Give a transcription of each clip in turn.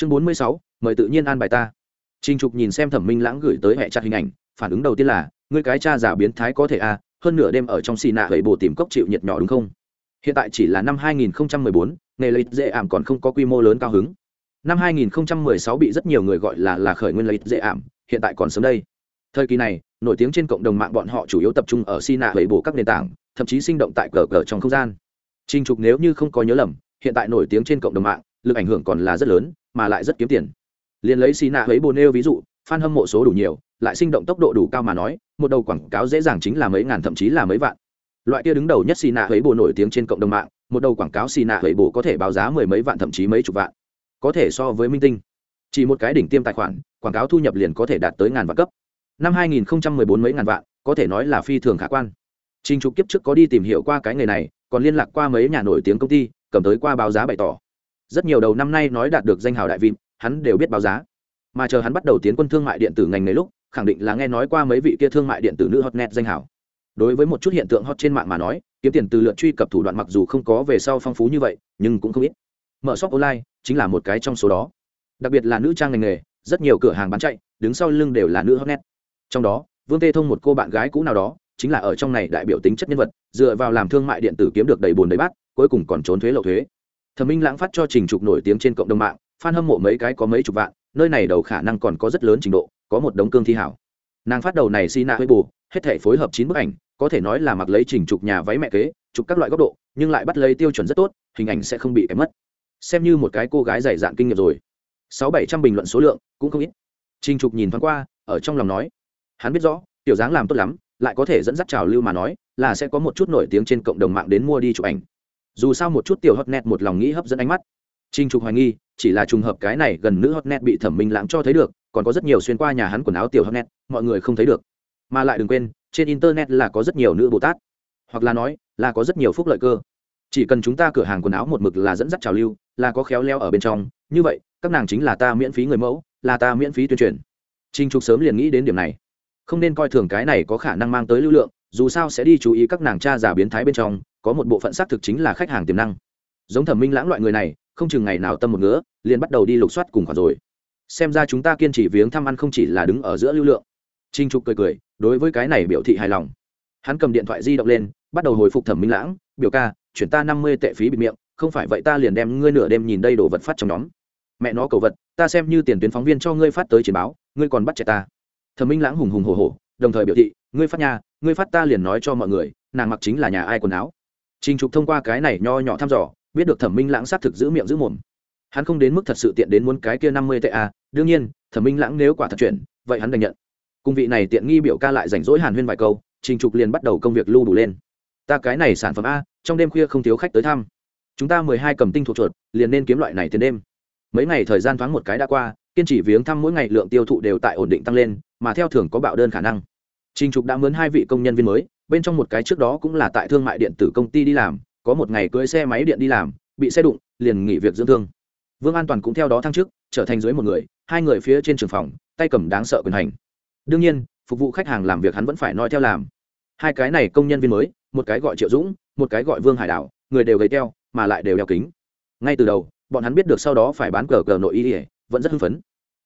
chương bốn mươi sáu mời tự nhiên an bài ta. Trinh trục nhìn xem thẩm minh lãng gửi tới hệ chặt hình ảnh phản ứng đầu tiên là ngươi cái cha giả biến thái có thể a hơn nửa đêm ở trong xì nạ vậy bồ tìm cốc chịu nhiệt nhỏ đúng không? Hiện tại chỉ là năm 2014, nghề lấy dễ ảm còn không có quy mô lớn cao hứng. Năm 2016 bị rất nhiều người gọi là là khởi nguyên lấy dễ ảm hiện tại còn sớm đây. Thời kỳ này nổi tiếng trên cộng đồng mạng bọn họ chủ yếu tập trung ở xi nạ vậy bổ các nền tảng thậm chí sinh động tại cờ cờ trong không gian. Trinh Trục nếu như không có nhớ lầm, hiện tại nổi tiếng trên cộng đồng mạng, lực ảnh hưởng còn là rất lớn, mà lại rất kiếm tiền. Liên lấy Sina với nêu ví dụ, fan hâm mộ số đủ nhiều, lại sinh động tốc độ đủ cao mà nói, một đầu quảng cáo dễ dàng chính là mấy ngàn thậm chí là mấy vạn. Loại kia đứng đầu nhất xì nạ ấy Bộ nổi tiếng trên cộng đồng mạng, một đầu quảng cáo xì nạ ấy bồ có thể báo giá mười mấy vạn thậm chí mấy chục vạn. Có thể so với minh tinh. Chỉ một cái đỉnh tiêm tài khoản, quảng cáo thu nhập liền có thể đạt tới ngàn vạn cấp. Năm 2014 mấy ngàn vạn, có thể nói là phi thường khả quan. Trình Trục kiếp trước có đi tìm hiểu qua cái nghề này, còn liên lạc qua mấy nhà nổi tiếng công ty cầm tới qua báo giá bày tỏ rất nhiều đầu năm nay nói đạt được danh hào đại vịm hắn đều biết báo giá. Mà chờ hắn bắt đầu tiến quân thương mại điện tử ngành này lúc, khẳng định là nghe nói qua mấy vị kia thương mại điện tử nữ hot net danh hào. Đối với một chút hiện tượng hot trên mạng mà nói, kiếm tiền từ lượt truy cập thủ đoạn mặc dù không có về sau phong phú như vậy, nhưng cũng không ít. Mở shop online chính là một cái trong số đó. Đặc biệt là nữ trang ngành nghề, rất nhiều cửa hàng bán chạy, đứng sau lưng đều là nữ hot net. trong đó, vương tê thông một cô bạn gái cũ nào đó, chính là ở trong này đại biểu tính chất nhân vật, dựa vào làm thương mại điện tử kiếm được đầy bồn đầy bát, cuối cùng còn trốn thuế lậu thuế thẩm minh lãng phát cho trình trục nổi tiếng trên cộng đồng mạng f hâm mộ mấy cái có mấy chục vạn, nơi này đầu khả năng còn có rất lớn trình độ, có một đống cương thi hảo. Nàng phát đầu này xi nạ hơi bù hết thể phối hợp chín bức ảnh, có thể nói là mặc lấy trình trục nhà váy mẹ kế, chụp các loại góc độ, nhưng lại bắt lấy tiêu chuẩn rất tốt, hình ảnh sẽ không bị kém mất. Xem như một cái cô gái dày dạn kinh nghiệm rồi. Sáu bảy trăm bình luận số lượng, cũng không ít. Trình trục nhìn thoáng qua, ở trong lòng nói, hắn biết rõ, tiểu dáng làm tốt lắm, lại có thể dẫn dắt trào lưu mà nói, là sẽ có một chút nổi tiếng trên cộng đồng mạng đến mua đi chụp ảnh dù sao một chút tiểu hot net một lòng nghĩ hấp dẫn ánh mắt. Trinh trục hoài nghi, chỉ là trùng hợp cái này gần nữ hot net bị thẩm minh lãng cho thấy được, còn có rất nhiều xuyên qua nhà hắn quần áo tiểu hot net, mọi người không thấy được. Mà lại đừng quên, trên internet là có rất nhiều nữ bồ tát. Hoặc là nói, là có rất nhiều phúc lợi cơ. Chỉ cần chúng ta cửa hàng quần áo một mực là dẫn dắt trào lưu, là có khéo leo ở bên trong, như vậy, các nàng chính là ta miễn phí người mẫu, là ta miễn phí tuyên truyền. Trinh trục sớm liền nghĩ đến điểm này. Không nên coi thường cái này có khả năng mang tới lưu lượng, dù sao sẽ đi chú ý các nàng cha già biến thái bên trong có một bộ phận xác thực chính là khách hàng tiềm năng. Giống thẩm minh lãng loại người này, không chừng ngày nào tâm một ngứa, liền bắt đầu đi lục soát cùng khoản rồi. Xem ra chúng ta kiên trì viếng thăm ăn không chỉ là đứng ở giữa lưu lượng. Trinh trục cười cười, đối với cái này biểu thị hài lòng. Hắn cầm điện thoại di động lên, bắt đầu hồi phục thẩm minh lãng, biểu ca, chuyển ta năm mươi tệ phí bịt miệng, không phải vậy ta liền đem ngươi nửa đêm nhìn đây đồ vật phát trong nhóm. Mẹ nó cầu vật, ta xem như tiền tuyến phóng viên cho ngươi phát tới chiến báo, ngươi còn bắt trẻ ta. Thẩm minh lãng hùng hùng hồ hồ đồng thời biểu thị, ngươi phát nhà ngươi phát ta liền nói cho mọi người, nàng mặc chính là nhà ai quần áo trình trục thông qua cái này nho nhỏ thăm dò, biết được thẩm minh lãng sát thực giữ miệng giữ mồm. Hắn không đến mức thật sự tiện đến muốn cái kia năm mươi tệ a đương nhiên, thẩm minh lãng nếu quả thật chuyện vậy hắn đành nhận. Cung vị này tiện nghi biểu ca lại rảnh rỗi hàn huyên vài câu, trình trục liền bắt đầu công việc lưu đủ lên. Ta cái này sản phẩm a, trong đêm khuya không thiếu khách tới thăm. Chúng ta mười hai cầm tinh thuộc chuột, liền nên kiếm loại này tiền đêm. Mấy ngày thời gian thoáng một cái đã qua, kiên trì viếng thăm mỗi ngày lượng tiêu thụ đều tại ổn định tăng lên, mà theo thường có bạo đơn khả năng. Trình trục đã mướn hai vị công nhân viên mới bên trong một cái trước đó cũng là tại thương mại điện tử công ty đi làm, có một ngày cưới xe máy điện đi làm, bị xe đụng, liền nghỉ việc dưỡng thương. Vương an toàn cũng theo đó thăng chức, trở thành dưới một người, hai người phía trên trường phòng, tay cầm đáng sợ quyền hành. Đương nhiên, phục vụ khách hàng làm việc hắn vẫn phải nói theo làm. Hai cái này công nhân viên mới, một cái gọi triệu dũng, một cái gọi vương hải đảo, người đều gầy teo, mà lại đều đeo kính. Ngay từ đầu, bọn hắn biết được sau đó phải bán cờ cờ nội y ỉa vẫn rất hưng phấn.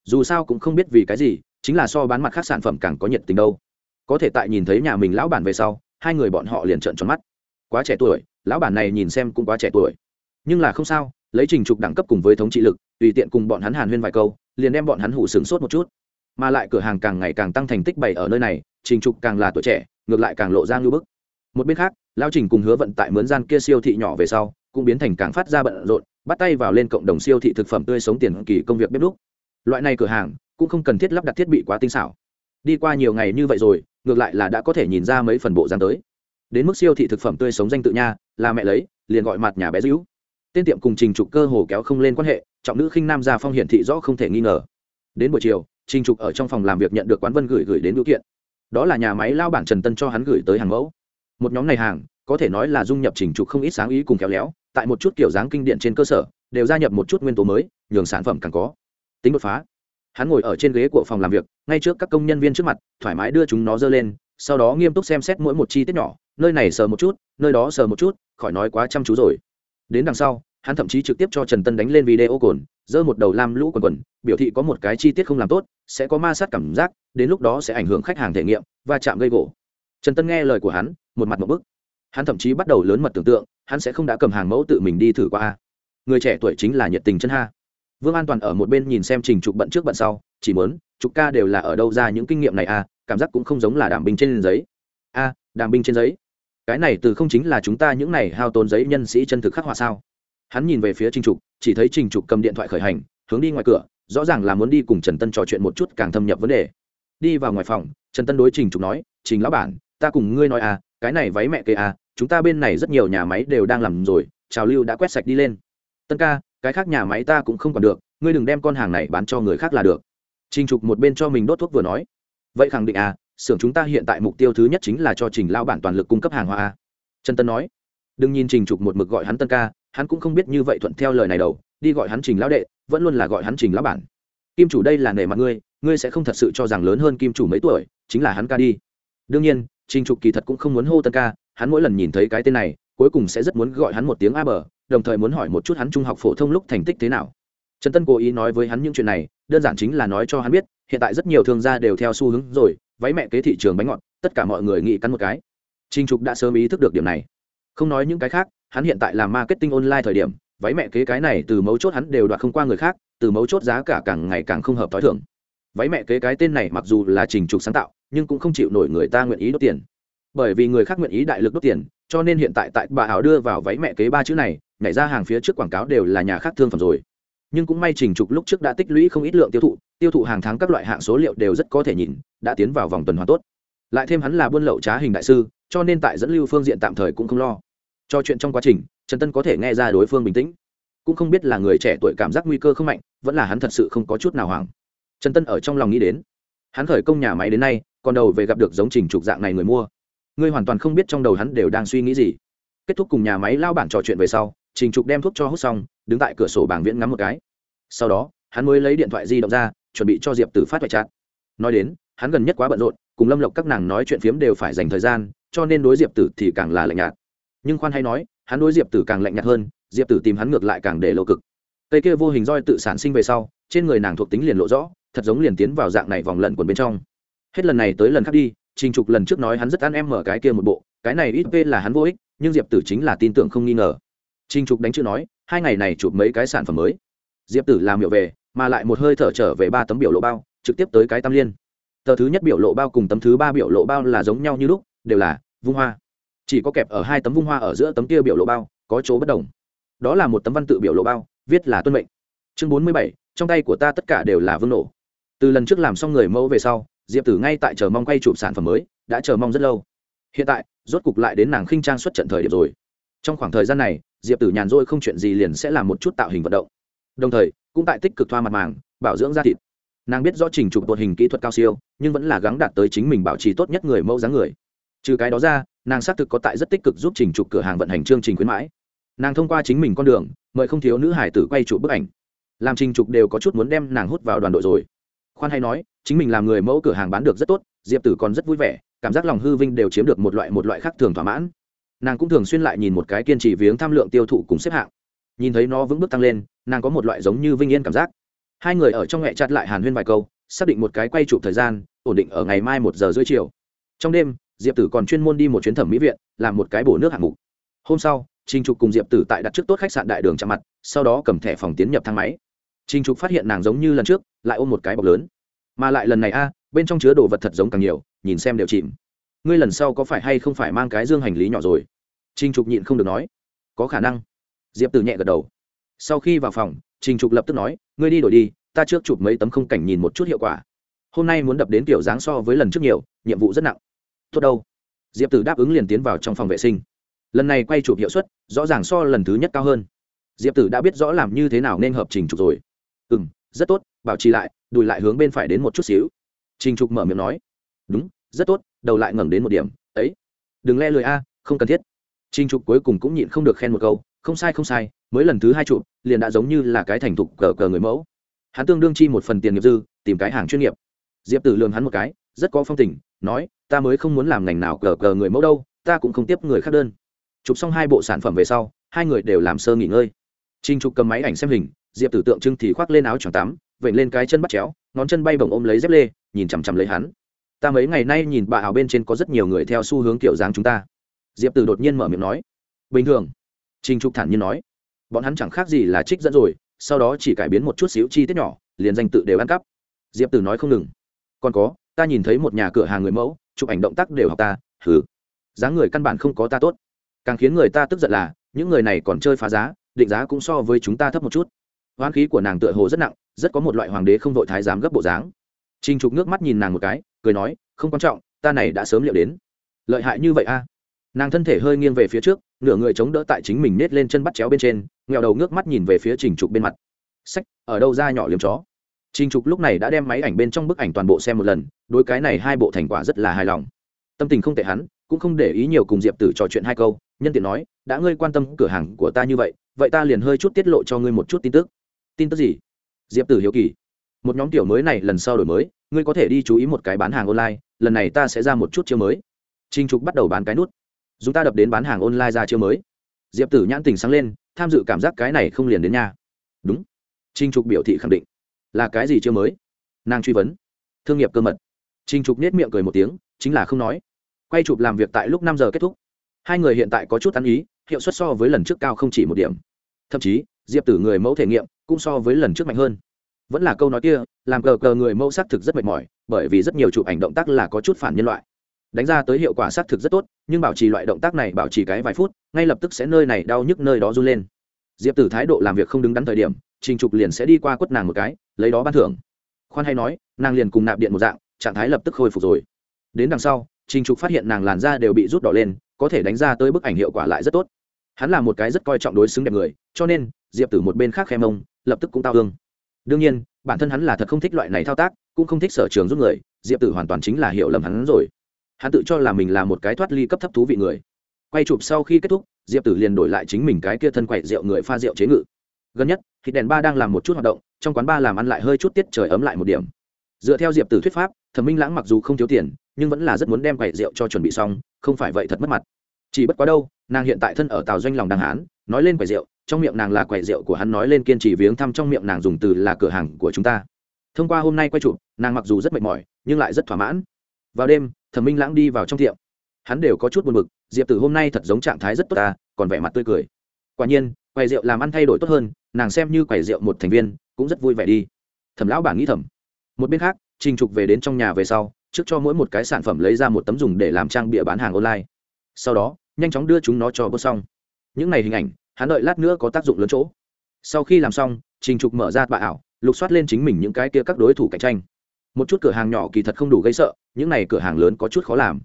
Dù sao cũng không biết vì cái gì, chính là so bán mặt khác sản phẩm càng có nhiệt tình đâu có thể tại nhìn thấy nhà mình lão bản về sau, hai người bọn họ liền trợn tròn mắt. Quá trẻ tuổi, lão bản này nhìn xem cũng quá trẻ tuổi. Nhưng là không sao, lấy trình trục đẳng cấp cùng với thống trị lực, tùy tiện cùng bọn hắn hàn huyên vài câu, liền đem bọn hắn hủ sướng sốt một chút. Mà lại cửa hàng càng ngày càng tăng thành tích bày ở nơi này, trình trục càng là tuổi trẻ, ngược lại càng lộ ra ngưỡng bức. Một bên khác lao trình cùng hứa vận tại mướn gian kia siêu thị nhỏ về sau, cũng biến thành càng phát ra bận rộn, bắt tay vào lên cộng đồng siêu thị thực phẩm tươi sống tiền kỳ công việc bếp lúc loại này cửa hàng, cũng không cần thiết lắp đặt thiết bị quá tinh xảo. Đi qua nhiều ngày như vậy rồi ngược lại là đã có thể nhìn ra mấy phần bộ dáng tới. Đến mức siêu thị thực phẩm tươi sống danh tự nha, là mẹ lấy, liền gọi mặt nhà bé dữ tên tiệm cùng trình trục cơ hồ kéo không lên quan hệ, trọng nữ khinh nam gia phong hiển thị rõ không thể nghi ngờ. Đến buổi chiều, trình trục ở trong phòng làm việc nhận được quán vân gửi gửi đến biểu kiện. Đó là nhà máy lao bản trần tân cho hắn gửi tới hàng mẫu. Một nhóm này hàng, có thể nói là dung nhập trình trục không ít sáng ý cùng kéo léo, tại một chút kiểu dáng kinh điển trên cơ sở, đều gia nhập một chút nguyên tố mới, nhường sản phẩm càng có. Tính đột phá hắn ngồi ở trên ghế của phòng làm việc, ngay trước các công nhân viên trước mặt, thoải mái đưa chúng nó dơ lên, sau đó nghiêm túc xem xét mỗi một chi tiết nhỏ, nơi này sờ một chút, nơi đó sờ một chút, khỏi nói quá chăm chú rồi. Đến đằng sau, hắn thậm chí trực tiếp cho trần tân đánh lên video cồn dơ một đầu lam lũ quần quần, biểu thị có một cái chi tiết không làm tốt, sẽ có ma sát cảm giác, đến lúc đó sẽ ảnh hưởng khách hàng thể nghiệm và chạm gây gỗ. Trần tân nghe lời của hắn, một mặt một bức. Hắn thậm chí bắt đầu lớn mật tưởng tượng, hắn sẽ không đã cầm hàng mẫu tự mình đi thử qua người trẻ tuổi chính là nhiệt tình chân ha vương an toàn ở một bên nhìn xem trình trục bận trước bận sau chỉ muốn trục ca đều là ở đâu ra những kinh nghiệm này à? Cảm giác cũng không giống là đảm binh trên giấy. A à, đảm binh trên giấy? Cái này từ không chính là chúng ta những này hao tốn giấy nhân sĩ chân thực khắc họa sao? Hắn nhìn về phía trình trục chỉ thấy trình trục cầm điện thoại khởi hành hướng đi ngoài cửa rõ ràng là muốn đi cùng trần tân trò chuyện một chút càng thâm nhập vấn đề. Đi vào ngoài phòng trần tân đối trình trục nói trình lão bản ta cùng ngươi nói à cái này váy mẹ kê à chúng ta bên này rất nhiều nhà máy đều đang làm rồi trào lưu đã quét sạch đi lên. Tân ca cái khác nhà máy ta cũng không còn được, ngươi đừng đem con hàng này bán cho người khác là được. Trình trục một bên cho mình đốt thuốc vừa nói. Vậy khẳng định à xưởng chúng ta hiện tại mục tiêu thứ nhất chính là cho trình lao bản toàn lực cung cấp hàng hóa a trần tân nói. Đừng nhìn trình trục một mực gọi hắn tân ca, hắn cũng không biết như vậy thuận theo lời này đầu đi gọi hắn trình lão đệ, vẫn luôn là gọi hắn trình lão bản. Kim chủ đây là nể mặt ngươi ngươi sẽ không thật sự cho rằng lớn hơn kim chủ mấy tuổi, chính là hắn ca đi. Đương nhiên, trình trục kỳ thật cũng không muốn hô tân ca, hắn mỗi lần nhìn thấy cái tên này, cuối cùng sẽ rất muốn gọi hắn một tiếng a bờ đồng thời muốn hỏi một chút hắn trung học phổ thông lúc thành tích thế nào. Trần tân cố ý nói với hắn những chuyện này, đơn giản chính là nói cho hắn biết, hiện tại rất nhiều thương gia đều theo xu hướng rồi, váy mẹ kế thị trường bánh ngọt, tất cả mọi người nghĩ cắn một cái. Trinh trục đã sớm ý thức được điểm này. Không nói những cái khác, hắn hiện tại làm marketing online thời điểm, váy mẹ kế cái này từ mấu chốt hắn đều đoạt không qua người khác, từ mấu chốt giá cả càng ngày càng không hợp t h i thưởng váy mẹ kế cái tên này mặc dù là trình trục sáng tạo, nhưng cũng không chịu nổi người ta nguyện ý đốt tiền. Bởi vì người khác nguyện ý đại lực đốt tiền, cho nên hiện tại tại bà ảo đưa vào váy mẹ kế ba chữ này nhảy ra hàng phía trước quảng cáo đều là nhà khác thương phẩm rồi. Nhưng cũng may trình trục lúc trước đã tích lũy không ít lượng tiêu thụ tiêu thụ hàng tháng các loại hạng số liệu đều rất có thể nhìn, đã tiến vào vòng tuần hoàn tốt. Lại thêm hắn là buôn lậu trá hình đại sư, cho nên tại dẫn lưu phương diện tạm thời cũng không lo. Cho chuyện trong quá trình, trần tân có thể nghe ra đối phương bình tĩnh. Cũng không biết là người trẻ tuổi cảm giác nguy cơ không mạnh, vẫn là hắn thật sự không có chút nào hoảng. Trần tân ở trong lòng nghĩ đến, hắn khởi công nhà máy đến nay, còn đầu về gặp được giống trình trục dạng này người mua. Ngươi hoàn toàn không biết trong đầu hắn đều đang suy nghĩ gì. Kết thúc cùng nhà máy lao bản trò chuyện về sau trình trục đem thuốc cho hút xong, đứng tại cửa sổ bảng viễn ngắm một cái. Sau đó, hắn mới lấy điện thoại di động ra, chuẩn bị cho diệp tử phát vạch chặt nói đến, hắn gần nhất quá bận rộn, cùng lâm lộc các nàng nói chuyện phiếm đều phải dành thời gian, cho nên đối diệp tử thì càng là lạnh nhạt. Nhưng khoan hay nói, hắn đối diệp tử càng lạnh nhạt hơn, diệp tử tìm hắn ngược lại càng để lộ cực. Cây kia vô hình roi tự sản sinh về sau, trên người nàng thuộc tính liền lộ rõ, thật giống liền tiến vào dạng này vòng lận quần bên trong. Hết lần này tới lần khác đi, trình trục lần trước nói hắn rất ăn em mở cái kia một bộ, cái này ít p là hắn vô ích, nhưng diệp tử chính là tin tưởng không nghi ngờ trình trục đánh chữ nói, hai ngày này chụp mấy cái sản phẩm mới. Diệp tử làm hiệu về, mà lại một hơi thở trở về ba tấm biểu lộ bao, trực tiếp tới cái tam liên. Tờ thứ nhất biểu lộ bao cùng tấm thứ ba biểu lộ bao là giống nhau như lúc, đều là vung hoa. Chỉ có kẹp ở hai tấm vung hoa ở giữa tấm kia biểu lộ bao, có chỗ bất đồng. Đó là một tấm văn tự biểu lộ bao, viết là tuân mệnh. Chương bốn mươi bảy, trong tay của ta tất cả đều là vương nổ. Từ lần trước làm xong người mẫu về sau, diệp tử ngay tại chờ mong quay chụp sản phẩm mới, đã chờ mong rất lâu. Hiện tại, rốt cục lại đến nàng khinh trang xuất trận thời điểm rồi. Trong khoảng thời gian này diệp tử nhàn rỗi không chuyện gì liền sẽ làm một chút tạo hình vận động. Đồng thời, cũng tại tích cực thoa mặt màng, bảo dưỡng da thịt. Nàng biết rõ trình trục bột hình kỹ thuật cao siêu, nhưng vẫn là gắng đạt tới chính mình bảo trì tốt nhất người mẫu dáng người. Trừ cái đó ra, nàng xác thực có tại rất tích cực giúp trình trục cửa hàng vận hành chương trình khuyến mãi. Nàng thông qua chính mình con đường, mời không thiếu nữ hải tử quay chụp bức ảnh. Làm trình trục đều có chút muốn đem nàng hút vào đoàn đội rồi. Khoan hay nói, chính mình làm người mẫu cửa hàng bán được rất tốt, diệp tử còn rất vui vẻ, cảm giác lòng hư vinh đều chiếm được một loại một loại khác thường thỏa mãn nàng cũng thường xuyên lại nhìn một cái kiên trì viếng tham lượng tiêu thụ cùng xếp hạng. Nhìn thấy nó vững bước tăng lên, nàng có một loại giống như vinh yên cảm giác. Hai người ở trong hẹ chặt lại hàn huyên vài câu, xác định một cái quay chụp thời gian, ổn định ở ngày mai một giờ rưỡi chiều. Trong đêm, diệp tử còn chuyên môn đi một chuyến thẩm mỹ viện, làm một cái bổ nước hạng mục. Hôm sau trinh trục cùng diệp tử tại đặt trước tốt khách sạn đại đường chạm mặt, sau đó cầm thẻ phòng tiến nhập thang máy. Trinh trục phát hiện nàng giống như lần trước, lại ôm một cái bọc lớn. Mà lại lần này a, bên trong chứa đồ vật thật giống càng nhiều, nhìn xem đều chìm ngươi lần sau có phải hay không phải mang cái dương hành lý nhỏ rồi? Trinh trục nhịn không được nói. Có khả năng. Diệp tử nhẹ gật đầu. Sau khi vào phòng, trình trục lập tức nói, ngươi đi đổi đi, ta trước chụp mấy tấm không cảnh nhìn một chút hiệu quả. Hôm nay muốn đập đến kiểu dáng so với lần trước nhiều, nhiệm vụ rất nặng. Tốt đâu. Diệp tử đáp ứng liền tiến vào trong phòng vệ sinh. Lần này quay chụp hiệu suất, rõ ràng so lần thứ nhất cao hơn. Diệp tử đã biết rõ làm như thế nào nên hợp trình trục rồi. Ừ m rất tốt, bảo trì lại, đùi lại hướng bên phải đến một chút xíu. Trình trục mở miệng nói. Đúng, rất tốt đầu lại ngẩng đến một điểm, ấy, đừng le lười a, không cần thiết. Trình trục cuối cùng cũng nhịn không được khen một câu, không sai không sai, mới lần thứ hai chụp, liền đã giống như là cái thành thục cờ cờ người mẫu. Hắn tương đương chi một phần tiền nghiệp dư, tìm cái hàng chuyên nghiệp. Diệp tử lường hắn một cái, rất có phong tình, nói, ta mới không muốn làm ngành nào cờ cờ người mẫu đâu, ta cũng không tiếp người khác đơn. Chụp xong hai bộ sản phẩm về sau, hai người đều làm sơ nghỉ ngơi. Trinh trục cầm máy ảnh xem hình, diệp tử tượng trưng thì khoác lên áo choàng tắm vẩy lên cái chân bắt chéo, ngón chân bay bổng ôm lấy dép lê, nhìn chằm chằm lấy hắn ta mấy ngày nay nhìn bà ảo bên trên có rất nhiều người theo xu hướng kiểu dáng chúng ta. Diệp tử đột nhiên mở miệng nói. Bình thường. Trinh trục thản nhiên nói. Bọn hắn chẳng khác gì là trích dẫn rồi, sau đó chỉ cải biến một chút xíu chi tiết nhỏ, liền danh tự đều ăn cắp. Diệp tử nói không ngừng. Còn có, ta nhìn thấy một nhà cửa hàng người mẫu, chụp ảnh động tác đều học ta, hừ. Dáng người căn bản không có ta tốt. Càng khiến người ta tức giận là, những người này còn chơi phá giá, định giá cũng so với chúng ta thấp một chút. Hoán khí của nàng tựa hồ rất nặng, rất có một loại hoàng đế không vội thái giám gấp bộ dáng. Trinh trục nước mắt nhìn nàng một cái cười nói, không quan trọng, ta này đã sớm liệu đến. Lợi hại như vậy a? Nàng thân thể hơi nghiêng về phía trước, nửa người chống đỡ tại chính mình nết lên chân bắt chéo bên trên, nghèo đầu nước mắt nhìn về phía trình trục bên mặt. Sách, ở đâu ra nhỏ liếm chó? Trình trục lúc này đã đem máy ảnh bên trong bức ảnh toàn bộ xem một lần đôi cái này hai bộ thành quả rất là hài lòng. Tâm tình không tệ hắn, cũng không để ý nhiều cùng diệp tử trò chuyện hai câu, nhân tiện nói, đã ngươi quan tâm cửa hàng của ta như vậy vậy ta liền hơi chút tiết lộ cho ngươi một chút tin tức. Tin tức gì? Diệp tử hiếu kỳ một nhóm tiểu mới này lần sau đổi mới, ngươi có thể đi chú ý một cái bán hàng online, lần này ta sẽ ra một chút chiêu mới. Trinh trục bắt đầu bán cái nút. Chúng ta đập đến bán hàng online ra chiêu mới. Diệp tử nhãn tình sáng lên, tham dự cảm giác cái này không liền đến nhà đúng. Trinh trục biểu thị khẳng định. Là cái gì chiêu mới? Nàng truy vấn. Thương nghiệp cơ mật. Trinh trục nết miệng cười một tiếng, chính là không nói. Quay chụp làm việc tại lúc năm giờ kết thúc. Hai người hiện tại có chút ăn ý, hiệu suất so với lần trước cao không chỉ một điểm. Thậm chí, diệp tử người mẫu thể nghiệm cũng so với lần trước mạnh hơn vẫn là câu nói kia, làm cờ cờ người mẫu xác thực rất mệt mỏi, bởi vì rất nhiều chụp ảnh động tác là có chút phản nhân loại. Đánh ra tới hiệu quả xác thực rất tốt, nhưng bảo trì loại động tác này bảo trì cái vài phút, ngay lập tức sẽ nơi này đau nhức nơi đó run lên. Diệp tử thái độ làm việc không đứng đắn thời điểm, trình trục liền sẽ đi qua quất nàng một cái, lấy đó ban thưởng. Khoan hay nói, nàng liền cùng nạp điện một dạng, trạng thái lập tức khôi phục rồi. Đến đằng sau, trình trục phát hiện nàng làn da đều bị rút đỏ lên, có thể đánh ra tới bức ảnh hiệu quả lại rất tốt. Hắn là một cái rất coi trọng đối xứng đẹp người, cho nên, diệp tử một bên khác khe mông, lập tức cũng tao thương đương nhiên, bản thân hắn là thật không thích loại này thao tác, cũng không thích sở trường giúp người, diệp tử hoàn toàn chính là hiểu lầm hắn rồi. Hắn tự cho là mình là một cái thoát ly cấp thấp thú vị người. Quay chụp sau khi kết thúc, diệp tử liền đổi lại chính mình cái kia thân quậy rượu người pha rượu chế ngự. Gần nhất thịt đèn ba đang làm một chút hoạt động, trong quán ba làm ăn lại hơi chút tiết trời ấm lại một điểm. Dựa theo diệp tử thuyết pháp, thẩm minh lãng mặc dù không thiếu tiền, nhưng vẫn là rất muốn đem quậy rượu cho chuẩn bị xong, không phải vậy thật mất mặt. Chỉ bất quá đâu, nàng hiện tại thân ở tàu doanh lòng đăng hán, nói lên quậy rượu trong miệng nàng là quầy rượu của hắn nói lên kiên trì viếng thăm trong miệng nàng dùng từ là cửa hàng của chúng ta. Thông qua hôm nay quay chụp, nàng mặc dù rất mệt mỏi, nhưng lại rất thỏa mãn. Vào đêm, thẩm minh lãng đi vào trong tiệm. Hắn đều có chút buồn b ự c diệp tử hôm nay thật giống trạng thái rất tốt ta, còn vẻ mặt tươi cười. Quả nhiên quầy rượu làm ăn thay đổi tốt hơn, nàng xem như quầy rượu một thành viên, cũng rất vui vẻ đi. Thẩm lão bảng nghĩ thẩm một bên khác, trình trục về đến trong nhà về sau, trước cho mỗi một cái sản phẩm lấy ra một tấm dùng để làm trang bịa bán hàng online. Sau đó, nhanh chóng đưa chúng nó cho bớt xong. Những này hình ảnh hắn đợi lát nữa có tác dụng lớn chỗ. Sau khi làm xong, trình trục mở ra bạ ảo, lục soát lên chính mình những cái kia các đối thủ cạnh tranh. Một chút cửa hàng nhỏ kỳ thật không đủ gây sợ, những này cửa hàng lớn có chút khó làm.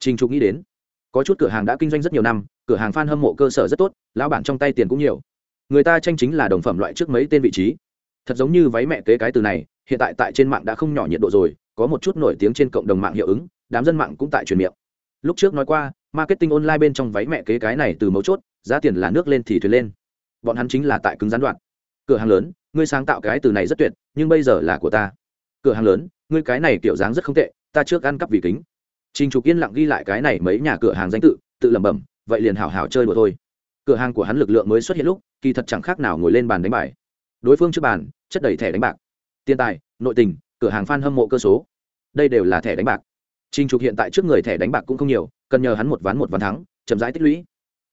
Trình trục nghĩ đến, có chút cửa hàng đã kinh doanh rất nhiều năm, cửa hàng f a n hâm mộ cơ sở rất tốt, lão bản trong tay tiền cũng nhiều. Người ta tranh chính là đồng phẩm loại trước mấy tên vị trí. Thật giống như váy mẹ kế cái từ này, hiện tại tại trên mạng đã không nhỏ nhiệt độ rồi, có một chút nổi tiếng trên cộng đồng mạng hiệu ứng, đám dân mạng cũng tại truyền miệng. Lúc trước nói qua, marketing online bên trong váy mẹ kế cái này từ mấu chốt giá tiền là nước lên thì thuyền lên. Bọn hắn chính là tại cứng gián đoạn. Cửa hàng lớn, ngươi sáng tạo cái từ này rất tuyệt, nhưng bây giờ là của ta. Cửa hàng lớn, ngươi cái này kiểu dáng rất không tệ, ta trước ăn cắp vì kính. Trình trục yên lặng ghi lại cái này mấy nhà cửa hàng danh tự tự lẩm bẩm, vậy liền hảo hảo chơi đùa thôi. Cửa hàng của hắn lực lượng mới xuất hiện lúc, kỳ thật chẳng khác nào ngồi lên bàn đánh bài. Đối phương trước bàn, chất đầy thẻ đánh bạc. Tiền tài, nội tình, cửa hàng f hâm mộ cơ số. Đây đều là thẻ đánh bạc. Trình trục hiện tại trước người thẻ đánh bạc cũng không nhiều, cần nhờ hắn một ván một ván thắng, chậm rãi tích lũy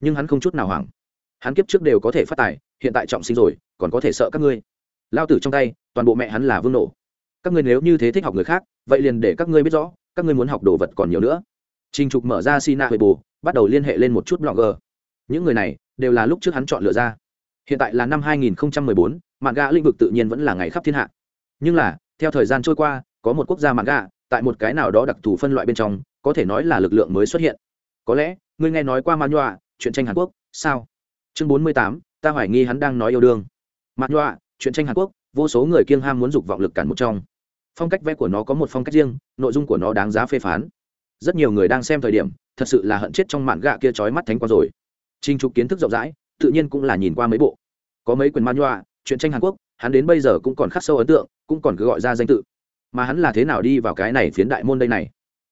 nhưng hắn không chút nào hoảng. Hắn kiếp trước đều có thể phát tài hiện tại trọng sinh rồi còn có thể sợ các ngươi. Lao tử trong tay toàn bộ mẹ hắn là vương nổ. Các ngươi nếu như thế thích học người khác vậy liền để các ngươi biết rõ các ngươi muốn học đồ vật còn nhiều nữa. Trình trục mở ra sina huệ bù bắt đầu liên hệ lên một chút blogger. Những người này đều là lúc trước hắn chọn lựa ra. Hiện tại là năm 2014, mạng gã lĩnh vực tự nhiên vẫn là ngày khắp thiên hạ. Nhưng là theo thời gian trôi qua có một quốc gia mạng gã tại một cái nào đó đặc thù phân loại bên trong có thể nói là lực lượng mới xuất hiện. Có lẽ ngươi nghe nói qua ma nhọa chuyện tranh hàn quốc, sao? Chương bốn mươi tám, ta hoài nghi hắn đang nói yêu đương. Man nhọa, chuyện tranh hàn quốc, vô số người kiêng ham muốn dục vọng lực cản một trong. Phong cách vẽ của nó có một phong cách riêng, nội dung của nó đáng giá phê phán. Rất nhiều người đang xem thời điểm, thật sự là hận chết trong mạn gạ kia trói mắt thánh quá rồi. Trinh trục kiến thức rộng rãi, tự nhiên cũng là nhìn qua mấy bộ. Có mấy quyền man nhọa, chuyện tranh hàn quốc, hắn đến bây giờ cũng còn khắc sâu ấn tượng, cũng còn cứ gọi ra danh tự. Mà hắn là thế nào đi vào cái này phiến đại môn đây này?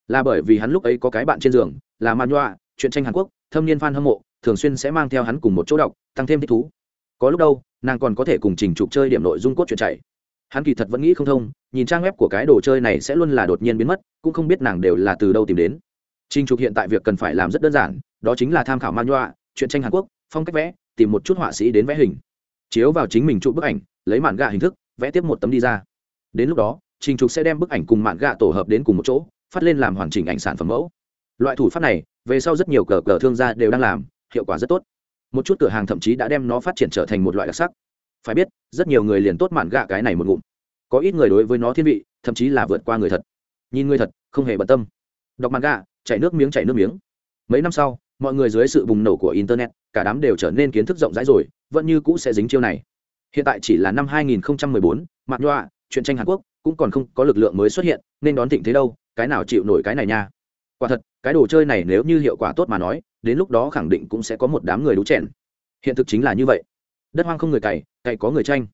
Là bởi vì hắn lúc ấy có cái bạn trên giường, là man nhọa, chuyện tranh hàn quốc thâm niên fan hâm mộ, thường xuyên sẽ mang theo hắn cùng một chỗ đọc, tăng thêm thích thú. Có lúc đâu, nàng còn có thể cùng trình trục chơi điểm nội dung cốt truyện chạy. Hắn kỳ thật vẫn nghĩ không thông, nhìn trang web của cái đồ chơi này sẽ luôn là đột nhiên biến mất, cũng không biết nàng đều là từ đâu tìm đến. Trình trục hiện tại việc cần phải làm rất đơn giản, đó chính là tham khảo man nhọa, chuyện tranh hàn quốc, phong cách vẽ, tìm một chút họa sĩ đến vẽ hình. Chiếu vào chính mình chụp bức ảnh, lấy mạn gạ hình thức, vẽ tiếp một tấm đi ra. Đến lúc đó, trình trục sẽ đem bức ảnh cùng mạn gạ tổ hợp đến cùng một chỗ, phát lên làm hoàn chỉnh ảnh sản phẩm mẫu. Loại thủ pháp này về sau rất nhiều cờ cờ thương gia đều đang làm hiệu quả rất tốt. Một chút cửa hàng thậm chí đã đem nó phát triển trở thành một loại đặc sắc. Phải biết rất nhiều người liền tốt mạn gạ cái này một ngụm. Có ít người đối với nó thiên vị thậm chí là vượt qua người thật. Nhìn người thật không hề bận tâm. Đọc mạn gạ chảy nước miếng chảy nước miếng. Mấy năm sau mọi người dưới sự bùng nổ của internet cả đám đều trở nên kiến thức rộng rãi rồi vẫn như cũ sẽ dính chiêu này. Hiện tại chỉ là năm 2014, mạn nhọa chuyện tranh hàn quốc cũng còn không có lực lượng mới xuất hiện nên đón thịnh thế đâu cái nào chịu nổi cái này nha. Quả thật cái đồ chơi này nếu như hiệu quả tốt mà nói, đến lúc đó khẳng định cũng sẽ có một đám người đú chèn. Hiện thực chính là như vậy. Đất hoang không người cày cày có người tranh.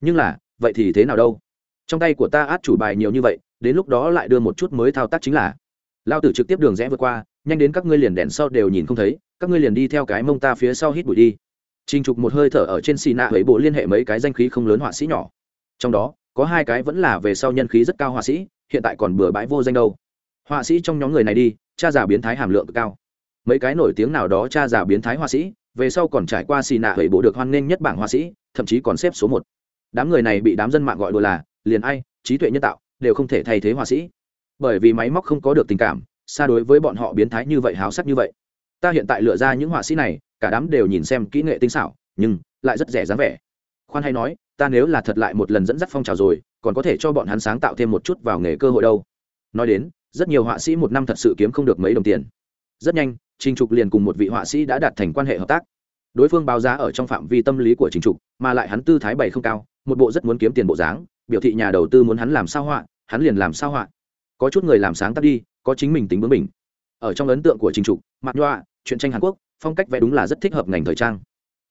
Nhưng là, vậy thì thế nào đâu? Trong tay của ta át chủ bài nhiều như vậy, đến lúc đó lại đưa một chút mới thao tác chính là. Lao tử trực tiếp đường rẽ vượt qua, nhanh đến các ngươi liền đèn sau đều nhìn không thấy, các ngươi liền đi theo cái mông ta phía sau hít bụi đi. Trình trục một hơi thở ở trên xì nạ ấy bộ liên hệ mấy cái danh khí không lớn họa sĩ nhỏ. Trong đó, có hai cái vẫn là về sau nhân khí rất cao họa sĩ, hiện tại còn bừa bãi vô danh đâu. Họa sĩ trong nhóm người này đi cha già biến thái hàm lượng cao. Mấy cái nổi tiếng nào đó cha già biến thái họa sĩ, về sau còn trải qua xì nạ hủy bộ được hoan nghênh nhất bảng họa sĩ, thậm chí còn xếp số một. Đám người này bị đám dân mạng gọi đùa là, liền ai, trí tuệ nhân tạo, đều không thể thay thế họa sĩ. Bởi vì máy móc không có được tình cảm, xa đối với bọn họ biến thái như vậy háo sắc như vậy. Ta hiện tại lựa ra những họa sĩ này, cả đám đều nhìn xem kỹ nghệ tinh xảo, nhưng lại rất rẻ dáng vẻ. Khoan hay nói, ta nếu là thật lại một lần dẫn dắt phong trào rồi, còn có thể cho bọn hắn sáng tạo thêm một chút vào nghề cơ hội đâu. Nói đến rất nhiều họa sĩ một năm thật sự kiếm không được mấy đồng tiền. Rất nhanh, trình trục liền cùng một vị họa sĩ đã đạt thành quan hệ hợp tác. Đối phương báo giá ở trong phạm vi tâm lý của trình trục, mà lại hắn tư thái bày không cao, một bộ rất muốn kiếm tiền bộ dáng, biểu thị nhà đầu tư muốn hắn làm sao họa, hắn liền làm sao họa. Có chút người làm sáng tác đi, có chính mình tính bướng mình ở trong ấn tượng của trình trục mặt nhọa chuyện tranh hàn quốc, phong cách vẽ đúng là rất thích hợp ngành thời trang.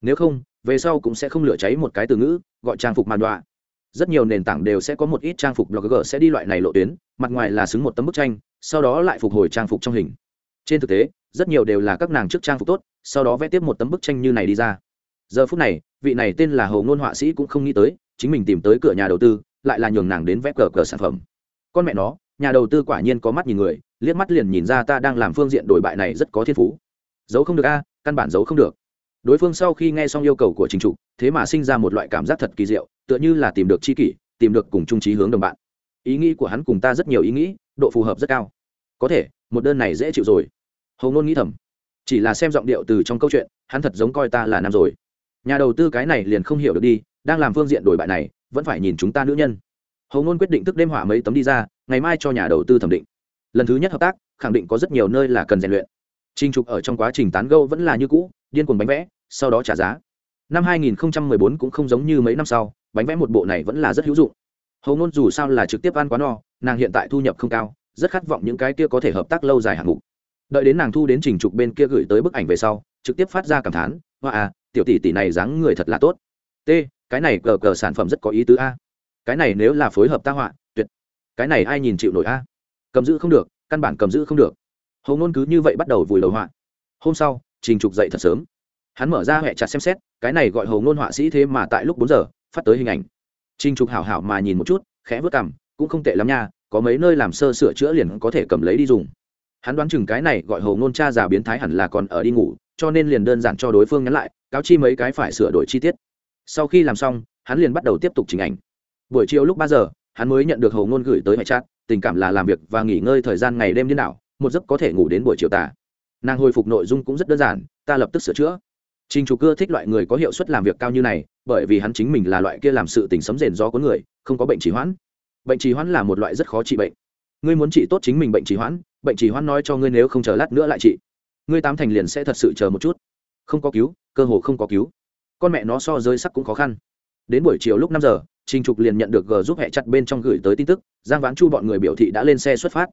Nếu không, về sau cũng sẽ không lửa cháy một cái từ ngữ, gọi trang phục mặt nhọa rất nhiều nền tảng đều sẽ có một ít trang phục blogger sẽ đi loại này lộ tuyến mặt ngoài là xứng một tấm bức tranh sau đó lại phục hồi trang phục trong hình. Trên thực tế rất nhiều đều là các nàng trước trang phục tốt sau đó vẽ tiếp một tấm bức tranh như này đi ra. Giờ phút này vị này tên là hầu ngôn họa sĩ cũng không nghĩ tới chính mình tìm tới cửa nhà đầu tư lại là nhường nàng đến vẽ cờ cờ sản phẩm. Con mẹ nó nhà đầu tư quả nhiên có mắt nhìn người liếc mắt liền nhìn ra ta đang làm phương diện đổi bại này rất có thiên phú. Giấu không được a căn bản giấu không được. Đối phương sau khi nghe xong yêu cầu của chính chủ, thế mà sinh ra một loại cảm giác thật kỳ diệu tựa như là tìm được tri kỷ, tìm được cùng trung trí hướng đồng bạn. Ý nghĩ của hắn cùng ta rất nhiều ý nghĩ, độ phù hợp rất cao. Có thể, một đơn này dễ chịu rồi. Hầu ngôn nghĩ thầm. Chỉ là xem giọng điệu từ trong câu chuyện, hắn thật giống coi ta là nam rồi. Nhà đầu tư cái này liền không hiểu được đi, đang làm phương diện đổi bại này, vẫn phải nhìn chúng ta nữ nhân. Hầu ngôn quyết định thức đêm hỏa mấy tấm đi ra, ngày mai cho nhà đầu tư thẩm định. Lần thứ nhất hợp tác, khẳng định có rất nhiều nơi là cần rèn luyện. Trinh trục ở trong quá trình tán gâu vẫn là như cũ, điên cuồng bánh vẽ, sau đó trả giá. Năm 2014 cũng không giống như mấy năm sau bánh vẽ một bộ này vẫn là rất hữu dụng. Hầu ngôn dù sao là trực tiếp ăn quá no, nàng hiện tại thu nhập không cao, rất khát vọng những cái kia có thể hợp tác lâu dài hạng mục. Đợi đến nàng thu đến trình trục bên kia gửi tới bức ảnh về sau, trực tiếp phát ra cảm thán, hoa à tiểu tỷ tỷ này dáng người thật là tốt. T, cái này cờ cờ sản phẩm rất có ý tứ a. Cái này nếu là phối hợp tác họa, tuyệt. Cái này ai nhìn chịu nổi a? Cầm giữ không được, căn bản cầm giữ không được. Hầu ngôn cứ như vậy bắt đầu vùi đầu họa. Hôm sau, trình trục dậy thật sớm. Hắn mở ra hẹ chặt xem xét, cái này gọi hầu ngôn họa sĩ thế mà tại lúc bốn giờ phát tới hình ảnh. Trình trục hảo hảo mà nhìn một chút, khẽ vớt cằm, cũng không tệ lắm nha, có mấy nơi làm sơ sửa chữa liền có thể cầm lấy đi dùng. Hắn đoán chừng cái này gọi hầu ngôn cha già biến thái hẳn là còn ở đi ngủ, cho nên liền đơn giản cho đối phương nhắn lại, cáo chi mấy cái phải sửa đổi chi tiết. Sau khi làm xong, hắn liền bắt đầu tiếp tục chỉnh ảnh. Buổi chiều lúc ba giờ, hắn mới nhận được hầu ngôn gửi tới hệ chat, tình cảm là làm việc và nghỉ ngơi thời gian ngày đêm điên đảo, một giấc có thể ngủ đến buổi chiều tà. Nàng hồi phục nội dung cũng rất đơn giản, ta lập tức sửa chữa trình chủ cưa thích loại người có hiệu suất làm việc cao như này, bởi vì hắn chính mình là loại kia làm sự tình sấm rền do cuốn người, không có bệnh trì hoãn. Bệnh trì hoãn là một loại rất khó trị bệnh. Ngươi muốn trị tốt chính mình bệnh trì hoãn, bệnh trì hoãn nói cho ngươi nếu không chờ lát nữa lại trị. Ngươi tám thành liền sẽ thật sự chờ một chút. Không có cứu, cơ hồ không có cứu. Con mẹ nó so rơi sắc cũng khó khăn. Đến buổi chiều lúc năm giờ, trình trục liền nhận được g giúp hệ chặt bên trong gửi tới tin tức, giang vãn chu bọn người biểu thị đã lên xe xuất phát.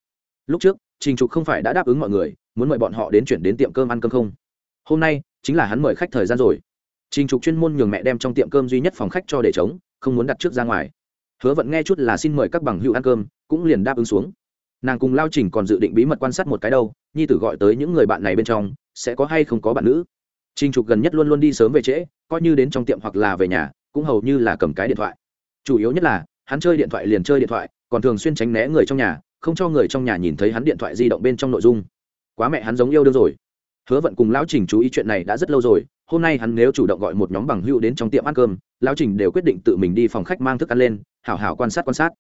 Lúc trước, trình trục không phải đã đáp ứng mọi người, muốn mời bọn họ đến chuyển đến tiệm cơm ăn cơm không. Hôm nay chính là hắn mời khách thời gian rồi. Trình trục chuyên môn nhường mẹ đem trong tiệm cơm duy nhất phòng khách cho để trống, không muốn đặt trước ra ngoài. Hứa vận nghe chút là xin mời các bằng hữu ăn cơm, cũng liền đáp ứng xuống. Nàng cùng lao trình còn dự định bí mật quan sát một cái đâu, nhi tử gọi tới những người bạn này bên trong, sẽ có hay không có bạn nữ. Trình trục gần nhất luôn luôn đi sớm về trễ, coi như đến trong tiệm hoặc là về nhà, cũng hầu như là cầm cái điện thoại. Chủ yếu nhất là, hắn chơi điện thoại liền chơi điện thoại, còn thường xuyên tránh né người trong nhà, không cho người trong nhà nhìn thấy hắn điện thoại di động bên trong nội dung. Quá mẹ hắn giống yêu đương rồi hứa vận cùng lão trình chú ý chuyện này đã rất lâu rồi, hôm nay hắn nếu chủ động gọi một nhóm bằng hữu đến trong tiệm ăn cơm, lão trình đều quyết định tự mình đi phòng khách mang thức ăn lên, hảo hảo quan sát quan sát.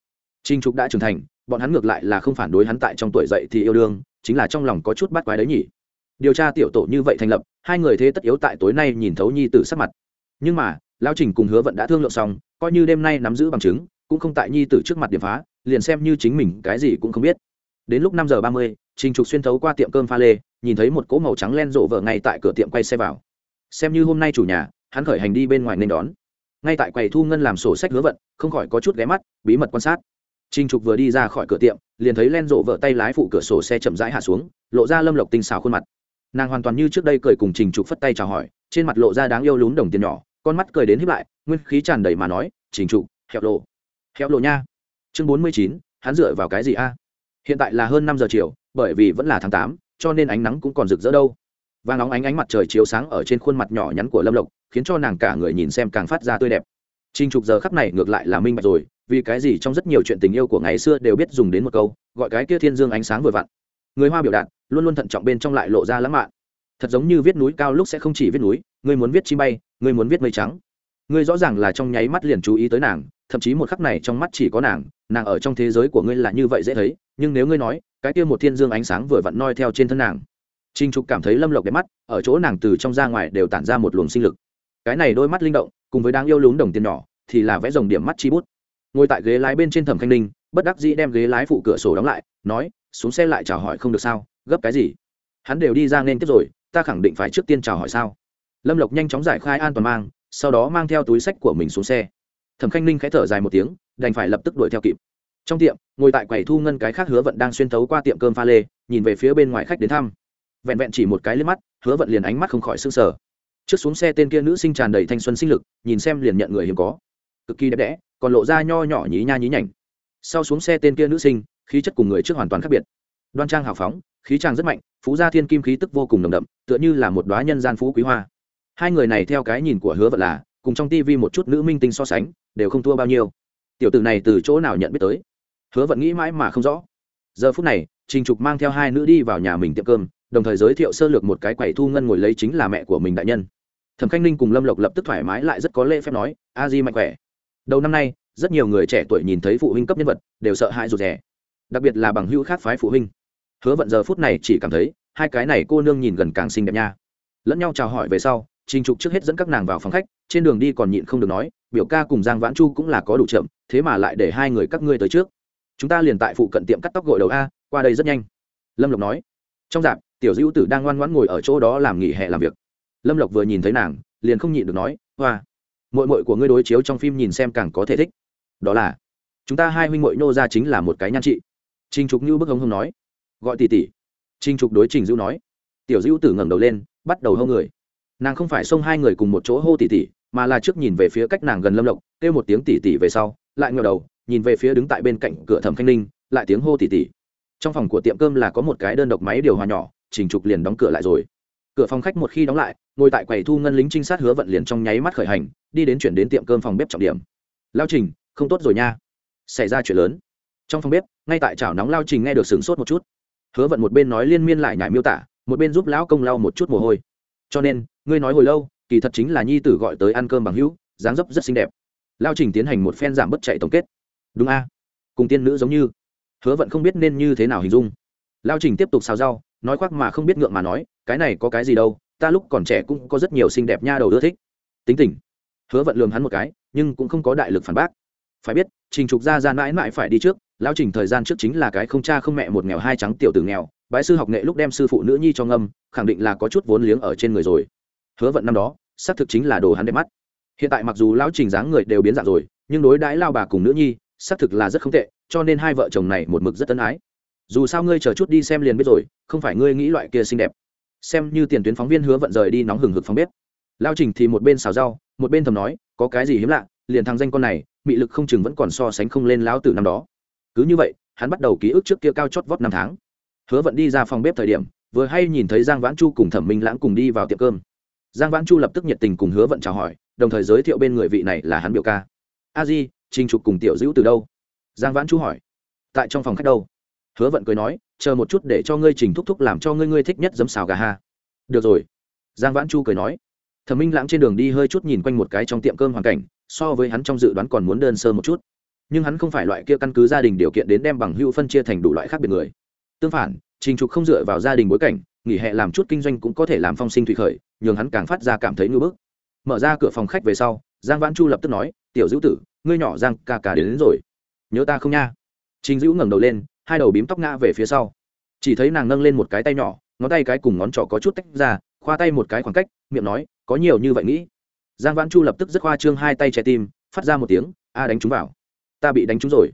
Trình trục đã trưởng thành, bọn hắn ngược lại là không phản đối hắn tại trong tuổi dậy thì yêu đương, chính là trong lòng có chút bắt quái đấy nhỉ. Điều tra tiểu tổ như vậy thành lập, hai người thế tất yếu tại tối nay nhìn thấu nhi tử sắc mặt. Nhưng mà, lão trình cùng hứa vận đã thương lượng xong, coi như đêm nay nắm giữ bằng chứng, cũng không tại nhi tử trước mặt điểm phá, liền xem như chính mình cái gì cũng không biết. Đến lúc năm giờ ba mươi, trình trục xuyên thấu qua tiệm cơm pha lê nhìn thấy một cỗ màu trắng len rộ vợ ngay tại cửa tiệm quay xe vào xem như hôm nay chủ nhà hắn khởi hành đi bên ngoài nên đón ngay tại quầy thu ngân làm sổ sách hứa vận không khỏi có chút ghé mắt bí mật quan sát Trình Trục vừa đi ra khỏi cửa tiệm, liền thấy len rộ vợ tay lái phụ cửa sổ xe chậm rãi hạ xuống, lộ ra Lâm Lộc tinh xảo khuôn mặt. Nàng hoàn toàn như trước đây cười cùng Trình Trục phất tay chào hỏi, trên mặt lộ ra đáng yêu lún đồng tiền nhỏ, con mắt cười đến hiếp lại, nguyên khí tràn đầy mà nói, "Trình Trục, hẹo lộ." "Hẹo lộ nha." Chương bốn mươi chín, hắn dựa vào cái gì a? Hiện tại là hơn năm giờ chiều, bởi vì vẫn là tháng tám, cho nên ánh nắng cũng còn rực rỡ đâu. và nóng ánh ánh mặt trời chiếu sáng ở trên khuôn mặt nhỏ nhắn của Lâm Lộc, khiến cho nàng cả người nhìn xem càng phát ra tươi đẹp. Trinh Trục giờ khắc này ngược lại là minh bạch rồi, vì cái gì trong rất nhiều chuyện tình yêu của ngày xưa đều biết dùng đến một câu gọi cái kia thiên dương ánh sáng vừa vặn người hoa biểu đạt luôn luôn thận trọng bên trong lại lộ ra lãng mạn thật giống như viết núi cao lúc sẽ không chỉ viết núi người muốn viết chi bay người muốn viết mây trắng ngươi rõ ràng là trong nháy mắt liền chú ý tới nàng thậm chí một khắc này trong mắt chỉ có nàng nàng ở trong thế giới của ngươi là như vậy dễ thấy, nhưng nếu ngươi nói, cái kia một thiên dương ánh sáng vừa vặn noi theo trên thân nàng. Trinh trục cảm thấy lâm lộc đẹp mắt, ở chỗ nàng từ trong ra ngoài đều tản ra một luồng sinh lực. Cái này đôi mắt linh động, cùng với đáng yêu lún đồng tiền nhỏ, thì là vẽ dòng điểm mắt chi bút. Ngồi tại ghế lái bên trên thẩm khanh ninh, bất đắc dĩ đem ghế lái phụ cửa sổ đóng lại, nói, xuống xe lại chào hỏi không được sao, gấp cái gì? Hắn đều đi ra nên tiếp rồi, ta khẳng định phải trước tiên chào hỏi sao? Lâm lộc nhanh chóng giải khai an toàn mang, sau đó mang theo túi sách của mình xuống xe thẩm khanh ninh khẽ thở dài một tiếng, đành phải lập tức đuổi theo kịp. Trong tiệm, ngồi tại quầy thu ngân cái khác hứa vận đang xuyên thấu qua tiệm cơm pha lê, nhìn về phía bên ngoài khách đến thăm. Vẹn vẹn chỉ một cái lên mắt, hứa vận liền ánh mắt không khỏi s ư n g sở trước xuống xe tên kia nữ sinh tràn đầy thanh xuân sinh lực, nhìn xem liền nhận người hiếm có. Cực kỳ đẹp đẽ, còn lộ ra nho nhỏ nhí nha nhí nhảnh. Sau xuống xe tên kia nữ sinh, khí chất cùng người trước hoàn toàn khác biệt. Đoan trang hào phóng, khí trang rất mạnh, phú gia thiên kim khí tức vô cùng nồng đậm, tựa như là một đoá nhân gian phú quý hoa. Hai người này theo cái nhìn của hứa vận là cùng trong tivi một chút nữ minh tinh so sánh, đều không thua bao nhiêu. Tiểu tử này từ chỗ nào nhận biết tới? Hứa vận nghĩ mãi mà không rõ. Giờ phút này, trình trục mang theo hai nữ đi vào nhà mình tiệm cơm, đồng thời giới thiệu sơ lược một cái quầy thu ngân ngồi lấy chính là mẹ của mình đại nhân. Thẩm khanh ninh cùng lâm lộc lập tức thoải mái lại rất có lễ phép nói, a di mạnh khỏe. Đầu năm nay, rất nhiều người trẻ tuổi nhìn thấy phụ huynh cấp nhân vật, đều sợ hãi rụt rè. Đặc biệt là bằng hữu khác phái phụ huynh. Hứa vận giờ phút này chỉ cảm thấy, hai cái này cô nương nhìn gần càng xinh đẹp nha. Lẫn nhau chào hỏi về sau, trình trục trước hết dẫn các nàng vào phòng khách trên đường đi còn nhịn không được nói, biểu ca cùng giang vãn chu cũng là có đủ chậm, thế mà lại để hai người các ngươi tới trước. Chúng ta liền tại phụ cận tiệm cắt tóc gội đầu a, qua đây rất nhanh. Lâm lộc nói. Trong dạp, tiểu dữ tử đang ngoan ngoãn ngồi ở chỗ đó làm nghỉ hè làm việc. Lâm lộc vừa nhìn thấy nàng, liền không nhịn được nói, hoa mội mội của ngươi đối chiếu trong phim nhìn xem càng có thể thích. Đó là, chúng ta hai huynh mội nô ra chính là một cái nhan trị. Trinh trục như bức hống hông nói. Gọi tỷ tỷ. Trinh trục đối trình dữ nói. Tiểu dữ tử ngẩng đầu lên, bắt đầu hô người. Nàng không phải xông hai người cùng một chỗ hô tỷ tỷ mà là trước nhìn về phía cách nàng gần lâm lộc, kêu một tiếng tỉ tỉ về sau, lại ngờ đầu, nhìn về phía đứng tại bên cạnh cửa thẩm khanh ninh, lại tiếng hô tỉ tỉ. trong phòng của tiệm cơm là có một cái đơn độc máy điều hòa nhỏ, trình trục liền đóng cửa lại rồi. Cửa phòng khách một khi đóng lại, ngồi tại quầy thu ngân lính trinh sát hứa vận liền trong nháy mắt khởi hành, đi đến chuyển đến tiệm cơm phòng bếp trọng điểm. Lao trình, không tốt rồi nha. Xảy ra chuyện lớn. Trong phòng bếp, ngay tại chảo nóng lao trình nghe được sửng sốt một chút. Hứa vận một bên nói liên miên lại nhải miêu tả, một bên giúp lão công lau một chút mồ hôi. Cho nên, ngươi nói hồi lâu kỳ thật chính là nhi tử gọi tới ăn cơm bằng hữu, dáng dấp rất xinh đẹp. Lao trình tiến hành một phen giảm bất chạy tổng kết. Đúng a? Cùng tiên nữ giống như. Hứa vận không biết nên như thế nào hình dung. Lao trình tiếp tục xào rau, nói khoác mà không biết ngượng mà nói, cái này có cái gì đâu, ta lúc còn trẻ cũng có rất nhiều xinh đẹp nha đầu ưa thích. Tính tình. Hứa vận lường hắn một cái, nhưng cũng không có đại lực phản bác. Phải biết, trình trục gia ra mãi mãi phải đi trước, lao trình thời gian trước chính là cái không cha không mẹ một nghèo hai trắng tiểu tử nghèo, bái sư học nghệ lúc đem sư phụ nữ nhi cho ngâm, khẳng định là có chút vốn liếng ở trên người rồi hứa vận năm đó, xác thực chính là đồ hắn đẹp mắt. Hiện tại mặc dù lão trình dáng người đều biến dạng rồi, nhưng đối đãi lao bà cùng nữ nhi, xác thực là rất không tệ, cho nên hai vợ chồng này một mực rất tân ái. Dù sao ngươi chờ chút đi xem liền biết rồi, không phải ngươi nghĩ loại kia xinh đẹp. Xem như tiền tuyến phóng viên hứa vận rời đi nóng hừng hực phóng bếp. Lao trình thì một bên xào rau, một bên thầm nói, có cái gì hiếm lạ, liền thằng danh con này, mị lực không chừng vẫn còn so sánh không lên lão từ năm đó. Cứ như vậy, hắn bắt đầu ký ức trước kia cao chót vót năm tháng. Hứa vận đi ra phòng bếp thời điểm, vừa hay nhìn thấy giang vãn chu cùng thẩm minh lãng cùng đi vào tiệm cơm giang vãn chu lập tức nhiệt tình cùng hứa vận chào hỏi, đồng thời giới thiệu bên người vị này là hắn biểu ca. A di, trình trục cùng tiểu dữ từ đâu? Giang vãn chu hỏi. Tại trong phòng khách đâu. Hứa vận cười nói, chờ một chút để cho ngươi trình thúc thúc làm cho ngươi ngươi thích nhất giấm xào gà ha. Được rồi. Giang vãn chu cười nói. Thẩm minh lãng trên đường đi hơi chút nhìn quanh một cái trong tiệm cơm hoàn cảnh, so với hắn trong dự đoán còn muốn đơn sơ một chút. Nhưng hắn không phải loại kia căn cứ gia đình điều kiện đến đem bằng hữu phân chia thành đủ loại khác biệt người. Tương phản, trình trục không dựa vào gia đình bối cảnh nghỉ hè làm chút kinh doanh cũng có thể làm phong sinh thủy khởi nhường hắn càng phát ra cảm thấy ngưỡng bức. Mở ra cửa phòng khách về sau giang vãn chu lập tức nói tiểu dữ tử ngươi nhỏ giang ca ca đến, đến rồi. Nhớ ta không nha? Trình dữ ngẩng đầu lên hai đầu bím tóc ngã về phía sau. Chỉ thấy nàng nâng lên một cái tay nhỏ ngón tay cái cùng ngón trỏ có chút tách ra khoa tay một cái khoảng cách miệng nói có nhiều như vậy nghĩ. Giang vãn chu lập tức dứt khoa trương hai tay che tim phát ra một tiếng a đánh chúng vào. Ta bị đánh trúng rồi.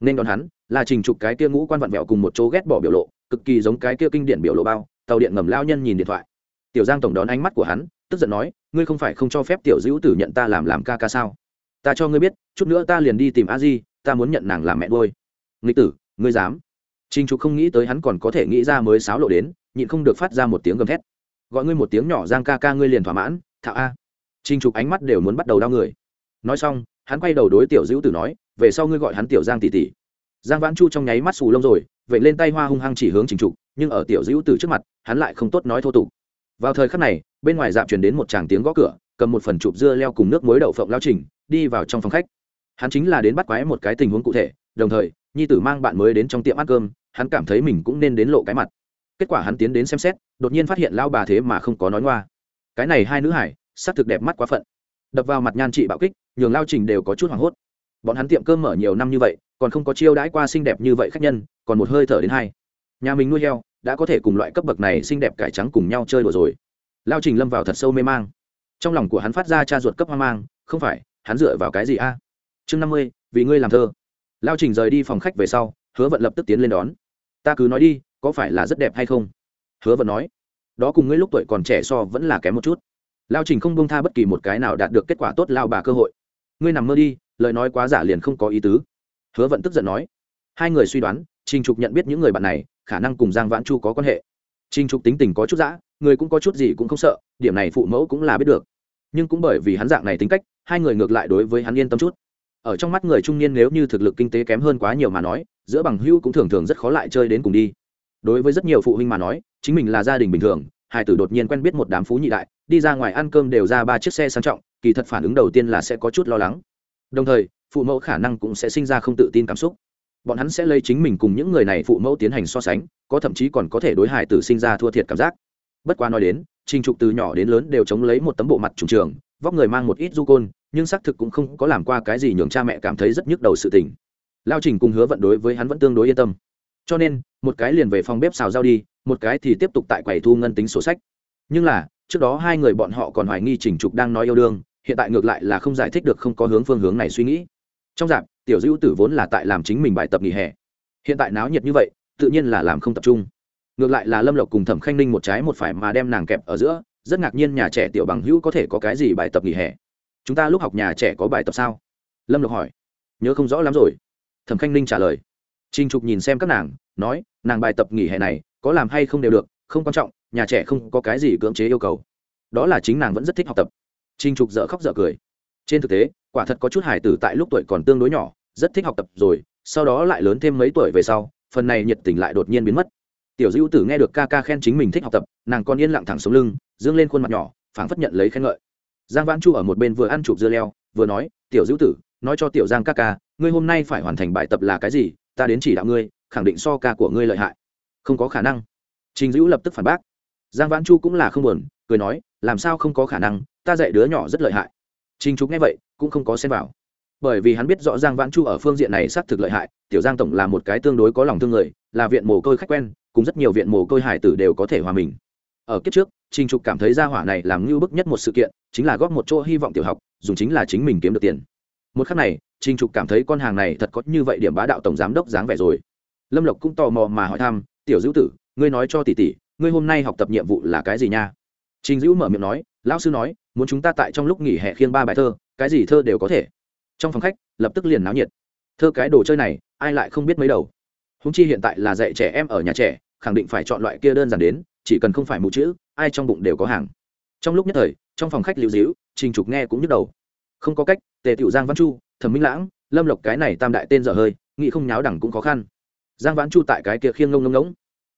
Nên đón hắn là trình trục cái kia ngũ quan vặn vẹo cùng một chỗ ghét bỏ biểu lộ cực kỳ giống cái kia kinh điển biểu lộ bao tàu điện ngầm lao nhân nhìn điện thoại. Tiểu giang tổng đón ánh mắt của hắn, tức giận nói, ngươi không phải không cho phép tiểu dữ tử nhận ta làm làm ca ca sao? Ta cho ngươi biết, chút nữa ta liền đi tìm a di, ta muốn nhận nàng làm mẹ đôi nghịch tử, ngươi dám? Trình trục không nghĩ tới hắn còn có thể nghĩ ra mới sáo lộ đến, nhịn không được phát ra một tiếng gầm thét. Gọi ngươi một tiếng nhỏ giang ca ca ngươi liền thỏa mãn thạo a. Trình trục ánh mắt đều muốn bắt đầu đau người. Nói xong, hắn quay đầu đối tiểu dữ tử nói, về sau ngươi gọi hắn tiểu giang tỷ tỷ. Giang vãn chu trong nháy mắt xù lông rồi vậy lên tay hoa hung hăng chỉ hướng trình trục nhưng ở tiểu dữ tử trước mặt, hắn lại không tốt nói thô tục. Vào thời khắc này, bên ngoài dạp truyền đến một tràng tiếng gõ cửa, cầm một phần chụp dưa leo cùng nước muối đậu phộng lao trình, đi vào trong phòng khách. Hắn chính là đến bắt quái một cái tình huống cụ thể, đồng thời, nhi tử mang bạn mới đến trong tiệm ăn cơm, hắn cảm thấy mình cũng nên đến lộ cái mặt. Kết quả hắn tiến đến xem xét, đột nhiên phát hiện lao bà thế mà không có nói ngoa. Cái này hai nữ hải s ắ c thực đẹp mắt quá phận. Đập vào mặt nhan trị bạo kích, nhường lao trình đều có chút hoảng hốt. Bọn hắn tiệm cơm mở nhiều năm như vậy, còn không có chiêu đãi qua xinh đẹp như vậy khách nhân, còn một hơi thở đến hai nhà mình nuôi heo, đã có thể cùng loại cấp bậc này xinh đẹp cải trắng cùng nhau chơi đùa rồi. Lao trình lâm vào thật sâu mê mang. Trong lòng của hắn phát ra cha ruột cấp hoang mang, không phải, hắn dựa vào cái gì a? Chương năm mươi, vì ngươi làm thơ. Lao trình rời đi phòng khách về sau, hứa vận lập tức tiến lên đón. Ta cứ nói đi, có phải là rất đẹp hay không? Hứa vận nói. Đó cùng ngươi lúc tuổi còn trẻ so vẫn là kém một chút. Lao trình không bông tha bất kỳ một cái nào đạt được kết quả tốt lao bà cơ hội. Ngươi nằm mơ đi, lời nói quá giả liền không có ý tứ. Hứa vận tức giận nói. Hai người suy đoán, trình trục nhận biết những người bạn này khả năng cùng giang vãn chu có quan hệ. Trinh trục tính tình có chút dã, người cũng có chút gì cũng không sợ, điểm này phụ mẫu cũng là biết được. Nhưng cũng bởi vì hắn dạng này tính cách, hai người ngược lại đối với hắn yên tâm chút. Ở trong mắt người trung niên nếu như thực lực kinh tế kém hơn quá nhiều mà nói, giữa bằng hữu cũng thường thường rất khó lại chơi đến cùng đi. Đối với rất nhiều phụ huynh mà nói, chính mình là gia đình bình thường, hai tử đột nhiên quen biết một đám phú nhị đại, đi ra ngoài ăn cơm đều ra ba chiếc xe sang trọng, kỳ thật phản ứng đầu tiên là sẽ có chút lo lắng. Đồng thời, phụ mẫu khả năng cũng sẽ sinh ra không tự tin cảm xúc bọn hắn sẽ lấy chính mình cùng những người này phụ mẫu tiến hành so sánh, có thậm chí còn có thể đối hại tử sinh ra thua thiệt cảm giác. Bất quá nói đến, trình trục từ nhỏ đến lớn đều chống lấy một tấm bộ mặt trùng trường, vóc người mang một ít du côn, nhưng xác thực cũng không có làm qua cái gì nhường cha mẹ cảm thấy rất nhức đầu sự tình. Lao trình cùng hứa vận đối với hắn vẫn tương đối yên tâm. Cho nên, một cái liền về phòng bếp xào rau đi, một cái thì tiếp tục tại quầy thu ngân tính sổ sách. Nhưng là, trước đó hai người bọn họ còn hoài nghi trình trục đang nói yêu đương, hiện tại ngược lại là không giải thích được không có hướng phương hướng này suy nghĩ trong dạp, tiểu dữ tử vốn là tại làm chính mình bài tập nghỉ hè. Hiện tại náo nhiệt như vậy, tự nhiên là làm không tập trung. Ngược lại là lâm lộc cùng thẩm khanh ninh một trái một phải mà đem nàng kẹp ở giữa, rất ngạc nhiên nhà trẻ tiểu bằng hữu có thể có cái gì bài tập nghỉ hè. Chúng ta lúc học nhà trẻ có bài tập sao? Lâm lộc hỏi. Nhớ không rõ lắm rồi. Thẩm khanh ninh trả lời. Trinh trục nhìn xem các nàng, nói, nàng bài tập nghỉ hè này, có làm hay không đều được, không quan trọng, nhà trẻ không có cái gì cưỡng chế yêu cầu. Đó là chính nàng vẫn rất thích học tập. Trinh trục dở khóc dở cười trên thực tế, quả thật có chút hải tử tại lúc tuổi còn tương đối nhỏ, rất thích học tập rồi, sau đó lại lớn thêm mấy tuổi về sau, phần này nhiệt tình lại đột nhiên biến mất. Tiểu dữ tử nghe được ca ca khen chính mình thích học tập, nàng còn yên lặng thẳng sống lưng, dương lên khuôn mặt nhỏ, phảng phất nhận lấy khen ngợi. Giang vãn chu ở một bên vừa ăn chụp dưa leo, vừa nói, tiểu dữ tử, nói cho tiểu giang ca ca, ngươi hôm nay phải hoàn thành bài tập là cái gì, ta đến chỉ đạo ngươi, khẳng định so ca của ngươi lợi hại. Không có khả năng. Trình dữ lập tức phản bác. Giang vãn chu cũng là không buồn, cười nói, làm sao không có khả năng, ta dạy đứa nhỏ rất lợi hại trình trục nghe vậy, cũng không có xen vào. Bởi vì hắn biết rõ giang vãn chu ở phương diện này xác thực lợi hại, tiểu giang tổng là một cái tương đối có lòng thương người, là viện mồ côi khách quen, cùng rất nhiều viện mồ côi hải tử đều có thể hòa mình. Ở kiếp trước, trình trục cảm thấy gia hỏa này làm như bức nhất một sự kiện, chính là góp một chỗ hy vọng tiểu học, dùng chính là chính mình kiếm được tiền. Một khắc này, trình trục cảm thấy con hàng này thật có như vậy điểm bá đạo tổng giám đốc dáng vẻ rồi. Lâm lộc cũng tò mò mà hỏi thăm, tiểu Dữu tử, ngươi nói cho tỷ tỷ, ngươi hôm nay học tập nhiệm vụ là cái gì nha? Trình dữ mở miệng nói, lão sư nói, muốn chúng ta tại trong lúc nghỉ hè khiêng ba bài thơ, cái gì thơ đều có thể. Trong phòng khách, lập tức liền náo nhiệt. Thơ cái đồ chơi này, ai lại không biết mấy đầu. Húng chi hiện tại là dạy trẻ em ở nhà trẻ, khẳng định phải chọn loại kia đơn giản đến, chỉ cần không phải mù chữ, ai trong bụng đều có hàng. Trong lúc nhất thời, trong phòng khách liễu dĩu trình trục nghe cũng nhức đầu. Không có cách, tề tiểu giang văn chu, thẩm minh lãng, lâm lộc cái này tam đại tên dở hơi, nghĩ không nháo đẳng cũng khó khăn. Giang vãn chu tại cái kia khiêng ngông ngông ngỗng.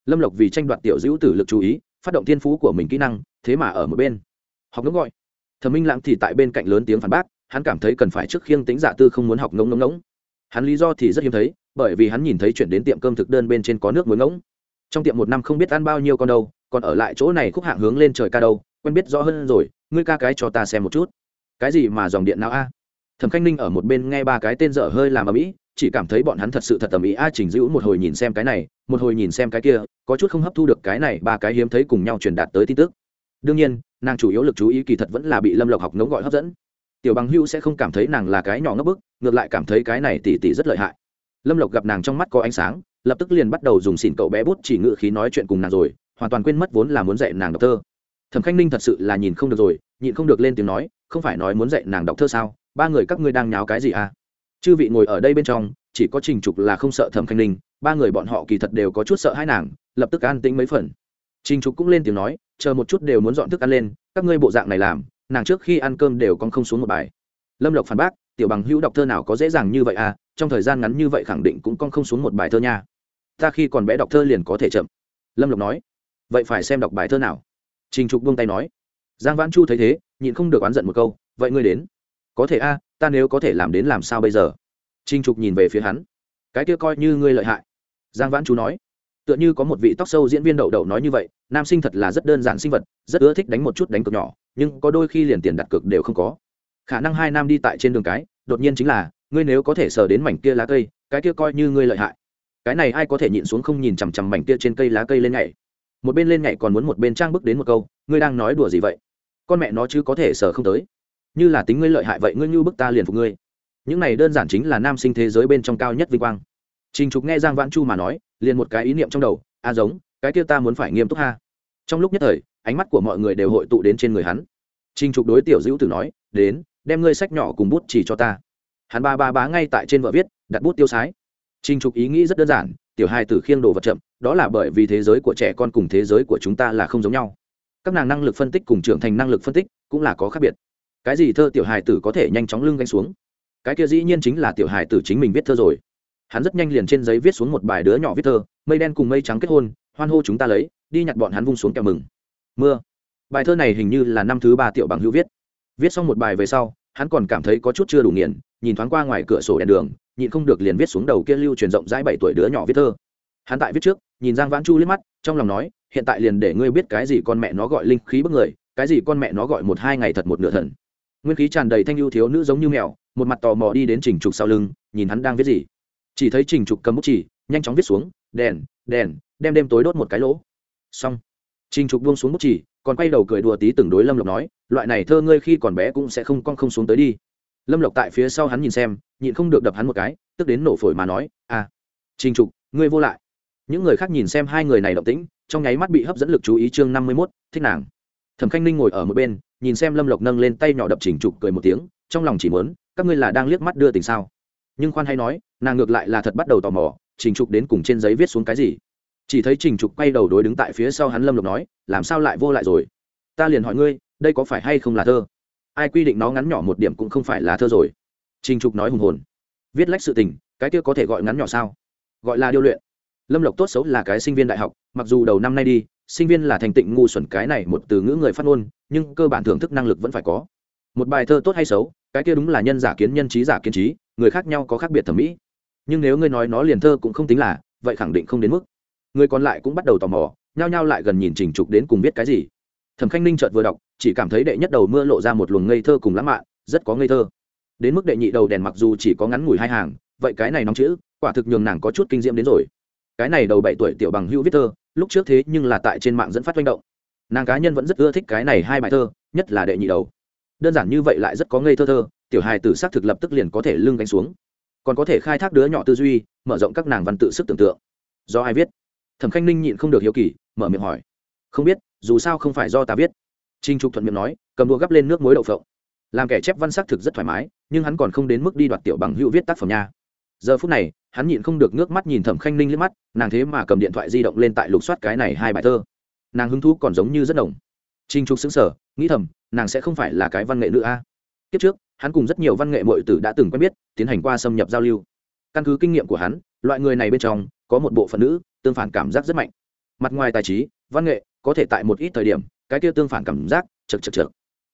Lâm lộc vì tranh đoạt tiểu dữ tử lực chú ý, phát động thiên phú của mình kỹ năng thế mà ở một bên. Học ngỗng gọi. Thẩm minh lãng thì tại bên cạnh lớn tiếng phản bác, hắn cảm thấy cần phải trước khiêng tính giả tư không muốn học ngỗng ngỗng ngỗng. Hắn lý do thì rất hiếm thấy, bởi vì hắn nhìn thấy chuyển đến tiệm cơm thực đơn bên trên có nước muối ngỗng. Trong tiệm một năm không biết ăn bao nhiêu con đâu, còn ở lại chỗ này khúc hạng hướng lên trời ca đâu, quen biết rõ hơn rồi, ngươi ca cái cho ta xem một chút. Cái gì mà dòng điện nào a? Thẩm khanh ninh ở một bên nghe ba cái tên dở hơi làm ở mỹ chỉ cảm thấy bọn hắn thật sự thật tầm ý a chỉnh dữ một hồi nhìn xem cái này, một hồi nhìn xem cái kia, có chút không hấp thu được cái này, ba cái hiếm thấy cùng nhau truyền đạt tới tin tức đương nhiên, nàng chủ yếu lực chú ý kỳ thật vẫn là bị lâm lộc học ngống gọi hấp dẫn. Tiểu bằng hưu sẽ không cảm thấy nàng là cái nhỏ ngấp bức, ngược lại cảm thấy cái này tỉ tỉ rất lợi hại. Lâm lộc gặp nàng trong mắt có ánh sáng, lập tức liền bắt đầu dùng xỉn cậu bé bút chỉ ngự khí nói chuyện cùng nàng rồi, hoàn toàn quên mất vốn là muốn dạy nàng đọc thơ. Thẩm khanh ninh thật sự là nhìn không được rồi, nhịn không được lên tiếng nói, không phải nói muốn dạy nàng đọc thơ sao? Ba người các ngươi đang nháo cái gì à? Chư vị ngồi ở đây bên trong, chỉ có trình trục là không sợ thẩm khanh ninh, ba người bọn họ kỳ thật đều có chút sợ hai nàng, lập tức an tĩnh mấy phần trình trục cũng lên tiếng nói, chờ một chút đều muốn dọn thức ăn lên, các ngươi bộ dạng này làm, nàng trước khi ăn cơm đều còn không xuống một bài. Lâm lộc phản bác, tiểu bằng hữu đọc thơ nào có dễ dàng như vậy à trong thời gian ngắn như vậy khẳng định cũng con không xuống một bài thơ nha. Ta khi còn bé đọc thơ liền có thể chậm. Lâm lộc nói, vậy phải xem đọc bài thơ nào. Trình trục buông tay nói, giang vãn chu thấy thế, nhịn không được oán giận một câu, vậy ngươi đến. Có thể a, ta nếu có thể làm đến làm sao bây giờ? Trình trục nhìn về phía hắn, cái kia coi như ngươi lợi hại. Giang vãn chu nói tựa như có một vị tóc sâu diễn viên đậu đậu nói như vậy, nam sinh thật là rất đơn giản sinh vật, rất ưa thích đánh một chút đánh cược nhỏ, nhưng có đôi khi liền tiền đặt cược đều không có. Khả năng hai nam đi tại trên đường cái, đột nhiên chính là, ngươi nếu có thể sờ đến mảnh kia lá cây, cái kia coi như ngươi lợi hại. Cái này ai có thể nhịn xuống không nhìn chằm chằm mảnh kia trên cây lá cây lên nhảy? Một bên lên nhảy còn muốn một bên trang bức đến một câu, ngươi đang nói đùa gì vậy? Con mẹ nó chứ có thể sờ không tới. Như là tính ngươi lợi hại vậy ngươi như bức ta liền phục ngươi. Những này đơn giản chính là nam sinh thế giới bên trong cao nhất vinh quang. Trình trục nghe giang vãn chu mà nói liền một cái ý niệm trong đầu, a giống, cái kia ta muốn phải nghiêm túc ha. Trong lúc nhất thời, ánh mắt của mọi người đều hội tụ đến trên người hắn. Trình trục đối tiểu dữ tử nói, đến, đem ngươi sách nhỏ cùng bút chỉ cho ta. Hắn ba ba bá ngay tại trên vợ viết, đặt bút tiêu sái. Trình trục ý nghĩ rất đơn giản, tiểu hai tử khiêng đồ vật chậm, đó là bởi vì thế giới của trẻ con cùng thế giới của chúng ta là không giống nhau. Các nàng năng lực phân tích cùng trưởng thành năng lực phân tích cũng là có khác biệt. Cái gì thơ tiểu hài tử có thể nhanh chóng lưng gánh xuống? Cái kia dĩ nhiên chính là tiểu hài tử chính mình viết thơ rồi hắn rất nhanh liền trên giấy viết xuống một bài đứa nhỏ viết thơ, mây đen cùng mây trắng kết hôn, hoan hô chúng ta lấy, đi nhặt bọn hắn vung xuống kẹo mừng. Mưa. Bài thơ này hình như là năm thứ ba tiểu bằng hữu viết. Viết xong một bài về sau, hắn còn cảm thấy có chút chưa đủ nghiền, nhìn thoáng qua ngoài cửa sổ đèn đường, nhịn không được liền viết xuống đầu kia lưu truyền rộng rãi bảy tuổi đứa nhỏ viết thơ. Hắn tại viết trước, nhìn giang vãn chu liếc mắt, trong lòng nói, hiện tại liền để ngươi biết cái gì con mẹ nó gọi linh khí bức người, cái gì con mẹ nó gọi một hai ngày thật một nửa thần. Nguyên khí tràn đầy thanh ưu thiếu nữ giống như mèo, một mặt tò mò đi đến trình trục sau lưng, nhìn hắn đang viết gì chỉ thấy trình trục cầm bút chỉ, nhanh chóng viết xuống, đèn đèn, đem đêm tối đốt một cái lỗ. Xong. Trình trục buông xuống bút chỉ, còn quay đầu cười đùa tí từng đối lâm lộc nói, loại này thơ ngươi khi còn bé cũng sẽ không con không xuống tới đi. Lâm lộc tại phía sau hắn nhìn xem, nhịn không được đập hắn một cái, tức đến nổ phổi mà nói à trình trục, ngươi vô lại. Những người khác nhìn xem hai người này động tĩnh, trong nháy mắt bị hấp dẫn lực chú ý chương năm mươi mốt, thích nàng. Thẩm khanh ninh ngồi ở một bên, nhìn xem lâm lộc nâng lên tay nhỏ đập trình trục cười một tiếng, trong lòng chỉ muốn, các ngươi là đang liếc mắt đưa tình sao? Nhưng khoan hay nói, nàng ngược lại là thật bắt đầu tò mò, trình trục đến cùng trên giấy viết xuống cái gì? Chỉ thấy trình trục quay đầu đối đứng tại phía sau hắn lâm lộc nói, làm sao lại vô lại rồi? Ta liền hỏi ngươi, đây có phải hay không là thơ? Ai quy định nó ngắn nhỏ một điểm cũng không phải là thơ rồi. Trình trục nói hùng hồn. Viết lách sự tình, cái kia có thể gọi ngắn nhỏ sao? Gọi là điêu luyện. Lâm lộc tốt xấu là cái sinh viên đại học, mặc dù đầu năm nay đi, sinh viên là thành tịnh ngu xuẩn cái này một từ ngữ người phát ngôn, nhưng cơ bản thưởng thức năng lực vẫn phải có. Một bài thơ tốt hay xấu, cái kia đúng là nhân giả kiến nhân trí giả kiến trí người khác nhau có khác biệt thẩm mỹ. Nhưng nếu ngươi nói nó liền thơ cũng không tính là, vậy khẳng định không đến mức. Người còn lại cũng bắt đầu tò mò, nhao nhao lại gần nhìn trình trục đến cùng biết cái gì. Thẩm khanh ninh chợt vừa đọc, chỉ cảm thấy đệ nhất đầu mưa lộ ra một luồng ngây thơ cùng lãng mạn, rất có ngây thơ. Đến mức đệ nhị đầu đèn mặc dù chỉ có ngắn ngủi hai hàng, vậy cái này nóng chữ, quả thực nhường nàng có chút kinh diễm đến rồi. Cái này đầu bảy tuổi tiểu bằng hữu viết thơ, lúc trước thế nhưng là tại trên mạng dẫn phát manh động. Nàng cá nhân vẫn rất ưa thích cái này hai bài thơ, nhất là đệ nhị đầu. Đơn giản như vậy lại rất có ngây thơ thơ tiểu hài tử xác thực lập tức liền có thể lưng gánh xuống. Còn có thể khai thác đứa nhỏ tư duy, mở rộng các nàng văn tự sức tưởng tượng. Do ai viết? Thẩm khanh ninh nhịn không được hiếu kỳ, mở miệng hỏi. Không biết, dù sao không phải do ta viết. Trinh trục thuận miệng nói, cầm đua gắp lên nước muối đậu phộng. Làm kẻ chép văn xác thực rất thoải mái, nhưng hắn còn không đến mức đi đoạt tiểu bằng hữu viết tác phẩm nha. Giờ phút này, hắn nhịn không được nước mắt nhìn thẩm khanh ninh liếc mắt, nàng thế mà cầm điện thoại di động lên tại lục soát cái này hai bài thơ. Nàng hứng thú còn giống như rất đồng trinh trục xứng sở nghĩ thầm, nàng sẽ không phải là cái văn nghệ nữ a. Kiếp trước hắn cùng rất nhiều văn nghệ mọi tử đã từng quen biết, tiến hành qua xâm nhập giao lưu. Căn cứ kinh nghiệm của hắn, loại người này bên trong, có một bộ phận nữ, tương phản cảm giác rất mạnh. Mặt ngoài tài trí, văn nghệ, có thể tại một ít thời điểm, cái kia tương phản cảm giác chật chật chật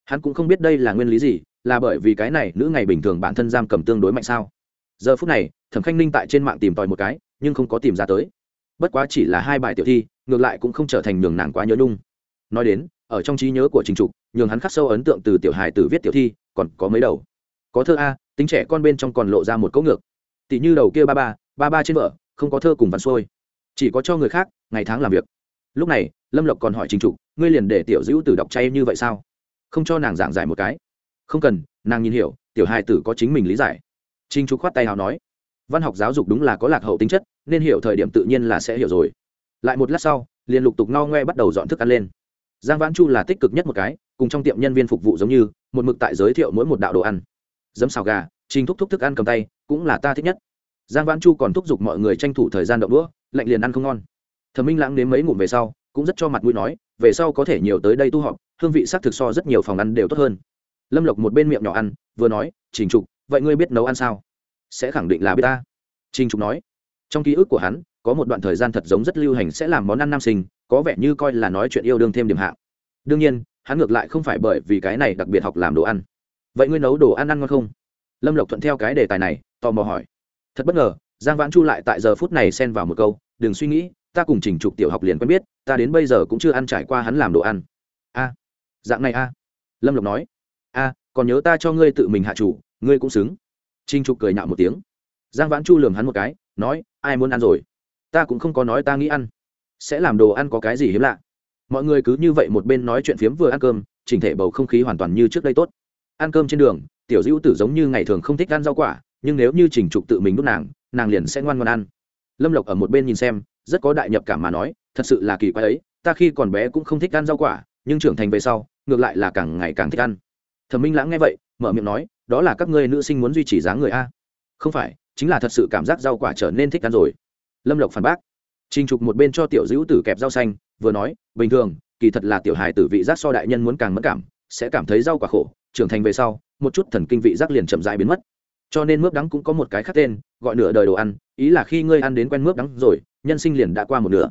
hắn cũng không biết đây là nguyên lý gì, là bởi vì cái này nữ ngày bình thường bản thân giam cầm tương đối mạnh sao? Giờ phút này, thẩm khanh ninh tại trên mạng tìm tòi một cái, nhưng không có tìm ra tới. Bất quá chỉ là hai bài tiểu thi, ngược lại cũng không trở thành nhường nàng quá nhớ nung nói đến, ở trong trí nhớ của trình trục, nhường hắn khắc sâu ấn tượng từ tiểu hài tử viết tiểu thi còn có mấy đầu. Có thơ a, tính trẻ con bên trong còn lộ ra một cấu ngược. Tỷ như đầu kia ba ba ba ba trên vợ, không có thơ cùng văn xuôi. Chỉ có cho người khác, ngày tháng làm việc. Lúc này, lâm lộc còn hỏi trình trục, ngươi liền để tiểu dữ tử đọc chay như vậy sao? Không cho nàng giảng giải một cái. Không cần, nàng nhìn hiểu, tiểu hai tử có chính mình lý giải. Trình trục khoát tay hào nói, văn học giáo dục đúng là có lạc hậu tính chất, nên hiểu thời điểm tự nhiên là sẽ hiểu rồi. Lại một lát sau, liền lục tục no ngoe bắt đầu dọn thức ăn lên. Giang vãn chu là tích cực nhất một cái cùng trong tiệm nhân viên phục vụ giống như, một mực tại giới thiệu mỗi một đạo đồ ăn. Dấm xào gà, trình thúc thúc thức ăn cầm tay, cũng là ta thích nhất. Giang vãn chu còn thúc giục mọi người tranh thủ thời gian đậu đũa, lạnh liền ăn không ngon. Thẩm minh lãng đến mấy ngụm về sau, cũng rất cho mặt mũi nói, về sau có thể nhiều tới đây tu họp, hương vị sắc thực so rất nhiều phòng ăn đều tốt hơn. Lâm lộc một bên miệng nhỏ ăn, vừa nói, trình trục, vậy ngươi biết nấu ăn sao? Sẽ khẳng định là biết ta. Trình trục nói. Trong ký ức của hắn, có một đoạn thời gian thật giống rất lưu hành sẽ làm món ăn nam sinh, có vẻ như coi là nói chuyện yêu đương thêm điểm hạng. Đương nhiên hắn ngược lại không phải bởi vì cái này đặc biệt học làm đồ ăn. Vậy ngươi nấu đồ ăn ăn ngon không? Lâm lộc thuận theo cái đề tài này, tò mò hỏi. Thật bất ngờ, giang vãn chu lại tại giờ phút này xen vào một câu, đừng suy nghĩ, ta cùng trình trục tiểu học liền quen biết, ta đến bây giờ cũng chưa ăn trải qua hắn làm đồ ăn. A, dạng này a? Lâm lộc nói. A, còn nhớ ta cho ngươi tự mình hạ chủ, ngươi cũng xứng. Trinh trục cười nhạo một tiếng. Giang vãn chu lường hắn một cái, nói, ai muốn ăn rồi? Ta cũng không có nói ta nghĩ ăn. Sẽ làm đồ ăn có cái gì hiếm lạ? Mọi người cứ như vậy một bên nói chuyện phiếm vừa ăn cơm, chỉnh thể bầu không khí hoàn toàn như trước đây tốt. Ăn cơm trên đường, tiểu dữ tử giống như ngày thường không thích ăn rau quả, nhưng nếu như chỉnh trục tự mình đút nàng nàng liền sẽ ngoan ngoan ăn. Lâm lộc ở một bên nhìn xem, rất có đại nhập cảm mà nói, thật sự là kỳ quái ấy, ta khi còn bé cũng không thích ăn rau quả, nhưng trưởng thành về sau, ngược lại là càng ngày càng thích ăn. Thẩm minh lãng nghe vậy, mở miệng nói, đó là các ngươi nữ sinh muốn duy trì dáng người a? Không phải, chính là thật sự cảm giác rau quả trở nên thích ăn rồi. Lâm lộc phản bác trình trục một bên cho tiểu Dữu tử kẹp rau xanh, vừa nói, bình thường, kỳ thật là tiểu hài tử vị giác so đại nhân muốn càng mất cảm, sẽ cảm thấy rau quả khổ, trưởng thành về sau, một chút thần kinh vị giác liền chậm rãi biến mất. Cho nên mướp đắng cũng có một cái khác tên, gọi nửa đời đồ ăn, ý là khi ngươi ăn đến quen mướp đắng rồi, nhân sinh liền đã qua một nửa.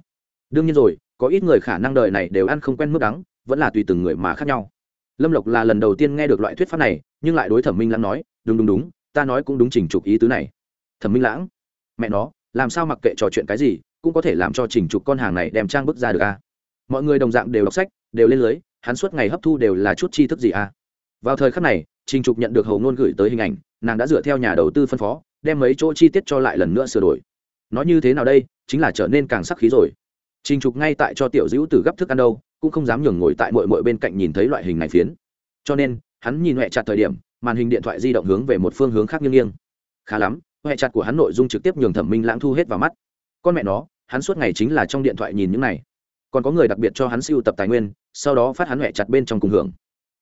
Đương nhiên rồi, có ít người khả năng đời này đều ăn không quen mướp đắng, vẫn là tùy từng người mà khác nhau. Lâm lộc là lần đầu tiên nghe được loại thuyết pháp này, nhưng lại đối thẩm minh lãng nói, đúng đúng đúng, ta nói cũng đúng trình trục ý tứ này. Thẩm minh lãng, mẹ nó, làm sao mặc kệ trò chuyện cái gì cũng có thể làm cho trình trục con hàng này đem trang bức ra được a à? mọi người đồng dạng đều đọc sách, đều lên lưới, hắn suốt ngày hấp thu đều là chút tri thức gì a à? vào thời khắc này, trình trục nhận được hầu ngôn gửi tới hình ảnh, nàng đã dựa theo nhà đầu tư phân phó, đem mấy chỗ chi tiết cho lại lần nữa sửa đổi. Nói như thế nào đây, chính là trở nên càng sắc khí rồi. Trình trục ngay tại cho tiểu dữ từ gấp thức ăn đâu, cũng không dám nhường ngồi tại mội mội bên cạnh nhìn thấy loại hình này phiến. Cho nên, hắn nhìn huệ chặt thời điểm, màn hình điện thoại di động hướng về một phương hướng khác nghiêng nghiêng. Khá lắm huệ chặt của hắn nội dung trực tiếp nhường thẩm minh lãng thu hết vào mắt. Con mẹ nó hắn suốt ngày chính là trong điện thoại nhìn những này. Còn có người đặc biệt cho hắn siêu tập tài nguyên, sau đó phát hắn huệ chặt bên trong cùng hưởng.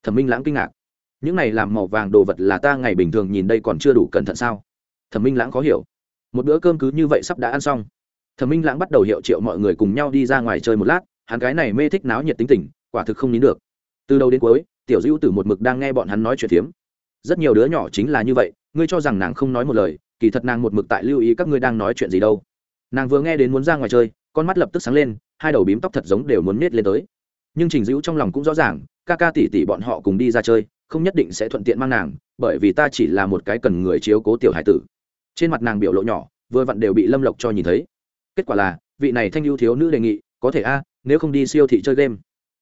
Thẩm minh lãng kinh ngạc. Những này làm màu vàng đồ vật là ta ngày bình thường nhìn đây còn chưa đủ cẩn thận sao? Thẩm minh lãng khó hiểu. Một bữa cơm cứ như vậy sắp đã ăn xong. Thẩm minh lãng bắt đầu hiệu triệu mọi người cùng nhau đi ra ngoài chơi một lát, hắn gái này mê thích náo nhiệt tính tình, quả thực không nín được. Từ đầu đến cuối, tiểu dữ Tử một mực đang nghe bọn hắn nói chuyện phiếm. Rất nhiều đứa nhỏ chính là như vậy, ngươi cho rằng nàng không nói một lời, kỳ thật nàng một mực tại lưu ý các ngươi đang nói chuyện gì đâu nàng vừa nghe đến muốn ra ngoài chơi, con mắt lập tức sáng lên, hai đầu bím tóc thật giống đều muốn nết lên tới. Nhưng trình dữ trong lòng cũng rõ ràng, ca ca tỉ tỉ bọn họ cùng đi ra chơi, không nhất định sẽ thuận tiện mang nàng, bởi vì ta chỉ là một cái cần người chiếu cố tiểu hải tử. Trên mặt nàng biểu lộ nhỏ, vừa vặn đều bị lâm lộc cho nhìn thấy. Kết quả là, vị này thanh ưu thiếu nữ đề nghị, có thể a, nếu không đi siêu thị chơi game.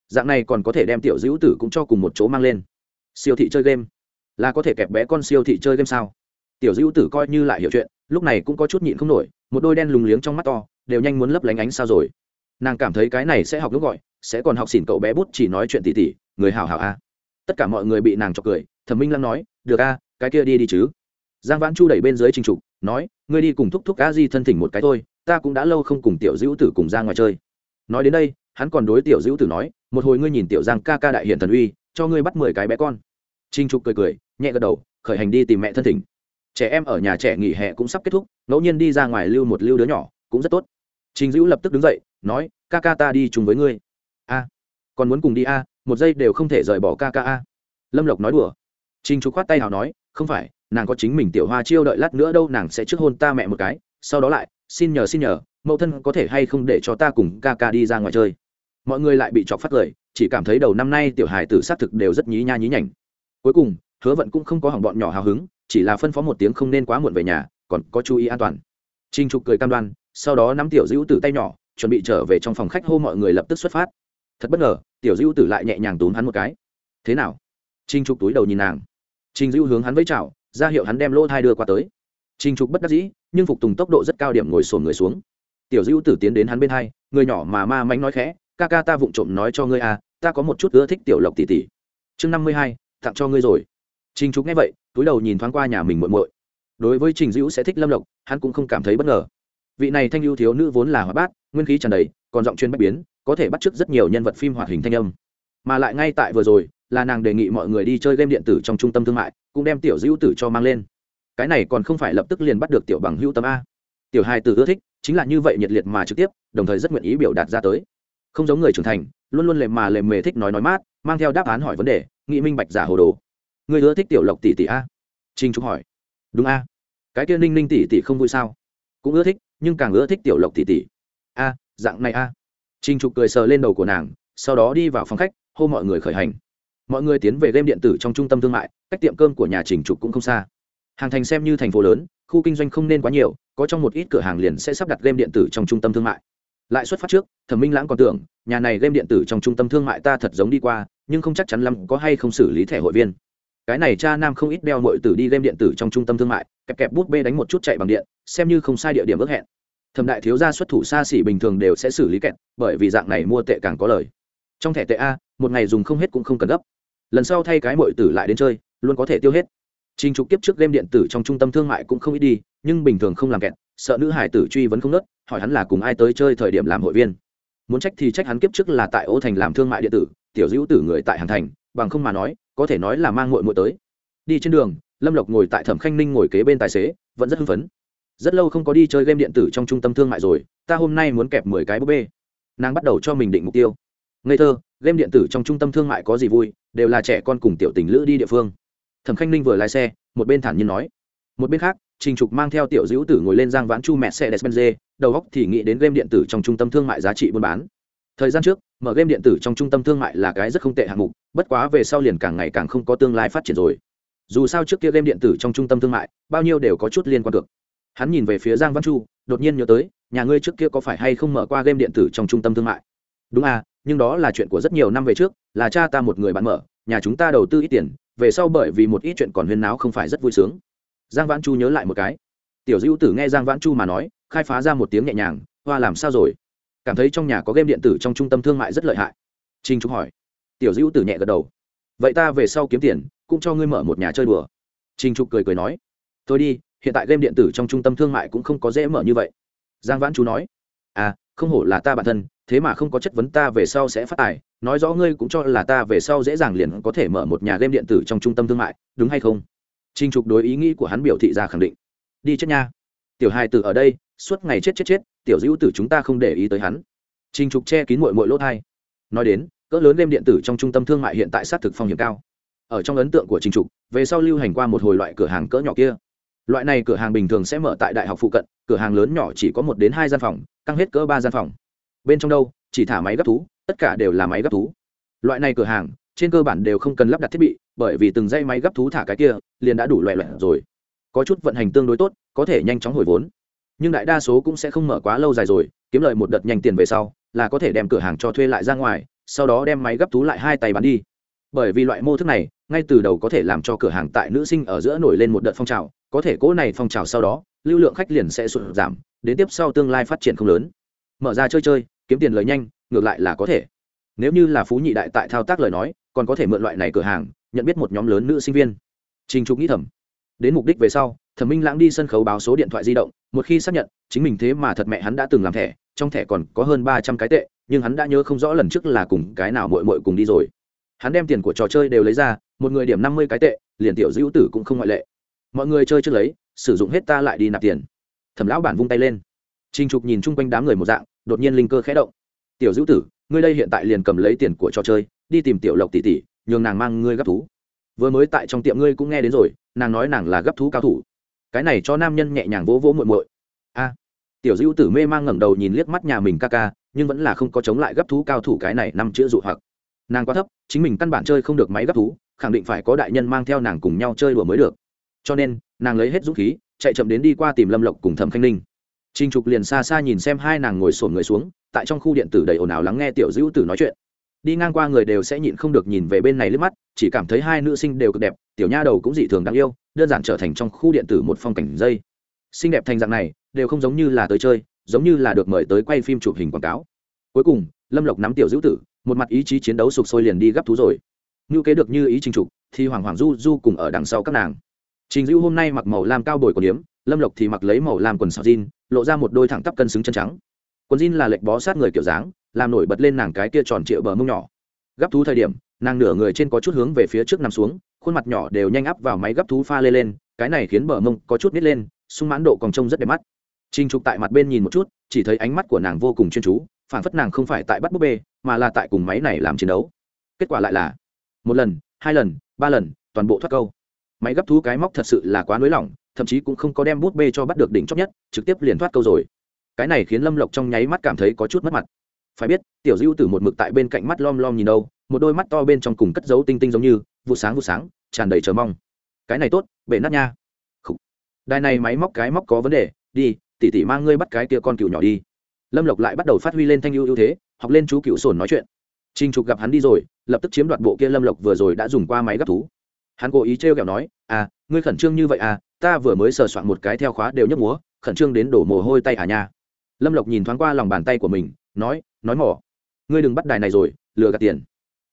Dạng này còn có thể đem tiểu dữ tử cũng cho cùng một chỗ mang lên. Siêu thị chơi game? Là có thể kẹp bé con siêu thị chơi game sao? Tiểu dữ tử coi như lại hiểu chuyện, lúc này cũng có chút nhịn không nổi một đôi đen lùng liếng trong mắt to, đều nhanh muốn lấp lánh ánh sao rồi. Nàng cảm thấy cái này sẽ học lúc gọi, sẽ còn học xỉn cậu bé bút chỉ nói chuyện tỉ tỉ, người hào hào a. Tất cả mọi người bị nàng chọc cười, thẩm minh lăng nói, được a, cái kia đi đi chứ. Giang vãn chu đẩy bên dưới trình trục, nói, ngươi đi cùng thúc thúc a di thân thỉnh một cái thôi, ta cũng đã lâu không cùng tiểu dữ tử cùng ra ngoài chơi. Nói đến đây, hắn còn đối tiểu dữ tử nói, một hồi ngươi nhìn tiểu giang ca ca đại hiện thần uy, cho ngươi bắt mười cái bé con. Trinh trục cười cười, nhẹ gật đầu, khởi hành đi tìm mẹ thân thỉnh trẻ em ở nhà trẻ nghỉ hè cũng sắp kết thúc, ngẫu nhiên đi ra ngoài lưu một lưu đứa nhỏ, cũng rất tốt. Trình dữ lập tức đứng dậy, nói, ca ca ta đi chung với ngươi. A, còn muốn cùng đi a, một giây đều không thể rời bỏ ca ca a. Lâm lộc nói đùa. Trình chú khoát tay hào nói, không phải, nàng có chính mình tiểu hoa chiêu đợi lát nữa đâu, nàng sẽ trước hôn ta mẹ một cái, sau đó lại, xin nhờ xin nhờ, mẫu thân có thể hay không để cho ta cùng ca ca đi ra ngoài chơi. Mọi người lại bị chọc phát lời, chỉ cảm thấy đầu năm nay tiểu hài tử xác thực đều rất nhí nha nhí nhảnh. Cuối cùng, hứa vận cũng không có hỏng bọn nhỏ hào hứng chỉ là phân phó một tiếng không nên quá muộn về nhà, còn có chú ý an toàn. Trinh trục cười cam đoan, sau đó nắm tiểu dữ từ tay nhỏ, chuẩn bị trở về trong phòng khách hô mọi người lập tức xuất phát. Thật bất ngờ, tiểu dữ tử lại nhẹ nhàng túm hắn một cái. Thế nào? Trinh trục túi đầu nhìn nàng. Trinh dữ hướng hắn với chào, ra hiệu hắn đem lỗ thai đưa qua tới. Trinh trục bất đắc dĩ, nhưng phục tùng tốc độ rất cao điểm ngồi sổn người xuống. Tiểu dữ tử tiến đến hắn bên hai, người nhỏ mà ma mánh nói khẽ, ca ca ta vụng trộm nói cho ngươi à ta có một chút ưa thích tiểu lộc tỷ tỷ. Chương năm mươi hai, tặng cho ngươi rồi trình trục nghe vậy, túi đầu nhìn thoáng qua nhà mình muội muội. Đối với trình dữ sẽ thích lâm lộc, hắn cũng không cảm thấy bất ngờ. Vị này thanh lưu thiếu nữ vốn là hóa bát, nguyên khí tràn đầy, còn giọng chuyên bách biến, có thể bắt chước rất nhiều nhân vật phim hoạt hình thanh âm. Mà lại ngay tại vừa rồi, là nàng đề nghị mọi người đi chơi game điện tử trong trung tâm thương mại, cũng đem tiểu dữ tử cho mang lên. Cái này còn không phải lập tức liền bắt được tiểu bằng hữu tâm a. Tiểu hai tử ưa thích, chính là như vậy nhiệt liệt mà trực tiếp, đồng thời rất nguyện ý biểu đạt ra tới. Không giống người trưởng thành, luôn luôn lề mà lề mề thích nói nói mát, mang theo đáp án hỏi vấn đề nghị minh bạch giả hồ đồ. Ngươi ưa thích tiểu lộc tỷ tỷ a? Trinh trúc hỏi. Đúng a. Cái kia ninh ninh tỷ tỷ không vui sao? Cũng ưa thích, nhưng càng ưa thích tiểu lộc tỷ tỷ. A, dạng này a. Trinh trục cười sờ lên đầu của nàng, sau đó đi vào phòng khách, hô mọi người khởi hành. Mọi người tiến về game điện tử trong trung tâm thương mại, cách tiệm cơm của nhà trình trục cũng không xa. Hàng thành xem như thành phố lớn, khu kinh doanh không nên quá nhiều, có trong một ít cửa hàng liền sẽ sắp đặt game điện tử trong trung tâm thương mại. Lại xuất phát trước, thẩm minh lãng còn tưởng, nhà này game điện tử trong trung tâm thương mại ta thật giống đi qua, nhưng không chắc chắn lắm có hay không xử lý thẻ hội viên cái này cha nam không ít đeo mọi tử đi game điện tử trong trung tâm thương mại kẹp kẹp bút bê đánh một chút chạy bằng điện xem như không sai địa điểm ước hẹn. Thẩm đại thiếu gia xuất thủ xa xỉ bình thường đều sẽ xử lý kẹt bởi vì dạng này mua tệ càng có lời. Trong thẻ tệ a một ngày dùng không hết cũng không cần gấp. Lần sau thay cái mọi tử lại đến chơi luôn có thể tiêu hết. Trình trục kiếp trước game điện tử trong trung tâm thương mại cũng không ít đi, nhưng bình thường không làm kẹt, sợ nữ hải tử truy vấn không nớt, hỏi hắn là cùng ai tới chơi thời điểm làm hội viên. Muốn trách thì trách hắn kiếp trước là tại Ô Thành làm thương mại điện tử, tiểu dữ tử người tại Hàn Thành, bằng không mà nói, có thể nói là mang muội muội tới. Đi trên đường, Lâm Lộc ngồi tại Thẩm Khanh Ninh ngồi kế bên tài xế, vẫn rất hưng phấn. Rất lâu không có đi chơi game điện tử trong trung tâm thương mại rồi, ta hôm nay muốn kẹp mười cái búp bê. Nàng bắt đầu cho mình định mục tiêu. Ngây thơ, game điện tử trong trung tâm thương mại có gì vui, đều là trẻ con cùng tiểu tình lữ đi địa phương thẩm khanh ninh vừa lái xe một bên thản nhiên nói một bên khác trình trục mang theo tiểu dữ tử ngồi lên giang vãn chu mẹ xe despenze đầu góc thì nghĩ đến game điện tử trong trung tâm thương mại giá trị buôn bán thời gian trước, mở game điện tử trong trung tâm thương mại là cái rất không tệ hạng mục, bất quá về sau liền càng ngày càng không có tương lai phát triển rồi. Dù sao trước kia game điện tử trong trung tâm thương mại, bao nhiêu đều có chút liên quan được. Hắn nhìn về phía giang văn chu, đột nhiên nhớ tới, nhà ngươi trước kia có phải hay không mở qua game điện tử trong trung tâm thương mại? Đúng à nhưng đó là chuyện của rất nhiều năm về trước, là cha ta một người bạn mở, nhà chúng ta đầu tư ít tiền, về sau bởi vì một ít chuyện còn huyên náo không phải rất vui sướng. Giang vãn chu nhớ lại một cái. Tiểu dữ tử nghe giang vãn chu mà nói, khai phá ra một tiếng nhẹ nhàng, hoa làm sao rồi? Cảm thấy trong nhà có game điện tử trong trung tâm thương mại rất lợi hại. Trinh trúc hỏi. Tiểu dữ tử nhẹ gật đầu. Vậy ta về sau kiếm tiền, cũng cho ngươi mở một nhà chơi đùa. Trinh trục cười cười nói. Tôi đi, hiện tại game điện tử trong trung tâm thương mại cũng không có dễ mở như vậy. Giang vãn chú nói. À không hổ là ta bản thân, thế mà không có chất vấn ta về sau sẽ phát tài. Nói rõ ngươi cũng cho là ta về sau dễ dàng liền có thể mở một nhà game điện tử trong trung tâm thương mại, đúng hay không? Trinh trục đối ý nghĩ của hắn biểu thị ra khẳng định. Đi chết nha. Tiểu hai từ ở đây suốt ngày chết chết chết, tiểu dữ tử chúng ta không để ý tới hắn. Trình trục che kín mội mội lỗ thai. Nói đến, cỡ lớn game điện tử trong trung tâm thương mại hiện tại xác thực phong hiểm cao. Ở trong ấn tượng của Trình trục, về sau lưu hành qua một hồi loại cửa hàng cỡ nhỏ kia. Loại này cửa hàng bình thường sẽ mở tại đại học phụ cận, cửa hàng lớn nhỏ chỉ có một đến hai gian phòng, căng hết cỡ ba gian phòng. Bên trong đâu, chỉ thả máy gấp thú, tất cả đều là máy gấp thú. Loại này cửa hàng, trên cơ bản đều không cần lắp đặt thiết bị, bởi vì từng dây máy gấp thú thả cái kia, liền đã đủ loại loại rồi. Có chút vận hành tương đối tốt, có thể nhanh chóng hồi vốn nhưng đại đa số cũng sẽ không mở quá lâu dài rồi, kiếm lời một đợt nhanh tiền về sau, là có thể đem cửa hàng cho thuê lại ra ngoài, sau đó đem máy gấp thú lại hai tay bán đi. Bởi vì loại mô thức này, ngay từ đầu có thể làm cho cửa hàng tại nữ sinh ở giữa nổi lên một đợt phong trào, có thể cỗ này phong trào sau đó, lưu lượng khách liền sẽ sụt giảm, đến tiếp sau tương lai phát triển không lớn. Mở ra chơi chơi, kiếm tiền lời nhanh, ngược lại là có thể. Nếu như là phú nhị đại tại thao tác lời nói, còn có thể mượn loại này cửa hàng, nhận biết một nhóm lớn nữ sinh viên. Trình trục nghĩ thầm. Đến mục đích về sau thẩm minh lãng đi sân khấu báo số điện thoại di động một khi xác nhận chính mình thế mà thật mẹ hắn đã từng làm thẻ trong thẻ còn có hơn ba trăm cái tệ nhưng hắn đã nhớ không rõ lần trước là cùng cái nào mội mội cùng đi rồi. Hắn đem tiền của trò chơi đều lấy ra một người điểm năm mươi cái tệ liền tiểu dữ tử cũng không ngoại lệ. Mọi người chơi chưa lấy sử dụng hết ta lại đi nạp tiền. Thẩm lão bản vung tay lên. Trình Trục nhìn chung quanh đám người một dạng, đột nhiên linh cơ khẽ động. "Tiểu Dữ tử, ngươi đây hiện tại liền cầm lấy tiền của trò chơi đi tìm tiểu lộc tỷ tỷ nhường nàng mang ngươi gấp thú. Vừa mới tại trong tiệm ngươi cũng nghe đến rồi nàng nói nàng là gấp thú cao thủ cái này cho nam nhân nhẹ nhàng vỗ vỗ muội muội. A, tiểu dữ tử mê mang ngẩng đầu nhìn liếc mắt nhà mình ca ca, nhưng vẫn là không có chống lại gấp thú cao thủ cái này năm chữ dụ hoặc. Nàng quá thấp, chính mình căn bản chơi không được máy gấp thú, khẳng định phải có đại nhân mang theo nàng cùng nhau chơi đùa mới được. Cho nên, nàng lấy hết dũng khí, chạy chậm đến đi qua tìm lâm lộc cùng thẩm khanh ninh. Trinh trục liền xa xa nhìn xem hai nàng ngồi sổn người xuống, tại trong khu điện tử đầy ồn ào lắng nghe tiểu dữ tử nói chuyện đi ngang qua người đều sẽ nhịn không được nhìn về bên này lướt mắt, chỉ cảm thấy hai nữ sinh đều cực đẹp, tiểu nha đầu cũng dị thường đáng yêu, đơn giản trở thành trong khu điện tử một phong cảnh dây. Xinh đẹp thành dạng này, đều không giống như là tới chơi, giống như là được mời tới quay phim chụp hình quảng cáo. Cuối cùng, lâm lộc nắm tiểu dữ tử, một mặt ý chí chiến đấu sụp sôi liền đi gấp thú rồi. Như kế được như ý trình trục thì hoàng hoàng du du cùng ở đằng sau các nàng. Trình dữ hôm nay mặc màu lam cao bồi còn điếm lâm lộc thì mặc lấy màu lam quần sọc jean, lộ ra một đôi thẳng tắp cân xứng chân trắng quần jean là lệch bó sát người kiểu dáng làm nổi bật lên nàng cái kia tròn trịa bờ mông nhỏ gấp thú thời điểm nàng nửa người trên có chút hướng về phía trước nằm xuống khuôn mặt nhỏ đều nhanh áp vào máy gấp thú pha lê lên cái này khiến bờ mông có chút nít lên sung mãn độ còn trông rất đẹp mắt Trình Trục tại mặt bên nhìn một chút, chỉ thấy ánh mắt của nàng vô cùng chuyên chú, phản phất nàng không phải tại bắt búp bê, mà là tại cùng máy này làm chiến đấu. Kết quả lại là một lần, hai lần, ba lần, toàn bộ thoát câu. Máy gấp thú cái móc thật sự là quá nới lỏng, thậm chí cũng không có đem búp bê cho bắt được đỉnh chóp nhất, trực tiếp liền thoát câu rồi. Cái này khiến Lâm Lộc trong nháy mắt cảm thấy có chút mất mặt. Phải biết, tiểu Dưu từ một mực tại bên cạnh mắt lom lom nhìn đâu, một đôi mắt to bên trong cùng cất giấu tinh tinh giống như, vụ sáng vụ sáng, tràn đầy chờ mong. Cái này tốt, bể nát nha. Khủ. Đài này máy móc cái móc có vấn đề, đi, tỷ tỷ mang ngươi bắt cái kia con cừu nhỏ đi lâm lộc lại bắt đầu phát huy lên thanh ưu ưu thế học lên chú cựu sồn nói chuyện trinh trục gặp hắn đi rồi lập tức chiếm đoạt bộ kia lâm lộc vừa rồi đã dùng qua máy gấp thú hắn cố ý t r kẹo nói à ngươi khẩn trương như vậy à ta vừa mới sờ soạn một cái theo khóa đều nhấc múa khẩn trương đến đổ mồ hôi tay à nha lâm lộc nhìn thoáng qua lòng bàn tay của mình, nói nói mỏ. Ngươi đừng bắt đài này rồi, lừa gạt tiền.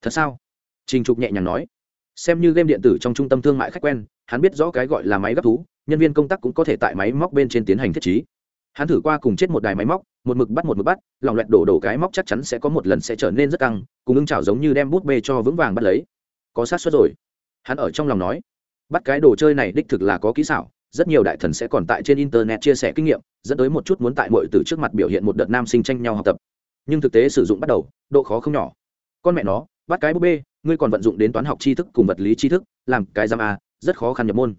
Thật sao? Trình trục nhẹ nhàng nói. Xem như game điện tử trong trung tâm thương mại khách quen, hắn biết rõ cái gọi là máy gấp thú, nhân viên công tác cũng có thể tại máy móc bên trên tiến hành thiết trí. Hắn thử qua cùng chết một đài máy móc, một mực bắt một mực bắt, lòng loẹt đổ đổ cái móc chắc chắn sẽ có một lần sẽ trở nên rất căng, cùng ưng chảo giống như đem bút bê cho vững vàng bắt lấy. Có sát xuất rồi. Hắn ở trong lòng nói, bắt cái đồ chơi này đích thực là có kỹ xảo rất nhiều đại thần sẽ còn tại trên internet chia sẻ kinh nghiệm, dẫn tới một chút muốn tại mọi từ trước mặt biểu hiện một đợt nam sinh tranh nhau học tập. Nhưng thực tế sử dụng bắt đầu, độ khó không nhỏ. Con mẹ nó, bắt cái búp bê, ngươi còn vận dụng đến toán học tri thức cùng vật lý tri thức, làm cái giam a, rất khó khăn nhập môn.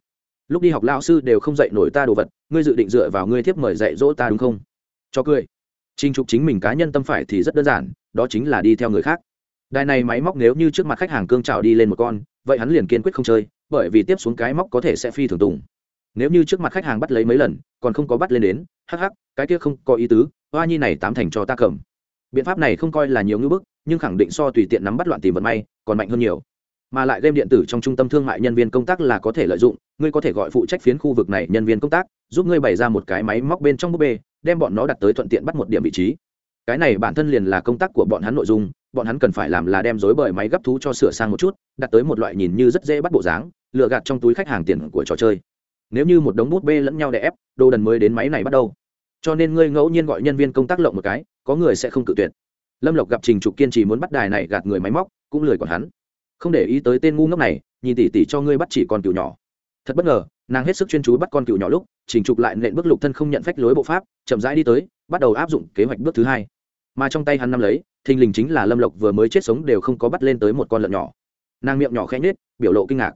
Lúc đi học lao sư đều không dạy nổi ta đồ vật, ngươi dự định dựa vào ngươi thiếp mời dạy dỗ ta đúng không? Cho cười. Trinh trục chính mình cá nhân tâm phải thì rất đơn giản, đó chính là đi theo người khác. Đài này máy móc nếu như trước mặt khách hàng cương trào đi lên một con, vậy hắn liền kiên quyết không chơi, bởi vì tiếp xuống cái móc có thể sẽ phi thường tùng nếu như trước mặt khách hàng bắt lấy mấy lần, còn không có bắt lên đến, hắc hắc, cái kia không có ý tứ, hoa nhi này tám thành cho ta cầm. Biện pháp này không coi là nhiều ngữ bức, nhưng khẳng định so tùy tiện nắm bắt loạn tìm vận may, còn mạnh hơn nhiều. Mà lại game điện tử trong trung tâm thương mại nhân viên công tác là có thể lợi dụng, ngươi có thể gọi phụ trách phiến khu vực này nhân viên công tác, giúp ngươi bày ra một cái máy móc bên trong búp bê, đem bọn nó đặt tới thuận tiện bắt một điểm vị trí. Cái này bản thân liền là công tác của bọn hắn nội dung, bọn hắn cần phải làm là đem dối bởi máy gấp thú cho sửa sang một chút, đặt tới một loại nhìn như rất dễ bắt bộ dáng lựa gạt trong túi khách hàng tiền của trò chơi nếu như một đống bút bê lẫn nhau đè ép, đồ đần mới đến máy này bắt đầu. Cho nên ngươi ngẫu nhiên gọi nhân viên công tác lộng một cái, có người sẽ không cự tuyệt. Lâm lộc gặp trình trục kiên trì muốn bắt đài này gạt người máy móc, cũng lười còn hắn. Không để ý tới tên ngu ngốc này, nhìn tỉ tỉ cho ngươi bắt chỉ con cựu nhỏ. Thật bất ngờ, nàng hết sức chuyên chú bắt con cựu nhỏ lúc, Trình trục lại nện bước lục thân không nhận phách lối bộ pháp, chậm rãi đi tới, bắt đầu áp dụng kế hoạch bước thứ hai. Mà trong tay hắn nắm lấy, thình lình chính là lâm lộc vừa mới chết sống đều không có bắt lên tới một con lợn nhỏ. Nàng miệng nhỏ khẽ nhết biểu lộ kinh ngạc.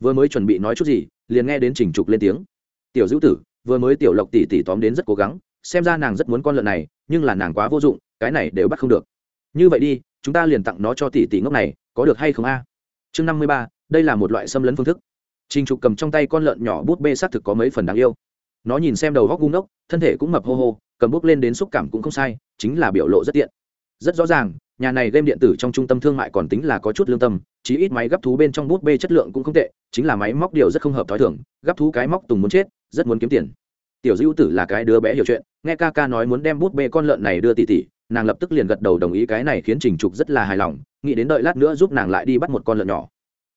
Vừa mới chuẩn bị nói chút gì liền nghe đến chỉnh trục lên tiếng tiểu dữ tử vừa mới tiểu lộc tỷ tỷ tóm đến rất cố gắng xem ra nàng rất muốn con lợn này nhưng là nàng quá vô dụng cái này đều bắt không được như vậy đi chúng ta liền tặng nó cho tỷ tỷ ngốc này có được hay không a chương năm mươi ba đây là một loại xâm lấn phương thức Trình Trục cầm trong tay con lợn nhỏ bút bê xác thực có mấy phần đáng yêu. Nó nhìn xem đầu góc gung ngốc, thân thể cũng mập hô hô, cầm bút lên đến xúc cảm cũng không sai, chính là biểu lộ rất tiện. Rất rõ ràng, nhà này game điện tử trong trung tâm thương mại còn tính là có chút lương tâm, chí ít máy gấp thú bên trong bút bê chất lượng cũng không tệ, chính là máy móc điều rất không hợp thói thường, gấp thú cái móc tùng muốn chết, rất muốn kiếm tiền. Tiểu dữ Tử là cái đứa bé hiểu chuyện, nghe ca ca nói muốn đem bút bê con lợn này đưa tỷ tỷ, nàng lập tức liền gật đầu đồng ý cái này khiến Trình Trục rất là hài lòng, nghĩ đến đợi lát nữa giúp nàng lại đi bắt một con lợn nhỏ.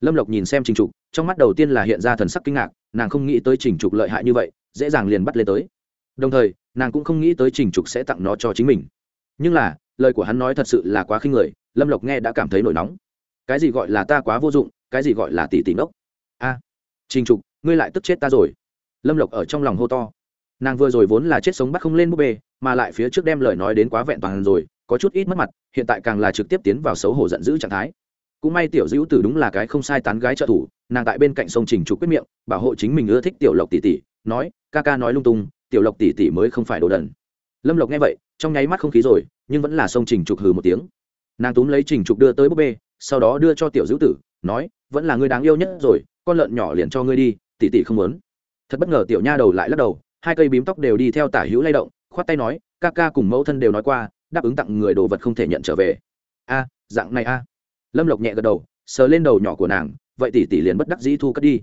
Lâm lộc nhìn xem trình trục trong mắt đầu tiên là hiện ra thần sắc kinh ngạc nàng không nghĩ tới trình trục lợi hại như vậy dễ dàng liền bắt lên tới. Đồng thời nàng cũng không nghĩ tới trình trục sẽ tặng nó cho chính mình. Nhưng là lời của hắn nói thật sự là quá khinh người, lâm lộc nghe đã cảm thấy nổi nóng. Cái gì gọi là ta quá vô dụng, cái gì gọi là tỷ tỷ ngốc? A, trình trục, ngươi lại tức chết ta rồi. Lâm lộc ở trong lòng hô to. Nàng vừa rồi vốn là chết sống bắt không lên búp bê, mà lại phía trước đem lời nói đến quá vẹn toàn rồi, có chút ít mất mặt, hiện tại càng là trực tiếp tiến vào xấu hổ giận dữ trạng thái. Cũng may tiểu dữ tử đúng là cái không sai tán gái trợ thủ, nàng tại bên cạnh sông trình trục quyết miệng, bảo hộ chính mình ưa thích tiểu lộc tỷ tỷ, nói, ca ca nói lung tung, tiểu lộc tỷ tỷ mới không phải đồ đần. Lâm lộc nghe vậy trong nháy mắt không khí rồi, nhưng vẫn là sông trình trục hừ một tiếng. Nàng túm lấy trình trục đưa tới búp bê, sau đó đưa cho tiểu dữ tử, nói, vẫn là người đáng yêu nhất rồi, con lợn nhỏ liền cho ngươi đi, tỷ tỷ không muốn. Thật bất ngờ tiểu nha đầu lại lắc đầu, hai cây bím tóc đều đi theo tả hữu lay động, khoát tay nói, ca ca cùng mẫu thân đều nói qua, đáp ứng tặng người đồ vật không thể nhận trở về. A, dạng này a. Lâm lộc nhẹ gật đầu, sờ lên đầu nhỏ của nàng, vậy tỷ tỷ liền bất đắc dĩ thu cất đi.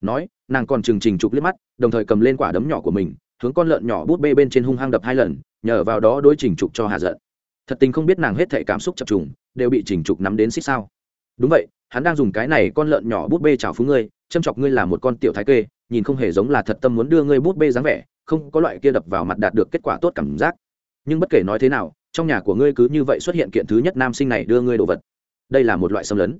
Nói, nàng còn trừng trình trục liếc mắt, đồng thời cầm lên quả đấm nhỏ của mình hướng con lợn nhỏ bút bê bên trên hung hăng đập hai lần, nhờ vào đó đối trình trục cho hạ giận. Thật tình không biết nàng hết thể cảm xúc chập trùng, đều bị trình trục nắm đến xích sao. Đúng vậy, hắn đang dùng cái này con lợn nhỏ bút bê chào phú ngươi, châm chọc ngươi là một con tiểu thái kê, nhìn không hề giống là thật tâm muốn đưa ngươi bút bê dáng vẻ, không có loại kia đập vào mặt đạt được kết quả tốt cảm giác. Nhưng bất kể nói thế nào, trong nhà của ngươi cứ như vậy xuất hiện kiện thứ nhất nam sinh này đưa ngươi đồ vật. Đây là một loại xâm lấn.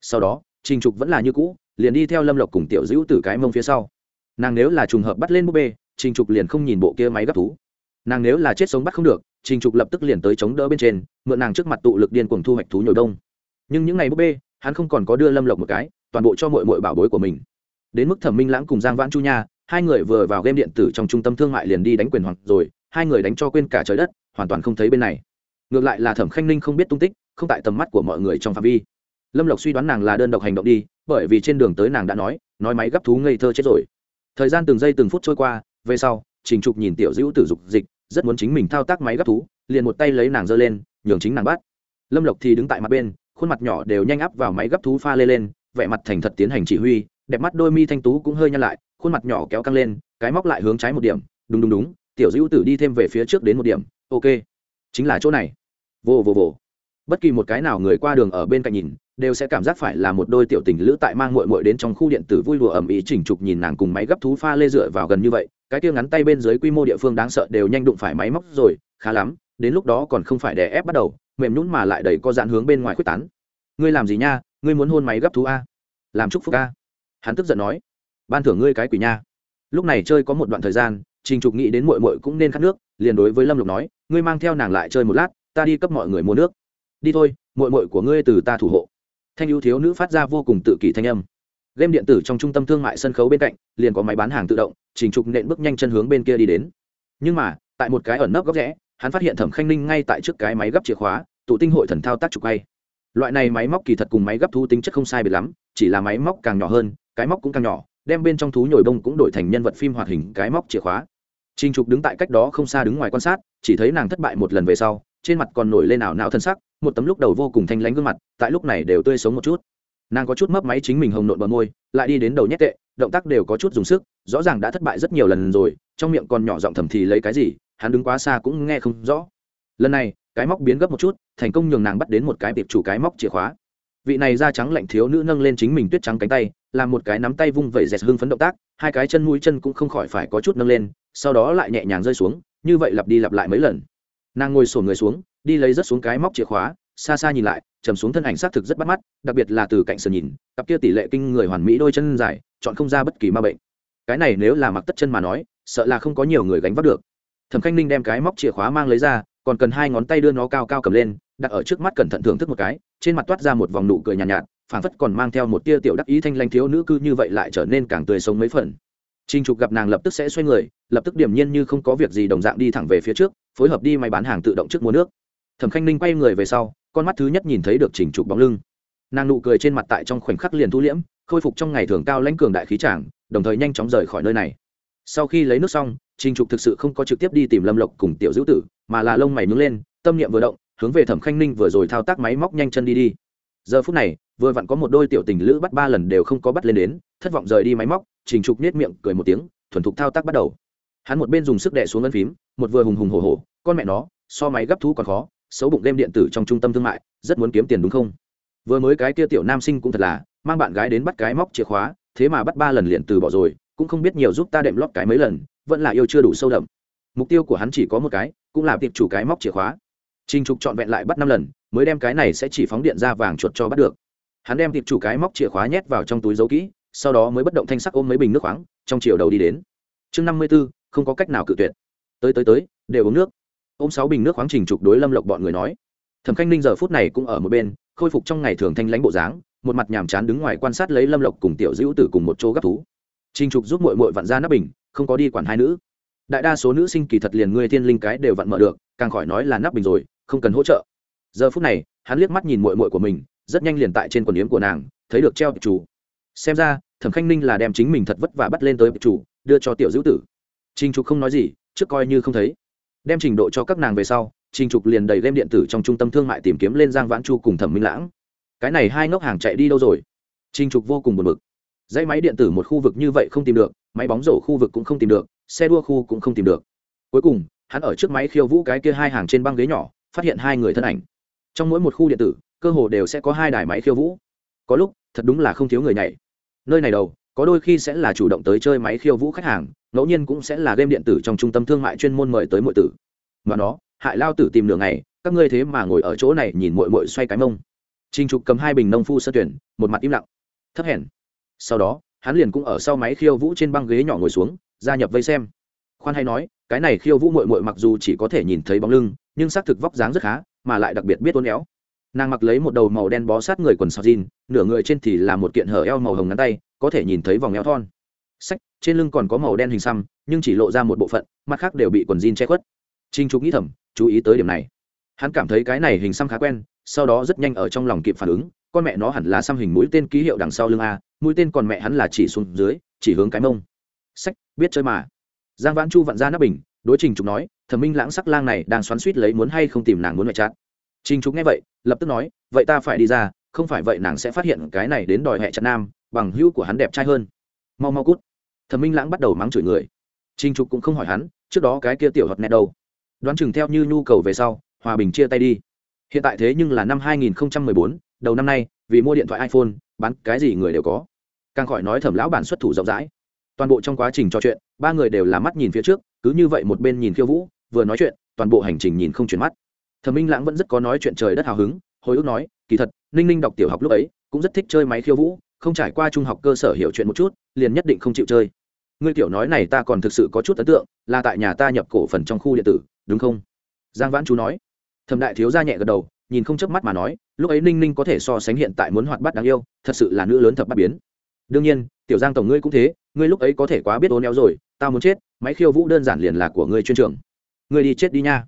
Sau đó trình trục vẫn là như cũ, liền đi theo lâm lộc cùng tiểu dữ từ cái mông phía sau. Nàng nếu là trùng hợp bắt lên búp bê trình trục liền không nhìn bộ kia máy gấp thú. Nàng nếu là chết sống bắt không được, trình trục lập tức liền tới chống đỡ bên trên, mượn nàng trước mặt tụ lực điên cuồng thu hoạch thú nhồi đông. Nhưng những ngày búp bê, hắn không còn có đưa lâm lộc một cái, toàn bộ cho muội muội bảo bối của mình. Đến mức thẩm minh lãng cùng giang vãn chu nha, hai người vừa vào game điện tử trong trung tâm thương mại liền đi đánh quyền hoàng rồi, hai người đánh cho quên cả trời đất, hoàn toàn không thấy bên này. Ngược lại là thẩm khanh ninh không biết tung tích, không tại tầm mắt của mọi người trong phạm vi. Lâm lộc suy đoán nàng là đơn độc hành động đi, bởi vì trên đường tới nàng đã nói nói máy gấp thú ngây thơ chết rồi. Thời gian từng giây từng phút trôi qua về sau, trình trục nhìn tiểu dữ tử dục dịch, rất muốn chính mình thao tác máy gấp thú, liền một tay lấy nàng giơ lên, nhường chính nàng bắt. Lâm lộc thì đứng tại mặt bên, khuôn mặt nhỏ đều nhanh áp vào máy gấp thú pha lê lên, vẻ mặt thành thật tiến hành chỉ huy, đẹp mắt đôi mi thanh tú cũng hơi nhăn lại, khuôn mặt nhỏ kéo căng lên, cái móc lại hướng trái một điểm, đúng đúng đúng, tiểu dữ tử đi thêm về phía trước đến một điểm, ok, chính là chỗ này. Vô vô vô. Bất kỳ một cái nào người qua đường ở bên cạnh nhìn, đều sẽ cảm giác phải là một đôi tiểu tình lữ tại mang muội muội đến trong khu điện tử vui đùa ẩm ý chỉnh trục nhìn nàng cùng máy gấp thú pha lê dựa vào gần như vậy cái kia ngắn tay bên dưới quy mô địa phương đáng sợ đều nhanh đụng phải máy móc rồi, khá lắm, đến lúc đó còn không phải đè ép bắt đầu, mềm nhún mà lại đầy có dạn hướng bên ngoài quyết tán. Ngươi làm gì nha? Ngươi muốn hôn máy gấp thú a. Làm chúc phúc a. Hắn tức giận nói. Ban thưởng ngươi cái quỷ nha. Lúc này chơi có một đoạn thời gian, trình trục nghĩ đến muội muội cũng nên khát nước, liền đối với lâm lục nói, ngươi mang theo nàng lại chơi một lát, ta đi cấp mọi người mua nước. Đi thôi, muội muội của ngươi từ ta thủ hộ. Thanh ưu thiếu nữ phát ra vô cùng tự kỷ thanh âm game điện tử trong trung tâm thương mại sân khấu bên cạnh liền có máy bán hàng tự động trình trục nện bước nhanh chân hướng bên kia đi đến. Nhưng mà tại một cái ẩn nấp góc rẽ hắn phát hiện thẩm khanh ninh ngay tại trước cái máy gấp chìa khóa tụ tinh hội thần thao tác trục quay. Loại này máy móc kỳ thật cùng máy gấp thú tính chất không sai biệt lắm chỉ là máy móc càng nhỏ hơn cái móc cũng càng nhỏ đem bên trong thú nhồi bông cũng đổi thành nhân vật phim hoạt hình cái móc chìa khóa. Trình Trục đứng tại cách đó không xa đứng ngoài quan sát, chỉ thấy nàng thất bại một lần về sau, trên mặt còn nổi lên ảo não thân sắc, một tấm lúc đầu vô cùng thanh lãnh gương mặt, tại lúc này đều tươi sống một chút. Nàng có chút mấp máy chính mình hồng nộn bờ môi, lại đi đến đầu nhét tệ, động tác đều có chút dùng sức, rõ ràng đã thất bại rất nhiều lần rồi, trong miệng còn nhỏ giọng thầm thì lấy cái gì, hắn đứng quá xa cũng nghe không rõ. Lần này, cái móc biến gấp một chút, thành công nhường nàng bắt đến một cái tiệp chủ cái móc chìa khóa. Vị này da trắng lạnh thiếu nữ nâng lên chính mình tuyết trắng cánh tay, làm một cái nắm tay vung vẩy dẹt hương phấn động tác, hai cái chân mũi chân cũng không khỏi phải có chút nâng lên, sau đó lại nhẹ nhàng rơi xuống như vậy lặp đi lặp lại mấy lần nàng ngồi sổ người xuống đi lấy rất xuống cái móc chìa khóa xa xa nhìn lại trầm xuống thân ảnh xác thực rất bắt mắt đặc biệt là từ cạnh sườn nhìn cặp kia tỷ lệ kinh người hoàn mỹ đôi chân dài chọn không ra bất kỳ ma bệnh. Cái này nếu là mặc tất chân mà nói sợ là không có nhiều người gánh vác được. Thẩm khanh ninh đem cái móc chìa khóa mang lấy ra còn cần hai ngón tay đưa nó cao cao cầm lên đặt ở trước mắt cẩn thận thưởng thức một cái trên mặt toát ra một vòng nụ cười nhàn nhạt, nhạt phảng phất còn mang theo một tia tiểu đắc ý thanh lanh thiếu nữ cư như vậy lại trở nên càng tươi sống mấy phần. Trình Trục gặp nàng lập tức sẽ xoay người, lập tức điểm nhiên như không có việc gì đồng dạng đi thẳng về phía trước, phối hợp đi máy bán hàng tự động trước mua nước. Thẩm Khanh Ninh quay người về sau, con mắt thứ nhất nhìn thấy được Trình Trục bóng lưng. Nàng nụ cười trên mặt tại trong khoảnh khắc liền thu liễm, khôi phục trong ngày thường cao lãnh cường đại khí tràng, đồng thời nhanh chóng rời khỏi nơi này. Sau khi lấy nước xong, Trình Trục thực sự không có trực tiếp đi tìm Lâm Lộc cùng tiểu dữ Tử, mà là lông mày nhướng lên, tâm niệm vừa động, hướng về Thẩm Khanh Ninh vừa rồi thao tác máy móc nhanh chân đi đi. Giờ phút này, vừa vặn có một đôi tiểu tình lữ bắt ba lần đều không có bắt lên đến, thất vọng rời đi máy móc, Trình Trục nết miệng cười một tiếng, thuần thục thao tác bắt đầu hắn một bên dùng sức đè xuống ấn phím một vừa hùng hùng hổ hổ con mẹ nó so máy gấp thú còn khó xấu bụng game điện tử trong trung tâm thương mại rất muốn kiếm tiền đúng không? Vừa mới cái kia tiểu nam sinh cũng thật là mang bạn gái đến bắt cái móc chìa khóa thế mà bắt ba lần liền từ bỏ rồi cũng không biết nhiều giúp ta đệm lót cái mấy lần vẫn là yêu chưa đủ sâu đậm. Mục tiêu của hắn chỉ có một cái cũng là tiệp chủ cái móc chìa khóa. Trình Trục chọn vẹn lại bắt năm lần, mới đem cái này sẽ chỉ phóng điện ra vàng chuột cho bắt được. Hắn đem tiệp chủ cái móc chìa khóa nhét vào trong túi giấu kỹ, sau đó mới bất động thanh sắc ôm mấy bình nước khoáng trong chiều đầu đi đến. Chương năm mươi b ố không có cách nào cự tuyệt. Tới tới tới đều uống nước ôm sáu bình nước khoáng trình trục đối lâm lộc bọn người nói. Thẩm khanh ninh giờ phút này cũng ở một bên, khôi phục trong ngày thường thanh lãnh bộ dáng, một mặt nhàm chán đứng ngoài quan sát lấy lâm lộc cùng tiểu dữ tử cùng một chỗ gấp thú. Trình trục giúp mội mội vặn ra nắp bình, không có đi quản hai nữ. Đại đa số nữ sinh kỳ thật liền ngươi thiên linh cái đều vặn mở được, càng khỏi nói là nắp bình rồi, không cần hỗ trợ. Giờ phút này, hắn liếc mắt nhìn mội mội của mình, rất nhanh liền tại trên quần yếm của nàng, thấy được treo chủ. Xem ra, thẩm khanh ninh là đem chính mình thật vất vả bắt lên tới chủ, đưa cho tiểu dữ tử. Trình trục không nói gì, trước coi như không thấy đem trình độ cho các nàng về sau, trình trục liền đầy game điện tử trong trung tâm thương mại tìm kiếm lên giang vãn chu cùng thẩm minh lãng. Cái này hai ngốc hàng chạy đi đâu rồi? Trình trục vô cùng buồn bực. Dãy máy điện tử một khu vực như vậy không tìm được, máy bóng rổ khu vực cũng không tìm được, xe đua khu cũng không tìm được. Cuối cùng, hắn ở trước máy khiêu vũ cái kia hai hàng trên băng ghế nhỏ, phát hiện hai người thân ảnh. Trong mỗi một khu điện tử, cơ hồ đều sẽ có hai đài máy khiêu vũ. Có lúc, thật đúng là không thiếu người nhảy. Nơi này đầu, có đôi khi sẽ là chủ động tới chơi máy khiêu vũ khách hàng ngẫu nhiên cũng sẽ là game điện tử trong trung tâm thương mại chuyên môn mời tới mọi tử. Mà nó, hại lao tử tìm đường này các ngươi thế mà ngồi ở chỗ này nhìn mội mội xoay cái mông. Trinh trục cầm hai bình nông phu sơ tuyển, một mặt im lặng. Thấp hèn. Sau đó, hắn liền cũng ở sau máy khiêu vũ trên băng ghế nhỏ ngồi xuống, gia nhập vây xem. Khoan hay nói, cái này khiêu vũ mội mội mặc dù chỉ có thể nhìn thấy bóng lưng, nhưng xác thực vóc dáng rất khá, mà lại đặc biệt biết tốn éo. Nàng mặc lấy một đầu màu đen bó sát người quần sọc jean, nửa người trên thì là một kiện hở eo màu hồng ngắn tay, có thể nhìn thấy vòng eo thon sách, trên lưng còn có màu đen hình xăm, nhưng chỉ lộ ra một bộ phận, mặt khác đều bị quần jean che khuất. Trinh trục nghĩ thầm, chú ý tới điểm này. Hắn cảm thấy cái này hình xăm khá quen, sau đó rất nhanh ở trong lòng kịp phản ứng, con mẹ nó hẳn là xăm hình mũi tên ký hiệu đằng sau lưng a, mũi tên còn mẹ hắn là chỉ xuống dưới, chỉ hướng cái mông. Sách, biết chơi mà. Giang vãn chu vặn ra nắp bình, đối trình trục nói, thẩm minh lãng sắc lang này đang xoắn suýt lấy muốn hay không tìm nàng muốn mẹ chát trình trục nghe vậy, lập tức nói, vậy ta phải đi ra, không phải vậy nàng sẽ phát hiện cái này đến đòi hẹ chặt nam, bằng hữu của hắn đẹp trai hơn mau mau cút. Thẩm minh lãng bắt đầu mắng chửi người. Trình trục cũng không hỏi hắn trước đó cái kia tiểu hợp nẹt đâu. Đoán chừng theo như nhu cầu về sau hòa bình chia tay đi. Hiện tại thế nhưng là năm 2014, đầu năm nay vì mua điện thoại iphone bán cái gì người đều có. Càng khỏi nói thẩm lão bản xuất thủ rộng rãi. Toàn bộ trong quá trình trò chuyện ba người đều là mắt nhìn phía trước cứ như vậy một bên nhìn khiêu vũ vừa nói chuyện toàn bộ hành trình nhìn không chuyển mắt. Thẩm minh lãng vẫn rất có nói chuyện trời đất hào hứng hồi ức nói kỳ thật ninh ninh đọc tiểu học lúc ấy cũng rất thích chơi máy khiêu vũ không trải qua trung học cơ sở hiểu chuyện một chút, liền nhất định không chịu chơi. Ngươi tiểu nói này ta còn thực sự có chút ấn tượng, là tại nhà ta nhập cổ phần trong khu điện tử, đúng không? Giang vãn chú nói. Thẩm đại thiếu ra nhẹ gật đầu, nhìn không chớp mắt mà nói, lúc ấy ninh ninh có thể so sánh hiện tại muốn hoạt bát đáng yêu, thật sự là nữ lớn thập bát biến. Đương nhiên, tiểu giang tổng ngươi cũng thế, ngươi lúc ấy có thể quá biết ố neo rồi, tao muốn chết, máy khiêu vũ đơn giản liền là của ngươi chuyên trường. Ngươi đi chết đi nha.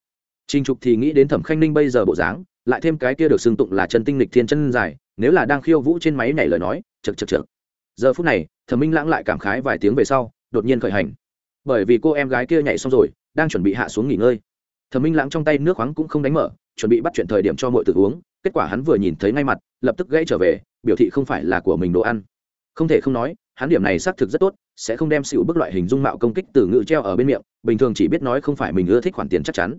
Trinh trục thì nghĩ đến thẩm khanh ninh bây giờ bộ dáng, lại thêm cái kia được xưng tụng là chân tinh lịch thiên chân dài, nếu là đang khiêu vũ trên máy nhảy lời nói chật chật chật giờ phút này, thẩm minh lãng lại cảm khái vài tiếng về sau, đột nhiên khởi hành. Bởi vì cô em gái kia nhảy xong rồi, đang chuẩn bị hạ xuống nghỉ ngơi. Thẩm minh lãng trong tay nước khoáng cũng không đánh mở, chuẩn bị bắt chuyện thời điểm cho mọi tự uống, kết quả hắn vừa nhìn thấy ngay mặt, lập tức gãy trở về, biểu thị không phải là của mình đồ ăn. Không thể không nói, hắn điểm này xác thực rất tốt, sẽ không đem xịu bức loại hình dung mạo công kích từ ngữ treo ở bên miệng, bình thường chỉ biết nói không phải mình ưa thích khoản tiền chắc chắn.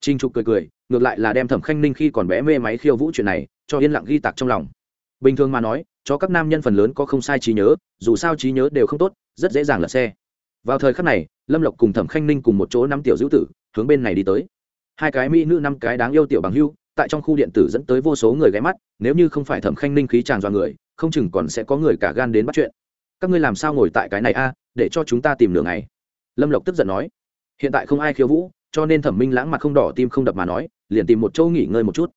Trinh trục cười cười, ngược lại là đem thẩm khanh ninh khi còn bé mê máy khiêu vũ chuyện này, cho yên lặng ghi tạc trong lòng bình thường mà nói, cho các nam nhân phần lớn có không sai trí nhớ, dù sao trí nhớ đều không tốt, rất dễ dàng lật xe. Vào thời khắc này, lâm lộc cùng thẩm khanh ninh cùng một chỗ năm tiểu dữ tử, hướng bên này đi tới. Hai cái mỹ nữ năm cái đáng yêu tiểu bằng hưu, tại trong khu điện tử dẫn tới vô số người ghé mắt, nếu như không phải thẩm khanh ninh khí tràn dọa người, không chừng còn sẽ có người cả gan đến bắt chuyện. Các ngươi làm sao ngồi tại cái này a, để cho chúng ta tìm đường này lâm lộc tức giận nói. Hiện tại không ai khiêu vũ, cho nên thẩm minh lãng mặt không đỏ, tim không đập mà nói, liền tìm một chỗ nghỉ ngơi một chút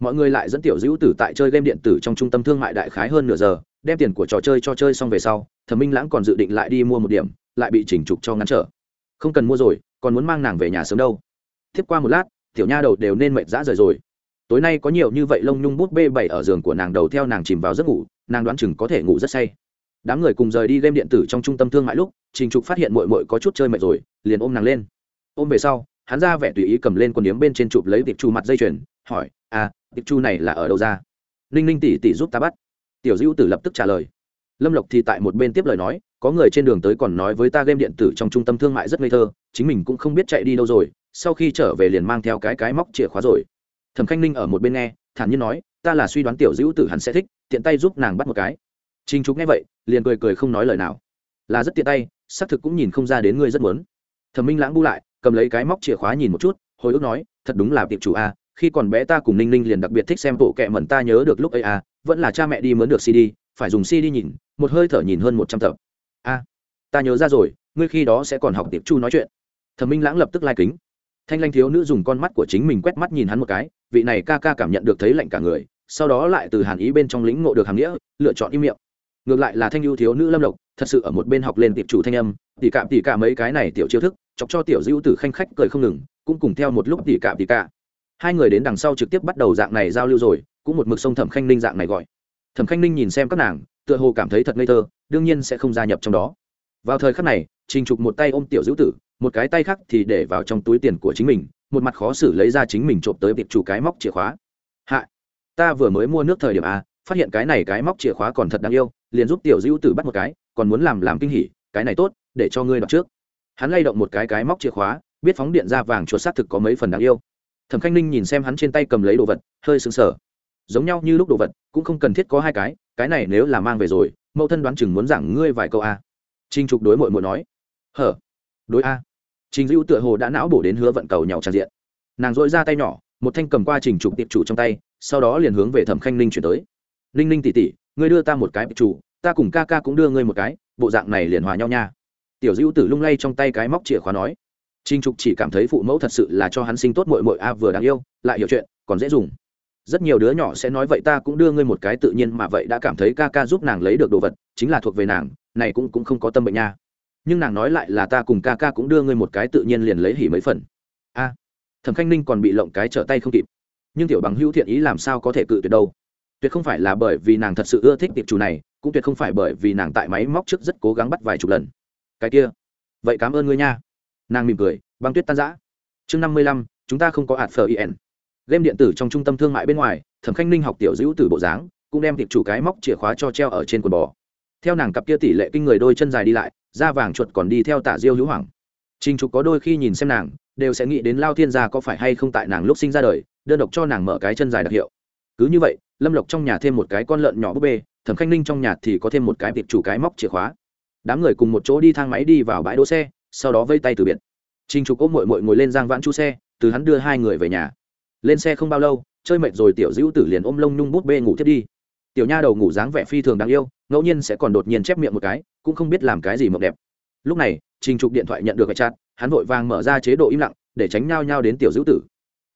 mọi người lại dẫn tiểu dữ tử tại chơi game điện tử trong trung tâm thương mại đại khái hơn nửa giờ, đem tiền của trò chơi cho chơi xong về sau, thẩm minh lãng còn dự định lại đi mua một điểm, lại bị chỉnh trục cho ngắn trở. Không cần mua rồi, còn muốn mang nàng về nhà sớm đâu. Tiếp qua một lát, tiểu nha đầu đều nên mệt dã rời rồi. Tối nay có nhiều như vậy lông nhung bút bê bảy ở giường của nàng đầu theo nàng chìm vào giấc ngủ, nàng đoán chừng có thể ngủ rất say. Đám người cùng rời đi game điện tử trong trung tâm thương mại lúc, trình trục phát hiện mội mội có chút chơi mệt rồi, liền ôm nàng lên. Ôm về sau, hắn ra vẻ tùy ý cầm lên quần điếm bên trên chụp lấy tiệp trù mặt dây chuyền, hỏi à tiệp chu này là ở đâu ra? Ninh ninh tỉ tỉ giúp ta bắt. Tiểu dữ tử lập tức trả lời. Lâm lộc thì tại một bên tiếp lời nói, có người trên đường tới còn nói với ta game điện tử trong trung tâm thương mại rất ngây thơ, chính mình cũng không biết chạy đi đâu rồi, sau khi trở về liền mang theo cái cái móc chìa khóa rồi. Thẩm khanh ninh ở một bên nghe, thản nhiên nói, ta là suy đoán tiểu dữ tử hắn sẽ thích, tiện tay giúp nàng bắt một cái. Trinh trục nghe vậy, liền cười cười không nói lời nào. Là rất tiện tay, xác thực cũng nhìn không ra đến ngươi rất muốn. Thẩm minh lãng bu lại, cầm lấy cái móc chìa khóa nhìn một chút, hồi ức nói, thật đúng là tiệp chủ a khi còn bé ta cùng ninh ninh liền đặc biệt thích xem bộ kệ mẩn ta nhớ được lúc ấy à vẫn là cha mẹ đi mướn được cd, phải dùng cd nhìn, một hơi thở nhìn hơn một trăm tập. A ta nhớ ra rồi, ngươi khi đó sẽ còn học tiệp chu nói chuyện. Thẩm minh lãng lập tức lai、like、kính. Thanh lanh thiếu nữ dùng con mắt của chính mình quét mắt nhìn hắn một cái, vị này ca ca cảm nhận được thấy lạnh cả người, sau đó lại từ hàn ý bên trong lĩnh ngộ được hàm nghĩa, lựa chọn im miệng. Ngược lại là thanh ưu thiếu nữ lâm lộc, thật sự ở một bên học lên tiệp chủ thanh âm, tỉ cạm tỉ cả mấy cái này tiểu chiêu thức, chọc cho tiểu dữ tử khanh khách cười không ngừng, cũng cùng theo một lúc tỉ cạm tỉ cả hai người đến đằng sau trực tiếp bắt đầu dạng này giao lưu rồi, cũng một mực sông thẩm khanh ninh dạng này gọi. Thẩm khanh ninh nhìn xem các nàng, tựa hồ cảm thấy thật ngây thơ, đương nhiên sẽ không gia nhập trong đó. Vào thời khắc này, trình trục một tay ôm tiểu dữ tử, một cái tay khác thì để vào trong túi tiền của chính mình, một mặt khó xử lấy ra chính mình trộm tới việc chủ cái móc chìa khóa. Hạ, ta vừa mới mua nước thời điểm a phát hiện cái này cái móc chìa khóa còn thật đáng yêu, liền giúp tiểu dữ tử bắt một cái, còn muốn làm làm kinh hỉ, cái này tốt, để cho ngươi đọc trước. Hắn lay động một cái cái móc chìa khóa, biết phóng điện ra vàng chuột xác thực có mấy phần đáng yêu thẩm khanh ninh nhìn xem hắn trên tay cầm lấy đồ vật, hơi sững sờ. Giống nhau như lúc đồ vật, cũng không cần thiết có hai cái cái này nếu là mang về rồi, mẫu thân đoán chừng muốn giảng ngươi vài câu a. Trinh trục đối mội mội nói. Hở? Đối a. Trình dữ tựa hồ đã não bổ đến hứa vận cầu nhau tràn diện. Nàng dội ra tay nhỏ, một thanh cầm qua trình trục tiệp chủ trong tay, sau đó liền hướng về thẩm khanh ninh chuyển tới. Ninh ninh tỉ tỉ ngươi đưa ta một cái tiệp chủ, ta cùng ca ca cũng đưa ngươi một cái, bộ dạng này liền hòa nhau nha. Tiểu dữ tử lung lay trong tay cái móc chìa khóa nói. Trình Trục chỉ cảm thấy phụ mẫu thật sự là cho hắn sinh tốt muội muội a à, vừa đáng yêu, lại hiểu chuyện, còn dễ dùng. Rất nhiều đứa nhỏ sẽ nói vậy ta cũng đưa ngươi một cái tự nhiên mà vậy đã cảm thấy ca ca giúp nàng lấy được đồ vật, chính là thuộc về nàng, này cũng cũng không có tâm bệnh nha. Nhưng nàng nói lại là ta cùng ca ca cũng đưa ngươi một cái tự nhiên liền lấy hỉ mấy phần. A. Thẩm Khanh Ninh còn bị lộng cái trở tay không kịp. Nhưng tiểu bằng hữu thiện ý làm sao có thể cự tuyệt đâu? Tuyệt không phải là bởi vì nàng thật sự ưa thích tiệp chủ này, cũng tuyệt không phải bởi vì nàng tại máy móc trước rất cố gắng bắt vài chục lần. Cái kia, vậy cảm ơn ngươi nha nàng mỉm cười, băng tuyết tan giã chương năm mươi lăm, chúng ta không có hạt phờ in game điện tử trong trung tâm thương mại bên ngoài, thẩm khanh ninh học tiểu dữ từ bộ dáng, cũng đem tiệp chủ cái móc chìa khóa cho treo ở trên quần bò. Theo nàng cặp kia tỷ lệ kinh người đôi chân dài đi lại, da vàng chuột còn đi theo tả diêu hữu hoàng trình trục có đôi khi nhìn xem nàng, đều sẽ nghĩ đến lao thiên gia có phải hay không tại nàng lúc sinh ra đời, đơn độc cho nàng mở cái chân dài đặc hiệu. Cứ như vậy, lâm lộc trong nhà thêm một cái con lợn nhỏ búp bê, thẩm khanh ninh trong nhà thì có thêm một cái tiệp chủ cái móc chìa khóa. Đám người cùng một chỗ đi thang máy đi vào bãi đỗ xe sau đó vây tay từ biệt Trình Trục ôm muội muội ngồi lên giang vãn chu xe, từ hắn đưa hai người về nhà. Lên xe không bao lâu, chơi mệt rồi tiểu Dữu Tử liền ôm lông nhung bút bê ngủ thiết đi. Tiểu nha đầu ngủ dáng vẻ phi thường đáng yêu, ngẫu nhiên sẽ còn đột nhiên chép miệng một cái, cũng không biết làm cái gì mộng đẹp. Lúc này, Trình Trục điện thoại nhận được cái chat, hắn vội vàng mở ra chế độ im lặng, để tránh nhao nhao đến tiểu Dữu Tử.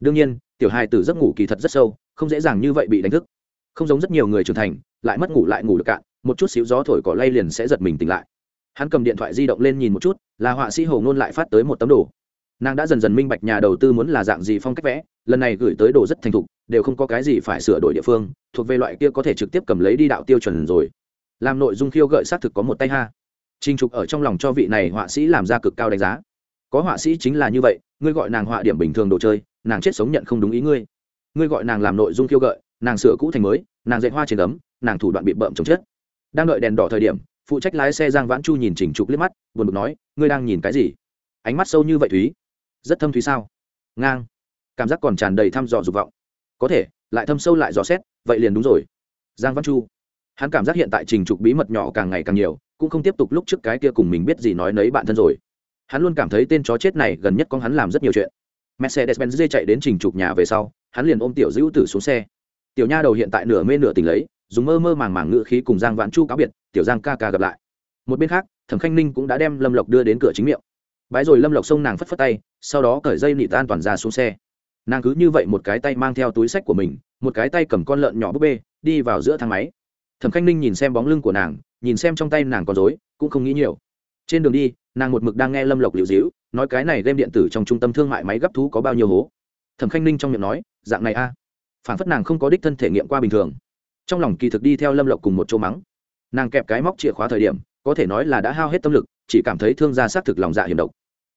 Đương nhiên, tiểu hài tử giấc ngủ kỳ thật rất sâu, không dễ dàng như vậy bị đánh thức. Không giống rất nhiều người trưởng thành, lại mất ngủ lại ngủ được cạn, một chút xíu gió thổi cỏ lay liền sẽ giật mình tỉnh lại hắn cầm điện thoại di động lên nhìn một chút, là họa sĩ hồ ngôn lại phát tới một tấm đồ. Nàng đã dần dần minh bạch nhà đầu tư muốn là dạng gì phong cách vẽ, lần này gửi tới đồ rất thành thục, đều không có cái gì phải sửa đổi địa phương, thuộc về loại kia có thể trực tiếp cầm lấy đi đạo tiêu chuẩn rồi. Làm nội dung khiêu gợi xác thực có một tay ha. Trinh trục ở trong lòng cho vị này họa sĩ làm ra cực cao đánh giá. Có họa sĩ chính là như vậy, ngươi gọi nàng họa điểm bình thường đồ chơi, nàng chết sống nhận không đúng ý ngươi. Ngươi gọi nàng làm nội dung khiêu gợi, nàng sửa cũ thành mới, nàng dạy hoa trên ấm, nàng thủ đoạn bị bợm chống chết. Đang đợi đèn đỏ thời điểm phụ trách lái xe giang vãn chu nhìn chỉnh trục liếc mắt, buồn bực nói, ngươi đang nhìn cái gì? Ánh mắt sâu như vậy thúy, rất thâm thúy sao? Ngang. Cảm giác còn tràn đầy thăm dò dục vọng. Có thể, lại thâm sâu lại dò xét, vậy liền đúng rồi. Giang văn chu. Hắn cảm giác hiện tại trình trục bí mật nhỏ càng ngày càng nhiều, cũng không tiếp tục lúc trước cái kia cùng mình biết gì nói nấy bạn thân rồi. Hắn luôn cảm thấy tên chó chết này gần nhất con hắn làm rất nhiều chuyện. Mercedes benz chạy đến trình trục nhà về sau, hắn liền ôm tiểu dữ tử xuống xe. Tiểu nha đầu hiện tại nửa mê nửa tỉnh lấy dùng mơ mơ màng màng ngựa khí cùng giang vãn chu cáo biệt, tiểu giang ca ca gặp lại. Một bên khác, thẩm khanh ninh cũng đã đem lâm lộc đưa đến cửa chính miệng. Bái rồi lâm lộc xông nàng phất phất tay, sau đó cởi dây nị tan toàn ra xuống xe. Nàng cứ như vậy một cái tay mang theo túi sách của mình, một cái tay cầm con lợn nhỏ búp bê, đi vào giữa thang máy. Thẩm khanh ninh nhìn xem bóng lưng của nàng, nhìn xem trong tay nàng còn dối cũng không nghĩ nhiều. Trên đường đi, nàng một mực đang nghe lâm lộc liệu dĩu nói cái này đem điện tử trong trung tâm thương mại máy gấp thú có bao nhiêu hố. Thẩm khanh ninh trong miệng nói, dạng này a. À. phản phất nàng không có đích thân thể nghiệm qua bình thường trong lòng kỳ thực đi theo lâm lộc cùng một chỗ mắng. Nàng kẹp cái móc chìa khóa thời điểm, có thể nói là đã hao hết tâm lực, chỉ cảm thấy thương gia xác thực lòng dạ hiểm độc.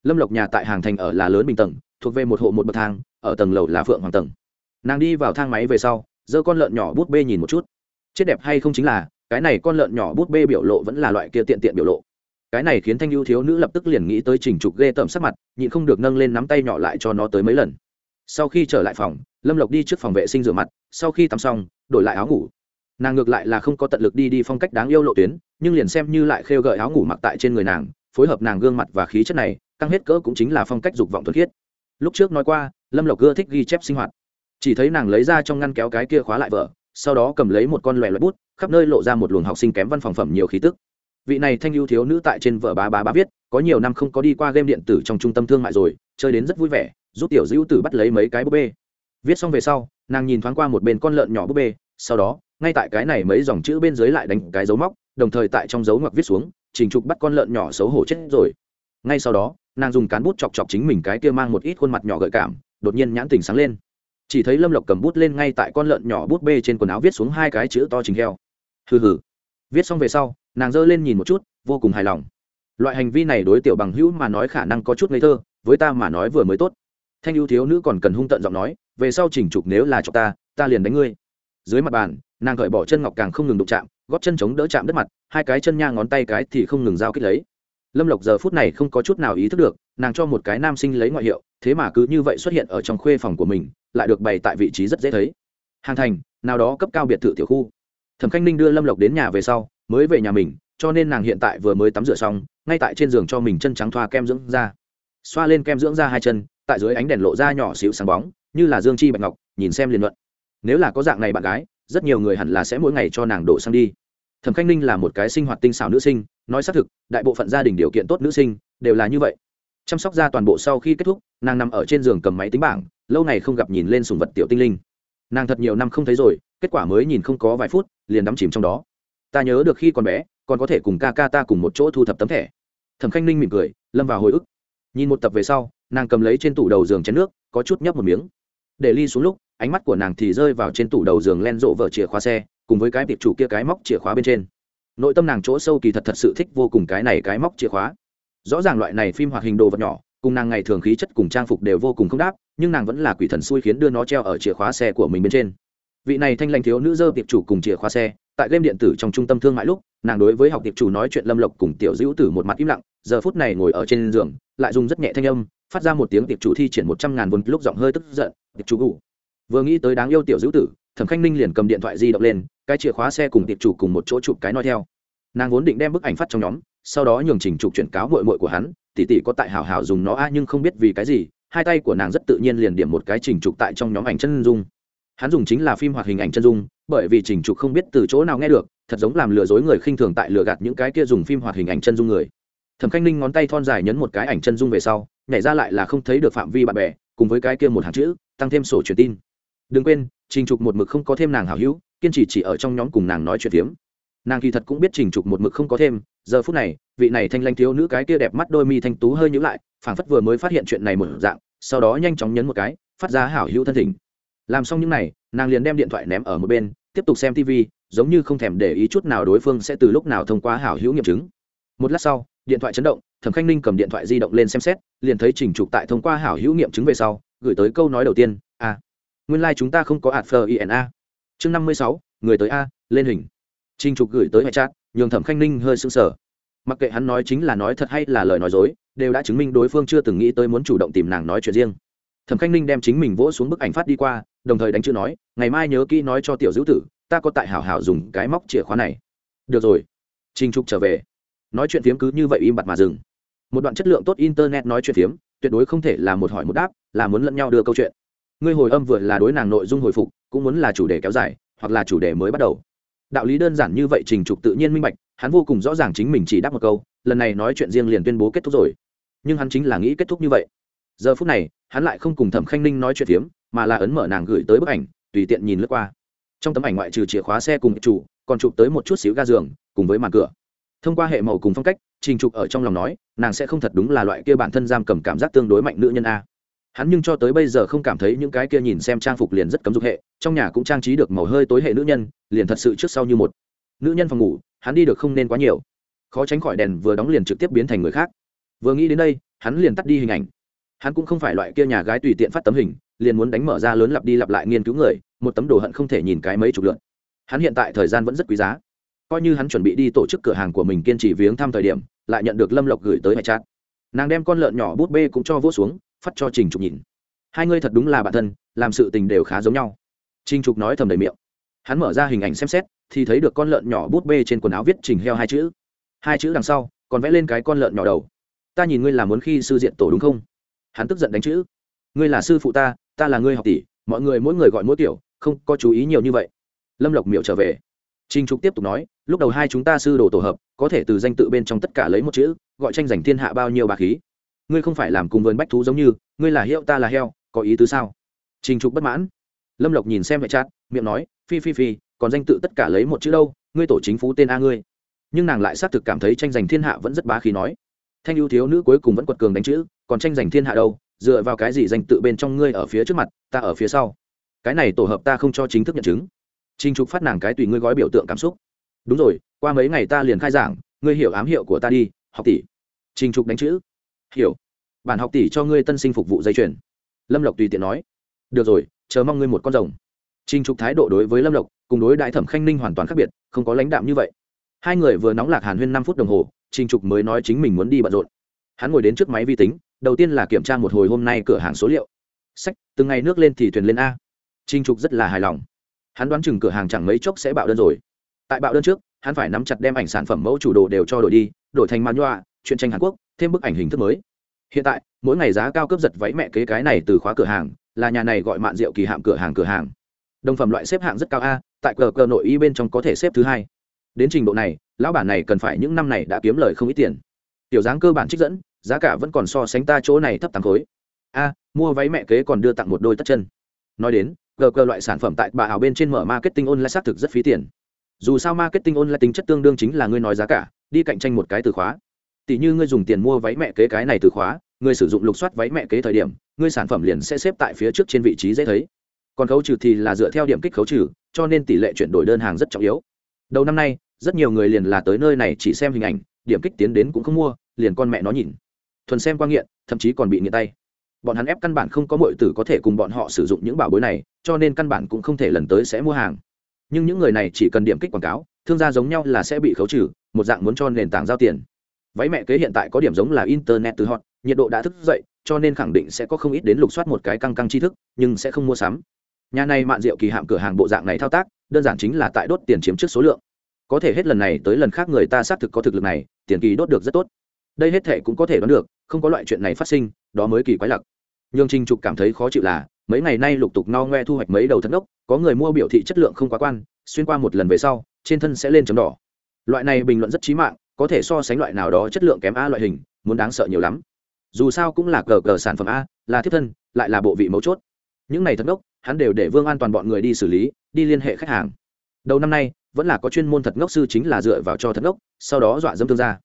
Lâm lộc nhà tại hàng thành ở là lớn bình tầng, thuộc về một hộ một bậc thang, ở tầng lầu là phượng hoàng tầng. Nàng đi vào thang máy về sau, giơ con lợn nhỏ bút bê nhìn một chút. Chết đẹp hay không chính là, cái này con lợn nhỏ bút bê biểu lộ vẫn là loại kia tiện tiện biểu lộ. Cái này khiến thanh ưu thiếu nữ lập tức liền nghĩ tới trình trục ghê tởm sắc mặt, nhịn không được nâng lên nắm tay nhỏ lại cho nó tới mấy lần. Sau khi trở lại phòng, lâm lộc đi trước phòng vệ sinh rửa mặt, sau khi tắm xong, đổi lại áo ngủ nàng ngược lại là không có tận lực đi đi phong cách đáng yêu lộ tuyến, nhưng liền xem như lại khêu gợi áo ngủ mặc tại trên người nàng, phối hợp nàng gương mặt và khí chất này, căng hết cỡ cũng chính là phong cách dục vọng thuật khiết. Lúc trước nói qua, lâm lộc ưa thích ghi chép sinh hoạt. Chỉ thấy nàng lấy ra trong ngăn kéo cái kia khóa lại vợ sau đó cầm lấy một con lòe loại bút, khắp nơi lộ ra một luồng học sinh kém văn phòng phẩm nhiều khí tức. Vị này thanh ưu thiếu nữ tại trên vợ bá bá bá viết, có nhiều năm không có đi qua game điện tử trong trung tâm thương mại rồi, chơi đến rất vui vẻ, giúp tiểu dữ tử bắt lấy mấy cái búp bê. Viết xong về sau, nàng nhìn thoáng qua một bên con lợn nhỏ búp bê, sau đó ngay tại cái này mấy dòng chữ bên dưới lại đánh cái dấu móc, đồng thời tại trong dấu ngoặc viết xuống, trình trục bắt con lợn nhỏ xấu hổ chết rồi. Ngay sau đó, nàng dùng cán bút chọc chọc chính mình cái kia mang một ít khuôn mặt nhỏ gợi cảm, đột nhiên nhãn tình sáng lên. Chỉ thấy lâm lộc cầm bút lên ngay tại con lợn nhỏ bút bê trên quần áo viết xuống hai cái chữ to trình heo. Hừ hừ. Viết xong về sau, nàng giơ lên nhìn một chút, vô cùng hài lòng. Loại hành vi này đối tiểu bằng hữu mà nói khả năng có chút ngây thơ, với ta mà nói vừa mới tốt. Thanh ưu thiếu nữ còn cần hung tận giọng nói, về sau chỉnh trục nếu là cho ta ta liền đánh ngươi. Dưới mặt bàn nàng gợi bỏ chân ngọc càng không ngừng đụng chạm góp chân chống đỡ chạm đất mặt, hai cái chân nha ngón tay cái thì không ngừng giao kích lấy. Lâm lộc giờ phút này không có chút nào ý thức được, nàng cho một cái nam sinh lấy ngoại hiệu, thế mà cứ như vậy xuất hiện ở trong khuê phòng của mình, lại được bày tại vị trí rất dễ thấy. Hàng thành, nào đó cấp cao biệt thự tiểu khu. Thẩm khanh ninh đưa lâm lộc đến nhà về sau, mới về nhà mình, cho nên nàng hiện tại vừa mới tắm rửa xong, ngay tại trên giường cho mình chân trắng thoa kem dưỡng da. Xoa lên kem dưỡng da hai chân, tại dưới ánh đèn lộ ra nhỏ xíu sáng bóng, như là dương chi bạch ngọc, nhìn xem liền luận. Nếu là có dạng này bạn gái rất nhiều người hẳn là sẽ mỗi ngày cho nàng đổ xăng đi. Thẩm khanh ninh là một cái sinh hoạt tinh xảo nữ sinh, nói xác thực, đại bộ phận gia đình điều kiện tốt nữ sinh đều là như vậy. Chăm sóc ra toàn bộ sau khi kết thúc, nàng nằm ở trên giường cầm máy tính bảng, lâu ngày không gặp nhìn lên sùng vật tiểu tinh linh. Nàng thật nhiều năm không thấy rồi, kết quả mới nhìn không có vài phút, liền đắm chìm trong đó. Ta nhớ được khi còn bé, còn có thể cùng ca ca ta cùng một chỗ thu thập tấm thẻ. Thẩm khanh ninh mỉm cười, lâm vào hồi ức. Nhìn một tập về sau, nàng cầm lấy trên tủ đầu giường chén nước, có chút nhấp một miếng. Để ly xuống lúc ánh mắt của nàng thì rơi vào trên tủ đầu giường len rộ vợ chìa khóa xe, cùng với cái tiệp chủ kia cái móc chìa khóa bên trên. Nội tâm nàng chỗ sâu kỳ thật thật sự thích vô cùng cái này cái móc chìa khóa. Rõ ràng loại này phim hoạt hình đồ vật nhỏ, cùng nàng ngày thường khí chất cùng trang phục đều vô cùng không đáp, nhưng nàng vẫn là quỷ thần xui khiến đưa nó treo ở chìa khóa xe của mình bên trên. Vị này thanh lành thiếu nữ dơ tiệp chủ cùng chìa khóa xe, tại game điện tử trong trung tâm thương mại lúc, nàng đối với học tiệp chủ nói chuyện lâm lộc cùng tiểu dữ tử một mặt im lặng, giờ phút này ngồi ở trên giường, lại dùng rất nhẹ thanh âm, phát ra một tiếng tiệp chủ thi triển một trăm ngàn vốn lúc giọng hơi tức giận, tiệp chủ ngủ vừa nghĩ tới đáng yêu tiểu dữ tử, thẩm khanh ninh liền cầm điện thoại di động lên, cái chìa khóa xe cùng tiệp chủ cùng một chỗ chụp cái nói theo. Nàng vốn định đem bức ảnh phát trong nhóm, sau đó nhường trình trục chuyển cáo mội mội của hắn tỉ tỉ có tại hảo hảo dùng nó a, nhưng không biết vì cái gì, hai tay của nàng rất tự nhiên liền điểm một cái trình trục tại trong nhóm ảnh chân dung. Hắn dùng chính là phim hoạt hình ảnh chân dung, bởi vì trình trục không biết từ chỗ nào nghe được, thật giống làm lừa dối người khinh thường tại lừa gạt những cái kia dùng phim hoạt hình ảnh chân dung người. Thẩm khanh ninh ngón tay thon dài nhấn một cái ảnh chân dung về sau, nhảy ra lại là không thấy được phạm vi bạn bè, cùng với cái kia một hàng chữ, tăng thêm sổ truyền tin đừng quên, trình trục một mực không có thêm nàng hảo hữu, kiên trì chỉ ở trong nhóm cùng nàng nói chuyện phiếm. Nàng kỳ thật cũng biết trình trục một mực không có thêm, giờ phút này, vị này thanh lanh thiếu nữ cái kia đẹp mắt đôi mi thanh tú hơi nhữ lại, phảng phất vừa mới phát hiện chuyện này một dạng, sau đó nhanh chóng nhấn một cái, phát ra hảo hữu thân thỉnh. Làm xong những này, nàng liền đem điện thoại ném ở một bên, tiếp tục xem tv giống như không thèm để ý chút nào đối phương sẽ từ lúc nào thông qua hảo hữu nghiệm chứng. Một lát sau, điện thoại chấn động, thẩm khanh ninh cầm điện thoại di động lên xem xét, liền thấy trình trục tại thông qua hảo hữu nghiệm chứng về sau, gửi tới câu nói đầu tiên nguyên lai chúng ta không có hạt phờ ina chương năm mươi sáu, người tới a, lên hình. Trình trục gửi tới hệ chat, nhường thẩm khanh ninh hơi sưng sở mặc kệ hắn nói chính là nói thật hay là lời nói dối, đều đã chứng minh đối phương chưa từng nghĩ tới muốn chủ động tìm nàng nói chuyện riêng. Thẩm khanh ninh đem chính mình vỗ xuống bức ảnh phát đi qua, đồng thời đánh chữ nói, ngày mai nhớ kỹ nói cho tiểu dữ tử, ta có tại hảo hảo dùng cái móc chìa khóa này. Được rồi. Trinh trục trở về. Nói chuyện phiếm cứ như vậy im bặt mà dừng. Một đoạn chất lượng tốt internet nói chuyện phiếm, tuyệt đối không thể là một hỏi một đáp, là muốn lẫn nhau đưa câu chuyện ngươi hồi âm vừa là đối nàng nội dung hồi phục, cũng muốn là chủ đề kéo dài, hoặc là chủ đề mới bắt đầu. Đạo lý đơn giản như vậy trình trục tự nhiên minh bạch, hắn vô cùng rõ ràng chính mình chỉ đáp một câu, lần này nói chuyện riêng liền tuyên bố kết thúc rồi. Nhưng hắn chính là nghĩ kết thúc như vậy. Giờ phút này, hắn lại không cùng thẩm khanh ninh nói chuyện phiếm, mà là ấn mở nàng gửi tới bức ảnh, tùy tiện nhìn lướt qua. Trong tấm ảnh ngoại trừ chìa khóa xe cùng chủ, còn chụp tới một chút xíu ga giường, cùng với màn cửa. Thông qua hệ màu cùng phong cách, trình trục ở trong lòng nói, nàng sẽ không thật đúng là loại kia bản thân giam cầm cảm giác tương đối mạnh nữ nhân a hắn nhưng cho tới bây giờ không cảm thấy những cái kia nhìn xem trang phục liền rất cấm dục hệ, trong nhà cũng trang trí được màu hơi tối hệ nữ nhân, liền thật sự trước sau như một. Nữ nhân phòng ngủ, hắn đi được không nên quá nhiều. Khó tránh khỏi đèn vừa đóng liền trực tiếp biến thành người khác. Vừa nghĩ đến đây, hắn liền tắt đi hình ảnh. Hắn cũng không phải loại kia nhà gái tùy tiện phát tấm hình, liền muốn đánh mở ra lớn lặp đi lặp lại nghiên cứu người, một tấm đồ hận không thể nhìn cái mấy chục lượn hắn hiện tại thời gian vẫn rất quý giá. Coi như hắn chuẩn bị đi tổ chức cửa hàng của mình kiên trì viếng thăm thời điểm, lại nhận được lâm lộc gửi tới mẹ chat. Nàng đem con lợn nhỏ bút bê cũng cho vỗ xuống phát cho trình trục nhìn. Hai ngươi thật đúng là bạn thân làm sự tình đều khá giống nhau. Trình trục nói thầm đầy miệng. Hắn mở ra hình ảnh xem xét thì thấy được con lợn nhỏ bút bê trên quần áo viết trình heo hai chữ. Hai chữ đằng sau còn vẽ lên cái con lợn nhỏ đầu. Ta nhìn ngươi là muốn khi sư diện tổ đúng không? Hắn tức giận đánh chữ. Ngươi là sư phụ ta ta là ngươi học tỷ mọi người mỗi người gọi mỗi tiểu, không có chú ý nhiều như vậy. Lâm lộc miệu trở về. Trinh trục tiếp tục nói lúc đầu hai chúng ta sư đồ tổ hợp có thể từ danh tự bên trong tất cả lấy một chữ gọi tranh giành thiên hạ bao nhiêu bà khí ngươi không phải làm cùng vườn bách thú giống như, ngươi là hiệu ta là heo, có ý tứ sao? Trình trục bất mãn. Lâm lộc nhìn xem vệ chát miệng nói, phi phi phi, còn danh tự tất cả lấy một chữ đâu, ngươi tổ chính phú tên a ngươi. Nhưng nàng lại xác thực cảm thấy tranh giành thiên hạ vẫn rất bá khí nói. Thanh ưu thiếu nữ cuối cùng vẫn quật cường đánh chữ, còn tranh giành thiên hạ đâu, dựa vào cái gì danh tự bên trong ngươi ở phía trước mặt, ta ở phía sau? Cái này tổ hợp ta không cho chính thức nhận chứng. Trinh trục phát nàng cái tùy ngươi gói biểu tượng cảm xúc. Đúng rồi, qua mấy ngày ta liền khai giảng, ngươi hiểu ám hiệu của ta đi, học tỷ. Trinh trục đánh chữ hiểu. Bản học tỷ cho ngươi tân sinh phục vụ dây chuyền. Lâm lộc tùy tiện nói. Được rồi, chờ mong ngươi một con rồng. Trinh trục thái độ đối với lâm lộc, cùng đối đại thẩm khanh ninh hoàn toàn khác biệt, không có lãnh đạm như vậy. Hai người vừa nóng lạc hàn huyên năm phút đồng hồ trinh trục mới nói chính mình muốn đi bận rộn. Hắn ngồi đến trước máy vi tính, đầu tiên là kiểm tra một hồi hôm nay cửa hàng số liệu. Sách, từng ngày nước lên thì thuyền lên a. Trinh trục rất là hài lòng. Hắn đoán chừng cửa hàng chẳng mấy chốc sẽ bạo đơn rồi. Tại bạo đơn trước, hắn phải nắm chặt đem ảnh sản phẩm mẫu chủ đồ đều cho đổi đi, đổi thành manual chuyện tranh hàn quốc, thêm bức ảnh hình thức mới. Hiện tại, mỗi ngày giá cao cấp giật váy mẹ kế cái này từ khóa cửa hàng, là nhà này gọi mạn rượu kỳ hạm cửa hàng cửa hàng. Đồng phẩm loại xếp hạng rất cao a, tại cờ cờ nội y bên trong có thể xếp thứ hai. Đến trình độ này, lão bản này cần phải những năm này đã kiếm lời không ít tiền. Tiểu dáng cơ bản trích dẫn, giá cả vẫn còn so sánh ta chỗ này thấp tám khối. A, mua váy mẹ kế còn đưa tặng một đôi tất chân. Nói đến gờ gờ loại sản phẩm tại bà ảo bên trên mở marketing online xác thực rất phí tiền. Dù sao marketing online tính chất tương đương chính là ngươi nói giá cả, đi cạnh tranh một cái từ khóa tỷ như ngươi dùng tiền mua váy mẹ kế cái này từ khóa, ngươi sử dụng lục soát váy mẹ kế thời điểm, ngươi sản phẩm liền sẽ xếp tại phía trước trên vị trí dễ thấy. Còn khấu trừ thì là dựa theo điểm kích khấu trừ, cho nên tỷ lệ chuyển đổi đơn hàng rất trọng yếu. Đầu năm nay, rất nhiều người liền là tới nơi này chỉ xem hình ảnh, điểm kích tiến đến cũng không mua, liền con mẹ nó nhìn. Thuần xem quan nghiện, thậm chí còn bị nghiện tay. Bọn hắn ép căn bản không có mọi tử có thể cùng bọn họ sử dụng những bảo bối này, cho nên căn bản cũng không thể lần tới sẽ mua hàng. Nhưng những người này chỉ cần điểm kích quảng cáo, thương gia giống nhau là sẽ bị khấu trừ, một dạng muốn cho nền tảng giao tiền váy mẹ kế hiện tại có điểm giống là internet từ hot, nhiệt độ đã thức dậy, cho nên khẳng định sẽ có không ít đến lục soát một cái căng căng tri thức, nhưng sẽ không mua sắm. Nhà này mạn rượu kỳ hạm cửa hàng bộ dạng này thao tác, đơn giản chính là tại đốt tiền chiếm trước số lượng. Có thể hết lần này tới lần khác người ta xác thực có thực lực này, tiền kỳ đốt được rất tốt. Đây hết thể cũng có thể đoán được, không có loại chuyện này phát sinh, đó mới kỳ quái lặc. Nhưng trình trục cảm thấy khó chịu là, mấy ngày nay lục tục no ngoe thu hoạch mấy đầu thất ốc có người mua biểu thị chất lượng không quá quan, xuyên qua một lần về sau, trên thân sẽ lên chấm đỏ. Loại này bình luận rất trí mạng có thể so sánh loại nào đó chất lượng kém a loại hình, muốn đáng sợ nhiều lắm. Dù sao cũng là cờ cờ sản phẩm a, là thiết thân, lại là bộ vị mấu chốt. Những này thật ngốc, hắn đều để vương an toàn bọn người đi xử lý, đi liên hệ khách hàng. Đầu năm nay, vẫn là có chuyên môn thật ngốc sư chính là dựa vào cho thật ngốc, sau đó dọa dâm thương ra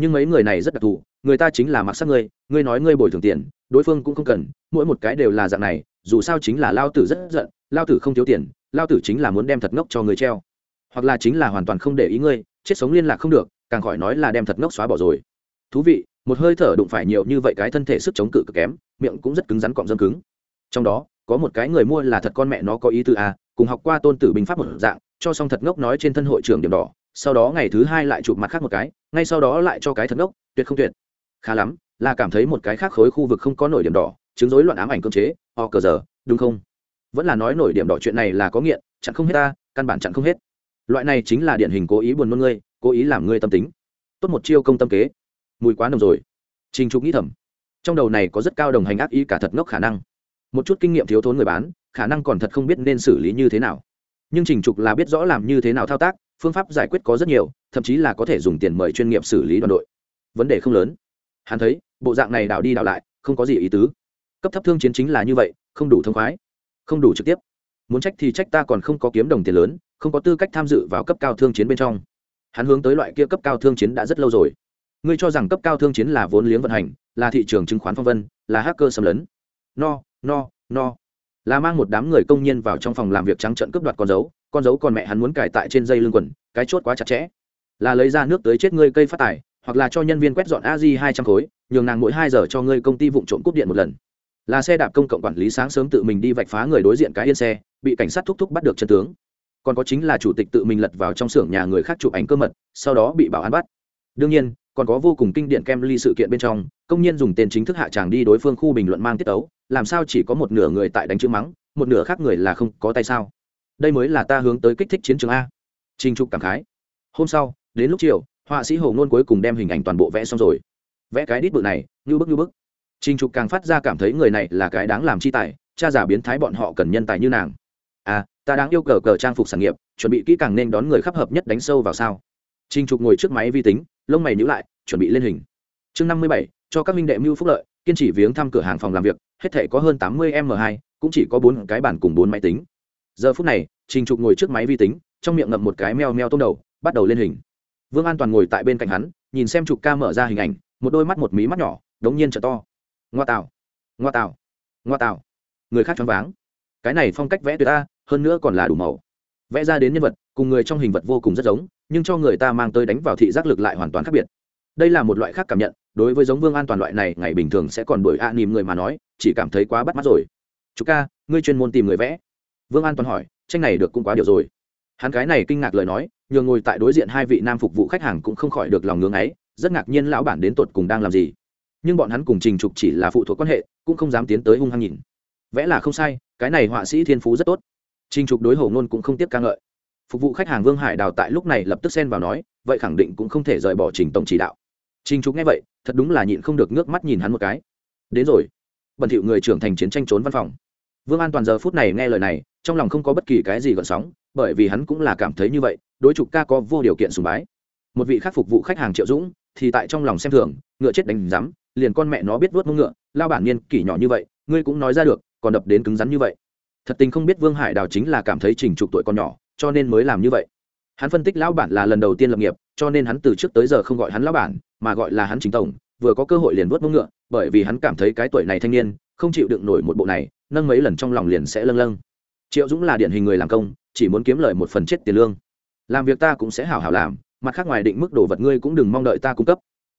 nhưng mấy người này rất đặc thù, người ta chính là mặc sắc ngươi ngươi nói ngươi bồi thường tiền, đối phương cũng không cần, mỗi một cái đều là dạng này, dù sao chính là lao tử rất giận, lao tử không thiếu tiền, lao tử chính là muốn đem thật ngốc cho người treo. Hoặc là chính là hoàn toàn không để ý ngươi, chết sống liên lạc không được càng khỏi nói là đem thật ngốc xóa bỏ rồi. Thú vị, một hơi thở đụng phải nhiều như vậy cái thân thể sức chống cự cực kém, miệng cũng rất cứng rắn cọm dâm cứng. Trong đó, có một cái người mua là thật con mẹ nó có ý tư a cùng học qua tôn tử binh pháp một dạng, cho xong thật ngốc nói trên thân hội trưởng điểm đỏ, sau đó ngày thứ hai lại chụp mặt khác một cái, ngay sau đó lại cho cái thật ngốc, tuyệt không tuyệt. Khá lắm, là cảm thấy một cái khác khối khu vực không có nổi điểm đỏ, chứng rối loạn ám ảnh cơ chế, o cờ giờ, đúng không? Vẫn là nói nổi điểm đỏ chuyện này là có nghiện, chặn không hết ta, căn bản chặn không hết. Loại này chính là điển hình cố ý buồn nôn ngươi cố ý làm ngươi tâm tính. Tốt một chiêu công tâm kế. Mùi quá nồng rồi. Trình trục nghĩ thầm. Trong đầu này có rất cao đồng hành ác ý cả thật ngốc khả năng. Một chút kinh nghiệm thiếu thốn người bán, khả năng còn thật không biết nên xử lý như thế nào. Nhưng trình trục là biết rõ làm như thế nào thao tác, phương pháp giải quyết có rất nhiều, thậm chí là có thể dùng tiền mời chuyên nghiệp xử lý đoàn đội. Vấn đề không lớn. Hắn thấy, bộ dạng này đảo đi đảo lại, không có gì ý tứ. Cấp thấp thương chiến chính là như vậy, không đủ thông khoái. Không đủ trực tiếp. Muốn trách thì trách ta còn không có kiếm đồng tiền lớn, không có tư cách tham dự vào cấp cao thương chiến bên trong hắn hướng tới loại kia cấp cao thương chiến đã rất lâu rồi. Ngươi cho rằng cấp cao thương chiến là vốn liếng vận hành, là thị trường chứng khoán phong vân, là hacker xâm lấn. No no no. Là mang một đám người công nhân vào trong phòng làm việc trắng trận cướp đoạt con dấu con dấu con mẹ hắn muốn cài tại trên dây lưng quần, cái chốt quá chặt chẽ. Là lấy ra nước tới chết ngươi cây phát tài, hoặc là cho nhân viên quét dọn a di hai trăm khối, nhường nàng mỗi hai giờ cho ngươi công ty vụ trộm cúp điện một lần. Là xe đạp công cộng quản lý sáng sớm tự mình đi vạch phá người đối diện cái yên xe, bị cảnh sát thúc thúc bắt được chân tướng còn có chính là chủ tịch tự mình lật vào trong xưởng nhà người khác chụp ảnh cơ mật, sau đó bị bảo an bắt. Đương nhiên, còn có vô cùng kinh điển kem ly sự kiện bên trong, công nhân dùng tên chính thức hạ tràng đi đối phương khu bình luận mang tiết tấu. làm sao chỉ có một nửa người tại đánh chữ mắng, một nửa khác người là không có tay sao? Đây mới là ta hướng tới kích thích chiến trường a. Trinh trục cảm khái. Hôm sau, đến lúc chiều, họa sĩ hồ ngôn cuối cùng đem hình ảnh toàn bộ vẽ xong rồi. Vẽ cái đít bự này, như bức như bức. Trinh trục càng phát ra cảm thấy người này là cái đáng làm chi tài, cha giả biến thái bọn họ cần nhân tài như nàng. À ta đang yêu cờ cờ trang phục sản nghiệp, chuẩn bị kỹ càng nên đón người khắp hợp nhất đánh sâu vào sao. Trinh trục ngồi trước máy vi tính, lông mày nhữ lại, chuẩn bị lên hình. Chương năm mươi bảy, cho các minh đệ mưu phúc lợi, kiên trì viếng thăm cửa hàng phòng làm việc, hết thể có hơn tám mươi m hai, cũng chỉ có bốn cái bàn cùng bốn máy tính. Giờ phút này, trình trục ngồi trước máy vi tính, trong miệng ngậm một cái meo meo tôm đầu, bắt đầu lên hình. Vương an toàn ngồi tại bên cạnh hắn, nhìn xem trục ca mở ra hình ảnh, một đôi mắt một mí mắt nhỏ, đống nhiên trở to. Ngoa tạo ngoa tạo ngoa tạo người khác choáng váng. Cái này phong cách vẽ tuyệt ta hơn nữa còn là đủ màu. Vẽ ra đến nhân vật, cùng người trong hình vật vô cùng rất giống, nhưng cho người ta mang tới đánh vào thị giác lực lại hoàn toàn khác biệt. Đây là một loại khác cảm nhận, đối với giống vương an toàn loại này, ngày bình thường sẽ còn đổi a à nìm người mà nói, chỉ cảm thấy quá bắt mắt rồi. Chú ca, ngươi chuyên môn tìm người vẽ? Vương an toàn hỏi, tranh này được cũng quá điều rồi. Hắn cái này kinh ngạc lời nói nhường ngồi tại đối diện hai vị nam phục vụ khách hàng cũng không khỏi được lòng ngưng ấy, rất ngạc nhiên lão bản đến tột cùng đang làm gì. Nhưng bọn hắn cùng trình trục chỉ là phụ thuộc quan hệ, cũng không dám tiến tới hung hăng nhìn. Vẽ là không sai, cái này họa sĩ thiên phú rất tốt trình trục đối Hồ Nôn cũng không tiếp ca ngợi. Phục vụ khách hàng vương hải đào tại lúc này lập tức xen vào nói, vậy khẳng định cũng không thể rời bỏ trình tổng chỉ đạo. Trình trục nghe vậy, thật đúng là nhịn không được nước mắt nhìn hắn một cái. Đến rồi. Bần thiệu người trưởng thành chiến tranh trốn văn phòng. Vương an toàn giờ phút này nghe lời này, trong lòng không có bất kỳ cái gì gợn sóng, bởi vì hắn cũng là cảm thấy như vậy, đối trục ca có vô điều kiện sùng bái. Một vị khác phục vụ khách hàng triệu dũng, thì tại trong lòng xem thường, ngựa chết đánh rắm, liền con mẹ nó biết vuốt mông ngựa, lao bản niên kỷ nhỏ như vậy, ngươi cũng nói ra được, còn đập đến cứng rắn như vậy thật tình không biết vương hải đào chính là cảm thấy trình trục tuổi con nhỏ, cho nên mới làm như vậy. Hắn phân tích lão bản là lần đầu tiên lập nghiệp, cho nên hắn từ trước tới giờ không gọi hắn lão bản, mà gọi là hắn chính tổng, vừa có cơ hội liền vớt mông ngựa, bởi vì hắn cảm thấy cái tuổi này thanh niên, không chịu đựng nổi một bộ này, nâng mấy lần trong lòng liền sẽ lâng lâng. Triệu dũng là điển hình người làm công, chỉ muốn kiếm lời một phần chết tiền lương. Làm việc ta cũng sẽ hảo hảo làm, mặt khác ngoài định mức đồ vật ngươi cũng đừng mong đợi ta cung cấp.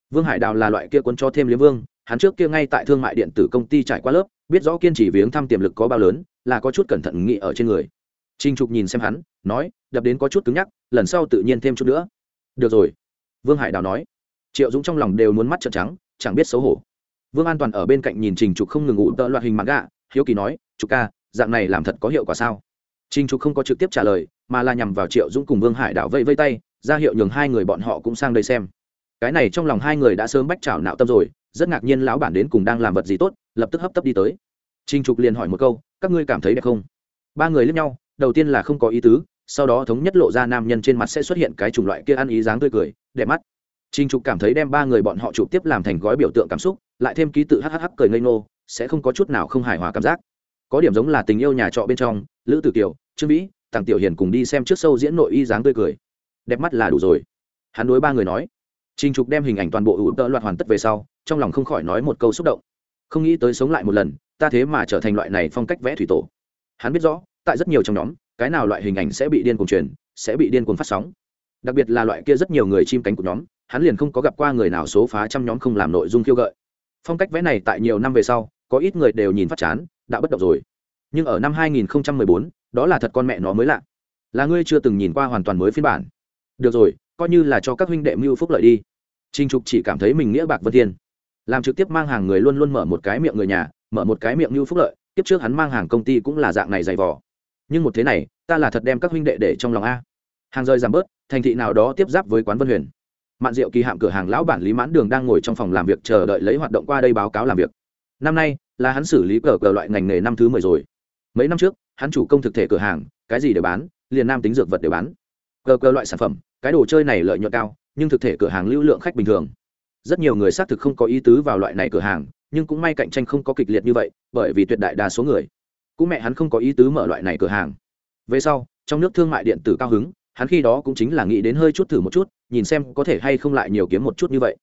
Vương hải đào là loại kia quân cho thêm liếm vương, hắn trước kia ngay tại thương mại điện tử công ty trải qua lớp, biết rõ kiên trì viếng thăm tiềm lực có bao lớn là có chút cẩn thận nghĩ ở trên người. Trinh trục nhìn xem hắn, nói, đập đến có chút cứng nhắc, lần sau tự nhiên thêm chút nữa. Được rồi. Vương hải đào nói. Triệu dũng trong lòng đều muốn mắt trợn trắng, chẳng biết xấu hổ. Vương an toàn ở bên cạnh nhìn trình trục không ngừng ngủ tợ loạt hình mặt gạ, hiếu kỳ nói, trục ca, dạng này làm thật có hiệu quả sao? Trình trục không có trực tiếp trả lời, mà là nhằm vào triệu dũng cùng vương hải đảo vây vây tay, ra hiệu nhường hai người bọn họ cũng sang đây xem. Cái này trong lòng hai người đã sớm bách trào nạo tâm rồi, rất ngạc nhiên lão bản đến cùng đang làm vật gì tốt, lập tức hấp tấp đi tới trình trục liền hỏi một câu, các ngươi cảm thấy đẹp không? Ba người lướt nhau, đầu tiên là không có ý tứ, sau đó thống nhất lộ ra nam nhân trên mặt sẽ xuất hiện cái chủng loại kia ăn ý dáng tươi cười, đẹp mắt. Trình trục cảm thấy đem ba người bọn họ chụp tiếp làm thành gói biểu tượng cảm xúc, lại thêm ký tự hhh cười ngây ngô, sẽ không có chút nào không hài hòa cảm giác. Có điểm giống là tình yêu nhà trọ bên trong, lữ tử kiều, trương vĩ, Tằng tiểu hiền cùng đi xem trước sâu diễn nội y dáng tươi cười. Đẹp mắt là đủ rồi. Hắn đối ba người nói. Trình trục đem hình ảnh toàn bộ ủ tợ loạt hoàn tất về sau, trong lòng không khỏi nói một câu xúc động. Không nghĩ tới sống lại một lần ta thế mà trở thành loại này phong cách vẽ thủy tổ. Hắn biết rõ tại rất nhiều trong nhóm cái nào loại hình ảnh sẽ bị điên cuồng truyền sẽ bị điên cuồng phát sóng. Đặc biệt là loại kia rất nhiều người chim cánh của nhóm hắn liền không có gặp qua người nào số phá trăm nhóm không làm nội dung khiêu gợi. Phong cách vẽ này tại nhiều năm về sau có ít người đều nhìn phát chán đã bất động rồi. Nhưng ở năm 2014, đó là thật con mẹ nó mới lạ. Là ngươi chưa từng nhìn qua hoàn toàn mới phiên bản. Được rồi coi như là cho các huynh đệ mưu phúc lợi đi. Trinh trục chỉ cảm thấy mình nghĩa bạc vân thiên. Làm trực tiếp mang hàng người luôn luôn mở một cái miệng người nhà mở một cái miệng như phúc lợi tiếp trước hắn mang hàng công ty cũng là dạng này dày vỏ nhưng một thế này, ta là thật đem các huynh đệ để trong lòng a. Hàng rơi giảm bớt, thành thị nào đó tiếp giáp với quán vân huyền. Mạn diệu kỳ hạm cửa hàng lão bản lý mãn đường đang ngồi trong phòng làm việc chờ đợi lấy hoạt động qua đây báo cáo làm việc. Năm nay, là hắn xử lý cờ cờ loại ngành nghề năm thứ mười rồi. Mấy năm trước, hắn chủ công thực thể cửa hàng, cái gì đều bán, liền nam tính dược vật đều bán. Cờ cờ loại sản phẩm, cái đồ chơi này lợi nhuận cao, nhưng thực thể cửa hàng lưu lượng khách bình thường. Rất nhiều người xác thực không có ý tứ vào loại này cửa hàng nhưng cũng may cạnh tranh không có kịch liệt như vậy, bởi vì tuyệt đại đa số người, cũng mẹ hắn không có ý tứ mở loại này cửa hàng. Về sau, trong nước thương mại điện tử cao hứng, hắn khi đó cũng chính là nghĩ đến hơi chút thử một chút, nhìn xem có thể hay không lại nhiều kiếm một chút như vậy.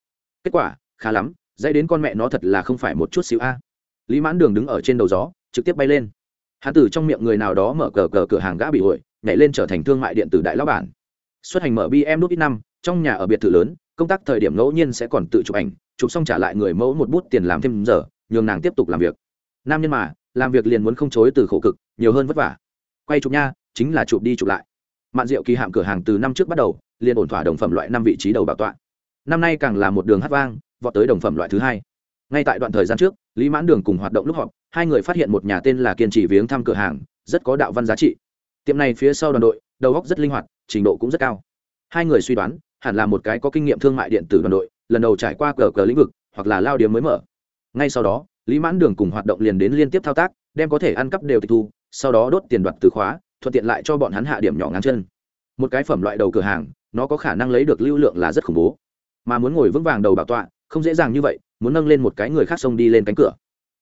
Kết quả, khá lắm, dãy đến con mẹ nó thật là không phải một chút xíu a. Lý mãn đường đứng ở trên đầu gió, trực tiếp bay lên. Hắn từ trong miệng người nào đó mở cờ cờ cửa hàng gã bị hội, nhảy lên trở thành thương mại điện tử đại lão bản. Xuất hành mở bm đốt ít năm, trong nhà ở biệt thự lớn, công tác thời điểm ngẫu nhiên sẽ còn tự chụp ảnh chụp xong trả lại người mẫu một bút tiền làm thêm giờ, nhường nàng tiếp tục làm việc. Nam nhân mà, làm việc liền muốn không chối từ khổ cực, nhiều hơn vất vả. Quay chụp nha, chính là chụp đi chụp lại. Mạn diệu kỳ hạm cửa hàng từ năm trước bắt đầu, liền ổn thỏa đồng phẩm loại năm vị trí đầu bảo tọa. Năm nay càng là một đường hát vang, vọt tới đồng phẩm loại thứ hai. Ngay tại đoạn thời gian trước, lý mãn đường cùng hoạt động lúc họp, hai người phát hiện một nhà tên là kiên trì viếng thăm cửa hàng, rất có đạo văn giá trị. Tiệm này phía sau đoàn đội, đầu góc rất linh hoạt, trình độ cũng rất cao. Hai người suy đoán, hẳn là một cái có kinh nghiệm thương mại điện tử đoàn đội lần đầu trải qua cờ cờ lĩnh vực, hoặc là lao điểm mới mở. Ngay sau đó, lý mãn đường cùng hoạt động liền đến liên tiếp thao tác, đem có thể ăn cắp đều tịch thu, sau đó đốt tiền đoạt từ khóa, thuận tiện lại cho bọn hắn hạ điểm nhỏ ngang chân. Một cái phẩm loại đầu cửa hàng, nó có khả năng lấy được lưu lượng là rất khủng bố. Mà muốn ngồi vững vàng đầu bảo tọa, không dễ dàng như vậy, muốn nâng lên một cái người khác xông đi lên cánh cửa.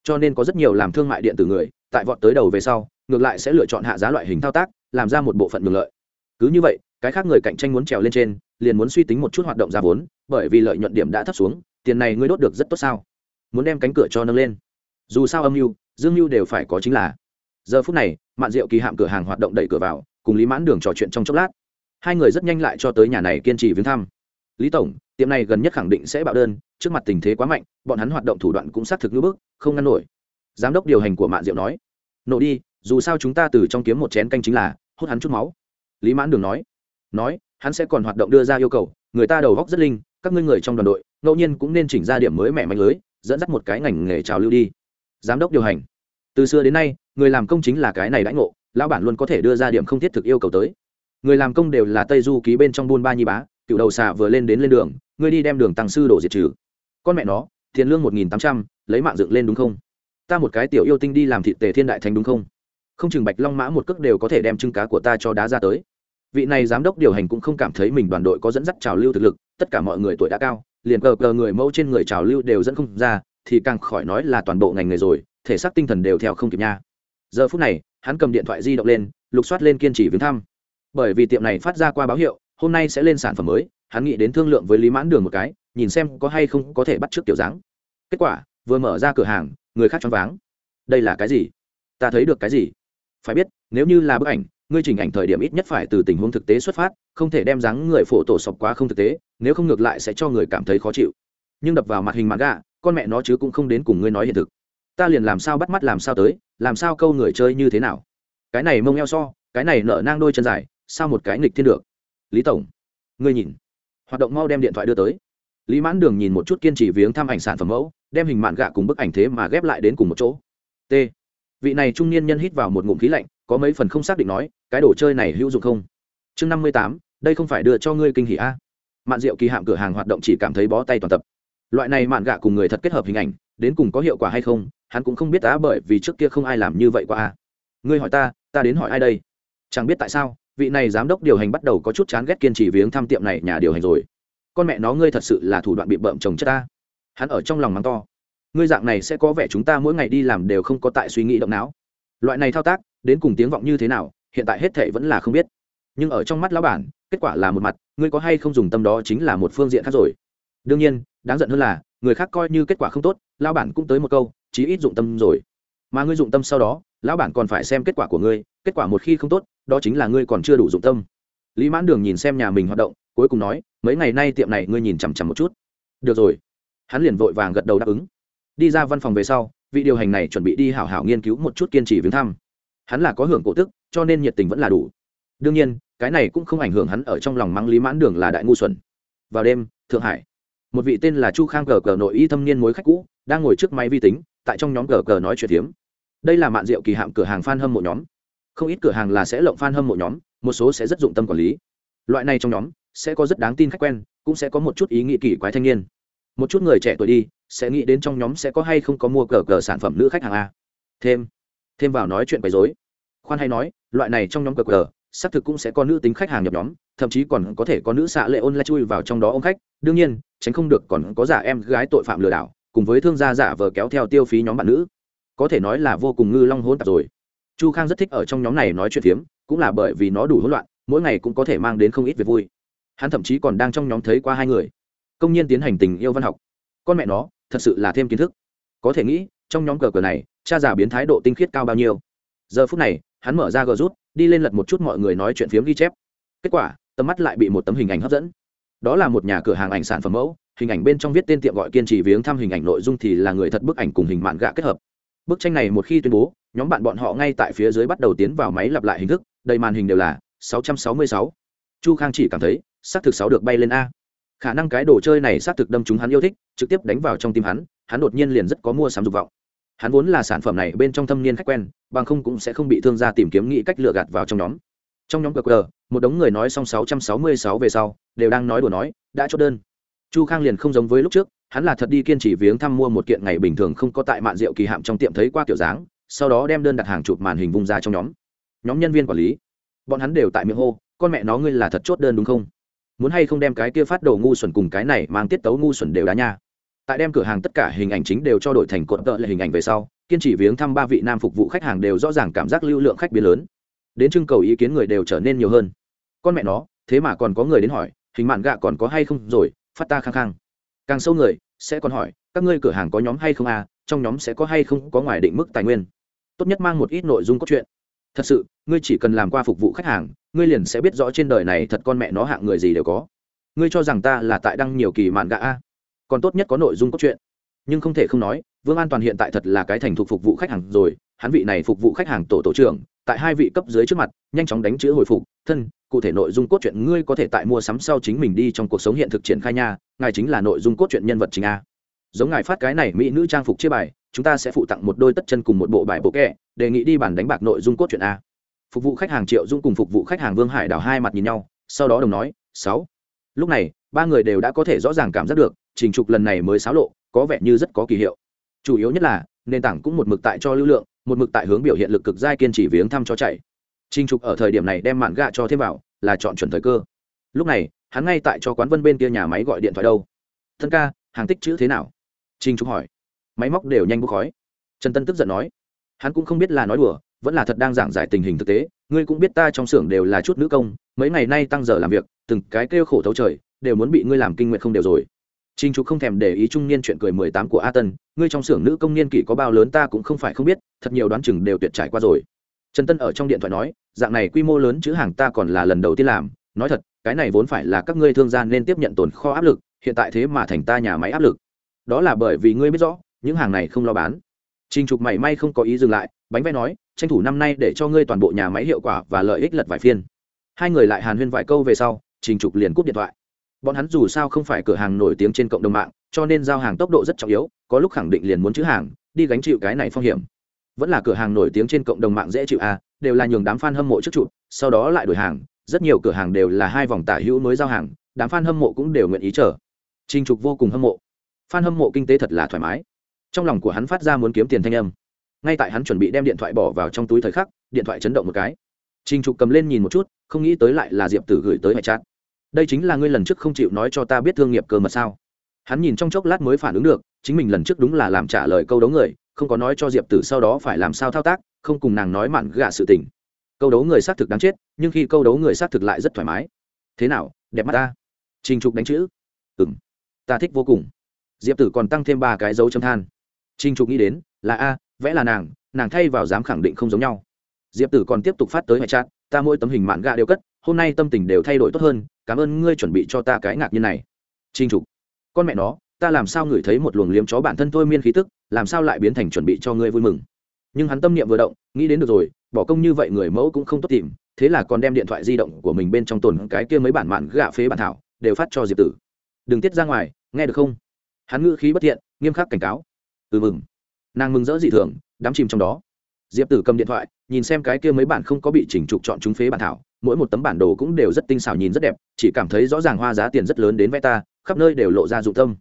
Cho nên có rất nhiều làm thương mại điện tử người, tại vọt tới đầu về sau, ngược lại sẽ lựa chọn hạ giá loại hình thao tác, làm ra một bộ phận ngược lợi. Cứ như vậy, cái khác người cạnh tranh muốn trèo lên trên, liền muốn suy tính một chút hoạt động ra vốn bởi vì lợi nhuận điểm đã thấp xuống, tiền này ngươi đốt được rất tốt sao? Muốn đem cánh cửa cho nâng lên. Dù sao âm mưu, dương mưu đều phải có chính là. Giờ phút này, mạn diệu kỳ hạm cửa hàng hoạt động đẩy cửa vào, cùng lý mãn đường trò chuyện trong chốc lát. Hai người rất nhanh lại cho tới nhà này kiên trì viếng thăm. Lý tổng, tiệm này gần nhất khẳng định sẽ bạo đơn, trước mặt tình thế quá mạnh, bọn hắn hoạt động thủ đoạn cũng xác thực ngữ bức, không ngăn nổi. Giám đốc điều hành của mạn diệu nói. Nổ đi, dù sao chúng ta từ trong kiếm một chén canh chính là, hút hắn chút máu. Lý mãn đường nói. Nói, hắn sẽ còn hoạt động đưa ra yêu cầu, người ta đầu góc rất linh các ngươi người trong đoàn đội, ngẫu nhiên cũng nên chỉnh ra điểm mới mẻ mạnh lưới, dẫn dắt một cái ngành nghề trào lưu đi. Giám đốc điều hành. Từ xưa đến nay, người làm công chính là cái này đãi ngộ, lão bản luôn có thể đưa ra điểm không thiết thực yêu cầu tới. Người làm công đều là tây du ký bên trong buôn ba nhi bá, cựu đầu xà vừa lên đến lên đường, ngươi đi đem đường tăng sư đổ diệt trừ. Con mẹ nó, tiền lương một nghìn tám trăm, lấy mạng dựng lên đúng không? Ta một cái tiểu yêu tinh đi làm thị tề thiên đại thành đúng không? Không chừng bạch long mã một cước đều có thể đem trưng cá của ta cho đá ra tới vị này giám đốc điều hành cũng không cảm thấy mình đoàn đội có dẫn dắt trào lưu thực lực, tất cả mọi người tuổi đã cao, liền cờ cờ người mẫu trên người trào lưu đều dẫn không ra, thì càng khỏi nói là toàn bộ ngành nghề rồi, thể xác tinh thần đều theo không kịp nha. Giờ phút này, hắn cầm điện thoại di động lên, lục soát lên kiên trì viếng thăm. Bởi vì tiệm này phát ra qua báo hiệu, hôm nay sẽ lên sản phẩm mới, hắn nghĩ đến thương lượng với lý mãn đường một cái, nhìn xem có hay không có thể bắt trước kiểu dáng. Kết quả, vừa mở ra cửa hàng, người khác choáng váng. Đây là cái gì? Ta thấy được cái gì? Phải biết, nếu như là bức ảnh ngươi chỉnh ảnh thời điểm ít nhất phải từ tình huống thực tế xuất phát, không thể đem dáng người phổ tổ sọc quá không thực tế, nếu không ngược lại sẽ cho người cảm thấy khó chịu. Nhưng đập vào mặt hình mặt gà con mẹ nó chứ cũng không đến cùng ngươi nói hiện thực. Ta liền làm sao bắt mắt làm sao tới, làm sao câu người chơi như thế nào? Cái này mông eo so, cái này nợ nang đôi chân dài, sao một cái nghịch thiên được? Lý tổng, ngươi nhìn. Hoạt động mau đem điện thoại đưa tới. Lý mãn đường nhìn một chút kiên trì viếng thăm ảnh sản phẩm mẫu, đem hình mạn gạ cùng bức ảnh thế mà ghép lại đến cùng một chỗ. T. Vị này trung niên nhân hít vào một ngụm khí lạnh có mấy phần không xác định nói, cái đồ chơi này hữu dụng không? Chương năm mươi tám, đây không phải đưa cho ngươi kinh hỉ a? Mạn diệu kỳ hạm cửa hàng hoạt động chỉ cảm thấy bó tay toàn tập. Loại này mạn gạ cùng người thật kết hợp hình ảnh, đến cùng có hiệu quả hay không, hắn cũng không biết á bởi vì trước kia không ai làm như vậy qua a. Ngươi hỏi ta ta đến hỏi ai đây? Chẳng biết tại sao, vị này giám đốc điều hành bắt đầu có chút chán ghét kiên trì viếng thăm tiệm này nhà điều hành rồi. Con mẹ nó ngươi thật sự là thủ đoạn bị bợm chồng chất ta. Hắn ở trong lòng mắng to. Ngươi dạng này sẽ có vẻ chúng ta mỗi ngày đi làm đều không có tại suy nghĩ động não. Loại này thao tác đến cùng tiếng vọng như thế nào, hiện tại hết thệ vẫn là không biết. Nhưng ở trong mắt lão bản, kết quả là một mặt, ngươi có hay không dùng tâm đó chính là một phương diện khác rồi. Đương nhiên, đáng giận hơn là, người khác coi như kết quả không tốt, lão bản cũng tới một câu, chí ít dụng tâm rồi. Mà ngươi dụng tâm sau đó, lão bản còn phải xem kết quả của ngươi, kết quả một khi không tốt, đó chính là ngươi còn chưa đủ dụng tâm. Lý mãn đường nhìn xem nhà mình hoạt động, cuối cùng nói, mấy ngày nay tiệm này ngươi nhìn chằm chằm một chút. Được rồi. Hắn liền vội vàng gật đầu đáp ứng. Đi ra văn phòng về sau, vị điều hành này chuẩn bị đi hảo hảo nghiên cứu một chút kiên trì viếng thăm hắn là có hưởng cổ tức, cho nên nhiệt tình vẫn là đủ. Đương nhiên, cái này cũng không ảnh hưởng hắn ở trong lòng mắng lý mãn đường là đại ngu xuẩn. Vào đêm, thượng hải, một vị tên là chu khang cờ cờ nội y thâm niên mối khách cũ, đang ngồi trước máy vi tính, tại trong nhóm cờ cờ nói chuyện hiếm. đây là mạn rượu kỳ hạm cửa hàng f a n hâm mộ nhóm. Không ít cửa hàng là sẽ lộng f a n hâm mộ nhóm, một số sẽ rất dụng tâm quản lý. Loại này trong nhóm, sẽ có rất đáng tin khách quen, cũng sẽ có một chút ý nghĩ kỳ quái thanh niên. Một chút người trẻ tuổi đi, sẽ nghĩ đến trong nhóm sẽ có hay không có mua cờ cờ sản phẩm nữ khách hàng a. Thêm thêm vào nói chuyện quấy dối khoan hay nói, loại này trong nhóm cờ cờ xác thực cũng sẽ có nữ tính khách hàng nhập nhóm, thậm chí còn có thể có nữ xạ lệ ôn lại chui vào trong đó ông khách. Đương nhiên, tránh không được còn có giả em gái tội phạm lừa đảo, cùng với thương gia giả vờ kéo theo tiêu phí nhóm bạn nữ. Có thể nói là vô cùng ngư long hôn tạp rồi. Chu khang rất thích ở trong nhóm này nói chuyện phiếm, cũng là bởi vì nó đủ hỗn loạn, mỗi ngày cũng có thể mang đến không ít việc vui. Hắn thậm chí còn đang trong nhóm thấy qua hai người. Công nhân tiến hành tình yêu văn học. Con mẹ nó, thật sự là thêm kiến thức. Có thể nghĩ, trong nhóm cờ cờ này, cha già biến thái độ tinh khiết cao bao nhiêu giờ phút này, hắn mở ra gờ rút, đi lên lật một chút mọi người nói chuyện phiếm ghi chép. Kết quả, tầm mắt lại bị một tấm hình ảnh hấp dẫn. Đó là một nhà cửa hàng ảnh sản phẩm mẫu, hình ảnh bên trong viết tên tiệm gọi kiên trì viếng thăm hình ảnh nội dung thì là người thật bức ảnh cùng hình mạn gạ kết hợp. Bức tranh này một khi tuyên bố, nhóm bạn bọn họ ngay tại phía dưới bắt đầu tiến vào máy lặp lại hình thức, đầy màn hình đều là 666. chu khang chỉ cảm thấy, xác thực sáu được bay lên a. Khả năng cái đồ chơi này xác thực đâm chúng hắn yêu thích, trực tiếp đánh vào trong tim hắn hắn đột nhiên liền rất có mua sắm dục vọng hắn vốn là sản phẩm này bên trong thâm niên khách quen, bằng không cũng sẽ không bị thương gia tìm kiếm nghĩ cách lựa gạt vào trong nhóm. Trong nhóm qr một đống người nói xong 666 về sau, đều đang nói đùa nói, đã chốt đơn. Chu khang liền không giống với lúc trước, hắn là thật đi kiên trì viếng thăm mua một kiện ngày bình thường không có tại mạn rượu kỳ hạm trong tiệm thấy qua kiểu dáng, sau đó đem đơn đặt hàng chụp màn hình vung ra trong nhóm. Nhóm nhân viên quản lý, bọn hắn đều tại miệng hô, con mẹ nó ngươi là thật chốt đơn đúng không? Muốn hay không đem cái kia phát đồ ngu xuẩn cùng cái này mang tiết tấu ngu xuẩn đều đá nha tại đem cửa hàng tất cả hình ảnh chính đều cho đổi thành cột tợ là hình ảnh về sau, kiên trì viếng thăm ba vị nam phục vụ khách hàng đều rõ ràng cảm giác lưu lượng khách biến lớn. Đến trưng cầu ý kiến người đều trở nên nhiều hơn. Con mẹ nó, thế mà còn có người đến hỏi, hình mạn gạ còn có hay không rồi, phát ta khăng khăng. Càng sâu người, sẽ còn hỏi, các ngươi cửa hàng có nhóm hay không à trong nhóm sẽ có hay không có ngoài định mức tài nguyên. Tốt nhất mang một ít nội dung cốt truyện. Thật sự, ngươi chỉ cần làm qua phục vụ khách hàng, ngươi liền sẽ biết rõ trên đời này thật con mẹ nó hạng người gì đều có. Ngươi cho rằng ta là tại đăng nhiều kỳ mạn gạ a còn tốt nhất có nội dung cốt truyện. Nhưng không thể không nói, vương an toàn hiện tại thật là cái thành thục phục vụ khách hàng rồi, hắn vị này phục vụ khách hàng tổ tổ trưởng, tại hai vị cấp dưới trước mặt, nhanh chóng đánh chữ hồi phục, thân, cụ thể nội dung cốt truyện ngươi có thể tại mua sắm sau chính mình đi trong cuộc sống hiện thực triển khai nha, ngài chính là nội dung cốt truyện nhân vật chính a. Giống ngài phát cái này mỹ nữ trang phục chia bài, chúng ta sẽ phụ tặng một đôi tất chân cùng một bộ bài bộ kẹ, đề nghị đi bàn đánh bạc nội dung cốt truyện a. Phục vụ khách hàng triệu dung cùng phục vụ khách hàng vương hải đảo hai mặt nhìn nhau, sau đó đồng nói, sáu. Lúc này, ba người đều đã có thể rõ ràng cảm giác được trình trục lần này mới xáo lộ, có vẻ như rất có kỳ hiệu. Chủ yếu nhất là, nền tảng cũng một mực tại cho lưu lượng, một mực tại hướng biểu hiện lực cực giai kiên trì viếng thăm cho chạy. Trình trục ở thời điểm này đem mạn gạ cho thêm vào, là chọn chuẩn thời cơ. Lúc này, hắn ngay tại cho quán vân bên kia nhà máy gọi điện thoại đâu. Thân ca, hàng tích chữ thế nào? Trình trục hỏi. Máy móc đều nhanh bốc khói. Trần tân tức giận nói. Hắn cũng không biết là nói đùa, vẫn là thật đang giảng giải tình hình thực tế. Ngươi cũng biết ta trong xưởng đều là chút nữ công, mấy ngày nay tăng giờ làm việc, từng cái kêu khổ thấu trời, đều muốn bị ngươi làm kinh nguyện không đều rồi. Trình Trục không thèm để ý trung niên chuyện cười mười tám của A Tân, ngươi trong xưởng nữ công niên kỷ có bao lớn ta cũng không phải không biết, thật nhiều đoán chừng đều tuyệt trải qua rồi. Trần Tân ở trong điện thoại nói, dạng này quy mô lớn chữ hàng ta còn là lần đầu tiên làm, nói thật, cái này vốn phải là các ngươi thương gia nên tiếp nhận tồn kho áp lực, hiện tại thế mà thành ta nhà máy áp lực. Đó là bởi vì ngươi biết rõ, những hàng này không lo bán. Trình Trục mảy may không có ý dừng lại, bánh vẽ nói, tranh thủ năm nay để cho ngươi toàn bộ nhà máy hiệu quả và lợi ích lật vài phiên. Hai người lại hàn huyên vài câu về sau, Trình Trục liền cúp điện thoại bọn hắn dù sao không phải cửa hàng nổi tiếng trên cộng đồng mạng, cho nên giao hàng tốc độ rất trọng yếu, có lúc khẳng định liền muốn chữ hàng, đi gánh chịu cái này phong hiểm. Vẫn là cửa hàng nổi tiếng trên cộng đồng mạng dễ chịu à đều là nhường đám f a n hâm mộ trước trụ sau đó lại đổi hàng, rất nhiều cửa hàng đều là hai vòng tả hữu mới giao hàng, đám f a n hâm mộ cũng đều nguyện ý chờ. Trinh trục vô cùng hâm mộ. F a n hâm mộ kinh tế thật là thoải mái. Trong lòng của hắn phát ra muốn kiếm tiền thanh âm. Ngay tại hắn chuẩn bị đem điện thoại bỏ vào trong túi thời khắc, điện thoại chấn động một cái. Trinh trục cầm lên nhìn một chút, không nghĩ tới lại là diệp tử gửi tới hải chat đây chính là ngươi lần trước không chịu nói cho ta biết thương nghiệp cơ mật sao? Hắn nhìn trong chốc lát mới phản ứng được, chính mình lần trước đúng là làm trả lời câu đấu người, không có nói cho diệp tử sau đó phải làm sao thao tác, không cùng nàng nói mặn gạ sự tình. Câu đấu người xác thực đáng chết, nhưng khi câu đấu người xác thực lại rất thoải mái. Thế nào, đẹp mắt ta? Trình trục đánh chữ. Ừ m ta thích vô cùng. Diệp tử còn tăng thêm ba cái dấu châm than. Trình trục nghĩ đến, là a, vẽ là nàng nàng thay vào dám khẳng định không giống nhau. Diệp tử còn tiếp tục phát tới hệ chat ta mỗi tấm hình mạn gạ đều cất, hôm nay tâm tình đều thay đổi tốt hơn, cảm ơn ngươi chuẩn bị cho ta cái ngạc như này. Trinh trục, con mẹ nó, ta làm sao ngửi thấy một luồng liếm chó bản thân thôi miên khí tức, làm sao lại biến thành chuẩn bị cho ngươi vui mừng. Nhưng hắn tâm niệm vừa động, nghĩ đến được rồi, bỏ công như vậy người mẫu cũng không tốt tìm, thế là còn đem điện thoại di động của mình bên trong tồn cái kia mấy bản mạn gạ phế bản thảo, đều phát cho diệp tử. Đừng tiết ra ngoài, nghe được không? Hắn ngữ khí bất thiện, nghiêm khắc cảnh cáo. Ừ mừng. Nàng mừng rỡ dị thường, đắm chìm trong đó diệp tử cầm điện thoại, nhìn xem cái kia mấy bản không có bị chỉnh trục chọn chúng phế bản thảo, mỗi một tấm bản đồ cũng đều rất tinh xảo nhìn rất đẹp, chỉ cảm thấy rõ ràng hoa giá tiền rất lớn đến vẽ ta, khắp nơi đều lộ ra dụng tâm.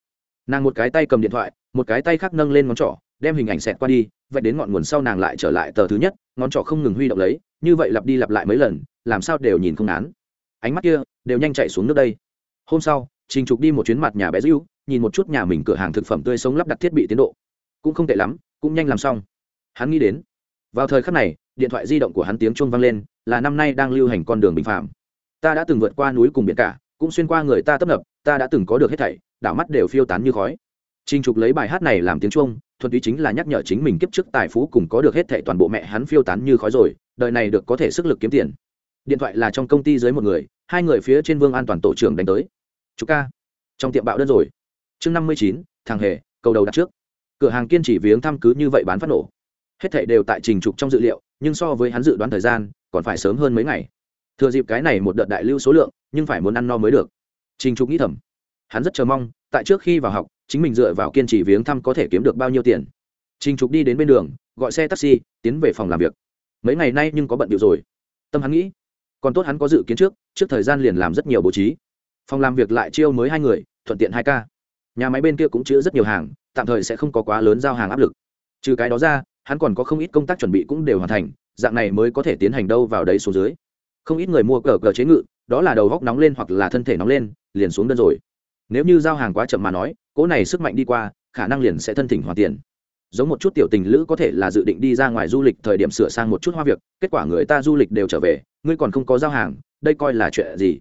Nàng một cái tay cầm điện thoại, một cái tay khác nâng lên ngón trỏ, đem hình ảnh xẹt qua đi vạch đến ngọn nguồn sau nàng lại trở lại tờ thứ nhất, ngón trỏ không ngừng huy động lấy, như vậy lặp đi lặp lại mấy lần, làm sao đều nhìn không án ánh mắt kia đều nhanh chạy xuống nước đây. Hôm sau, trình trục đi một chuyến mặt nhà bé dữ nhìn một chút nhà mình cửa hàng thực phẩm tươi sống lắp đặt thiết bị tiến độ. Cũng không tệ lắm, cũng nhanh làm xong. Hắn nghĩ đến vào thời khắc này điện thoại di động của hắn tiếng chuông vang lên là năm nay đang lưu hành con đường bình phạm ta đã từng vượt qua núi cùng biển cả cũng xuyên qua người ta tấp nập ta đã từng có được hết thảy đảo mắt đều phiêu tán như khói Trình Trục lấy bài hát này làm tiếng chuông, thuần túy chính là nhắc nhở chính mình kiếp trước tài phú cùng có được hết thảy toàn bộ mẹ hắn phiêu tán như khói rồi, đời này được có thể sức lực kiếm tiền. Điện thoại là trong công ty dưới một người, hai người phía trên Vương An toàn tổ trưởng đánh tới. "Chú ca." Trong tiệm bạo đơn rồi. Chương năm mươi chín, thằng hề, cầu đầu đặt trước. Cửa hàng kiên trì viếng thăm cứ như vậy bán phát nổ. Hết thảy đều tại Trình Trục trong dự liệu, nhưng so với hắn dự đoán thời gian, còn phải sớm hơn mấy ngày. Thừa dịp cái này một đợt đại lưu số lượng nhưng phải muốn ăn no mới được. Trình trục nghĩ thầm hắn rất chờ mong tại trước khi vào học chính mình dựa vào kiên trì viếng thăm có thể kiếm được bao nhiêu tiền. Trình trục đi đến bên đường gọi xe taxi tiến về phòng làm việc. Mấy ngày nay nhưng có bận điệu rồi. Tâm hắn nghĩ còn tốt hắn có dự kiến trước trước thời gian liền làm rất nhiều bố trí. Phòng làm việc lại chiêu mới hai người thuận tiện hai ca. Nhà máy bên kia cũng chứa rất nhiều hàng tạm thời sẽ không có quá lớn giao hàng áp lực. Trừ cái đó ra hắn còn có không ít công tác chuẩn bị cũng đều hoàn thành, dạng này mới có thể tiến hành đâu vào đấy xuống dưới. Không ít người mua cờ cờ chế ngự, đó là đầu góc nóng lên hoặc là thân thể nóng lên, liền xuống đơn rồi. Nếu như giao hàng quá chậm mà nói cỗ này sức mạnh đi qua, khả năng liền sẽ thân thỉnh hoàn tiền. Giống một chút tiểu tình lữ có thể là dự định đi ra ngoài du lịch thời điểm sửa sang một chút hoa việc, kết quả người ta du lịch đều trở về, ngươi còn không có giao hàng, đây coi là chuyện gì?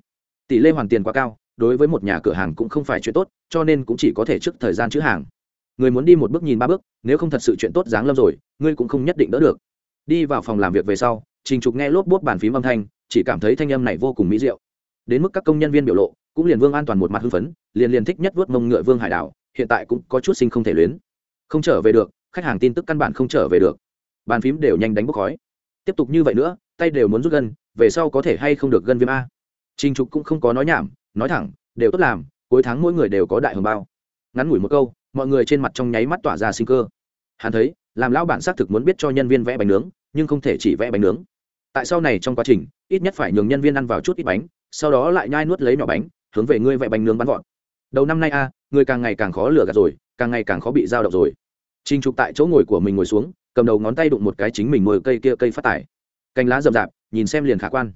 Tỷ lệ hoàn tiền quá cao, đối với một nhà cửa hàng cũng không phải chuyện tốt, cho nên cũng chỉ có thể trước thời gian chữ hàng người muốn đi một bước nhìn ba bước, nếu không thật sự chuyện tốt dáng lâm rồi, ngươi cũng không nhất định đỡ được. Đi vào phòng làm việc về sau, trình trục nghe lốp bốt bàn phím âm thanh, chỉ cảm thấy thanh âm này vô cùng mỹ diệu. Đến mức các công nhân viên biểu lộ, cũng liền vương an toàn một mặt hưng phấn, liền liền thích nhất vớt mông ngựa vương hải đảo, hiện tại cũng có chút sinh không thể luyến. Không trở về được, khách hàng tin tức căn bản không trở về được. Bàn phím đều nhanh đánh bốc khói. Tiếp tục như vậy nữa, tay đều muốn rút gân, về sau có thể hay không được gân viêm a. Trình trục cũng không có nói nhảm, nói thẳng, đều tốt làm, cuối tháng mỗi người đều có đại hồng bao. Ngắn ngủi một câu mọi người trên mặt trong nháy mắt tỏa ra sinh cơ hắn thấy làm lão bản xác thực muốn biết cho nhân viên vẽ bánh nướng nhưng không thể chỉ vẽ bánh nướng tại sau này trong quá trình ít nhất phải nhường nhân viên ăn vào chút ít bánh sau đó lại nhai nuốt lấy nhỏ bánh hướng về ngươi vẽ bánh nướng bắn gọn. đầu năm nay a à, người càng ngày càng khó lừa gạt rồi càng ngày càng khó bị giao động rồi Trình Trục tại chỗ ngồi của mình ngồi xuống, cầm đầu ngón tay đụng một cái chính mình ngồi cây kia cây phát tải. Cành lá rậm rạp, nhìn xem liền khả quan.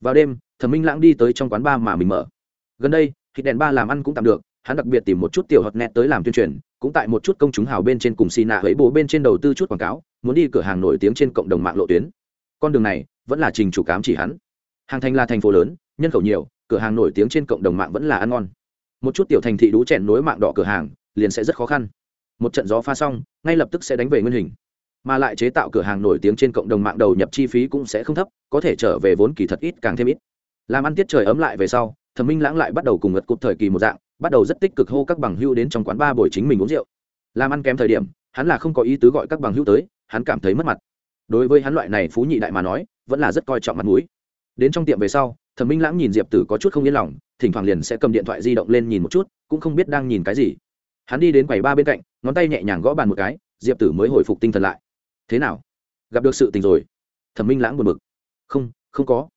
Vào đêm, Thẩm Minh Lãng đi tới trong quán ba mà mình mở. Gần đây, thịt đèn ba làm ăn cũng tạm được, hắn đặc biệt tìm một chút tiểu hoạt nét tới làm tuyên truyền, cũng tại một chút công chúng hào bên trên cùng xì nạ ấy bố bên trên đầu tư chút quảng cáo, muốn đi cửa hàng nổi tiếng trên cộng đồng mạng lộ tuyến. Con đường này, vẫn là Trình chủ cám chỉ hắn. Hàng thành là thành phố lớn, nhân khẩu nhiều, cửa hàng nổi tiếng trên cộng đồng mạng vẫn là ăn ngon. Một chút tiểu thành thị đú chèn nối mạng đỏ cửa hàng, liền sẽ rất khó khăn một trận gió pha xong ngay lập tức sẽ đánh về nguyên hình mà lại chế tạo cửa hàng nổi tiếng trên cộng đồng mạng đầu nhập chi phí cũng sẽ không thấp có thể trở về vốn kỳ thật ít càng thêm ít làm ăn tiết trời ấm lại về sau thẩm minh lãng lại bắt đầu cùng ngật cụt thời kỳ một dạng bắt đầu rất tích cực hô các bằng hưu đến trong quán ba buổi chính mình uống rượu. Làm ăn kém thời điểm, hắn là không có ý tứ gọi các bằng hưu tới, hắn cảm thấy mất mặt. Đối với hắn loại này phú nhị đại mà nói, vẫn là rất coi trọng mặt mũi. Đến trong tiệm về sau, thẩm minh lãng nhìn diệp tử có chút không yên lòng, thỉnh thoảng liền sẽ cầm điện thoại di động lên nhìn một chút, cũng không biết đang nhìn cái gì. Hắn đi đến quầy ba bên cạnh, ngón tay nhẹ nhàng gõ bàn một cái, diệp tử mới hồi phục tinh thần lại. Thế nào? Gặp được sự tình rồi? Thẩm minh lãng buồn bực. Không không có.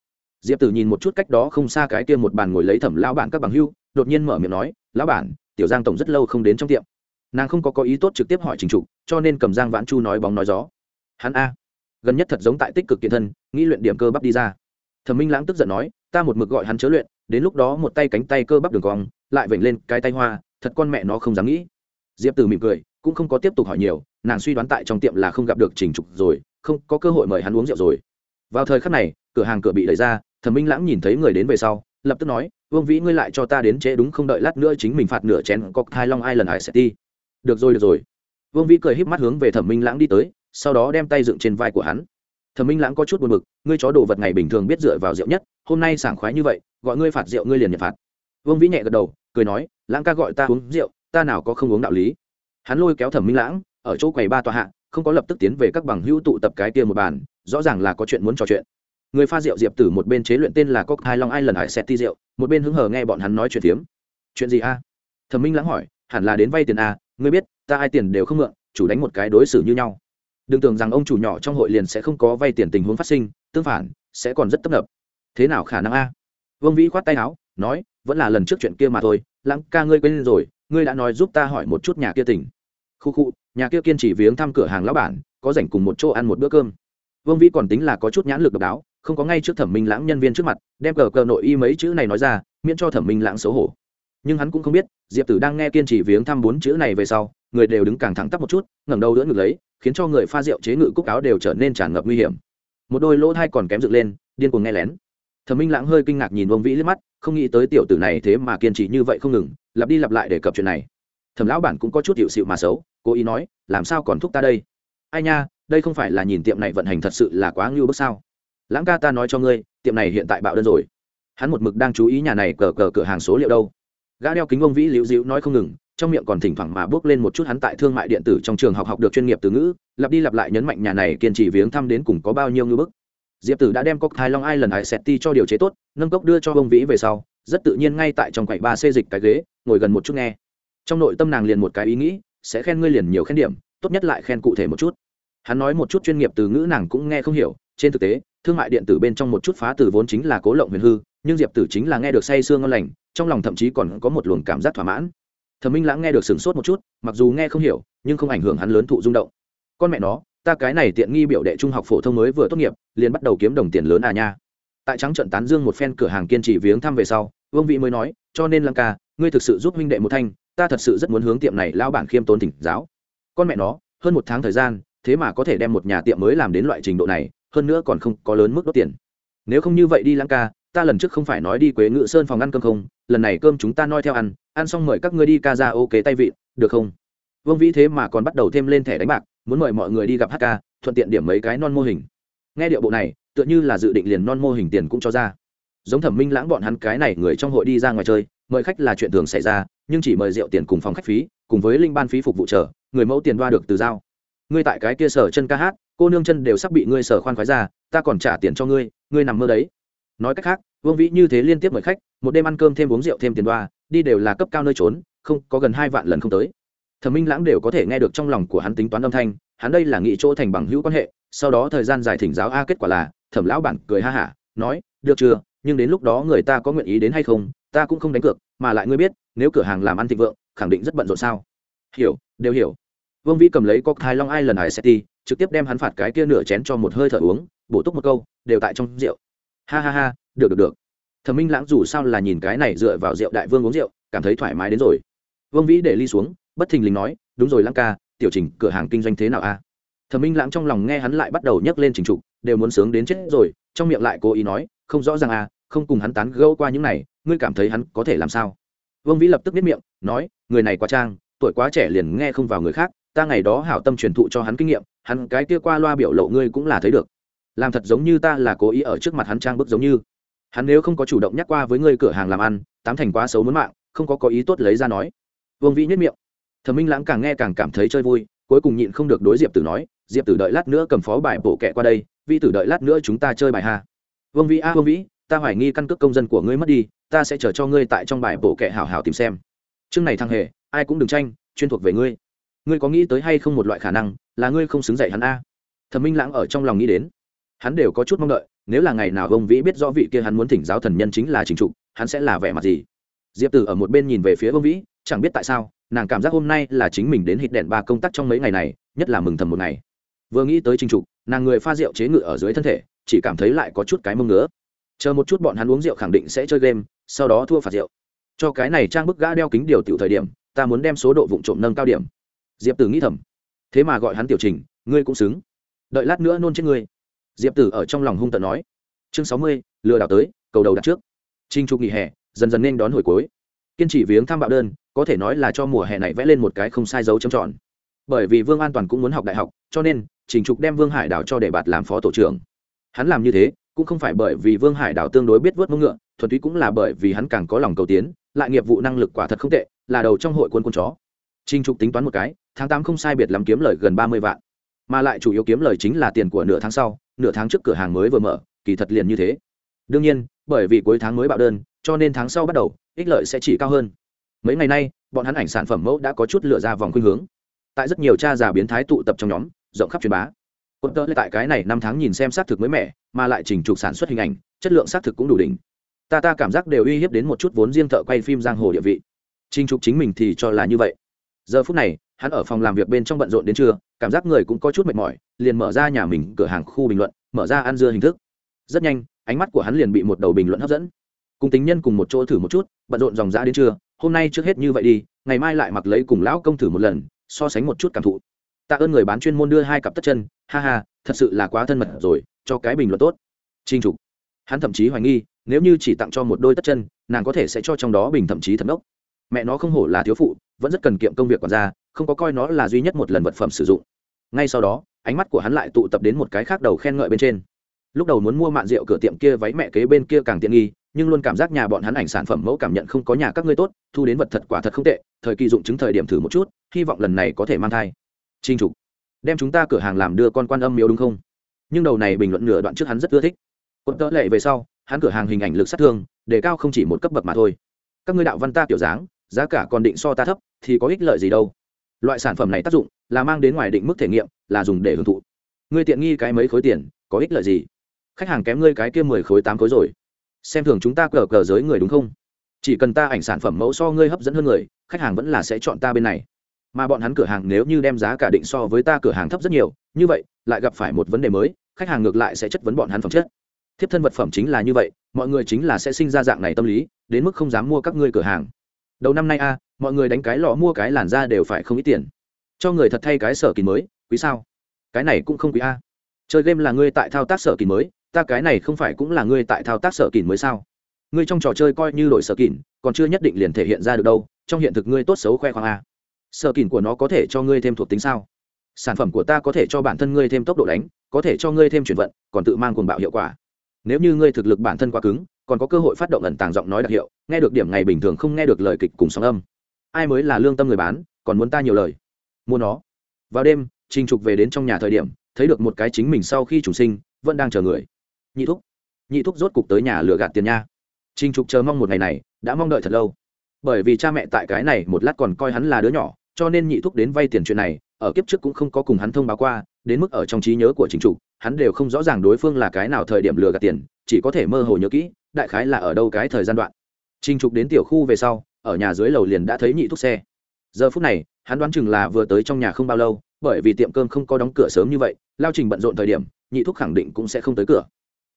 Diệp tử nhìn một chút cách đó không xa cái kia một bàn ngồi lấy thẩm lao bạn các bằng hưu đột nhiên mở miệng nói, lão bản, tiểu giang tổng rất lâu không đến trong tiệm. Nàng không có có ý tốt trực tiếp hỏi trình trục, cho nên cầm giang vãn chu nói bóng nói gió. Hắn a. Gần nhất thật giống tại tích cực kiện thân, nghĩ luyện điểm cơ bắp đi ra. Thẩm minh lãng tức giận nói, ta một mực gọi hắn chớ luyện, đến lúc đó một tay cánh tay cơ bắp đường cong, lại vểnh lên cái tay hoa, thật con mẹ nó không dám nghĩ. Diệp từ mỉm cười, cũng không có tiếp tục hỏi nhiều, nàng suy đoán tại trong tiệm là không gặp được trình trục rồi, không có cơ hội mời hắn uống rượu rồi. Vào thời khắc này, cửa hàng cửa bị đẩy ra, thẩm minh lãng nhìn thấy người đến về sau, lập tức nói vương vĩ ngươi lại cho ta đến trễ đúng không đợi lát nữa chính mình phạt nửa chén cọc thai long ai lần hải sẽ ti được rồi được rồi. Vương vĩ cười híp mắt hướng về thẩm minh lãng đi tới, sau đó đem tay dựng trên vai của hắn. Thẩm minh lãng có chút buồn bực, ngươi chó đồ vật ngày bình thường biết dựa vào rượu nhất, hôm nay sảng khoái như vậy, gọi ngươi phạt rượu ngươi liền nhận phạt. Vương vĩ nhẹ gật đầu, cười nói, lãng ca gọi ta uống rượu, ta nào có không uống đạo lý. Hắn lôi kéo thẩm minh lãng, ở chỗ quầy ba tòa hạ, không có lập tức tiến về các bằng hữu tụ tập cái kia một bàn, rõ ràng là có chuyện muốn trò chuyện người pha rượu diệp tử một bên chế luyện tên là cốc hai long ai lần hải xẹt ti rượu, một bên hứng hờ nghe bọn hắn nói chuyện phiếm. Chuyện gì a? Thẩm minh lãng hỏi. Hẳn là đến vay tiền a, ngươi biết, ta ai tiền đều không mượn, chủ đánh một cái đối xử như nhau. Đừng tưởng rằng ông chủ nhỏ trong hội liền sẽ không có vay tiền tình huống phát sinh, tương phản, sẽ còn rất tấp nập. Thế nào khả năng a? Vương vĩ khoát tay áo, nói, vẫn là lần trước chuyện kia mà thôi, lãng ca ngươi quên rồi, ngươi đã nói giúp ta hỏi một chút nhà kia tỉnh khu khu, nhà kia kiên trì viếng thăm cửa hàng lão bản, có rảnh cùng một chỗ ăn một bữa cơm. Vương vĩ còn tính là có chút nhãn lực độc đáo không có ngay trước thẩm minh lãng nhân viên trước mặt, đem cờ cờ nội y mấy chữ này nói ra, miễn cho thẩm minh lãng xấu hổ. Nhưng hắn cũng không biết, diệp tử đang nghe kiên trì viếng thăm bốn chữ này về sau, người đều đứng càng thẳng tắp một chút, ngẩng đầu đỡ ngực lấy, khiến cho người pha rượu chế ngự cúc áo đều trở nên tràn ngập nguy hiểm. Một đôi lỗ thai còn kém dựng lên, điên cuồng nghe lén. Thẩm minh lãng hơi kinh ngạc nhìn vương vĩ liếc mắt, không nghĩ tới tiểu tử này thế mà kiên trì như vậy không ngừng, lặp đi lặp lại để cập chuyện này. Thẩm lão bản cũng có chút hiệu sự mà xấu, cố ý nói, làm sao còn thúc ta đây? Ai nha, đây không phải là nhìn tiệm này vận hành thật sự là quá ngưu bức sao? Lãng ca ta nói cho ngươi, tiệm này hiện tại bạo đơn rồi. Hắn một mực đang chú ý nhà này cờ cờ cửa hàng số liệu đâu. Gã đeo kính ông vĩ liễu dịu nói không ngừng, trong miệng còn thỉnh thoảng mà bước lên một chút hắn tại thương mại điện tử trong trường học học được chuyên nghiệp từ ngữ, lặp đi lặp lại nhấn mạnh nhà này kiên trì viếng thăm đến cùng có bao nhiêu ngư bức. Diệp tử đã đem cốc thái long ai lần ai sẹt ti cho điều chế tốt, nâng cốc đưa cho ông vĩ về sau, rất tự nhiên ngay tại trong quầy ba xê dịch cái ghế, ngồi gần một chút nghe. Trong nội tâm nàng liền một cái ý nghĩ, sẽ khen ngươi liền nhiều khen điểm, tốt nhất lại khen cụ thể một chút. Hắn nói một chút chuyên nghiệp từ ngữ nàng cũng nghe không hiểu, trên thực tế thương mại điện tử bên trong một chút phá từ vốn chính là cố lộng huyền hư, nhưng diệp tử chính là nghe được say sương ngon lành, trong lòng thậm chí còn có một luồng cảm giác thỏa mãn. Thẩm minh lãng nghe được sửng sốt một chút, mặc dù nghe không hiểu, nhưng không ảnh hưởng hắn lớn thụ rung động. Con mẹ nó, ta cái này tiện nghi biểu đệ trung học phổ thông mới vừa tốt nghiệp, liền bắt đầu kiếm đồng tiền lớn à nha. Tại trắng trận tán dương một phen cửa hàng kiên trì viếng thăm về sau, vương vị mới nói, cho nên lăng ca, ngươi thực sự giúp huynh đệ một thanh, ta thật sự rất muốn hướng tiệm này lao bản khiêm tốn tỉnh giáo. Con mẹ nó, hơn một tháng thời gian, thế mà có thể đem một nhà tiệm mới làm đến loại trình độ này hơn nữa còn không có lớn mức đốt tiền. Nếu không như vậy đi lãng ca, ta lần trước không phải nói đi quế ngự sơn phòng ăn cơm không, lần này cơm chúng ta noi theo ăn ăn xong mời các ngươi đi ca ra ok tay vị được không? Vương vĩ thế mà còn bắt đầu thêm lên thẻ đánh bạc, muốn mời mọi người đi gặp hk thuận tiện điểm mấy cái non mô hình. Nghe điệu bộ này, tựa như là dự định liền non mô hình tiền cũng cho ra. Giống thẩm minh lãng bọn hắn cái này người trong hội đi ra ngoài chơi, mời khách là chuyện thường xảy ra, nhưng chỉ mời rượu tiền cùng phòng khách phí, cùng với linh ban phí phục vụ trở người mẫu tiền đoa được từ giao. Ngươi tại cái kia sở chân ca hát cô nương chân đều sắp bị ngươi sở khoan khoái ra, ta còn trả tiền cho ngươi ngươi nằm mơ đấy. Nói cách khác, vương vĩ như thế liên tiếp mời khách, một đêm ăn cơm thêm uống rượu thêm tiền đoa, đi đều là cấp cao nơi trốn, không, có gần hai vạn lần không tới. Thẩm minh lãng đều có thể nghe được trong lòng của hắn tính toán âm thanh, hắn đây là nghĩ chỗ thành bằng hữu quan hệ, sau đó thời gian dài thỉnh giáo a, kết quả là, thẩm lão bản cười ha hả, nói, được chưa, nhưng đến lúc đó người ta có nguyện ý đến hay không, ta cũng không đánh cược, mà lại ngươi biết, nếu cửa hàng làm ăn thịnh vượng, khẳng định rất bận rộn sao. Hiểu, đều hiểu. Vương vĩ cầm lấy cocktail long ai lần hải seti trực tiếp đem hắn phạt cái kia nửa chén cho một hơi thở uống, bổ túc một câu, đều tại trong rượu. Ha ha ha, được được được. Thẩm minh lãng dù sao là nhìn cái này dựa vào rượu đại vương uống rượu, cảm thấy thoải mái đến rồi. Vương vĩ để ly xuống, bất thình lình nói, đúng rồi lãng ca, tiểu trình, cửa hàng kinh doanh thế nào a? Thẩm minh lãng trong lòng nghe hắn lại bắt đầu nhấc lên trình trục, đều muốn sướng đến chết rồi, trong miệng lại cố ý nói, không rõ ràng a, không cùng hắn tán gẫu qua những này, ngươi cảm thấy hắn có thể làm sao? Vương vĩ lập tức biết miệng, nói, người này quá trang, tuổi quá trẻ liền nghe không vào người khác, ta ngày đó hảo tâm truyền thụ cho hắn kinh nghiệm hắn cái kia qua loa biểu lộ ngươi cũng là thấy được. Làm thật giống như ta là cố ý ở trước mặt hắn trang bức giống như. Hắn nếu không có chủ động nhắc qua với ngươi cửa hàng làm ăn, tám thành quá xấu muốn mạng, không có có ý tốt lấy ra nói. Vương vĩ nhất miệng. Thẩm minh lãng càng nghe càng cảm thấy chơi vui, cuối cùng nhịn không được đối diệp tử nói, diệp tử đợi lát nữa cầm phó bài bộ kẹ qua đây vi tử đợi lát nữa chúng ta chơi bài ha. Vương vĩ, a, vương vĩ, ta hoài nghi căn cước công dân của ngươi mất đi, ta sẽ chờ cho ngươi tại trong bài bộ kệ hảo hảo tìm xem. Chương này thằng hề, ai cũng đừng tranh, chuyên thuộc về ngươi. Ngươi có nghĩ tới hay không một loại khả năng là ngươi không xứng dậy hắn a. Thẩm minh lãng ở trong lòng nghĩ đến. Hắn đều có chút mong đợi, nếu là ngày nào ông vĩ biết rõ vị kia hắn muốn thỉnh giáo thần nhân chính là trình trục, hắn sẽ là vẻ mặt gì? Diệp tử ở một bên nhìn về phía ông vĩ, chẳng biết tại sao, nàng cảm giác hôm nay là chính mình đến hít đèn ba công tác trong mấy ngày này, nhất là mừng thầm một ngày. Vừa nghĩ tới trình trục, nàng người pha rượu chế ngự ở dưới thân thể, chỉ cảm thấy lại có chút cái mông ngứa. Chờ một chút bọn hắn uống rượu khẳng định sẽ chơi game, sau đó thua phạt rượu. Cho cái này trang bức gã đeo kính điều tiểu thời điểm, ta muốn đem số độ vụ trộm nâng cao điểm. Diệp tử nghĩ thầm thế mà gọi hắn tiểu trình, ngươi cũng xứng. Đợi lát nữa nôn chết ngươi. Diệp tử ở trong lòng hung tận nói. Chương sáu mươi, lừa đảo tới, cầu đầu đặt trước. Trinh trục nghỉ hè, dần dần nên đón hồi cuối. Kiên trì viếng thăm bạo đơn, có thể nói là cho mùa hè này vẽ lên một cái không sai dấu trầm tròn. Bởi vì vương an toàn cũng muốn học đại học, cho nên, trình trục đem vương hải đảo cho để bạt làm phó tổ trưởng. Hắn làm như thế, cũng không phải bởi vì vương hải đảo tương đối biết vớt mông ngựa, thuần túy cũng là bởi vì hắn càng có lòng cầu tiến, lại nghiệp vụ năng lực quả thật không tệ, là đầu trong hội quân quân chó. Trình trục tính toán một cái, tháng tám không sai biệt lắm kiếm lời gần ba mươi vạn. Mà lại chủ yếu kiếm lời chính là tiền của nửa tháng sau, nửa tháng trước cửa hàng mới vừa mở, kỳ thật liền như thế. Đương nhiên, bởi vì cuối tháng mới bạo đơn, cho nên tháng sau bắt đầu, ích lợi sẽ chỉ cao hơn. Mấy ngày nay, bọn hắn ảnh sản phẩm mẫu đã có chút lựa ra vòng khuynh hướng. Tại rất nhiều cha già biến thái tụ tập trong nhóm, rộng khắp truyền bá. Quân tơ tại cái này năm tháng nhìn xem xác thực mới mẻ, mà lại chỉnh trục sản xuất hình ảnh, chất lượng xác thực cũng đủ đỉnh. Ta ta cảm giác đều uy hiếp đến một chút vốn riêng thợ quay phim giang hồ địa vị. Trình trục chính mình thì cho là như vậy giờ phút này, hắn ở phòng làm việc bên trong bận rộn đến trưa, cảm giác người cũng có chút mệt mỏi, liền mở ra nhà mình cửa hàng khu bình luận, mở ra ăn dưa hình thức. Rất nhanh, ánh mắt của hắn liền bị một đầu bình luận hấp dẫn. Cùng tính nhân cùng một chỗ thử một chút, bận rộn dòng dã đến trưa, hôm nay trước hết như vậy đi, ngày mai lại mặc lấy cùng lão công thử một lần, so sánh một chút cảm thụ. Tạ ơn người bán chuyên môn đưa hai cặp tất chân, ha ha, thật sự là quá thân mật rồi, cho cái bình luận tốt. Trinh trục. Hắn thậm chí hoài nghi, nếu như chỉ tặng cho một đôi tất chân, nàng có thể sẽ cho trong đó bình thậm chí thật đốc mẹ nó không hổ là thiếu phụ vẫn rất cần kiệm công việc quản gia không có coi nó là duy nhất một lần vật phẩm sử dụng. Ngay sau đó, ánh mắt của hắn lại tụ tập đến một cái khác đầu khen ngợi bên trên. Lúc đầu muốn mua mạn rượu cửa tiệm kia váy mẹ kế bên kia càng tiện nghi, nhưng luôn cảm giác nhà bọn hắn ảnh sản phẩm mẫu cảm nhận không có nhà các ngươi tốt, thu đến vật thật quả thật không tệ, thời kỳ dụng chứng thời điểm thử một chút, hy vọng lần này có thể mang thai. Trinh trục, đem chúng ta cửa hàng làm đưa con quan âm miếu đúng không? Nhưng đầu này bình luận nửa đoạn trước hắn rất ưa thích. Quân tớ lệ về sau, hắn cửa hàng hình ảnh lực sát thương, đề cao không chỉ một cấp bậc mà thôi. Các ngươi đạo văn ta kiểu dáng giá cả còn định so ta thấp, thì có ích lợi gì đâu. Loại sản phẩm này tác dụng là mang đến ngoài định mức thể nghiệm, là dùng để hưởng thụ. Ngươi tiện nghi cái mấy khối tiền, có ích lợi gì? Khách hàng kém ngươi cái kia mười khối tám khối rồi. Xem thường chúng ta cờ cờ giới người đúng không? Chỉ cần ta ảnh sản phẩm mẫu so ngươi hấp dẫn hơn người, khách hàng vẫn là sẽ chọn ta bên này. Mà bọn hắn cửa hàng nếu như đem giá cả định so với ta cửa hàng thấp rất nhiều, như vậy, lại gặp phải một vấn đề mới, khách hàng ngược lại sẽ chất vấn bọn hắn phẩm chất. Thiếp thân vật phẩm chính là như vậy, mọi người chính là sẽ sinh ra dạng này tâm lý, đến mức không dám mua các ngươi cửa hàng đầu năm nay a, mọi người đánh cái lọ mua cái làn da đều phải không ít tiền. Cho người thật thay cái sở kín mới, quý sao? Cái này cũng không quý a. Chơi game là ngươi tại thao tác sở kín mới, ta cái này không phải cũng là ngươi tại thao tác sở kín mới sao? Ngươi trong trò chơi coi như đổi sở kín còn chưa nhất định liền thể hiện ra được đâu, trong hiện thực ngươi tốt xấu khoe khoang a. Sở kín của nó có thể cho ngươi thêm thuộc tính sao? Sản phẩm của ta có thể cho bản thân ngươi thêm tốc độ đánh, có thể cho ngươi thêm chuyển vận, còn tự mang cuồng bạo hiệu quả nếu như ngươi thực lực bản thân quá cứng, còn có cơ hội phát động ẩn tàng giọng nói đặc hiệu, nghe được điểm ngày bình thường không nghe được lời kịch cùng sóng âm. Ai mới là lương tâm người bán, còn muốn ta nhiều lời. Mua nó. Vào đêm, trình trục về đến trong nhà thời điểm, thấy được một cái chính mình sau khi chủ sinh, vẫn đang chờ người. Nhị thúc. Nhị thúc rốt cục tới nhà lừa gạt tiền nha. Trình trục chờ mong một ngày này, đã mong đợi thật lâu. Bởi vì cha mẹ tại cái này một lát còn coi hắn là đứa nhỏ, cho nên nhị thúc đến vay tiền chuyện này, ở kiếp trước cũng không có cùng hắn thông báo qua, đến mức ở trong trí nhớ của Trình trục hắn đều không rõ ràng đối phương là cái nào thời điểm lừa gạt tiền, chỉ có thể mơ hồ nhớ kỹ, đại khái là ở đâu cái thời gian đoạn. Trình trục đến tiểu khu về sau, ở nhà dưới lầu liền đã thấy nhị thúc xe. Giờ phút này, hắn đoán chừng là vừa tới trong nhà không bao lâu, bởi vì tiệm cơm không có đóng cửa sớm như vậy, lao trình bận rộn thời điểm, nhị thúc khẳng định cũng sẽ không tới cửa.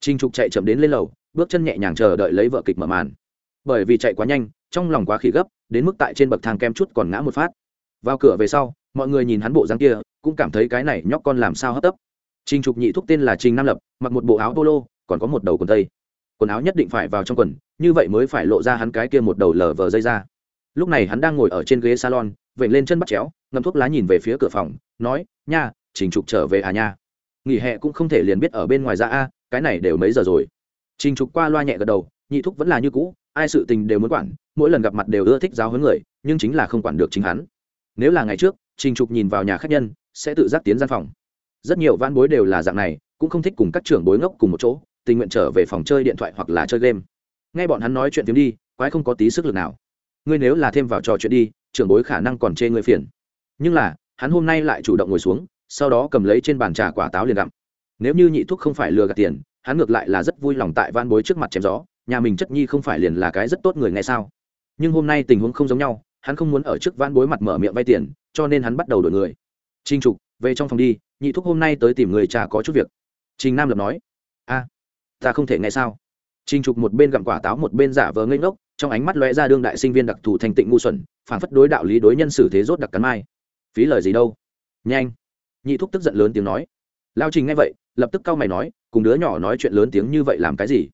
Trình trục chạy chậm đến lên lầu, bước chân nhẹ nhàng chờ đợi lấy vợ kịch mở màn. Bởi vì chạy quá nhanh, trong lòng quá khỉ gấp, đến mức tại trên bậc thang kem chút còn ngã một phát. Vào cửa về sau, mọi người nhìn hắn bộ dáng kia, cũng cảm thấy cái này nhóc con làm sao hấp tấp trình trục nhị thúc tên là trình nam lập, mặc một bộ áo polo, còn có một đầu quần tây. Quần áo nhất định phải vào trong quần, như vậy mới phải lộ ra hắn cái kia một đầu lở vờ dây ra lúc này hắn đang ngồi ở trên ghế salon vẩy lên chân bắt chéo ngâm thuốc lá nhìn về phía cửa phòng, nói, nha, trình trục trở về à nha? Nghỉ hè cũng không thể liền biết ở bên ngoài ra a, cái này đều mấy giờ rồi. Trình trục qua loa nhẹ gật đầu, nhị thúc vẫn là như cũ, ai sự tình đều muốn quản, mỗi lần gặp mặt đều ưa thích giáo huấn người, nhưng chính là không quản được chính hắn. Nếu là ngày trước, trình trục nhìn vào nhà khách nhân, sẽ tự giác tiến gian phòng rất nhiều van bối đều là dạng này, cũng không thích cùng các trưởng bối ngốc cùng một chỗ, tình nguyện trở về phòng chơi điện thoại hoặc là chơi game. Nghe bọn hắn nói chuyện tiếng đi, quái không có tí sức lực nào. Ngươi nếu là thêm vào trò chuyện đi, trưởng bối khả năng còn chê ngươi phiền. Nhưng là, hắn hôm nay lại chủ động ngồi xuống, sau đó cầm lấy trên bàn trà quả táo liền gặm nếu như nhị thuốc không phải lừa gạt tiền, hắn ngược lại là rất vui lòng tại van bối trước mặt chém gió, nhà mình chất nhi không phải liền là cái rất tốt người nghe sao? Nhưng hôm nay tình huống không giống nhau, hắn không muốn ở trước van bối mặt mở miệng vay tiền, cho nên hắn bắt đầu đổi người. Trinh trục, về trong phòng đi nhị thúc hôm nay tới tìm người cha có chút việc trình nam lập nói a ta không thể nghe sao Trình Trục một bên gặm quả táo một bên giả vờ ngây ngốc, trong ánh mắt lóe ra đương đại sinh viên đặc thù thành tịnh ngu xuẩn, phản phất đối đạo lý đối nhân xử thế rốt đặc cắn mai. Phí lời gì đâu? Nhanh. Nhị thúc tức giận lớn tiếng nói. Lao Trình nghe vậy, lập tức cau mày nói, cùng đứa nhỏ nói chuyện lớn tiếng như vậy làm cái gì?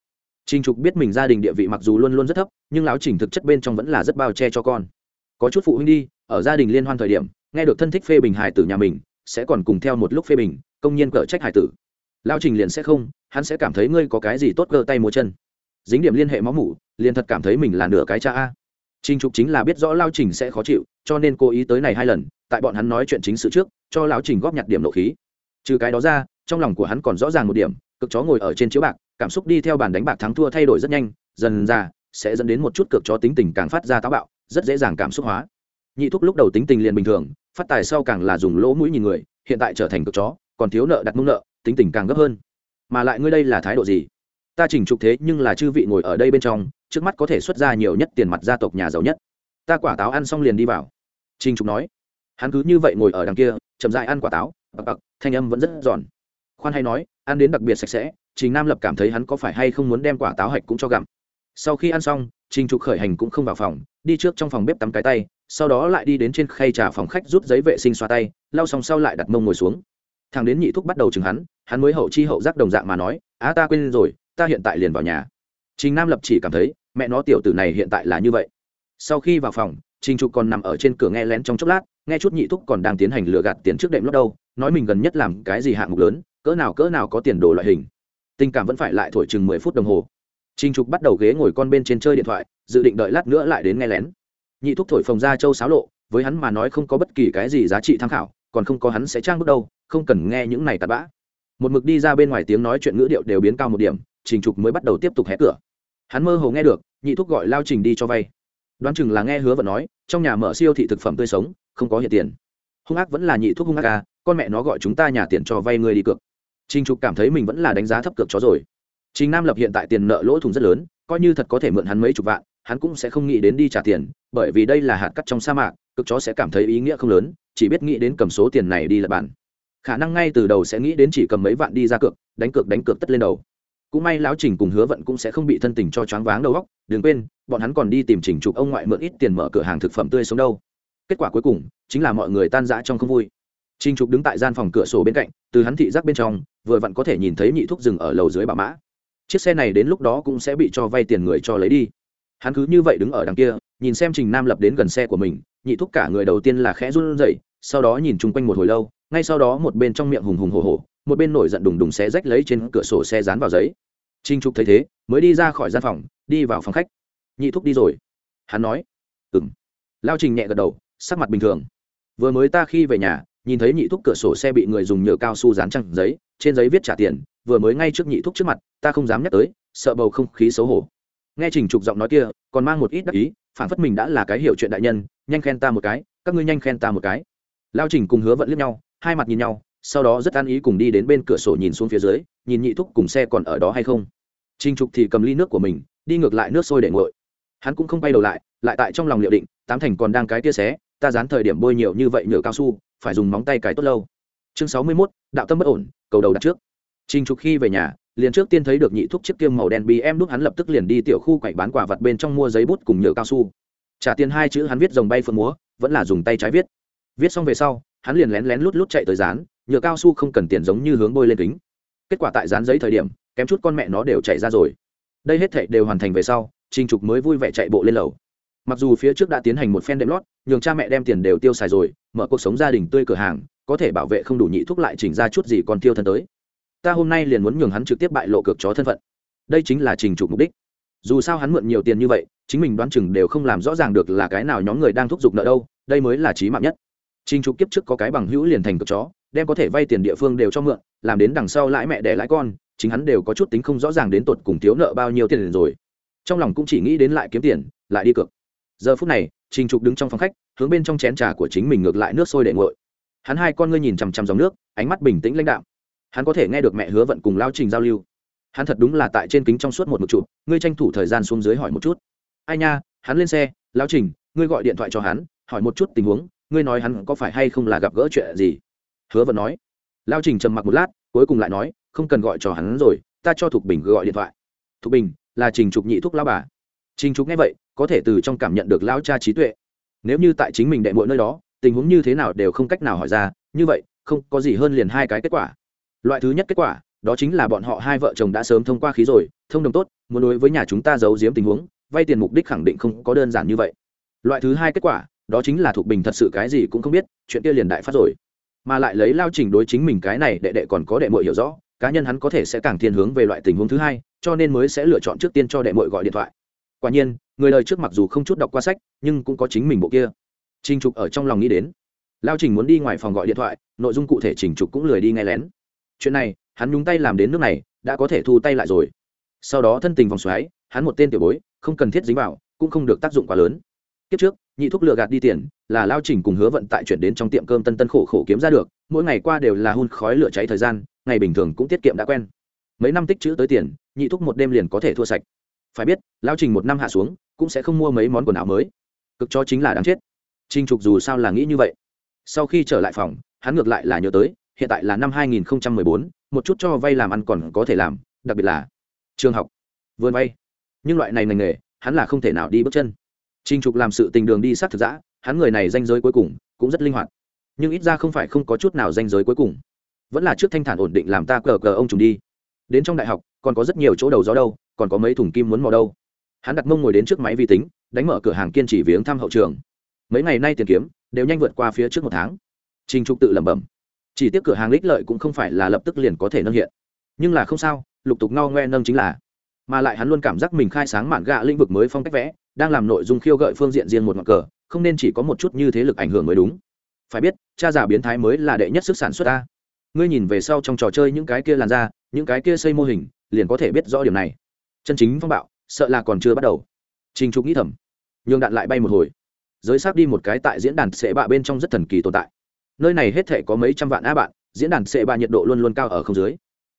Trình Trục biết mình gia đình địa vị mặc dù luôn luôn rất thấp, nhưng lão Trình thực chất bên trong vẫn là rất bao che cho con. Có chút phụ huynh đi, ở gia đình liên hoan thời điểm, nghe được thân thích phê bình hài tử nhà mình, sẽ còn cùng theo một lúc phê bình, công nhân cở trách hải tử. Lão Trình liền sẽ không, hắn sẽ cảm thấy ngươi có cái gì tốt cơ tay múa chân dính điểm liên hệ máu mủ liền thật cảm thấy mình là nửa cái cha a Trình Trục chính là biết rõ Lao Trình sẽ khó chịu, cho nên cố ý tới này hai lần, tại bọn hắn nói chuyện chính sự trước, cho lão Trình góp nhặt điểm nộ khí. Trừ cái đó ra, trong lòng của hắn còn rõ ràng một điểm, cực chó ngồi ở trên chiếu bạc, cảm xúc đi theo bàn đánh bạc thắng thua thay đổi rất nhanh, dần ra sẽ dẫn đến một chút cực chó tính tình càng phát ra táo bạo, rất dễ dàng cảm xúc hóa. Nhị thúc lúc đầu tính tình liền bình thường, phát tài sau càng là dùng lỗ mũi nhìn người, hiện tại trở thành cực chó, còn thiếu nợ đặt mông nợ, tính tình càng gấp hơn. Mà lại ngươi đây là thái độ gì? Ta chỉnh trục thế nhưng là chư vị ngồi ở đây bên trong trước mắt có thể xuất ra nhiều nhất tiền mặt gia tộc nhà giàu nhất. Ta quả táo ăn xong liền đi vào. Trình trục nói. Hắn cứ như vậy ngồi ở đằng kia chậm dại ăn quả táo bạc bạc thanh âm vẫn rất giòn. Khoan hay nói ăn đến đặc biệt sạch sẽ trình nam lập cảm thấy hắn có phải hay không muốn đem quả táo hạch cũng cho gặm. Sau khi ăn xong trình trục khởi hành cũng không vào phòng, đi trước trong phòng bếp tắm cái tay, sau đó lại đi đến trên khay trà phòng khách rút giấy vệ sinh xoa tay, lau xong sau lại đặt mông ngồi xuống. Thằng đến nhị thúc bắt đầu chừng hắn hắn mới hậu chi hậu giác đồng dạng mà nói, á, ta quên rồi, ta hiện tại liền vào nhà. Trình nam lập chỉ cảm thấy, mẹ nó tiểu tử này hiện tại là như vậy. Sau khi vào phòng, trình trục còn nằm ở trên cửa nghe lén trong chốc lát, nghe chút nhị thúc còn đang tiến hành lừa gạt tiền trước đệm lót đâu, nói mình gần nhất làm cái gì hạng mục lớn, cỡ nào cỡ nào có tiền đồ loại hình. Tình cảm vẫn phải lại thổi chừng mười phút đồng hồ trình trục bắt đầu ghế ngồi con bên trên chơi điện thoại, dự định đợi lát nữa lại đến nghe lén. Nhị thúc thổi phồng ra châu sáo lộ, với hắn mà nói không có bất kỳ cái gì giá trị tham khảo, còn không có hắn sẽ trang bước đâu, không cần nghe những này tạt bã. Một mực đi ra bên ngoài tiếng nói chuyện ngữ điệu đều biến cao một điểm, trình trục mới bắt đầu tiếp tục hé cửa. Hắn mơ hồ nghe được, nhị thúc gọi lao trình đi cho vay. Đoán chừng là nghe hứa vận nói, trong nhà mở siêu thị thực phẩm tươi sống, không có hiện tiền. Hung ác vẫn là nhị thúc hung ác à con mẹ nó gọi chúng ta nhà tiền cho vay người đi cược. Trình trục cảm thấy mình vẫn là đánh giá thấp cược chó rồi trình nam lập hiện tại tiền nợ lỗ thủng rất lớn, coi như thật có thể mượn hắn mấy chục vạn, hắn cũng sẽ không nghĩ đến đi trả tiền, bởi vì đây là hạt cắt trong sa mạc, cực chó sẽ cảm thấy ý nghĩa không lớn, chỉ biết nghĩ đến cầm số tiền này đi là bạn. khả năng ngay từ đầu sẽ nghĩ đến chỉ cầm mấy vạn đi ra cược, đánh cược đánh cược tất lên đầu. Cũng may lão trình cùng hứa vận cũng sẽ không bị thân tình cho choáng váng đầu óc, đừng quên, bọn hắn còn đi tìm trình trục ông ngoại mượn ít tiền mở cửa hàng thực phẩm tươi sống đâu. Kết quả cuối cùng, chính là mọi người tan rã trong không vui. Trình trục đứng tại gian phòng cửa sổ bên cạnh, từ hắn thị giác bên trong, vừa vặn có thể nhìn thấy nhị thuốc dừng ở lầu dưới bà mã chiếc xe này đến lúc đó cũng sẽ bị cho vay tiền người cho lấy đi. Hắn cứ như vậy đứng ở đằng kia, nhìn xem trình nam lập đến gần xe của mình, nhị thúc cả người đầu tiên là khẽ run rẩy, sau đó nhìn chung quanh một hồi lâu, ngay sau đó một bên trong miệng hùng hùng hồ hồ một bên nổi giận đùng đùng xé rách lấy trên cửa sổ xe dán vào giấy. Trinh trục thấy thế, mới đi ra khỏi gian phòng, đi vào phòng khách. Nhị thúc đi rồi. Hắn nói ừ m lao trình nhẹ gật đầu, sắc mặt bình thường. Vừa mới ta khi về nhà nhìn thấy nhị thúc cửa sổ xe bị người dùng nhựa cao su dán trăng giấy, trên giấy viết trả tiền, vừa mới ngay trước nhị thúc trước mặt, ta không dám nhắc tới, sợ bầu không khí xấu hổ. Nghe trình trục giọng nói kia, còn mang một ít đắc ý phản phất mình đã là cái hiểu chuyện đại nhân, nhanh khen ta một cái, các ngươi nhanh khen ta một cái. Lao trình cùng hứa vận liếc nhau, hai mặt nhìn nhau, sau đó rất an ý cùng đi đến bên cửa sổ nhìn xuống phía dưới, nhìn nhị thúc cùng xe còn ở đó hay không. Trình trục thì cầm ly nước của mình, đi ngược lại nước sôi để nguội. Hắn cũng không bay đầu lại lại tại trong lòng liệu định, tám thành còn đang cái tia xé, ta dán thời điểm bôi nhiều như vậy nhựa cao su phải dùng móng tay cài tốt lâu. Chương sáu mươi 61, đạo tâm bất ổn cầu đầu đặt trước. Trình trục khi về nhà liền trước tiên thấy được nhị thúc chiếc kiêm màu đen bị em đúc hắn lập tức liền đi tiểu khu quậy bán quả vật bên trong mua giấy bút cùng nhựa cao su. Trả tiền hai chữ hắn viết dòng bay phượng múa vẫn là dùng tay trái viết. Viết xong về sau hắn liền lén lén lút lút chạy tới dán nhựa cao su không cần tiền giống như hướng bôi lên kính. Kết quả tại dán giấy thời điểm kém chút con mẹ nó đều chạy ra rồi. Đây hết thảy đều hoàn thành về sau trình trục mới vui vẻ chạy bộ lên lầu mặc dù phía trước đã tiến hành một phen đệm lót, nhường cha mẹ đem tiền đều tiêu xài rồi, mở cuộc sống gia đình tươi cửa hàng, có thể bảo vệ không đủ nhị thuốc lại chỉnh ra chút gì còn tiêu thân tới. Ta hôm nay liền muốn nhường hắn trực tiếp bại lộ cược chó thân phận. Đây chính là trình trục mục đích. Dù sao hắn mượn nhiều tiền như vậy, chính mình đoán chừng đều không làm rõ ràng được là cái nào nhóm người đang thúc giục nợ đâu, đây mới là trí mạng nhất. Trình trục kiếp trước có cái bằng hữu liền thành cược chó, đem có thể vay tiền địa phương đều cho mượn, làm đến đằng sau lãi mẹ đẻ lãi con, chính hắn đều có chút tính không rõ ràng đến tột cùng thiếu nợ bao nhiêu tiền rồi. Trong lòng cũng chỉ nghĩ đến lại kiếm tiền, lại đi cược giờ phút này, trình trục đứng trong phòng khách, hướng bên trong chén trà của chính mình ngược lại nước sôi để nguội. Hắn hai con ngươi nhìn chằm chằm dòng nước, ánh mắt bình tĩnh lãnh đạo hắn có thể nghe được mẹ hứa vận cùng lao trình giao lưu. Hắn thật đúng là tại trên kính trong suốt một một chụp, ngươi tranh thủ thời gian xuống dưới hỏi một chút. Ai nha, hắn lên xe, lao trình, ngươi gọi điện thoại cho hắn, hỏi một chút tình huống, ngươi nói hắn có phải hay không là gặp gỡ chuyện gì? Hứa vận nói. Lao trình trầm mặc một lát, cuối cùng lại nói, không cần gọi cho hắn rồi, ta cho thục bình gọi điện thoại. Thục bình, là trình trục nhị thúc lao bà. Trình trục nghe vậy có thể từ trong cảm nhận được lao cha trí tuệ. Nếu như tại chính mình đệ mỗi nơi đó, tình huống như thế nào đều không cách nào hỏi ra, như vậy, không có gì hơn liền hai cái kết quả. Loại thứ nhất kết quả, đó chính là bọn họ hai vợ chồng đã sớm thông qua khí rồi, thông đồng tốt, muốn đối với nhà chúng ta giấu giếm tình huống, vay tiền mục đích khẳng định không có đơn giản như vậy. Loại thứ hai kết quả, đó chính là thuộc bình thật sự cái gì cũng không biết, chuyện kia liền đại phát rồi. Mà lại lấy lao trình đối chính mình cái này đệ đệ còn có đệ mội hiểu rõ, cá nhân hắn có thể sẽ càng thiên hướng về loại tình huống thứ hai, cho nên mới sẽ lựa chọn trước tiên cho đệ mội gọi điện thoại. Quả nhiên người đời trước mặc dù không chút đọc qua sách, nhưng cũng có chính mình bộ kia. Trình trục ở trong lòng nghĩ đến. Lao trình muốn đi ngoài phòng gọi điện thoại, nội dung cụ thể trình trục cũng lười đi nghe lén. Chuyện này, hắn nhúng tay làm đến nước này, đã có thể thu tay lại rồi. Sau đó thân tình vòng xoáy, hắn một tên tiểu bối, không cần thiết dính vào, cũng không được tác dụng quá lớn. Kiếp trước, nhị thuốc lừa gạt đi tiền, là lao trình cùng hứa vận tại chuyển đến trong tiệm cơm tân tân khổ khổ kiếm ra được, mỗi ngày qua đều là hun khói lửa cháy thời gian, ngày bình thường cũng tiết kiệm đã quen. Mấy năm tích chữ tới tiền, nhị thuốc một đêm liền có thể thua sạch phải biết lao trình một năm hạ xuống cũng sẽ không mua mấy món quần áo mới cực cho chính là đáng chết trinh trục dù sao là nghĩ như vậy sau khi trở lại phòng hắn ngược lại là nhớ tới hiện tại là năm 2014, một chút cho vay làm ăn còn có thể làm đặc biệt là trường học vườn vay nhưng loại này ngành nghề hắn là không thể nào đi bước chân Trình Trục làm sự tình đường đi sát thực giã hắn người này danh giới cuối cùng cũng rất linh hoạt. Nhưng ít ra không phải không có chút nào danh giới cuối cùng. Vẫn là trước thanh thản ổn định làm ta cờ cờ ông trùng đi. Đến trong đại học, còn có rất nhiều chỗ đầu gió đâu, còn có mấy thùng kim muốn mò đâu. Hắn đặt mông ngồi đến trước máy vi tính, đánh mở cửa hàng kiên trì viếng thăm hậu trường. Mấy ngày nay tiền kiếm đều nhanh vượt qua phía trước một tháng. Trình Trục tự lẩm bẩm. Chỉ tiếc cửa hàng lích lợi cũng không phải là lập tức liền có thể nâng hiện. Nhưng là không sao, lục tục ngao ngoe nâng chính là. Mà lại hắn luôn cảm giác mình khai sáng mạn gạ lĩnh vực mới phong cách vẽ, đang làm nội dung khiêu gợi phương diện riêng một ngọn cờ không nên chỉ có một chút như thế lực ảnh hưởng mới đúng phải biết cha già biến thái mới là đệ nhất sức sản xuất ta ngươi nhìn về sau trong trò chơi những cái kia làn ra những cái kia xây mô hình liền có thể biết rõ điểm này. Chân chính phong bạo, sợ là còn chưa bắt đầu. Trình trục nghĩ thầm, nhường đạn lại bay một hồi. Giới xác đi một cái tại diễn đàn sệ bạ bên trong rất thần kỳ tồn tại. Nơi này hết thể có mấy trăm vạn á bạn, diễn đàn sệ bạ nhiệt độ luôn luôn cao ở không dưới.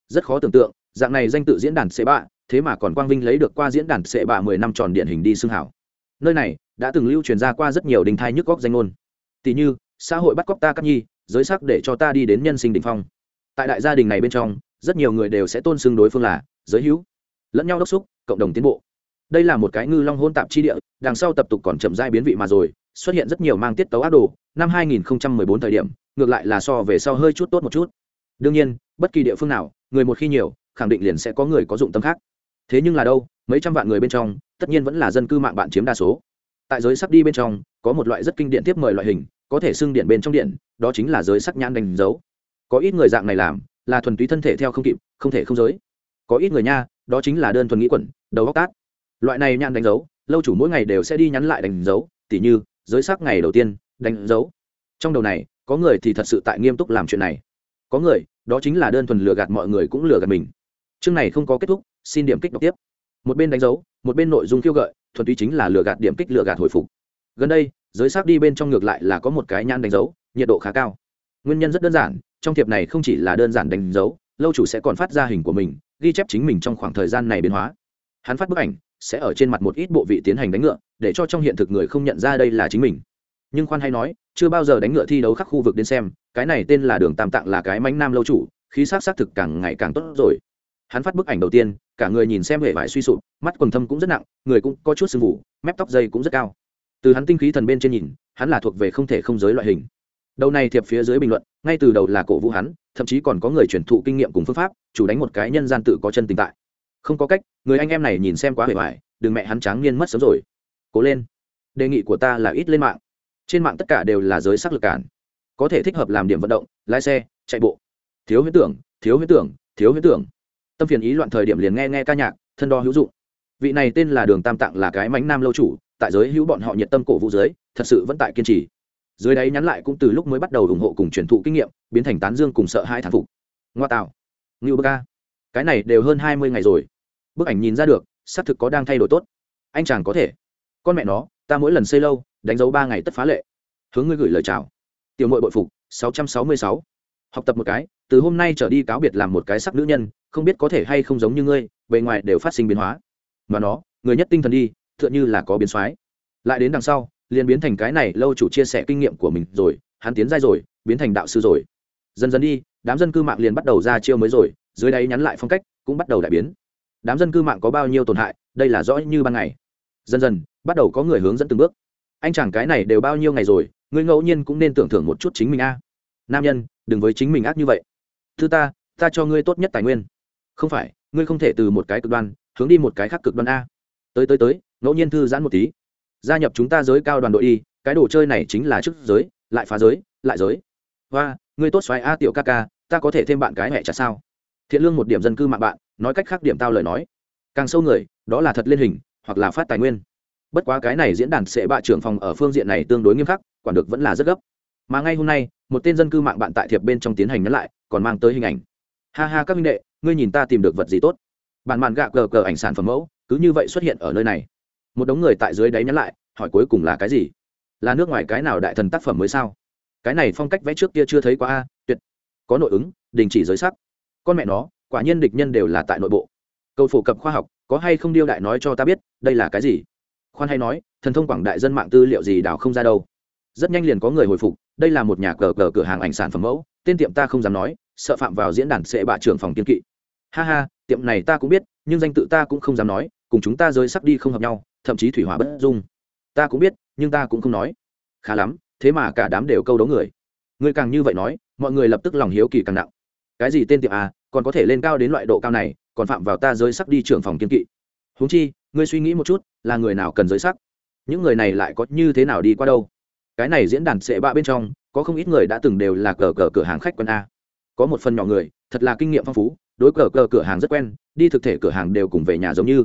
Rất khó tưởng tượng, dạng này danh tự diễn đàn sệ bạ, thế mà còn quang vinh lấy được qua diễn đàn sệ bạ mười năm tròn điển hình đi xương hảo. Nơi này, đã từng lưu truyền ra qua rất nhiều đình thai nhức góc danh ngôn. Tỷ như, xã hội bắt cóc ta cắt nhi, giới sắc để cho ta đi đến nhân sinh đ ỉ n h phong. Tại đại gia đình này bên trong rất nhiều người đều sẽ tôn xưng đối phương là giới hữu, lẫn nhau đốc xúc, cộng đồng tiến bộ. Đây là một cái ngư long hôn tạp chi địa, đằng sau tập tục còn chậm dai biến vị mà rồi, xuất hiện rất nhiều mang tiết tấu ác đồ. Năm 2014 thời điểm, ngược lại là so về sau hơi chút tốt một chút. Đương nhiên, bất kỳ địa phương nào, người một khi nhiều, khẳng định liền sẽ có người có dụng tâm khác. Thế nhưng là đâu, mấy trăm vạn người bên trong, tất nhiên vẫn là dân cư mạng bạn chiếm đa số. Tại giới sắc đi bên trong, có một loại rất kinh điện tiếp mời loại hình, có thể xưng điện bên trong điện, đó chính là giới sắc nhãn đánh dấu. Có ít người dạng này làm là thuần túy thân thể theo không kịp, không thể không giới. Có ít người nha, đó chính là đơn thuần nghĩ quẩn, đầu góc tát. Loại này nhãn đánh dấu, lâu chủ mỗi ngày đều sẽ đi nhắn lại đánh dấu, tỉ như, giới sắc ngày đầu tiên, đánh dấu. Trong đầu này, có người thì thật sự tại nghiêm túc làm chuyện này. Có người, đó chính là đơn thuần lừa gạt mọi người cũng lừa gạt mình. Chương này không có kết thúc, xin điểm kích đọc tiếp. Một bên đánh dấu, một bên nội dung khiêu gợi, thuần túy chính là lừa gạt điểm kích lừa gạt hồi phục. Gần đây, giới sắc đi bên trong ngược lại là có một cái nhãn đánh dấu, nhiệt độ khá cao. Nguyên nhân rất đơn giản trong thiệp này không chỉ là đơn giản đánh dấu, lâu chủ sẽ còn phát ra hình của mình, ghi chép chính mình trong khoảng thời gian này biến hóa. Hắn phát bức ảnh, sẽ ở trên mặt một ít bộ vị tiến hành đánh ngựa, để cho trong hiện thực người không nhận ra đây là chính mình. Nhưng khoan hay nói, chưa bao giờ đánh ngựa thi đấu khắc khu vực đến xem, cái này tên là đường tam tạng là cái mánh nam lâu chủ, khí sắc c thực càng ngày càng tốt rồi. Hắn phát bức ảnh đầu tiên, cả người nhìn xem hệ vải suy sụp, mắt quần thâm cũng rất nặng, người cũng có chút sưng vụ mép tóc dây cũng rất cao. Từ hắn tinh khí thần bên trên nhìn, hắn là thuộc về không thể không giới loại hình đầu này thiệp phía dưới bình luận, ngay từ đầu là cổ vũ hắn, thậm chí còn có người truyền thụ kinh nghiệm cùng phương pháp, chủ đánh một cái nhân gian tự có chân tình tại. Không có cách, người anh em này nhìn xem quá hề hoài, đừng mẹ hắn tráng niên mất sớm rồi. Cố lên. Đề nghị của ta là ít lên mạng. Trên mạng tất cả đều là giới sắc lực cản. Có thể thích hợp làm điểm vận động, lái xe, chạy bộ. Thiếu huyết tưởng, thiếu huyết tưởng, thiếu huyết tưởng. Tâm phiền ý loạn thời điểm liền nghe nghe ca nhạc, thân đo hữu dụng. Vị này tên là đường tam tạng là cái mánh nam lâu chủ, tại giới hữu bọn họ nhiệt tâm cổ vũ giới thật sự vẫn tại kiên trì dưới đáy nhắn lại cũng từ lúc mới bắt đầu ủng hộ cùng truyền thụ kinh nghiệm, biến thành tán dương cùng sợ hai thản phục. Ngoa tạo. Ngưu bơ ca. Cái này đều hơn hai mươi ngày rồi. Bức ảnh nhìn ra được, xác thực có đang thay đổi tốt. Anh chàng có thể. Con mẹ nó, ta mỗi lần xây lâu, đánh dấu ba ngày tất phá lệ. Hướng ngươi gửi lời chào. Tiểu mội bội phục, sáu trăm sáu mươi sáu. Học tập một cái, từ hôm nay trở đi cáo biệt làm một cái sắc nữ nhân, không biết có thể hay không giống như ngươi, bề ngoài đều phát sinh biến hóa. Mà nó, người nhất tinh thần đi, tựa như là có biến soái. Lại đến đằng sau liền biến thành cái này lâu chủ chia sẻ kinh nghiệm của mình rồi, hắn tiến giai rồi, biến thành đạo sư rồi. Dần dần đi, đám dân cư mạng liền bắt đầu ra chiêu mới rồi, dưới đáy nhắn lại phong cách cũng bắt đầu đại biến. Đám dân cư mạng có bao nhiêu tổn hại, đây là rõ như ban ngày. Dần dần, bắt đầu có người hướng dẫn từng bước. Anh chàng cái này đều bao nhiêu ngày rồi ngươi ngẫu nhiên cũng nên tưởng thưởng một chút chính mình a. Nam nhân, đừng với chính mình ác như vậy. Thứ ta ta cho ngươi tốt nhất tài nguyên. Không phải, ngươi không thể từ một cái cực đoan, hướng đi một cái khác cực đoan a. Tới tới tới, ngẫu nhiên thư giãn một tí gia nhập chúng ta giới cao đoàn đội đi, cái đồ chơi này chính là chức giới, lại phá giới, lại giới. Và ngươi tốt xoáy a tiểu ca ca, ta có thể thêm bạn cái mẹ chả sao? Thiện lương một điểm dân cư mạng bạn, nói cách khác điểm tao lời nói. Càng sâu người, đó là thật lên hình, hoặc là phát tài nguyên. Bất quá cái này diễn đàn sẽ bạ trưởng phòng ở phương diện này tương đối nghiêm khắc, quản được vẫn là rất gấp. Mà ngay hôm nay, một tên dân cư mạng bạn tại thiệp bên trong tiến hành nhắn lại, còn mang tới hình ảnh. Ha ha các minh đệ, ngươi nhìn ta tìm được vật gì tốt. Bản màn gạ cờ cờ ảnh sản phẩm mẫu, cứ như vậy xuất hiện ở nơi này một đống người tại dưới đáy nhắn lại, hỏi cuối cùng là cái gì? Là nước ngoài cái nào đại thần tác phẩm mới sao? Cái này phong cách vẽ trước kia chưa thấy qua a, tuyệt. Có nội ứng, đình chỉ giới sắc. Con mẹ nó, quả nhiên địch nhân đều là tại nội bộ. Câu phổ cập khoa học, có hay không điêu đại nói cho ta biết, đây là cái gì? Khoan hay nói, thần thông quảng đại dân mạng tư liệu gì đào không ra đâu. Rất nhanh liền có người hồi phục, đây là một nhà cờ cờ cửa hàng ảnh sản phẩm mẫu, tên tiệm ta không dám nói, sợ phạm vào diễn đàn sẽ bạ trưởng phòng kiên kỵ. Ha ha, tiệm này ta cũng biết, nhưng danh tự ta cũng không dám nói, cùng chúng ta rơi sắp đi không hợp nhau thậm chí thủy hỏa bất dung. Ta cũng biết, nhưng ta cũng không nói. Khá lắm, thế mà cả đám đều câu đấu người. Người càng như vậy nói, mọi người lập tức lòng hiếu kỳ càng nặng. Cái gì tên tiệm à còn có thể lên cao đến loại độ cao này, còn phạm vào ta giới sắc đi trưởng phòng kiên kỵ. Huống chi, ngươi suy nghĩ một chút, là người nào cần giới sắc? Những người này lại có như thế nào đi qua đâu? Cái này diễn đàn sệ bạ bên trong, có không ít người đã từng đều là cờ cờ cửa hàng khách quân a. Có một phần nhỏ người, thật là kinh nghiệm phong phú, đối cờ cờ cửa hàng rất quen, đi thực thể cửa hàng đều cùng về nhà giống như.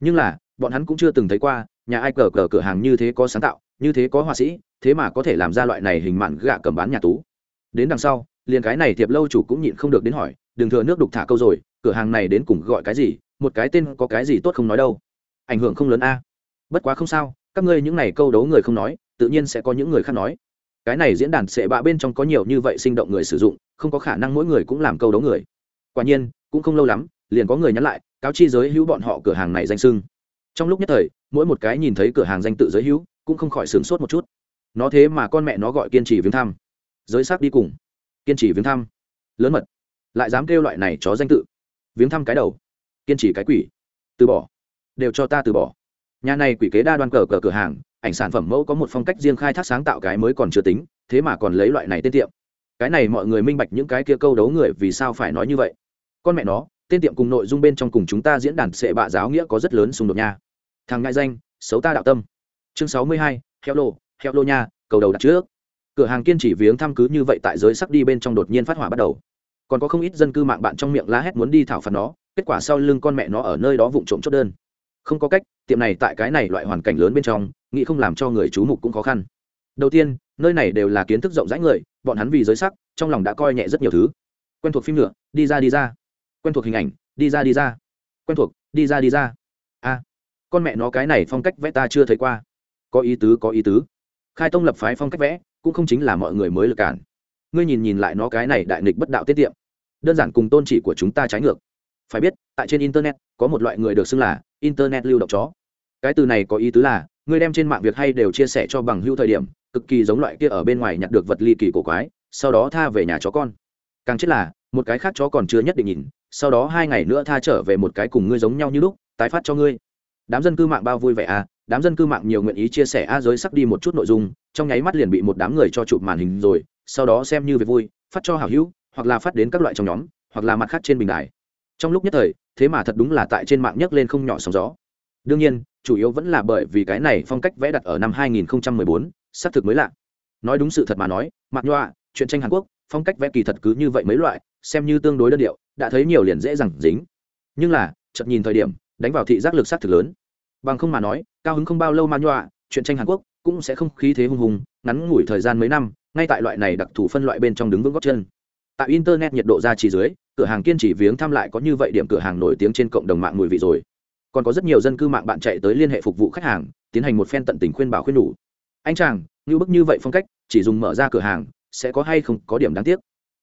Nhưng là bọn hắn cũng chưa từng thấy qua, nhà ai cờ cờ cửa hàng như thế có sáng tạo, như thế có họa sĩ, thế mà có thể làm ra loại này hình mạn gạ cầm bán nhà tú. Đến đằng sau, liền cái này thiệp lâu chủ cũng nhịn không được đến hỏi, đừng thừa nước đục thả câu rồi, cửa hàng này đến cùng gọi cái gì, một cái tên có cái gì tốt không nói đâu? Ảnh hưởng không lớn a. Bất quá không sao, các ngươi những này câu đấu người không nói, tự nhiên sẽ có những người khác nói. Cái này diễn đàn sệ bạ bên trong có nhiều như vậy sinh động người sử dụng, không có khả năng mỗi người cũng làm câu đấu người. Quả nhiên, cũng không lâu lắm, liền có người nhắn lại, cáo chi giới hữu bọn họ cửa hàng này danh sưng trong lúc nhất thời, mỗi một cái nhìn thấy cửa hàng danh tự giới hữu cũng không khỏi sửng sốt một chút. Nó thế mà con mẹ nó gọi kiên trì viếng thăm. Giới xác đi cùng. Kiên trì viếng thăm. Lớn mật. Lại dám kêu loại này chó danh tự. Viếng thăm cái đầu. Kiên trì cái quỷ. Từ bỏ. Đều cho ta từ bỏ. Nhà này quỷ kế đa đoan cờ cờ cửa hàng, ảnh sản phẩm mẫu có một phong cách riêng khai thác sáng tạo cái mới còn chưa tính, thế mà còn lấy loại này tên tiệm. Cái này mọi người minh bạch những cái kia câu đấu người vì sao phải nói như vậy. Con mẹ nó tên tiệm cùng nội dung bên trong cùng chúng ta diễn đàn sệ bạ giáo nghĩa có rất lớn xung đột nha. Thằng ngại danh, xấu ta đạo tâm. Chương sáu mươi hai, heo lô heo lô nha, cầu đầu đặt trước. Cửa hàng kiên trì viếng thăm cứ như vậy tại giới sắc đi bên trong đột nhiên phát hỏa bắt đầu. Còn có không ít dân cư mạng bạn trong miệng la hét muốn đi thảo phạt nó, kết quả sau lưng con mẹ nó ở nơi đó vụng trộm chốt đơn. Không có cách, tiệm này tại cái này loại hoàn cảnh lớn bên trong, nghĩ không làm cho người chú mục cũng khó khăn. Đầu tiên, nơi này đều là kiến thức rộng rãi người, bọn hắn vì giới sắc, trong lòng đã coi nhẹ rất nhiều thứ. Quen thuộc phim nữa, đi ra đi ra quen thuộc hình ảnh, đi ra đi ra. Quen thuộc, đi ra đi ra. A con mẹ nó cái này phong cách vẽ ta chưa thấy qua. Có ý tứ, có ý tứ. Khai tông lập phái phong cách vẽ, cũng không chính là mọi người mới lực cản. Ngươi nhìn nhìn lại nó cái này đại nghịch bất đạo tiết tiệm. Đơn giản cùng tôn chỉ của chúng ta trái ngược. Phải biết, tại trên internet, có một loại người được xưng là internet lưu động chó. Cái từ này có ý tứ là, ngươi đem trên mạng việc hay đều chia sẻ cho bằng hữu thời điểm, cực kỳ giống loại kia ở bên ngoài nhặt được vật ly kỳ cổ quái, sau đó tha về nhà chó con càng chết là một cái khác chó còn chưa nhất định nhìn sau đó hai ngày nữa tha trở về một cái cùng ngươi giống nhau như lúc tái phát cho ngươi. Đám dân cư mạng bao vui vẻ à đám dân cư mạng nhiều nguyện ý chia sẻ à, a giới sắc đi một chút nội dung trong nháy mắt liền bị một đám người cho chụp màn hình rồi sau đó xem như việc vui phát cho hảo hữu hoặc là phát đến các loại trong nhóm hoặc là mặt khác trên bình đài. Trong lúc nhất thời thế mà thật đúng là tại trên mạng nhấc lên không nhỏ sóng gió. Đương nhiên chủ yếu vẫn là bởi vì cái này phong cách vẽ đặt ở năm 2014, xác thực mới lạ. Nói đúng sự thật mà nói mặt nhoa chuyện tranh hàn quốc phong cách vẽ kỳ thật cứ như vậy mấy loại, xem như tương đối đơn điệu, đã thấy nhiều liền dễ dàng dính. Nhưng là, chợt nhìn thời điểm, đánh vào thị giác lực sát thực lớn. Bằng không mà nói, cao hứng không bao lâu man nhọa, chuyện tranh hàn quốc cũng sẽ không khí thế hùng hùng, ngắn ngủi thời gian mấy năm, ngay tại loại này đặc thù phân loại bên trong đứng vững góc chân. Tại internet nhiệt độ ra chỉ dưới, cửa hàng kiên trì viếng thăm lại có như vậy điểm cửa hàng nổi tiếng trên cộng đồng mạng mùi vị rồi. Còn có rất nhiều dân cư mạng bạn chạy tới liên hệ phục vụ khách hàng, tiến hành một phen tận tình khuyên bảo khuyên đủ anh chàng, như bức như vậy phong cách, chỉ dùng mở ra cửa hàng sẽ có hay không có điểm đáng tiếc.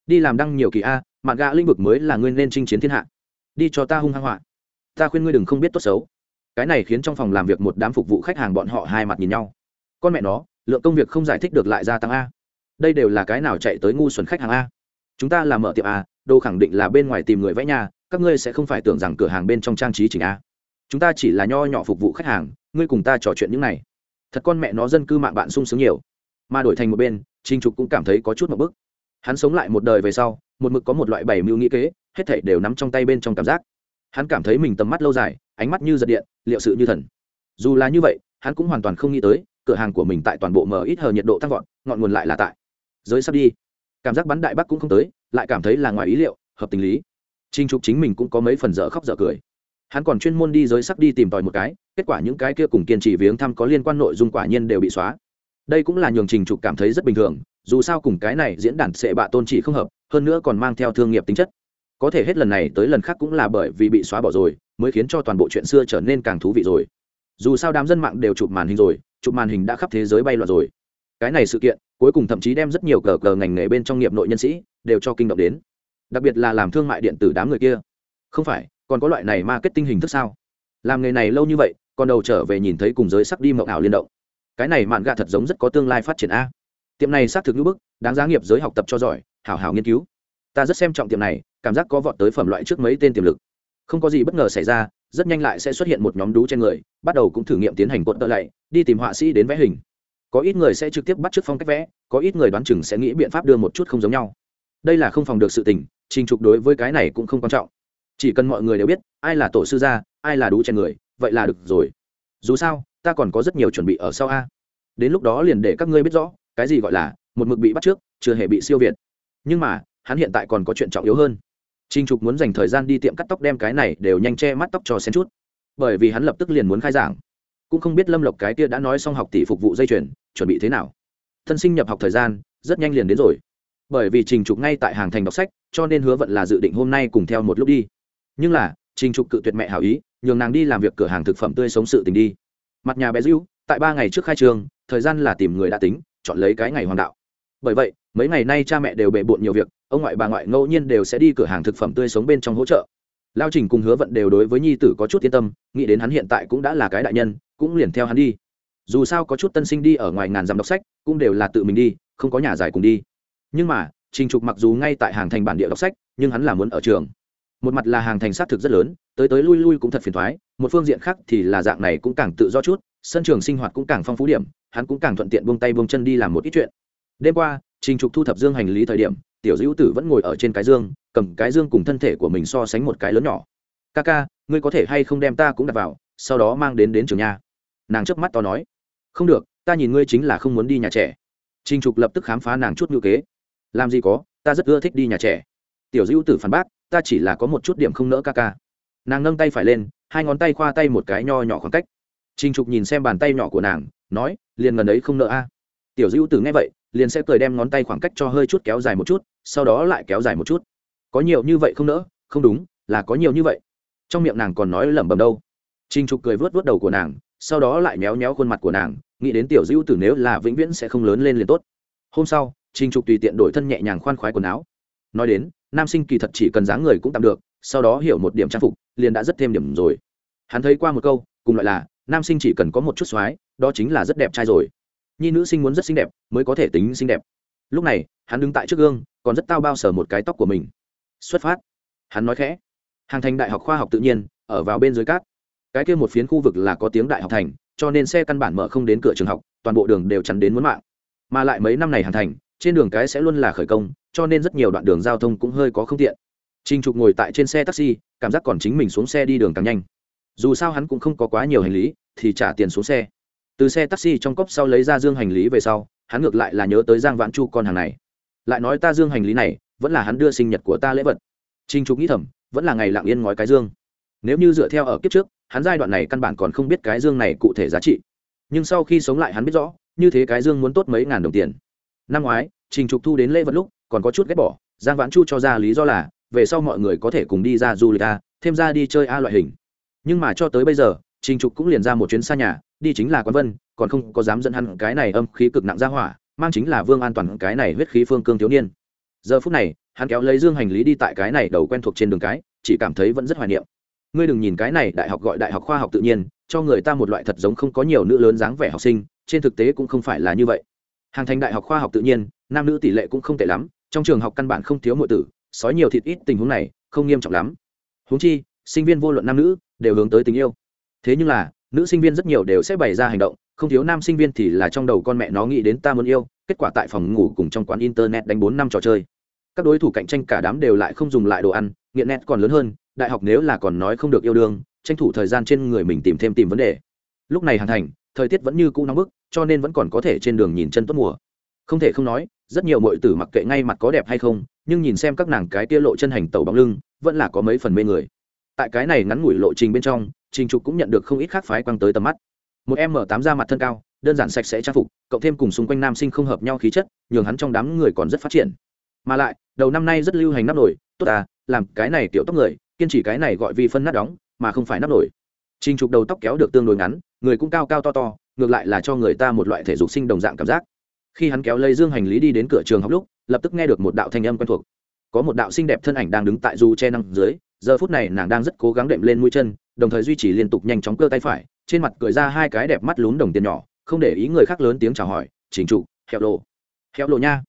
Đi làm đăng nhiều kỳ a mạng gạ lĩnh vực mới là ngươi nên chinh chiến thiên hạ. Đi cho ta hung hăng họa. Ta khuyên ngươi đừng không biết tốt xấu. Cái này khiến trong phòng làm việc một đám phục vụ khách hàng bọn họ hai mặt nhìn nhau. Con mẹ nó, lượng công việc không giải thích được lại gia tăng a. Đây đều là cái nào chạy tới ngu xuẩn khách hàng a? Chúng ta làm mở tiệm a, đồ khẳng định là bên ngoài tìm người vẽ nhà, các ngươi sẽ không phải tưởng rằng cửa hàng bên trong trang trí chỉnh a. Chúng ta chỉ là nho nhỏ phục vụ khách hàng, ngươi cùng ta trò chuyện những này. Thật con mẹ nó dân cư mạng bạn sung sướng nhiều. Mà đổi thành một bên trinh trục cũng cảm thấy có chút một bức. Hắn sống lại một đời về sau, một mực có một loại bảy mưu nghĩ kế, hết thảy đều nắm trong tay bên trong cảm giác. Hắn cảm thấy mình tầm mắt lâu dài, ánh mắt như giật điện, liệu sự như thần. Dù là như vậy, hắn cũng hoàn toàn không nghĩ tới, cửa hàng của mình tại toàn bộ mờ ít hờ nhiệt độ tăng vọt, ngọn nguồn lại là tại. Giới sắp đi. Cảm giác bắn đại bắc cũng không tới, lại cảm thấy là ngoài ý liệu, hợp tình lý. Trinh trục chính mình cũng có mấy phần dở khóc dở cười. Hắn còn chuyên môn đi giới sắc đi tìm tòi một cái, kết quả những cái kia cùng kiên trì viếng thăm có liên quan nội dung quả nhiên đều bị xóa đây cũng là nhường trình trục cảm thấy rất bình thường, dù sao cùng cái này diễn đàn sệ bạ tôn chỉ không hợp, hơn nữa còn mang theo thương nghiệp tính chất. Có thể hết lần này tới lần khác cũng là bởi vì bị xóa bỏ rồi, mới khiến cho toàn bộ chuyện xưa trở nên càng thú vị rồi. Dù sao đám dân mạng đều chụp màn hình rồi, chụp màn hình đã khắp thế giới bay loạn rồi. Cái này sự kiện, cuối cùng thậm chí đem rất nhiều cờ cờ ngành nghề bên trong nghiệp nội nhân sĩ đều cho kinh động đến. Đặc biệt là làm thương mại điện tử đám người kia. Không phải, còn có loại này marketing hình thức sao? Làm nghề này lâu như vậy, còn đầu trở về nhìn thấy cùng giới sắc đi mộng ảo liên động cái này mạn gạ thật giống rất có tương lai phát triển a. Tiệm này xác thực ngữ bức, đáng giá nghiệp giới học tập cho giỏi, hảo hảo nghiên cứu. Ta rất xem trọng tiệm này, cảm giác có vọt tới phẩm loại trước mấy tên tiềm lực. Không có gì bất ngờ xảy ra, rất nhanh lại sẽ xuất hiện một nhóm đú trên người, bắt đầu cũng thử nghiệm tiến hành cuộn tợ lạy, đi tìm họa sĩ đến vẽ hình. Có ít người sẽ trực tiếp bắt t phong cách vẽ, có ít người đoán chừng sẽ nghĩ biện pháp đưa một chút không giống nhau. Đây là không phòng được sự tình, trình trục đối với cái này cũng không quan trọng. Chỉ cần mọi người đều biết, ai là tổ sư gia, ai là đú trên người, vậy là được rồi dù sao ta còn có rất nhiều chuẩn bị ở sau a đến lúc đó liền để các ngươi biết rõ cái gì gọi là một mực bị bắt trước chưa hề bị siêu việt nhưng mà hắn hiện tại còn có chuyện trọng yếu hơn Trình Trục muốn dành thời gian đi tiệm cắt tóc đem cái này đều nhanh che mắt tóc cho xén chút. Bởi vì hắn lập tức liền muốn khai giảng. Cũng không biết Lâm Lộc cái kia đã nói xong học tỷ phục vụ dây chuyền, chuẩn bị thế nào. Thân sinh nhập học thời gian, rất nhanh liền đến rồi. Bởi vì Trình Trục ngay tại hàng thành đọc sách, cho nên hứa vận là dự định hôm nay cùng theo một lúc đi. Nhưng là, Trình Trục cự tuyệt mẹ hảo ý, nhường nàng đi làm việc cửa hàng thực phẩm tươi sống sự tình đi. Mặt nhà bé Dữu, tại ba ngày trước khai trường, thời gian là tìm người đã tính, chọn lấy cái ngày hoàng đạo. Bởi vậy, mấy ngày nay cha mẹ đều bề bộn nhiều việc, ông ngoại bà ngoại ngẫu nhiên đều sẽ đi cửa hàng thực phẩm tươi sống bên trong hỗ trợ lao trình cùng hứa vận đều đối với nhi tử có chút yên tâm nghĩ đến hắn hiện tại cũng đã là cái đại nhân cũng liền theo hắn đi dù sao có chút tân sinh đi ở ngoài ngàn dặm đọc sách cũng đều là tự mình đi không có nhà giải cùng đi nhưng mà trình trục mặc dù ngay tại hàng thành bản địa đọc sách nhưng hắn là muốn ở trường một mặt là hàng thành xác thực rất lớn, tới tới lui lui cũng thật phiền thoái, một phương diện khác thì là dạng này cũng càng tự do chút, sân trường sinh hoạt cũng càng phong phú điểm, hắn cũng càng thuận tiện buông tay buông chân đi làm một ít chuyện. Đêm qua, trình trục thu thập dương hành lý thời điểm, tiểu dữ tử vẫn ngồi ở trên cái dương, cầm cái dương cùng thân thể của mình so sánh một cái lớn nhỏ. Ca ca, ngươi có thể hay không đem ta cũng đặt vào, sau đó mang đến đến trường nhà nàng chớp mắt to nói. Không được, ta nhìn ngươi chính là không muốn đi nhà trẻ. Trình trục lập tức khám phá nàng chút ngữ kế. Làm gì có, ta rất ưa thích đi nhà trẻ. Tiểu dữ tử phản bác ta chỉ là có một chút điểm không nỡ ca ca. Nàng nâng tay phải lên, hai ngón tay khoa tay một cái nho nhỏ khoảng cách. Trinh trục nhìn xem bàn tay nhỏ của nàng, nói, liền gần ấy không nỡ a. Tiểu dữ tử nghe vậy, liền sẽ cười đem ngón tay khoảng cách cho hơi chút kéo dài một chút, sau đó lại kéo dài một chút. Có nhiều như vậy không nỡ? Không đúng, là có nhiều như vậy. Trong miệng nàng còn nói lẩm bẩm đâu. Trinh trục cười vớt vớt đầu của nàng, sau đó lại méo méo khuôn mặt của nàng, nghĩ đến tiểu dữ tử nếu là vĩnh viễn sẽ không lớn lên liền tốt. Hôm sau trinh trục tùy tiện đổi thân nhẹ nhàng khoan khoái quần áo. Nói đến nam sinh kỳ thật chỉ cần dáng người cũng tạm được, sau đó hiểu một điểm trang phục, liền đã rất thêm điểm rồi. Hắn thấy qua một câu, cùng loại là, nam sinh chỉ cần có một chút x đó chính là rất đẹp trai rồi. Nhi nữ sinh muốn rất xinh đẹp, mới có thể tính xinh đẹp. Lúc này, hắn đứng tại trước gương, còn rất tao bao sở một cái tóc của mình. Xuất phát. Hắn nói khẽ. Hàng thành đại học khoa học tự nhiên, ở vào bên dưới cát. Cái kia một phiến khu vực là có tiếng đại học thành, cho nên xe căn bản mở không đến cửa trường học, toàn bộ đường đều chắn đến muốn mạng. Mà lại mấy năm này hàng thành, trên đường cái sẽ luôn là khởi công cho nên rất nhiều đoạn đường giao thông cũng hơi có không tiện Trình Trục ngồi tại trên xe taxi, cảm giác còn chính mình xuống xe đi đường càng nhanh. Dù sao hắn cũng không có quá nhiều hành lý, thì trả tiền xuống xe. Từ xe taxi trong cốc sau lấy ra dương hành lý về sau, hắn ngược lại là nhớ tới Giang Vãn Chu con hàng này. Lại nói ta dương hành lý này, vẫn là hắn đưa sinh nhật của ta lễ vật. Trình Trục nghĩ thầm, vẫn là ngày lặng yên ngói cái dương. Nếu như dựa theo ở kiếp trước, hắn giai đoạn này căn bản còn không biết cái dương này cụ thể giá trị. Nhưng sau khi sống lại hắn biết rõ, như thế cái dương muốn tốt mấy ngàn đồng tiền. Năm ngoái, Trình Trục thu đến lễ vật lúc, còn có chút ghét bỏ, Giang Vãn Chu cho ra lý do là, về sau mọi người có thể cùng đi ra du lịch a thêm ra đi chơi a loại hình. Nhưng mà cho tới bây giờ trình trục cũng liền ra một chuyến xa nhà đi chính là quán vân còn không có dám dẫn hắn cái này âm khí cực nặng ra hỏa mang chính là vương an toàn cái này huyết khí phương cương thiếu niên. Giờ phút này hắn kéo lấy dương hành lý đi tại cái này đầu quen thuộc trên đường cái chỉ cảm thấy vẫn rất hoài niệm. Ngươi đừng nhìn cái này đại học gọi đại học khoa học tự nhiên cho người ta một loại thật giống không có nhiều nữ lớn dáng vẻ học sinh trên thực tế cũng không phải là như vậy. Hàng thành đại học khoa học tự nhiên nam nữ tỷ lệ cũng không tệ lắm trong trường học căn bản không thiếu mọi tử, sói nhiều thịt ít, tình huống này không nghiêm trọng lắm. Huống chi, sinh viên vô luận nam nữ đều hướng tới tình yêu. Thế nhưng là, nữ sinh viên rất nhiều đều sẽ bày ra hành động, không thiếu nam sinh viên thì là trong đầu con mẹ nó nghĩ đến ta muốn yêu, kết quả tại phòng ngủ cùng trong quán internet đánh bốn năm trò chơi. Các đối thủ cạnh tranh cả đám đều lại không dùng lại đồ ăn, nghiện net còn lớn hơn, đại học nếu là còn nói không được yêu đương, tranh thủ thời gian trên người mình tìm thêm tìm vấn đề. Lúc này hàn thành, thời tiết vẫn như cũ nóng bức, cho nên vẫn còn có thể trên đường nhìn chân tốt mùa. Không thể không nói rất nhiều mọi tử mặc kệ ngay mặt có đẹp hay không, nhưng nhìn xem các nàng cái tia lộ chân hành tàu bóng lưng, vẫn là có mấy phần mê người. Tại cái này ngắn ngủi lộ trình bên trong, trình trục cũng nhận được không ít khác phái quăng tới tầm mắt. Một m tám da mặt thân cao, đơn giản sạch sẽ trang phục, cộng thêm cùng xung quanh nam sinh không hợp nhau khí chất, nhường hắn trong đám người còn rất phát triển. Mà lại, đầu năm nay rất lưu hành nắp nổi tốt à làm cái này tiểu tóc người, kiên trì cái này gọi vì phân nát đóng, mà không phải nắp nổi trình trục đầu tóc kéo được tương đối ngắn, người cũng cao cao to to, ngược lại là cho người ta một loại thể dục sinh đồng dạng cảm giác khi hắn kéo lấy dương hành lý đi đến cửa trường học lúc, lập tức nghe được một đạo thanh âm quen thuộc. Có một đạo xinh đẹp thân ảnh đang đứng tại dù che năng dưới, giờ phút này nàng đang rất cố gắng đệm lên mũi chân, đồng thời duy trì liên tục nhanh chóng cơ tay phải, trên mặt cười ra hai cái đẹp mắt lún đồng tiền nhỏ, không để ý người khác lớn tiếng chào hỏi chỉnh trụ hẹo lộ. Hẹo lộ nha.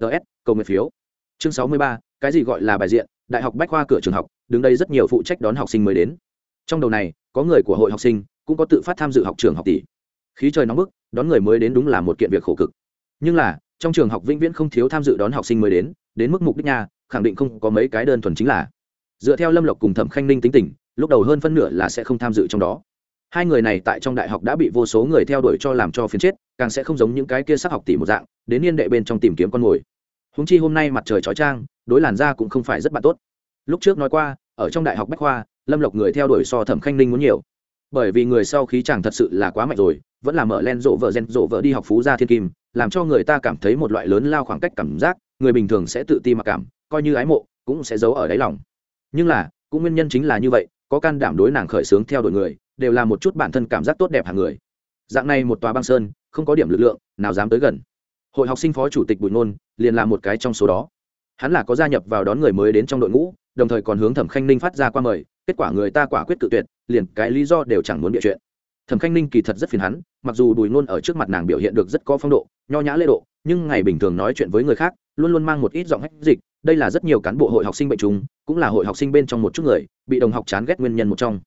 Ts cầu nguyện phiếu. Chương sáu mươi ba, cái gì gọi là bài diện? Đại học bách khoa cửa trường học, đứng đây rất nhiều phụ trách đón học sinh mới đến. Trong đầu này, có người của hội học sinh, cũng có tự phát tham dự học trường học tỷ. Khí trời nóng bức, đón người mới đến đúng là một kiện việc khổ cực nhưng là, trong trường học vĩnh viễn không thiếu tham dự đón học sinh mới đến đến mức mục đích nha, khẳng định không có mấy cái đơn thuần chính là dựa theo lâm lộc cùng thẩm khanh ninh tính tình, lúc đầu hơn phân nửa là sẽ không tham dự trong đó. Hai người này tại trong đại học đã bị vô số người theo đuổi cho làm cho phiền chết, càng sẽ không giống những cái kia sắc học tỷ một dạng, đến niên đệ bên trong tìm kiếm con mồi. Húng chi hôm nay mặt trời chói trang đối làn da cũng không phải rất bạn tốt. Lúc trước nói qua, ở trong đại học bách khoa, lâm lộc người theo đuổi so thẩm khanh ninh muốn nhiều. Bởi vì người sau khí chàng thật sự là quá mạnh rồi, vẫn là mở len rộ vợ gen rộ vợ đi học phú gia thiên kim làm cho người ta cảm thấy một loại lớn lao khoảng cách cảm giác, người bình thường sẽ tự ti mặc cảm, coi như ái mộ, cũng sẽ giấu ở đáy lòng. Nhưng là, cũng nguyên nhân chính là như vậy, có can đảm đối nàng khởi xướng theo đuổi người, đều là một chút bản thân cảm giác tốt đẹp hàng người. Dạng này một tòa băng sơn, không có điểm lực lượng, nào dám tới gần. Hội học sinh phó chủ tịch bùi nôn, liền là một cái trong số đó. Hắn là có gia nhập vào đón người mới đến trong đội ngũ, đồng thời còn hướng thẩm khanh ninh phát ra qua mời, kết quả người ta quả quyết tự tuyệt, liền cái lý do đều chẳng muốn bịa chuyện. Thẩm khanh ninh kỳ thật rất phiền hắn, mặc dù bùi nôn ở trước mặt nàng biểu hiện được rất có phong độ nho nhã lễ độ, nhưng ngày bình thường nói chuyện với người khác, luôn luôn mang một ít giọng hách dịch, đây là rất nhiều cán bộ hội học sinh bệnh trùng, cũng là hội học sinh bên trong một chút người, bị đồng học chán ghét nguyên nhân một trong.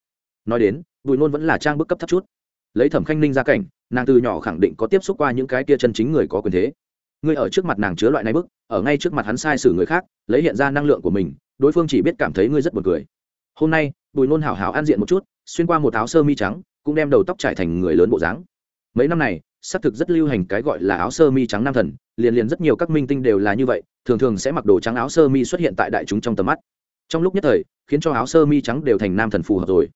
Nói đến, bùi nôn vẫn là trang bức cấp thấp chút. Lấy thẩm khanh ninh ra cảnh, nàng từ nhỏ khẳng định có tiếp xúc qua những cái kia chân chính người có quyền thế. Ngươi ở trước mặt nàng chứa loại này bức, ở ngay trước mặt hắn sai xử người khác, lấy hiện ra năng lượng của mình, đối phương chỉ biết cảm thấy ngươi rất buồn cười. Hôm nay, bùi nôn hảo hảo an diện một chút, xuyên qua một áo sơ mi trắng, cũng đem đầu tóc trải thành người lớn bộ dáng. Mấy năm này xác thực rất lưu hành cái gọi là áo sơ mi trắng nam thần, liền liền rất nhiều các minh tinh đều là như vậy, thường thường sẽ mặc đồ trắng áo sơ mi xuất hiện tại đại chúng trong tầm mắt. Trong lúc nhất thời, khiến cho áo sơ mi trắng đều thành nam thần phù hợp rồi.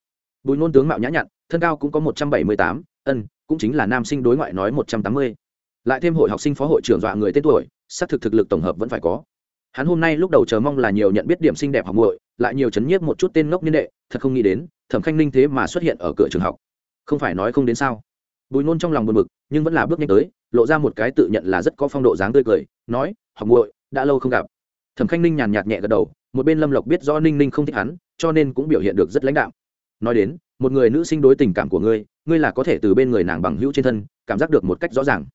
Bùi nôn tướng mạo nhã nhặn, thân cao cũng có một trăm bảy mươi tám, ân, cũng chính là nam sinh đối ngoại nói một trăm tám mươi. Lại thêm hội học sinh phó hội trưởng dọa người tên tuổi, xác thực thực lực tổng hợp vẫn phải có. Hắn hôm nay lúc đầu chờ mong là nhiều nhận biết điểm xinh đẹp học muội, lại nhiều chấn nhiếp một chút tên ngốc niên đệ, thật không nghĩ đến, thẩm khanh ninh thế mà xuất hiện ở cửa trường học. Không phải nói không đến sao? Bùi nôn trong lòng buồn bực, nhưng vẫn là bước nhanh tới, lộ ra một cái tự nhận là rất có phong độ dáng tươi cười, nói, học muội, đã lâu không gặp. Thẩm khanh ninh nhàn nhạt nhẹ gật đầu, một bên lâm lộc biết do ninh ninh không thích hắn, cho nên cũng biểu hiện được rất lãnh đạo nói đến, một người nữ sinh đối tình cảm của ngươi ngươi là có thể từ bên người nàng bằng hữu trên thân, cảm giác được một cách rõ ràng.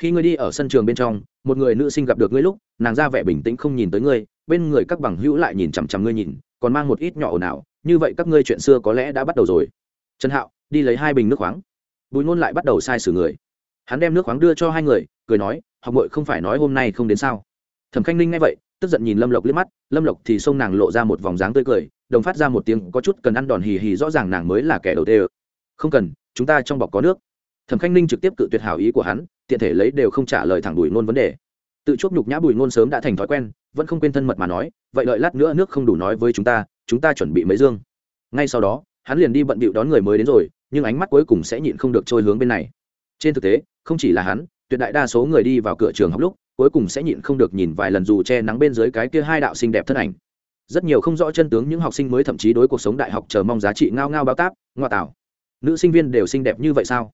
Khi ngươi đi ở sân trường bên trong, một người nữ sinh gặp được ngươi lúc, nàng ra vẻ bình tĩnh không nhìn tới ngươi, bên người các bằng hữu lại nhìn chằm chằm ngươi nhìn, còn mang một ít nhỏ ồn ào, như vậy các ngươi chuyện xưa có lẽ đã bắt đầu rồi. Trần hạo, đi lấy hai bình nước khoáng bùi ngôn lại bắt đầu sai sử người. Hắn đem nước khoáng đưa cho hai người, cười nói, học bội không phải nói hôm nay không đến sao? Thẩm khanh ninh nghe vậy, tức giận nhìn lâm lộc liếc mắt, lâm lộc thì xông nàng lộ ra một vòng dáng tươi cười, đồng phát ra một tiếng có chút cần ăn đòn hì hì, rõ ràng nàng mới là kẻ đầu tiên. Không cần, chúng ta trong bọc có nước. Thẩm khanh ninh trực tiếp cự tuyệt hảo ý của hắn, tiện thể lấy đều không trả lời thẳng bùi ngôn vấn đề. Tự chuốc nhục nhã bùi ngôn sớm đã thành thói quen, vẫn không quên thân mật mà nói, vậy đợi lát nữa nước không đủ nói với chúng ta chúng ta chuẩn bị mấy dương. Ngay sau đó, hắn liền đi bận bịu đón người mới đến rồi nhưng ánh mắt cuối cùng sẽ nhịn không được trôi hướng bên này. Trên thực tế, không chỉ là hắn, tuyệt đại đa số người đi vào cửa trường học lúc, cuối cùng sẽ nhịn không được nhìn vài lần dù che nắng bên dưới cái kia hai đạo xinh đẹp thân ảnh. Rất nhiều không rõ chân tướng những học sinh mới thậm chí đối cuộc sống đại học chờ mong giá trị ngao ngao bao táp, ngoa tạo. Nữ sinh viên đều xinh đẹp như vậy sao?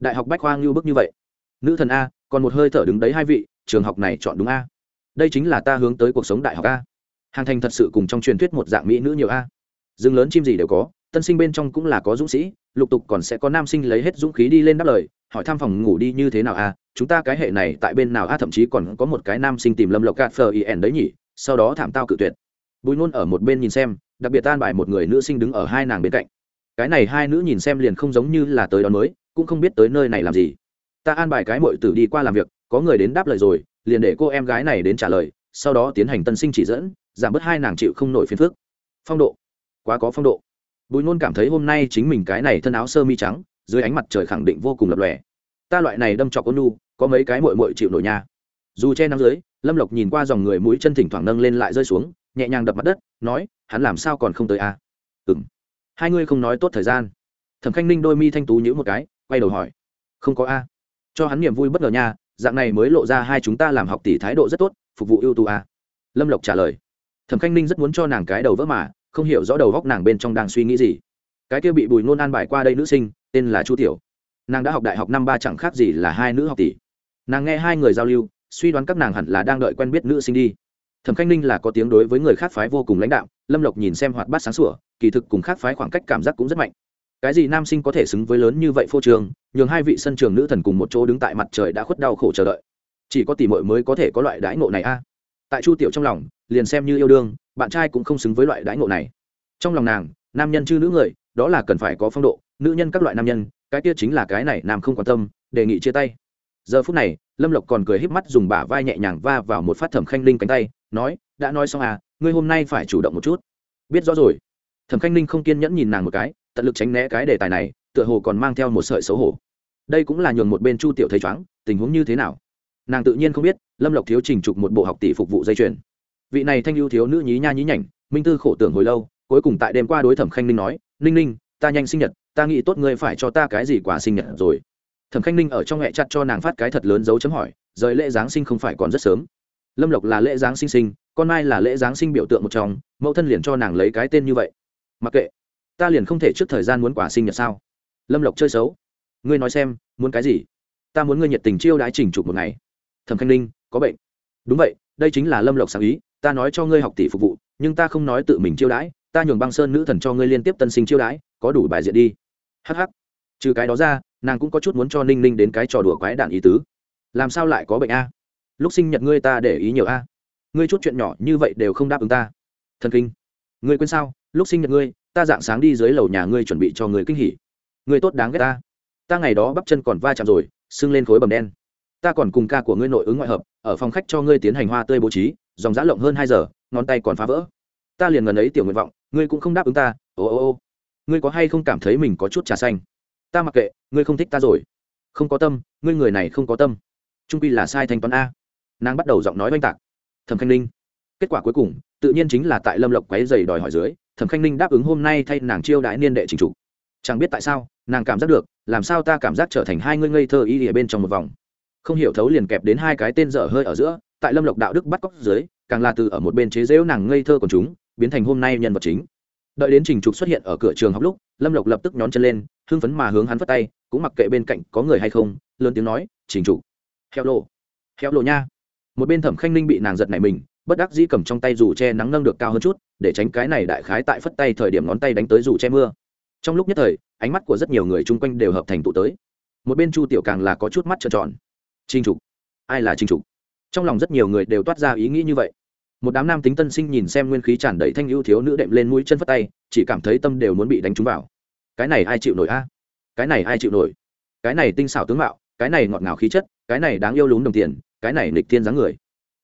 Đại học bách khoa ngưu bức như vậy. Nữ thần a, còn một hơi thở đứng đấy hai vị, trường học này chọn đúng a. Đây chính là ta hướng tới cuộc sống đại học a. Hàng thành thật sự cùng trong truyền thuyết một dạng mỹ nữ nhiều a. Rừng lớn chim gì đều có tân sinh bên trong cũng là có dũng sĩ, lục tục còn sẽ có nam sinh lấy hết dũng khí đi lên đáp lời, hỏi thăm phòng ngủ đi như thế nào a chúng ta cái hệ này tại bên nào a thậm chí còn có một cái nam sinh tìm lâm lộc gạt phờ yen đấy nhỉ, sau đó thảm tao cự tuyệt. Bùi nôn ở một bên nhìn xem, đặc biệt tan bài một người nữ sinh đứng ở hai nàng bên cạnh. Cái này hai nữ nhìn xem liền không giống như là tới đón mới, cũng không biết tới nơi này làm gì. Ta an bài cái mội tử đi qua làm việc, có người đến đáp lời rồi, liền để cô em gái này đến trả lời, sau đó tiến hành tân sinh chỉ dẫn, giảm bớt hai nàng chịu không nổi phiền phước phong độ. Quá có phong độ bùi nôn cảm thấy hôm nay chính mình cái này thân áo sơ mi trắng, dưới ánh mặt trời khẳng định vô cùng lập lòe. Ta loại này đâm trọc ôn nu có mấy cái mội mội chịu nổi nha. Dù che nắng dưới, lâm lộc nhìn qua dòng người mũi chân thỉnh thoảng nâng lên lại rơi xuống, nhẹ nhàng đập mặt đất, nói, hắn làm sao còn không tới a à? ừng hai ngươi không nói tốt thời gian. Thẩm khanh ninh đôi mi thanh tú nhữ một cái, quay đầu hỏi, không có a. Cho hắn niềm vui bất ngờ nha, dạng này mới lộ ra hai chúng ta làm học tỷ thái độ rất tốt, phục vụ ưu tú a. Lâm lộc trả lời. Thẩm khanh ninh rất muốn cho nàng cái đầu vỡ mà không hiểu rõ đầu góc nàng bên trong đang suy nghĩ gì. Cái kia bị bùi nôn an bài qua đây nữ sinh, tên là chu tiểu. Nàng đã học đại học năm ba chẳng khác gì là hai nữ học tỷ. Nàng nghe hai người giao lưu, suy đoán các nàng hẳn là đang đợi quen biết nữ sinh đi. Thẩm khanh ninh là có tiếng đối với người khác phái vô cùng lãnh đạo lâm lộc nhìn xem hoạt bát sáng sủa, kỳ thực cùng khác phái khoảng cách cảm giác cũng rất mạnh. Cái gì nam sinh có thể xứng với lớn như vậy phô trường, nhường hai vị sân trường nữ thần cùng một chỗ đứng tại mặt trời đã khuất đau khổ chờ đợi. Chỉ có tỷ mội mới có thể có loại đãi ngộ này a. Tại chu tiểu trong lòng liền xem như yêu đương, bạn trai cũng không xứng với loại đãi ngộ này. Trong lòng nàng, nam nhân chứ nữ người, đó là cần phải có phong độ, nữ nhân các loại nam nhân, cái kia chính là cái này nam không quan tâm, đề nghị chia tay. Giờ phút này, lâm lộc còn cười híp mắt dùng bả vai nhẹ nhàng va vào một phát thẩm khanh linh cánh tay, nói, đã nói xong à ngươi hôm nay phải chủ động một chút. Biết rõ rồi. Thẩm khanh linh không kiên nhẫn nhìn nàng một cái, tận lực tránh né cái đề tài này, tựa hồ còn mang theo một sợi xấu hổ. Đây cũng là nhường một bên chu tiểu thấy chóng tình huống như thế nào? Nàng tự nhiên không biết, lâm lộc thiếu trình trục một bộ học tỷ phục vụ dây chuyền vị này thanh lưu thiếu nữ nhí nha nhí nhảnh, minh tư khổ tưởng hồi lâu, cuối cùng tại đêm qua đối thẩm khanh ninh nói, ninh ninh, ta nhanh sinh nhật, ta nghĩ tốt ngươi phải cho ta cái gì quả sinh nhật rồi. Thẩm khanh ninh ở trong hẹ chặt cho nàng phát cái thật lớn dấu chấm hỏi, rời lễ giáng sinh không phải còn rất sớm? Lâm lộc là lễ giáng sinh sinh, con mai là lễ giáng sinh biểu tượng một trong, mẫu thân liền cho nàng lấy cái tên như vậy. Mặc kệ, ta liền không thể trước thời gian muốn quả sinh nhật sao? Lâm lộc chơi xấu, ngươi nói xem, muốn cái gì? Ta muốn ngươi nhiệt tình chiêu đãi trình trục một ngày. Thẩm khanh ninh, có bệnh. Đúng vậy, đây chính là lâm lộc sáng ý ta nói cho ngươi học tỷ phục vụ, nhưng ta không nói tự mình chiêu đãi, ta nhường băng sơn nữ thần cho ngươi liên tiếp tân sinh chiêu đãi, có đủ bài diện đi. Hh trừ cái đó ra, nàng cũng có chút muốn cho ninh ninh đến cái trò đùa quái đạn ý tứ. Làm sao lại có bệnh a? Lúc sinh nhật ngươi ta để ý nhiều a. Ngươi chút chuyện nhỏ như vậy đều không đáp ứng ta. Thần kinh. Ngươi quên sao? Lúc sinh nhật ngươi, ta dạng sáng đi dưới lầu nhà ngươi chuẩn bị cho người kinh hỉ. Ngươi tốt đáng ghét ta. Ta ngày đó bắp chân còn va chạm rồi, sưng lên khối bầm đen. Ta còn cùng ca của ngươi nội ứng ngoại hợp, ở phòng khách cho ngươi tiến hành hoa tươi bố trí dòng giã lộng hơn hai giờ, ngón tay còn phá vỡ. Ta liền ngần ấy tiểu nguyện vọng, ngươi cũng không đáp ứng ta, ô ô ô. Ngươi có hay không cảm thấy mình có chút trà xanh? Ta mặc kệ, ngươi không thích ta rồi. Không có tâm, ngươi người này không có tâm. Trung quy là sai thanh toán a. Nàng bắt đầu giọng nói oanh tạc. Thẩm khanh ninh. Kết quả cuối cùng, tự nhiên chính là tại lâm lộc quáy dày đòi hỏi dưới, thẩm khanh ninh đáp ứng hôm nay thay nàng chiêu đãi niên đệ trình trục chẳng biết tại sao, nàng cảm giác được, làm sao ta cảm giác trở thành hai ngươi ngây thơ y ở bên trong một vòng. Không hiểu thấu liền kẹp đến hai cái tên dở hơi ở giữa tại lâm lộc đạo đức bắt cóc dưới, càng là từ ở một bên chế dễu nàng ngây thơ của chúng, biến thành hôm nay nhân vật chính. Đợi đến trình trục xuất hiện ở cửa trường học lúc, lâm lộc lập tức nhón chân lên, hưng phấn mà hướng hắn vất tay, cũng mặc kệ bên cạnh có người hay không, lớn tiếng nói, trình trục, heo lộ heo lộ nha. Một bên thẩm khanh ninh bị nàng giật này mình, bất đắc dĩ cầm trong tay dù che nắng nâng được cao hơn chút, để tránh cái này đại khái tại phất tay thời điểm ngón tay đánh tới dù che mưa. Trong lúc nhất thời, ánh mắt của rất nhiều người chung quanh đều hợp thành tụ tới. Một bên chu tiểu càng là có chút mắt trợn tròn. Trinh trục, ai là trinh trục? Trong lòng rất nhiều người đều toát ra ý nghĩ như vậy. Một đám nam tính tân sinh nhìn xem nguyên khí tràn đầy thanh ưu thiếu nữ đệm lên mũi chân phất tay, chỉ cảm thấy tâm đều muốn bị đánh trúng vào. Cái này ai chịu nổi a? Cái này ai chịu nổi? Cái này tinh xảo tướng mạo, cái này ngọt ngào khí chất, cái này đáng yêu lún đồng tiền, cái này nịch thiên dáng người.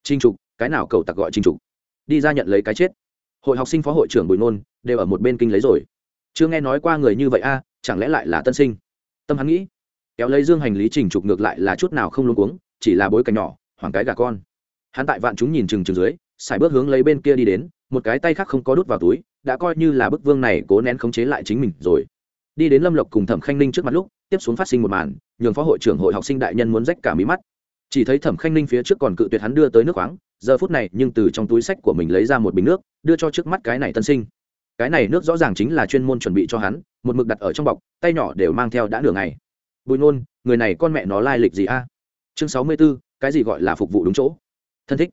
Trinh trục, cái nào cầu tặc gọi trinh trục? Đi ra nhận lấy cái chết. Hội học sinh phó hội trưởng bùi nôn đều ở một bên kinh lấy rồi. Chưa nghe nói qua người như vậy a, chẳng lẽ lại là tân sinh? Tâm hắn nghĩ, kéo lấy dương hành lý trình trục ngược lại là chút nào không luôn cuống, chỉ là bối cảnh nhỏ hoàng cái gà con. Hắn tại vạn chúng nhìn chừng chừng dưới xài bước hướng lấy bên kia đi đến, một cái tay khác không có đút vào túi, đã coi như là bức vương này cố nén khống chế lại chính mình rồi. Đi đến lâm lộc cùng thẩm khanh ninh trước mặt lúc, tiếp xuống phát sinh một màn, nhường phó hội trưởng hội học sinh đại nhân muốn rách cả mí mắt. Chỉ thấy thẩm khanh ninh phía trước còn cự tuyệt hắn đưa tới nước khoáng, giờ phút này nhưng từ trong túi sách của mình lấy ra một bình nước, đưa cho trước mắt cái này tân sinh. Cái này nước rõ ràng chính là chuyên môn chuẩn bị cho hắn, một mực đặt ở trong bọc, tay nhỏ đều mang theo đã nửa ngày. Bùi nôn, người này con mẹ nó lai lịch gì a? Chương sáu mươi b ố cái gì gọi là phục vụ đúng chỗ? Thân thích.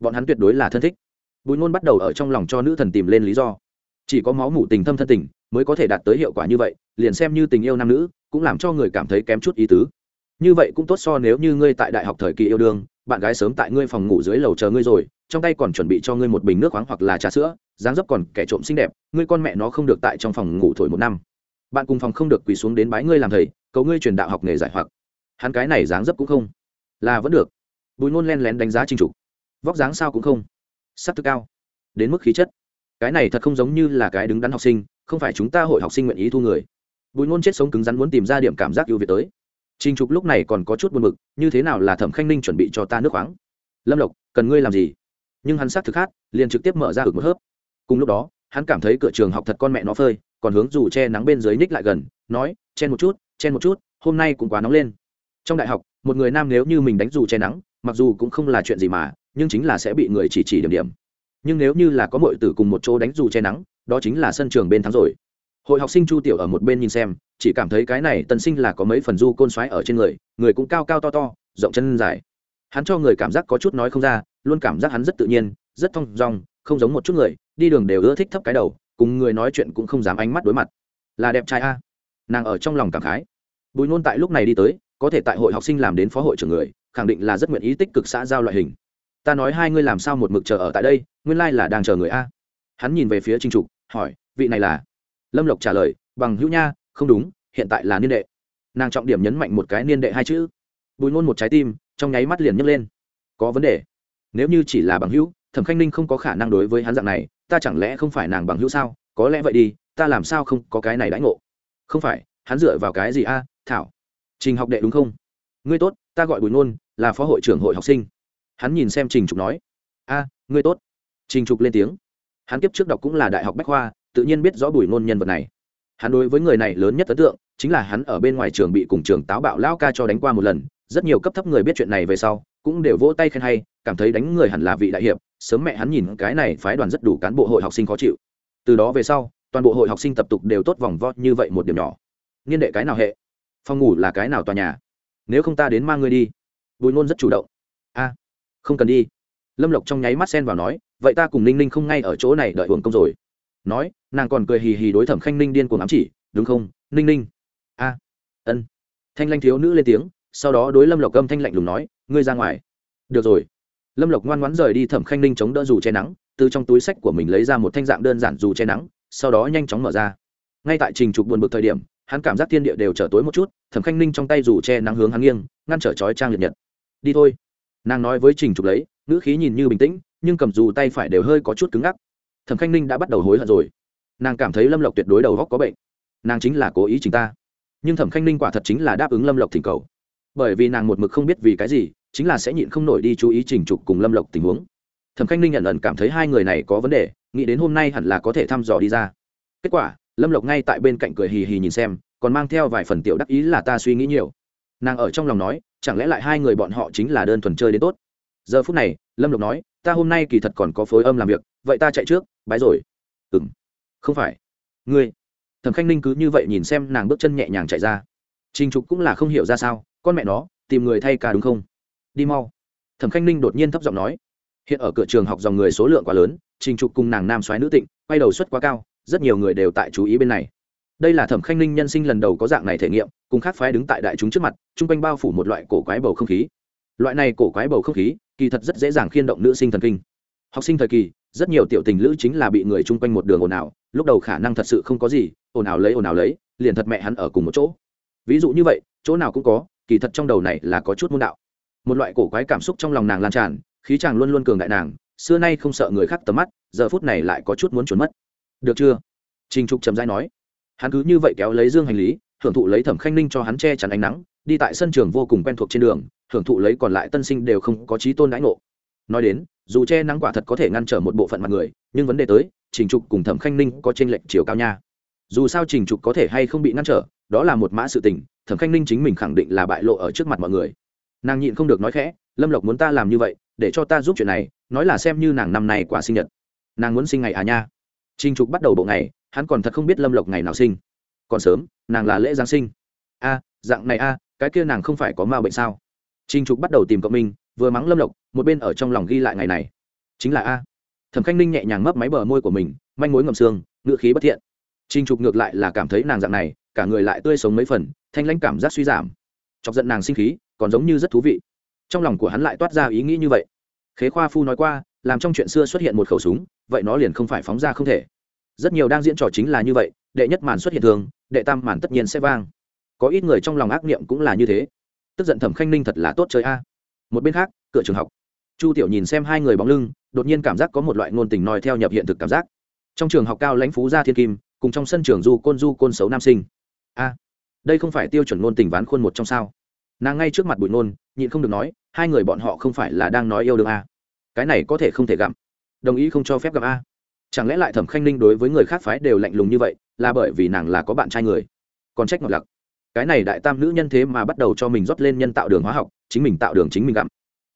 Bọn hắn tuyệt đối là thân thích. Bùi ngôn bắt đầu ở trong lòng cho nữ thần tìm lên lý do. Chỉ có máu mủ tình thâm thân tình mới có thể đạt tới hiệu quả như vậy, liền xem như tình yêu nam nữ, cũng làm cho người cảm thấy kém chút ý tứ. Như vậy cũng tốt so nếu như ngươi tại đại học thời kỳ yêu đương, bạn gái sớm tại ngươi phòng ngủ dưới lầu chờ ngươi rồi, trong tay còn chuẩn bị cho ngươi một bình nước khoáng hoặc là trà sữa, dáng dấp còn kẻ trộm xinh đẹp, ngươi con mẹ nó không được tại trong phòng ngủ thổi một năm. Bạn cùng phòng không được quỳ xuống đến bái ngươi làm thầy, cầu ngươi truyền đạo học nghề giải hoặc. Hắn cái này dáng dấp cũng không là vẫn được bùi ngôn len lén đánh giá trinh trục vóc dáng sao cũng không sắc thức cao đến mức khí chất cái này thật không giống như là cái đứng đắn học sinh không phải chúng ta hội học sinh nguyện ý thu người bùi ngôn chết sống cứng rắn muốn tìm ra điểm cảm giác ưu việt tới Trình Trục lúc này còn có chút buồn bực, như thế nào là Thẩm Khanh Ninh chuẩn bị cho ta nước khoáng? Lâm Lộc, cần ngươi làm gì? Nhưng hắn sát thực hát, liền trực tiếp mở ra ực một hớp. Cùng lúc đó, hắn cảm thấy cửa trường học thật con mẹ nó phơi, còn hướng dù che nắng bên dưới ních lại gần, nói, chen một chút, chen một chút, hôm nay cũng quá nóng lên. Trong đại học, một người nam nếu như mình đánh dù che nắng, mặc dù cũng không là chuyện gì mà, nhưng chính là sẽ bị người chỉ chỉ điểm điểm. Nhưng nếu như là có muội tử cùng một chỗ đánh dù che nắng, đó chính là sân trường bên thắng rồi. Hội học sinh chu tiểu ở một bên nhìn xem chỉ cảm thấy cái này tân sinh là có mấy phần du côn xoáy ở trên người người cũng cao cao to to rộng chân dài. Hắn cho người cảm giác có chút nói không ra luôn cảm giác hắn rất tự nhiên rất thong dong không giống một chút người đi đường đều ưa thích thấp cái đầu cùng người nói chuyện cũng không dám ánh mắt đối mặt. Là đẹp trai a. Nàng ở trong lòng cảm khái. Bùi nôn tại lúc này đi tới có thể tại hội học sinh làm đến phó hội trưởng người, khẳng định là rất nguyện ý tích cực xã giao loại hình. Ta nói hai ngươi làm sao một mực chờ ở tại đây, nguyên lai là đang chờ người a. Hắn nhìn về phía trinh trục, hỏi, vị này là? Lâm lộc trả lời, bằng hữu nha, không đúng, hiện tại là niên đệ. Nàng trọng điểm nhấn mạnh một cái niên đệ hai chữ. Bùi ngôn một trái tim, trong nháy mắt liền nhấc lên. Có vấn đề. Nếu như chỉ là bằng hữu, thẩm khanh ninh không có khả năng đối với hắn dạng này, ta chẳng lẽ không phải nàng bằng hữu sao? Có lẽ vậy đi, ta làm sao không có cái này đãi ngộ? Không phải, hắn dựa vào cái gì a? Thảo trình học đệ đúng không? Ngươi tốt, ta gọi bùi ngôn, là phó hội trưởng hội học sinh. Hắn nhìn xem trình trục nói. A, ngươi tốt. Trình trục lên tiếng. Hắn kiếp trước đọc cũng là đại học bách khoa, tự nhiên biết rõ bùi ngôn nhân vật này. Hắn đối với người này lớn nhất ấn tượng, chính là hắn ở bên ngoài trường bị cùng trường táo bạo lao ca cho đánh qua một lần. Rất nhiều cấp thấp người biết chuyện này về sau, cũng đều vỗ tay khen hay, cảm thấy đánh người hẳn là vị đại hiệp. Sớm mẹ hắn nhìn cái này phái đoàn rất đủ cán bộ hội học sinh khó chịu. Từ đó về sau, toàn bộ hội học sinh tập tục đều tốt vòng vo như vậy một điểm nhỏ. Niên đệ cái nào hệ? Phòng ngủ là cái nào tòa nhà? Nếu không ta đến mang ngươi đi. Bùi ngôn rất chủ động. A, không cần đi. Lâm lộc trong nháy mắt xen vào nói, vậy ta cùng ninh ninh không ngay ở chỗ này đợi hưởng công rồi. Nói, nàng còn cười hì hì đối thẩm khanh ninh điên cuồng ám chỉ, đúng không, ninh ninh? A, ân. Thanh lanh thiếu nữ lên tiếng, sau đó đối lâm lộc âm thanh lạnh lùng nói, ngươi ra ngoài. Được rồi. Lâm lộc ngoan ngoãn rời đi thẩm khanh ninh chống đỡ dù che nắng, từ trong túi sách của mình lấy ra một thanh dạng đơn giản dù che nắng, sau đó nhanh chóng mở ra. Ngay tại trình trục buồn bực thời điểm hắn cảm giác thiên địa đều trở tối một chút, thẩm khanh ninh trong tay dù che nắng hướng hắn nghiêng, ngăn trở chói trang liệt nhật. Đi thôi. Nàng nói với trình trục lấy, ngữ khí nhìn như bình tĩnh, nhưng cầm dù tay phải đều hơi có chút cứng ngắc. Thẩm khanh ninh đã bắt đầu hối hận rồi. Nàng cảm thấy lâm lộc tuyệt đối đầu góc có bệnh. Nàng chính là cố ý chính ta. Nhưng thẩm khanh ninh quả thật chính là đáp ứng lâm lộc thỉnh cầu. Bởi vì nàng một mực không biết vì cái gì, chính là sẽ nhịn không nổi đi chú ý trình trục cùng lâm lộc tình huống. Thẩm khanh ninh nhận lần cảm thấy hai người này có vấn đề, nghĩ đến hôm nay hẳn là có thể thăm dò đi ra. Kết quả lâm lộc ngay tại bên cạnh cười hì hì nhìn xem, còn mang theo vài phần tiểu đắc ý là ta suy nghĩ nhiều. Nàng ở trong lòng nói, chẳng lẽ lại hai người bọn họ chính là đơn thuần chơi đến tốt? Giờ phút này, lâm lộc nói, ta hôm nay kỳ thật còn có phối âm làm việc, vậy ta chạy trước, bái rồi. Ừ m không phải. Ngươi. Thẩm khanh ninh cứ như vậy nhìn xem nàng bước chân nhẹ nhàng chạy ra. Trình trục cũng là không hiểu ra sao, con mẹ nó, tìm người thay ca đúng không? Đi mau. Thẩm khanh ninh đột nhiên thấp giọng nói. Hiện ở cửa trường học dòng người số lượng quá lớn, trình trục cùng nàng nam soái nữ tịnh, quay đầu suất quá cao rất nhiều người đều tại chú ý bên này. Đây là thẩm khanh ninh nhân sinh lần đầu có dạng này thể nghiệm, cùng khác phái đứng tại đại chúng trước mặt, chung quanh bao phủ một loại cổ quái bầu không khí. Loại này cổ quái bầu không khí, kỳ thật rất dễ dàng khiên động nữ sinh thần kinh. Học sinh thời kỳ, rất nhiều tiểu tình lữ chính là bị người chung quanh một đường ồn ào, lúc đầu khả năng thật sự không có gì, ồn ào lấy, ồn ào lấy, liền thật mẹ hắn ở cùng một chỗ. Ví dụ như vậy, chỗ nào cũng có, kỳ thật trong đầu này là có chút môn đạo. Một loại cổ quái cảm xúc trong lòng nàng lan tràn, khí chàng luôn luôn cường đại nàng, xưa nay không sợ người khác tầm mắt, giờ phút này lại có chút muốn trốn mất được chưa? Trình trục trầm dai nói. Hắn cứ như vậy kéo lấy dương hành lý, hưởng thụ lấy thẩm khanh ninh cho hắn che chắn ánh nắng, đi tại sân trường vô cùng quen thuộc trên đường, hưởng thụ lấy còn lại tân sinh đều không có trí tôn đãi ngộ. Nói đến, dù che nắng quả thật có thể ngăn trở một bộ phận mặt người, nhưng vấn đề tới, trình trục cùng thẩm khanh ninh có t r ê n lệch chiều cao nha. Dù sao trình trục có thể hay không bị ngăn trở, đó là một mã sự tình, thẩm khanh ninh chính mình khẳng định là bại lộ ở trước mặt mọi người. Nàng nhịn không được nói khẽ, lâm lộc muốn ta làm như vậy, để cho ta giúp chuyện này, nói là xem như nàng năm nay quả sinh nhật. Nàng muốn sinh ngày à nha? Trình trục bắt đầu bộ ngày hắn còn thật không biết lâm lộc ngày nào sinh còn sớm nàng là lễ giáng sinh a dạng này a cái kia nàng không phải có ma bệnh sao Trình Trục bắt đầu tìm cộng minh, vừa mắng Lâm Lộc, một bên ở trong lòng ghi lại ngày này. Chính là a. Thẩm Khanh Ninh nhẹ nhàng mấp máy bờ môi của mình, manh mối ngậm xương, ngữ khí bất thiện. Trình Trục ngược lại là cảm thấy nàng dạng này, cả người lại tươi sống mấy phần, thanh lãnh cảm giác suy giảm. Chọc giận nàng sinh khí, còn giống như rất thú vị. Trong lòng của hắn lại toát ra ý nghĩ như vậy. Khế Khoa Phu nói qua, làm trong chuyện xưa xuất hiện một khẩu súng, vậy nó liền không phải phóng ra không thể. Rất nhiều đang diễn trò chính là như vậy, đệ nhất màn xuất hiện thường, đệ tam màn tất nhiên sẽ vang. Có ít người trong lòng ác niệm cũng là như thế. Tức giận thẩm khanh ninh thật là tốt chơi a. Một bên khác cửa trường học. Chu tiểu nhìn xem hai người bóng lưng đột nhiên cảm giác có một loại ngôn tình nói theo nhập hiện thực cảm giác. Trong trường học cao lãnh phú gia thiên kim cùng trong sân trường du côn du côn xấu nam sinh. A đây không phải tiêu chuẩn ngôn tình ván khuôn một trong sao? Nàng ngay trước mặt bụi nôn nhịn không được nói hai người bọn họ không phải là đang nói yêu đương a cái này có thể không thể gặm. Đồng ý không cho phép gặp a. Chẳng lẽ lại thẩm khanh ninh đối với người khác phái đều lạnh lùng như vậy, là bởi vì nàng là có bạn trai người? Còn trách ngọt lặc. Cái này đại tam nữ nhân thế mà bắt đầu cho mình rót lên nhân tạo đường hóa học, chính mình tạo đường chính mình gặm.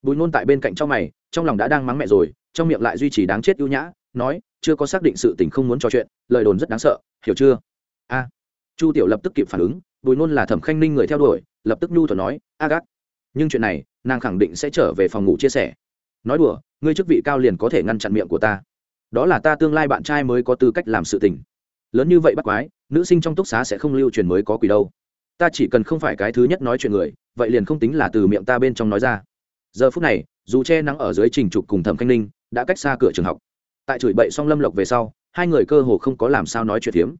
Bùi nôn tại bên cạnh trong mày, trong lòng đã đang mắng mẹ rồi, trong miệng lại duy trì đáng chết ưu nhã, nói, chưa có xác định sự tình không muốn trò chuyện, lời đồn rất đáng sợ, hiểu chưa? A. Chu tiểu lập tức kịp phản ứng, bùi nôn là thẩm khanh ninh người theo đuổi, lập tức nhu thuật nói, a gắt nhưng chuyện này, nàng khẳng định sẽ trở về phòng ngủ chia sẻ. Nói đùa ngươi chức vị cao liền có thể ngăn chặn miệng của ta. Đó là ta tương lai bạn trai mới có tư cách làm sự tình. Lớn như vậy bắt quái, nữ sinh trong túc xá sẽ không lưu truyền mới có quỷ đâu. Ta chỉ cần không phải cái thứ nhất nói chuyện người, vậy liền không tính là từ miệng ta bên trong nói ra. Giờ phút này, dù che nắng ở dưới trình trục cùng thẩm khanh ninh, đã cách xa cửa trường học. Tại chửi bậy xong lâm lộc về sau, hai người cơ hồ không có làm sao nói chuyện hiếm.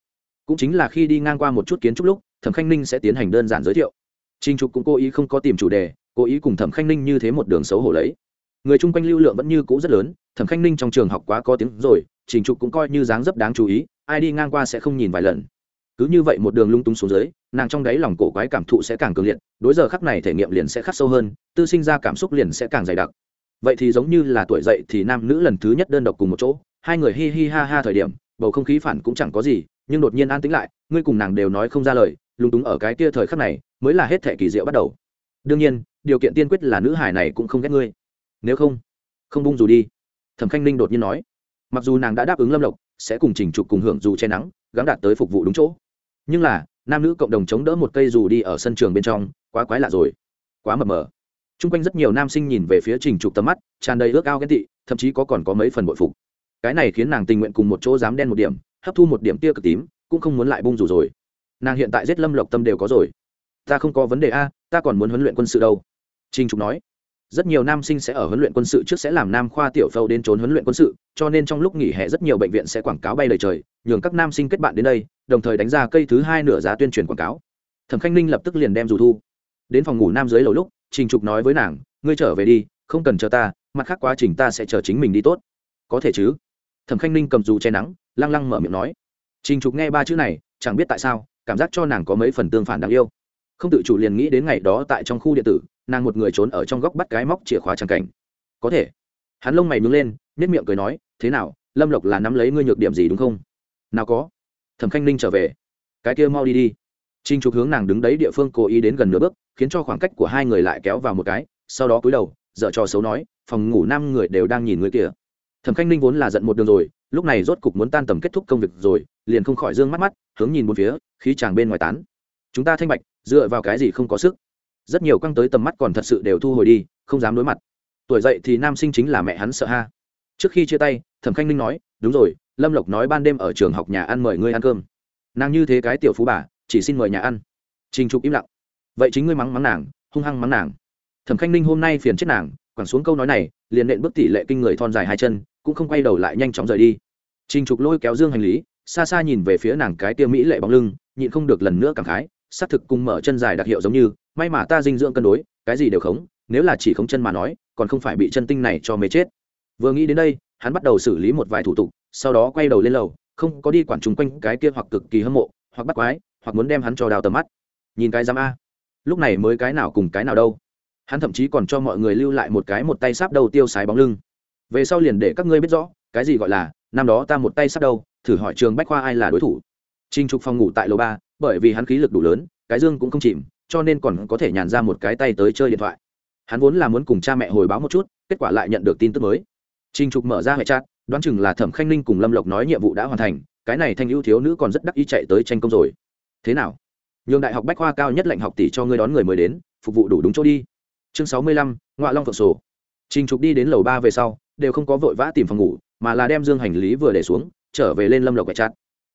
cũng chính là khi đi ngang qua một chút kiến trúc lúc, thẩm khanh ninh sẽ tiến hành đơn giản giới thiệu. Trình trục cũng cố ý không có tìm chủ đề, cố ý cùng thẩm khanh ninh như thế một đường xấu hổ lấy người chung quanh lưu lượng vẫn như cũ rất lớn, thẩm khanh ninh trong trường học quá có tiếng rồi, trình trục cũng coi như dáng dấp đáng chú ý, ai đi ngang qua sẽ không nhìn vài lần. Cứ như vậy một đường lung tung xuống dưới, nàng trong đáy lòng cổ quái cảm thụ sẽ càng cường liệt, đối giờ khắc này thể nghiệm liền sẽ khắc sâu hơn, tư sinh ra cảm xúc liền sẽ càng dày đặc. Vậy thì giống như là tuổi dậy thì nam nữ lần thứ nhất đơn độc cùng một chỗ, hai người hi hi ha ha thời điểm, bầu không khí phản cũng chẳng có gì, nhưng đột nhiên an tĩnh lại, ngươi cùng nàng đều nói không ra lời, lung túng ở cái kia thời khắc này, mới là hết thẻ kỳ diệu bắt đầu. Đương nhiên, điều kiện tiên quyết là nữ hải này cũng không ghét ngươi nếu không không bung dù đi. Thẩm khanh ninh đột nhiên nói, mặc dù nàng đã đáp ứng lâm lộc, sẽ cùng trình trục cùng hưởng dù che nắng gắn đạt tới phục vụ đúng chỗ. Nhưng là, nam nữ cộng đồng chống đỡ một cây dù đi ở sân trường bên trong, quá quái lạ rồi. Quá mập mờ. T r u n g quanh rất nhiều nam sinh nhìn về phía trình trục tầm mắt, tràn đầy ước ao ghen tị, thậm chí có còn có mấy phần bội phục. Cái này khiến nàng tình nguyện cùng một chỗ dám đen một điểm, hấp thu một điểm tia cực tím, cũng không muốn lại bung rủ rồi. Nàng hiện tại giết lâm lộc tâm đều có rồi. Ta không có vấn đề a, ta còn muốn huấn luyện quân sự đâu. Trình trục nói rất nhiều nam sinh sẽ ở huấn luyện quân sự trước sẽ làm nam khoa tiểu phâu đến trốn huấn luyện quân sự, cho nên trong lúc nghỉ hè rất nhiều bệnh viện sẽ quảng cáo bay lời trời, nhường các nam sinh kết bạn đến đây, đồng thời đánh ra cây thứ hai nửa giá tuyên truyền quảng cáo. Thẩm khanh ninh lập tức liền đem dù thu. Đến phòng ngủ nam dưới lầu lúc, trình trục nói với nàng, ngươi trở về đi, không cần chờ ta, mặt khác quá trình ta sẽ chờ chính mình đi tốt. Có thể chứ. Thẩm khanh ninh cầm dù che nắng, lăng lăng mở miệng nói. Trình trục nghe ba chữ này, chẳng biết tại sao, cảm giác cho nàng có mấy phần tương phản đáng yêu. Không tự chủ liền nghĩ đến ngày đó tại trong khu điện tử nàng một người trốn ở trong góc bắt cái móc chìa khóa tràng cảnh. Có thể. Hắn lông mày nhướng lên nếp miệng cười nói, thế nào, lâm lộc là nắm lấy ngươi nhược điểm gì đúng không? Nào có. Thẩm khanh ninh trở về. Cái kia mau đi đi. Trinh trục hướng nàng đứng đấy địa phương cố ý đến gần nửa bước, khiến cho khoảng cách của hai người lại kéo vào một cái, sau đó cúi đầu, dở trò xấu nói, phòng ngủ năm người đều đang nhìn người kia thẩm khanh ninh vốn là giận một đường rồi, lúc này rốt cục muốn tan tầm kết thúc công việc rồi, liền không khỏi d ư ơ n g mắt mắt, hướng nhìn một phía, khí chàng bên ngoài tán. Chúng ta thanh bạch, dựa vào cái gì không có sức? Rất nhiều căng tới tầm mắt còn thật sự đều thu hồi đi, không dám đối mặt. Tuổi dậy thì nam sinh chính là mẹ hắn sợ ha. Trước khi chia tay, thẩm khanh ninh nói, đúng rồi, lâm lộc nói ban đêm ở trường học nhà ăn mời ngươi ăn cơm. Nàng như thế cái tiểu phú bà, chỉ xin mời nhà ăn. Trình trục im lặng. Vậy chính ngươi mắng mắng nàng, hung hăng mắng nàng. Thẩm khanh ninh hôm nay phiền chết nàng, quẳng xuống câu nói này, liền nện bước tỷ lệ kinh người thon dài hai chân, cũng không quay đầu lại nhanh chóng rời đi. Trình trục lôi kéo dương hành lý, xa xa nhìn về phía nàng cái tiêu mỹ lệ bóng lưng, nhịn không được lần nữa cảm khái xác thực cùng mở chân dài đặc hiệu giống như, may mà ta dinh dưỡng cân đối, cái gì đều khống, nếu là chỉ khống chân mà nói, còn không phải bị chân tinh này cho mê chết. Vừa nghĩ đến đây, hắn bắt đầu xử lý một vài thủ tục, sau đó quay đầu lên lầu, không có đi quản chung quanh cái kia hoặc cực kỳ hâm mộ, hoặc bắt quái, hoặc muốn đem hắn cho đào tầm mắt. Nhìn cái giám a. Lúc này mới cái nào cùng cái nào đâu. Hắn thậm chí còn cho mọi người lưu lại một cái một tay sáp đầu tiêu sái bóng lưng. Về sau liền để các ngươi biết rõ, cái gì gọi là, năm đó ta một tay sắp đâu thử hỏi trường bách khoa ai là đối thủ. Trình trục phòng ngủ tại lầu ba, bởi vì hắn khí lực đủ lớn, cái dương cũng không chìm, cho nên còn có thể nhàn ra một cái tay tới chơi điện thoại. Hắn vốn là muốn cùng cha mẹ hồi báo một chút, kết quả lại nhận được tin tức mới. Trình trục mở ra hệ chat, đoán chừng là thẩm khanh ninh cùng lâm lộc nói nhiệm vụ đã hoàn thành, cái này thanh ưu thiếu nữ còn rất đắc ý chạy tới tranh công rồi. Thế nào? Nhường đại học bách khoa cao nhất lệnh học tỷ cho ngươi đón người mới đến, phục vụ đủ đúng chỗ đi. Chương sáu mươi lăm ngoại long phượng sổ. Trình trục đi đến lầu ba về sau, đều không có vội vã tìm phòng ngủ, mà là đem dương hành lý vừa để xuống, trở về lên lâm lộc quẹt chặt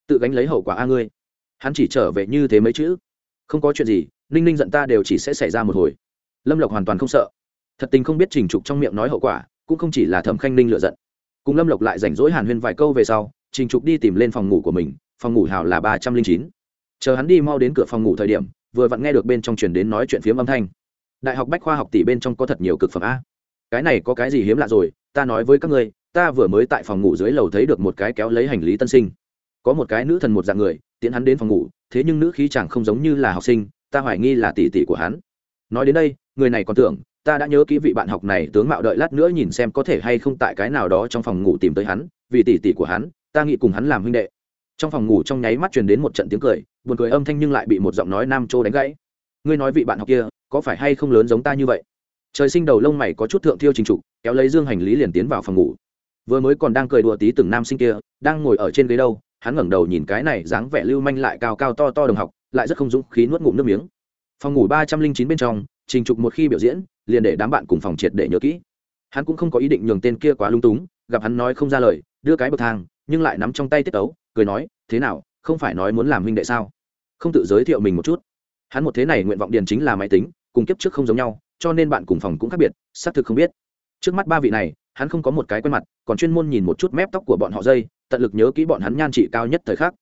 tự gánh lấy hậu quả a ngươi. Hắn chỉ trở về như thế mấy chữ. Không có chuyện gì, ninh ninh giận ta đều chỉ sẽ xảy ra một hồi. Lâm lộc hoàn toàn không sợ. Thật tình không biết trình trục trong miệng nói hậu quả, cũng không chỉ là thẩm khanh ninh lựa giận. Cùng lâm lộc lại rảnh rỗi hàn huyên vài câu về sau, trình trục đi tìm lên phòng ngủ của mình, phòng ngủ hào là ba trăm linh chín. Chờ hắn đi mau đến cửa phòng ngủ thời điểm, vừa vặn nghe được bên trong truyền đến nói chuyện phiếm âm thanh. Đại học bách khoa học tỷ bên trong có thật nhiều cực phẩm a. Cái này có cái gì hiếm lạ rồi, ta nói với các ngươi, ta vừa mới tại phòng ngủ dưới lầu thấy được một cái kéo lấy hành lý tân sinh có một cái nữ thần một dạng người tiến hắn đến phòng ngủ, thế nhưng nữ khí chẳng không giống như là học sinh, ta hoài nghi là tỷ tỷ của hắn. Nói đến đây, người này còn tưởng, ta đã nhớ kỹ vị bạn học này, tướng mạo đợi lát nữa nhìn xem có thể hay không tại cái nào đó trong phòng ngủ tìm tới hắn, vì tỷ tỷ của hắn, ta nghĩ cùng hắn làm huynh đệ. Trong phòng ngủ trong nháy mắt truyền đến một trận tiếng cười, buồn cười âm thanh nhưng lại bị một giọng nói nam trô đánh gãy. Ngươi nói vị bạn học kia, có phải hay không lớn giống ta như vậy? Trời sinh đầu lông mày có chút thượng thiêu trình trục kéo lấy dương hành lý liền tiến vào phòng ngủ. Vừa mới còn đang cười đùa tí từng nam sinh kia, đang ngồi ở trên ghế đâu hắn ngẩng đầu nhìn cái này dáng vẻ lưu manh lại cao cao to to đồng học, lại rất không dũng khí nuốt ngụm nước miếng. Phòng ngủ ba trăm linh chín bên trong, trình trục một khi biểu diễn, liền để đám bạn cùng phòng triệt để nhớ kỹ. Hắn cũng không có ý định nhường tên kia quá lung túng, gặp hắn nói không ra lời, đưa cái bậc thang, nhưng lại nắm trong tay tiết ấu cười nói, thế nào, không phải nói muốn làm huynh đệ sao? Không tự giới thiệu mình một chút. Hắn một thế này nguyện vọng điền chính là máy tính, cùng kiếp trước không giống nhau, cho nên bạn cùng phòng cũng khác biệt, xác thực không biết. Trước mắt ba vị này, hắn không có một cái quen mặt, còn chuyên môn nhìn một chút mép tóc của bọn họ dây tận lực nhớ kỹ bọn hắn nhan trị cao nhất thời khắc.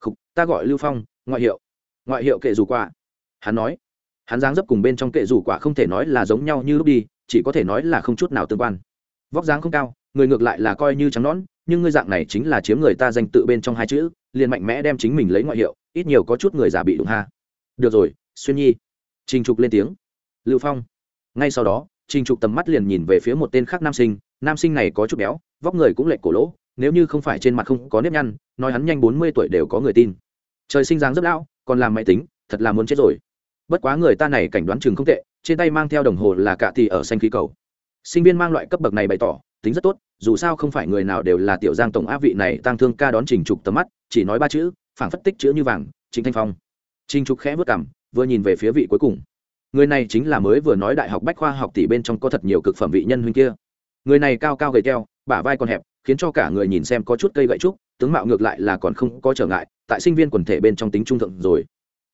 Khúc, ta gọi lưu phong ngoại hiệu. Ngoại hiệu kệ dù quả. Hắn nói. Hắn dáng dấp cùng bên trong kệ dù quả không thể nói là giống nhau như lúc đi chỉ có thể nói là không chút nào tương quan. Vóc dáng không cao người ngược lại là coi như trắng nón nhưng ngươi dạng này chính là chiếm người ta danh tự bên trong hai chữ liền mạnh mẽ đem chính mình lấy ngoại hiệu ít nhiều có chút người già bị đụng ha. Được rồi xuyên nhi. Trình trục lên tiếng. Lưu phong. Ngay sau đó trình trục tầm mắt liền nhìn về phía một tên khác nam sinh nam sinh này có chút béo vóc người cũng lệch cổ lỗ nếu như không phải trên mặt không có nếp nhăn nói hắn nhanh bốn mươi tuổi đều có người tin. Trời sinh dáng rất lão còn làm máy tính thật là muốn chết rồi. Bất quá người ta này cảnh đoán chừng không tệ trên tay mang theo đồng hồ là cạ thì ở xanh khí cầu. Sinh viên mang loại cấp bậc này bày tỏ tính rất tốt dù sao không phải người nào đều là tiểu giang tổng á vị này tăng thương ca đón trình trục tầm mắt chỉ nói ba chữ phảng phất tích chữ như vàng chính thanh phong. Trình trục khẽ vất cảm vừa nhìn về phía vị cuối cùng. Người này chính là mới vừa nói đại học bách khoa học tỷ bên trong có thật nhiều cực phẩm vị nhân huynh kia. Người này cao cao gầy keo, bả vai còn hẹp khiến cho cả người nhìn xem có chút cây gậy trúc, tướng mạo ngược lại là còn không có trở ngại, tại sinh viên quần thể bên trong tính trung thượng rồi.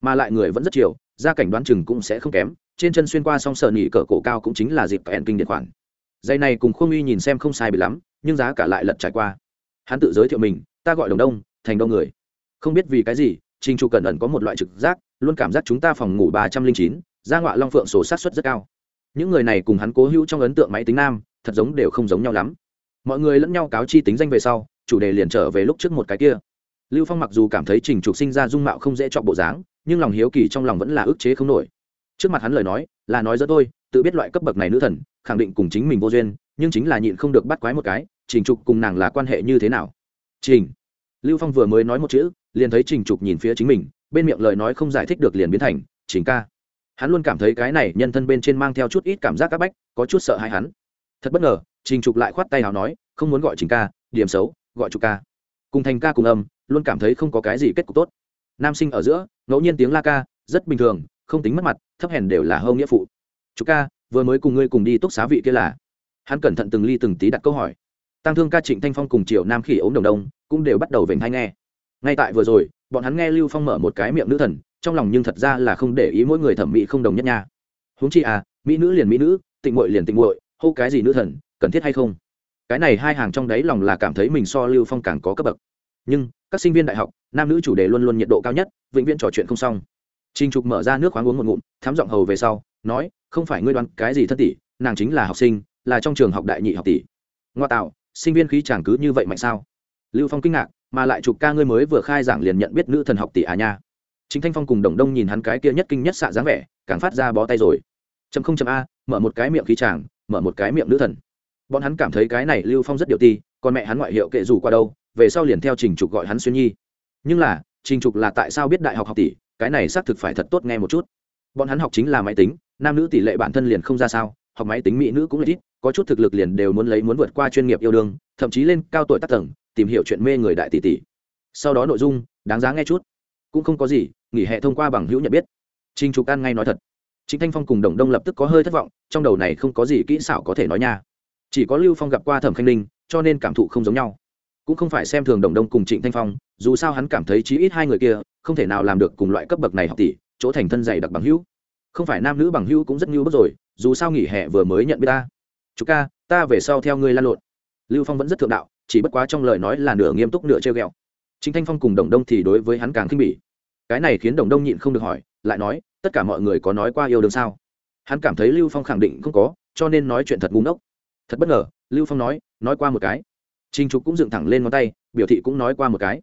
Mà lại người vẫn rất chiều, gia cảnh đoán chừng cũng sẽ không kém, trên chân xuyên qua song sờ nỉ cỡ cổ cao cũng chính là dịp kẹn kinh điện khoản. Dây này cùng khuông uy nhìn xem không sai bị lắm, nhưng giá cả lại lật trải qua. Hắn tự giới thiệu mình, ta gọi đồng đông, thành đông người. Không biết vì cái gì, trình chủ cẩn ẩn có một loại trực giác, luôn cảm giác chúng ta phòng ngủ ba trăm linh chín, gia ngọa long phượng số sát xuất rất cao. Những người này cùng hắn cố hữu trong ấn tượng máy tính nam, thật giống đều không giống nhau lắm mọi người lẫn nhau cáo chi tính danh về sau, chủ đề liền trở về lúc trước một cái kia. Lưu phong mặc dù cảm thấy trình trục sinh ra dung mạo không dễ chọn bộ dáng, nhưng lòng hiếu kỳ trong lòng vẫn là ức chế không nổi. Trước mặt hắn lời nói, là nói dẫn tôi tự biết loại cấp bậc này nữ thần, khẳng định cùng chính mình vô duyên, nhưng chính là nhịn không được bắt quái một cái, trình trục cùng nàng là quan hệ như thế nào? Trình. Lưu phong vừa mới nói một chữ, liền thấy trình trục nhìn phía chính mình, bên miệng lời nói không giải thích được liền biến thành chính ca. Hắn luôn cảm thấy cái này nhân thân bên trên mang theo chút ít cảm giác áp bách, có chút sợ hãi hắn. Thật bất ngờ trình trục lại khoát tay nào nói, không muốn gọi trình ca, điểm xấu, gọi trục ca. Cùng thành ca cùng âm, luôn cảm thấy không có cái gì kết cục tốt. Nam sinh ở giữa, ngẫu nhiên tiếng la ca, rất bình thường, không tính mất mặt, thấp hèn đều là hâu nghĩa phụ. Trục ca, vừa mới cùng ngươi cùng đi túc xá vị kia là? Hắn cẩn thận từng ly từng tí đặt câu hỏi. Tăng thương ca trịnh thanh phong cùng triệu nam khỉ ốm đồng đông cũng đều bắt đầu vểnh hay nghe. Ngay tại vừa rồi, bọn hắn nghe lưu phong mở một cái miệng nữ thần, trong lòng nhưng thật ra là không để ý mỗi người thẩm mỹ không đồng nhất nha. Huống chi à mỹ nữ liền mỹ nữ, tịnh muội liền tịnh muội, hô cái gì nữ thần cần thiết hay không? Cái này hai hàng trong đáy lòng là cảm thấy mình so lưu phong càng có cấp bậc. Nhưng, các sinh viên đại học, nam nữ chủ đề luôn luôn nhiệt độ cao nhất, vĩnh viễn trò chuyện không xong. Trinh trục mở ra nước khoáng uống một ngụm, thám giọng hầu về sau, nói, không phải ngươi đoán cái gì thất tỷ, nàng chính là học sinh, là trong trường học đại nhị học tỷ. Ngoa tạo, sinh viên khí chàng cứ như vậy mạnh sao? Lưu phong kinh ngạc, mà lại chụp ca ngươi mới vừa khai giảng liền nhận biết nữ thần học tỷ à nha. Chính thanh phong cùng đồng đông nhìn hắn cái kia nhất kinh nhất xạ dáng vẻ, càng phát ra bó tay rồi. Chấm không chấm a, mở một cái miệng khí chàng, mở một cái miệng nữ thần bọn hắn cảm thấy cái này lưu phong rất điều ti, còn mẹ hắn ngoại hiệu kệ dù qua đâu, về sau liền theo trình trục gọi hắn xuyên nhi. Nhưng là, trình trục là tại sao biết đại học học tỷ, cái này xác thực phải thật tốt nghe một chút. Bọn hắn học chính là máy tính, nam nữ tỷ lệ bản thân liền không ra sao, học máy tính mỹ nữ cũng là ít, có chút thực lực liền đều muốn lấy muốn vượt qua chuyên nghiệp yêu đương, thậm chí lên cao tuổi tác tầng, tìm hiểu chuyện mê người đại tỷ tỷ. Sau đó nội dung, đáng giá nghe chút. Cũng không có gì, nghỉ hè thông qua bằng hữu nhận biết. Trình trục an ngay nói thật. Chính thanh phong cùng đồng đông lập tức có hơi thất vọng, trong đầu này không có gì kỹ xảo có thể nói nha chỉ có lưu phong gặp qua thẩm khanh ninh, cho nên cảm thụ không giống nhau. Cũng không phải xem thường đồng đông cùng trịnh thanh phong, dù sao hắn cảm thấy chí ít hai người kia, không thể nào làm được cùng loại cấp bậc này học tỷ, chỗ thành thân dày đặc bằng hữu. Không phải nam nữ bằng hữu cũng rất như bất rồi, dù sao nghỉ hè vừa mới nhận biết ta. Chú ca, ta về sau theo ngươi lan lộn. Lưu phong vẫn rất thượng đạo, chỉ bất quá trong lời nói là nửa nghiêm túc nửa treo ghẹo. Chính thanh phong cùng đồng đông thì đối với hắn càng khinh bỉ. Cái này khiến đồng đông nhịn không được hỏi, lại nói, tất cả mọi người có nói qua yêu đương sao? Hắn cảm thấy lưu phong khẳng định không có, cho nên nói chuyện thật ngu ngốc thật bất ngờ, lưu phong nói nói qua một cái. Trinh trục cũng dựng thẳng lên ngón tay, biểu thị cũng nói qua một cái.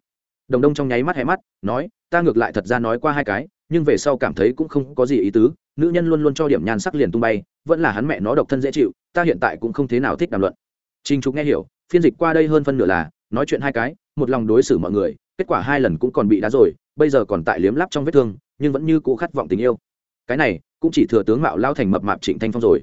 Đồng đông trong nháy mắt hẹ mắt, nói, ta ngược lại thật ra nói qua hai cái, nhưng về sau cảm thấy cũng không có gì ý tứ, nữ nhân luôn luôn cho điểm nhan sắc liền tung bay, vẫn là hắn mẹ nó độc thân dễ chịu, ta hiện tại cũng không thế nào thích đàm luận. Trinh trục nghe hiểu, phiên dịch qua đây hơn phân nửa là, nói chuyện hai cái, một lòng đối xử mọi người, kết quả hai lần cũng còn bị đá rồi, bây giờ còn tại liếm lắp trong vết thương, nhưng vẫn như cũ khát vọng tình yêu. Cái này, cũng chỉ thừa tướng mạo lao thành mập mạp trịnh thanh phong rồi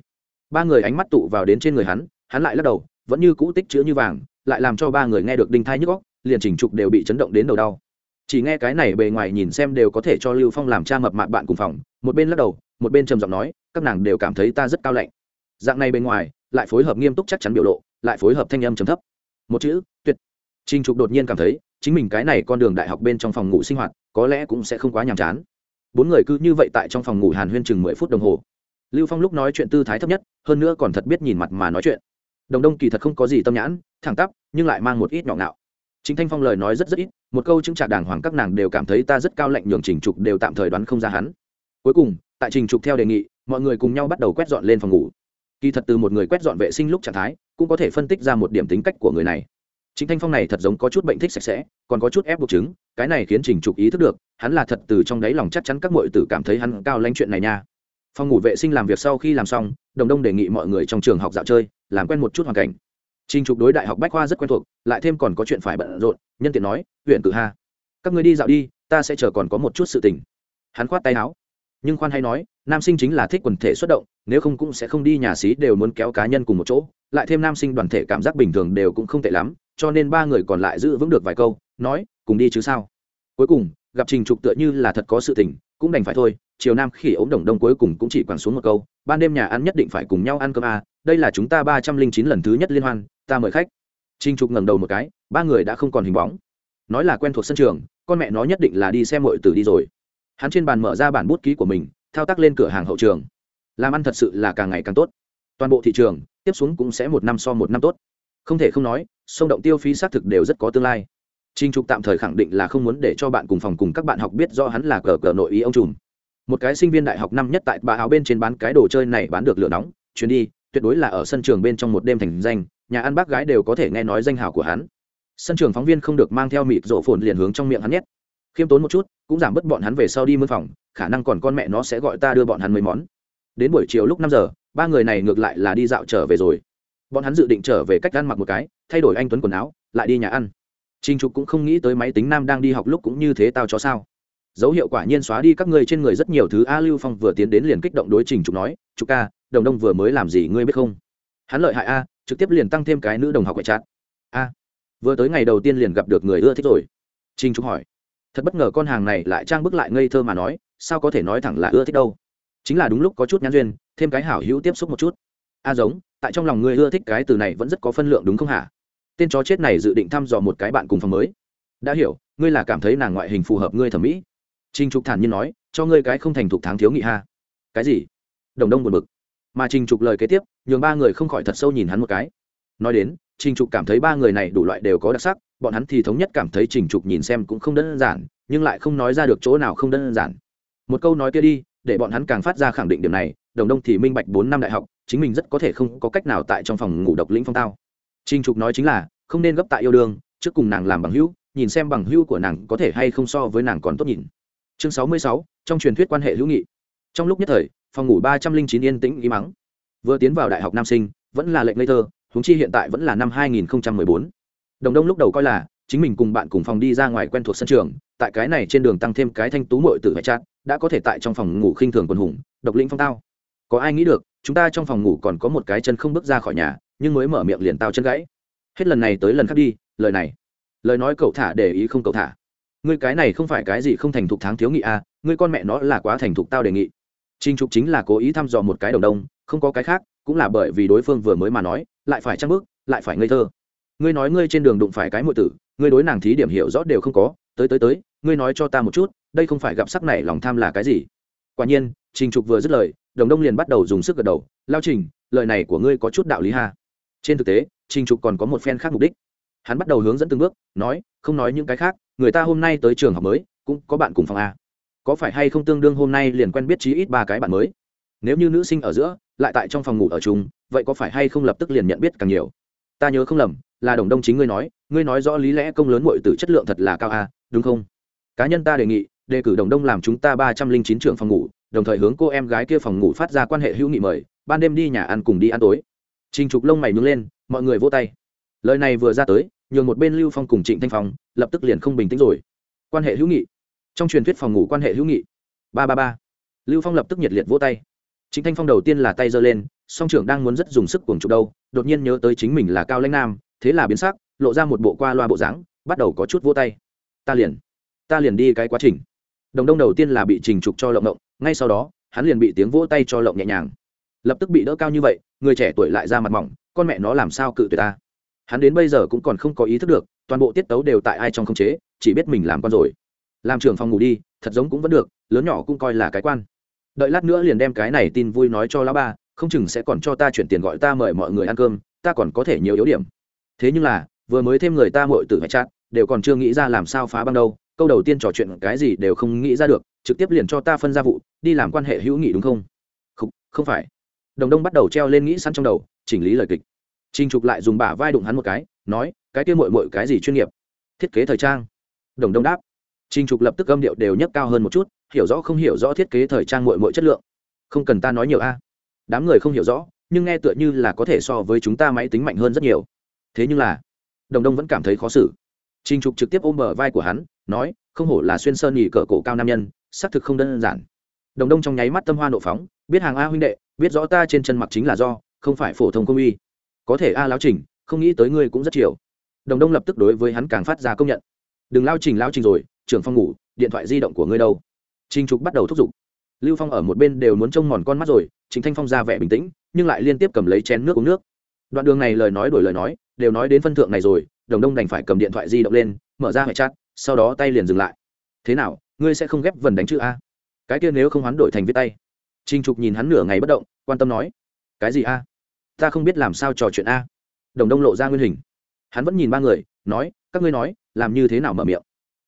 ba người ánh mắt tụ vào đến trên người hắn hắn lại lắc đầu vẫn như cũ tích chữ như vàng lại làm cho ba người nghe được đinh thai nhức góc liền chỉnh trục đều bị chấn động đến đầu đau chỉ nghe cái này bề ngoài nhìn xem đều có thể cho lưu phong làm cha mập mạp bạn cùng phòng một bên lắc đầu một bên trầm giọng nói các nàng đều cảm thấy ta rất cao lạnh dạng này bên ngoài lại phối hợp nghiêm túc chắc chắn biểu lộ lại phối hợp thanh âm trầm thấp một chữ tuyệt Trình Trục đột nhiên cảm thấy, chính mình cái này con đường đại học bên trong phòng ngủ sinh hoạt, có lẽ cũng sẽ không quá nhàm chán. Bốn người cứ như vậy tại trong phòng ngủ Hàn Huyên chừng mười phút đồng hồ. Lưu Phong lúc nói chuyện tư thái thấp nhất, hơn nữa còn thật biết nhìn mặt mà nói chuyện. Đồng Đông kỳ thật không có gì tâm nhãn, thẳng tắp, nhưng lại mang một ít nhỏ ngạo Chính Thanh Phong lời nói rất rất ít, một câu chứng trả đàng hoàng các nàng đều cảm thấy ta rất cao lạnh nhường Trình Trục đều tạm thời đoán không ra hắn. Cuối cùng, tại Trình Trục theo đề nghị, mọi người cùng nhau bắt đầu quét dọn lên phòng ngủ. Kỳ thật từ một người quét dọn vệ sinh lúc trạng thái, cũng có thể phân tích ra một điểm tính cách của người này chính thanh phong này thật giống có chút bệnh thích sạch sẽ còn có chút ép buộc chứng cái này khiến trình trục ý thức được hắn là thật từ trong đáy lòng chắc chắn các m tử cảm thấy hắn cao lanh chuyện này nha phòng ngủ vệ sinh làm việc sau khi làm xong, đồng đông đề nghị mọi người trong trường học dạo chơi, làm quen một chút hoàn cảnh. Trình trục đối đại học bách khoa rất quen thuộc, lại thêm còn có chuyện phải bận rộn, nhân tiện nói huyện cử ha, các người đi dạo đi, ta sẽ chờ còn có một chút sự tình. Hắn khoát tay áo, nhưng khoan hay nói, nam sinh chính là thích quần thể xuất động, nếu không cũng sẽ không đi nhà xí đều muốn kéo cá nhân cùng một chỗ, lại thêm nam sinh đoàn thể cảm giác bình thường đều cũng không tệ lắm, cho nên ba người còn lại giữ vững được vài câu, nói, cùng đi chứ sao? Cuối cùng, gặp trình trục tựa như là thật có sự tình, cũng đành phải thôi chiều nam khi ống đồng đông cuối cùng cũng chỉ quẳng xuống một câu ban đêm nhà ăn nhất định phải cùng nhau ăn cơm à, đây là chúng ta ba trăm linh chín lần thứ nhất liên hoan ta mời khách. Trinh trục ngẩng đầu một cái ba người đã không còn hình bóng. Nói là quen thuộc sân trường con mẹ nó nhất định là đi xem mọi tử đi rồi. Hắn trên bàn mở ra bản bút ký của mình thao tác lên cửa hàng hậu trường. Làm ăn thật sự là càng ngày càng tốt. Toàn bộ thị trường tiếp xuống cũng sẽ một năm so một năm tốt. Không thể không nói sông động tiêu phí xác thực đều rất có tương lai. Trinh Trục tạm thời khẳng định là không muốn để cho bạn cùng phòng cùng các bạn học biết do hắn là cờ cờ nội ý ông trùm. Một cái sinh viên đại học năm nhất tại bà áo bên trên bán cái đồ chơi này bán được lửa nóng, chuyến đi, tuyệt đối là ở sân trường bên trong một đêm thành danh, nhà ăn bác gái đều có thể nghe nói danh hào của hắn. Sân trường phóng viên không được mang theo mịt rộ phồn liền hướng trong miệng hắn nhét. Khiêm tốn một chút, cũng giảm bớt bọn hắn về sau đi mướn phòng, khả năng còn con mẹ nó sẽ gọi ta đưa bọn hắn mấy món. Đến buổi chiều lúc năm giờ, ba người này ngược lại là đi dạo trở về rồi. Bọn hắn dự định trở về cách ăn mặc một cái, thay đổi anh tuấn quần áo, lại đi nhà ăn Trình Trục cũng không nghĩ tới máy tính nam đang đi học lúc cũng như thế tao cho sao. Dấu hiệu quả nhiên xóa đi các ngươi trên người rất nhiều thứ A Lưu Phong vừa tiến đến liền kích động đối Trình Trục nói, "Trục ca, Đồng Đông vừa mới làm gì ngươi biết không?" Hắn lợi hại a, trực tiếp liền tăng thêm cái nữ đồng học quậy chát. "A, vừa tới ngày đầu tiên liền gặp được người ưa thích rồi." Trình Trục hỏi. Thật bất ngờ con hàng này lại trang bức lại ngây thơ mà nói, sao có thể nói thẳng là ưa thích đâu? Chính là đúng lúc có chút nhãn duyên, thêm cái hảo hữu tiếp xúc một chút. A giống, tại trong lòng ngươi ưa thích cái từ này vẫn rất có phân lượng đúng không hả? tên chó chết này dự định thăm dò một cái bạn cùng phòng mới đã hiểu ngươi là cảm thấy nàng ngoại hình phù hợp ngươi thẩm mỹ Trình trục thản nhiên nói cho ngươi cái không thành thục tháng thiếu nghị ha. Cái gì? Đồng đông buồn bực. Mà trình trục lời kế tiếp nhường ba người không khỏi thật sâu nhìn hắn một cái. Nói đến trình trục cảm thấy ba người này đủ loại đều có đặc sắc bọn hắn thì thống nhất cảm thấy trình trục nhìn xem cũng không đơn giản nhưng lại không nói ra được chỗ nào không đơn giản. Một câu nói kia đi để bọn hắn càng phát ra khẳng định điểm này đồng đông thì minh bạch bốn năm đại học chính mình rất có thể không có cách nào tại trong phòng ngủ độc lĩnh phong tao. Trình Trục nói chính là, không nên gấp tại yêu đương, trước cùng nàng làm bằng hữu, nhìn xem bằng hữu của nàng có thể hay không so với nàng còn tốt nhìn. Chương sáu mươi sáu, trong truyền thuyết quan hệ hữu nghị. Trong lúc nhất thời, phòng ngủ ba trăm linh chín yên tĩnh ý mắng. Vừa tiến vào đại học nam sinh, vẫn là lệnh ngây thơ, húng chi hiện tại vẫn là năm hai nghìn bốn. Đồng Đông lúc đầu coi là chính mình cùng bạn cùng phòng đi ra ngoài quen thuộc sân trường, tại cái này trên đường tăng thêm cái thanh tú muội tử hệ chat, đã có thể tại trong phòng ngủ khinh thường quần hùng, độc lĩnh phong tao. Có ai nghĩ được, chúng ta trong phòng ngủ còn có một cái chân không bước ra khỏi nhà, nhưng mới mở miệng liền tao chân gãy hết lần này tới lần khác đi lời này lời nói cậu thả để ý không cậu thả ngươi cái này không phải cái gì không thành thục tháng thiếu nghị à ngươi con mẹ nó là quá thành thục tao đề nghị. Trinh trục chính là cố ý thăm dò một cái đồng đông, không có cái khác, cũng là bởi vì đối phương vừa mới mà nói, lại phải trăng bước, lại phải ngây thơ. Ngươi nói ngươi trên đường đụng phải cái muội tử, ngươi đối nàng thí điểm hiểu rõ đều không có, tới tới tới, ngươi nói cho ta một chút, đây không phải gặp sắc này lòng tham là cái gì? Quả nhiên, trình trục vừa dứt lời, đồng đông liền bắt đầu dùng sức gật đầu, lao trình, lời này của ngươi có chút đạo lý ha. Trên thực tế, trình trục còn có một phen khác mục đích. Hắn bắt đầu hướng dẫn từng bước, nói, không nói những cái khác người ta hôm nay tới trường học mới cũng có bạn cùng phòng a. Có phải hay không tương đương hôm nay liền quen biết chí ít ba cái bạn mới? Nếu như nữ sinh ở giữa lại tại trong phòng ngủ ở chung vậy có phải hay không lập tức liền nhận biết càng nhiều? Ta nhớ không lầm là đồng đông chính ngươi nói ngươi nói rõ lý lẽ công lớn muội từ chất lượng thật là cao a đúng không? Cá nhân ta đề nghị đề cử đồng đông làm chúng ta ba trăm linh chín trường phòng ngủ đồng thời hướng cô em gái kia phòng ngủ phát ra quan hệ hữu nghị mời ban đêm đi nhà ăn cùng đi ăn tối. Trình Trục lông mày nhướng lên, mọi người vỗ tay. Lời này vừa ra tới, nhường một bên Lưu Phong cùng Trịnh Thanh Phong, lập tức liền không bình tĩnh rồi. Quan hệ hữu nghị. Trong truyền thuyết phòng ngủ quan hệ hữu nghị. Ba ba ba. Lưu Phong lập tức nhiệt liệt vỗ tay. Trịnh Thanh Phong đầu tiên là tay giơ lên, song trưởng đang muốn rất dùng sức cuồng chụp đâu, đột nhiên nhớ tới chính mình là Cao Lãnh Nam, thế là biến sắc, lộ ra một bộ qua loa bộ dáng, bắt đầu có chút vỗ tay. Ta liền, ta liền đi cái quá trình. Đồng Đông đầu tiên là bị Trình Trục cho lộng động, ngay sau đó, hắn liền bị tiếng vỗ tay cho lộng nhẹ nhàng lập tức bị đỡ cao như vậy người trẻ tuổi lại ra mặt mỏng con mẹ nó làm sao cự tuyệt ta hắn đến bây giờ cũng còn không có ý thức được toàn bộ tiết tấu đều tại ai trong không chế chỉ biết mình làm con rồi. Làm trưởng phòng ngủ đi thật giống cũng vẫn được lớn nhỏ cũng coi là cái quan. Đợi lát nữa liền đem cái này tin vui nói cho lão ba không chừng sẽ còn cho ta chuyển tiền gọi ta mời mọi người ăn cơm ta còn có thể nhiều yếu điểm. Thế nhưng là vừa mới thêm người ta mội tử phải chát đều còn chưa nghĩ ra làm sao phá băng đâu câu đầu tiên trò chuyện cái gì đều không nghĩ ra được trực tiếp liền cho ta phân ra vụ đi làm quan hệ hữu nghị đúng không? Không, không phải. Đồng đông bắt đầu treo lên nghĩ sẵn trong đầu chỉnh lý lời kịch. Trình trục lại dùng bả vai đụng hắn một cái, nói, cái kia muội muội cái gì chuyên nghiệp? Thiết kế thời trang. Đồng đông đáp. Trình trục lập tức âm điệu đều nhấc cao hơn một chút, hiểu rõ không hiểu rõ thiết kế thời trang muội muội chất lượng. Không cần ta nói nhiều a. Đám người không hiểu rõ, nhưng nghe tựa như là có thể so với chúng ta máy tính mạnh hơn rất nhiều. Thế nhưng là, đồng đông vẫn cảm thấy khó xử. Trình trục trực tiếp ôm bờ vai của hắn, nói, không hổ là xuyên sơn nhì cỡ cổ cao nam nhân, xác thực không đơn giản. Đồng đông trong nháy mắt tâm hoa nộ phóng, biết hàng a huynh đệ, biết rõ ta trên chân mặc chính là do, không phải phổ thông công uy có thể a à lao trình, không nghĩ tới ngươi cũng rất chiều. Đồng đông lập tức đối với hắn càng phát ra công nhận. Đừng lao trình lao trình rồi, trưởng phong ngủ, điện thoại di động của ngươi đâu? Trinh trục bắt đầu thúc giục. Lưu phong ở một bên đều muốn trông mòn con mắt rồi chính thanh phong ra vẻ bình tĩnh, nhưng lại liên tiếp cầm lấy chén nước uống nước. Đoạn đường này lời nói đổi lời nói, đều nói đến phân thượng này rồi, đồng đông đành phải cầm điện thoại di động lên, mở ra hệ chat, sau đó tay liền dừng lại. Thế nào, ngươi sẽ không ghép vần đánh chữ a? Cái kia nếu không hoán đổi thành viết tay. Trình trục nhìn hắn nửa ngày bất động, quan tâm nói. Cái gì a? Ta không biết làm sao trò chuyện a. Đồng đông lộ ra nguyên hình. Hắn vẫn nhìn ba người, nói, các ngươi nói, làm như thế nào mở miệng?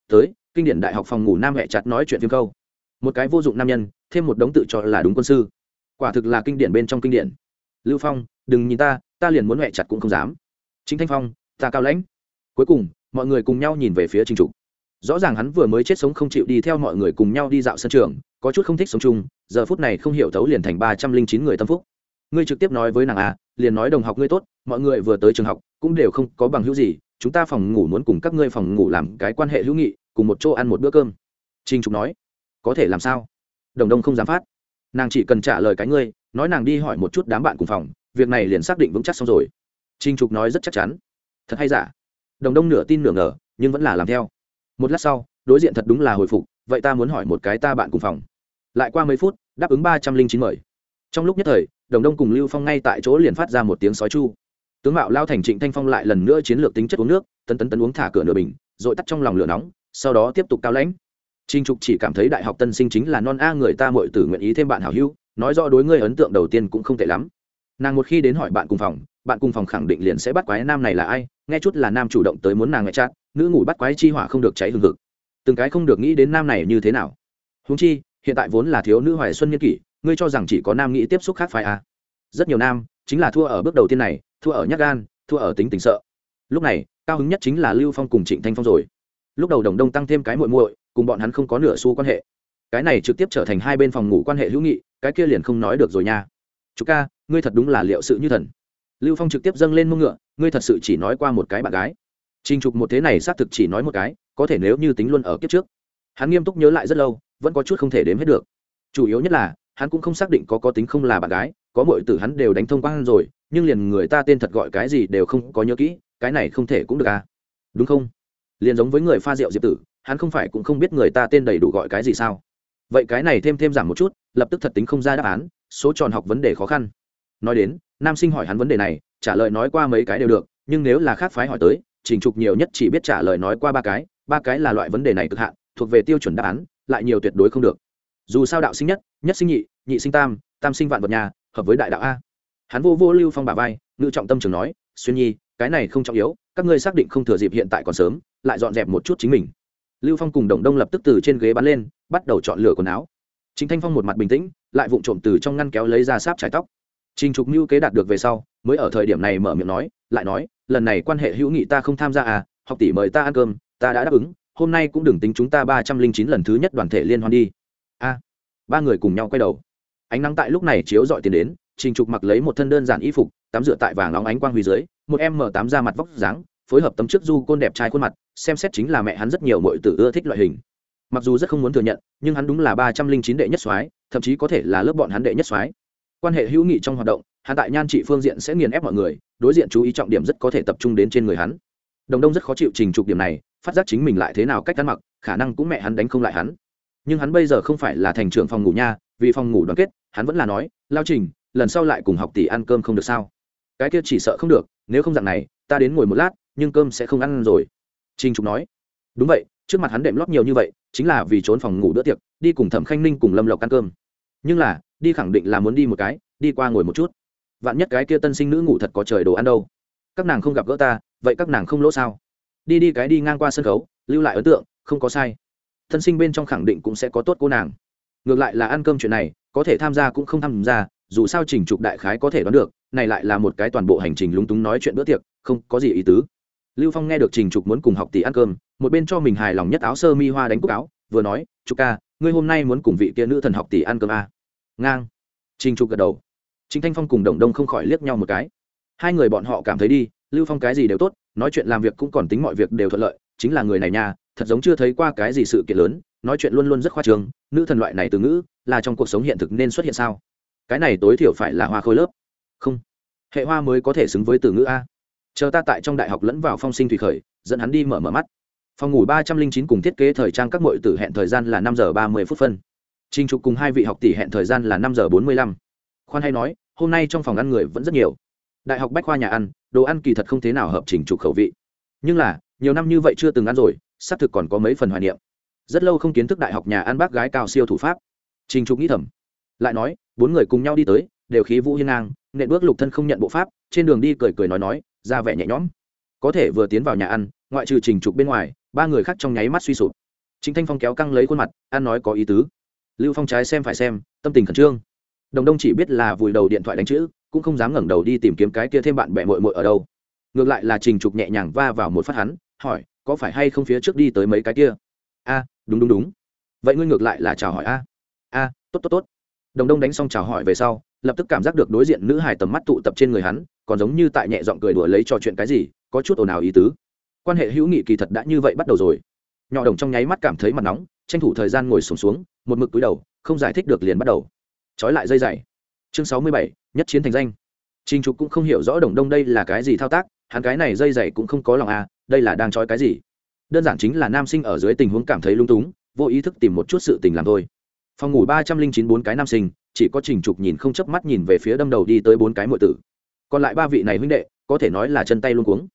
Tới, kinh điển đại học phòng ngủ nam hẹ chặt nói chuyện phim câu. Một cái vô dụng nam nhân, thêm một đống tự cho là đúng quân sư. Quả thực là kinh điển bên trong kinh điển. Lưu phong, đừng nhìn ta ta liền muốn hẹ chặt cũng không dám. Chính thanh phong, ta cao lãnh. Cuối cùng, mọi người cùng nhau nhìn về phía trình trục. Rõ ràng hắn vừa mới chết sống không chịu đi theo mọi người cùng nhau đi dạo sân trường, có chút không thích sống chung, giờ phút này không hiểu thấu liền thành ba trăm linh chín người tâm phúc ngươi trực tiếp nói với nàng à liền nói đồng học ngươi tốt, mọi người vừa tới trường học cũng đều không có bằng hữu gì, chúng ta phòng ngủ muốn cùng các ngươi phòng ngủ làm cái quan hệ hữu nghị, cùng một chỗ ăn một bữa cơm. Trinh trục nói. Có thể làm sao? Đồng đông không dám phát. Nàng chỉ cần trả lời cái ngươi, nói nàng đi hỏi một chút đám bạn cùng phòng, việc này liền xác định vững chắc xong rồi. Trinh trục nói rất chắc chắn. Thật hay giả? Đồng đông nửa tin nửa ngờ, nhưng vẫn là làm theo. Một lát sau, đối diện thật đúng là hồi phục, vậy ta muốn hỏi một cái ta bạn cùng phòng. Lại qua mấy phút, đáp ứng ba trăm linh chín mời. Trong lúc nhất thời đồng đông cùng lưu phong ngay tại chỗ liền phát ra một tiếng sói chu. Tướng mạo lao thành trịnh thanh phong lại lần nữa chiến lược tính chất uống nước, tấn tấn tấn uống thả cửa nửa bình, rồi tắt trong lòng lửa nóng, sau đó tiếp tục cao lãnh. Trinh trục chỉ cảm thấy đại học tân sinh chính là non a người ta mọi tử nguyện ý thêm bạn hảo hữu, nói rõ đối ngươi ấn tượng đầu tiên cũng không tệ lắm. Nàng một khi đến hỏi bạn cùng phòng, bạn cùng phòng khẳng định liền sẽ bắt quái nam này là ai, nghe chút là nam chủ động tới muốn nàng ngại chát nữ ngủ bắt quái chi hỏa không được cháy hừng hực. Từng cái không được nghĩ đến nam này như thế nào. Húng chi, hiện tại vốn là thiếu nữ hoài xuân nhân kỷ ngươi cho rằng chỉ có nam nghĩ tiếp xúc khác phải à? Rất nhiều nam chính là thua ở bước đầu tiên này, thua ở nhát gan, thua ở tính tình sợ. Lúc này, cao hứng nhất chính là lưu phong cùng trịnh thanh phong rồi. Lúc đầu đồng đông tăng thêm cái muội muội, cùng bọn hắn không có nửa xu quan hệ. Cái này trực tiếp trở thành hai bên phòng ngủ quan hệ hữu nghị, cái kia liền không nói được rồi nha. Chú ca, ngươi thật đúng là liệu sự như thần. Lưu phong trực tiếp dâng lên mông ngựa, ngươi thật sự chỉ nói qua một cái bạn gái. Trình trục một thế này xác thực chỉ nói một cái, có thể nếu như tính luôn ở kiếp trước. Hắn nghiêm túc nhớ lại rất lâu, vẫn có chút không thể đếm hết được. Chủ yếu nhất là hắn cũng không xác định có có tính không là bạn gái, có mọi tử hắn đều đánh thông quan rồi, nhưng liền người ta tên thật gọi cái gì đều không có nhớ kỹ, cái này không thể cũng được à? Đúng không? Liền giống với người pha rượu diệp tử, hắn không phải cũng không biết người ta tên đầy đủ gọi cái gì sao? Vậy cái này thêm thêm giảm một chút, lập tức thật tính không ra đáp án, số tròn học vấn đề khó khăn. Nói đến, nam sinh hỏi hắn vấn đề này, trả lời nói qua mấy cái đều được, nhưng nếu là khác phái hỏi tới, trình trục nhiều nhất chỉ biết trả lời nói qua ba cái ba cái là loại vấn đề này cực hạn, thuộc về tiêu chuẩn đáp án, lại nhiều tuyệt đối không được dù sao đạo sinh nhất nhất sinh nhị nhị sinh tam tam sinh vạn vật nhà, hợp với đại đạo a. Hắn vô vô lưu phong bà vai, ngự trọng tâm trường nói, xuyên nhi, cái này không trọng yếu, các ngươi xác định không thừa dịp hiện tại còn sớm, lại dọn dẹp một chút chính mình. Lưu phong cùng đồng đông lập tức từ trên ghế bắn lên, bắt đầu chọn lửa quần áo. Chính thanh phong một mặt bình tĩnh, lại vụng trộm từ trong ngăn kéo lấy ra sáp trải tóc. Trình trục mưu kế đạt được về sau, mới ở thời điểm này mở miệng nói, lại nói, lần này quan hệ hữu nghị ta không tham gia à học tỷ mời ta ăn cơm, ta đã đáp ứng, hôm nay cũng đừng tính chúng ta ba trăm linh chín lần thứ nhất đoàn thể liên hoan đi a. Ba người cùng nhau quay đầu. Ánh nắng tại lúc này chiếu dọi tiền đến, trình trục mặc lấy một thân đơn giản y phục, tắm rửa tại vàng óng ánh quang huy dưới, một em m tám ra mặt vóc dáng, phối hợp tấm trước du côn đẹp trai khuôn mặt, xem xét chính là mẹ hắn rất nhiều mọi tử ưa thích loại hình. Mặc dù rất không muốn thừa nhận, nhưng hắn đúng là ba trăm linh chín đệ nhất soái, thậm chí có thể là lớp bọn hắn đệ nhất soái. Quan hệ hữu nghị trong hoạt động, hắn tại nhan trị phương diện sẽ nghiền ép mọi người, đối diện chú ý trọng điểm rất có thể tập trung đến trên người hắn. Đồng đông rất khó chịu trình trục điểm này, phát giác chính mình lại thế nào cách ăn mặc, khả năng cũng mẹ hắn đánh không lại hắn nhưng hắn bây giờ không phải là thành trưởng phòng ngủ nha, vì phòng ngủ đoàn kết, hắn vẫn là nói, lao trình, lần sau lại cùng học tỷ ăn cơm không được sao? Cái kia chỉ sợ không được, nếu không dạng này, ta đến ngồi một lát, nhưng cơm sẽ không ăn rồi. Trình trục nói. Đúng vậy, trước mặt hắn đệm lót nhiều như vậy, chính là vì trốn phòng ngủ bữa tiệc, đi cùng thẩm khanh ninh cùng lâm lộc ăn cơm. Nhưng là, đi khẳng định là muốn đi một cái, đi qua ngồi một chút. Vạn nhất cái kia tân sinh nữ ngủ thật có trời đồ ăn đâu. Các nàng không gặp gỡ ta, vậy các nàng không lỗ sao? Đi đi cái đi ngang qua sân khấu, lưu lại ấn tượng, không có sai. Thân sinh bên trong khẳng định cũng sẽ có tốt cô nàng. Ngược lại là ăn cơm chuyện này, có thể tham gia cũng không tham gia, dù sao trình trục đại khái có thể đoán được, này lại là một cái toàn bộ hành trình lúng túng nói chuyện bữa tiệc, không có gì ý tứ. Lưu phong nghe được trình trục muốn cùng học tỷ ăn cơm, một bên cho mình hài lòng nhất áo sơ mi hoa đánh cúc áo, vừa nói trục ca, ngươi hôm nay muốn cùng vị kia nữ thần học tỷ ăn cơm à? ngang. Trình trục gật đầu. Chính thanh phong cùng đồng đông không khỏi liếc nhau một cái. Hai người bọn họ cảm thấy đi, lưu phong cái gì đều tốt, nói chuyện làm việc cũng còn tính mọi việc đều thuận lợi, chính là người này nha thật giống chưa thấy qua cái gì sự kiện lớn, nói chuyện luôn luôn rất khoa trương, nữ thần loại này từ ngữ là trong cuộc sống hiện thực nên xuất hiện sao? Cái này tối thiểu phải là hoa khôi lớp. Không. Hệ hoa mới có thể xứng với từ ngữ a. Chờ ta tại trong đại học lẫn vào phong sinh thủy khởi, dẫn hắn đi mở mở mắt. Phòng ngủ ba trăm linh chín cùng thiết kế thời trang các mội tử hẹn thời gian là năm giờ ba mươi phút phân. Trinh trục cùng hai vị học tỷ hẹn thời gian là năm giờ bốn mươi lăm. Khoan hay nói, hôm nay trong phòng ăn người vẫn rất nhiều. Đại học bách khoa nhà ăn, đồ ăn kỳ thật không thế nào hợp trình trục khẩu vị. Nhưng là, nhiều năm như vậy chưa từng ăn rồi xác thực còn có mấy phần hoài niệm. Rất lâu không kiến thức đại học nhà ăn bác gái cao siêu thủ pháp. Trình trục nghĩ thầm, lại nói, bốn người cùng nhau đi tới, đều khí vũ hiên ngang, nện bước lục thân không nhận bộ pháp, trên đường đi cười cười nói nói, ra vẻ nhẹ nhõm. Có thể vừa tiến vào nhà ăn, ngoại trừ trình trục bên ngoài, ba người khác trong nháy mắt suy sụp. Chính thanh phong kéo căng lấy khuôn mặt, ăn nói có ý tứ. Lưu phong trái xem phải xem, tâm tình khẩn trương. Đồng đông chỉ biết là vùi đầu điện thoại đánh chữ, cũng không dám ngẩng đầu đi tìm kiếm cái kia thêm bạn bè mội mội ở đâu. Ngược lại là trình trục nhẹ nhàng va vào một phát hắn, hỏi có phải hay không phía trước đi tới mấy cái kia? A đúng đúng đúng. Vậy ngươi ngược lại là chào hỏi a. A tốt tốt tốt. Đồng đông đánh xong chào hỏi về sau lập tức cảm giác được đối diện nữ hải tầm mắt tụ tập trên người hắn còn giống như tại nhẹ giọng cười đùa lấy trò chuyện cái gì có chút ồn ào ý tứ. Quan hệ hữu nghị kỳ thật đã như vậy bắt đầu rồi. Nhỏ đồng trong nháy mắt cảm thấy mặt nóng tranh thủ thời gian ngồi sùng xuống, xuống một mực túi đầu không giải thích được liền bắt đầu. Trói lại dây dày. Chương sáu mươi bảy nhất chiến thành danh. Trình Trục cũng không hiểu rõ Đồng Đông đây là cái gì thao tác, hắn cái này dây dày cũng không có lòng à, đây là đang trói cái gì? Đơn giản chính là nam sinh ở dưới tình huống cảm thấy lung túng, vô ý thức tìm một chút sự tình làm thôi. Phòng ngủ ba trăm linh chín bốn cái nam sinh, chỉ có Trình Trục nhìn không chớp mắt nhìn về phía đâm đầu đi tới bốn cái muội tử. Còn lại ba vị này huynh đệ, có thể nói là chân tay luôn cuống.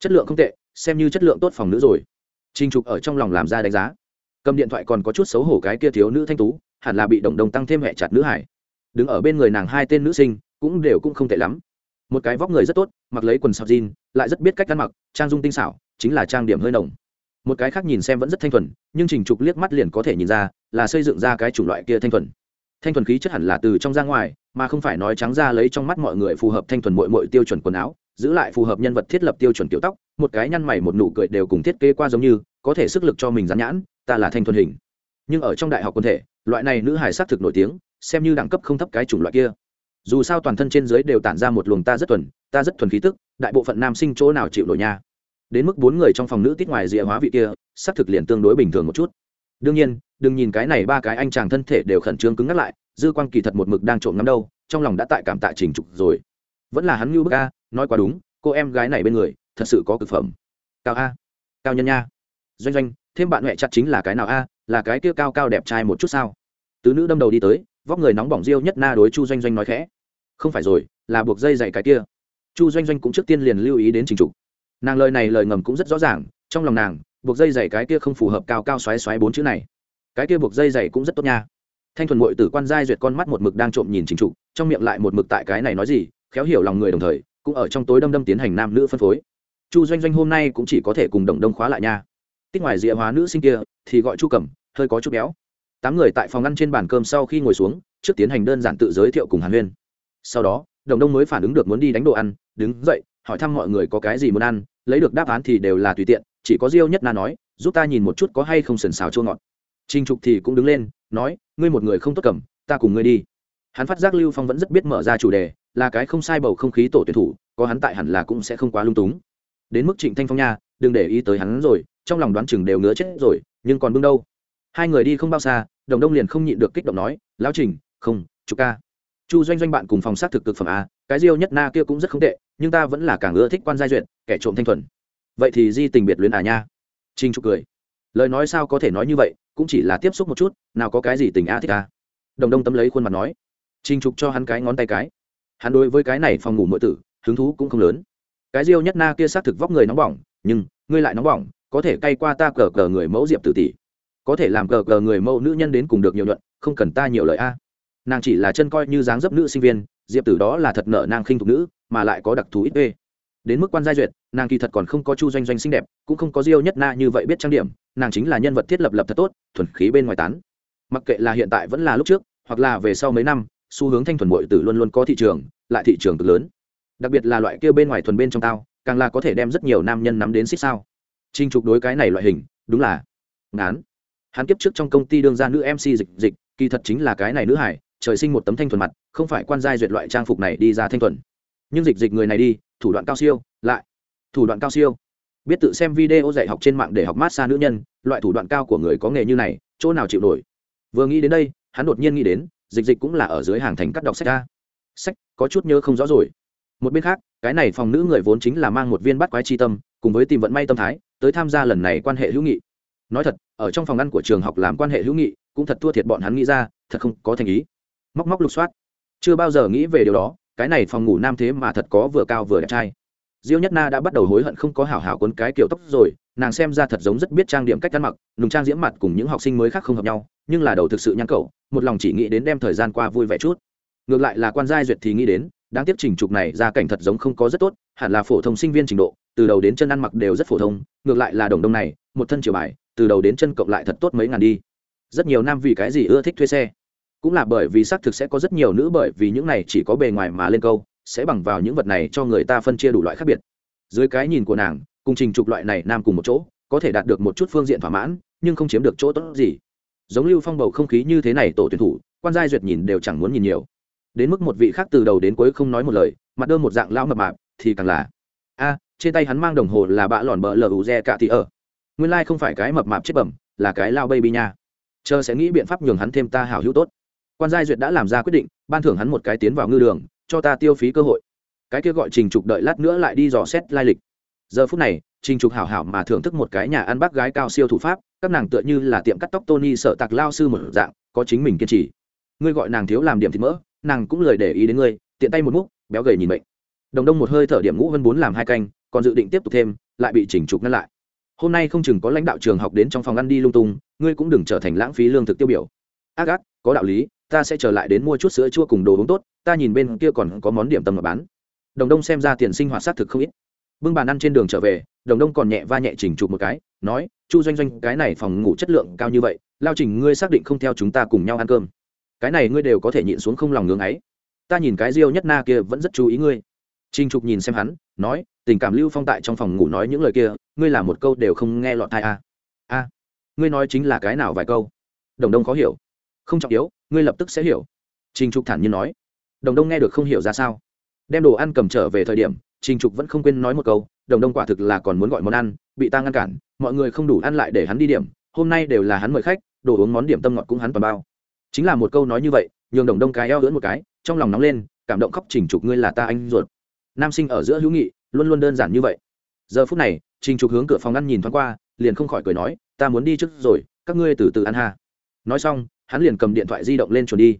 Chất lượng không tệ, xem như chất lượng tốt phòng nữ rồi. Trình Trục ở trong lòng làm ra đánh giá. Cầm điện thoại còn có chút xấu hổ cái kia thiếu nữ thanh tú, hẳn là bị Đồng đồng tăng thêm hệ chặt nữ hải. Đứng ở bên người nàng hai tên nữ sinh, cũng đều cũng không tệ lắm một cái vóc người rất tốt, mặc lấy quần sọc jean, lại rất biết cách ăn mặc, trang dung tinh xảo, chính là trang điểm hơi nồng. Một cái khác nhìn xem vẫn rất thanh thuần, nhưng trình trục liếc mắt liền có thể nhìn ra, là xây dựng ra cái chủng loại kia thanh thuần. Thanh thuần khí chất hẳn là từ trong ra ngoài, mà không phải nói trắng ra lấy trong mắt mọi người phù hợp thanh thuần mội mội tiêu chuẩn quần áo, giữ lại phù hợp nhân vật thiết lập tiêu chuẩn kiểu tóc, một cái nhăn mày một nụ cười đều cùng thiết kế qua giống như, có thể sức lực cho mình dán nhãn, ta là thanh thuần hình. Nhưng ở trong đại học quân thể, loại này nữ hài s thực nổi tiếng, xem như đẳng cấp không thấp cái chủng loại kia dù sao toàn thân trên dưới đều tản ra một luồng ta rất thuần, ta rất thuần khí tức, đại bộ phận nam sinh chỗ nào chịu nổi nha. Đến mức bốn người trong phòng nữ tít ngoài rìa hóa vị kia, xác thực liền tương đối bình thường một chút. Đương nhiên, đừng nhìn cái này ba cái anh chàng thân thể đều khẩn trương cứng ngắt lại, dư quan kỳ thật một mực đang trộm ngắm đâu, trong lòng đã tại cảm tạ trình trục rồi. Vẫn là hắn ngưu bức a, nói quá đúng, cô em gái này bên người, thật sự có cực phẩm. Cao a. Cao nhân nha. Doanh doanh, thêm bạn huệ chặt chính là cái nào a, là cái kia cao cao đẹp trai một chút sao? Tứ nữ đâm đầu đi tới, vóc người nóng bỏng riêu nhất na đối chu doanh doanh nói khẽ không phải rồi, là buộc dây dày cái kia. Chu doanh doanh cũng trước tiên liền lưu ý đến trình trục. Nàng lời này lời ngầm cũng rất rõ ràng, trong lòng nàng, buộc dây dày cái kia không phù hợp cao cao xoáy xoáy bốn chữ này. Cái kia buộc dây dày cũng rất tốt nha. Thanh thuần mội tử quan giai duyệt con mắt một mực đang trộm nhìn trình trục, trong miệng lại một mực tại cái này nói gì, khéo hiểu lòng người đồng thời, cũng ở trong tối đâm đâm tiến hành nam nữ phân phối. Chu doanh doanh hôm nay cũng chỉ có thể cùng đồng đông khóa lại nha. Tích ngoài rìa hóa nữ sinh kia, thì gọi chu cẩm, hơi có chút béo. Tám người tại phòng ăn trên bàn cơm sau khi ngồi xuống, trước tiến hành đơn giản tự giới thiệu cùng hàn huyên sau đó, đồng đông mới phản ứng được muốn đi đánh đồ ăn, đứng dậy, hỏi thăm mọi người có cái gì muốn ăn, lấy được đáp án thì đều là tùy tiện, chỉ có diêu nhất na nói, giúp ta nhìn một chút có hay không sần xào chua ngọt. Trinh trục thì cũng đứng lên, nói, ngươi một người không tốt cầm, ta cùng ngươi đi. Hắn phát giác lưu phong vẫn rất biết mở ra chủ đề, là cái không sai bầu không khí tổ tuyển thủ, có hắn tại hẳn là cũng sẽ không quá lung túng. Đến mức trịnh thanh phong nha, đừng để ý tới hắn rồi, trong lòng đoán chừng đều ngứa chết rồi, nhưng còn bưng đâu. Hai người đi không bao xa, đồng đông liền không nhịn được kích động nói, lão trình, không chú ca chu doanh doanh bạn cùng phòng xác thực cực phẩm a, cái diêu nhất na kia cũng rất không tệ, nhưng ta vẫn là càng ưa thích quan giai duyệt, kẻ trộm thanh thuần. Vậy thì di tình biệt luyến à nha. Trinh trục cười. Lời nói sao có thể nói như vậy, cũng chỉ là tiếp xúc một chút, nào có cái gì tình a thích a. Đồng đông tấm lấy khuôn mặt nói. Trinh trục cho hắn cái ngón tay cái. Hắn đối với cái này phòng ngủ mượn tử, hứng thú cũng không lớn. Cái diêu nhất na kia xác thực vóc người nóng bỏng, nhưng, ngươi lại nóng bỏng, có thể cay qua ta cờ cờ người mẫu diệp tử tỷ. Có thể làm cờ cờ người mẫu nữ nhân đến cùng được nhiều nhuận, không cần ta nhiều lời a nàng chỉ là chân coi như dáng dấp nữ sinh viên, diệp tử đó là thật nợ nàng khinh thục nữ, mà lại có đặc thù ít ê. Đến mức quan giai duyệt, nàng kỳ thật còn không có chu doanh doanh xinh đẹp, cũng không có diêu nhất na như vậy biết trang điểm, nàng chính là nhân vật thiết lập lập thật tốt, thuần khí bên ngoài tán. Mặc kệ là hiện tại vẫn là lúc trước, hoặc là về sau mấy năm, xu hướng thanh thuần bội tử luôn luôn có thị trường, lại thị trường cực lớn. Đặc biệt là loại kia bên ngoài thuần bên trong tao, càng là có thể đem rất nhiều nam nhân nắm đến xích sao. Trinh trục đối cái này loại hình, đúng là ngán. Hắn kiếp trước trong công ty đương ra nữ mc dịch dịch, kỳ thật chính là cái này nữ hải trời sinh một tấm thanh thuần mặt, không phải quan giai duyệt loại trang phục này đi ra thanh thuần. Nhưng dịch dịch người này đi, thủ đoạn cao siêu, lại, thủ đoạn cao siêu. Biết tự xem video dạy học trên mạng để học massage nữ nhân, loại thủ đoạn cao của người có nghề như này, chỗ nào chịu nổi? Vừa nghĩ đến đây, hắn đột nhiên nghĩ đến, dịch dịch cũng là ở dưới hàng thành cắt đọc sách ra. Sách, có chút nhớ không rõ rồi. Một bên khác, cái này phòng nữ người vốn chính là mang một viên bắt quái chi tâm, cùng với tìm vận may tâm thái, tới tham gia lần này quan hệ hữu nghị. Nói thật, ở trong phòng ngăn của trường học làm quan hệ hữu nghị, cũng thật thua thiệt bọn hắn nghĩ ra, thật không có thành ý móc móc lục soát. Chưa bao giờ nghĩ về điều đó, cái này phòng ngủ nam thế mà thật có vừa cao vừa đẹp trai. Diêu nhất na đã bắt đầu hối hận không có hảo hảo cuốn cái kiểu tóc rồi, nàng xem ra thật giống rất biết trang điểm cách ăn mặc, nùng trang diễm mặt cùng những học sinh mới khác không hợp nhau, nhưng là đầu thực sự nhăn cậu, một lòng chỉ nghĩ đến đem thời gian qua vui vẻ chút. Ngược lại là quan giai duyệt thì nghĩ đến, đáng tiếc trình trục này ra cảnh thật giống không có rất tốt, hẳn là phổ thông sinh viên trình độ, từ đầu đến chân ăn mặc đều rất phổ thông, ngược lại là đồng đông này, một thân triều bài, từ đầu đến chân cộng lại thật tốt mấy ngàn đi. Rất nhiều nam vì cái gì ưa thích thuê xe cũng là bởi vì xác thực sẽ có rất nhiều nữ bởi vì những này chỉ có bề ngoài mà lên câu, sẽ bằng vào những vật này cho người ta phân chia đủ loại khác biệt. Dưới cái nhìn của nàng, cùng trình trục loại này nam cùng một chỗ, có thể đạt được một chút phương diện thỏa mãn, nhưng không chiếm được chỗ tốt gì. Giống lưu phong bầu không khí như thế này tổ tuyển thủ, quan giai duyệt nhìn đều chẳng muốn nhìn nhiều. Đến mức một vị khác từ đầu đến cuối không nói một lời, mặt đơn một dạng lao mập mạp, thì càng là, a, trên tay hắn mang đồng hồ là bã lòn bờ lờ u re cả thì ở. Nguyên lai、like、không phải cái mập mạp chết bẩm, là cái lao baby nha. Chờ sẽ nghĩ biện pháp nhường hắn thêm ta hảo hữu tốt quan giai duyệt đã làm ra quyết định, ban thưởng hắn một cái tiến vào ngư đường, cho ta tiêu phí cơ hội. Cái kia gọi trình trục đợi lát nữa lại đi dò xét lai lịch. Giờ phút này, trình trục hảo hảo mà thưởng thức một cái nhà ăn bác gái cao siêu thủ pháp, các nàng tựa như là tiệm cắt tóc tony sợ tạc lao sư một dạng, có chính mình kiên trì. Ngươi gọi nàng thiếu làm điểm thịt mỡ, nàng cũng lời để ý đến ngươi, tiện tay một múc, béo gầy nhìn bệnh. đồng đông một hơi thở điểm ngũ hơn bốn làm hai canh, còn dự định tiếp tục thêm, lại bị chỉnh trục ngăn lại. Hôm nay không chừng có lãnh đạo trường học đến trong phòng ăn đi lung tung, ngươi cũng đừng trở thành lãng phí lương thực tiêu biểu. Ác ác, có đạo lý ta sẽ trở lại đến mua chút sữa chua cùng đồ uống tốt, ta nhìn bên kia còn có món điểm tâm mà bán. Đồng đông xem ra tiền sinh hoạt xác thực không ít. Bưng bàn ăn trên đường trở về, đồng đông còn nhẹ va nhẹ chỉnh chụp một cái, nói, chu doanh doanh, cái này phòng ngủ chất lượng cao như vậy, lao trình ngươi xác định không theo chúng ta cùng nhau ăn cơm. Cái này ngươi đều có thể nhịn xuống không lòng ngưỡng ấy. Ta nhìn cái riêu nhất na kia vẫn rất chú ý ngươi. Trinh trục nhìn xem hắn, nói, tình cảm lưu phong tại trong phòng ngủ nói những lời kia, ngươi làm một câu đều không nghe lọt thai a à. a, ngươi nói chính là cái nào vài câu? Đồng đông khó hiểu không trọng yếu, ngươi lập tức sẽ hiểu. Trình trục thản nhiên nói. Đồng đông nghe được không hiểu ra sao. Đem đồ ăn cầm trở về thời điểm, Trình trục vẫn không quên nói một câu, đồng đông quả thực là còn muốn gọi món ăn, bị ta ngăn cản, mọi người không đủ ăn lại để hắn đi điểm, hôm nay đều là hắn mời khách, đồ uống món điểm tâm ngọt cũng hắn toàn bao. Chính là một câu nói như vậy, nhường đồng đông cái eo lưỡn một cái, trong lòng nóng lên, cảm động khóc, trình trục ngươi là ta anh ruột. Nam sinh ở giữa hữu nghị, luôn luôn đơn giản như vậy. Giờ phút này, trình trục hướng cửa phòng ăn nhìn thoáng qua, liền không khỏi cười nói, ta muốn đi trước rồi, các ngươi từ từ ăn ha. Nói xong hắn liền cầm điện thoại di động lên chuồn đi.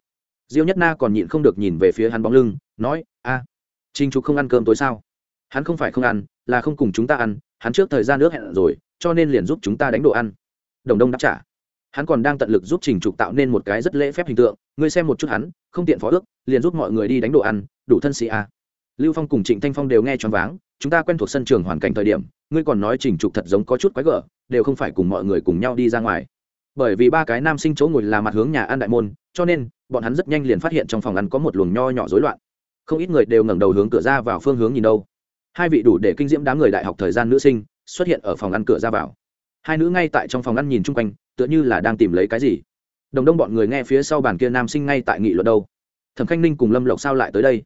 Diêu nhất na còn nhịn không được nhìn về phía hắn bóng lưng, nói, a, trình chú không ăn cơm tối sao? Hắn không phải không ăn, là không cùng chúng ta ăn, hắn trước thời gian nước hẹn rồi, cho nên liền giúp chúng ta đánh đồ ăn. Đồng đông đáp trả. Hắn còn đang tận lực giúp trình trục tạo nên một cái rất lễ phép hình tượng, ngươi xem một chút hắn, không tiện phó ước, liền giúp mọi người đi đánh đồ ăn, đủ thân sĩ a. Lưu phong cùng trịnh thanh phong đều nghe choáng váng, chúng ta quen thuộc sân trường hoàn cảnh thời điểm, ngươi còn nói trình trục thật giống có chút quái gở, đều không phải cùng mọi người cùng nhau đi ra ngoài bởi vì ba cái nam sinh chỗ ngồi là mặt hướng nhà ăn đại môn, cho nên, bọn hắn rất nhanh liền phát hiện trong phòng ăn có một luồng nho nhỏ rối loạn. Không ít người đều ngẩng đầu hướng cửa ra vào phương hướng nhìn đâu. Hai vị đủ để kinh diễm đám người đại học thời gian nữ sinh, xuất hiện ở phòng ăn cửa ra vào. Hai nữ ngay tại trong phòng ăn nhìn chung quanh, tựa như là đang tìm lấy cái gì. Đồng đông bọn người nghe phía sau bàn kia nam sinh ngay tại nghị luận đâu. Thẩm khanh ninh cùng lâm lộc sao lại tới đây?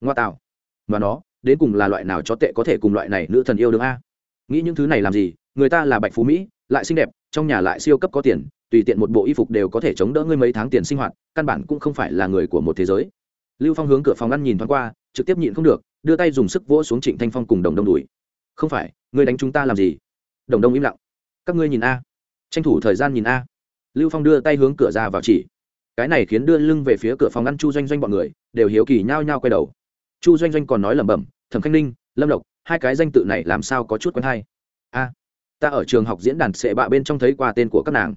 Ngoa tạo. Và nó, đến cùng là loại nào cho tệ có thể cùng loại này nữ thần yêu đương a? Nghĩ những thứ này làm gì? Người ta là bạch phú mỹ, lại xinh đẹp trong nhà lại siêu cấp có tiền, tùy tiện một bộ y phục đều có thể chống đỡ ngươi mấy tháng tiền sinh hoạt, căn bản cũng không phải là người của một thế giới. Lưu phong hướng cửa phòng ăn nhìn thoáng qua, trực tiếp nhịn không được, đưa tay dùng sức vỗ xuống trịnh thanh phong cùng đồng đông đùi không phải, ngươi đánh chúng ta làm gì? Đồng đông im lặng. Các ngươi nhìn a, tranh thủ thời gian nhìn a. Lưu phong đưa tay hướng cửa ra vào chỉ. Cái này khiến đưa lưng về phía cửa phòng ăn chu doanh doanh bọn người đều hiếu kỳ nhao nhao quay đầu. Chu doanh doanh còn nói lẩm bẩm, thẩm khanh ninh, lâm lộc, hai cái danh tự này làm sao có chút quen hay? Ta ở trường học diễn đàn sệ bạ bên trong thấy qua tên của các nàng.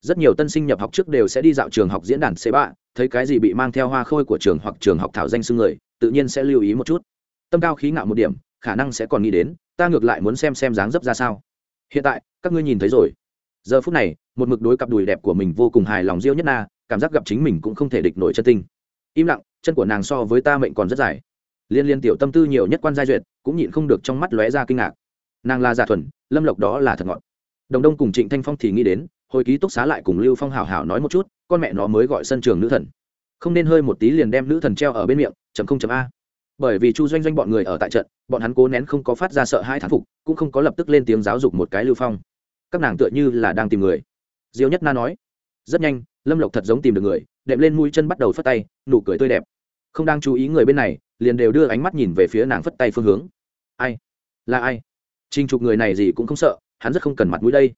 Rất nhiều tân sinh nhập học trước đều sẽ đi dạo trường học diễn đàn sệ bạ, thấy cái gì bị mang theo hoa khôi của trường hoặc trường học thảo danh xưng người, tự nhiên sẽ lưu ý một chút. Tâm cao khí ngạo một điểm, khả năng sẽ còn nghĩ đến, ta ngược lại muốn xem xem dáng dấp ra sao. Hiện tại, các ngươi nhìn thấy rồi. Giờ phút này, một mực đối cặp đùi đẹp của mình vô cùng hài lòng diêu nhất na, cảm giác gặp chính mình cũng không thể địch nổi chân tinh. Im lặng, chân của nàng so với ta mệnh còn rất dài. Liên liên tiểu tâm tư nhiều nhất quan giai duyệt, cũng nhịn không được trong mắt lóe ra kinh ngạc. Nàng là giả thuần lâm lộc đó là thật ngọt. Đồng đông cùng trịnh thanh phong thì nghĩ đến, hồi ký túc xá lại cùng lưu phong hào hào nói một chút, con mẹ nó mới gọi sân trường nữ thần. Không nên hơi một tí liền đem nữ thần treo ở bên miệng, chấm không chấm a. Bởi vì chu doanh doanh bọn người ở tại trận, bọn hắn cố nén không có phát ra sợ hai thán phục, cũng không có lập tức lên tiếng giáo dục một cái lưu phong. Các nàng tựa như là đang tìm người. Diêu nhất na nói, rất nhanh, lâm lộc thật giống tìm được người, đệm lên mũi chân bắt đầu phất tay, nụ cười tươi đẹp. Không đang chú ý người bên này, liền đều đưa ánh mắt nhìn về phía nàng phất tay phương hướng. Ai? Là ai? Trình trục người này gì cũng không sợ, hắn rất không cần mặt mũi đây.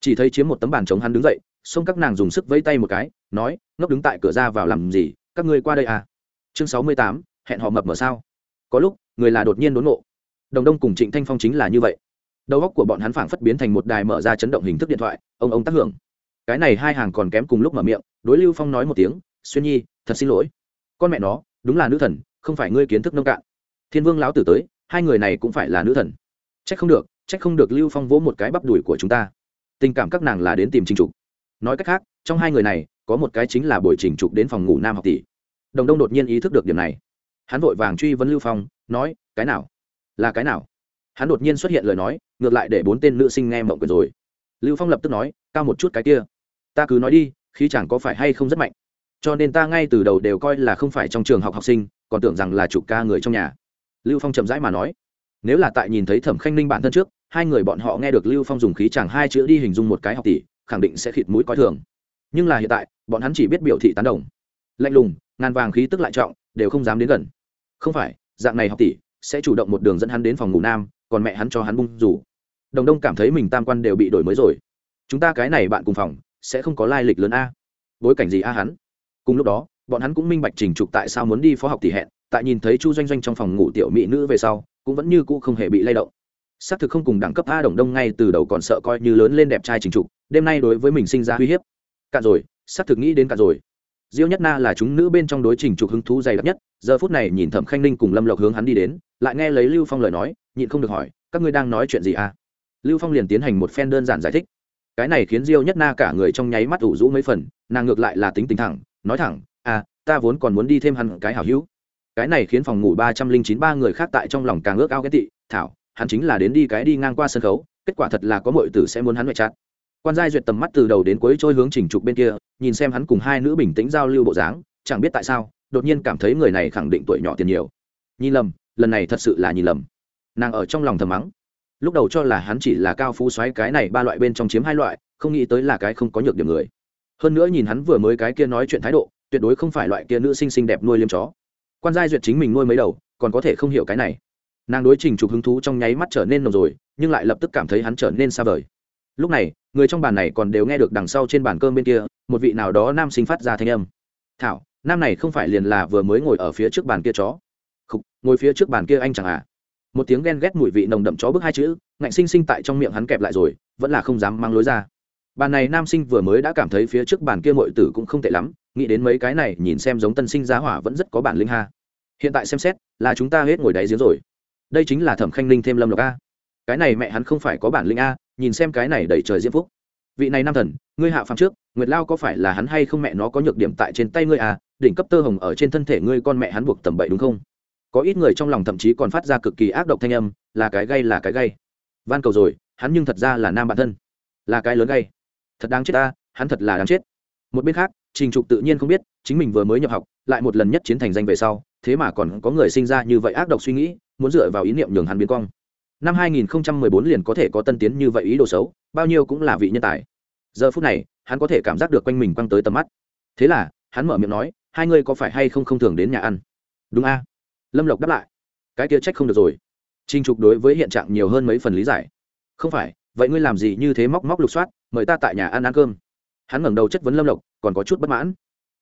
Chỉ thấy chiếm một tấm bàn chống hắn đứng dậy, xông các nàng dùng sức vẫy tay một cái, nói, ngốc đứng tại cửa ra vào làm gì? Các ngươi qua đây à? Chương sáu mươi tám, hẹn họ mập mở sao? Có lúc, người là đột nhiên đốn ngộ. Đồng đông cùng trịnh thanh phong chính là như vậy. Đầu óc của bọn hắn phảng phất biến thành một đài mở ra chấn động hình thức điện thoại, ông ông tác hưởng. Cái này hai hàng còn kém cùng lúc mở miệng, đối lưu phong nói một tiếng, xuyên nhi, thật xin lỗi. Con mẹ nó, đúng là nữ thần, không phải ngươi kiến thức nông cạn. Thiên vương lão tử tới, hai người này cũng phải là nữ thần trách không được, trách không được lưu phong vỗ một cái bắp đùi của chúng ta. Tình cảm các nàng là đến tìm trình trục. Nói cách khác, trong hai người này, có một cái chính là buổi trình trục đến phòng ngủ nam học tỷ. Đồng đông đột nhiên ý thức được điểm này. Hắn vội vàng truy vấn lưu phong, nói, cái nào? Là cái nào? Hắn đột nhiên xuất hiện lời nói, ngược lại để bốn tên nữ sinh nghe mộng quyền rồi. Lưu phong lập tức nói, cao một chút cái kia. Ta cứ nói đi khi chẳng có phải hay không rất mạnh. Cho nên ta ngay từ đầu đều coi là không phải trong trường học học sinh, còn tưởng rằng là chụp ca người trong nhà. Lưu phong chậm rãi mà nói nếu là tại nhìn thấy thẩm khanh ninh bản thân trước, hai người bọn họ nghe được lưu phong dùng khí chẳng hai chữ đi hình dung một cái học tỷ, khẳng định sẽ khịt mũi coi thường. Nhưng là hiện tại, bọn hắn chỉ biết biểu thị tán đồng. Lạnh lùng, ngàn vàng khí tức lại trọng, đều không dám đến gần. Không phải, dạng này học tỷ sẽ chủ động một đường dẫn hắn đến phòng ngủ nam, còn mẹ hắn cho hắn bung rủ. Đồng đông cảm thấy mình tam quan đều bị đổi mới rồi. Chúng ta cái này bạn cùng phòng, sẽ không có lai lịch lớn a. Bối cảnh gì a hắn? Cùng lúc đó, bọn hắn cũng minh bạch trình trục tại sao muốn đi phó học tỷ hẹn, tại nhìn thấy chu doanh doanh trong phòng ngủ tiểu mỹ nữ về sau cũng vẫn như cũ không hề bị lay động. Xác thực không cùng đẳng cấp a đồng đông ngay từ đầu còn sợ coi như lớn lên đẹp trai chỉnh trục, đêm nay đối với mình sinh ra uy hiếp. Cạn rồi, xác thực nghĩ đến cạn rồi. Diêu nhất na là chúng nữ bên trong đối trình trục hứng thú dày đặc nhất, giờ phút này nhìn thẩm khanh ninh cùng lâm lộc hướng hắn đi đến, lại nghe lấy lưu phong lời nói, nhịn không được hỏi, các ngươi đang nói chuyện gì à? Lưu phong liền tiến hành một phen đơn giản giải thích. Cái này khiến diêu nhất na cả người trong nháy mắt ủ rũ mấy phần, nàng ngược lại là tính tình thẳng, nói thẳng à ta vốn còn muốn đi thêm hẳn cái hảo hữu cái này khiến phòng ngủ ba trăm linh chín ba người khác tại trong lòng càng ước ao ghét tị. Thảo, hắn chính là đến đi cái đi ngang qua sân khấu, kết quả thật là có mọi tử sẽ muốn hắn ngoại chặt quan giai duyệt tầm mắt từ đầu đến cuối trôi hướng chỉnh trục bên kia, nhìn xem hắn cùng hai nữ bình tĩnh giao lưu bộ dáng, chẳng biết tại sao, đột nhiên cảm thấy người này khẳng định tuổi nhỏ tiền nhiều. Nhìn lầm, lần này thật sự là nhìn lầm. Nàng ở trong lòng thầm mắng. Lúc đầu cho là hắn chỉ là cao phú xoáy cái này ba loại bên trong chiếm hai loại, không nghĩ tới là cái không có nhược điểm người. Hơn nữa nhìn hắn vừa mới cái kia nói chuyện thái độ, tuyệt đối không phải loại kia nữ sinh xinh đẹp nuôi liêm chó quan giai duyệt chính mình nuôi mấy đầu còn có thể không hiểu cái này. Nàng đối trình trục hứng thú trong nháy mắt trở nên nồng rồi nhưng lại lập tức cảm thấy hắn trở nên xa vời. Lúc này người trong bàn này còn đều nghe được đằng sau trên bàn cơm bên kia một vị nào đó nam sinh phát ra thanh âm. Thảo nam này không phải liền là vừa mới ngồi ở phía trước bàn kia chó? Khúc, ngồi phía trước bàn kia anh chẳng à? Một tiếng ghen ghét mùi vị nồng đậm chó bước hai chữ ngạnh sinh sinh tại trong miệng hắn kẹp lại rồi vẫn là không dám mang lối ra. Bàn này nam sinh vừa mới đã cảm thấy phía trước bàn kia mọi tử cũng không tệ lắm nghĩ đến mấy cái này, nhìn xem giống tân sinh giá hỏa vẫn rất có bản linh ha. Hiện tại xem xét, là chúng ta hết ngồi đáy giếng rồi. Đây chính là thẩm khanh linh thêm lâm lộc a. Cái này mẹ hắn không phải có bản linh a, nhìn xem cái này đẩy trời diễm phúc. Vị này nam thần, ngươi hạ phàm trước, nguyệt lao có phải là hắn hay không mẹ nó có nhược điểm tại trên tay ngươi à đỉnh cấp tơ hồng ở trên thân thể ngươi con mẹ hắn buộc tầm bậy đúng không? Có ít người trong lòng thậm chí còn phát ra cực kỳ ác độc thanh âm, là cái gay, là cái gay. Van cầu rồi, hắn nhưng thật ra là nam bản thân. Là cái lớn gay. Thật đáng chết ta hắn thật là đáng chết. Một bên khác trình trục tự nhiên không biết, chính mình vừa mới nhập học, lại một lần nhất chiến thành danh về sau, thế mà còn có người sinh ra như vậy ác độc suy nghĩ, muốn dựa vào ý niệm nhường hắn biến cong. Năm 2014 liền có thể có tân tiến như vậy ý đồ xấu, bao nhiêu cũng là vị nhân tài. Giờ phút này, hắn có thể cảm giác được quanh mình quăng tới tầm mắt. Thế là, hắn mở miệng nói, hai ngươi có phải hay không không thường đến nhà ăn? Đúng a. Lâm lộc đáp lại, cái kia trách không được rồi. Trinh trục đối với hiện trạng nhiều hơn mấy phần lý giải. Không phải, vậy ngươi làm gì như thế móc móc lục soát, mời ta tại nhà ăn ăn cơm hắn ngẩng đầu chất vấn lâm lộc, còn có chút bất mãn.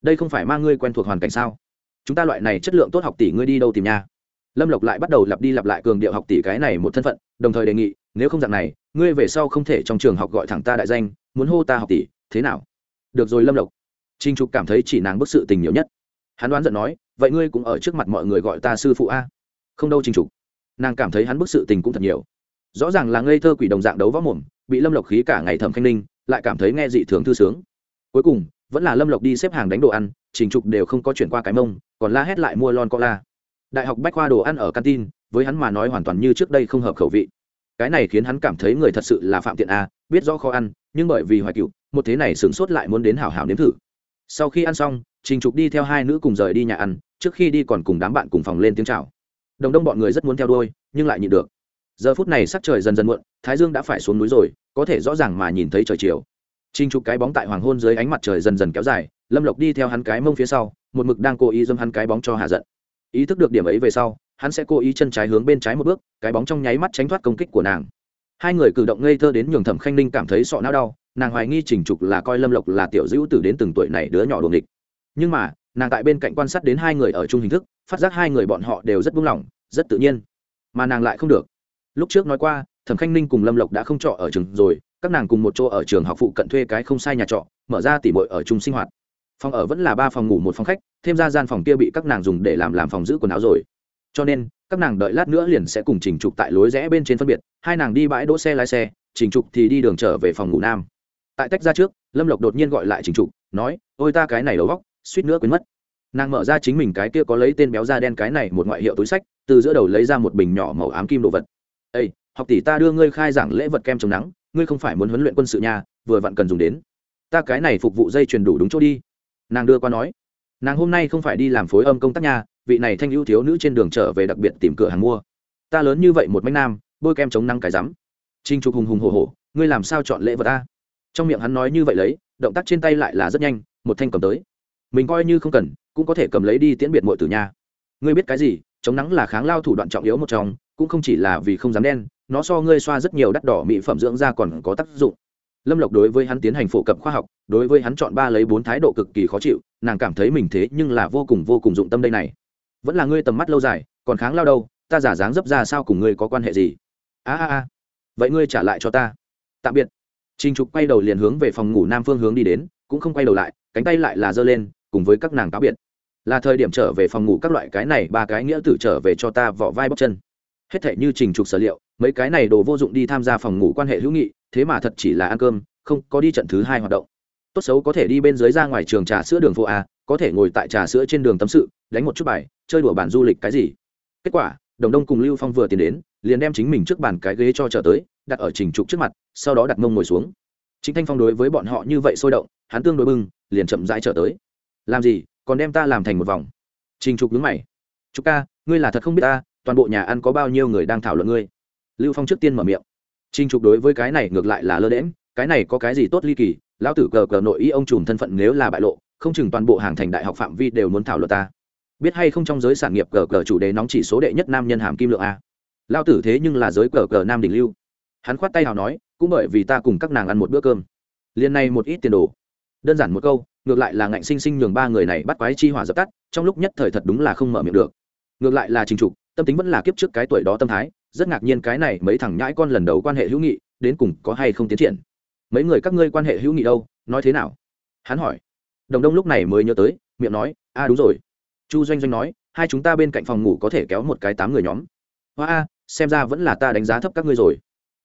Đây không phải mang ngươi quen thuộc hoàn cảnh sao? Chúng ta loại này chất lượng tốt học tỷ ngươi đi đâu tìm nhà lâm lộc lại bắt đầu lặp đi lặp lại cường điệu học tỷ cái này một thân phận, đồng thời đề nghị, nếu không dạng này, ngươi về sau không thể trong trường học gọi thẳng ta đại danh, muốn hô ta học tỷ, thế nào? Được rồi lâm lộc. Trinh trục cảm thấy chỉ nàng bức sự tình nhiều nhất. Hắn đoán giận nói, vậy ngươi cũng ở trước mặt mọi người gọi ta sư phụ a? Không đâu trinh trục. Nàng cảm thấy hắn bức sự tình cũng thật nhiều. Rõ ràng là ngây thơ quỷ đồng dạng đấu võ mồm, bị lâm lộc khí cả ngày thẩm khanh ninh lại cảm thấy nghe dị thường thư sướng. Cuối cùng, vẫn là lâm lộc đi xếp hàng đánh đồ ăn, trình trục đều không có chuyển qua cái mông, còn la hét lại mua lon co la đại học bách khoa đồ ăn ở canteen, với hắn mà nói hoàn toàn như trước đây không hợp khẩu vị. Cái này khiến hắn cảm thấy người thật sự là phạm tiện a, biết rõ khó ăn, nhưng bởi vì hoài cựu, một thế này sửng sốt lại muốn đến hảo hảo nếm thử. Sau khi ăn xong, trình trục đi theo hai nữ cùng rời đi nhà ăn, trước khi đi còn cùng đám bạn cùng phòng lên tiếng chào. Đồng đông bọn người rất muốn theo đôi nhưng lại nhịn được giờ phút này sắc trời dần dần muộn, thái dương đã phải xuống núi rồi, có thể rõ ràng mà nhìn thấy trời chiều. Trình chụp cái bóng tại hoàng hôn dưới ánh mặt trời dần dần kéo dài, lâm lộc đi theo hắn cái mông phía sau, một mực đang cố ý dâm hắn cái bóng cho hạ giận. Ý thức được điểm ấy về sau, hắn sẽ cố ý chân trái hướng bên trái một bước, cái bóng trong nháy mắt tránh thoát công kích của nàng. Hai người cử động ngây thơ đến nhường thẩm khanh ninh cảm thấy sọ não đau, nàng hoài nghi trình trục là coi lâm lộc là tiểu dữ tử đến từng tuổi này đứa nhỏ đồn địch nhưng mà, nàng tại bên cạnh quan sát đến hai người ở chung hình thức, phát giác hai người bọn họ đều rất buông lỏng, rất tự nhiên. Mà nàng lại không được lúc trước nói qua, thẩm khanh ninh cùng lâm lộc đã không trọ ở trường rồi, các nàng cùng một chỗ ở trường học phụ cận thuê cái không sai nhà trọ, mở ra tỉ mội ở chung sinh hoạt. Phòng ở vẫn là ba phòng ngủ một phòng khách, thêm ra gian phòng kia bị các nàng dùng để làm làm phòng giữ quần áo rồi. Cho nên, các nàng đợi lát nữa liền sẽ cùng trình trục tại lối rẽ bên trên phân biệt, hai nàng đi bãi đỗ xe lái xe, trình trục thì đi đường trở về phòng ngủ nam. Tại tách ra trước, lâm lộc đột nhiên gọi lại trình trục, nói, ôi ta cái này đầu góc suýt nữa quên mất. Nàng mở ra chính mình cái kia có lấy tên béo da đen cái này một ngoại hiệu túi sách, từ giữa đầu lấy ra một bình nhỏ màu ám kim đồ vật ây học tỷ ta đưa ngươi khai giảng lễ vật kem chống nắng, ngươi không phải muốn huấn luyện quân sự nhà, vừa vặn cần dùng đến. Ta cái này phục vụ dây chuyền đủ đúng chỗ đi. Nàng đưa qua nói. Nàng hôm nay không phải đi làm phối âm công tác nhà, vị này thanh ưu thiếu nữ trên đường trở về đặc biệt tìm cửa hàng mua. Ta lớn như vậy một mách nam, bôi kem chống nắng cái rắm. Trinh trục hùng hùng hồ hồ ngươi làm sao chọn lễ vật ta? Trong miệng hắn nói như vậy lấy, động tác trên tay lại là rất nhanh, một thanh cầm tới. Mình coi như không cần, cũng có thể cầm lấy đi tiễn biệt mọi tử nha ngươi biết cái gì, chống nắng là kháng lao thủ đoạn trọng yếu một trong cũng không chỉ là vì không dám đen, nó so ngươi xoa rất nhiều đắt đỏ mỹ phẩm dưỡng da còn có tác dụng. Lâm lộc đối với hắn tiến hành phổ cập khoa học, đối với hắn chọn ba lấy bốn thái độ cực kỳ khó chịu, nàng cảm thấy mình thế nhưng là vô cùng vô cùng dụng tâm đây này. Vẫn là ngươi tầm mắt lâu dài, còn kháng lao đâu, ta giả dáng dấp ra sao cùng ngươi có quan hệ gì? A a a. Vậy ngươi trả lại cho ta. Tạm biệt. Trinh trục quay đầu liền hướng về phòng ngủ nam phương hướng đi đến, cũng không quay đầu lại, cánh tay lại là giơ lên, cùng với các nàng cáo biệt. Là thời điểm trở về phòng ngủ các loại cái này, ba cái nghĩa tử trở về cho ta vỏ vai bóc chân hết thể như trình trục sở liệu, mấy cái này đồ vô dụng đi tham gia phòng ngủ quan hệ hữu nghị, thế mà thật chỉ là ăn cơm, không có đi trận thứ hai hoạt động. Tốt xấu có thể đi bên dưới ra ngoài trường trà sữa đường phố a, có thể ngồi tại trà sữa trên đường tâm sự, đánh một chút bài, chơi đùa bản du lịch cái gì. Kết quả, đồng đông cùng lưu phong vừa tiến đến, liền đem chính mình trước bàn cái ghế cho trở tới, đặt ở trình trục trước mặt, sau đó đặt mông ngồi xuống. Chính thanh phong đối với bọn họ như vậy sôi động, hắn tương đối bưng liền chậm rãi trở tới. Làm gì, còn đem ta làm thành một vòng. Trình trục đứng mày. Trục ca, ngươi là thật không biết ta toàn bộ nhà ăn có bao nhiêu người đang thảo luận ngươi? Lưu phong trước tiên mở miệng. Trình trục đối với cái này ngược lại là lơ đễm cái này có cái gì tốt ly kỳ? Lão tử cờ cờ nội ý ông trùm thân phận nếu là bại lộ, không chừng toàn bộ hàng thành đại học phạm vi đều muốn thảo luận ta. Biết hay không trong giới sản nghiệp cờ cờ chủ đề nóng chỉ số đệ nhất nam nhân hàm kim lượng a. Lao tử thế nhưng là giới cờ cờ nam đỉnh lưu. Hắn khoát tay nào nói, cũng bởi vì ta cùng các nàng ăn một bữa cơm. Liền này một ít tiền đồ. Đơn giản một câu, ngược lại là ngạnh sinh sinh nhường ba người này bắt quái chi hỏa dập tắt, trong lúc nhất thời thật đúng là không mở miệng được. Ngược lại là trình trục tâm tính vẫn là kiếp trước cái tuổi đó tâm thái, rất ngạc nhiên cái này mấy thằng nhãi con lần đầu quan hệ hữu nghị, đến cùng có hay không tiến triển. Mấy người các ngươi quan hệ hữu nghị đâu, nói thế nào? Hắn hỏi. Đồng đông lúc này mới nhớ tới, miệng nói, a, đúng rồi. Chu doanh doanh nói, hai chúng ta bên cạnh phòng ngủ có thể kéo một cái tám người nhóm. Hoa a, xem ra vẫn là ta đánh giá thấp các ngươi rồi.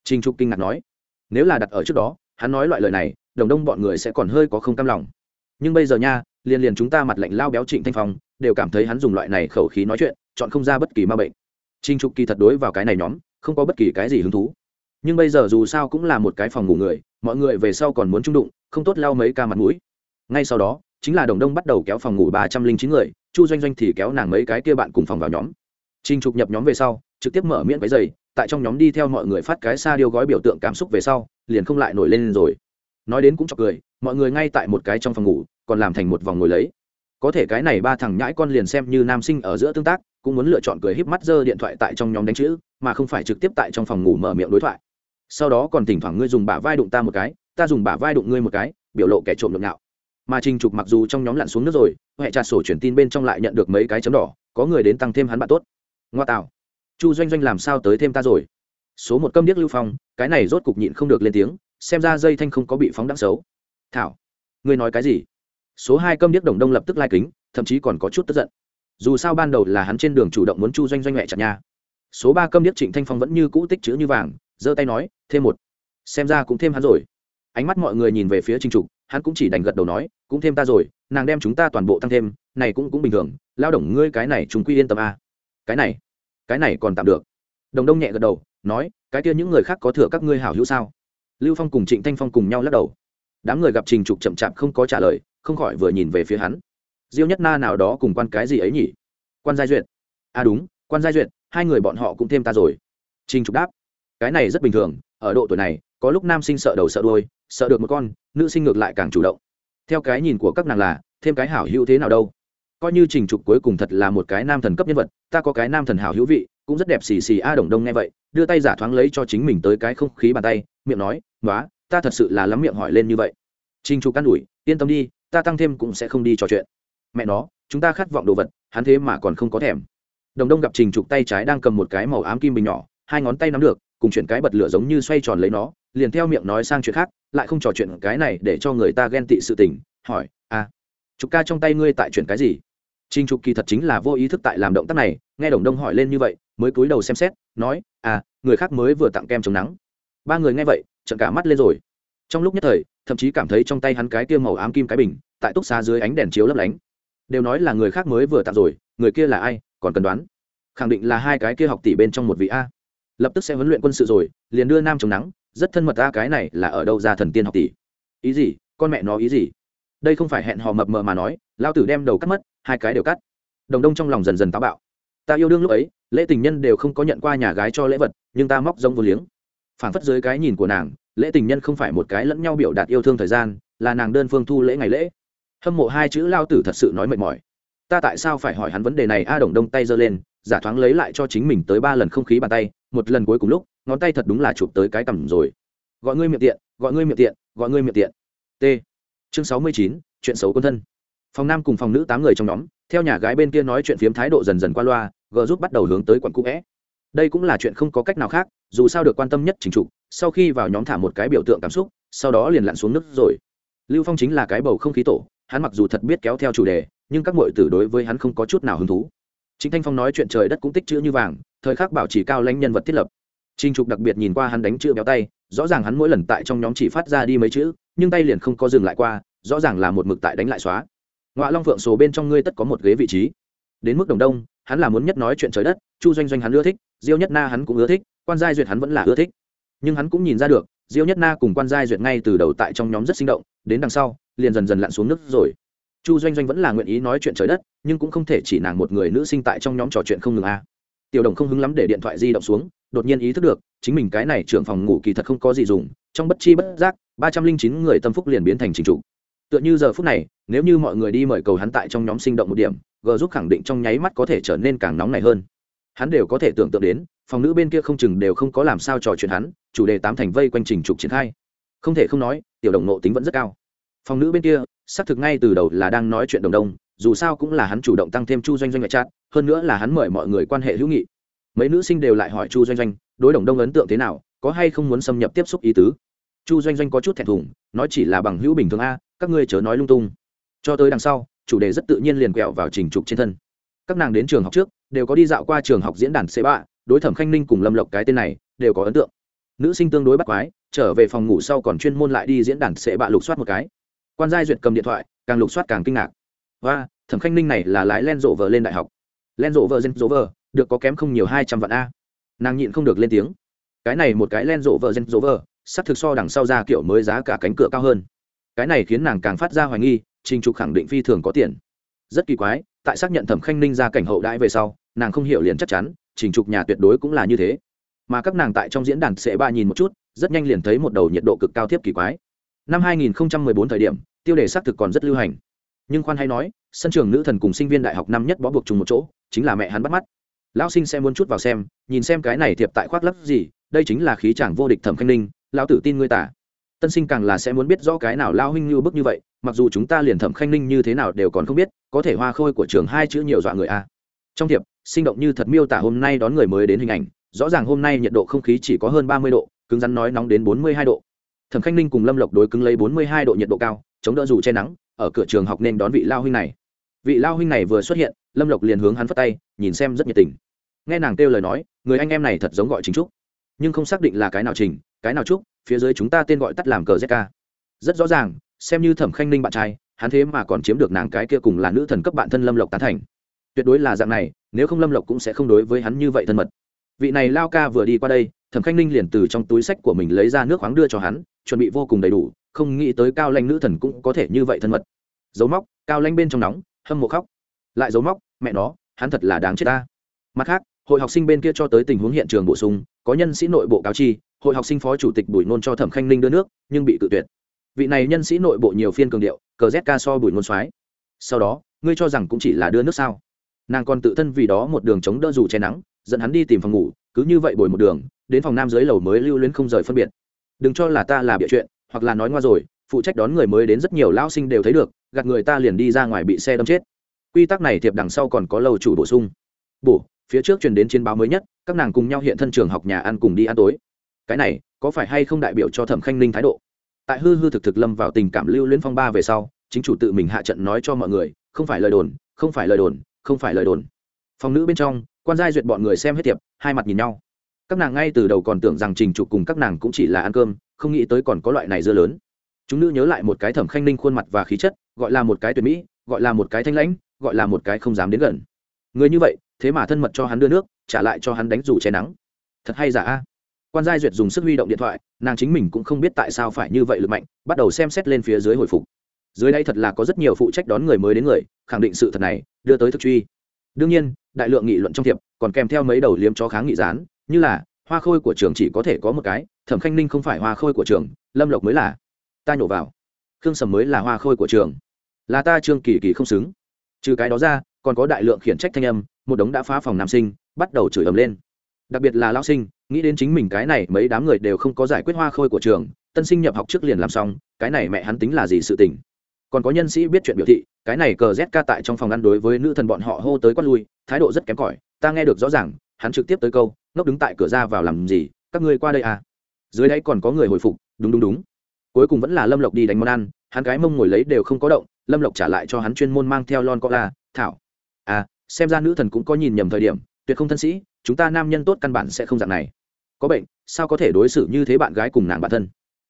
Trình trục kinh ngạc nói. Nếu là đặt ở trước đó, hắn nói loại lời này, đồng đông bọn người sẽ còn hơi có không cam lòng. Nhưng bây giờ nha, liền liền chúng ta mặt lạnh lao béo trịnh thanh phong đều cảm thấy hắn dùng loại này khẩu khí nói chuyện, chọn không ra bất kỳ ma bệnh. Trinh trục kỳ thật đối vào cái này nhóm, không có bất kỳ cái gì hứng thú. Nhưng bây giờ dù sao cũng là một cái phòng ngủ người, mọi người về sau còn muốn trung đụng, không tốt lao mấy ca mặt mũi. Ngay sau đó, chính là đồng đông bắt đầu kéo phòng ngủ ba trăm linh chín người, chu doanh doanh thì kéo nàng mấy cái kia bạn cùng phòng vào nhóm. Trinh trục nhập nhóm về sau, trực tiếp mở miễn váy giày tại trong nhóm đi theo mọi người phát cái xa điêu gói biểu tượng cảm xúc về sau, liền không lại nổi lên rồi. Nói đến cũng chọc cười, mọi người ngay tại một cái trong phòng ngủ, còn làm thành một vòng ngồi lấy có thể cái này ba thằng nhãi con liền xem như nam sinh ở giữa tương tác, cũng muốn lựa chọn cười híp mắt giơ điện thoại tại trong nhóm đánh chữ, mà không phải trực tiếp tại trong phòng ngủ mở miệng đối thoại. Sau đó còn thỉnh thoảng ngươi dùng bả vai đụng ta một cái, ta dùng bả vai đụng ngươi một cái, biểu lộ kẻ trộm lượng nhạo. Mà trình trục mặc dù trong nhóm lặn xuống nước rồi huệ trà sổ truyền tin bên trong lại nhận được mấy cái chấm đỏ, có người đến tăng thêm hắn bạn tốt. Ngoa tạo. Chu doanh doanh làm sao tới thêm ta rồi? Số một câm điếc lưu phong, cái này rốt cục nhịn không được lên tiếng, xem ra dây thanh không có bị phóng đáng xấu. Thảo, ngươi nói cái gì? Số hai câm điếc đồng đông lập tức lai kính, thậm chí còn có chút tức giận. Dù sao ban đầu là hắn trên đường chủ động muốn chu doanh doanh mẹ chặt nhà số ba câm điếc trịnh thanh phong vẫn như cũ tích chữ như vàng, giơ tay nói, thêm một. Xem ra cũng thêm hắn rồi. Ánh mắt mọi người nhìn về phía trinh trục, hắn cũng chỉ đành gật đầu nói, cũng thêm ta rồi, nàng đem chúng ta toàn bộ tăng thêm, này cũng cũng bình thường, lao động ngươi cái này chúng quy yên tâm a. Cái này cái này còn tạm được. Đồng đông nhẹ gật đầu, nói, cái kia những người khác có thừa các ngươi hảo hữu sao? Lưu phong cùng trịnh thanh phong cùng nhau lắc đầu. Đám người gặp trình trục chậm chạp không có trả lời không khỏi vừa nhìn về phía hắn. Diêu nhất na nào đó cùng quan cái gì ấy nhỉ? Quan giai duyệt. À đúng quan giai duyệt hai người bọn họ cũng thêm ta rồi. Trình trục đáp. Cái này rất bình thường ở độ tuổi này có lúc nam sinh sợ đầu sợ đuôi sợ được một con nữ sinh ngược lại càng chủ động. Theo cái nhìn của các nàng là thêm cái hảo hữu thế nào đâu. Coi như trình trục cuối cùng thật là một cái nam thần cấp nhân vật ta có cái nam thần hảo hữu vị cũng rất đẹp xì xì a đồng đông nghe vậy đưa tay giả thoáng lấy cho chính mình tới cái không khí bàn tay miệng nói nói ta thật sự là lắm miệng hỏi lên như vậy. Trình trục can đuổi, yên tâm đi ta tăng thêm cũng sẽ không đi trò chuyện mẹ nó chúng ta khát vọng đồ vật hắn thế mà còn không có thèm đồng đông gặp trình trục tay trái đang cầm một cái màu ám kim bình nhỏ hai ngón tay nắm được cùng chuyện cái bật lửa giống như xoay tròn lấy nó liền theo miệng nói sang chuyện khác lại không trò chuyện cái này để cho người ta ghen tị sự tình hỏi a trục ca trong tay ngươi tại chuyện cái gì Trình Trục kỳ thật chính là vô ý thức tại làm động tác này, nghe Đồng Đông hỏi lên như vậy, mới cúi đầu xem xét, nói, "À, người khác mới vừa tặng kem chống nắng." Ba người nghe vậy, trợn cả mắt lên rồi. Trong lúc nhất thời, thậm chí cảm thấy trong tay hắn cái kia màu ám kim cái bình, tại túc xá dưới ánh đèn chiếu lấp lánh. Đều nói là người khác mới vừa tặng rồi, người kia là ai, còn cần đoán. Khẳng định là hai cái kia học tỷ bên trong một vị a. Lập tức sẽ huấn luyện quân sự rồi, liền đưa nam chống nắng, rất thân mật a cái này là ở đâu ra thần tiên học tỷ. Ý gì? Con mẹ nó ý gì? Đây không phải hẹn hò mập mờ mà nói, lao tử đem đầu cắt mất, hai cái đều cắt đồng đông trong lòng dần dần táo bạo ta yêu đương lúc ấy lễ tình nhân đều không có nhận qua nhà gái cho lễ vật nhưng ta móc giống vô liếng phản phất dưới cái nhìn của nàng lễ tình nhân không phải một cái lẫn nhau biểu đạt yêu thương thời gian, là nàng đơn phương thu lễ ngày lễ. Hâm mộ hai chữ lao tử thật sự nói mệt mỏi. Ta tại sao phải hỏi hắn vấn đề này? A đồng đông tay giơ lên, giả thoáng lấy lại cho chính mình tới ba lần không khí bàn tay, một lần cuối cùng lúc, ngón tay thật đúng là chụp tới cái cằm rồi. Gọi ngươi miệng tiện, gọi ngươi miệng tiện, gọi ngươi miệng tiện. T. Chương sáu mươi chín, chuyện xấu quân thân. Phòng nam cùng phòng nữ tám người trong nhóm, theo nhà gái bên kia nói chuyện phiếm thái độ dần dần qua loa g giúp bắt đầu hướng tới quận cũ vẽ đây cũng là chuyện không có cách nào khác, dù sao được quan tâm nhất chính trục, sau khi vào nhóm thả một cái biểu tượng cảm xúc, sau đó liền lặn xuống nước rồi. Lưu phong chính là cái bầu không khí tổ, hắn mặc dù thật biết kéo theo chủ đề, nhưng các mọi tử đối với hắn không có chút nào hứng thú. Chính thanh phong nói chuyện trời đất cũng tích chữ như vàng, thời khắc bảo trì cao lãnh nhân vật thiết lập. Trinh trục đặc biệt nhìn qua hắn đánh chữ béo tay, rõ ràng hắn mỗi lần tại trong nhóm chỉ phát ra đi mấy chữ, nhưng tay liền không có dừng lại qua, rõ ràng là một mực tại đánh lại xóa. Ngoại long phượng số bên trong ngươi tất có một ghế vị trí. Đến mức đồng đông, hắn là muốn nhất nói chuyện trời đất, chu doanh doanh hắn ưa thích diêu nhất na hắn cũng ưa thích, quan giai duyệt hắn vẫn là ưa thích. Nhưng hắn cũng nhìn ra được, diêu nhất na cùng quan giai duyệt ngay từ đầu tại trong nhóm rất sinh động, đến đằng sau, liền dần dần lặn xuống nước rồi. Chu doanh doanh vẫn là nguyện ý nói chuyện trời đất, nhưng cũng không thể chỉ nàng một người nữ sinh tại trong nhóm trò chuyện không ngừng a. Tiểu đồng không hứng lắm để điện thoại di động xuống, đột nhiên ý thức được, chính mình cái này trưởng phòng ngủ kỳ thật không có gì dùng, trong bất chi bất giác, ba trăm linh chín người tâm phúc liền biến thành trình trụ. Tựa như giờ phút này, nếu như mọi người đi mời cầu hắn tại trong nhóm sinh động một điểm, g giúp khẳng định trong nháy mắt có thể trở nên càng nóng này hơn hắn đều có thể tưởng tượng đến, phòng nữ bên kia không chừng đều không có làm sao trò chuyện hắn, chủ đề tám thành vây quanh trình trục triển khai. Không thể không nói, tiểu đồng nộ tính vẫn rất cao. Phòng nữ bên kia, xác thực ngay từ đầu là đang nói chuyện đồng đông dù sao cũng là hắn chủ động tăng thêm chu doanh doanh ngoại trát hơn nữa là hắn mời mọi người quan hệ hữu nghị. Mấy nữ sinh đều lại hỏi chu doanh doanh, đối đồng đông ấn tượng thế nào, có hay không muốn xâm nhập tiếp xúc ý tứ? Chu doanh doanh có chút thẹn thùng, nói chỉ là bằng hữu bình thường a, các ngươi chớ nói lung tung. Cho tới đằng sau, chủ đề rất tự nhiên liền quẹo vào trình trục trên thân các nàng đến trường học trước, đều có đi dạo qua trường học diễn đàn c ba, đối thẩm khanh ninh cùng lâm lộc cái tên này, đều có ấn tượng. Nữ sinh tương đối bắt quái, trở về phòng ngủ sau còn chuyên môn lại đi diễn đàn c bạ lục soát một cái. Quan giai duyệt cầm điện thoại, càng lục soát càng kinh ngạc. Và thẩm khanh ninh này là lái len rộ vờ lên đại học. Len rộ vờ gen rộ vờ, được có kém không nhiều hai trăm vạn a. Nàng nhịn không được lên tiếng. Cái này một cái len rộ vờ gen rộ vờ, sắp thực so đằng sau ra kiểu mới giá cả cánh cửa cao hơn. Cái này khiến nàng càng phát ra hoài nghi, trình trục khẳng định phi thường có tiền rất kỳ quái, tại xác nhận thẩm khanh ninh ra cảnh hậu đãi về sau, nàng không hiểu liền chắc chắn, trình trục nhà tuyệt đối cũng là như thế. Mà các nàng tại trong diễn đàn sẽ ba nhìn một chút, rất nhanh liền thấy một đầu nhiệt độ cực cao tiếp kỳ quái. Năm 2014 thời điểm, tiêu đề xác thực còn rất lưu hành. Nhưng khoan hay nói, sân trường nữ thần cùng sinh viên đại học năm nhất bó buộc chung một chỗ, chính là mẹ hắn bắt mắt. Lão sinh sẽ muốn chút vào xem, nhìn xem cái này thiệp tại khoác lấp gì, đây chính là khí chàng vô địch thẩm khanh ninh, lão tử tin ngươi tả tân sinh càng là sẽ muốn biết rõ cái nào lao huynh như bức như vậy, mặc dù chúng ta liền thẩm khanh ninh như thế nào đều còn không biết, có thể hoa khôi của trường hai chữ nhiều dọa người a. Trong thiệp, sinh động như thật miêu tả hôm nay đón người mới đến hình ảnh, rõ ràng hôm nay nhiệt độ không khí chỉ có hơn ba mươi độ, cứng rắn nói nóng đến bốn mươi hai độ. Thẩm khanh ninh cùng lâm lộc đối cứng lấy bốn mươi hai độ nhiệt độ cao, chống đỡ dù che nắng, ở cửa trường học nên đón vị lao huynh này. Vị lao huynh này vừa xuất hiện, lâm lộc liền hướng hắn phất tay, nhìn xem rất nhiệt tình. Nghe nàng kêu lời nói, người anh em này thật giống gọi chính trúc. Nhưng không xác định là cái nào trình cái nào chúc, phía dưới chúng ta tên gọi tắt làm cờ zk rất rõ ràng, xem như thẩm khanh ninh bạn trai, hắn thế mà còn chiếm được nàng cái kia cùng là nữ thần cấp bạn thân lâm lộc tán thành. Tuyệt đối là dạng này, nếu không lâm lộc cũng sẽ không đối với hắn như vậy thân mật. Vị này lao ca vừa đi qua đây, thẩm khanh ninh liền từ trong túi sách của mình lấy ra nước khoáng đưa cho hắn, chuẩn bị vô cùng đầy đủ, không nghĩ tới cao lanh nữ thần cũng có thể như vậy thân mật. Dấu móc, cao lanh bên trong nóng, hâm mộ khóc. Lại dấu móc, mẹ nó, hắn thật là đáng chết ta. Mặt khác, hội học sinh bên kia cho tới tình huống hiện trường bổ sung, có nhân sĩ nội bộ cáo chi hội học sinh phó chủ tịch bùi nôn cho thẩm khanh ninh đưa nước, nhưng bị tự tuyệt. Vị này nhân sĩ nội bộ nhiều phiên cường điệu, cờ zk so bùi nôn soái. Sau đó, ngươi cho rằng cũng chỉ là đưa nước sao? Nàng còn tự thân vì đó một đường chống đỡ dù che nắng, dẫn hắn đi tìm phòng ngủ, cứ như vậy bồi một đường, đến phòng nam dưới lầu mới lưu luyến không rời phân biệt. Đừng cho là ta là bịa chuyện, hoặc là nói ngoa rồi, phụ trách đón người mới đến rất nhiều lao sinh đều thấy được, gạt người ta liền đi ra ngoài bị xe đâm chết. Quy tắc này thiệp đằng sau còn có lầu chủ bổ sung. Bổ, phía trước truyền đến trên báo mới nhất, các nàng cùng nhau hiện thân trường học nhà ăn cùng đi ăn tối cái này có phải hay không đại biểu cho thẩm khanh ninh thái độ tại hư hư thực thực lâm vào tình cảm lưu luyến phong ba về sau chính chủ tự mình hạ trận nói cho mọi người không phải lời đồn không phải lời đồn không phải lời đồn phòng nữ bên trong quan giai duyệt bọn người xem hết tiệp hai mặt nhìn nhau các nàng ngay từ đầu còn tưởng rằng trình trục cùng các nàng cũng chỉ là ăn cơm không nghĩ tới còn có loại này dưa lớn chúng nữ nhớ lại một cái thẩm khanh ninh khuôn mặt và khí chất gọi là một cái tuyệt mỹ gọi là một cái thanh lãnh gọi là một cái không dám đến gần người như vậy thế mà thân mật cho hắn đưa nước trả lại cho hắn đánh dù che nắng thật hay giả a quan giai duyệt dùng sức huy động điện thoại, nàng chính mình cũng không biết tại sao phải như vậy lực mạnh, bắt đầu xem xét lên phía dưới hồi phục. Dưới đây thật là có rất nhiều phụ trách đón người mới đến người, khẳng định sự thật này, đưa tới thực truy. Đương nhiên, đại lượng nghị luận trong thiệp, còn kèm theo mấy đầu liếm cho kháng nghị gián, như là, hoa khôi của trường chỉ có thể có một cái, thẩm khanh ninh không phải hoa khôi của trường, lâm lộc mới là. Ta nhổ vào. Khương sầm mới là hoa khôi của trường. Là ta trương kỳ kỳ không xứng. Trừ cái đó ra, còn có đại lượng khiển trách thanh âm, một đống đã phá phòng nam sinh, bắt đầu chửi ầm lên đặc biệt là lao sinh, nghĩ đến chính mình cái này mấy đám người đều không có giải quyết hoa khôi của trường, tân sinh nhập học trước liền làm xong, cái này mẹ hắn tính là gì sự tình. Còn có nhân sĩ biết chuyện biểu thị, cái này cờ zk tại trong phòng ăn đối với nữ thần bọn họ hô tới quát lui, thái độ rất kém cỏi, ta nghe được rõ ràng, hắn trực tiếp tới câu, ngốc đứng tại cửa ra vào làm gì, các ngươi qua đây à? Dưới đây còn có người hồi phục, đúng đúng đúng. Cuối cùng vẫn là lâm lộc đi đánh món ăn, hắn cái mông ngồi lấy đều không có động, lâm lộc trả lại cho hắn chuyên môn mang theo lon co la thảo. À xem ra nữ thần cũng có nhìn nhầm thời điểm, tuyệt không thân sĩ chúng ta nam nhân tốt căn bản sẽ không dạng này. Có bệnh, sao có thể đối xử như thế bạn gái cùng nàng bạn thân?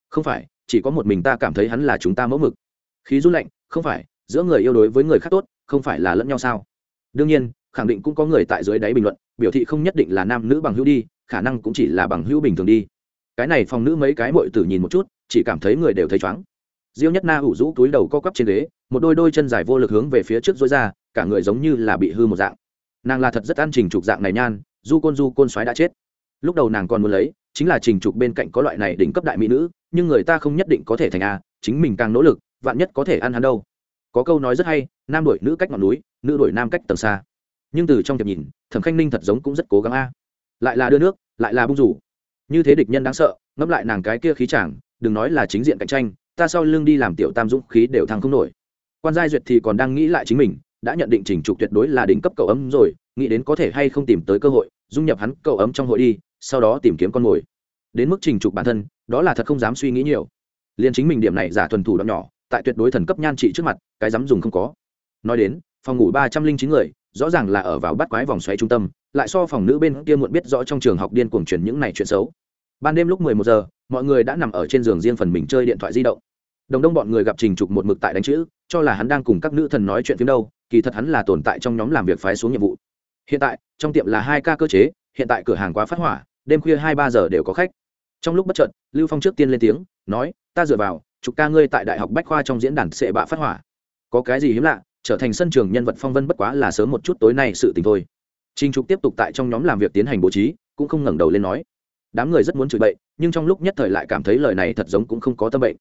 Không phải, chỉ có một mình ta cảm thấy hắn là chúng ta mẫu mực. Khí rút lạnh, không phải, giữa người yêu đối với người khác tốt, không phải là lẫn nhau sao? Đương nhiên, khẳng định cũng có người tại dưới đáy bình luận, biểu thị không nhất định là nam nữ bằng hữu đi, khả năng cũng chỉ là bằng hữu bình thường đi. Cái này phòng nữ mấy cái mội tử nhìn một chút, chỉ cảm thấy người đều thấy chóng diêu nhất na ủ rũ túi đầu co quắp trên ghế, một đôi đôi chân dài vô lực hướng về phía trước dối ra, cả người giống như là bị hư một dạng. Nàng là thật rất ăn trình trục dạng này nhan du côn du côn xoáy đã chết. Lúc đầu nàng còn muốn lấy, chính là trình trục bên cạnh có loại này đỉnh cấp đại mỹ nữ, nhưng người ta không nhất định có thể thành a, chính mình càng nỗ lực, vạn nhất có thể ăn hắn đâu. Có câu nói rất hay, nam đổi nữ cách ngọn núi, nữ đổi nam cách tầng xa. Nhưng từ trong tiệp nhìn, thẩm khanh ninh thật giống cũng rất cố gắng a. Lại là đưa nước, lại là bung rủ. Như thế địch nhân đáng sợ, ngẫm lại nàng cái kia khí chàng, đừng nói là chính diện cạnh tranh, ta sau lưng đi làm tiểu tam dũng khí đều thăng không nổi. Quan giai duyệt thì còn đang nghĩ lại chính mình, đã nhận định trình trục tuyệt đối là đỉnh cấp cầu ấm rồi, nghĩ đến có thể hay không tìm tới cơ hội dung nhập hắn cậu ấm trong hội đi, sau đó tìm kiếm con mồi. Đến mức trình trục bản thân, đó là thật không dám suy nghĩ nhiều. Liền chính mình điểm này giả thuần thủ đoạn nhỏ, tại tuyệt đối thần cấp nhan trị trước mặt, cái dám dùng không có. Nói đến, phòng ngủ ba trăm linh chín người, rõ ràng là ở vào bắt quái vòng xoáy trung tâm, lại so phòng nữ bên kia muộn biết rõ trong trường học điên cuồng truyền những này chuyện xấu. Ban đêm lúc mười một giờ, mọi người đã nằm ở trên giường riêng phần mình chơi điện thoại di động. Đồng đông bọn người gặp trình trục một mực tại đánh chữ, cho là hắn đang cùng các nữ thần nói chuyện phim đâu, kỳ thật hắn là tồn tại trong nhóm làm việc phái xuống nhiệm vụ hiện tại, trong tiệm là hai ca cơ chế, hiện tại cửa hàng quá phát hỏa, đêm khuya hai ba giờ đều có khách. Trong lúc bất trợn lưu phong trước tiên lên tiếng, nói, ta dựa vào chục ca ngươi tại đại học bách khoa trong diễn đàn sệ bạ phát hỏa. Có cái gì hiếm lạ, trở thành sân trường nhân vật phong vân bất quá là sớm một chút tối nay sự tình thôi. Trinh trục tiếp tục tại trong nhóm làm việc tiến hành bố trí, cũng không ngẩng đầu lên nói, đám người rất muốn chửi bậy, nhưng trong lúc nhất thời lại cảm thấy lời này thật giống cũng không có tâm bệnh.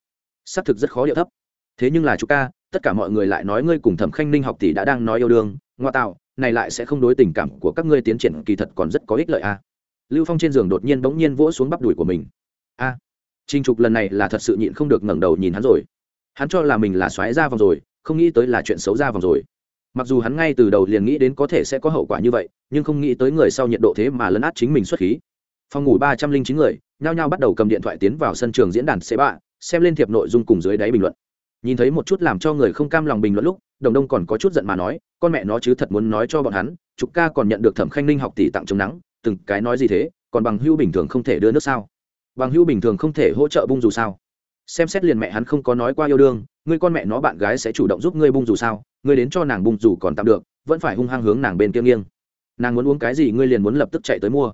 Xác thực rất khó điệu thấp. Thế nhưng là chú ca, tất cả mọi người lại nói ngươi cùng thẩm khanh ninh học tỷ đã đang nói yêu đương, ngoa tạo này lại sẽ không đối tình cảm của các ngươi tiến triển kỳ thật còn rất có ích lợi a à. lưu phong trên giường đột nhiên bỗng nhiên vỗ xuống bắp đùi của mình. A à, trinh trục lần này là thật sự nhịn không được ngẩng đầu nhìn hắn rồi. Hắn cho là mình là xoáy ra vòng rồi không nghĩ tới là chuyện xấu ra vòng rồi. Mặc dù hắn ngay từ đầu liền nghĩ đến có thể sẽ có hậu quả như vậy nhưng không nghĩ tới người sau nhiệt độ thế mà lấn át chính mình xuất khí. Phòng ngủ ba trăm linh chín người nhao nhao bắt đầu cầm điện thoại tiến vào sân trường diễn đàn c ba xem lên thiệp nội dung cùng dưới đáy bình luận. Nhìn thấy một chút làm cho người không cam lòng bình luận lúc đồng đông còn có chút giận mà nói, con mẹ nó chứ thật muốn nói cho bọn hắn trục ca còn nhận được thẩm khanh ninh học tỷ tặng chống nắng, từng cái nói gì thế, còn bằng hưu bình thường không thể đưa nước sao? Bằng hưu bình thường không thể hỗ trợ bung dù sao? Xem xét liền mẹ hắn không có nói qua yêu đương, ngươi con mẹ nó bạn gái sẽ chủ động giúp ngươi bung dù sao? Ngươi đến cho nàng bung dù còn tạm được, vẫn phải hung hăng hướng nàng bên kia nghiêng. Nàng muốn uống cái gì ngươi liền muốn lập tức chạy tới mua.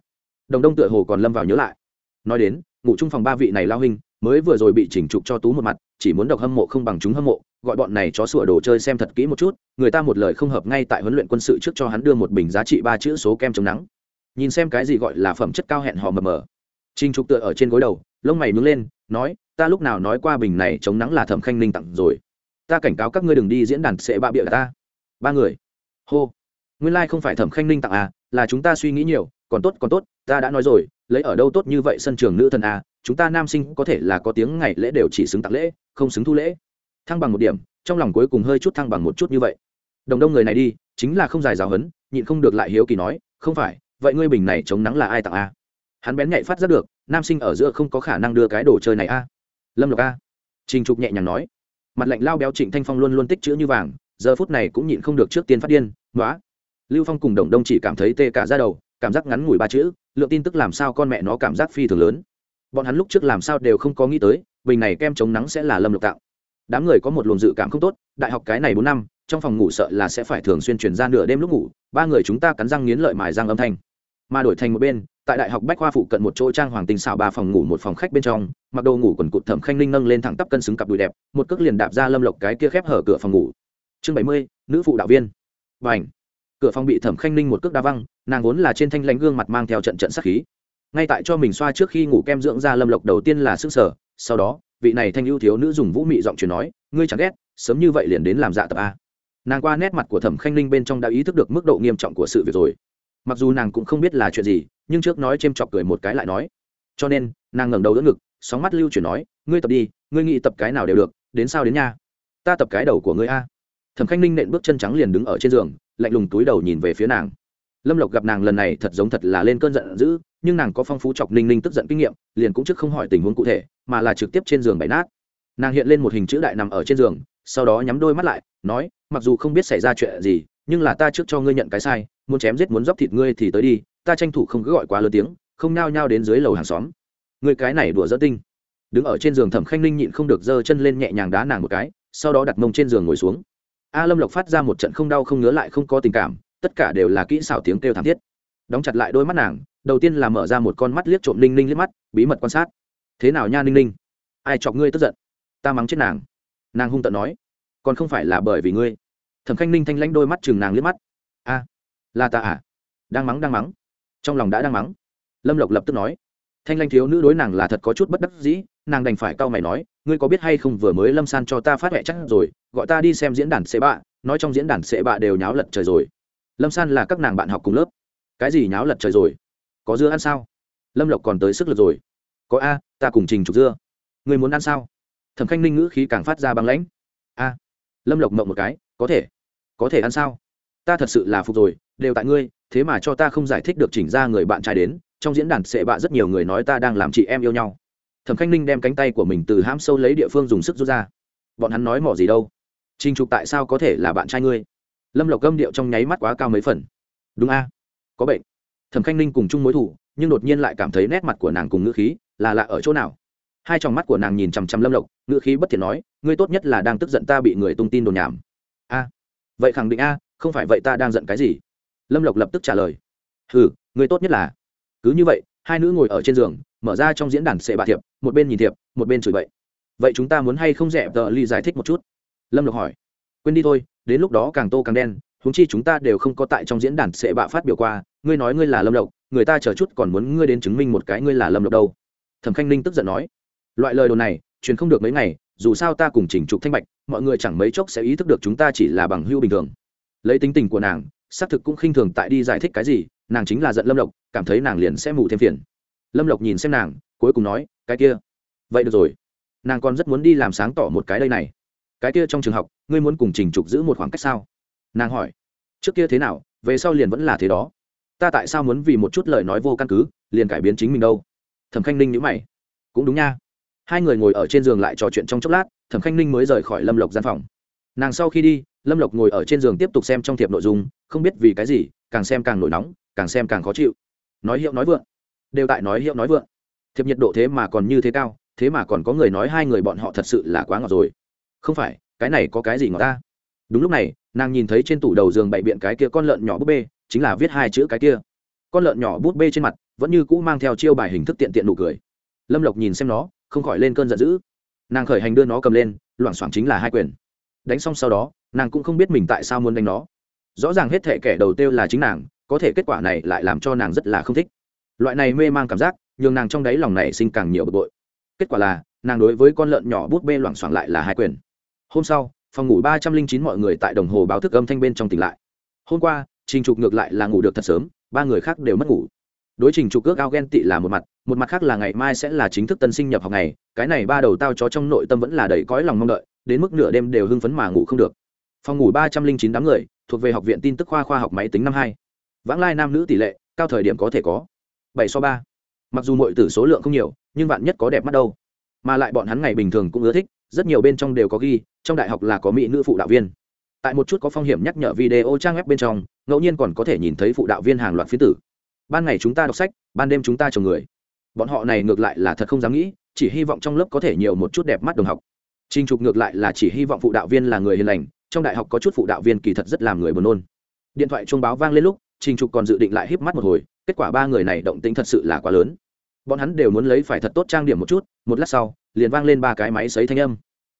Đồng đông tựa hồ còn lâm vào nhớ lại. Nói đến, ngủ chung phòng ba vị này lao hình mới vừa rồi bị chỉnh trục cho tú một mặt, chỉ muốn độc hâm mộ không bằng chúng hâm mộ gọi bọn này chó sủa đồ chơi xem thật kỹ một chút, người ta một lời không hợp ngay tại huấn luyện quân sự trước cho hắn đưa một bình giá trị ba chữ số kem chống nắng. Nhìn xem cái gì gọi là phẩm chất cao hẹn hò mờ mờ. Trinh trục tựa ở trên gối đầu, lông mày nướng lên, nói, ta lúc nào nói qua bình này chống nắng là thẩm khanh ninh tặng rồi. Ta cảnh cáo các ngươi đừng đi diễn đàn sẽ bạ bịa ta. Ba người. Hô. Nguyên lai、like、không phải thẩm khanh ninh tặng à là chúng ta suy nghĩ nhiều, còn tốt còn tốt, ta đã nói rồi, lấy ở đâu tốt như vậy sân trường nữ thần à chúng ta nam sinh có thể là có tiếng ngày lễ đều chỉ xứng tặng lễ, không xứng thu lễ thăng bằng một điểm, trong lòng cuối cùng hơi chút thăng bằng một chút như vậy. Đồng đông người này đi, chính là không dài giáo hấn nhịn không được lại hiếu kỳ nói, không phải, vậy ngươi bình này chống nắng là ai tặng a? Hắn bén nhạy phát ra được, nam sinh ở giữa không có khả năng đưa cái đồ chơi này a. Lâm lộc a. Trình trục nhẹ nhàng nói. Mặt lạnh lao béo trịnh thanh phong luôn luôn tích chữ như vàng, giờ phút này cũng nhịn không được trước tiên phát điên nói lưu phong cùng đồng đông chỉ cảm thấy tê cả ra đầu, cảm giác ngắn ngủi ba chữ, lượng tin tức làm sao con mẹ nó cảm giác phi thường lớn. Bọn hắn lúc trước làm sao đều không có nghĩ tới, bình này kem chống nắng sẽ là lâm lộc tạo đám người có một luồng dự cảm không tốt, đại học cái này bốn năm, trong phòng ngủ sợ là sẽ phải thường xuyên chuyển ra nửa đêm lúc ngủ, ba người chúng ta cắn răng nghiến lợi mài răng âm thanh. Mà đổi thành một bên, tại đại học bách khoa phụ cận một chỗ trang hoàng tinh xào ba phòng ngủ một phòng khách bên trong, mặc đồ ngủ quần cụt thẩm khanh linh nâng lên thẳng tắp cân xứng cặp đùi đẹp, một cước liền đạp ra lâm lộc cái kia khép hở cửa phòng ngủ. Chương bảy mươi, nữ phụ đạo viên. Và ảnh cửa phòng bị thẩm khanh linh một cước đá văng, nàng vốn là trên thanh lãnh gương mặt mang theo trận trận sắc khí. Ngay tại cho mình xoa trước khi ngủ kem dưỡng ra lâm lộc đầu tiên là sức sở sau đó vị này thanh ưu thiếu nữ dùng vũ mị giọng truyền nói, ngươi chẳng ghét, sớm như vậy liền đến làm dạ tập a. Nàng qua nét mặt của thẩm khanh ninh bên trong đã ý thức được mức độ nghiêm trọng của sự việc rồi. Mặc dù nàng cũng không biết là chuyện gì, nhưng trước nói c h ê m chọc cười một cái lại nói. Cho nên, nàng ngẩng đầu đỡ ngực, sóng mắt lưu chuyển nói, ngươi tập đi, ngươi nghĩ tập cái nào đều được, đến sao đến nha? Ta tập cái đầu của ngươi a. Thẩm khanh ninh nện bước chân trắng liền đứng ở trên giường, lạnh lùng túi đầu nhìn về phía nàng lâm lộc gặp nàng lần này thật giống thật là lên cơn giận dữ, nhưng nàng có phong phú chọc ninh ninh tức giận kinh nghiệm, liền cũng trước không hỏi tình huống cụ thể, mà là trực tiếp trên giường bày nát. Nàng hiện lên một hình chữ đại nằm ở trên giường, sau đó nhắm đôi mắt lại, nói, mặc dù không biết xảy ra chuyện gì, nhưng là ta trước cho ngươi nhận cái sai, muốn chém giết muốn dóc thịt ngươi thì tới đi, ta tranh thủ không cứ gọi quá lớn tiếng, không nao nhao đến dưới lầu hàng xóm. Ngươi cái này đùa dỡ tinh. Đứng ở trên giường thẩm khanh ninh nhịn không được giơ chân lên nhẹ nhàng đá nàng một cái, sau đó đặt mông trên giường ngồi xuống. A lâm lộc phát ra một trận không đau không ngứa lại không có tình cảm tất cả đều là kỹ xảo tiếng kêu thảm thiết. Đóng chặt lại đôi mắt nàng, đầu tiên là mở ra một con mắt liếc trộm ninh ninh liếc mắt, bí mật quan sát. Thế nào nha ninh ninh? Ai chọc ngươi tức giận? Ta mắng chết nàng. Nàng hung tận nói. Còn không phải là bởi vì ngươi. Thẩm khanh ninh thanh lãnh đôi mắt chừng nàng liếc mắt. A, là ta à? Đang mắng đang mắng. Trong lòng đã đang mắng. Lâm lộc lập tức nói. Thanh lanh thiếu nữ đối nàng là thật có chút bất đắc dĩ, nàng đành phải cau mày nói, ngươi có biết hay không vừa mới lâm san cho ta phát huệ chắc rồi, gọi ta đi xem diễn đàn sẽ bạ, nói trong diễn đàn sẽ bạ đều nháo lật trời rồi lâm san là các nàng bạn học cùng lớp. Cái gì nháo lật trời rồi? Có dưa ăn sao? Lâm lộc còn tới sức lực rồi. Có a, ta cùng trình trục dưa. Người muốn ăn sao? Thẩm khanh ninh ngữ khí càng phát ra băng lãnh. A. Lâm lộc mộng một cái, có thể. Có thể ăn sao? Ta thật sự là phục rồi, đều tại ngươi, thế mà cho ta không giải thích được chỉnh ra người bạn trai đến, trong diễn đàn sệ bạ rất nhiều người nói ta đang làm chị em yêu nhau. Thẩm khanh ninh đem cánh tay của mình từ hãm sâu lấy địa phương dùng sức rút ra. Bọn hắn nói mỏ gì đâu? Trình trục tại sao có thể là bạn trai ngươi? Lâm lộc gâm điệu trong nháy mắt quá cao mấy phần. Đúng a, có bệnh. Thẩm khanh ninh cùng chung mối thủ, nhưng đột nhiên lại cảm thấy nét mặt của nàng cùng ngữ khí là lạ ở chỗ nào. Hai tròng mắt của nàng nhìn chằm chằm lâm lộc, ngữ khí bất thiện nói, ngươi tốt nhất là đang tức giận ta bị người tung tin đồn nhảm. A, vậy khẳng định a, không phải vậy ta đang giận cái gì? Lâm lộc lập tức trả lời. Ừ ngươi tốt nhất là. Cứ như vậy, hai nữ ngồi ở trên giường, mở ra trong diễn đàn sệ bà thiệp, một bên nhìn thiệp, một bên chửi vậy vậy chúng ta muốn hay không rẻ tờ ly giải thích một chút? Lâm lộc hỏi quên đi thôi, đến lúc đó càng tô càng đen húng chi chúng ta đều không có tại trong diễn đàn sệ bạ phát biểu qua, ngươi nói ngươi là lâm lộc, người ta chờ chút còn muốn ngươi đến chứng minh một cái ngươi là lâm lộc đâu. Thẩm khanh ninh tức giận nói. Loại lời đồn này, truyền không được mấy ngày, dù sao ta cùng chỉnh trục thanh bạch, mọi người chẳng mấy chốc sẽ ý thức được chúng ta chỉ là bằng hưu bình thường. Lấy tính tình của nàng, xác thực cũng khinh thường tại đi giải thích cái gì, nàng chính là giận lâm lộc, cảm thấy nàng liền sẽ mù thêm phiền. Lâm lộc nhìn xem nàng, cuối cùng nói, cái kia, vậy được rồi. Nàng còn rất muốn đi làm sáng tỏ một cái đây này cái kia trong trường học, ngươi muốn cùng trình trục giữ một khoảng cách sao? Nàng hỏi. Trước kia thế nào, về sau liền vẫn là thế đó. Ta tại sao muốn vì một chút lời nói vô căn cứ, liền cải biến chính mình đâu? Thẩm khanh ninh nhữ mày. Cũng đúng nha. Hai người ngồi ở trên giường lại trò chuyện trong chốc lát, thẩm khanh ninh mới rời khỏi lâm lộc gian phòng. Nàng sau khi đi, lâm lộc ngồi ở trên giường tiếp tục xem trong thiệp nội dung, không biết vì cái gì, càng xem càng nổi nóng, càng xem càng khó chịu. Nói hiệu nói vượng. Đều tại nói hiệu nói vượng. Thiệp nhiệt độ thế mà còn như thế cao, thế mà còn có người nói hai người bọn họ thật sự là quá ngọt rồi không phải, cái này có cái gì ngọt ta? Đúng lúc này, nàng nhìn thấy trên tủ đầu giường bậy biện cái kia con lợn nhỏ búp bê, chính là viết hai chữ cái kia. Con lợn nhỏ bút bê trên mặt, vẫn như cũ mang theo chiêu bài hình thức tiện tiện nụ cười. Lâm lộc nhìn xem nó, không khỏi lên cơn giận dữ. Nàng khởi hành đưa nó cầm lên, loảng xoảng chính là hai quyền. Đánh xong sau đó, nàng cũng không biết mình tại sao muốn đánh nó. Rõ ràng hết thể kẻ đầu tiêu là chính nàng, có thể kết quả này lại làm cho nàng rất là không thích. Loại này mê mang cảm giác, nhường nàng trong đáy lòng này sinh càng nhiều bực bội. Kết quả là, nàng đối với con lợn nhỏ bút bê loảng xoảng lại là hai quyền hôm sau, phòng ngủ ba trăm linh chín mọi người tại đồng hồ báo thức âm thanh bên trong tỉnh lại. Hôm qua, trình trục ngược lại là ngủ được thật sớm, ba người khác đều mất ngủ. Đối trình trục ước ao ghen tị là một mặt một mặt khác là ngày mai sẽ là chính thức tân sinh nhập học ngày, cái này ba đầu tao chó trong nội tâm vẫn là đầy cõi lòng mong đợi, đến mức nửa đêm đều hưng phấn mà ngủ không được. Phòng ngủ ba trăm linh chín đám người, thuộc về học viện tin tức khoa khoa học máy tính năm hai. Vãng lai nam nữ tỷ lệ, cao thời điểm có thể có bảy so ba. Mặc dù mọi tử số lượng không nhiều, nhưng bạn nhất có đẹp mắt đâu mà lại bọn hắn ngày bình thường cũng ưa thích rất nhiều bên trong đều có ghi trong đại học là có mỹ nữ phụ đạo viên tại một chút có phong hiểm nhắc nhở video trang web bên trong ngẫu nhiên còn có thể nhìn thấy phụ đạo viên hàng loạt phía tử ban ngày chúng ta đọc sách ban đêm chúng ta chồng người bọn họ này ngược lại là thật không dám nghĩ chỉ hy vọng trong lớp có thể nhiều một chút đẹp mắt đồng học Trình Trục ngược lại là chỉ hy vọng phụ đạo viên là người hiền lành, trong đại học có chút phụ đạo viên kỳ thật rất làm người buồn nôn. Điện thoại chuông báo vang lên lúc, Trình Trục còn dự định lại híp mắt một hồi, kết quả ba người này động tĩnh thật sự là quá lớn. Bọn hắn đều muốn lấy phải thật tốt trang điểm một chút, một lát sau, liền vang lên ba cái máy sấy thanh âm.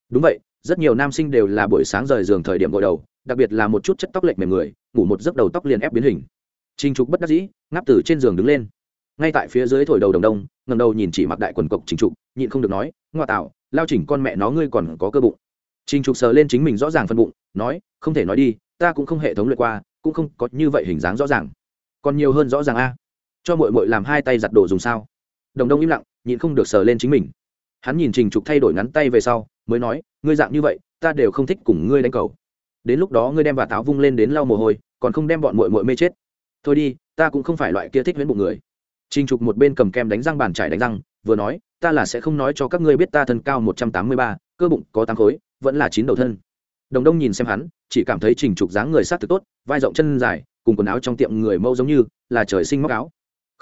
Đúng vậy, rất nhiều nam sinh đều là buổi sáng rời giường thời điểm gội đầu, đặc biệt là một chút chất tóc lệch mềm người, ngủ một giấc đầu tóc liền ép biến hình. Trình Trục bất đắc dĩ, ngáp từ trên giường đứng lên. Ngay tại phía dưới thổi đầu đồng đông, ngẩng đầu nhìn chỉ mặc đại quần cộc Trình Trục, nhịn không được nói, "Ngoa tạo, lao chỉnh con mẹ nó ngươi còn có cơ bụng." Trình Trục sờ lên chính mình rõ ràng phân bụng, nói, "Không thể nói đi, ta cũng không hệ thống luyện qua, cũng không có như vậy hình dáng rõ ràng. Còn nhiều hơn rõ ràng a." Cho muội muội làm hai tay giặt đồ dùng sao? Đồng Đông im lặng, nhịn không được sờ lên chính mình. Hắn nhìn Trình Trục thay đổi ngắn tay về sau, mới nói, "Ngươi dạng như vậy, ta đều không thích cùng ngươi đánh cầu. Đến lúc đó ngươi đem và táo vung lên đến lau mồ hôi, còn không đem bọn muội muội mê chết. Thôi đi, ta cũng không phải loại kia thích huyễn bụng người." Trình Trục một bên cầm kem đánh răng bàn trải đánh răng, vừa nói, "Ta là sẽ không nói cho các ngươi biết ta thân cao một trăm tám mươi ba, cơ bụng có tám khối, vẫn là chín đầu thân." đồng đông nhìn xem hắn chỉ cảm thấy trình trục dáng người s á t thực tốt vai rộng chân dài cùng quần áo trong tiệm người mâu giống như là trời sinh móc áo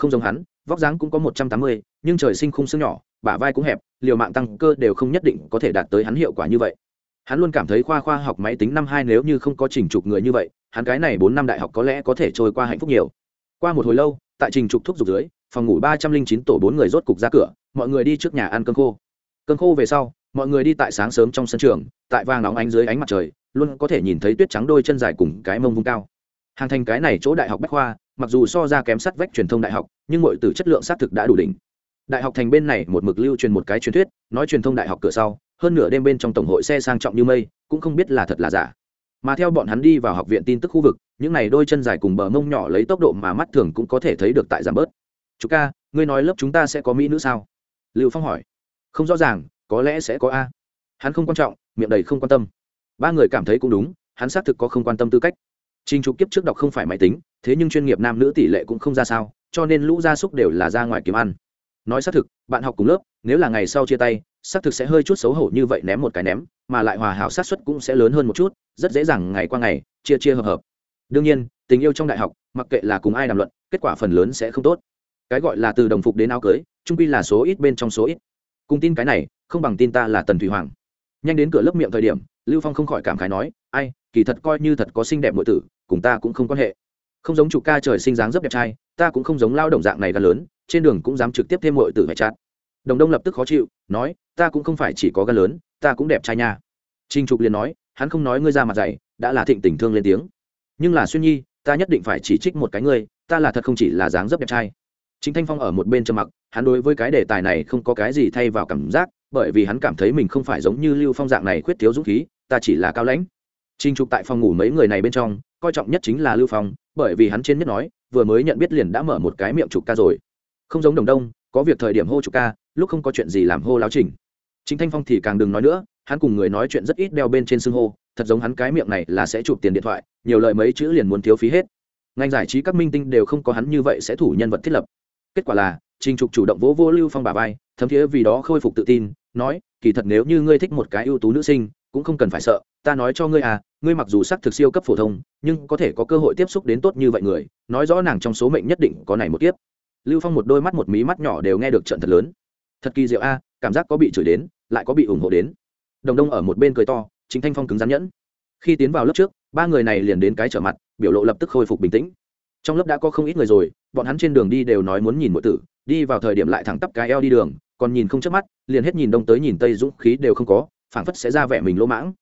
không giống hắn, vóc dáng cũng có một trăm tám mươi, nhưng trời sinh khung xương nhỏ, bả vai cũng hẹp, liều mạng tăng cơ đều không nhất định có thể đạt tới hắn hiệu quả như vậy. Hắn luôn cảm thấy khoa khoa học máy tính năm hai nếu như không có trình trục người như vậy, hắn cái này bốn năm đại học có lẽ có thể trôi qua hạnh phúc nhiều. Qua một hồi lâu, tại trình trục thúc giục dưới, phòng ngủ ba trăm linh chín tổ bốn người rốt cục ra cửa, mọi người đi trước nhà ăn cơm khô. Cơm khô về sau, mọi người đi tại sáng sớm trong sân trường, tại vàng nóng ánh dưới ánh mặt trời, luôn có thể nhìn thấy tuyết trắng đôi chân dài cùng cái mông vung cao. Hàng thành cái này chỗ đại học bách khoa mặc dù so ra kém sắt vách truyền thông đại học, nhưng mọi từ chất lượng xác thực đã đủ đỉnh. Đại học thành bên này một mực lưu truyền một cái truyền thuyết, nói truyền thông đại học cửa sau, hơn nửa đêm bên trong tổng hội xe sang trọng như mây, cũng không biết là thật là giả. Mà theo bọn hắn đi vào học viện tin tức khu vực, những này đôi chân dài cùng bờ mông nhỏ lấy tốc độ mà mắt thường cũng có thể thấy được tại giảm bớt. Chú ca, ngươi nói lớp chúng ta sẽ có mỹ nữ sao? Lưu phong hỏi. Không rõ ràng, có lẽ sẽ có a. Hắn không quan trọng, miệng đầy không quan tâm. Ba người cảm thấy cũng đúng, hắn xác thực có không quan tâm tư cách trình trục kiếp trước đọc không phải máy tính, thế nhưng chuyên nghiệp nam nữ tỷ lệ cũng không ra sao, cho nên lũ gia súc đều là ra ngoài kiếm ăn. Nói xác thực, bạn học cùng lớp, nếu là ngày sau chia tay, xác thực sẽ hơi chút xấu hổ như vậy ném một cái ném, mà lại hòa hảo sát suất cũng sẽ lớn hơn một chút, rất dễ dàng ngày qua ngày, chia chia hợp hợp. Đương nhiên, tình yêu trong đại học, mặc kệ là cùng ai đàm luận, kết quả phần lớn sẽ không tốt. Cái gọi là từ đồng phục đến áo cưới, trung quy là số ít bên trong số ít. Cùng tin cái này, không bằng tin ta là tần thủy hoàng. Nhanh đến cửa lớp miệng thời điểm, lưu phong không khỏi cảm khái nói, ai kỳ thật coi như thật có xinh đẹp nội tử, cùng ta cũng không quan hệ. Không giống chủ ca trời sinh dáng rất đẹp trai, ta cũng không giống lao động dạng này gan lớn, trên đường cũng dám trực tiếp thêm mọi tử phải chát. Đồng đông lập tức khó chịu, nói, ta cũng không phải chỉ có gan lớn, ta cũng đẹp trai nha. Trinh trục liền nói, hắn không nói ngươi ra mặt dày đã là thịnh tình thương lên tiếng. Nhưng là xuyên nhi, ta nhất định phải chỉ trích một cái ngươi, ta là thật không chỉ là dáng dấp đẹp trai. Chính thanh phong ở một bên trầm mặc, hắn đối với cái đề tài này không có cái gì thay vào cảm giác, bởi vì hắn cảm thấy mình không phải giống như lưu phong dạng này khuyết thiếu dũng khí, ta chỉ là cao lãnh. Trình trục tại phòng ngủ mấy người này bên trong, coi trọng nhất chính là lưu phong, bởi vì hắn trên nhất nói, vừa mới nhận biết liền đã mở một cái miệng trục ca rồi. Không giống đồng đông, có việc thời điểm hô trục ca, lúc không có chuyện gì làm hô láo trình. Chính thanh phong thì càng đừng nói nữa, hắn cùng người nói chuyện rất ít đeo bên trên xưng hô, thật giống hắn cái miệng này là sẽ chụp tiền điện thoại, nhiều lời mấy chữ liền muốn thiếu phí hết. Ngành giải trí các minh tinh đều không có hắn như vậy sẽ thủ nhân vật thiết lập. Kết quả là, trình trục chủ động vỗ vô lưu phong bà vai, thấm thiế vì đó khôi phục tự tin, nói, kỳ thật nếu như ngươi thích một cái ưu tú nữ sinh, cũng không cần phải sợ, ta nói cho ngươi à ngươi mặc dù sắc thực siêu cấp phổ thông, nhưng có thể có cơ hội tiếp xúc đến tốt như vậy người, nói rõ nàng trong số mệnh nhất định có này một kiếp. Lưu phong một đôi mắt một mí mắt nhỏ đều nghe được trận thật lớn. Thật kỳ diệu a, cảm giác có bị chửi đến, lại có bị ủng hộ đến. Đồng đông ở một bên cười to chính thanh phong cứng rắn nhẫn. Khi tiến vào lớp trước, ba người này liền đến cái trở mặt, biểu lộ lập tức khôi phục bình tĩnh. Trong lớp đã có không ít người rồi, bọn hắn trên đường đi đều nói muốn nhìn mọi tử, đi vào thời điểm lại thẳng tắp cái eo đi đường, còn nhìn không chớp mắt, liền hết nhìn đông tới nhìn tây dũng khí đều không có, phảng phất sẽ ra vẻ mình lỗ mãng.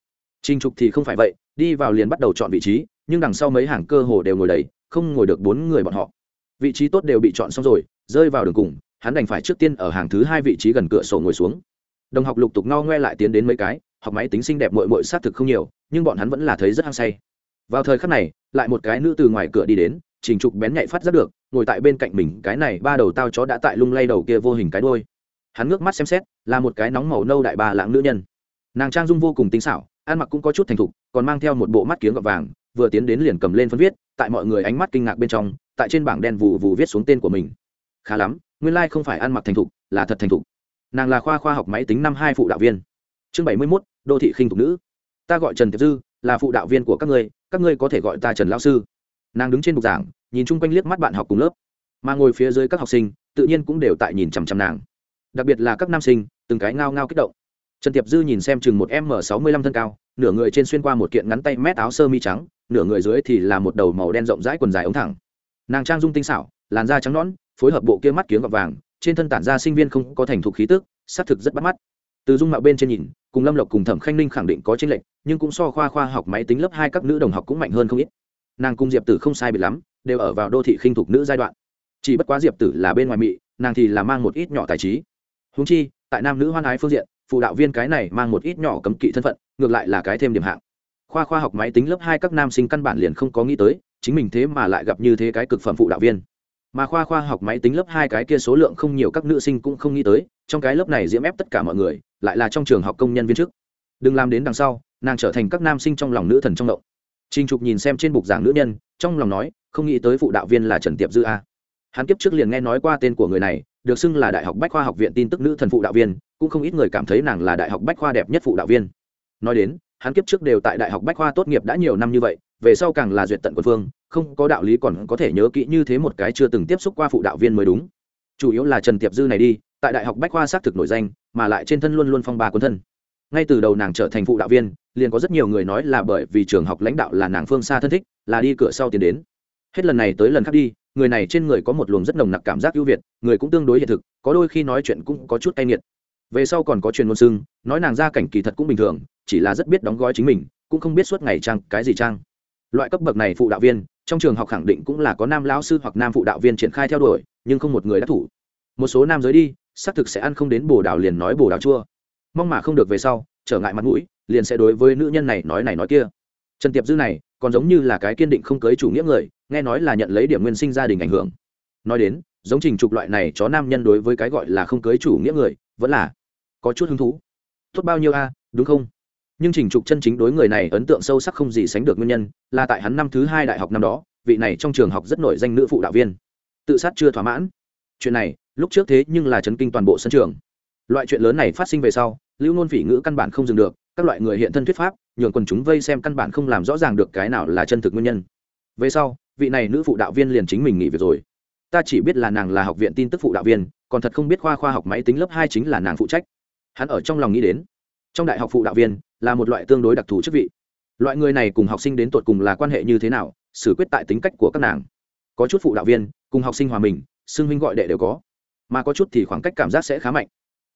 Trình trục thì không phải vậy, đi vào liền bắt đầu chọn vị trí, nhưng đằng sau mấy hàng cơ hồ đều ngồi đầy, không ngồi được bốn người bọn họ. Vị trí tốt đều bị chọn xong rồi, rơi vào đường cùng, hắn đành phải trước tiên ở hàng thứ hai vị trí gần cửa sổ ngồi xuống. Đồng học lục tục ngo ngoe lại tiến đến mấy cái, học máy tính xinh đẹp muội muội sát thực không nhiều, nhưng bọn hắn vẫn là thấy rất hăng say. Vào thời khắc này, lại một cái nữ từ ngoài cửa đi đến, trình trục bén nhạy phát ra được, ngồi tại bên cạnh mình, cái này ba đầu tao chó đã tại lung lay đầu kia vô hình cái đuôi. hắn ngước mắt xem xét, là một cái nóng màu nâu đại bà lãng nữ nhân. Nàng trang dung vô cùng tinh xảo ăn mặc cũng có chút thành thục, còn mang theo một bộ mắt kiếng gọt vàng, vừa tiến đến liền cầm lên phân viết, tại mọi người ánh mắt kinh ngạc bên trong, tại trên bảng đen vụ vụ viết xuống tên của mình. Khá lắm, nguyên lai、like、không phải ăn mặc thành thục, là thật thành thục. Nàng là khoa khoa học máy tính năm hai phụ đạo viên. Chương bảy mươi mốt, đô thị khinh thục nữ. Ta gọi trần tiệp dư, là phụ đạo viên của các ngươi các ngươi có thể gọi ta trần lao sư. Nàng đứng trên bục giảng, nhìn chung quanh liếc mắt bạn học cùng lớp. Mà ngồi phía dưới các học sinh, tự nhiên cũng đều tại nhìn chằm chằm nàng. Đặc biệt là các nam sinh, từng cái ngao ngao kích động trần tiệp dư nhìn xem chừng một m sáu mươi lăm thân cao, nửa người trên xuyên qua một kiện ngắn tay mét áo sơ mi trắng, nửa người dưới thì là một đầu màu đen rộng rãi quần dài ống thẳng. Nàng trang dung tinh xảo, làn da trắng nõn, phối hợp bộ kia mắt kiếng gọt vàng, trên thân tản ra sinh viên không có thành thục khí tức xác thực rất bắt mắt. Từ dung mạo bên trên nhìn, cùng lâm lộc cùng thẩm khanh ninh khẳng định có tranh lệch, nhưng cũng so khoa khoa học máy tính lớp hai các nữ đồng học cũng mạnh hơn không ít. Nàng cùng diệp tử không sai biệt lắm, đều ở vào đô thị khinh thục nữ giai đoạn. Chỉ bất quá diệp tử là bên ngoài mị, nàng thì là mang một ít nhỏ tài trí. Húng chi, tại nam nữ hoan ái phương diện phụ đạo viên cái này mang một ít nhỏ cấm kỵ thân phận ngược lại là cái thêm điểm hạng. Khoa khoa học máy tính lớp hai các nam sinh căn bản liền không có nghĩ tới chính mình thế mà lại gặp như thế cái cực phẩm phụ đạo viên. Mà khoa khoa học máy tính lớp hai cái kia số lượng không nhiều các nữ sinh cũng không nghĩ tới trong cái lớp này diễm ép tất cả mọi người lại là trong trường học công nhân viên chức đừng làm đến đằng sau nàng trở thành các nam sinh trong lòng nữ thần trong động. Trình Trục nhìn xem trên bục giảng nữ nhân, trong lòng nói, không nghĩ tới phụ đạo viên là Trần Tiệp Dư a. Hắn kiếp trước liền nghe nói qua tên của người này, được xưng là Đại học Bách khoa học viện tin tức nữ thần phụ đạo viên, cũng không ít người cảm thấy nàng là Đại học Bách khoa đẹp nhất phụ đạo viên. Nói đến, hắn kiếp trước đều tại Đại học Bách khoa tốt nghiệp đã nhiều năm như vậy, về sau càng là duyệt tận quân phương, không có đạo lý còn có thể nhớ kỹ như thế một cái chưa từng tiếp xúc qua phụ đạo viên mới đúng. Chủ yếu là Trần Tiệp Dư này đi, tại Đại học Bách khoa xác thực nổi danh, mà lại trên thân luôn luôn phong ba quân thân ngay từ đầu nàng trở thành phụ đạo viên liền có rất nhiều người nói là bởi vì trường học lãnh đạo là nàng phương xa thân thích là đi cửa sau tiến đến hết lần này tới lần khác đi người này trên người có một luồng rất nồng nặc cảm giác ưu việt, người cũng tương đối hiện thực, có đôi khi nói chuyện cũng có chút cay nghiệt. Về sau còn có truyền ngôn sưng, nói nàng ra cảnh kỳ thật cũng bình thường, chỉ là rất biết đóng gói chính mình, cũng không biết suốt ngày trang cái gì trang. Loại cấp bậc này phụ đạo viên, trong trường học khẳng định cũng là có nam lão sư hoặc nam phụ đạo viên triển khai theo đuổi, nhưng không một người đã thủ. Một số nam giới đi, xác thực sẽ ăn không đến bồ đào liền nói bồ đào chua. Mong mà không được về sau, trở ngại mặt mũi, liền sẽ đối với nữ nhân này nói này nói kia. Trần tiệp dư này còn giống như là cái kiên định không cưới chủ nghĩa người, nghe nói là nhận lấy điểm nguyên sinh gia đình ảnh hưởng. Nói đến, giống trình trục loại này chó nam nhân đối với cái gọi là không cưới chủ nghĩa người, vẫn là có chút hứng thú. Tốt bao nhiêu a, đúng không? Nhưng trình trục chân chính đối người này ấn tượng sâu sắc không gì sánh được nguyên nhân, là tại hắn năm thứ hai đại học năm đó, vị này trong trường học rất nổi danh nữ phụ đạo viên. Tự sát chưa thỏa mãn. Chuyện này, lúc trước thế nhưng là chấn kinh toàn bộ sân trường. Loại chuyện lớn này phát sinh về sau, lưu nôn phỉ ngữ căn bản không dừng được các loại người hiện thân thuyết pháp, nhường quần chúng vây xem căn bản không làm rõ ràng được cái nào là chân thực nguyên nhân. Về sau, vị này nữ phụ đạo viên liền chính mình nghỉ việc rồi. Ta chỉ biết là nàng là học viện tin tức phụ đạo viên, còn thật không biết khoa khoa học máy tính lớp hai chính là nàng phụ trách. Hắn ở trong lòng nghĩ đến, trong đại học phụ đạo viên là một loại tương đối đặc thù chức vị. Loại người này cùng học sinh đến tột cùng là quan hệ như thế nào, xử quyết tại tính cách của các nàng. Có chút phụ đạo viên, cùng học sinh hòa mình, xưng huynh gọi đệ đều có. Mà có chút thì khoảng cách cảm giác sẽ khá mạnh.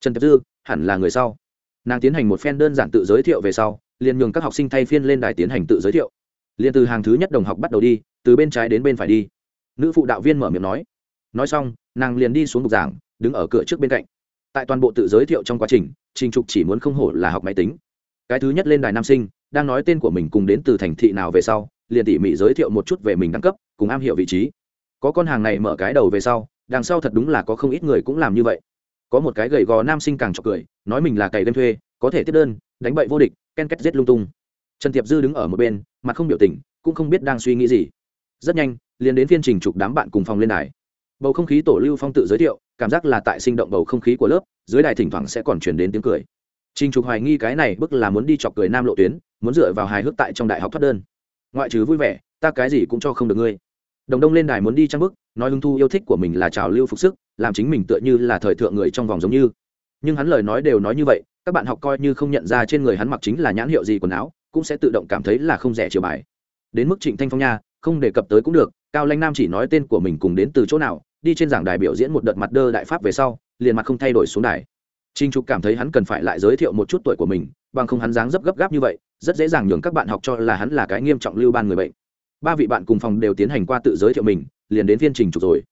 Trần tập dư, hẳn là người sau nàng tiến hành một phen đơn giản tự giới thiệu về sau, liền nhường các học sinh thay phiên lên đài tiến hành tự giới thiệu. Liền từ hàng thứ nhất đồng học bắt đầu đi, từ bên trái đến bên phải đi. Nữ phụ đạo viên mở miệng nói. Nói xong, nàng liền đi xuống bục giảng, đứng ở cửa trước bên cạnh. Tại toàn bộ tự giới thiệu trong quá trình trình trục chỉ muốn không hổ là học máy tính. Cái thứ nhất lên đài nam sinh, đang nói tên của mình cùng đến từ thành thị nào về sau, liền tỉ mỉ giới thiệu một chút về mình đẳng cấp, cùng am hiểu vị trí. Có con hàng này mở cái đầu về sau, đằng sau thật đúng là có không ít người cũng làm như vậy có một cái gầy gò nam sinh càng chọc cười, nói mình là cày đêm thuê, có thể tiếp đơn, đánh bậy vô địch, ken két giết lung tung. Trần tiệp dư đứng ở một bên, mặt không biểu tình, cũng không biết đang suy nghĩ gì. Rất nhanh, liền đến phiên trình chụp đám bạn cùng phòng lên đài. Bầu không khí tổ lưu phong tự giới thiệu, cảm giác là tại sinh động bầu không khí của lớp, dưới đài thỉnh thoảng sẽ còn chuyển đến tiếng cười. Trình trục hoài nghi cái này bức là muốn đi chọc cười nam lộ tuyến, muốn dựa vào hài hước tại trong đại học thoát đơn. Ngoại trừ vui vẻ, ta cái gì cũng cho không được ngươi. Đồng đông lên đài muốn đi trang bức, nói hứng thu yêu thích của mình là trào lưu phục sức làm chính mình tựa như là thời thượng người trong vòng giống như. Nhưng hắn lời nói đều nói như vậy, các bạn học coi như không nhận ra trên người hắn mặc chính là nhãn hiệu gì quần áo, cũng sẽ tự động cảm thấy là không rẻ chiều bài. Đến mức trịnh thanh phong nha, không đề cập tới cũng được, cao lanh nam chỉ nói tên của mình cùng đến từ chỗ nào, đi trên giảng đài biểu diễn một đợt mặt đơ đại pháp về sau, liền mặt không thay đổi xuống đài. Trinh trục cảm thấy hắn cần phải lại giới thiệu một chút tuổi của mình, bằng không hắn dáng dấp gấp gáp như vậy, rất dễ dàng nhường các bạn học cho là hắn là cái nghiêm trọng lưu ban người bệnh. Ba vị bạn cùng phòng đều tiến hành qua tự giới thiệu mình, liền đến phiên trình trục rồi.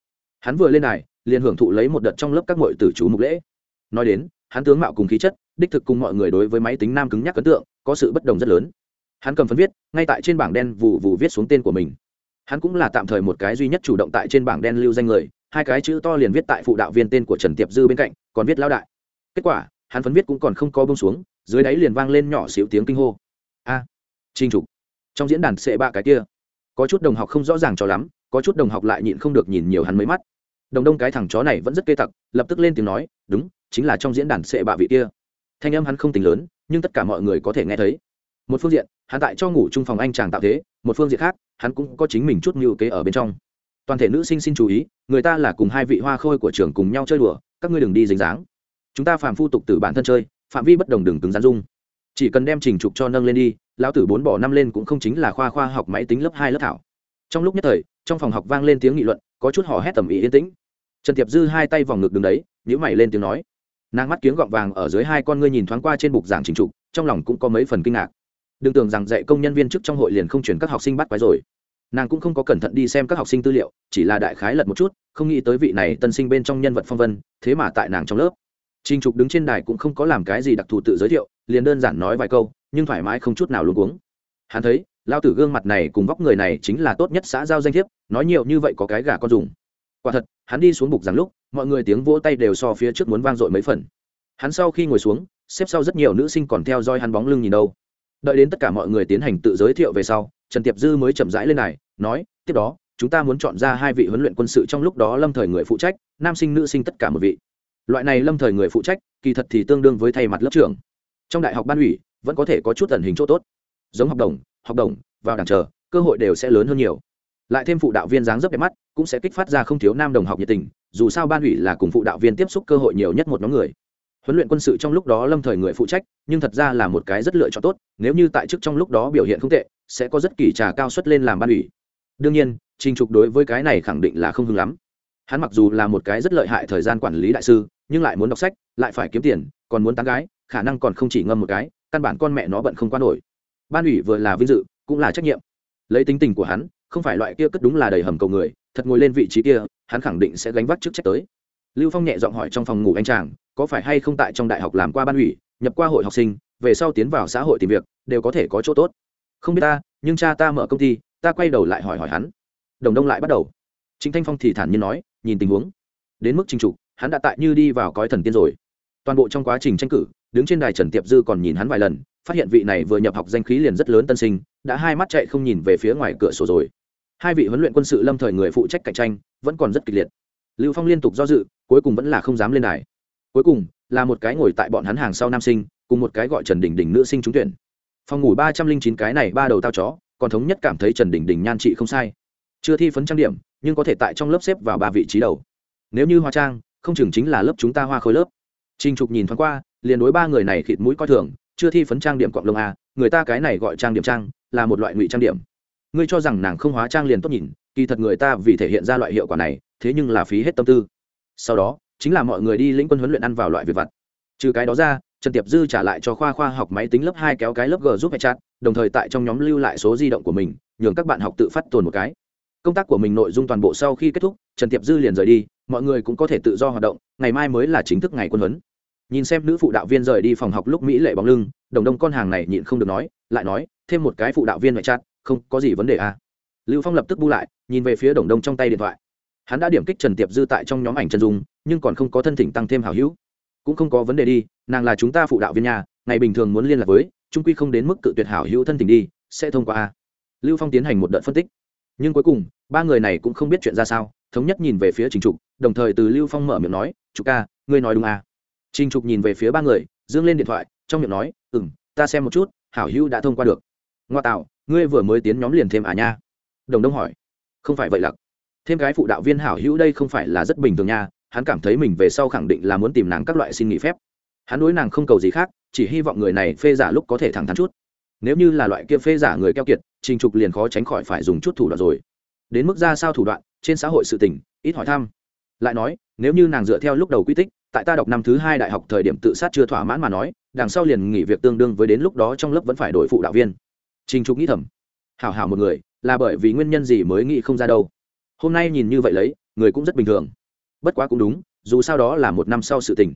Hắn vừa lên đài liền hưởng thụ lấy một đợt trong lớp các mọi tử chú mục lễ. Nói đến hắn tướng mạo cùng khí chất đích thực cùng mọi người đối với máy tính nam cứng nhắc ấn tượng có sự bất đồng rất lớn. Hắn cầm phấn viết ngay tại trên bảng đen vụ vụ viết xuống tên của mình. Hắn cũng là tạm thời một cái duy nhất chủ động tại trên bảng đen lưu danh người hai cái chữ to liền viết tại phụ đạo viên tên của trần tiệp dư bên cạnh còn viết lao đại. Kết quả hắn phấn viết cũng còn không có bông xuống dưới đáy liền vang lên nhỏ xíu tiếng kinh hô. A à, trinh trục. Trong diễn đàn sệ ba cái kia. Có chút đồng học không rõ ràng cho lắm có chút đồng học lại nhịn không được nhìn nhiều hắn mấy mắt đồng đông cái thằng chó này vẫn rất kê tặc, lập tức lên tiếng nói, đúng, chính là trong diễn đàn sệ bạ vị kia. Thanh âm hắn không tính lớn, nhưng tất cả mọi người có thể nghe thấy. Một phương diện, hắn tại cho ngủ chung phòng anh chàng tạo thế, một phương diện khác, hắn cũng có chính mình chút mưu kế ở bên trong. Toàn thể nữ sinh xin chú ý, người ta là cùng hai vị hoa khôi của trường cùng nhau chơi đùa, các ngươi đừng đi dính dáng. Chúng ta phàm phu tục từ bản thân chơi, phạm vi bất đồng đừng cứng rắn dung. Chỉ cần đem trình trục cho nâng lên đi, lão tử bốn bỏ năm lên cũng không chính là khoa khoa học máy tính lớp hai lớp thảo. Trong lúc nhất thời, trong phòng học vang lên tiếng nghị luận có chút hò hét tầm ý yên tĩnh. Trần tiệp dư hai tay vòng ngực đứng đấy nhữ mày lên tiếng nói. Nàng mắt kiếng gọng vàng ở dưới hai con ngươi nhìn thoáng qua trên bục giảng trình trục, trong lòng cũng có mấy phần kinh ngạc. Đừng tưởng rằng dạy công nhân viên chức trong hội liền không chuyển các học sinh bắt quái rồi. Nàng cũng không có cẩn thận đi xem các học sinh tư liệu, chỉ là đại khái lật một chút, không nghĩ tới vị này tân sinh bên trong nhân vật phong vân, thế mà tại nàng trong lớp. Trình trục đứng trên đài cũng không có làm cái gì đặc thù tự giới thiệu, liền đơn giản nói vài câu, nhưng thoải mái không chút nào luôn cuống. Hắn thấy lao tử gương mặt này cùng vóc người này chính là tốt nhất xã giao danh thiếp, nói nhiều như vậy có cái gà con dùng. Quả thật, hắn đi xuống bục rằng lúc, mọi người tiếng vỗ tay đều so phía trước muốn vang dội mấy phần. Hắn sau khi ngồi xuống, xếp sau rất nhiều nữ sinh còn theo dõi hắn bóng lưng nhìn đâu. Đợi đến tất cả mọi người tiến hành tự giới thiệu về sau, trần tiệp dư mới chậm rãi lên này nói, tiếp đó, chúng ta muốn chọn ra hai vị huấn luyện quân sự trong lúc đó lâm thời người phụ trách, nam sinh nữ sinh tất cả một vị. Loại này lâm thời người phụ trách, kỳ thật thì tương đương với thay mặt lớp trưởng. Trong đại học ban ủy, vẫn có thể có chút ẩn hình chỗ tốt. Giống học đồng học đồng, vào đảng chờ, cơ hội đều sẽ lớn hơn nhiều. Lại thêm phụ đạo viên dáng dấp đẹp mắt, cũng sẽ kích phát ra không thiếu nam đồng học nhiệt tình, dù sao ban ủy là cùng phụ đạo viên tiếp xúc cơ hội nhiều nhất một nhóm người. Huấn luyện quân sự trong lúc đó lâm thời người phụ trách, nhưng thật ra là một cái rất lựa chọn tốt, nếu như tại chức trong lúc đó biểu hiện không tệ, sẽ có rất kỳ trà cao suất lên làm ban ủy. Đương nhiên, trình trục đối với cái này khẳng định là không hưng lắm. Hắn mặc dù là một cái rất lợi hại thời gian quản lý đại sư, nhưng lại muốn đọc sách, lại phải kiếm tiền, còn muốn tán gái, khả năng còn không chỉ ngâm một cái, căn bản con mẹ nó bận không qua nổi ban ủy vừa là vinh dự, cũng là trách nhiệm. Lấy tính tình của hắn, không phải loại kia cất đúng là đầy hầm cầu người, thật ngồi lên vị trí kia, hắn khẳng định sẽ gánh vác chức trách tới. Lưu phong nhẹ giọng hỏi trong phòng ngủ anh chàng, có phải hay không tại trong đại học làm qua ban ủy, nhập qua hội học sinh, về sau tiến vào xã hội tìm việc, đều có thể có chỗ tốt. Không biết ta, nhưng cha ta mở công ty, ta quay đầu lại hỏi hỏi hắn. Đồng đông lại bắt đầu. Chính thanh phong thì thản nhiên nói, nhìn tình huống. Đến mức trình trục, hắn đã tại như đi vào cõi thần tiên rồi. Toàn bộ trong quá trình tranh cử, đứng trên đài trần tiệp dư còn nhìn hắn vài lần phát hiện vị này vừa nhập học danh khí liền rất lớn tân sinh, đã hai mắt chạy không nhìn về phía ngoài cửa sổ rồi. Hai vị huấn luyện quân sự lâm thời người phụ trách cạnh tranh, vẫn còn rất kịch liệt. Lưu phong liên tục do dự, cuối cùng vẫn là không dám lên đài. Cuối cùng, là một cái ngồi tại bọn hắn hàng sau nam sinh, cùng một cái gọi trần đình đình nữ sinh trúng tuyển. Phòng ngủ ba trăm linh chín cái này ba đầu tao chó, còn thống nhất cảm thấy trần đình đình nhan trị không sai. Chưa thi phấn trang điểm, nhưng có thể tại trong lớp xếp vào ba vị trí đầu. Nếu như hoa trang, không chừng chính là lớp chúng ta hoa khối lớp. Trinh trục nhìn thoáng qua, liền đối ba người này khịt mũi coi thường chưa thi phấn trang điểm cọng lông a người ta cái này gọi trang điểm trang, là một loại ngụy trang điểm. Ngươi cho rằng nàng không hóa trang liền tốt nhìn, kỳ thật người ta vì thể hiện ra loại hiệu quả này, thế nhưng là phí hết tâm tư. Sau đó, chính là mọi người đi lĩnh quân huấn luyện ăn vào loại việc vặt. Trừ cái đó ra, trần tiệp dư trả lại cho khoa khoa học máy tính lớp hai kéo cái lớp g giúp hệ chat, đồng thời tại trong nhóm lưu lại số di động của mình, nhường các bạn học tự phát tồn một cái. Công tác của mình nội dung toàn bộ sau khi kết thúc, trần tiệp dư liền rời đi, mọi người cũng có thể tự do hoạt động, ngày mai mới là chính thức ngày quân huấn nhìn xem nữ phụ đạo viên rời đi phòng học lúc mỹ lệ bóng lưng, đồng đông con hàng này nhịn không được nói, lại nói, thêm một cái phụ đạo viên ngoại chát không có gì vấn đề à. lưu phong lập tức bu lại, nhìn về phía đồng đông trong tay điện thoại hắn đã điểm kích trần tiệp dư tại trong nhóm ảnh chân dung, nhưng còn không có thân thỉnh tăng thêm hảo hữu cũng không có vấn đề đi, nàng là chúng ta phụ đạo viên nhà, ngày bình thường muốn liên lạc với trung quy không đến mức cự tuyệt hảo hữu thân tình đi, sẽ thông qua a lưu phong tiến hành một đợt phân tích nhưng cuối cùng, ba người này cũng không biết chuyện ra sao, thống nhất nhìn về phía trình trục, đồng thời từ lưu phong mở miệng nói, trục ca, ngươi nói đúng à trình trục nhìn về phía ba người dương lên điện thoại trong miệng nói ừm, ta xem một chút hảo hữu đã thông qua được. Ngoa tạo ngươi vừa mới tiến nhóm liền thêm à nha? Đồng đông hỏi. Không phải vậy lặc. Thêm cái phụ đạo viên hảo hữu đây không phải là rất bình thường nha hắn cảm thấy mình về sau khẳng định là muốn tìm nàng các loại xin nghỉ phép. Hắn đối nàng không cầu gì khác chỉ hy vọng người này phê giả lúc có thể thẳng thắn chút. Nếu như là loại kia phê giả người keo kiệt trình trục liền khó tránh khỏi phải dùng chút thủ đoạn rồi. Đến mức ra sao thủ đoạn trên xã hội sự tình ít hỏi thăm. Lại nói nếu như nàng dựa theo lúc đầu quy tích tại ta đọc năm thứ hai đại học thời điểm tự sát chưa thỏa mãn mà nói, đằng sau liền nghỉ việc tương đương với đến lúc đó trong lớp vẫn phải đổi phụ đạo viên. Trình trục nghĩ thầm, hảo hảo một người, là bởi vì nguyên nhân gì mới nghĩ không ra đâu. Hôm nay nhìn như vậy lấy, người cũng rất bình thường. Bất quá cũng đúng, dù sao đó là một năm sau sự tình.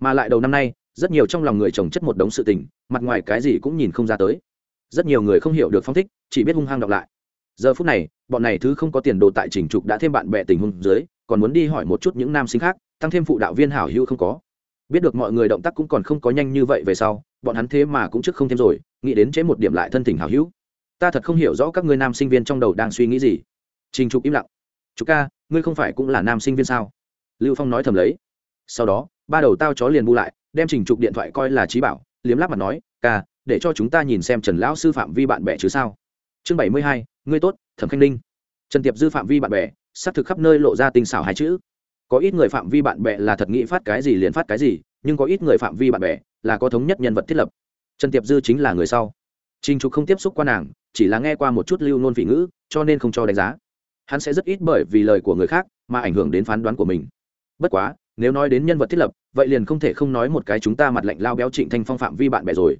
Mà lại đầu năm nay, rất nhiều trong lòng người trồng chất một đống sự tình, mặt ngoài cái gì cũng nhìn không ra tới. Rất nhiều người không hiểu được phong thích, chỉ biết hung hăng đọc lại. Giờ phút này, bọn này thứ không có tiền đồ tại trình trục đã thêm bạn bè tình huống dưới, còn muốn đi hỏi một chút những nam sinh khác tăng thêm phụ đạo viên hảo hữu không có. Biết được mọi người động tác cũng còn không có nhanh như vậy về sau, bọn hắn thế mà cũng trước không thêm rồi, nghĩ đến chế một điểm lại thân tình hảo hữu. Ta thật không hiểu rõ các ngươi nam sinh viên trong đầu đang suy nghĩ gì. Trình trục im lặng. Chú ca, ngươi không phải cũng là nam sinh viên sao? Lưu phong nói thầm lấy. Sau đó, ba đầu tao chó liền bu lại, đem trình trục điện thoại coi là trí bảo, liếm láp mặt nói, ca, để cho chúng ta nhìn xem trần lão sư phạm vi bạn bè chứ sao? Chương bảy mươi hai, ngươi tốt, thẩm khanh ninh. Trần tiệp dư phạm vi bạn bè, xác thực khắp nơi lộ ra tinh xảo hai chữ có ít người phạm vi bạn bè là thật nghĩ phát cái gì liền phát cái gì, nhưng có ít người phạm vi bạn bè là có thống nhất nhân vật thiết lập. Trần tiệp dư chính là người sau. Trình trục không tiếp xúc qua nàng, chỉ là nghe qua một chút lưu nôn vị ngữ, cho nên không cho đánh giá. Hắn sẽ rất ít bởi vì lời của người khác mà ảnh hưởng đến phán đoán của mình. Bất quá, nếu nói đến nhân vật thiết lập, vậy liền không thể không nói một cái chúng ta mặt lạnh lao béo trịnh thanh phong phạm vi bạn bè rồi.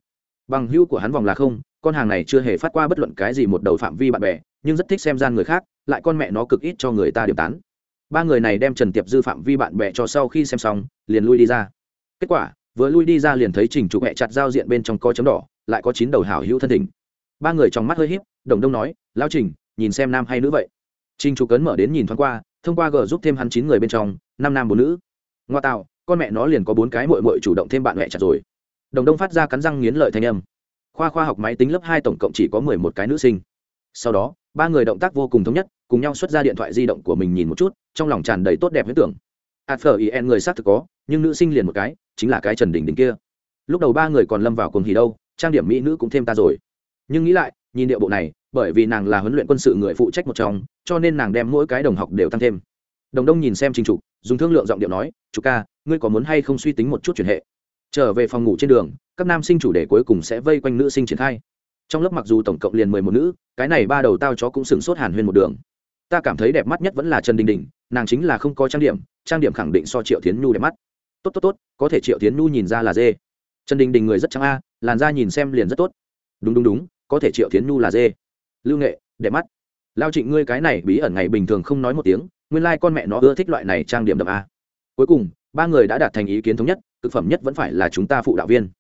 Bằng hữu của hắn vòng là không, con hàng này chưa hề phát qua bất luận cái gì một đầu phạm vi bạn bè, nhưng rất thích xem gian người khác, lại con mẹ nó cực ít cho người ta điểm tán ba người này đem trần tiệp dư phạm vi bạn bè cho sau khi xem xong, liền lui đi ra. Kết quả, vừa lui đi ra liền thấy trình trục hẹ chặt giao diện bên trong có chấm đỏ, lại có chín đầu hảo hữu thân thỉnh ba người trong mắt hơi h í p đồng đông nói lao trình, nhìn xem nam hay nữ vậy? Trình trục cấn mở đến nhìn thoáng qua, thông qua g giúp thêm hắn chín người bên trong, năm nam bốn nữ. Ngoa tạo, con mẹ nó liền có bốn cái mội mội chủ động thêm bạn mẹ chặt rồi. Đồng đông phát ra cắn răng nghiến lợi thanh âm. Khoa khoa học máy tính lớp hai tổng cộng chỉ có mười một cái nữ sinh. Sau đó, ba người động tác vô cùng thống nhất cùng nhau xuất ra điện thoại di động của mình nhìn một chút, trong lòng tràn đầy tốt đẹp huyết tưởng. A phở ý người xác thực có, nhưng nữ sinh liền một cái, chính là cái trần đình đình kia. Lúc đầu ba người còn lâm vào cùng hỉ đâu, trang điểm mỹ nữ cũng thêm ta rồi. Nhưng nghĩ lại, nhìn điệu bộ này, bởi vì nàng là huấn luyện quân sự người phụ trách một trong, cho nên nàng đem mỗi cái đồng học đều tăng thêm. Đồng đông nhìn xem trình trục, dùng thương lượng giọng điệu nói chủ ca, ngươi có muốn hay không suy tính một chút chuyển hệ? Trở về phòng ngủ trên đường, các nam sinh chủ đề cuối cùng sẽ vây quanh nữ sinh triển khai. Trong lớp mặc dù tổng cộng liền mười một nữ, cái này ba đầu tao chó cũng sửng sốt hàn huyên một đường ta cảm thấy đẹp mắt nhất vẫn là trần đình đình, nàng chính là không có trang điểm trang điểm khẳng định so triệu tiến nhu đẹp mắt. Tốt tốt tốt, có thể triệu tiến nhu nhìn ra là dê. Trần đình đình người rất trắng a, làn da nhìn xem liền rất tốt. Đúng đúng đúng, có thể triệu tiến nhu là dê. Lưu nghệ, đẹp mắt. Lao trịnh ngươi cái này bí ẩn ngày bình thường không nói một tiếng, nguyên lai、like、con mẹ nó ưa thích loại này trang điểm đậm a. Cuối cùng, ba người đã đạt thành ý kiến thống nhất thực phẩm nhất vẫn phải là chúng ta phụ đạo viên.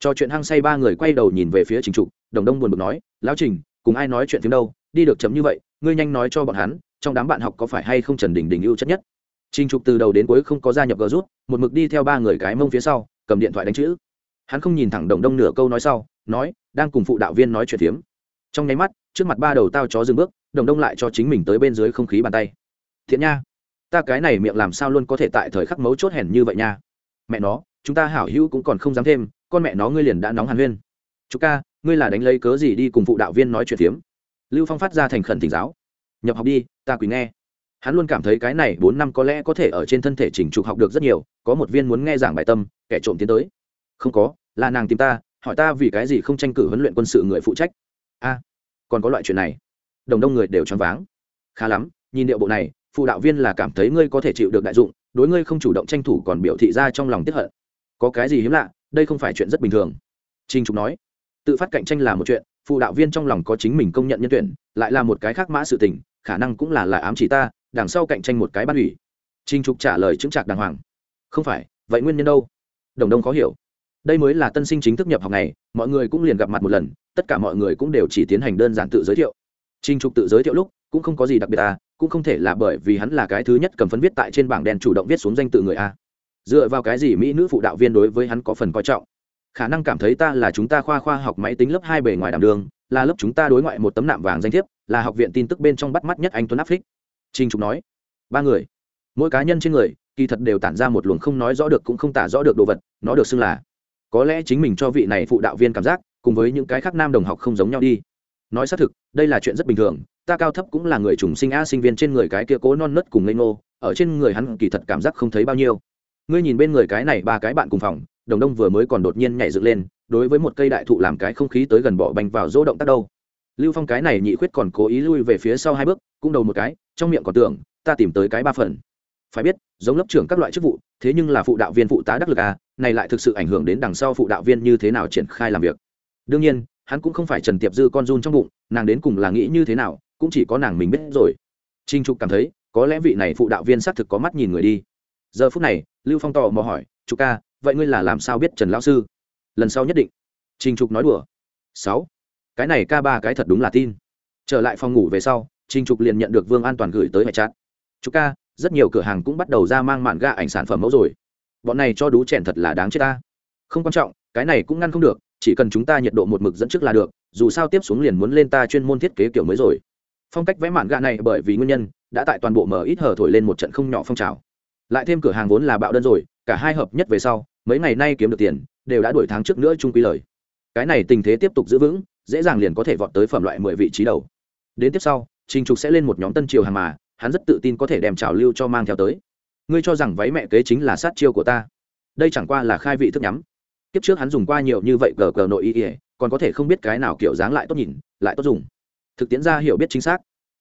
Cho chuyện hăng say ba người quay đầu nhìn về phía trình trục, đồng đông buồn bực nói lão trình, cùng ai nói chuyện phim đâu? Đi được chấm như vậy, ngươi nhanh nói cho bọn hắn, trong đám bạn học có phải hay không trần đình đình ưu chất nhất? Trình trục từ đầu đến cuối không có gia nhập gờ rút, một mực đi theo ba người cái mông phía sau, cầm điện thoại đánh chữ. Hắn không nhìn thẳng đồng đông nửa câu nói sau, nói, đang cùng phụ đạo viên nói chuyện phiếm. Trong nháy mắt, trước mặt ba đầu tao chó dừng bước, đồng đông lại cho chính mình tới bên dưới không khí bàn tay. Thiện nha, ta cái này miệng làm sao luôn có thể tại thời khắc mấu chốt hèn như vậy nha. Mẹ nó, chúng ta hảo hữu cũng còn không dám thêm, con mẹ nó ngươi liền đã nóng hàn huyên. Chú ca, ngươi là đánh lấy cớ gì đi cùng phụ đạo viên nói chuyện phiếm? Lưu phong phát ra thành khẩn thỉnh giáo. Nhập học đi, ta quý nghe. Hắn luôn cảm thấy cái này bốn năm có lẽ có thể ở trên thân thể chỉnh trục học được rất nhiều, có một viên muốn nghe giảng bài tâm, kẻ trộm tiến tới. Không có, là nàng tìm ta, hỏi ta vì cái gì không tranh cử huấn luyện quân sự người phụ trách. A, còn có loại chuyện này. Đồng đông người đều choáng váng. Khá lắm, nhìn điệu bộ này, phụ đạo viên là cảm thấy ngươi có thể chịu được đại dụng, đối ngươi không chủ động tranh thủ còn biểu thị ra trong lòng tiếp hận. Có cái gì hiếm lạ, đây không phải chuyện rất bình thường. Trinh trục nói, tự phát cạnh tranh là một chuyện phụ đạo viên trong lòng có chính mình công nhận nhân tuyển, lại là một cái khác mã sự tình, khả năng cũng là lại ám chỉ ta, đằng sau cạnh tranh một cái ban ủy. Trinh trục trả lời chứng trạc đàng hoàng. Không phải, vậy nguyên nhân đâu? Đồng đông khó hiểu. Đây mới là tân sinh chính thức nhập học này mọi người cũng liền gặp mặt một lần, tất cả mọi người cũng đều chỉ tiến hành đơn giản tự giới thiệu. Trinh trục tự giới thiệu lúc, cũng không có gì đặc biệt à cũng không thể là bởi vì hắn là cái thứ nhất cầm phấn viết tại trên bảng đèn chủ động viết xuống danh tự người a. Dựa vào cái gì mỹ nữ phụ đạo viên đối với hắn có phần coi trọng? Khả năng cảm thấy ta là chúng ta khoa khoa học máy tính lớp hai bề ngoài đảm đường, là lớp chúng ta đối ngoại một tấm nạm vàng danh thiếp, là học viện tin tức bên trong bắt mắt nhất anh tuấn áp phích trinh trục nói. Ba người. Mỗi cá nhân trên người, kỳ thật đều tản ra một luồng không nói rõ được cũng không tả rõ được đồ vật, nó được xưng là. Có lẽ chính mình cho vị này phụ đạo viên cảm giác, cùng với những cái khác nam đồng học không giống nhau đi. Nói xác thực, đây là chuyện rất bình thường, ta cao thấp cũng là người trùng sinh a sinh viên trên người cái kia cố non nớt cùng ngây ngô, ở trên người hắn kỳ thật cảm giác không thấy bao nhiêu. Ngươi nhìn bên người cái này ba cái bạn cùng phòng đồng đông vừa mới còn đột nhiên nhảy dựng lên, đối với một cây đại thụ làm cái không khí tới gần bỏ bành vào dỗ động tác đâu. Lưu phong cái này nhị khuyết còn cố ý lui về phía sau hai bước, cũng đầu một cái, trong miệng còn tưởng, ta tìm tới cái ba phần. Phải biết, giống lớp trưởng các loại chức vụ, thế nhưng là phụ đạo viên phụ tá đắc lực à này lại thực sự ảnh hưởng đến đằng sau phụ đạo viên như thế nào triển khai làm việc. Đương nhiên, hắn cũng không phải trần tiệp dư con run trong bụng, nàng đến cùng là nghĩ như thế nào, cũng chỉ có nàng mình biết rồi. Trinh trục cảm thấy, có lẽ vị này phụ đạo viên xác thực có mắt nhìn người đi. Giờ phút này, lưu phong tò mò hỏi chú ca vậy ngươi là làm sao biết trần lão sư? Lần sau nhất định. Trình trục nói đùa. Sáu. Cái này ca ba cái thật đúng là tin. Trở lại phòng ngủ về sau, trình trục liền nhận được vương an toàn gửi tới mẹ chát chú ca, rất nhiều cửa hàng cũng bắt đầu ra mang mạn ga ảnh sản phẩm mẫu rồi. Bọn này cho đú chèn thật là đáng chết ta. Không quan trọng, cái này cũng ngăn không được, chỉ cần chúng ta nhiệt độ một mực dẫn trước là được, dù sao tiếp xuống liền muốn lên ta chuyên môn thiết kế kiểu mới rồi. Phong cách vẽ mạn gạ này bởi vì nguyên nhân, đã tại toàn bộ mở ít hở thổi lên một trận không nhỏ phong trào. Lại thêm cửa hàng vốn là bạo đơn rồi cả hai hợp nhất về sau, mấy ngày nay kiếm được tiền, đều đã đuổi tháng trước nữa trung quy lời. Cái này tình thế tiếp tục giữ vững, dễ dàng liền có thể vọt tới phẩm loại mười vị trí đầu. Đến tiếp sau, trình trục sẽ lên một nhóm tân triều hàng mà, hắn rất tự tin có thể đem trào lưu cho mang theo tới. Ngươi cho rằng váy mẹ kế chính là sát chiêu của ta? Đây chẳng qua là khai vị thức nhắm. Kiếp trước hắn dùng qua nhiều như vậy gờ gờ nội ý ỉa còn có thể không biết cái nào kiểu dáng lại tốt nhìn, lại tốt dùng. Thực tiễn ra hiểu biết chính xác,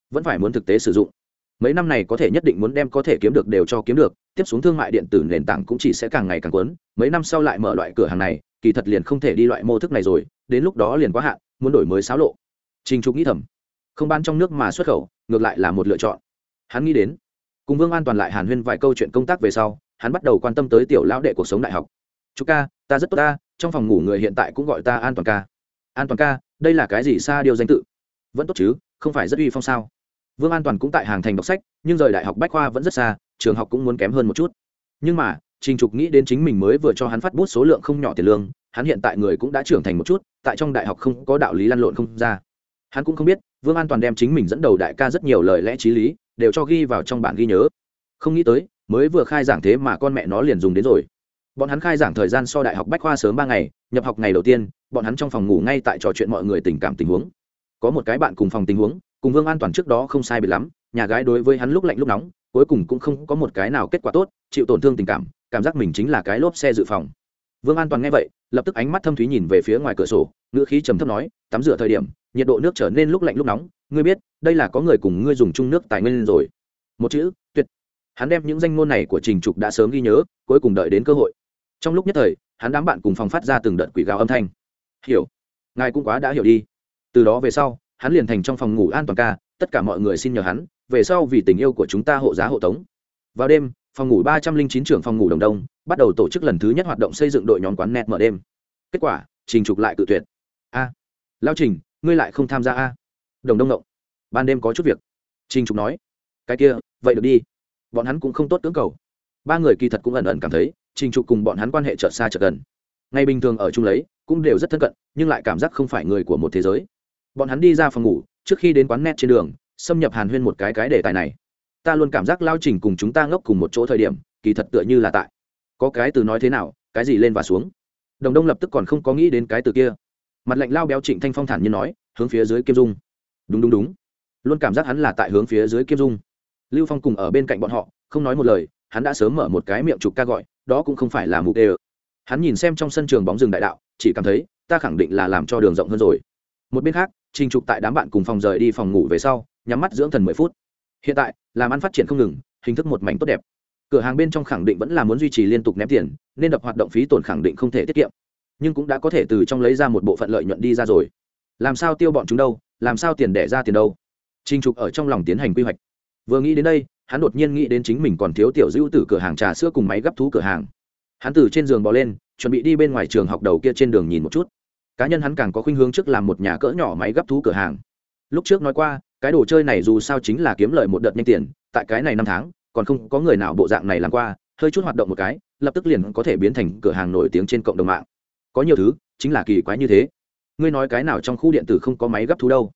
vẫn phải muốn thực tế sử dụng mấy năm này có thể nhất định muốn đem có thể kiếm được đều cho kiếm được, tiếp xuống thương mại điện tử nền tảng cũng chỉ sẽ càng ngày càng quấn mấy năm sau lại mở loại cửa hàng này, kỳ thật liền không thể đi loại mô thức này rồi, đến lúc đó liền quá hạn, muốn đổi mới xáo lộ. Trình trục nghĩ thầm, không bán trong nước mà xuất khẩu, ngược lại là một lựa chọn. Hắn nghĩ đến, cùng vương an toàn lại hàn huyên vài câu chuyện công tác về sau, hắn bắt đầu quan tâm tới tiểu lão đệ cuộc sống đại học. Chú ca, ta rất tốt ta, trong phòng ngủ người hiện tại cũng gọi ta an toàn ca. An toàn ca, đây là cái gì xa điều danh tự? Vẫn tốt chứ, không phải rất uy phong sao? Vương an toàn cũng tại hàng thành đọc sách, nhưng rời đại học bách khoa vẫn rất xa, trường học cũng muốn kém hơn một chút. Nhưng mà, trình trục nghĩ đến chính mình mới vừa cho hắn phát bút số lượng không nhỏ tiền lương, hắn hiện tại người cũng đã trưởng thành một chút, tại trong đại học không có đạo lý lăn lộn không ra. Hắn cũng không biết, vương an toàn đem chính mình dẫn đầu đại ca rất nhiều lời lẽ t r í lý, đều cho ghi vào trong bản ghi nhớ. Không nghĩ tới, mới vừa khai giảng thế mà con mẹ nó liền dùng đến rồi. Bọn hắn khai giảng thời gian so đại học bách khoa sớm ba ngày, nhập học ngày đầu tiên, bọn hắn trong phòng ngủ ngay tại trò chuyện mọi người tình cảm tình huống. Có một cái bạn cùng phòng tình huống cùng vương an toàn trước đó không sai biệt lắm, nhà gái đối với hắn lúc lạnh lúc nóng, cuối cùng cũng không có một cái nào kết quả tốt, chịu tổn thương tình cảm cảm giác mình chính là cái lốp xe dự phòng. Vương an toàn nghe vậy, lập tức ánh mắt thâm thúy nhìn về phía ngoài cửa sổ, ngữ khí trầm thấp nói, tắm rửa thời điểm, nhiệt độ nước trở nên lúc lạnh lúc nóng, ngươi biết, đây là có người cùng ngươi dùng chung nước tài nguyên rồi. Một chữ, tuyệt. Hắn đem những danh ngôn này của trình trục đã sớm ghi nhớ, cuối cùng đợi đến cơ hội. Trong lúc nhất thời, hắn đám bạn cùng phòng phát ra từng đợt quỷ gào âm thanh. Hiểu. Ngài cũng quá đã hiểu đi. Từ đó về sau hắn liền thành trong phòng ngủ an toàn ca, tất cả mọi người xin nhờ hắn, về sau vì tình yêu của chúng ta hộ giá hộ tống. Vào đêm, phòng ngủ ba trăm linh chín trưởng phòng ngủ đồng đông bắt đầu tổ chức lần thứ nhất hoạt động xây dựng đội nhóm quán net mở đêm. Kết quả, trình trục lại cự tuyệt. A, lao trình, ngươi lại không tham gia a? Đồng đông ngộng. Ban đêm có chút việc. Trình trục nói. Cái kia, vậy được đi. Bọn hắn cũng không tốt cưỡng cầu. Ba người kỳ thật cũng ẩn ẩn cảm thấy, trình trục cùng bọn hắn quan hệ chợt xa chợt gần. Ngày bình thường ở chung lấy, cũng đều rất thân cận, nhưng lại cảm giác không phải người của một thế giới bọn hắn đi ra phòng ngủ, trước khi đến quán net trên đường, xâm nhập hàn huyên một cái cái đề tài này. Ta luôn cảm giác lao trình cùng chúng ta ngốc cùng một chỗ thời điểm, kỳ thật tựa như là tại. Có cái từ nói thế nào, cái gì lên và xuống. Đồng đông lập tức còn không có nghĩ đến cái từ kia. Mặt lạnh lao béo trịnh thanh phong thản như nói, hướng phía dưới kim dung. Đúng đúng đúng. Luôn cảm giác hắn là tại hướng phía dưới kim dung. Lưu phong cùng ở bên cạnh bọn họ, không nói một lời, hắn đã sớm mở một cái miệng chụp ca gọi, đó cũng không phải là mục đê ơ hắn nhìn xem trong sân trường bóng rừng đại đạo, chỉ cảm thấy, ta khẳng định là làm cho đường rộng hơn rồi. Một bên khác trình trục tại đám bạn cùng phòng rời đi phòng ngủ về sau, nhắm mắt dưỡng thần mười phút. Hiện tại, làm ăn phát triển không ngừng, hình thức một mảnh tốt đẹp. Cửa hàng bên trong khẳng định vẫn là muốn duy trì liên tục ném tiền, nên đập hoạt động phí tổn khẳng định không thể tiết kiệm. Nhưng cũng đã có thể từ trong lấy ra một bộ phận lợi nhuận đi ra rồi. Làm sao tiêu bọn chúng đâu, làm sao tiền đẻ ra tiền đâu? Trình trục ở trong lòng tiến hành quy hoạch. Vừa nghĩ đến đây, hắn đột nhiên nghĩ đến chính mình còn thiếu tiểu dữ từ cửa hàng trà sữa cùng máy gấp thú cửa hàng. Hắn từ trên giường bò lên, chuẩn bị đi bên ngoài trường học đầu kia trên đường nhìn một chút cá nhân hắn càng có khuynh hướng trước làm một nhà cỡ nhỏ máy gấp thú cửa hàng. Lúc trước nói qua, cái đồ chơi này dù sao chính là kiếm lời một đợt nhanh tiền, tại cái này năm tháng, còn không có người nào bộ dạng này làm qua, hơi chút hoạt động một cái, lập tức liền có thể biến thành cửa hàng nổi tiếng trên cộng đồng mạng. Có nhiều thứ, chính là kỳ quái như thế. Ngươi nói cái nào trong khu điện tử không có máy gấp thú đâu?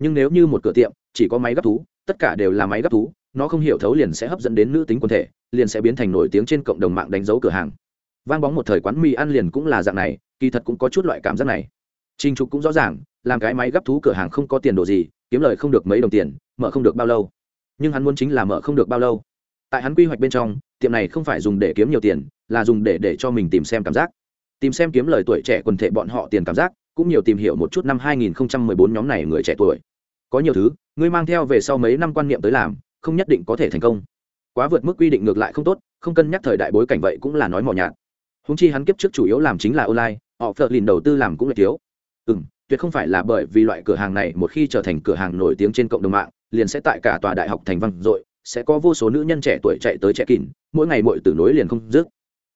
Nhưng nếu như một cửa tiệm chỉ có máy gấp thú, tất cả đều là máy gấp thú, nó không hiểu thấu liền sẽ hấp dẫn đến nữ tính quần thể, liền sẽ biến thành nổi tiếng trên cộng đồng mạng đánh dấu cửa hàng vang bóng một thời quán mì ăn liền cũng là dạng này, kỳ thật cũng có chút loại cảm giác này. Trinh trục cũng rõ ràng, làm cái máy gấp thú cửa hàng không có tiền đồ gì, kiếm lời không được mấy đồng tiền, mở không được bao lâu. Nhưng hắn muốn chính là mở không được bao lâu. Tại hắn quy hoạch bên trong, tiệm này không phải dùng để kiếm nhiều tiền, là dùng để để cho mình tìm xem cảm giác. Tìm xem kiếm lời tuổi trẻ quần thể bọn họ tiền cảm giác, cũng nhiều tìm hiểu một chút năm 2014 nhóm này người trẻ tuổi. Có nhiều thứ, ngươi mang theo về sau mấy năm quan niệm tới làm, không nhất định có thể thành công. Quá vượt mức quy định ngược lại không tốt, không cân nhắc thời đại bối cảnh vậy cũng là nói mỏ nhạt húng chi hắn kiếp trước chủ yếu làm chính là online, họ phật lìn đầu tư làm cũng là thiếu. Ừ m tuyệt không phải là bởi vì loại cửa hàng này một khi trở thành cửa hàng nổi tiếng trên cộng đồng mạng, liền sẽ tại cả tòa đại học thành văn rồi, sẽ có vô số nữ nhân trẻ tuổi chạy tới trẻ kín, mỗi ngày mội từ nối liền không dứt.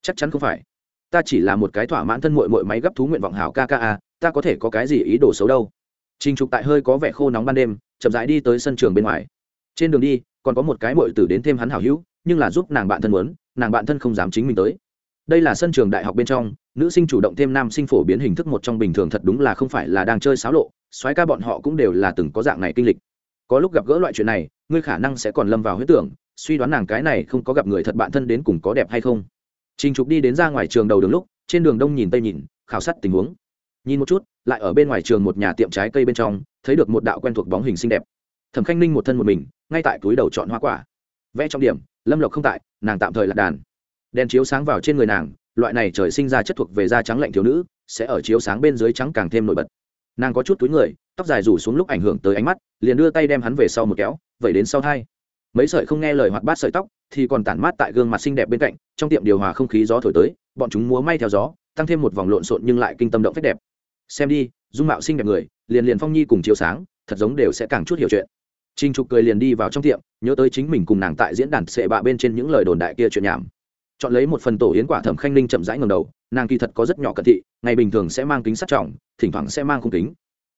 Chắc chắn không phải. Ta chỉ là một cái thỏa mãn thân mội mội máy gấp thú nguyện vọng hảo kka ta có thể có cái gì ý đồ xấu đâu. Trình trục tại hơi có vẻ khô nóng ban đêm, chậm rãi đi tới sân trường bên ngoài. Trên đường đi, còn có một cái mội tử đến thêm hắn hảo hữu, nhưng là giúp nàng bạn thân muốn, nàng bạn thân không dám chính mình tới đây là sân trường đại học bên trong, nữ sinh chủ động thêm nam sinh phổ biến hình thức một trong bình thường thật đúng là không phải là đang chơi xáo lộ, soái ca bọn họ cũng đều là từng có dạng này kinh lịch. Có lúc gặp gỡ loại chuyện này, ngươi khả năng sẽ còn lâm vào huyết tưởng, suy đoán nàng cái này không có gặp người thật bạn thân đến cùng có đẹp hay không. Trình trục đi đến ra ngoài trường đầu đường lúc, trên đường đông nhìn tây nhìn, khảo sát tình huống. Nhìn một chút, lại ở bên ngoài trường một nhà tiệm trái cây bên trong, thấy được một đạo quen thuộc bóng hình xinh đẹp. Thẩm khanh ninh một thân một mình, ngay tại túi đầu chọn hoa quả. Vẽ trong điểm, lâm lộc không tại, nàng tạm thời lạc đàn đèn chiếu sáng vào trên người nàng, loại này trời sinh ra chất thuộc về da trắng lạnh thiếu nữ, sẽ ở chiếu sáng bên dưới trắng càng thêm nổi bật. Nàng có chút túi người, tóc dài rủ xuống lúc ảnh hưởng tới ánh mắt, liền đưa tay đem hắn về sau một kéo vẩy đến sau thai. Mấy sợi không nghe lời hoạt bát sợi tóc, thì còn tản mát tại gương mặt xinh đẹp bên cạnh, trong tiệm điều hòa không khí gió thổi tới, bọn chúng múa may theo gió, tăng thêm một vòng lộn xộn nhưng lại kinh tâm động phép đẹp. Xem đi, dung mạo xinh đẹp người, liền liền phong nhi cùng chiếu sáng, thật giống đều sẽ càng chút hiểu chuyện. Trinh trục cười liền đi vào trong tiệm, nhớ tới chính mình cùng nàng tại diễn đàn sệ bạ bên trên những lời đồn đại kia chuyện nhảm chọn lấy một phần tổ yến quả thẩm khanh ninh chậm rãi ngầm đầu, nàng kỳ thật có rất nhỏ cận thị, ngày bình thường sẽ mang kính sắt trọng, thỉnh thoảng sẽ mang khung kính.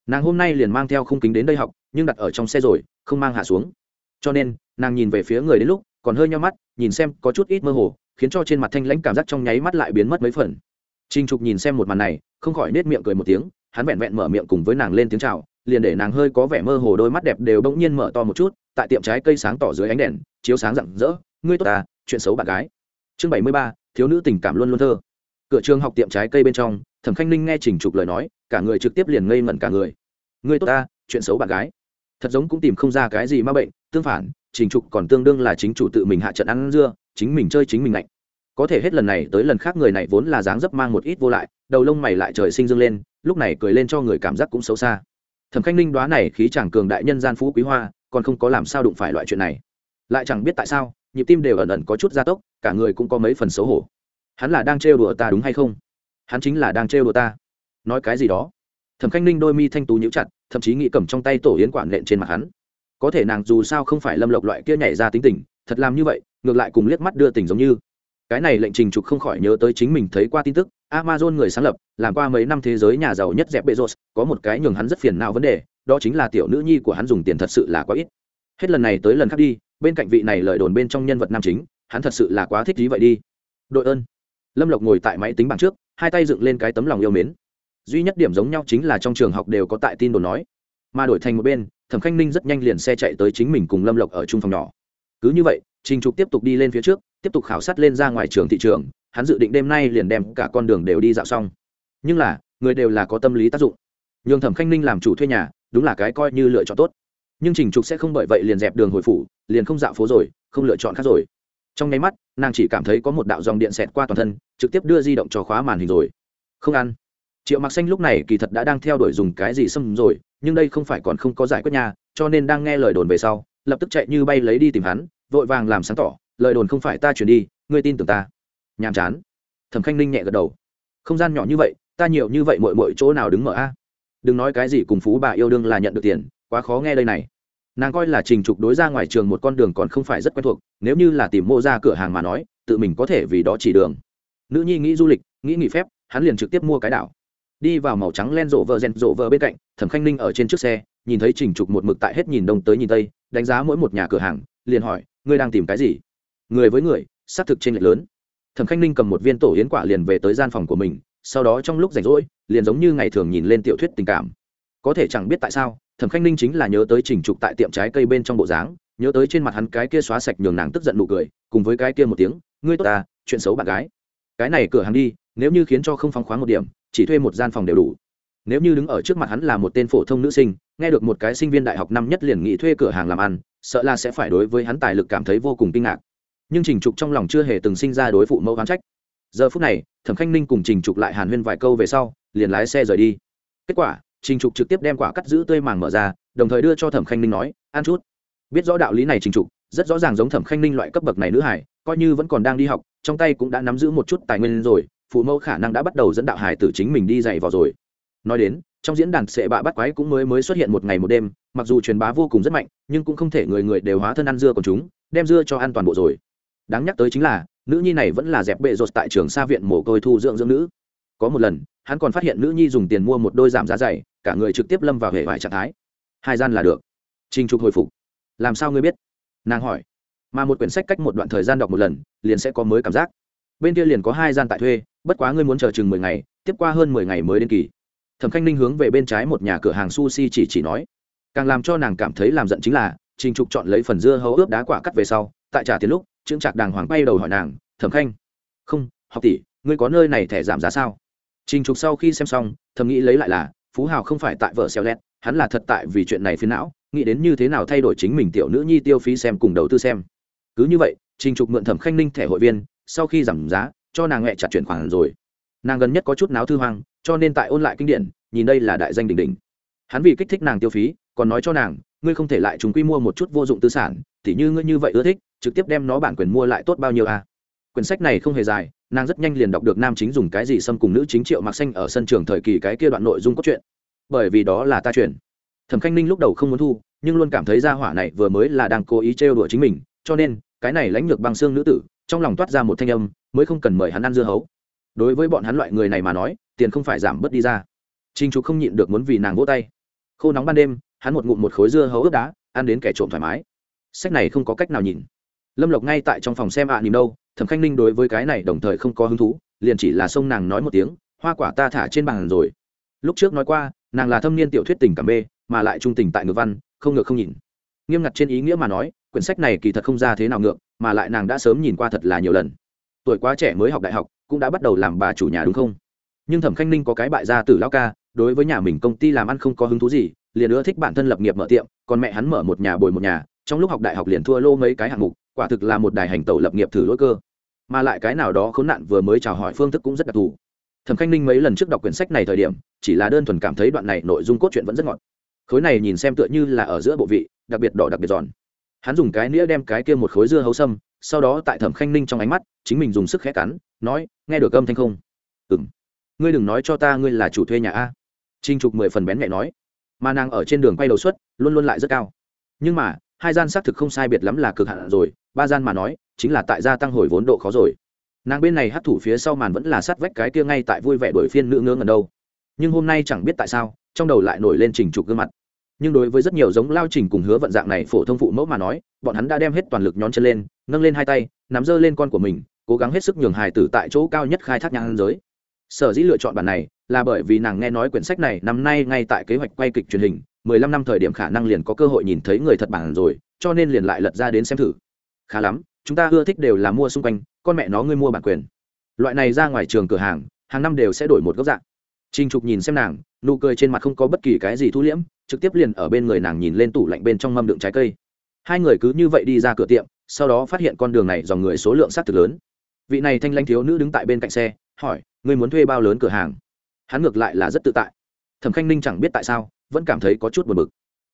Nàng hôm nay liền mang theo khung kính đến đây học, nhưng đặt ở trong xe rồi, không mang hạ xuống. Cho nên, nàng nhìn về phía người đến lúc, còn hơi nhau mắt, nhìn xem có chút ít mơ hồ, khiến cho trên mặt thanh lãnh cảm giác trong nháy mắt lại biến mất mấy phần. Trinh trục nhìn xem một màn này, không khỏi nết miệng cười một tiếng, hắn vẹn vẹn mở miệng cùng với nàng lên tiếng chào, liền để nàng hơi có vẻ mơ hồ đôi mắt đẹp đều bỗng nhiên mở to một chút, tại tiệm trái cây sáng tỏ dưới ánh đèn, chiếu sáng rạng rỡ, ngươi tốt ta chuyện xấu bạn gái chương bảy mươi ba, thiếu nữ tình cảm luôn luôn thơ. Cửa trường học tiệm trái cây bên trong, thẩm khanh ninh nghe trình trục lời nói, cả người trực tiếp liền ngây ngẩn cả người. Ngươi tốt ta, chuyện xấu bạn gái. Thật giống cũng tìm không ra cái gì ma bệnh, tương phản, trình trục còn tương đương là chính chủ tự mình hạ trận ăn dưa, chính mình chơi chính mình lạnh. Có thể hết lần này tới lần khác người này vốn là dáng dấp mang một ít vô lại, đầu lông mày lại trời sinh dương lên, lúc này cười lên cho người cảm giác cũng xấu xa. Thẩm khanh ninh đoá này khí chàng cường đại nhân gian phú quý hoa, còn không có làm sao đụng phải loại chuyện này. Lại chẳng biết tại sao nhịp tim đều ẩn ẩn có chút gia tốc, cả người cũng có mấy phần xấu hổ. Hắn là đang trêu đùa ta đúng hay không? Hắn chính là đang trêu đùa ta. Nói cái gì đó? Thẩm khanh ninh đôi mi thanh tú nhíu chặt, thậm chí nghĩ cầm trong tay tổ yến quản nện trên mặt hắn. Có thể nàng dù sao không phải lâm lộc loại kia nhảy ra tính tình, thật làm như vậy, ngược lại cùng liếc mắt đưa tình giống như. Cái này lệnh trình trục không khỏi nhớ tới chính mình thấy qua tin tức, amazon người sáng lập, làm qua mấy năm thế giới nhà giàu nhất dẹp bezos, có một cái nhường hắn rất phiền não vấn đề, đó chính là tiểu nữ nhi của hắn dùng tiền thật sự là quá ít. Hết lần này tới lần khác đi bên cạnh vị này lời đồn bên trong nhân vật nam chính, hắn thật sự là quá thích trí vậy đi. Đội ơn. Lâm lộc ngồi tại máy tính bảng trước, hai tay dựng lên cái tấm lòng yêu mến. Duy nhất điểm giống nhau chính là trong trường học đều có tại tin đồn nói. Mà đổi thành một bên, thẩm khanh ninh rất nhanh liền xe chạy tới chính mình cùng lâm lộc ở trung phòng nhỏ. Cứ như vậy, trình trục tiếp tục đi lên phía trước, tiếp tục khảo sát lên ra ngoài trường thị trường, hắn dự định đêm nay liền đem cả con đường đều đi dạo xong. Nhưng là, người đều là có tâm lý tác dụng. Nhường thẩm khanh ninh làm chủ thuê nhà, đúng là cái coi như lựa chọn tốt nhưng trình trục sẽ không bởi vậy liền dẹp đường hồi phủ, liền không dạo phố rồi, không lựa chọn khác rồi. Trong nháy mắt, nàng chỉ cảm thấy có một đạo dòng điện xẹt qua toàn thân, trực tiếp đưa di động cho khóa màn hình rồi. Không ăn. Triệu mặc xanh lúc này kỳ thật đã đang theo đuổi dùng cái gì xâm rồi, nhưng đây không phải còn không có giải quyết nhà cho nên đang nghe lời đồn về sau, lập tức chạy như bay lấy đi tìm hắn, vội vàng làm sáng tỏ, lời đồn không phải ta chuyển đi, ngươi tin tưởng ta. Nhàm chán. Thẩm khanh ninh nhẹ gật đầu. Không gian nhỏ như vậy, ta nhiều như vậy mỗi mỗi chỗ nào đứng mở a? Đừng nói cái gì cùng phú bà yêu đương là nhận được tiền, quá khó nghe đây này nàng coi là trình trục đối ra ngoài trường một con đường còn không phải rất quen thuộc, nếu như là tìm mô ra cửa hàng mà nói, tự mình có thể vì đó chỉ đường. Nữ nhi nghĩ du lịch, nghĩ nghỉ phép, hắn liền trực tiếp mua cái đảo. Đi vào màu trắng len rộ vợ rèn rộ vợ bên cạnh, thẩm khanh ninh ở trên chiếc xe, nhìn thấy trình trục một mực tại hết nhìn đông tới nhìn tây, đánh giá mỗi một nhà cửa hàng, liền hỏi, ngươi đang tìm cái gì? Người với người, xác thực trên lệch lớn. Thẩm khanh ninh cầm một viên tổ yến quả liền về tới gian phòng của mình, sau đó trong lúc rảnh rỗi, liền giống như ngày thường nhìn lên tiểu thuyết tình cảm. Có thể chẳng biết tại sao thẩm khanh ninh chính là nhớ tới trình trục tại tiệm trái cây bên trong bộ dáng, nhớ tới trên mặt hắn cái kia xóa sạch nhường nàng tức giận nụ cười, cùng với cái kia một tiếng, ngươi tốt ta chuyện xấu bạn gái. Cái này cửa hàng đi, nếu như khiến cho không phóng khoáng một điểm, chỉ thuê một gian phòng đều đủ. Nếu như đứng ở trước mặt hắn là một tên phổ thông nữ sinh, nghe được một cái sinh viên đại học năm nhất liền nghị thuê cửa hàng làm ăn, sợ là sẽ phải đối với hắn tài lực cảm thấy vô cùng kinh ngạc. Nhưng trình trục trong lòng chưa hề từng sinh ra đối phụ mẫu oán trách. Giờ phút này, thẩm khanh ninh cùng trình trục lại hàn huyên vài câu về sau, liền lái xe rời đi. Kết quả trình trục trực tiếp đem quả cắt giữ tươi màng mở ra, đồng thời đưa cho thẩm khanh ninh nói, ăn chút. Biết rõ đạo lý này trình trục, rất rõ ràng giống thẩm khanh ninh loại cấp bậc này nữ hải coi như vẫn còn đang đi học, trong tay cũng đã nắm giữ một chút tài nguyên rồi, phụ mẫu khả năng đã bắt đầu dẫn đạo hải tử chính mình đi dạy vào rồi. Nói đến, trong diễn đàn sệ bạ bắt quái cũng mới mới xuất hiện một ngày một đêm, mặc dù truyền bá vô cùng rất mạnh, nhưng cũng không thể người người đều hóa thân ăn dưa của chúng, đem dưa cho ăn toàn bộ rồi. Đáng nhắc tới chính là, nữ nhi này vẫn là dẹp bệ rột tại trường xa viện mồ côi thu dưỡng dưỡng nữ. Có một lần, hắn còn phát hiện nữ nhi dùng tiền mua một đôi giảm giá dày cả người trực tiếp lâm vào hệ vải trạng thái. Hai gian là được. Trinh trục hồi phục. Làm sao ngươi biết? Nàng hỏi. Mà một quyển sách cách một đoạn thời gian đọc một lần, liền sẽ có mới cảm giác. Bên kia liền có hai gian tại thuê, bất quá ngươi muốn chờ chừng mười ngày, tiếp qua hơn mười ngày mới đến kỳ. Thẩm khanh ninh hướng về bên trái một nhà cửa hàng sushi chỉ chỉ nói. Càng làm cho nàng cảm thấy làm giận chính là, trình trục chọn lấy phần dưa hấu ướp đá quả cắt về sau, tại trả tiền lúc, chững chạc đàng hoàng bay đầu hỏi nàng, thẩm khanh, không, học tỷ, ngươi có nơi này thẻ giảm giá sao? Trình trục sau khi xem xong, thầm nghĩ lấy lại là phú hào không phải tại vợ xeo lét hắn là thật tại vì chuyện này phiến não, nghĩ đến như thế nào thay đổi chính mình tiểu nữ nhi tiêu phí xem cùng đầu tư xem. Cứ như vậy, trình trục mượn thẩm khanh ninh thẻ hội viên, sau khi giảm giá, cho nàng mẹ chặt chuyển khoản rồi. Nàng gần nhất có chút náo thư hoang, cho nên tại ôn lại kinh điển, nhìn đây là đại danh đỉnh đỉnh. Hắn vì kích thích nàng tiêu phí, còn nói cho nàng, ngươi không thể lại chúng quy mua một chút vô dụng tư sản, tỉ như ngươi như vậy ưa thích, trực tiếp đem nó bản quyền mua lại tốt bao nhiêu à? Quyển sách này không hề dài nàng rất nhanh liền đọc được nam chính dùng cái gì xâm cùng nữ chính triệu mặc xanh ở sân trường thời kỳ cái kia đoạn nội dung cốt truyện. Bởi vì đó là ta truyền thẩm khanh ninh lúc đầu không muốn thu, nhưng luôn cảm thấy gia hỏa này vừa mới là đang cố ý trêu đùa chính mình, cho nên, cái này lãnh lược băng xương nữ tử, trong lòng toát ra một thanh âm, mới không cần mời hắn ăn dưa hấu. Đối với bọn hắn loại người này mà nói, tiền không phải giảm bớt đi ra. Trinh chú không nhịn được muốn vì nàng vỗ tay. Khô nóng ban đêm, hắn một ngụm một khối dưa hấu ướp đá, ăn đến kẻ trộm thoải mái. Sách này không có cách nào nhìn lâm lộc ngay tại trong phòng xem ạ à, nhìn đâu thẩm khanh ninh đối với cái này đồng thời không có hứng thú liền chỉ là xông nàng nói một tiếng hoa quả ta thả trên bàn rồi. Lúc trước nói qua nàng là thâm niên tiểu thuyết tình cảm bê mà lại trung tình tại ngữ văn không ngược không nhìn. Nghiêm ngặt trên ý nghĩa mà nói quyển sách này kỳ thật không ra thế nào ngược mà lại nàng đã sớm nhìn qua thật là nhiều lần. Tuổi quá trẻ mới học đại học cũng đã bắt đầu làm bà chủ nhà đúng không? Nhưng thẩm khanh ninh có cái bại gia tử lao ca đối với nhà mình công ty làm ăn không có hứng thú gì liền ưa thích bản thân lập nghiệp mở tiệm còn mẹ hắn mở một nhà bồi một nhà trong lúc học đại học liền thua lô mấy cái hạng mục quả thực là một đài hành tẩu lập nghiệp thử lỗi cơ. Mà lại cái nào đó khốn nạn vừa mới chào hỏi phương thức cũng rất đặc thù. Thẩm khanh ninh mấy lần trước đọc quyển sách này thời điểm, chỉ là đơn thuần cảm thấy đoạn này nội dung cốt truyện vẫn rất ngọt. Khối này nhìn xem tựa như là ở giữa bộ vị, đặc biệt đỏ đặc biệt giòn. Hắn dùng cái nĩa đem cái kia một khối dưa hấu sâm, sau đó tại thẩm khanh ninh trong ánh mắt, chính mình dùng sức khẽ cắn, nói, nghe được âm thanh không? Ừ m ngươi đừng nói cho ta ngươi là chủ thuê nhà a. Trinh trục mười phần bén nhẹ nói. Mà nàng ở trên đường quay đầu suất luôn luôn lại rất cao. Nhưng mà hai gian xác thực không sai biệt lắm là cực hạn rồi, ba gian mà nói, chính là tại gia tăng hồi vốn độ khó rồi. Nàng bên này hấp thủ phía sau màn vẫn là sát vách cái kia ngay tại vui vẻ đổi phiên nữ ngưỡng ở đâu. Nhưng hôm nay chẳng biết tại sao, trong đầu lại nổi lên trình trục gương mặt. Nhưng đối với rất nhiều giống lao trình cùng hứa vận dạng này phổ thông phụ mẫu mà nói, bọn hắn đã đem hết toàn lực nhón chân lên, nâng lên hai tay, nắm dơ lên con của mình, cố gắng hết sức nhường hài tử tại chỗ cao nhất khai thác nhang giới. Sở dĩ lựa chọn bản này là bởi vì nàng nghe nói quyển sách này năm nay ngay tại kế hoạch quay kịch truyền hình mười lăm năm thời điểm khả năng liền có cơ hội nhìn thấy người thật bản rồi, cho nên liền lại lật ra đến xem thử. Khá lắm, chúng ta ưa thích đều là mua xung quanh, con mẹ nó ngươi mua bản quyền. Loại này ra ngoài trường cửa hàng hàng năm đều sẽ đổi một góc dạng. Trinh trục nhìn xem nàng, nụ cười trên mặt không có bất kỳ cái gì thu liễm, trực tiếp liền ở bên người nàng nhìn lên tủ lạnh bên trong mâm đựng trái cây. Hai người cứ như vậy đi ra cửa tiệm, sau đó phát hiện con đường này dòng người số lượng s á t thực lớn. Vị này thanh lanh thiếu nữ đứng tại bên cạnh xe, hỏi, ngươi muốn thuê bao lớn cửa hàng? Hắn ngược lại là rất tự tại. Thẩm khanh ninh chẳng biết tại sao vẫn cảm thấy có chút buồn bực.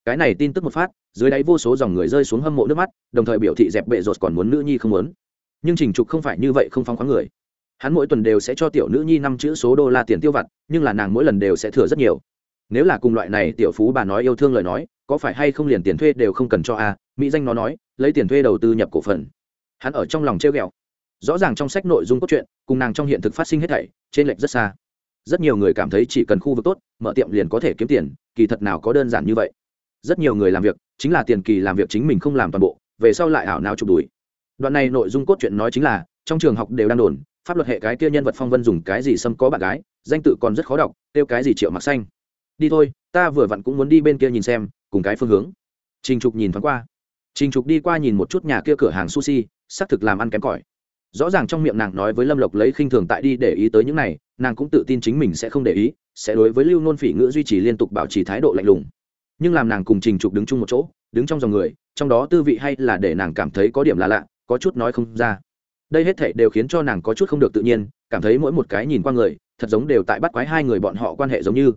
Cái này tin tức một phát, dưới đáy vô số dòng người rơi xuống hâm mộ nước mắt, đồng thời biểu thị dẹp bệ rột còn muốn nữ nhi không muốn. Nhưng trình trục không phải như vậy không phóng khoáng người. Hắn mỗi tuần đều sẽ cho tiểu nữ nhi năm chữ số đô la tiền tiêu vặt, nhưng là nàng mỗi lần đều sẽ thừa rất nhiều. Nếu là cùng loại này, tiểu phú bà nói yêu thương lời nói, có phải hay không liền tiền thuê đều không cần cho a mỹ danh nó nói, lấy tiền thuê đầu tư nhập cổ phần. Hắn ở trong lòng treo ghẹo. Rõ ràng trong sách nội dung cốt truyện, cùng nàng trong hiện thực phát sinh hết thảy, trên lệch rất xa rất nhiều người cảm thấy chỉ cần khu vực tốt, mở tiệm liền có thể kiếm tiền, kỳ thật nào có đơn giản như vậy. Rất nhiều người làm việc, chính là tiền kỳ làm việc chính mình không làm toàn bộ, về sau lại ảo nào chụp đuổi đoạn này nội dung cốt truyện nói chính là, trong trường học đều đang đồn, pháp luật hệ cái kia nhân vật phong vân dùng cái gì xâm có bạn gái, danh tự còn rất khó đọc, tiêu cái gì triệu mặc xanh. Đi thôi, ta vừa vặn cũng muốn đi bên kia nhìn xem, cùng cái phương hướng. Trình trục nhìn thoáng qua. Trình trục đi qua nhìn một chút nhà kia cửa hàng sushi, xác thực làm ăn kém cỏi rõ ràng trong miệng nàng nói với lâm lộc lấy khinh thường tại đi để ý tới những này, nàng cũng tự tin chính mình sẽ không để ý, sẽ đối với lưu nôn phỉ ngữ duy trì liên tục bảo trì thái độ lạnh lùng. Nhưng làm nàng cùng trình trục đứng chung một chỗ, đứng trong dòng người, trong đó tư vị hay là để nàng cảm thấy có điểm là lạ, có chút nói không ra. Đây hết thể đều khiến cho nàng có chút không được tự nhiên, cảm thấy mỗi một cái nhìn qua người, thật giống đều tại bắt quái hai người bọn họ quan hệ giống như.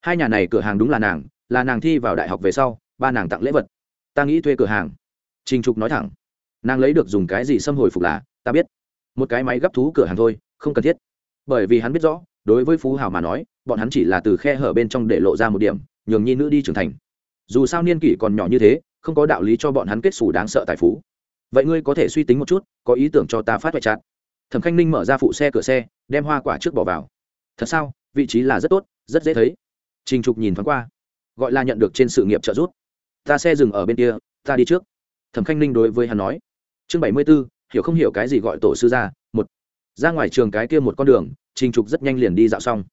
Hai nhà này cửa hàng đúng là nàng là nàng thi vào đại học về sau, ba nàng tặng lễ vật. Ta nghĩ thuê cửa hàng. Trình trục nói thẳng. Nàng lấy được dùng cái gì xâm hồi phục là, ta biết một cái máy gấp thú cửa hàng thôi, không cần thiết. Bởi vì hắn biết rõ, đối với phú hào mà nói, bọn hắn chỉ là từ khe hở bên trong để lộ ra một điểm, nhường nhi nữ đi trưởng thành. Dù sao niên kỷ còn nhỏ như thế, không có đạo lý cho bọn hắn kết xù đáng sợ tài phú. Vậy ngươi có thể suy tính một chút, có ý tưởng cho ta phát hoại chặt. Thẩm khanh ninh mở ra phụ xe cửa xe, đem hoa quả trước bỏ vào. Thật sao? Vị trí là rất tốt, rất dễ thấy. Trình trục nhìn thoáng qua, gọi là nhận được trên sự nghiệp trợ giúp. Ta xe dừng ở bên kia, ta đi trước. Thẩm khanh ninh đối với hắn nói. Chương bảy mươi b ố hiểu không hiểu cái gì gọi tổ sư ra, một, ra ngoài trường cái kia một con đường, trình trục rất nhanh liền đi dạo xong.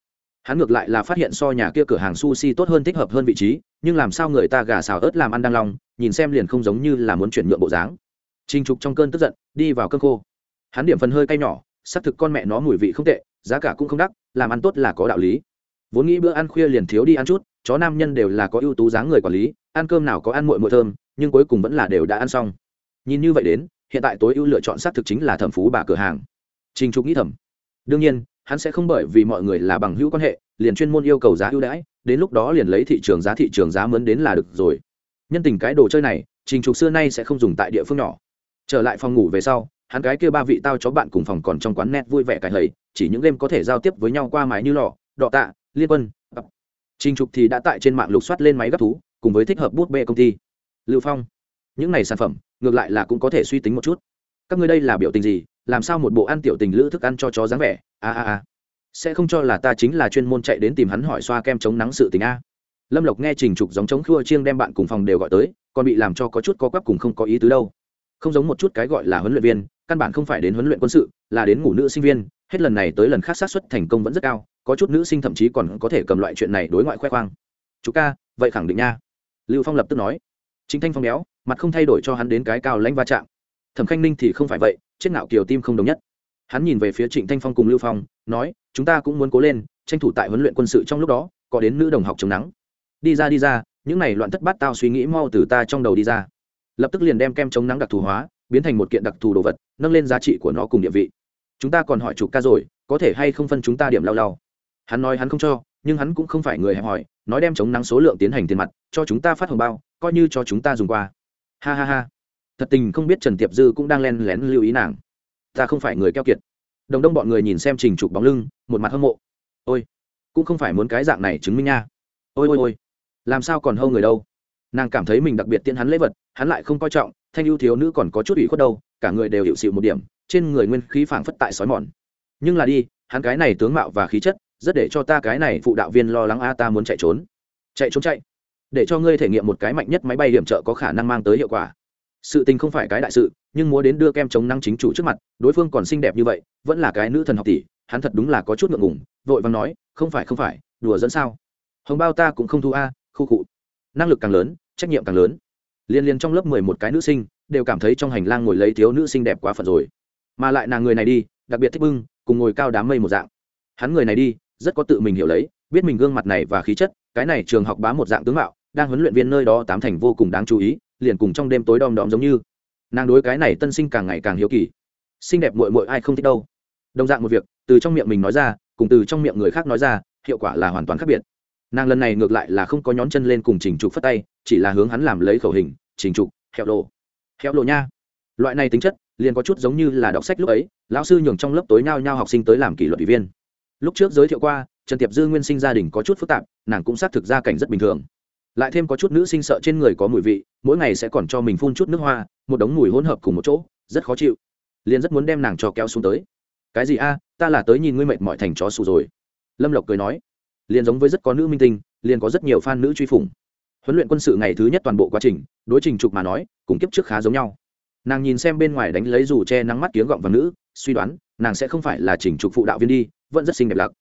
Hắn ngược lại là phát hiện so nhà kia cửa hàng sushi tốt hơn thích hợp hơn vị trí, nhưng làm sao người ta gà xào ớt làm ăn đang lòng, nhìn xem liền không giống như là muốn chuyển nhượng bộ dáng. Trình trục trong cơn tức giận, đi vào cơn khô. Hắn điểm phần hơi cay nhỏ, xác thực con mẹ nó mùi vị không tệ, giá cả cũng không đắt, làm ăn tốt là có đạo lý. Vốn nghĩ bữa ăn khuya liền thiếu đi ăn chút, chó nam nhân đều là có ưu tú dáng người quản lý, ăn cơm nào có ăn muội muội thơm, nhưng cuối cùng vẫn là đều đã ăn xong. Nhìn như vậy đến hiện tại tối ưu lựa chọn xác thực chính là thẩm phú bà cửa hàng. Trình trục nghĩ thầm. Đương nhiên, hắn sẽ không bởi vì mọi người là bằng hữu quan hệ, liền chuyên môn yêu cầu giá ưu đãi, đến lúc đó liền lấy thị trường giá thị trường giá mướn đến là được rồi. Nhân tình cái đồ chơi này, trình trục xưa nay sẽ không dùng tại địa phương nhỏ. Trở lại phòng ngủ về sau, hắn cái kia ba vị tao chó bạn cùng phòng còn trong quán net vui vẻ cải hầy, chỉ những game có thể giao tiếp với nhau qua máy như lò, đọ tạ, liên quân trình trục thì đã tại trên mạng lục soát lên máy gấp thú, cùng với thích hợp bút bê công ty. Lưu phong. Những này sản phẩm ngược lại là cũng có thể suy tính một chút. Các ngươi đây là biểu tình gì? Làm sao một bộ ăn tiểu tình lữ thức ăn cho chó dáng vẻ? A a a. Sẽ không cho là ta chính là chuyên môn chạy đến tìm hắn hỏi xoa kem chống nắng sự tình a. Lâm lộc nghe trình trục giống chống khua chiêng đem bạn cùng phòng đều gọi tới, còn bị làm cho có chút có quắp cùng không có ý tứ đâu. Không giống một chút cái gọi là huấn luyện viên, căn bản không phải đến huấn luyện quân sự, là đến ngủ nữ sinh viên. Hết lần này tới lần khác sát xuất thành công vẫn rất cao, có chút nữ sinh thậm chí còn có thể cầm loại chuyện này đối ngoại khoe khoang. Chú ca, vậy khẳng định nha. Lưu phong lập tức nói chính thanh phong béo, mặt không thay đổi cho hắn đến cái cao lãnh va chạm. Thẩm khanh ninh thì không phải vậy, chết ngạo kiều tim không đồng nhất. Hắn nhìn về phía trịnh thanh phong cùng lưu phong, nói, chúng ta cũng muốn cố lên, tranh thủ tại huấn luyện quân sự trong lúc đó, có đến nữ đồng học chống nắng. Đi ra đi ra, những này loạn thất bát tao suy nghĩ mau từ ta trong đầu đi ra. Lập tức liền đem kem chống nắng đặc thù hóa, biến thành một kiện đặc thù đồ vật, nâng lên giá trị của nó cùng địa vị. Chúng ta còn hỏi chủ ca rồi, có thể hay không phân chúng ta điểm lao lao hắn nói hắn không cho, nhưng hắn cũng không phải người hẹp hỏi nói đem chống nắng số lượng tiến hành tiền mặt, cho chúng ta phát hồng bao coi như cho chúng ta dùng qua. Ha ha ha. Thật tình không biết trần tiệp dư cũng đang len lén lưu ý nàng. Ta không phải người keo kiệt. Đồng đông bọn người nhìn xem trình trục bóng lưng, một mặt hâm mộ. Ôi, cũng không phải muốn cái dạng này chứng minh nha. Ôi ôi ôi. Làm sao còn hâu người đâu? Nàng cảm thấy mình đặc biệt tiễn hắn lễ vật, hắn lại không coi trọng, thanh ưu thiếu nữ còn có chút ủy khuất đâu, cả người đều hiệu xịu một điểm, trên người nguyên khí phảng phất tại sói mòn. Nhưng là đi, hắn cái này tướng mạo và khí chất, rất để cho ta cái này phụ đạo viên lo lắng a, ta muốn chạy trốn. Chạy trốn chạy để cho ngươi thể nghiệm một cái mạnh nhất máy bay hiểm trợ có khả năng mang tới hiệu quả. Sự tình không phải cái đại sự, nhưng muốn đến đưa kem chống năng chính chủ trước mặt, đối phương còn xinh đẹp như vậy, vẫn là cái nữ thần học tỷ, hắn thật đúng là có chút ngượng ngùng, vội vàng nói, không phải không phải, đùa dẫn sao? Hồng bao ta cũng không thu a, khu cụ năng lực càng lớn, trách nhiệm càng lớn. Liên liên trong lớp mười một cái nữ sinh, đều cảm thấy trong hành lang ngồi lấy thiếu nữ sinh đẹp quá phần rồi. Mà lại nàng người này đi, đặc biệt thích bưng, cùng ngồi cao đám mây một dạng. Hắn người này đi, rất có tự mình hiểu lấy, biết mình gương mặt này và khí chất, cái này trường học bá một dạng tướng mạo đang huấn luyện viên nơi đó tám thành vô cùng đáng chú ý, liền cùng trong đêm tối đom đóm giống như. Nàng đối cái này tân sinh càng ngày càng hiếu kỳ. Xinh đẹp mội mội ai không thích đâu. Đồng dạng một việc, từ trong miệng mình nói ra, cùng từ trong miệng người khác nói ra, hiệu quả là hoàn toàn khác biệt. Nàng lần này ngược lại là không có nhón chân lên cùng trình trục phất tay, chỉ là hướng hắn làm lấy khẩu hình, trình trục, hẹo lộ. Hẹo lộ nha. Loại này tính chất, liền có chút giống như là đọc sách lúc ấy, lão sư nhường trong lớp tối nhao nhao học sinh tới làm kỷ luật ủy viên. Lúc trước giới thiệu qua, trần tiệp dư nguyên sinh gia đình có chút phức tạp, nàng cũng xác thực gia cảnh rất bình thường lại thêm có chút nữ sinh sợ trên người có mùi vị, mỗi ngày sẽ còn cho mình phun chút nước hoa, một đống mùi hỗn hợp cùng một chỗ, rất khó chịu. Liền rất muốn đem nàng cho kéo xuống tới. Cái gì a, ta là tới nhìn ngươi mệt mỏi thành chó sù rồi. Lâm lộc cười nói. Liền giống với rất có nữ minh tinh, liền có rất nhiều fan nữ truy phủng. Huấn luyện quân sự ngày thứ nhất toàn bộ quá trình, đối trình trục mà nói, cùng kiếp trước khá giống nhau. Nàng nhìn xem bên ngoài đánh lấy dù che nắng mắt kiếng gọng và nữ, suy đoán, nàng sẽ không phải là trình trục phụ đạo viên đi, vẫn rất xinh đẹp lặc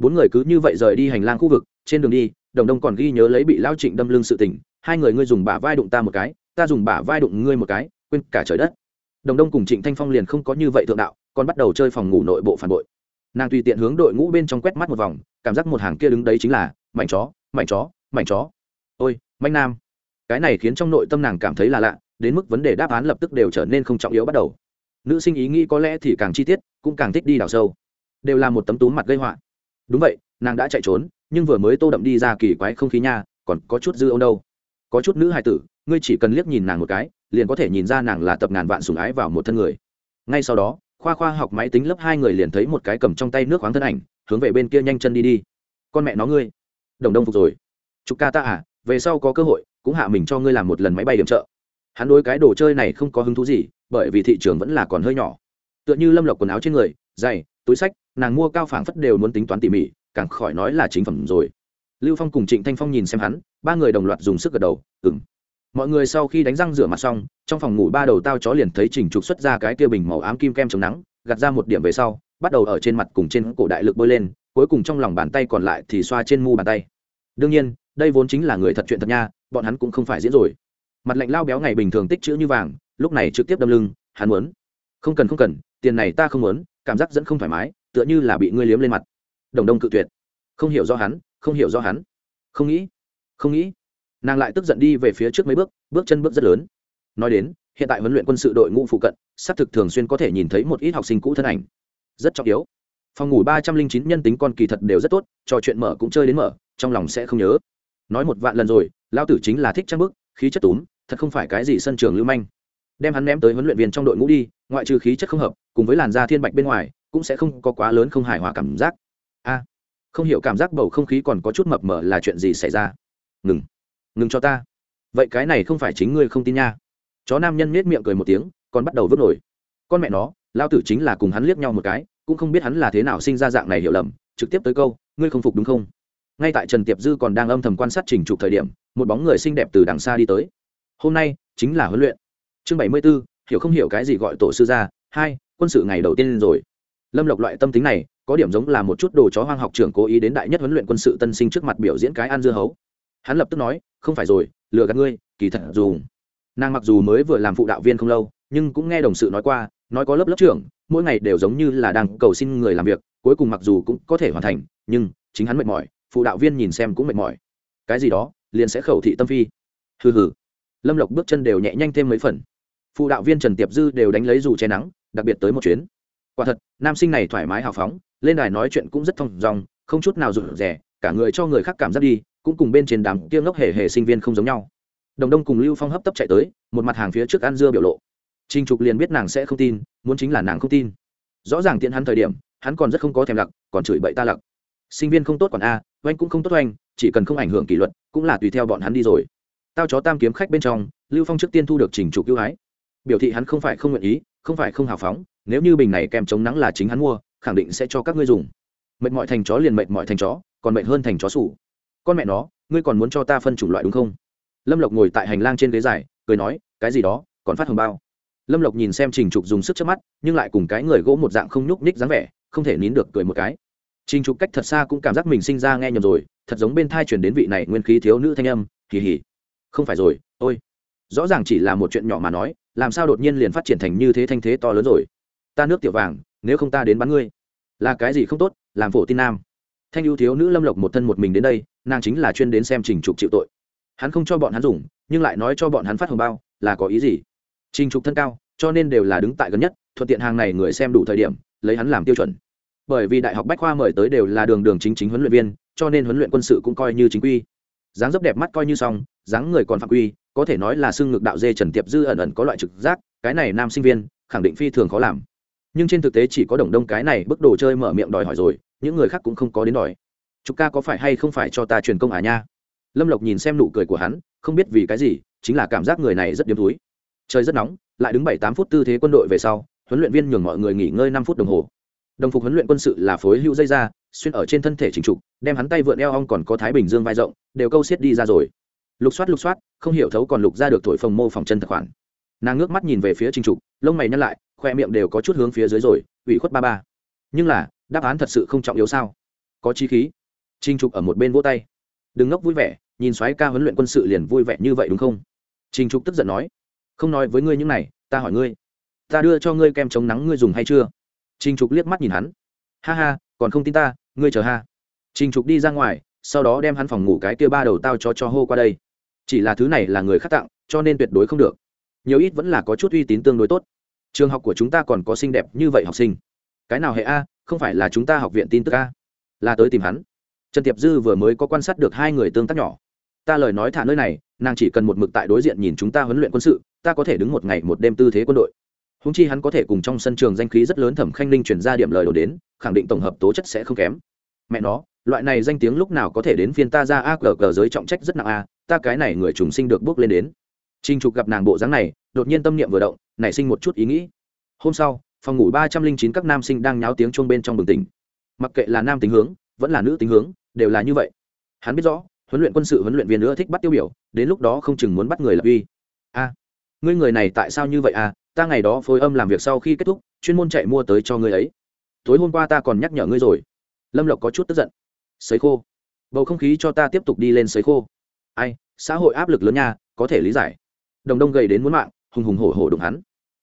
bốn người cứ như vậy rời đi hành lang khu vực, trên đường đi đồng đông còn ghi nhớ lấy bị lao trịnh đâm lưng sự tình, hai người ngươi dùng bả vai đụng ta một cái, ta dùng bả vai đụng ngươi một cái, quên cả trời đất. Đồng đông cùng trịnh thanh phong liền không có như vậy thượng đạo, còn bắt đầu chơi phòng ngủ nội bộ phản bội. Nàng tùy tiện hướng đội ngũ bên trong quét mắt một vòng, cảm giác một hàng kia đứng đấy chính là mảnh chó mảnh chó mảnh chó. Ôi manh nam. Cái này khiến trong nội tâm nàng cảm thấy là lạ, đến mức vấn đề đáp án lập tức đều trở nên không trọng yếu bắt đầu. Nữ sinh ý nghĩ có lẽ thì càng chi tiết, cũng càng thích đi đào sâu. Đều là một tấm túm mặt gây họa. Đúng vậy, nàng đã chạy trốn nhưng vừa mới tô đậm đi ra kỳ quái không khí nha, còn có chút dư ông đâu. Có chút nữ hài tử, ngươi chỉ cần liếc nhìn nàng một cái, liền có thể nhìn ra nàng là tập ngàn vạn sùng ái vào một thân người. Ngay sau đó, khoa khoa học máy tính lớp hai người liền thấy một cái cầm trong tay nước khoáng thân ảnh, hướng về bên kia nhanh chân đi đi. Con mẹ nó ngươi. Đồng đông phục rồi. Chúc ca ta à về sau có cơ hội, cũng hạ mình cho ngươi làm một lần máy bay điểm trợ. Hắn đối cái đồ chơi này không có hứng thú gì, bởi vì thị trường vẫn là còn hơi nhỏ. Tựa như lâm lộc quần áo trên người, giày, túi sách, nàng mua cao phảng phất đều muốn tính toán tỉ mỉ càng khỏi nói là chính phẩm rồi. Lưu phong cùng trịnh thanh phong nhìn xem hắn, ba người đồng loạt dùng sức gật đầu ừng mọi người sau khi đánh răng rửa mặt xong, trong phòng ngủ ba đầu tao chó liền thấy trình trục xuất ra cái kia bình màu ám kim kem chống nắng, gạt ra một điểm về sau, bắt đầu ở trên mặt cùng trên cổ đại lực bôi lên, cuối cùng trong lòng bàn tay còn lại thì xoa trên mu bàn tay. Đương nhiên, đây vốn chính là người thật chuyện thật nha, bọn hắn cũng không phải diễn rồi. Mặt lạnh lao béo ngày bình thường tích chữ như vàng, lúc này trực tiếp đâm lưng, hắn muốn. Không cần không cần, tiền này ta không muốn, cảm giác dẫn không thoải mái, tựa như là bị ngươi liếm lên mặt đồng đông cự tuyệt. Không hiểu do hắn, không hiểu do hắn. Không nghĩ không nghĩ. Nàng lại tức giận đi về phía trước mấy bước bước chân bước rất lớn. Nói đến, hiện tại huấn luyện quân sự đội ngũ phụ cận, xác thực thường xuyên có thể nhìn thấy một ít học sinh cũ thân ảnh. Rất trọng yếu. Phòng ngủ ba trăm linh chín nhân tính con kỳ thật đều rất tốt, trò chuyện mở cũng chơi đến mở, trong lòng sẽ không nhớ. Nói một vạn lần rồi lao tử chính là thích trang bức, khí chất túm, thật không phải cái gì sân trường lưu manh. Đem hắn ném tới huấn luyện viên trong đội ngũ đi, ngoại trừ khí chất không hợp, cùng với làn da thiên bạch bên ngoài, cũng sẽ không có quá lớn không hài hòa cảm giác a, không hiểu cảm giác bầu không khí còn có chút mập mờ là chuyện gì xảy ra. Ngừng ngừng cho ta. Vậy cái này không phải chính ngươi không tin nha. Chó nam nhân nết miệng cười một tiếng còn bắt đầu vứt nổi. Con mẹ nó, lao tử chính là cùng hắn liếc nhau một cái, cũng không biết hắn là thế nào sinh ra dạng này hiểu lầm, trực tiếp tới câu, ngươi không phục đúng không? Ngay tại trần tiệp dư còn đang âm thầm quan sát trình trục thời điểm, một bóng người xinh đẹp từ đằng xa đi tới. Hôm nay chính là huấn luyện. Chương bảy mươi b ố hiểu không hiểu cái gì gọi tổ sư gia? hai, quân sự ngày đầu tiên rồi. Lâm lộc loại tâm tính này có điểm giống là một chút đồ chó hoang học trưởng cố ý đến đại nhất huấn luyện quân sự tân sinh trước mặt biểu diễn cái ăn dưa hấu. Hắn lập tức nói, không phải rồi, lừa gạt ngươi, kỳ thật dùng nàng mặc dù mới vừa làm phụ đạo viên không lâu, nhưng cũng nghe đồng sự nói qua, nói có lớp lớp trưởng, mỗi ngày đều giống như là đang cầu xin người làm việc, cuối cùng mặc dù cũng có thể hoàn thành, nhưng chính hắn mệt mỏi, phụ đạo viên nhìn xem cũng mệt mỏi. Cái gì đó, liền sẽ khẩu thị tâm phi. Hừ hừ. Lâm lộc bước chân đều nhẹ nhanh thêm mấy phần. Phụ đạo viên trần tiệp dư đều đánh lấy dù che nắng, đặc biệt tới một chuyến quả thật, nam sinh này thoải mái hào phóng, lên đài nói chuyện cũng rất thong dong, không chút nào rụt rè, cả người cho người khác cảm giác đi, cũng cùng bên trên đám kia ngốc hề hề sinh viên không giống nhau. Đồng đông cùng lưu phong hấp tấp chạy tới, một mặt hàng phía trước ăn dưa biểu lộ. Trinh trục liền biết nàng sẽ không tin, muốn chính là nàng không tin. Rõ ràng tiện hắn thời điểm, hắn còn rất không có thèm lặc, còn chửi bậy ta lặc. Sinh viên không tốt còn a, oanh cũng không tốt oanh, chỉ cần không ảnh hưởng kỷ luật, cũng là tùy theo bọn hắn đi rồi. Tao chó tam kiếm khách bên trong, lưu phong trước tiên thu được trình trục ưu ái. Biểu thị hắn không phải không nguyện ý, không phải không hào phóng nếu như bình này kèm chống nắng là chính hắn mua, khẳng định sẽ cho các ngươi dùng. Mệt mỏi thành chó liền mệt mỏi thành chó, còn mệt hơn thành chó sủ. Con mẹ nó, ngươi còn muốn cho ta phân chủng loại đúng không? Lâm lộc ngồi tại hành lang trên ghế dài, cười nói, cái gì đó, còn phát hồng bao. Lâm lộc nhìn xem trình trục dùng sức trước mắt, nhưng lại cùng cái người gỗ một dạng không nhúc ních dáng vẻ, không thể nín được cười một cái. Trình trục cách thật xa cũng cảm giác mình sinh ra nghe nhầm rồi, thật giống bên thai chuyển đến vị này nguyên khí thiếu nữ thanh âm kỳ hỉ không phải rồi, ôi. Rõ ràng chỉ là một chuyện nhỏ mà nói, làm sao đột nhiên liền phát triển thành như thế thanh thế to lớn rồi? Ta nước tiểu vàng, nếu không ta đến bắn ngươi. Là cái gì không tốt, làm phổ tin nam. Thanh ưu thiếu nữ lâm lộc một thân một mình đến đây, nàng chính là chuyên đến xem trình trục chịu tội. Hắn không cho bọn hắn dùng, nhưng lại nói cho bọn hắn phát hồng bao, là có ý gì? Trình trục thân cao, cho nên đều là đứng tại gần nhất, thuận tiện hàng này người xem đủ thời điểm, lấy hắn làm tiêu chuẩn. Bởi vì đại học bách khoa mời tới đều là đường đường chính chính huấn luyện viên, cho nên huấn luyện quân sự cũng coi như chính quy. Dáng dấp đẹp mắt coi như xong, dáng người còn phạm quy, có thể nói là xưng ngực đạo dê trần tiệp dư ẩn ẩn có loại trực giác, cái này nam sinh viên, khẳng định phi thường khó làm nhưng trên thực tế chỉ có đồng đông cái này bức đồ chơi mở miệng đòi hỏi rồi, những người khác cũng không có đến đòi. Chúng ca có phải hay không phải cho ta truyền công à nha? Lâm lộc nhìn xem nụ cười của hắn, không biết vì cái gì, chính là cảm giác người này rất điếm túi. Trời rất nóng, lại đứng bảy tám phút tư thế quân đội về sau, huấn luyện viên nhường mọi người nghỉ ngơi năm phút đồng hồ. Đồng phục huấn luyện quân sự là phối hữu dây ra, xuyên ở trên thân thể chính trục, đem hắn tay vượn eo ong còn có thái bình dương vai rộng, đều câu xiết đi ra rồi. Lục soát lục soát, không hiểu thấu còn lục ra được thổi phồng mô phòng chân thật khoản. Nàng ngước mắt nhìn về phía trình trục, lông mày nhăn lại khoe miệng đều có chút hướng phía dưới rồi, ủy khuất ba ba. Nhưng là, đáp án thật sự không trọng yếu sao? Có chi khí. Trình trục ở một bên vỗ tay. Đừng ngốc vui vẻ, nhìn xoáy ca huấn luyện quân sự liền vui vẻ như vậy đúng không? Trình trục tức giận nói. Không nói với ngươi những này, ta hỏi ngươi. Ta đưa cho ngươi kem chống nắng ngươi dùng hay chưa? Trình trục liếc mắt nhìn hắn. Ha ha, còn không tin ta, ngươi chờ ha. Trình trục đi ra ngoài, sau đó đem hắn phòng ngủ cái kia ba đầu tao cho cho hô qua đây. Chỉ là thứ này là người khác tặng, cho nên tuyệt đối không được. Nhiều ít vẫn là có chút uy tín tương đối tốt trường học của chúng ta còn có xinh đẹp như vậy học sinh. Cái nào hệ a, không phải là chúng ta học viện tin tức a? Là tới tìm hắn. Trần tiệp dư vừa mới có quan sát được hai người tương tác nhỏ. Ta lời nói thả nơi này, nàng chỉ cần một mực tại đối diện nhìn chúng ta huấn luyện quân sự, ta có thể đứng một ngày một đêm tư thế quân đội. Húng chi hắn có thể cùng trong sân trường danh khí rất lớn thẩm khanh linh chuyển ra điểm lời đầu đến, khẳng định tổng hợp tố chất sẽ không kém. Mẹ nó, loại này danh tiếng lúc nào có thể đến phiên ta ra a cờ cờ giới trọng trách rất nặng a, ta cái này người trùng sinh được bước lên đến. Trinh trục gặp nàng bộ dáng này đột nhiên tâm niệm vừa động, nảy sinh một chút ý nghĩ. Hôm sau, phòng ngủ ba trăm linh chín các nam sinh đang nháo tiếng chuông bên trong bừng tỉnh. Mặc kệ là nam tính hướng, vẫn là nữ tính hướng, đều là như vậy. Hắn biết rõ, huấn luyện quân sự huấn luyện viên nữa thích bắt tiêu biểu, đến lúc đó không chừng muốn bắt người lập uy. A, ngươi người này tại sao như vậy à? Ta ngày đó phối âm làm việc sau khi kết thúc, chuyên môn chạy mua tới cho ngươi ấy. Tối hôm qua ta còn nhắc nhở ngươi rồi. Lâm lộc có chút tức giận. Sấy khô. Bầu không khí cho ta tiếp tục đi lên sấy khô. Ai, xã hội áp lực lớn nha, có thể lý giải. Đồng đông gầy đến muốn mạng hùng hùng hổ hổ đụng hắn.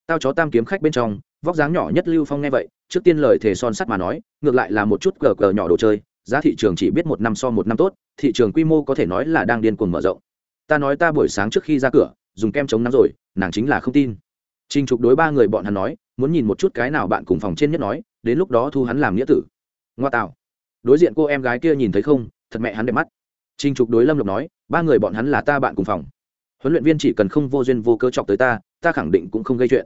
Tao chó tam kiếm khách bên trong, vóc dáng nhỏ nhất lưu phong nghe vậy, trước tiên lời thề son sắt mà nói, ngược lại là một chút cờ cờ nhỏ đồ chơi, giá thị trường chỉ biết một năm so một năm tốt, thị trường quy mô có thể nói là đang điên cuồng mở rộng. Ta nói ta buổi sáng trước khi ra cửa, dùng kem chống nắng rồi, nàng chính là không tin. Trình trục đối ba người bọn hắn nói, muốn nhìn một chút cái nào bạn cùng phòng trên nhất nói, đến lúc đó thu hắn làm nghĩa tử. Ngoa tạo. Đối diện cô em gái kia nhìn thấy không, thật mẹ hắn đẹp mắt. Trình trục đối lâm lộc nói, ba người bọn hắn là ta bạn cùng phòng huấn luyện viên chỉ cần không vô duyên vô cơ chọc tới ta ta khẳng định cũng không gây chuyện.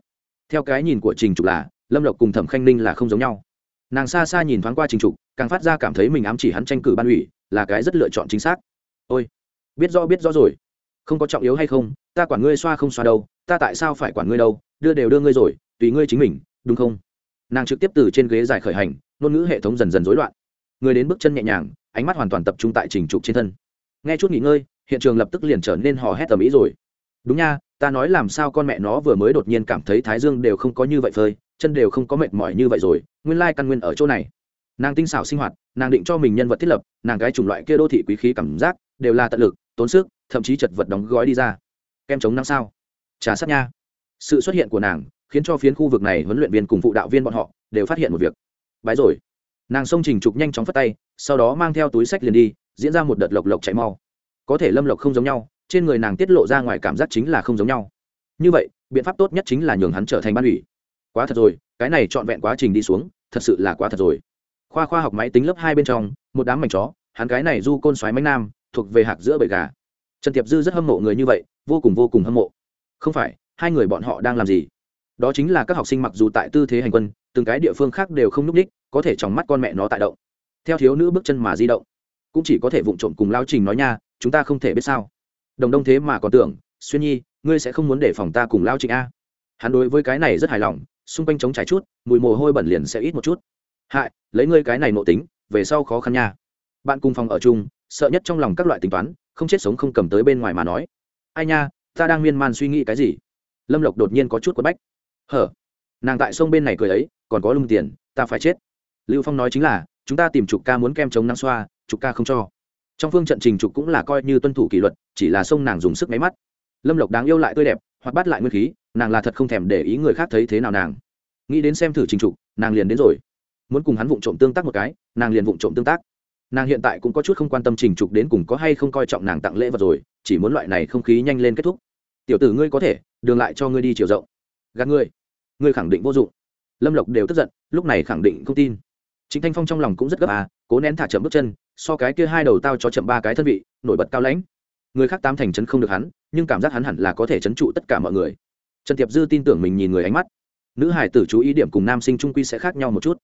Theo cái nhìn của trình trục là, lâm lộc cùng thẩm khanh ninh là không giống nhau. Nàng xa xa nhìn thoáng qua trình trục, càng phát ra cảm thấy mình ám chỉ hắn tranh cử ban ủy, là cái rất lựa chọn chính xác. Ôi, biết rõ biết rõ rồi. Không có trọng yếu hay không, ta quản ngươi xoa không xoa đâu, ta tại sao phải quản ngươi đâu, đưa đều đưa ngươi rồi, tùy ngươi chính mình, đúng không? Nàng trực tiếp từ trên ghế dài khởi hành, ngôn ngữ hệ thống dần dần rối loạn. Người đến bước chân nhẹ nhàng, ánh mắt hoàn toàn tập trung tại trình trục trên thân. Nghe chút nghỉ ngơi hiện trường lập tức liền trở nên hò hét tầm ý rồi. Đúng nha, ta nói làm sao con mẹ nó vừa mới đột nhiên cảm thấy thái dương đều không có như vậy phơi, chân đều không có mệt mỏi như vậy rồi, nguyên lai căn nguyên ở chỗ này. Nàng tinh xảo sinh hoạt, nàng định cho mình nhân vật thiết lập, nàng cái chủng loại kia đô thị quý khí cảm giác, đều là tận lực, tốn sức, thậm chí chật vật đóng gói đi ra. Kem chống nắng sao? Trà sát nha. Sự xuất hiện của nàng khiến cho phiến khu vực này huấn luyện viên cùng phụ đạo viên bọn họ đều phát hiện một việc. Bái rồi. Nàng xông trình trục nhanh chóng phất tay, sau đó mang theo túi sách liền đi, diễn ra một đợt lộc lộc chạy mau có thể lâm lộc không giống nhau, trên người nàng tiết lộ ra ngoài cảm giác chính là không giống nhau. Như vậy, biện pháp tốt nhất chính là nhường hắn trở thành ban ủy. Quá thật rồi, cái này trọn vẹn quá trình đi xuống, thật sự là quá thật rồi. Khoa khoa học máy tính lớp hai bên trong, một đám mảnh chó, hắn cái này du côn xoáy mánh nam, thuộc về hạc giữa bầy gà. Trần tiệp dư rất hâm mộ người như vậy, vô cùng vô cùng hâm mộ. Không phải, hai người bọn họ đang làm gì? Đó chính là các học sinh mặc dù tại tư thế hành quân, từng cái địa phương khác đều không núp ních, có thể trong mắt con mẹ nó tại động. Theo thiếu nữ bước chân mà di động, cũng chỉ có thể vụng trộm cùng lao trình nói nha chúng ta không thể biết sao. Đồng đông thế mà còn tưởng, xuyên nhi, ngươi sẽ không muốn để phòng ta cùng lao trình a? Hắn đối với cái này rất hài lòng, xung quanh chống trải chút, mùi mồ hôi bẩn liền sẽ ít một chút. Hại, lấy ngươi cái này nộ tính, về sau khó khăn nha. Bạn cùng phòng ở chung, sợ nhất trong lòng các loại tính toán, không chết sống không cầm tới bên ngoài mà nói. Ai nha, ta đang miên man suy nghĩ cái gì? Lâm lộc đột nhiên có chút quất bách. Hở? Nàng tại sông bên này cười ấy, còn có lung tiền, ta phải chết. Lưu phong nói chính là, chúng ta tìm trục ca muốn kem chống nắng xoa, trục ca không cho trong phương trận trình trục cũng là coi như tuân thủ kỷ luật, chỉ là sông nàng dùng sức máy mắt. Lâm lộc đáng yêu lại tươi đẹp, hoặc bắt lại nguyên khí, nàng là thật không thèm để ý người khác thấy thế nào nàng. Nghĩ đến xem thử trình trục, nàng liền đến rồi. Muốn cùng hắn vụng trộm tương tác một cái, nàng liền vụng trộm tương tác. Nàng hiện tại cũng có chút không quan tâm trình trục đến cùng có hay không coi trọng nàng tặng lễ vật rồi, chỉ muốn loại này không khí nhanh lên kết thúc. Tiểu tử ngươi có thể, đường lại cho ngươi đi chiều rộng. Gạt ngươi ngươi khẳng định vô dụng. Lâm lộc đều tức giận, lúc này khẳng định không tin. Chính thanh phong trong lòng cũng rất gấp à cố nén thả chậm bước chân so cái kia hai đầu tao cho chậm ba cái thân vị, nổi bật cao lãnh. Người khác tám thành chấn không được hắn, nhưng cảm giác hắn hẳn là có thể chấn trụ tất cả mọi người. Trần tiệp dư tin tưởng mình nhìn người ánh mắt. Nữ hải tử chú ý điểm cùng nam sinh trung quy sẽ khác nhau một chút.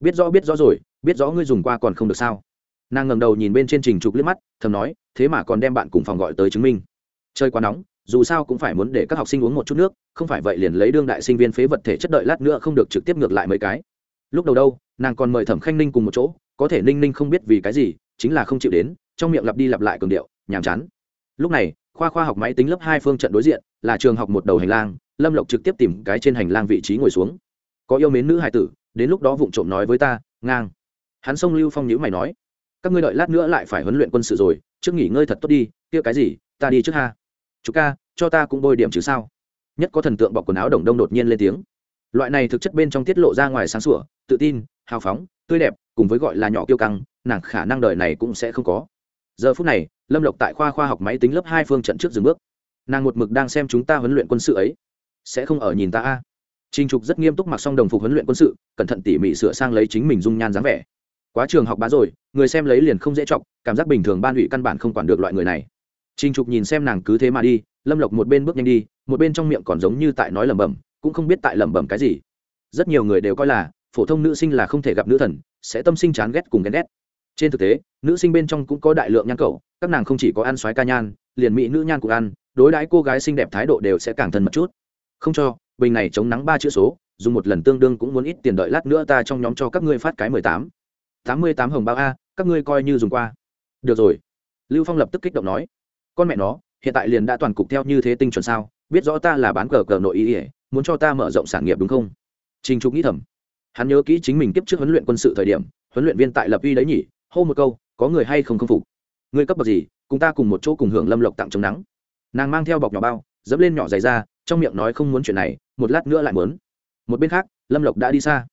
Biết rõ biết rõ rồi, biết rõ ngươi dùng qua còn không được sao? Nàng ngầm đầu nhìn bên trên trình trục liếc mắt, thầm nói, thế mà còn đem bạn cùng phòng gọi tới chứng minh. Chơi quá nóng, dù sao cũng phải muốn để các học sinh uống một chút nước, không phải vậy liền lấy đương đại sinh viên phế vật thể chất đợi lát nữa không được trực tiếp ngược lại mấy cái. Lúc đầu đâu, nàng còn mời thẩm khanh ninh cùng một chỗ có thể ninh ninh không biết vì cái gì, chính là không chịu đến, trong miệng lặp đi lặp lại cường điệu, nhàm chán. Lúc này, khoa khoa học máy tính lớp hai phương trận đối diện, là trường học một đầu hành lang, lâm lộc trực tiếp tìm cái trên hành lang vị trí ngồi xuống. Có yêu mến nữ hải tử, đến lúc đó vụng trộm nói với ta, ngang. Hắn xông lưu phong nhữ mày nói, các ngươi đợi lát nữa lại phải huấn luyện quân sự rồi, trước nghỉ ngơi thật tốt đi, kia cái gì, ta đi trước ha. Chú ca, cho ta cũng bôi điểm chứ sao? Nhất có thần tượng bọc quần áo đồng đông đột nhiên lên tiếng. Loại này thực chất bên trong tiết lộ ra ngoài sáng sủa, tự tin hào phóng tươi đẹp cùng với gọi là nhỏ kiêu căng nàng khả năng đời này cũng sẽ không có giờ phút này lâm lộc tại khoa khoa học máy tính lớp hai phương trận trước dừng bước nàng một mực đang xem chúng ta huấn luyện quân sự ấy sẽ không ở nhìn ta a trinh Trục rất nghiêm túc mặc xong đồng phục huấn luyện quân sự, cẩn thận tỉ mỉ sửa sang lấy chính mình dung nhan dáng vẻ. Quá trường học bá rồi, người xem lấy liền không dễ chọc, cảm giác bình thường ban ủy căn bản không quản được loại người này. trinh Trục nhìn xem nàng cứ thế mà đi, Lâm Lộc một bên bước nhanh đi, một bên trong miệng còn giống như tại nói lẩm bẩm, cũng không biết tại lẩm bẩm cái gì. Rất nhiều người đều coi là phổ thông nữ sinh là không thể gặp nữ thần, sẽ tâm sinh chán ghét cùng ghen ghét. Trên thực tế, nữ sinh bên trong cũng có đại lượng nhan cậu, các nàng không chỉ có ăn xoái ca nhan, liền mỹ nữ nhan cũng ăn, đối đãi cô gái xinh đẹp thái độ đều sẽ càng thân mật chút. Không cho, bình này chống nắng ba chữ số dùng một lần tương đương cũng muốn ít tiền đợi lát nữa ta trong nhóm cho các ngươi phát cái mười tám. Tám mươi tám hồng bao a các ngươi coi như dùng qua. Được rồi. Lưu phong lập tức kích động nói. Con mẹ nó hiện tại liền đã toàn cục theo như thế tinh chuẩn sao? Biết rõ ta là bán cờ cờ nội ý ỉa muốn cho ta mở rộng sản nghiệp đúng không? Trình trục nghĩ thầm hắn nhớ kỹ chính mình tiếp trước huấn luyện quân sự thời điểm, huấn luyện viên tại lập uy đấy nhỉ, hô một câu, có người hay không không phục? Ngươi cấp bậc gì, cùng ta cùng một chỗ cùng hưởng lâm lộc tặng chống nắng. Nàng mang theo bọc nhỏ bao, dẫm lên nhỏ giày ra, trong miệng nói không muốn chuyện này, một lát nữa lại muốn. Một bên khác, lâm lộc đã đi xa.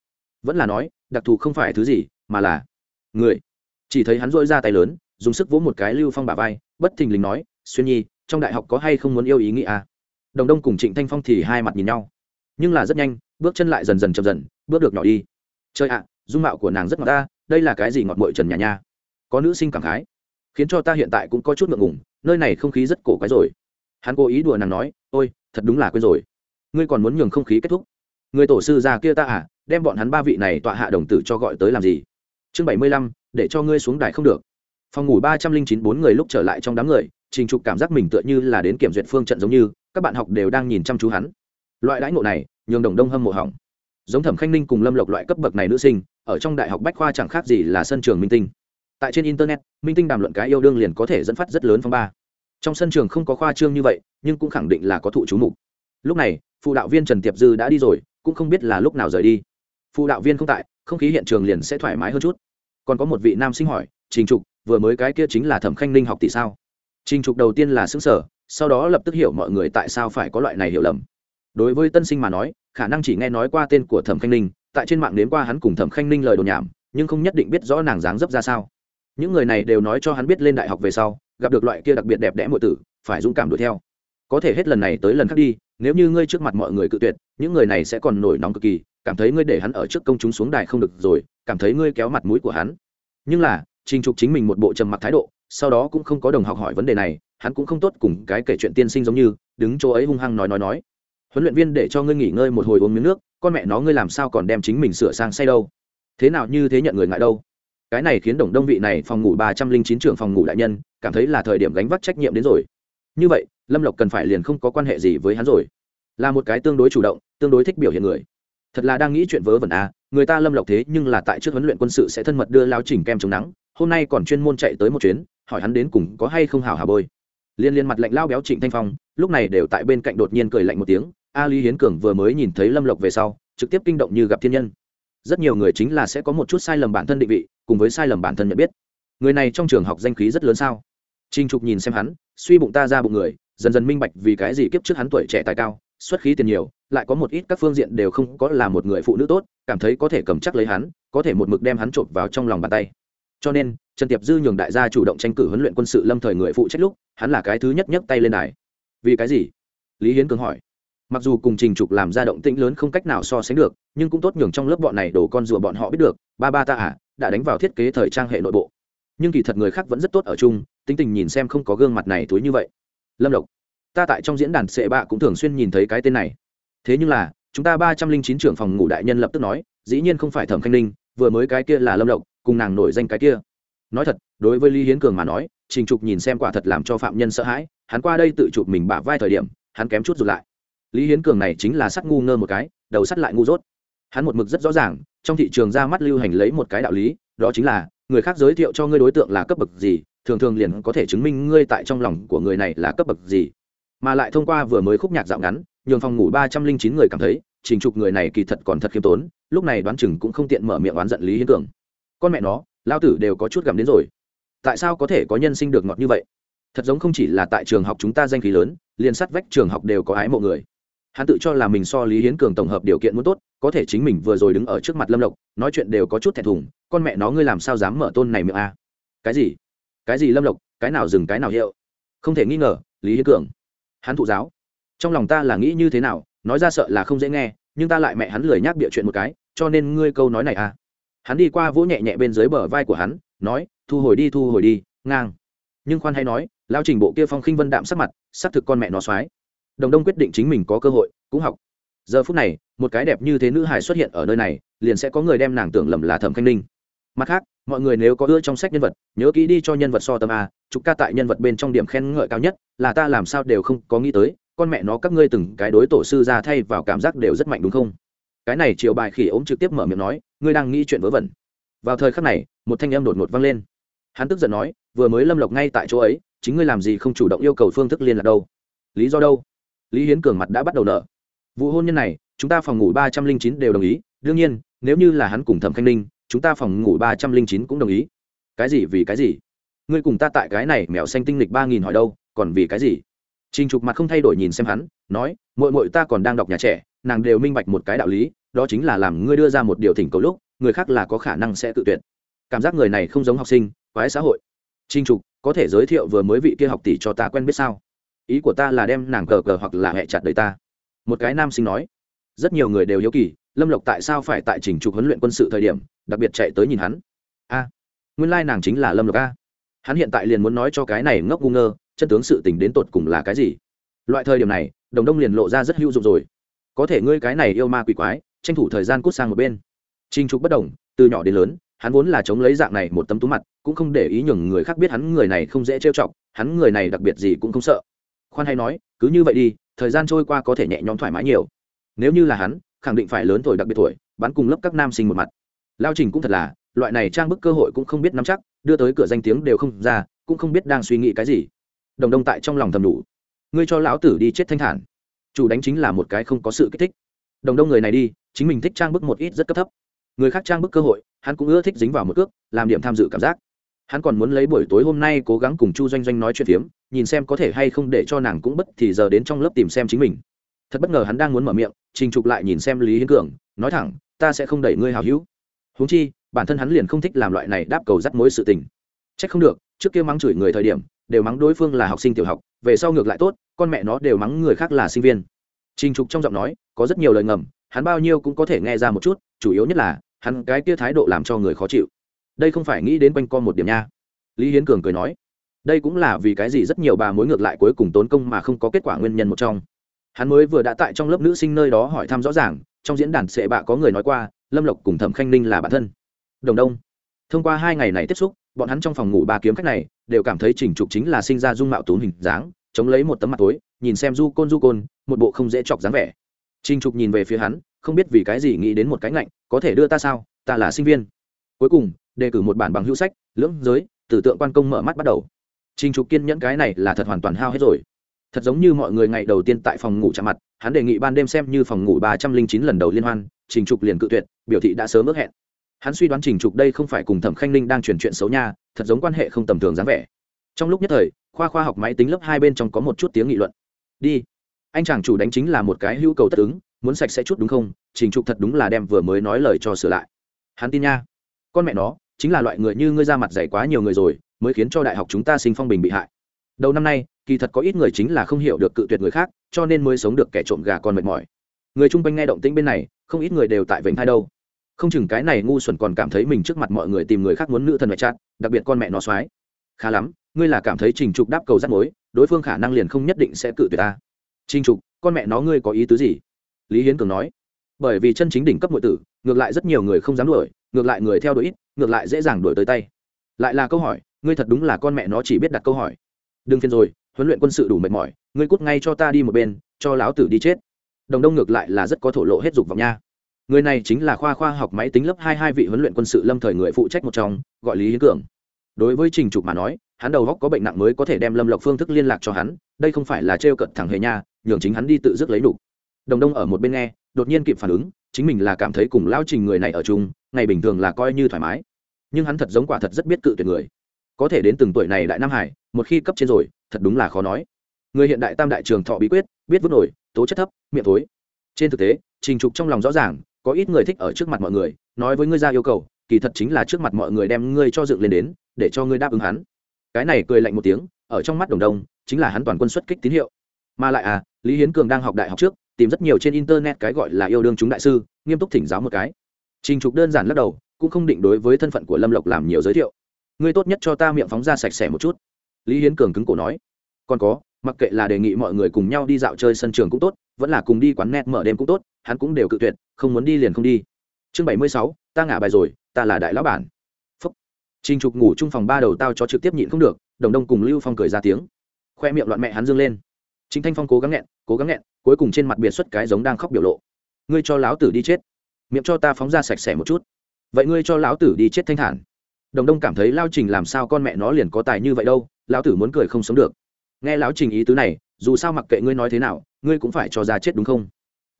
Vẫn là nói, đặc thù không phải thứ gì, mà là người. Chỉ thấy hắn dỗi ra tay lớn, dùng sức vỗ một cái lưu phong bả vai, bất thình lình nói, xuyên nhi, trong đại học có hay không muốn yêu ý nghĩ à? đồng đông cùng trịnh thanh phong thì hai mặt nhìn nhau. Nhưng là rất nhanh, bước chân lại dần dần chậm dần bước được nhỏ đi. Chơi ạ, dung mạo của nàng rất ngọt ta, đây là cái gì ngọt mội trần nhà nha? Có nữ sinh cảm khái. Khiến cho ta hiện tại cũng có chút ngượng ngùng, nơi này không khí rất cổ quái rồi. Hắn cố ý đùa nàng nói, ôi, thật đúng là quên rồi. Ngươi còn muốn nhường không khí kết thúc. Người tổ sư già kia ta à đem bọn hắn ba vị này tọa hạ đồng tử cho gọi tới làm gì? Chương bảy mươi lăm, để cho ngươi xuống đài không được. Phòng ngủ ba trăm linh chín bốn người lúc trở lại trong đám người, trình trục cảm giác mình tựa như là đến kiểm duyệt phương trận giống như, các bạn học đều đang nhìn chăm chú hắn. Loại đãi ngộ này, nhường đồng đông hâm mộ hỏng giống thẩm khanh ninh cùng lâm lộc loại cấp bậc này nữ sinh, ở trong đại học bách khoa chẳng khác gì là sân trường minh tinh. Tại trên internet, minh tinh đàm luận cái yêu đương liền có thể dẫn phát rất lớn phong ba. Trong sân trường không có khoa trương như vậy, nhưng cũng khẳng định là có thụ chú mục. Lúc này, phụ đạo viên trần tiệp dư đã đi rồi, cũng không biết là lúc nào rời đi. Phụ đạo viên không tại, không khí hiện trường liền sẽ thoải mái hơn chút. Còn có một vị nam sinh hỏi, trình trục, vừa mới cái kia chính là thẩm khanh ninh học tỷ sao? Trình trục đầu tiên là xứng sở sau đó lập tức hiểu mọi người tại sao phải có loại này hiểu lầm đối với tân sinh mà nói, khả năng chỉ nghe nói qua tên của thẩm khanh ninh, tại trên mạng đến qua hắn cùng thẩm khanh ninh lời đồn nhảm, nhưng không nhất định biết rõ nàng dáng dấp ra sao. Những người này đều nói cho hắn biết lên đại học về sau, gặp được loại kia đặc biệt đẹp đẽ mọi tử, phải dũng cảm đuổi theo. Có thể hết lần này tới lần khác đi, nếu như ngươi trước mặt mọi người cự tuyệt, những người này sẽ còn nổi nóng cực kỳ, cảm thấy ngươi để hắn ở trước công chúng xuống đài không được rồi, cảm thấy ngươi kéo mặt mũi của hắn. Nhưng là, trình trục chính mình một bộ trầm mặc thái độ, sau đó cũng không có đồng học hỏi vấn đề này, hắn cũng không tốt cùng cái kể chuyện tiên sinh giống như, đứng chỗ ấy hung hăng nói nói nói huấn luyện viên để cho ngươi nghỉ ngơi một hồi uống miếng nước, con mẹ nó ngươi làm sao còn đem chính mình sửa sang say đâu? Thế nào như thế nhận người ngại đâu? Cái này khiến đồng đông vị này phòng ngủ ba trăm linh chín trưởng phòng ngủ đại nhân, cảm thấy là thời điểm gánh vác trách nhiệm đến rồi. Như vậy, lâm lộc cần phải liền không có quan hệ gì với hắn rồi. Là một cái tương đối chủ động, tương đối thích biểu hiện người. Thật là đang nghĩ chuyện vớ vẩn à người ta lâm lộc thế nhưng là tại trước huấn luyện quân sự sẽ thân mật đưa lao chỉnh kem chống nắng, hôm nay còn chuyên môn chạy tới một chuyến, hỏi hắn đến cùng có hay không hào hà bôi. Liên liên mặt lạnh lao béo trịnh thanh phong, lúc này đều tại bên cạnh đột nhiên cười lạnh một tiếng a lý hiến cường vừa mới nhìn thấy lâm lộc về sau, trực tiếp kinh động như gặp thiên nhân. Rất nhiều người chính là sẽ có một chút sai lầm bản thân định vị, cùng với sai lầm bản thân nhận biết. Người này trong trường học danh khí rất lớn sao? Trinh trục nhìn xem hắn, suy bụng ta ra bụng người, dần dần minh bạch vì cái gì kiếp trước hắn tuổi trẻ tài cao, xuất khí tiền nhiều, lại có một ít các phương diện đều không có là một người phụ nữ tốt, cảm thấy có thể cầm chắc lấy hắn, có thể một mực đem hắn trộm vào trong lòng bàn tay. Cho nên, trần tiệp dư nhường đại gia chủ động tranh cử huấn luyện quân sự lâm thời người phụ trách lúc, hắn là cái thứ nhất nhấc tay lên đài. Vì cái gì? Lý hiến cường hỏi mặc dù cùng trình trục làm ra động tĩnh lớn không cách nào so sánh được, nhưng cũng tốt nhường trong lớp bọn này đổ con rùa bọn họ biết được, ba ba ta à đã đánh vào thiết kế thời trang hệ nội bộ. Nhưng kỳ thật người khác vẫn rất tốt ở chung, tính tình nhìn xem không có gương mặt này thối như vậy. Lâm lộc, ta tại trong diễn đàn sệ bạ cũng thường xuyên nhìn thấy cái tên này. Thế nhưng là, chúng ta ba trăm linh chín trưởng phòng ngủ đại nhân lập tức nói, dĩ nhiên không phải thẩm khanh ninh, vừa mới cái kia là lâm lộc, cùng nàng nổi danh cái kia. Nói thật, đối với lý hiến cường mà nói, trình trục nhìn xem quả thật làm cho phạm nhân sợ hãi, hắn qua đây tự chụp mình bả vai thời điểm, hắn kém chút rụt lại lý hiến cường này chính là sắt ngu ngơ một cái, đầu sắt lại ngu dốt. Hắn một mực rất rõ ràng, trong thị trường ra mắt lưu hành lấy một cái đạo lý, đó chính là, người khác giới thiệu cho ngươi đối tượng là cấp bậc gì, thường thường liền có thể chứng minh ngươi tại trong lòng của người này là cấp bậc gì. Mà lại thông qua vừa mới khúc nhạc dạo ngắn, nhường phòng ngủ ba trăm linh chín người cảm thấy, trình trục người này kỳ thật còn thật khiêm tốn, lúc này đoán chừng cũng không tiện mở miệng oán giận lý hiến cường. Con mẹ nó, lao tử đều có chút gặm đến rồi. Tại sao có thể có nhân sinh được ngọt như vậy? Thật giống không chỉ là tại trường học chúng ta danh khí lớn, liền sát vách trường học đều có ái mộ người hắn tự cho là mình so lý hiến cường tổng hợp điều kiện muốn tốt, có thể chính mình vừa rồi đứng ở trước mặt lâm lộc, nói chuyện đều có chút thẹn thùng, con mẹ nó, ngươi làm sao dám mở tôn này miệng a? À? cái gì? Cái gì lâm lộc? Cái nào dừng, cái nào hiệu? Không thể nghi ngờ, lý hiến cường. Hắn thụ giáo. Trong lòng ta là nghĩ như thế nào, nói ra sợ là không dễ nghe, nhưng ta lại mẹ hắn lười nhác bịa chuyện một cái, cho nên ngươi câu nói này à? Hắn đi qua vỗ nhẹ nhẹ bên dưới bờ vai của hắn, nói, thu hồi đi, thu hồi đi, ngang. Nhưng khoan hay nói, lao trình bộ kia phong khinh vân đạm sắc mặt, xác thực con mẹ nó soái đồng đông quyết định chính mình có cơ hội, cũng học. Giờ phút này, một cái đẹp như thế nữ hải xuất hiện ở nơi này, liền sẽ có người đem nàng tưởng lầm là thẩm khanh ninh. Mặt khác, mọi người nếu có ưa trong sách nhân vật, nhớ kỹ đi cho nhân vật so tâm a chúng ca tại nhân vật bên trong điểm khen ngợi cao nhất, là ta làm sao đều không có nghĩ tới, con mẹ nó các ngươi từng cái đối tổ sư ra thay vào cảm giác đều rất mạnh đúng không? Cái này chiều bài khỉ ốm trực tiếp mở miệng nói, ngươi đang nghĩ chuyện vớ vẩn. Vào thời khắc này, một thanh em đột ngột vang lên. Hắn tức giận nói, vừa mới lâm lộc ngay tại chỗ ấy, chính ngươi làm gì không chủ động yêu cầu phương thức liên lạc đâu? Lý do đâu? Lý hiến cường mặt đã bắt đầu nợ vụ hôn nhân này chúng ta phòng ngủ ba trăm linh chín đều đồng ý. Đương nhiên nếu như là hắn cùng thẩm khanh ninh chúng ta phòng ngủ ba trăm linh chín cũng đồng ý. Cái gì vì cái gì? Ngươi cùng ta tại cái này mèo xanh tinh lịch ba nghìn hỏi đâu còn vì cái gì? Trình Trục mặt không thay đổi nhìn xem hắn, nói, muội muội ta còn đang đọc nhà trẻ, nàng đều minh bạch một cái đạo lý, đó chính là làm ngươi đưa ra một điều thỉnh cầu lúc người khác là có khả năng sẽ tự tuyệt. Cảm giác người này không giống học sinh quái xã hội. Trình trục có thể giới thiệu vừa mới vị kia học tỷ cho ta quen biết sao? Ý của ta là đem nàng cờ cờ hoặc là hẹ chặt đời ta. Một cái nam sinh nói. Rất nhiều người đều hiếu kỳ, lâm lộc tại sao phải tại trình trục huấn luyện quân sự thời điểm, đặc biệt chạy tới nhìn hắn. A, nguyên lai nàng chính là lâm lộc a. Hắn hiện tại liền muốn nói cho cái này ngốc ngu ngơ, chân tướng sự tình đến tột cùng là cái gì? Loại thời điểm này, đồng đông liền lộ ra rất hữu dụng rồi. Có thể ngươi cái này yêu ma quỷ quái, tranh thủ thời gian cút sang một bên. Trình trục bất đồng từ nhỏ đến lớn, hắn vốn là chống lấy dạng này một tấm tú mặt, cũng không để ý nhường người khác biết hắn người này không dễ trêu chọc, hắn người này đặc biệt gì cũng không sợ khoan hay nói, cứ như vậy đi, thời gian trôi qua có thể nhẹ nhõm thoải mái nhiều. Nếu như là hắn, khẳng định phải lớn tuổi đặc biệt tuổi, bắn cùng lớp các nam sinh một mặt. Lao trình cũng thật là, loại này trang bức cơ hội cũng không biết nắm chắc, đưa tới cửa danh tiếng đều không ra, cũng không biết đang suy nghĩ cái gì. Đồng đông tại trong lòng thầm đủ. Ngươi cho lão tử đi chết thanh thản. Chủ đánh chính là một cái không có sự kích thích. Đồng đông người này đi, chính mình thích trang bức một ít rất cấp thấp. Người khác trang bức cơ hội, hắn cũng ưa thích dính vào một cước, làm điểm tham dự cảm giác hắn còn muốn lấy buổi tối hôm nay cố gắng cùng chu doanh doanh nói chuyện phiếm, nhìn xem có thể hay không để cho nàng cũng bất thì giờ đến trong lớp tìm xem chính mình. Thật bất ngờ hắn đang muốn mở miệng, trình trục lại nhìn xem lý hiến cường, nói thẳng, ta sẽ không đẩy ngươi hào hữu. Huống chi, bản thân hắn liền không thích làm loại này đáp cầu dắt mối sự tình. C h ắ c không được, trước kia mắng chửi người thời điểm, đều mắng đối phương là học sinh tiểu học, về sau ngược lại tốt, con mẹ nó đều mắng người khác là sinh viên. Trình trục trong giọng nói, có rất nhiều lời ngầm, hắn bao nhiêu cũng có thể nghe ra một chút, chủ yếu nhất là, hắn cái kia thái độ làm cho người khó chịu đây không phải nghĩ đến quanh co một điểm nha. Lý hiến cường cười nói, đây cũng là vì cái gì rất nhiều bà mối ngược lại cuối cùng tốn công mà không có kết quả nguyên nhân một trong. Hắn mới vừa đã tại trong lớp nữ sinh nơi đó hỏi thăm rõ ràng, trong diễn đàn sệ bạ có người nói qua, lâm lộc cùng thẩm khanh ninh là bản thân. Đồng đông. Thông qua hai ngày này tiếp xúc, bọn hắn trong phòng ngủ ba kiếm khách này đều cảm thấy chỉnh trục chính là sinh ra dung mạo tốn hình dáng, chống lấy một tấm mặt tối, nhìn xem du côn du côn, một bộ không dễ chọc dáng vẻ. Trình trục nhìn về phía hắn, không biết vì cái gì nghĩ đến một cái ngạnh, có thể đưa ta sao? Ta là sinh viên cuối cùng, đề cử một bản bằng hữu sách, lưỡng giới, tử tượng quan công mở mắt bắt đầu. Trình trục kiên nhẫn cái này là thật hoàn toàn hao hết rồi. Thật giống như mọi người ngày đầu tiên tại phòng ngủ chạm mặt, hắn đề nghị ban đêm xem như phòng ngủ ba trăm linh chín lần đầu liên hoan, trình trục liền cự tuyệt, biểu thị đã sớm ước hẹn. Hắn suy đoán trình trục đây không phải cùng thẩm khanh ninh đang truyền chuyện xấu nha, thật giống quan hệ không tầm thường dáng vẻ. Trong lúc nhất thời, khoa khoa học máy tính lớp hai bên trong có một chút tiếng nghị luận. Đi. Anh chàng chủ đánh chính là một cái hữu cầu tất ứng, muốn sạch sẽ chút đúng không? Trình trục thật đúng là đem vừa mới nói lời cho sửa lại. Hắn tin nha con mẹ nó, chính là loại người như ngươi ra mặt dày quá nhiều người rồi, mới khiến cho đại học chúng ta sinh phong bình bị hại. Đầu năm nay, kỳ thật có ít người chính là không hiểu được cự tuyệt người khác, cho nên mới sống được kẻ trộm gà còn mệt mỏi. Người chung quanh nghe động tĩnh bên này, không ít người đều tại vệnh hai đâu. Không chừng cái này ngu xuẩn còn cảm thấy mình trước mặt mọi người tìm người khác muốn nữ thần mẹ chát đặc biệt con mẹ nó soái. Khá lắm, ngươi là cảm thấy trình trục đáp cầu rắc mối, đối phương khả năng liền không nhất định sẽ cự tuyệt ta. Trình trục, con mẹ nó ngươi có ý tứ gì? Lý hiến cường nói bởi vì chân chính đỉnh cấp nội tử, ngược lại rất nhiều người không dám đuổi, ngược lại người theo đuổi ít, ngược lại dễ dàng đuổi tới tay. Lại là câu hỏi, ngươi thật đúng là con mẹ nó chỉ biết đặt câu hỏi. Đừng phiền rồi, huấn luyện quân sự đủ mệt mỏi, ngươi cút ngay cho ta đi một bên, cho lão tử đi chết. Đồng đông ngược lại là rất có thổ lộ hết dục vọng nha. Người này chính là khoa khoa học máy tính lớp hai hai vị huấn luyện quân sự lâm thời người phụ trách một trong, gọi lý hiến cường. Đối với trình trục mà nói, hắn đầu góc có bệnh nặng mới có thể đem lâm lộc phương thức liên lạc cho hắn, đây không phải là trêu cận thẳng hề nha, nhường chính hắn đi tự dứt lấy đủ. đồng đông ở một bên nghe đột nhiên kịp phản ứng, chính mình là cảm thấy cùng lao trình người này ở chung, ngày bình thường là coi như thoải mái. Nhưng hắn thật giống quả thật rất biết cự tuyệt người. Có thể đến từng tuổi này đại nam hải, một khi cấp trên rồi, thật đúng là khó nói. Người hiện đại tam đại trường thọ bí quyết, biết vứt nổi, tố chất thấp, miệng thối. Trên thực tế, trình trục trong lòng rõ ràng, có ít người thích ở trước mặt mọi người, nói với ngươi ra yêu cầu, kỳ thật chính là trước mặt mọi người đem ngươi cho dựng lên đến, để cho ngươi đáp ứng hắn. Cái này cười lạnh một tiếng, ở trong mắt đồng đông chính là hắn toàn quân xuất kích tín hiệu. Mà lại à lý hiến cường đang học đại học trước tìm rất nhiều trên internet cái gọi là yêu đương chúng đại sư, nghiêm túc thỉnh giáo một cái. Trình trục đơn giản lắc đầu, cũng không định đối với thân phận của lâm lộc làm nhiều giới thiệu. Ngươi tốt nhất cho ta miệng phóng ra sạch sẽ một chút. Lý hiến cường cứng cổ nói. Còn có, mặc kệ là đề nghị mọi người cùng nhau đi dạo chơi sân trường cũng tốt, vẫn là cùng đi quán net mở đêm cũng tốt, hắn cũng đều cự tuyệt, không muốn đi liền không đi. Chương bảy mươi sáu, ta ngả bài rồi, ta là đại lão bản. Phúc. Trình trục ngủ chung phòng ba đầu tao cho trực tiếp nhịn không được, đồng đông cùng lưu phong cười ra tiếng. Khoe miệng loạn mẹ hắn dương lên chính thanh phong cố gắng nghẹn, cố gắng nghẹn, cuối cùng trên mặt biệt xuất cái giống đang khóc biểu lộ. Ngươi cho lão tử đi chết. Miệng cho ta phóng ra sạch sẽ một chút. Vậy ngươi cho lão tử đi chết thanh thản. Đồng đông cảm thấy lao trình làm sao con mẹ nó liền có tài như vậy đâu, lão tử muốn cười không sống được. Nghe lão trình ý tứ này, dù sao mặc kệ ngươi nói thế nào, ngươi cũng phải cho ra chết đúng không?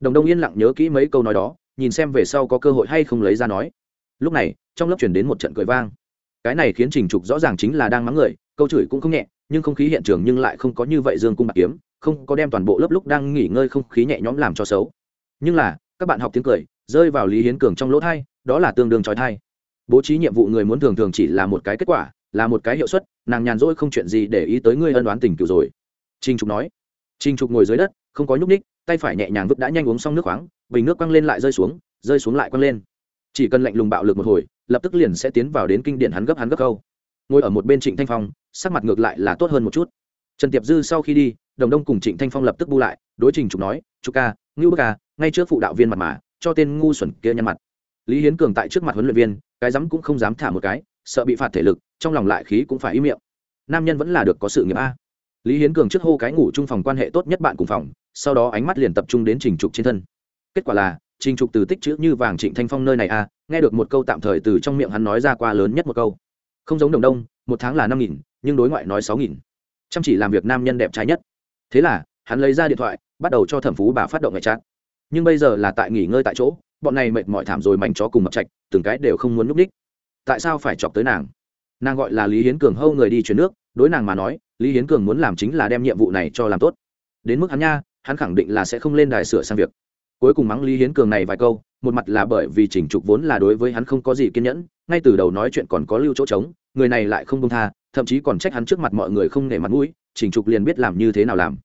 Đồng đông yên lặng nhớ kỹ mấy câu nói đó, nhìn xem về sau có cơ hội hay không lấy ra nói. Lúc này, trong lớp chuyển đến một trận cười vang. Cái này khiến trình trục rõ ràng chính là đang mắng người, câu chửi cũng không nhẹ, nhưng không khí hiện trường nhưng lại không có như vậy dương cung bạc kiếm không có đem toàn bộ lớp lúc đang nghỉ ngơi không khí nhẹ nhõm làm cho xấu. Nhưng là, các bạn học tiếng cười, rơi vào lý hiến cường trong lỗ thai, đó là tương đương trói thai. Bố trí nhiệm vụ người muốn thường thường chỉ là một cái kết quả, là một cái hiệu suất, nàng nhàn rỗi không chuyện gì để ý tới ngươi ân đoán tình cựu rồi. Trinh trục nói trinh trục ngồi dưới đất, không có nhúc ních tay phải nhẹ nhàng vứt đã nhanh uống xong nước khoáng, bình nước quăng lên lại rơi xuống rơi xuống lại quăng lên. Chỉ cần lạnh lùng bạo lực một hồi, lập tức liền sẽ tiến vào đến kinh điển hắn gấp hắn gấp câu. Ngồi ở một bên trịnh thanh phong, sắc mặt ngược lại là tốt hơn một chút trần tiệp dư sau khi đi, đồng đông cùng trịnh thanh phong lập tức bu lại, đối trình trục nói trục ca, ngưu bức ca, ngay trước phụ đạo viên mặt mà, cho tên ngu xuẩn kia nhăn mặt. Lý hiến cường tại trước mặt huấn luyện viên, cái dám cũng không dám thả một cái, sợ bị phạt thể lực, trong lòng lại khí cũng phải ý miệng. Nam nhân vẫn là được có sự nghiệp a. Lý hiến cường trước hô cái ngủ chung phòng quan hệ tốt nhất bạn cùng phòng, sau đó ánh mắt liền tập trung đến trình trục trên thân. Kết quả là, trình trục từ tích chữ như vàng trịnh thanh phong nơi này a, nghe được một câu tạm thời từ trong miệng hắn nói ra qua lớn nhất một câu. Không giống đồng đông, một tháng là năm nghìn, nhưng đối ngoại nói sáu nghìn chăm chỉ làm việc nam nhân đẹp trai nhất. Thế là, hắn lấy ra điện thoại, bắt đầu cho thẩm phú bà phát động ngày chat nhưng bây giờ là tại nghỉ ngơi tại chỗ, bọn này mệt mỏi thảm rồi mảnh chó cùng mập trạch từng cái đều không muốn núp ních tại sao phải chọc tới nàng? Nàng gọi là lý hiến cường hâu người đi chuyển nước, đối nàng mà nói, lý hiến cường muốn làm chính là đem nhiệm vụ này cho làm tốt. Đến mức hắn nha, hắn khẳng định là sẽ không lên đài sửa sang việc. Cuối cùng mắng lý hiến cường này vài câu, một mặt là bởi vì chỉnh trục vốn là đối với hắn không có gì kiên nhẫn, ngay từ đầu nói chuyện còn có lưu chỗ trống, người này lại không công tha thậm chí còn trách hắn trước mặt mọi người không nể mặt mũi chỉnh trục liền biết làm như thế nào làm.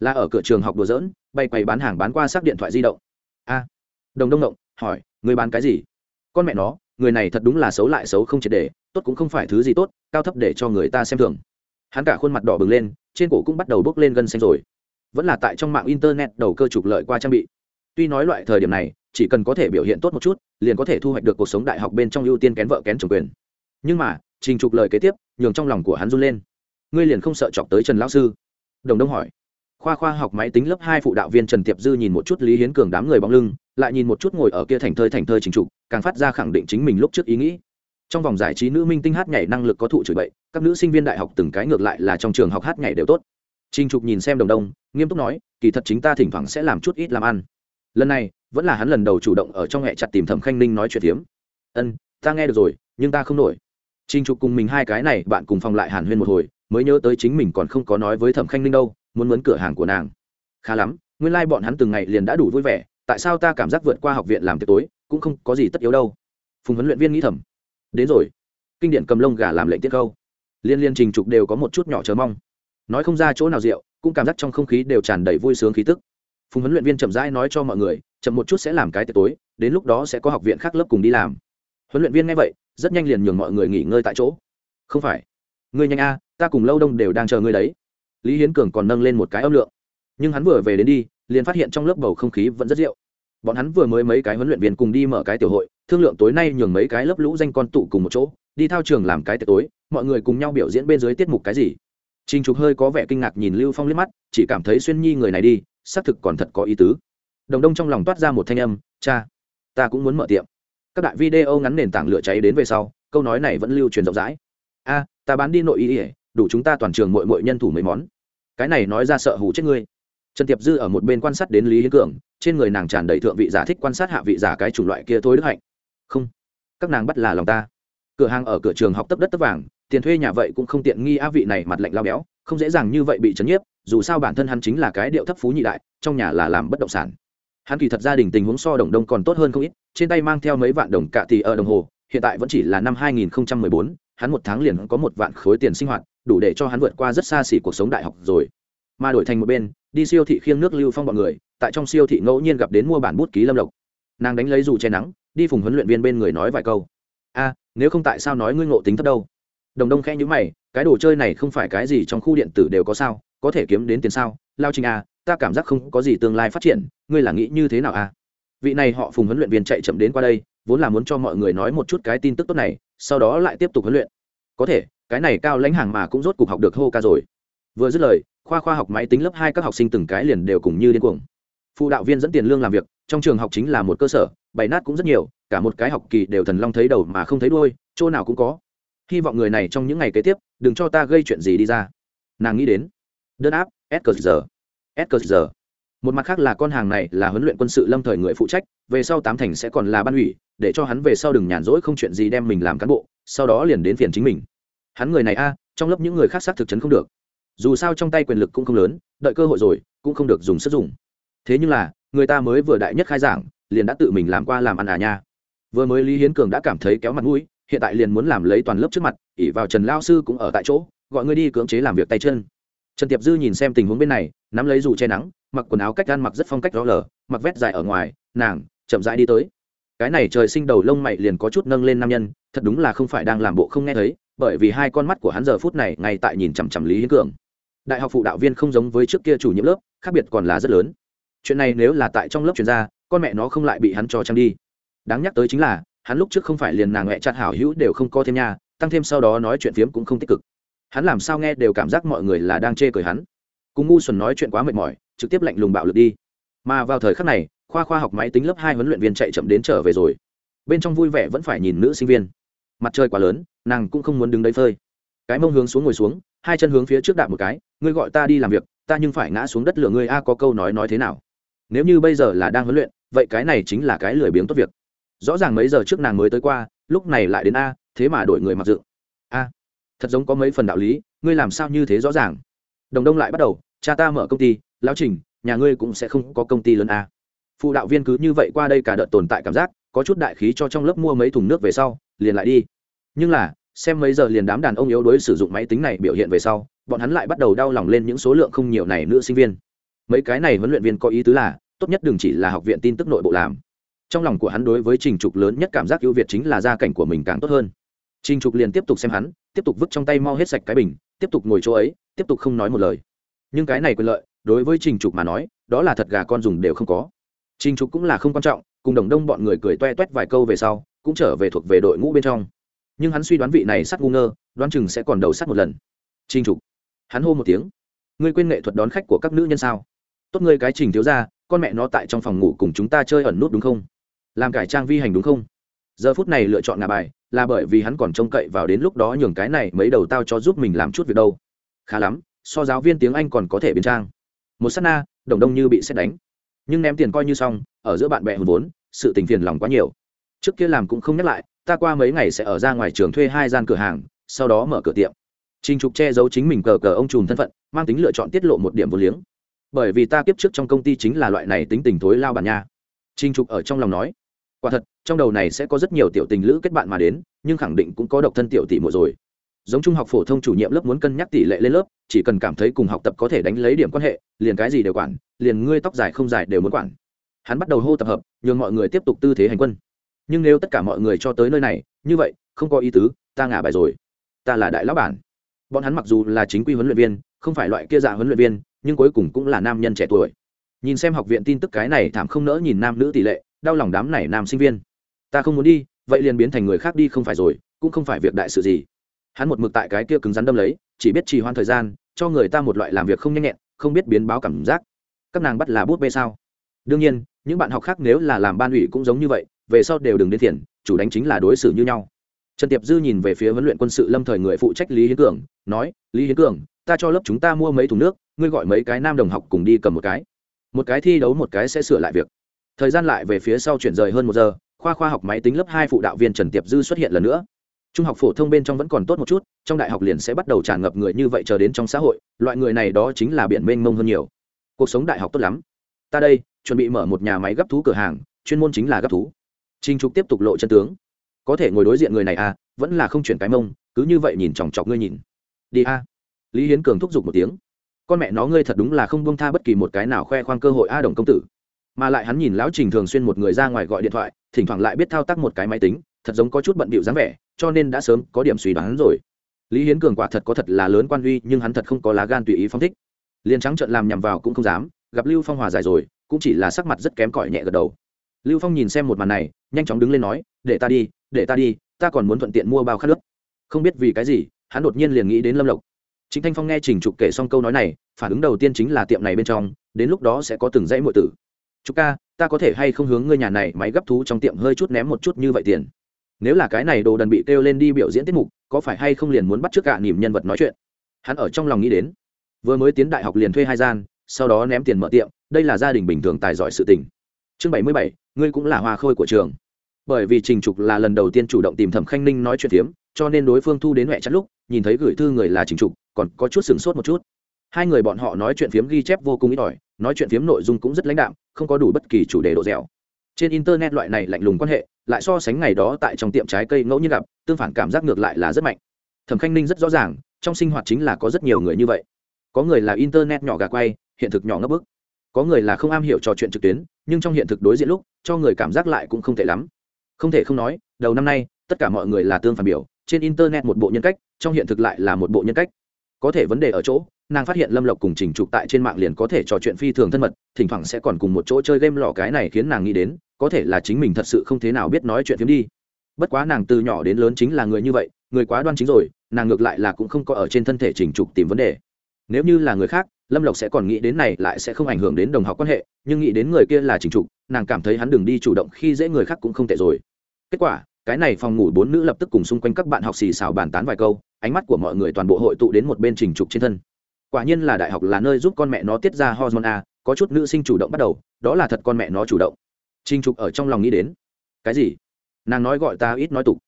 Là ở cửa trường học đùa dỡn bay quầy bán hàng bán qua xác điện thoại di động. A, đồng đông động hỏi, người bán cái gì? Con mẹ nó, người này thật đúng là xấu lại xấu không triệt để, tốt cũng không phải thứ gì tốt, cao thấp để cho người ta xem thường. Hắn cả khuôn mặt đỏ bừng lên, trên cổ cũng bắt đầu bốc lên gân xanh rồi. Vẫn là tại trong mạng internet đầu cơ trục lợi qua trang bị. Tuy nói loại thời điểm này, chỉ cần có thể biểu hiện tốt một chút, liền có thể thu hoạch được cuộc sống đại học bên trong ưu tiên kén vợ kén chồng quyền. Nhưng mà trình trục lời kế tiếp, nhường trong lòng của hắn run lên. Ngươi liền không sợ chọc tới trần lão sư? Đồng đông hỏi. Khoa khoa học máy tính lớp hai phụ đạo viên trần tiệp dư nhìn một chút lý hiến cường đám người bóng lưng, lại nhìn một chút ngồi ở kia thành thơi thành thơi trình trục, càng phát ra khẳng định chính mình lúc trước ý nghĩ. Trong vòng giải trí nữ minh tinh hát nhảy năng lực có thụ chửi bậy, các nữ sinh viên đại học từng cái ngược lại là trong trường học hát nhảy đều tốt. Trình trục nhìn xem đồng đông, nghiêm túc nói, kỳ thật chính ta thỉnh thoảng sẽ làm chút ít làm ăn. Lần này, vẫn là hắn lần đầu chủ động ở trong hẹ chặt tìm thẩm khanh ninh nói chuyện hiếm. ân, ta nghe được rồi, nhưng ta không nổi trình trục cùng mình hai cái này, bạn cùng phòng lại hàn huyên một hồi, mới nhớ tới chính mình còn không có nói với thẩm khanh ninh đâu, muốn muốn cửa hàng của nàng. Khá lắm, nguyên lai bọn hắn từng ngày liền đã đủ vui vẻ, tại sao ta cảm giác vượt qua học viện làm tiệc tối, cũng không có gì tất yếu đâu. Phùng huấn luyện viên nghĩ thầm. Đến rồi. Kinh điển cầm lông gà làm lệnh tiết câu. Liên liên trình trục đều có một chút nhỏ chờ mong. Nói không ra chỗ nào rượu, cũng cảm giác trong không khí đều tràn đầy vui sướng khí tức. Phùng huấn luyện viên chậm rãi nói cho mọi người, chậm một chút sẽ làm cái tiệc tối, đến lúc đó sẽ có học viện khác lớp cùng đi làm. Huấn luyện viên nghe vậy rất nhanh liền nhường mọi người nghỉ ngơi tại chỗ. Không phải. Ngươi nhanh a ta cùng lâu đông đều đang chờ ngươi đấy. Lý hiến cường còn nâng lên một cái âm lượng. Nhưng hắn vừa về đến đi liền phát hiện trong lớp bầu không khí vẫn rất rượu. Bọn hắn vừa mới mấy cái huấn luyện viên cùng đi mở cái tiểu hội thương lượng tối nay nhường mấy cái lớp lũ danh con tụ cùng một chỗ đi thao trường làm cái tiệc tối mọi người cùng nhau biểu diễn bên dưới tiết mục cái gì. Trình Trục hơi có vẻ kinh ngạc nhìn Lưu Phong liếc mắt, chỉ cảm thấy Xuyên Nhi người này đi, xác thực còn thật có ý tứ. Đồng Đông trong lòng toát ra một thanh âm, "Cha, ta cũng muốn mở tiệm." Các đại video ngắn nền tảng lửa cháy đến về sau, câu nói này vẫn lưu truyền rộng rãi. "A, ta bán đi nội y, đủ chúng ta toàn trường muội muội nhân thủ mấy món." Cái này nói ra sợ hù chết ngươi trần tiệp dư ở một bên quan sát đến lý hiến cường trên người nàng tràn đầy thượng vị giả thích quan sát hạ vị giả cái chủng loại kia thôi đức hạnh không các nàng bắt là lòng ta cửa hàng ở cửa trường học tấp đất tấp vàng tiền thuê nhà vậy cũng không tiện nghi á vị này mặt lạnh lao béo không dễ dàng như vậy bị chấn nhiếp dù sao bản thân hắn chính là cái điệu thấp phú nhị đại trong nhà là làm bất động sản hắn kỳ thật gia đình tình huống so đồng đông còn tốt hơn không ít trên tay mang theo mấy vạn đồng cạ tỷ ở đồng hồ hiện tại vẫn chỉ là năm 2014, hắn một tháng liền có một vạn khối tiền sinh hoạt đủ để cho hắn vượt qua rất xa xỉ cuộc sống đại học rồi. Mà đổi thành một bên đi siêu thị khiêng nước lưu phong bọn người tại trong siêu thị ngẫu nhiên gặp đến mua bản bút ký lâm lộc. Nàng đánh lấy dù che nắng đi phùng huấn luyện viên bên người nói vài câu. A nếu không tại sao nói ngươi ngộ tính thấp đâu? Đồng đông khẽ nhữ mày cái đồ chơi này không phải cái gì trong khu điện tử đều có sao có thể kiếm đến tiền sao? Lao trình a ta cảm giác không có gì tương lai phát triển ngươi là nghĩ như thế nào a vị này họ phùng huấn luyện viên chạy chậm đến qua đây, vốn là muốn cho mọi người nói một chút cái tin tức tốt này, sau đó lại tiếp tục huấn luyện. Có thể, cái này cao lãnh hàng mà cũng rốt cuộc học được hô ca rồi. Vừa dứt lời, khoa khoa học máy tính lớp hai các học sinh từng cái liền đều cùng như điên cuồng. Phụ đạo viên dẫn tiền lương làm việc, trong trường học chính là một cơ sở, bày nát cũng rất nhiều, cả một cái học kỳ đều thần long thấy đầu mà không thấy đuôi, chỗ nào cũng có. Hy vọng người này trong những ngày kế tiếp, đừng cho ta gây chuyện gì đi ra. Nàng nghĩ đến. Đơn áp, s giờ s giờ một mặt khác là con hàng này là huấn luyện quân sự lâm thời người phụ trách, về sau tám thành sẽ còn là ban ủy, để cho hắn về sau đừng nhàn rỗi không chuyện gì đem mình làm cán bộ, sau đó liền đến phiền chính mình. Hắn người này a, trong lớp những người khác xác thực chấn không được. Dù sao trong tay quyền lực cũng không lớn, đợi cơ hội rồi, cũng không được dùng sức dùng. Thế nhưng là, người ta mới vừa đại nhất khai giảng, liền đã tự mình làm qua làm ăn à nha. Vừa mới lý hiến cường đã cảm thấy kéo mặt mũi, hiện tại liền muốn làm lấy toàn lớp trước mặt ỉ vào trần lao sư cũng ở tại chỗ, gọi ngươi đi cưỡng chế làm việc tay chân trần tiệp dư nhìn xem tình huống bên này, nắm lấy dù che nắng, mặc quần áo cách gan mặc rất phong cách rõ lở mặc vét dài ở ngoài, nàng, chậm rãi đi tới. Cái này trời sinh đầu lông mày liền có chút nâng lên nam nhân, thật đúng là không phải đang làm bộ không nghe thấy, bởi vì hai con mắt của hắn giờ phút này ngay tại nhìn chằm chằm lý hiến cường. Đại học phụ đạo viên không giống với trước kia chủ nhiệm lớp, khác biệt còn là rất lớn. Chuyện này nếu là tại trong lớp chuyên gia con mẹ nó không lại bị hắn cho trăng đi. Đáng nhắc tới chính là, hắn lúc trước không phải liền nàng mẹ chặt hảo hữu đều không có thêm nhà tăng thêm sau đó nói chuyện phiếm cũng không tích cực hắn làm sao nghe đều cảm giác mọi người là đang chê cười hắn. Cùng ngu xuẩn nói chuyện quá mệt mỏi, trực tiếp lạnh lùng bạo lực đi. Mà vào thời khắc này, khoa khoa học máy tính lớp hai huấn luyện viên chạy chậm đến trở về rồi. Bên trong vui vẻ vẫn phải nhìn nữ sinh viên. Mặt trời quá lớn, nàng cũng không muốn đứng đấy phơi. Cái mông hướng xuống ngồi xuống, hai chân hướng phía trước đạp một cái, ngươi gọi ta đi làm việc, ta nhưng phải ngã xuống đất lửa ngươi a, có câu nói nói thế nào? Nếu như bây giờ là đang huấn luyện, vậy cái này chính là cái lười biếng tốt việc. Rõ ràng mấy giờ trước nàng mới tới qua, lúc này lại đến a, thế mà đổi người mặc dựng thật giống có mấy phần đạo lý, ngươi làm sao như thế rõ ràng? Đồng đông lại bắt đầu, cha ta mở công ty, lão trình, nhà ngươi cũng sẽ không có công ty lớn a phụ đạo viên cứ như vậy qua đây cả đợt tồn tại cảm giác, có chút đại khí cho trong lớp mua mấy thùng nước về sau, liền lại đi. Nhưng là, xem mấy giờ liền đám đàn ông yếu đuối sử dụng máy tính này biểu hiện về sau, bọn hắn lại bắt đầu đau lòng lên những số lượng không nhiều này nữ sinh viên. Mấy cái này huấn luyện viên có ý tứ là, tốt nhất đừng chỉ là học viện tin tức nội bộ làm. Trong lòng của hắn đối với trình trục lớn nhất cảm giác ưu việt chính là gia cảnh của mình càng tốt hơn trình trục liền tiếp tục xem hắn tiếp tục vứt trong tay mau hết sạch cái bình tiếp tục ngồi chỗ ấy tiếp tục không nói một lời. Nhưng cái này quyền lợi đối với trình trục mà nói đó là thật gà con dùng đều không có. Trình trục cũng là không quan trọng cùng đồng đông bọn người cười toe toét vài câu về sau cũng trở về thuộc về đội ngũ bên trong. Nhưng hắn suy đoán vị này sát ngu ngơ đoán chừng sẽ còn đầu sát một lần. Trình trục hắn hô một tiếng. Ngươi quên nghệ thuật đón khách của các nữ nhân sao? Tốt ngươi cái trình thiếu gia, con mẹ nó tại trong phòng ngủ cùng chúng ta chơi ẩn nút đúng không? Làm cải trang vi hành đúng không? Giờ phút này lựa chọn ngà bài là bởi vì hắn còn trông cậy vào đến lúc đó nhường cái này mấy đầu tao cho giúp mình làm chút việc đâu. Khá lắm so giáo viên tiếng anh còn có thể biến trang. Một s á t na đồng đông như bị xét đánh. Nhưng ném tiền coi như xong ở giữa bạn bè hùn vốn sự tình phiền lòng quá nhiều. Trước kia làm cũng không nhắc lại ta qua mấy ngày sẽ ở ra ngoài trường thuê hai gian cửa hàng sau đó mở cửa tiệm. Trình Trục che giấu chính mình cờ cờ ông trùm thân phận, mang tính lựa chọn tiết lộ một điểm vô liếng. Bởi vì ta kiếp trước trong công ty chính là loại này tính tình thối lao bản nha. Trình Trục ở trong lòng nói, quả thật, trong đầu này sẽ có rất nhiều tiểu tình lữ kết bạn mà đến, nhưng khẳng định cũng có độc thân tiểu tỷ muội rồi. Giống trung học phổ thông chủ nhiệm lớp muốn cân nhắc tỷ lệ lên lớp, chỉ cần cảm thấy cùng học tập có thể đánh lấy điểm quan hệ, liền cái gì đều quản, liền ngươi tóc dài không dài đều muốn quản. Hắn bắt đầu hô tập hợp, nhường mọi người tiếp tục tư thế hành quân. Nhưng nếu tất cả mọi người cho tới nơi này, như vậy, không có ý tứ, ta ngả bài rồi. Ta là đại lão bản bọn hắn mặc dù là chính quy huấn luyện viên không phải loại kia dạ huấn luyện viên nhưng cuối cùng cũng là nam nhân trẻ tuổi nhìn xem học viện tin tức cái này thảm không nỡ nhìn nam nữ tỷ lệ đau lòng đám này nam sinh viên. Ta không muốn đi, vậy liền biến thành người khác đi không phải rồi, cũng không phải việc đại sự gì. Hắn một mực tại cái kia cứng rắn đâm lấy, chỉ biết trì hoãn thời gian, cho người ta một loại làm việc không nhanh nhẹn, không biết biến báo cảm giác. Các nàng bắt là bút bê sao? Đương nhiên, những bạn học khác nếu là làm ban ủy cũng giống như vậy, về sau đều đừng đến tiền chủ đánh chính là đối xử như nhau. Trần tiệp dư nhìn về phía huấn luyện quân sự lâm thời người phụ trách lý hiến cường, nói, lý hiến cường, ta cho lớp chúng ta mua mấy thùng nước, ngươi gọi mấy cái nam đồng học cùng đi cầm một cái. Một cái thi đấu một cái sẽ sửa lại việc thời gian lại về phía sau chuyển rời hơn một giờ, khoa khoa học máy tính lớp hai phụ đạo viên trần tiệp dư xuất hiện lần nữa. Trung học phổ thông bên trong vẫn còn tốt một chút, trong đại học liền sẽ bắt đầu tràn ngập người như vậy chờ đến trong xã hội, loại người này đó chính là biển mênh mông hơn nhiều. Cuộc sống đại học tốt lắm. Ta đây, chuẩn bị mở một nhà máy gấp thú cửa hàng, chuyên môn chính là gấp thú. Trinh trục tiếp tục lộ chân tướng. Có thể ngồi đối diện người này à vẫn là không chuyển cái mông, cứ như vậy nhìn chòng chọc ngươi nhìn. Đi a. Lý hiến cường thúc giục một tiếng. Con mẹ nó ngươi thật đúng là không bông tha bất kỳ một cái nào khoe khoang cơ hội a đồng công tử mà lại hắn nhìn lão trình thường xuyên một người ra ngoài gọi điện thoại, thỉnh thoảng lại biết thao tác một cái máy tính, thật giống có chút bận bịu dáng vẻ, cho nên đã sớm có điểm suy đoán rồi. Lý hiến cường quả thật có thật là lớn quan uy, nhưng hắn thật không có lá gan tùy ý phong thích. Liền trắng trợn làm nhằm vào cũng không dám, gặp lưu phong hòa giải rồi, cũng chỉ là sắc mặt rất kém cỏi nhẹ gật đầu. Lưu phong nhìn xem một màn này, nhanh chóng đứng lên nói, để ta đi, để ta đi, ta còn muốn thuận tiện mua bao khát nước. Không biết vì cái gì, hắn đột nhiên liền nghĩ đến lâm lộc. Chính thanh phong nghe trình trục kể xong câu nói này, phản ứng đầu tiên chính là tiệm này bên trong, đến lúc đó sẽ có từng dãy mọi tử chúc ca ta có thể hay không hướng ngươi nhà này máy gấp thú trong tiệm hơi chút ném một chút như vậy tiền? Nếu là cái này đồ đần bị kêu lên đi biểu diễn tiết mục có phải hay không liền muốn bắt trước cả niềm nhân vật nói chuyện? Hắn ở trong lòng nghĩ đến. Vừa mới tiến đại học liền thuê hai gian sau đó ném tiền mở tiệm đây là gia đình bình thường tài giỏi sự tình. Chương bảy mươi bảy ngươi cũng là hoa khôi của trường. Bởi vì trình trục là lần đầu tiên chủ động tìm thẩm khanh ninh nói chuyện tiếm, cho nên đối phương thu đến huệ chắn lúc nhìn thấy gửi thư người là trình trục còn có chút sửng sốt một chút hai người bọn họ nói chuyện phiếm ghi chép vô cùng ít ỏi, nói chuyện phiếm nội dung cũng rất lãnh đạm, không có đủ bất kỳ chủ đề độ dẻo. Trên internet loại này lạnh lùng quan hệ, lại so sánh ngày đó tại trong tiệm trái cây ngẫu nhiên gặp, tương phản cảm giác ngược lại là rất mạnh. Thẩm khanh ninh rất rõ ràng, trong sinh hoạt chính là có rất nhiều người như vậy. Có người là internet nhỏ gà quay, hiện thực nhỏ ngấp bức. Có người là không am hiểu trò chuyện trực tuyến, nhưng trong hiện thực đối diện lúc, cho người cảm giác lại cũng không tệ lắm. Không thể không nói, đầu năm nay, tất cả mọi người là tương phản biểu, trên internet một bộ nhân cách, trong hiện thực lại là một bộ nhân cách. Có thể vấn đề ở chỗ nàng phát hiện lâm lộc cùng trình trục tại trên mạng liền có thể trò chuyện phi thường thân mật, thỉnh thoảng sẽ còn cùng một chỗ chơi game lò cái này khiến nàng nghĩ đến, có thể là chính mình thật sự không thế nào biết nói chuyện phiếm đi. Bất quá nàng từ nhỏ đến lớn chính là người như vậy, người quá đoan chính rồi, nàng ngược lại là cũng không có ở trên thân thể trình trục tìm vấn đề. Nếu như là người khác, lâm lộc sẽ còn nghĩ đến này lại sẽ không ảnh hưởng đến đồng học quan hệ, nhưng nghĩ đến người kia là trình trục, nàng cảm thấy hắn đừng đi chủ động khi dễ người khác cũng không tệ rồi. Kết quả, cái này phòng ngủ bốn nữ lập tức cùng xung quanh các bạn học xì xào bàn tán vài câu, ánh mắt của mọi người toàn bộ hội tụ đến một bên trình trục trên thân quả nhiên là đại học là nơi giúp con mẹ nó tiết ra hormone a, có chút nữ sinh chủ động bắt đầu, đó là thật con mẹ nó chủ động. Trình trục ở trong lòng nghĩ đến. Cái gì? Nàng nói gọi ta ít nói tục.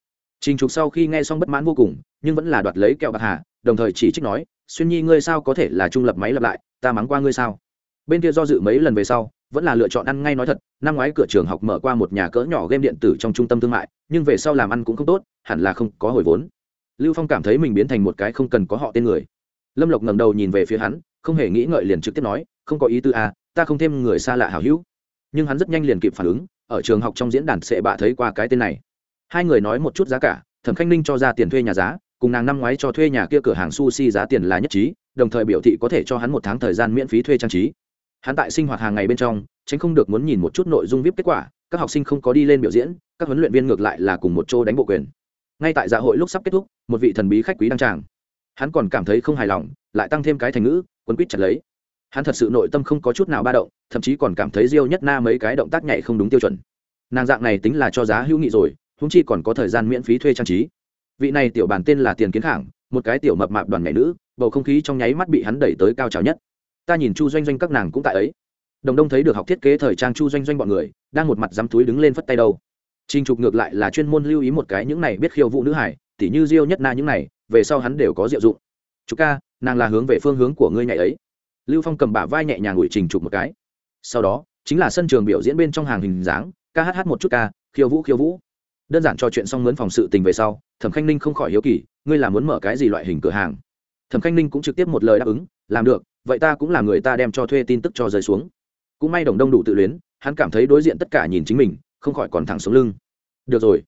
Trình trục sau khi nghe xong bất mãn vô cùng, nhưng vẫn là đoạt lấy kẹo bạc hà, đồng thời chỉ trích nói, xuyên nhi ngươi sao có thể là trung lập máy lập lại, ta mắng qua ngươi sao? Bên kia do dự mấy lần về sau, vẫn là lựa chọn ăn ngay nói thật, năm ngoái cửa trường học mở qua một nhà cỡ nhỏ game điện tử trong trung tâm thương mại, nhưng về sau làm ăn cũng không tốt, hẳn là không có hồi vốn. Lưu phong cảm thấy mình biến thành một cái không cần có họ tên người lâm lộc ngẩng đầu nhìn về phía hắn, không hề nghĩ ngợi liền trực tiếp nói, không có ý tư à ta không thêm người xa lạ hảo hữu. Nhưng hắn rất nhanh liền kịp phản ứng, ở trường học trong diễn đàn sẽ bạ thấy qua cái tên này. Hai người nói một chút giá cả, thẩm khanh ninh cho ra tiền thuê nhà giá, cùng nàng năm ngoái cho thuê nhà kia cửa hàng sushi giá tiền là nhất trí, đồng thời biểu thị có thể cho hắn một tháng thời gian miễn phí thuê trang trí. Hắn tại sinh hoạt hàng ngày bên trong, tránh không được muốn nhìn một chút nội dung vip kết quả, các học sinh không có đi lên biểu diễn, các huấn luyện viên ngược lại là cùng một chỗ đánh bộ quyền. Ngay tại dạ hội lúc sắp kết thúc, một vị thần bí khách quý đăng tràng hắn còn cảm thấy không hài lòng lại tăng thêm cái thành ngữ quấn quýt chặt lấy. Hắn thật sự nội tâm không có chút nào ba động thậm chí còn cảm thấy diêu nhất na mấy cái động tác nhảy không đúng tiêu chuẩn. Nàng dạng này tính là cho giá hữu nghị rồi húng chi còn có thời gian miễn phí thuê trang trí. Vị này tiểu bản tên là tiền kiến khảng một cái tiểu mập mạp đoàn nhảy nữ bầu không khí trong nháy mắt bị hắn đẩy tới cao trào nhất. Ta nhìn chu doanh doanh các nàng cũng tại ấy. Đồng đông thấy được học thiết kế thời trang chu doanh doanh bọn người đang một mặt dám túi đứng lên phất tay đâu. Trình Trục ngược lại là chuyên môn lưu ý một cái những này biết khiêu vũ nữ hải, tỉ như Diêu Nhất Na những này, về sau hắn đều có diệu dụng. chú ca, nàng là hướng về phương hướng của ngươi nhảy ấy. Lưu Phong cầm bả vai nhẹ nhàng ủi Trình chụp một cái. Sau đó, chính là sân trường biểu diễn bên trong hàng hình dáng, ca hát hát một chút ca, khiêu vũ khiêu vũ. Đơn giản trò chuyện xong mướn phòng sự tình về sau, Thẩm Khanh Ninh không khỏi hiếu kỳ, ngươi là muốn mở cái gì loại hình cửa hàng? Thẩm Khanh Ninh cũng trực tiếp một lời đáp ứng, làm được, vậy ta cũng là người ta đem cho thuê tin tức cho rơi xuống. Cũng may Đồng Đông đủ tự luyến, hắn cảm thấy đối diện tất cả nhìn chính mình, không khỏi còn thẳng xuống lưng được rồi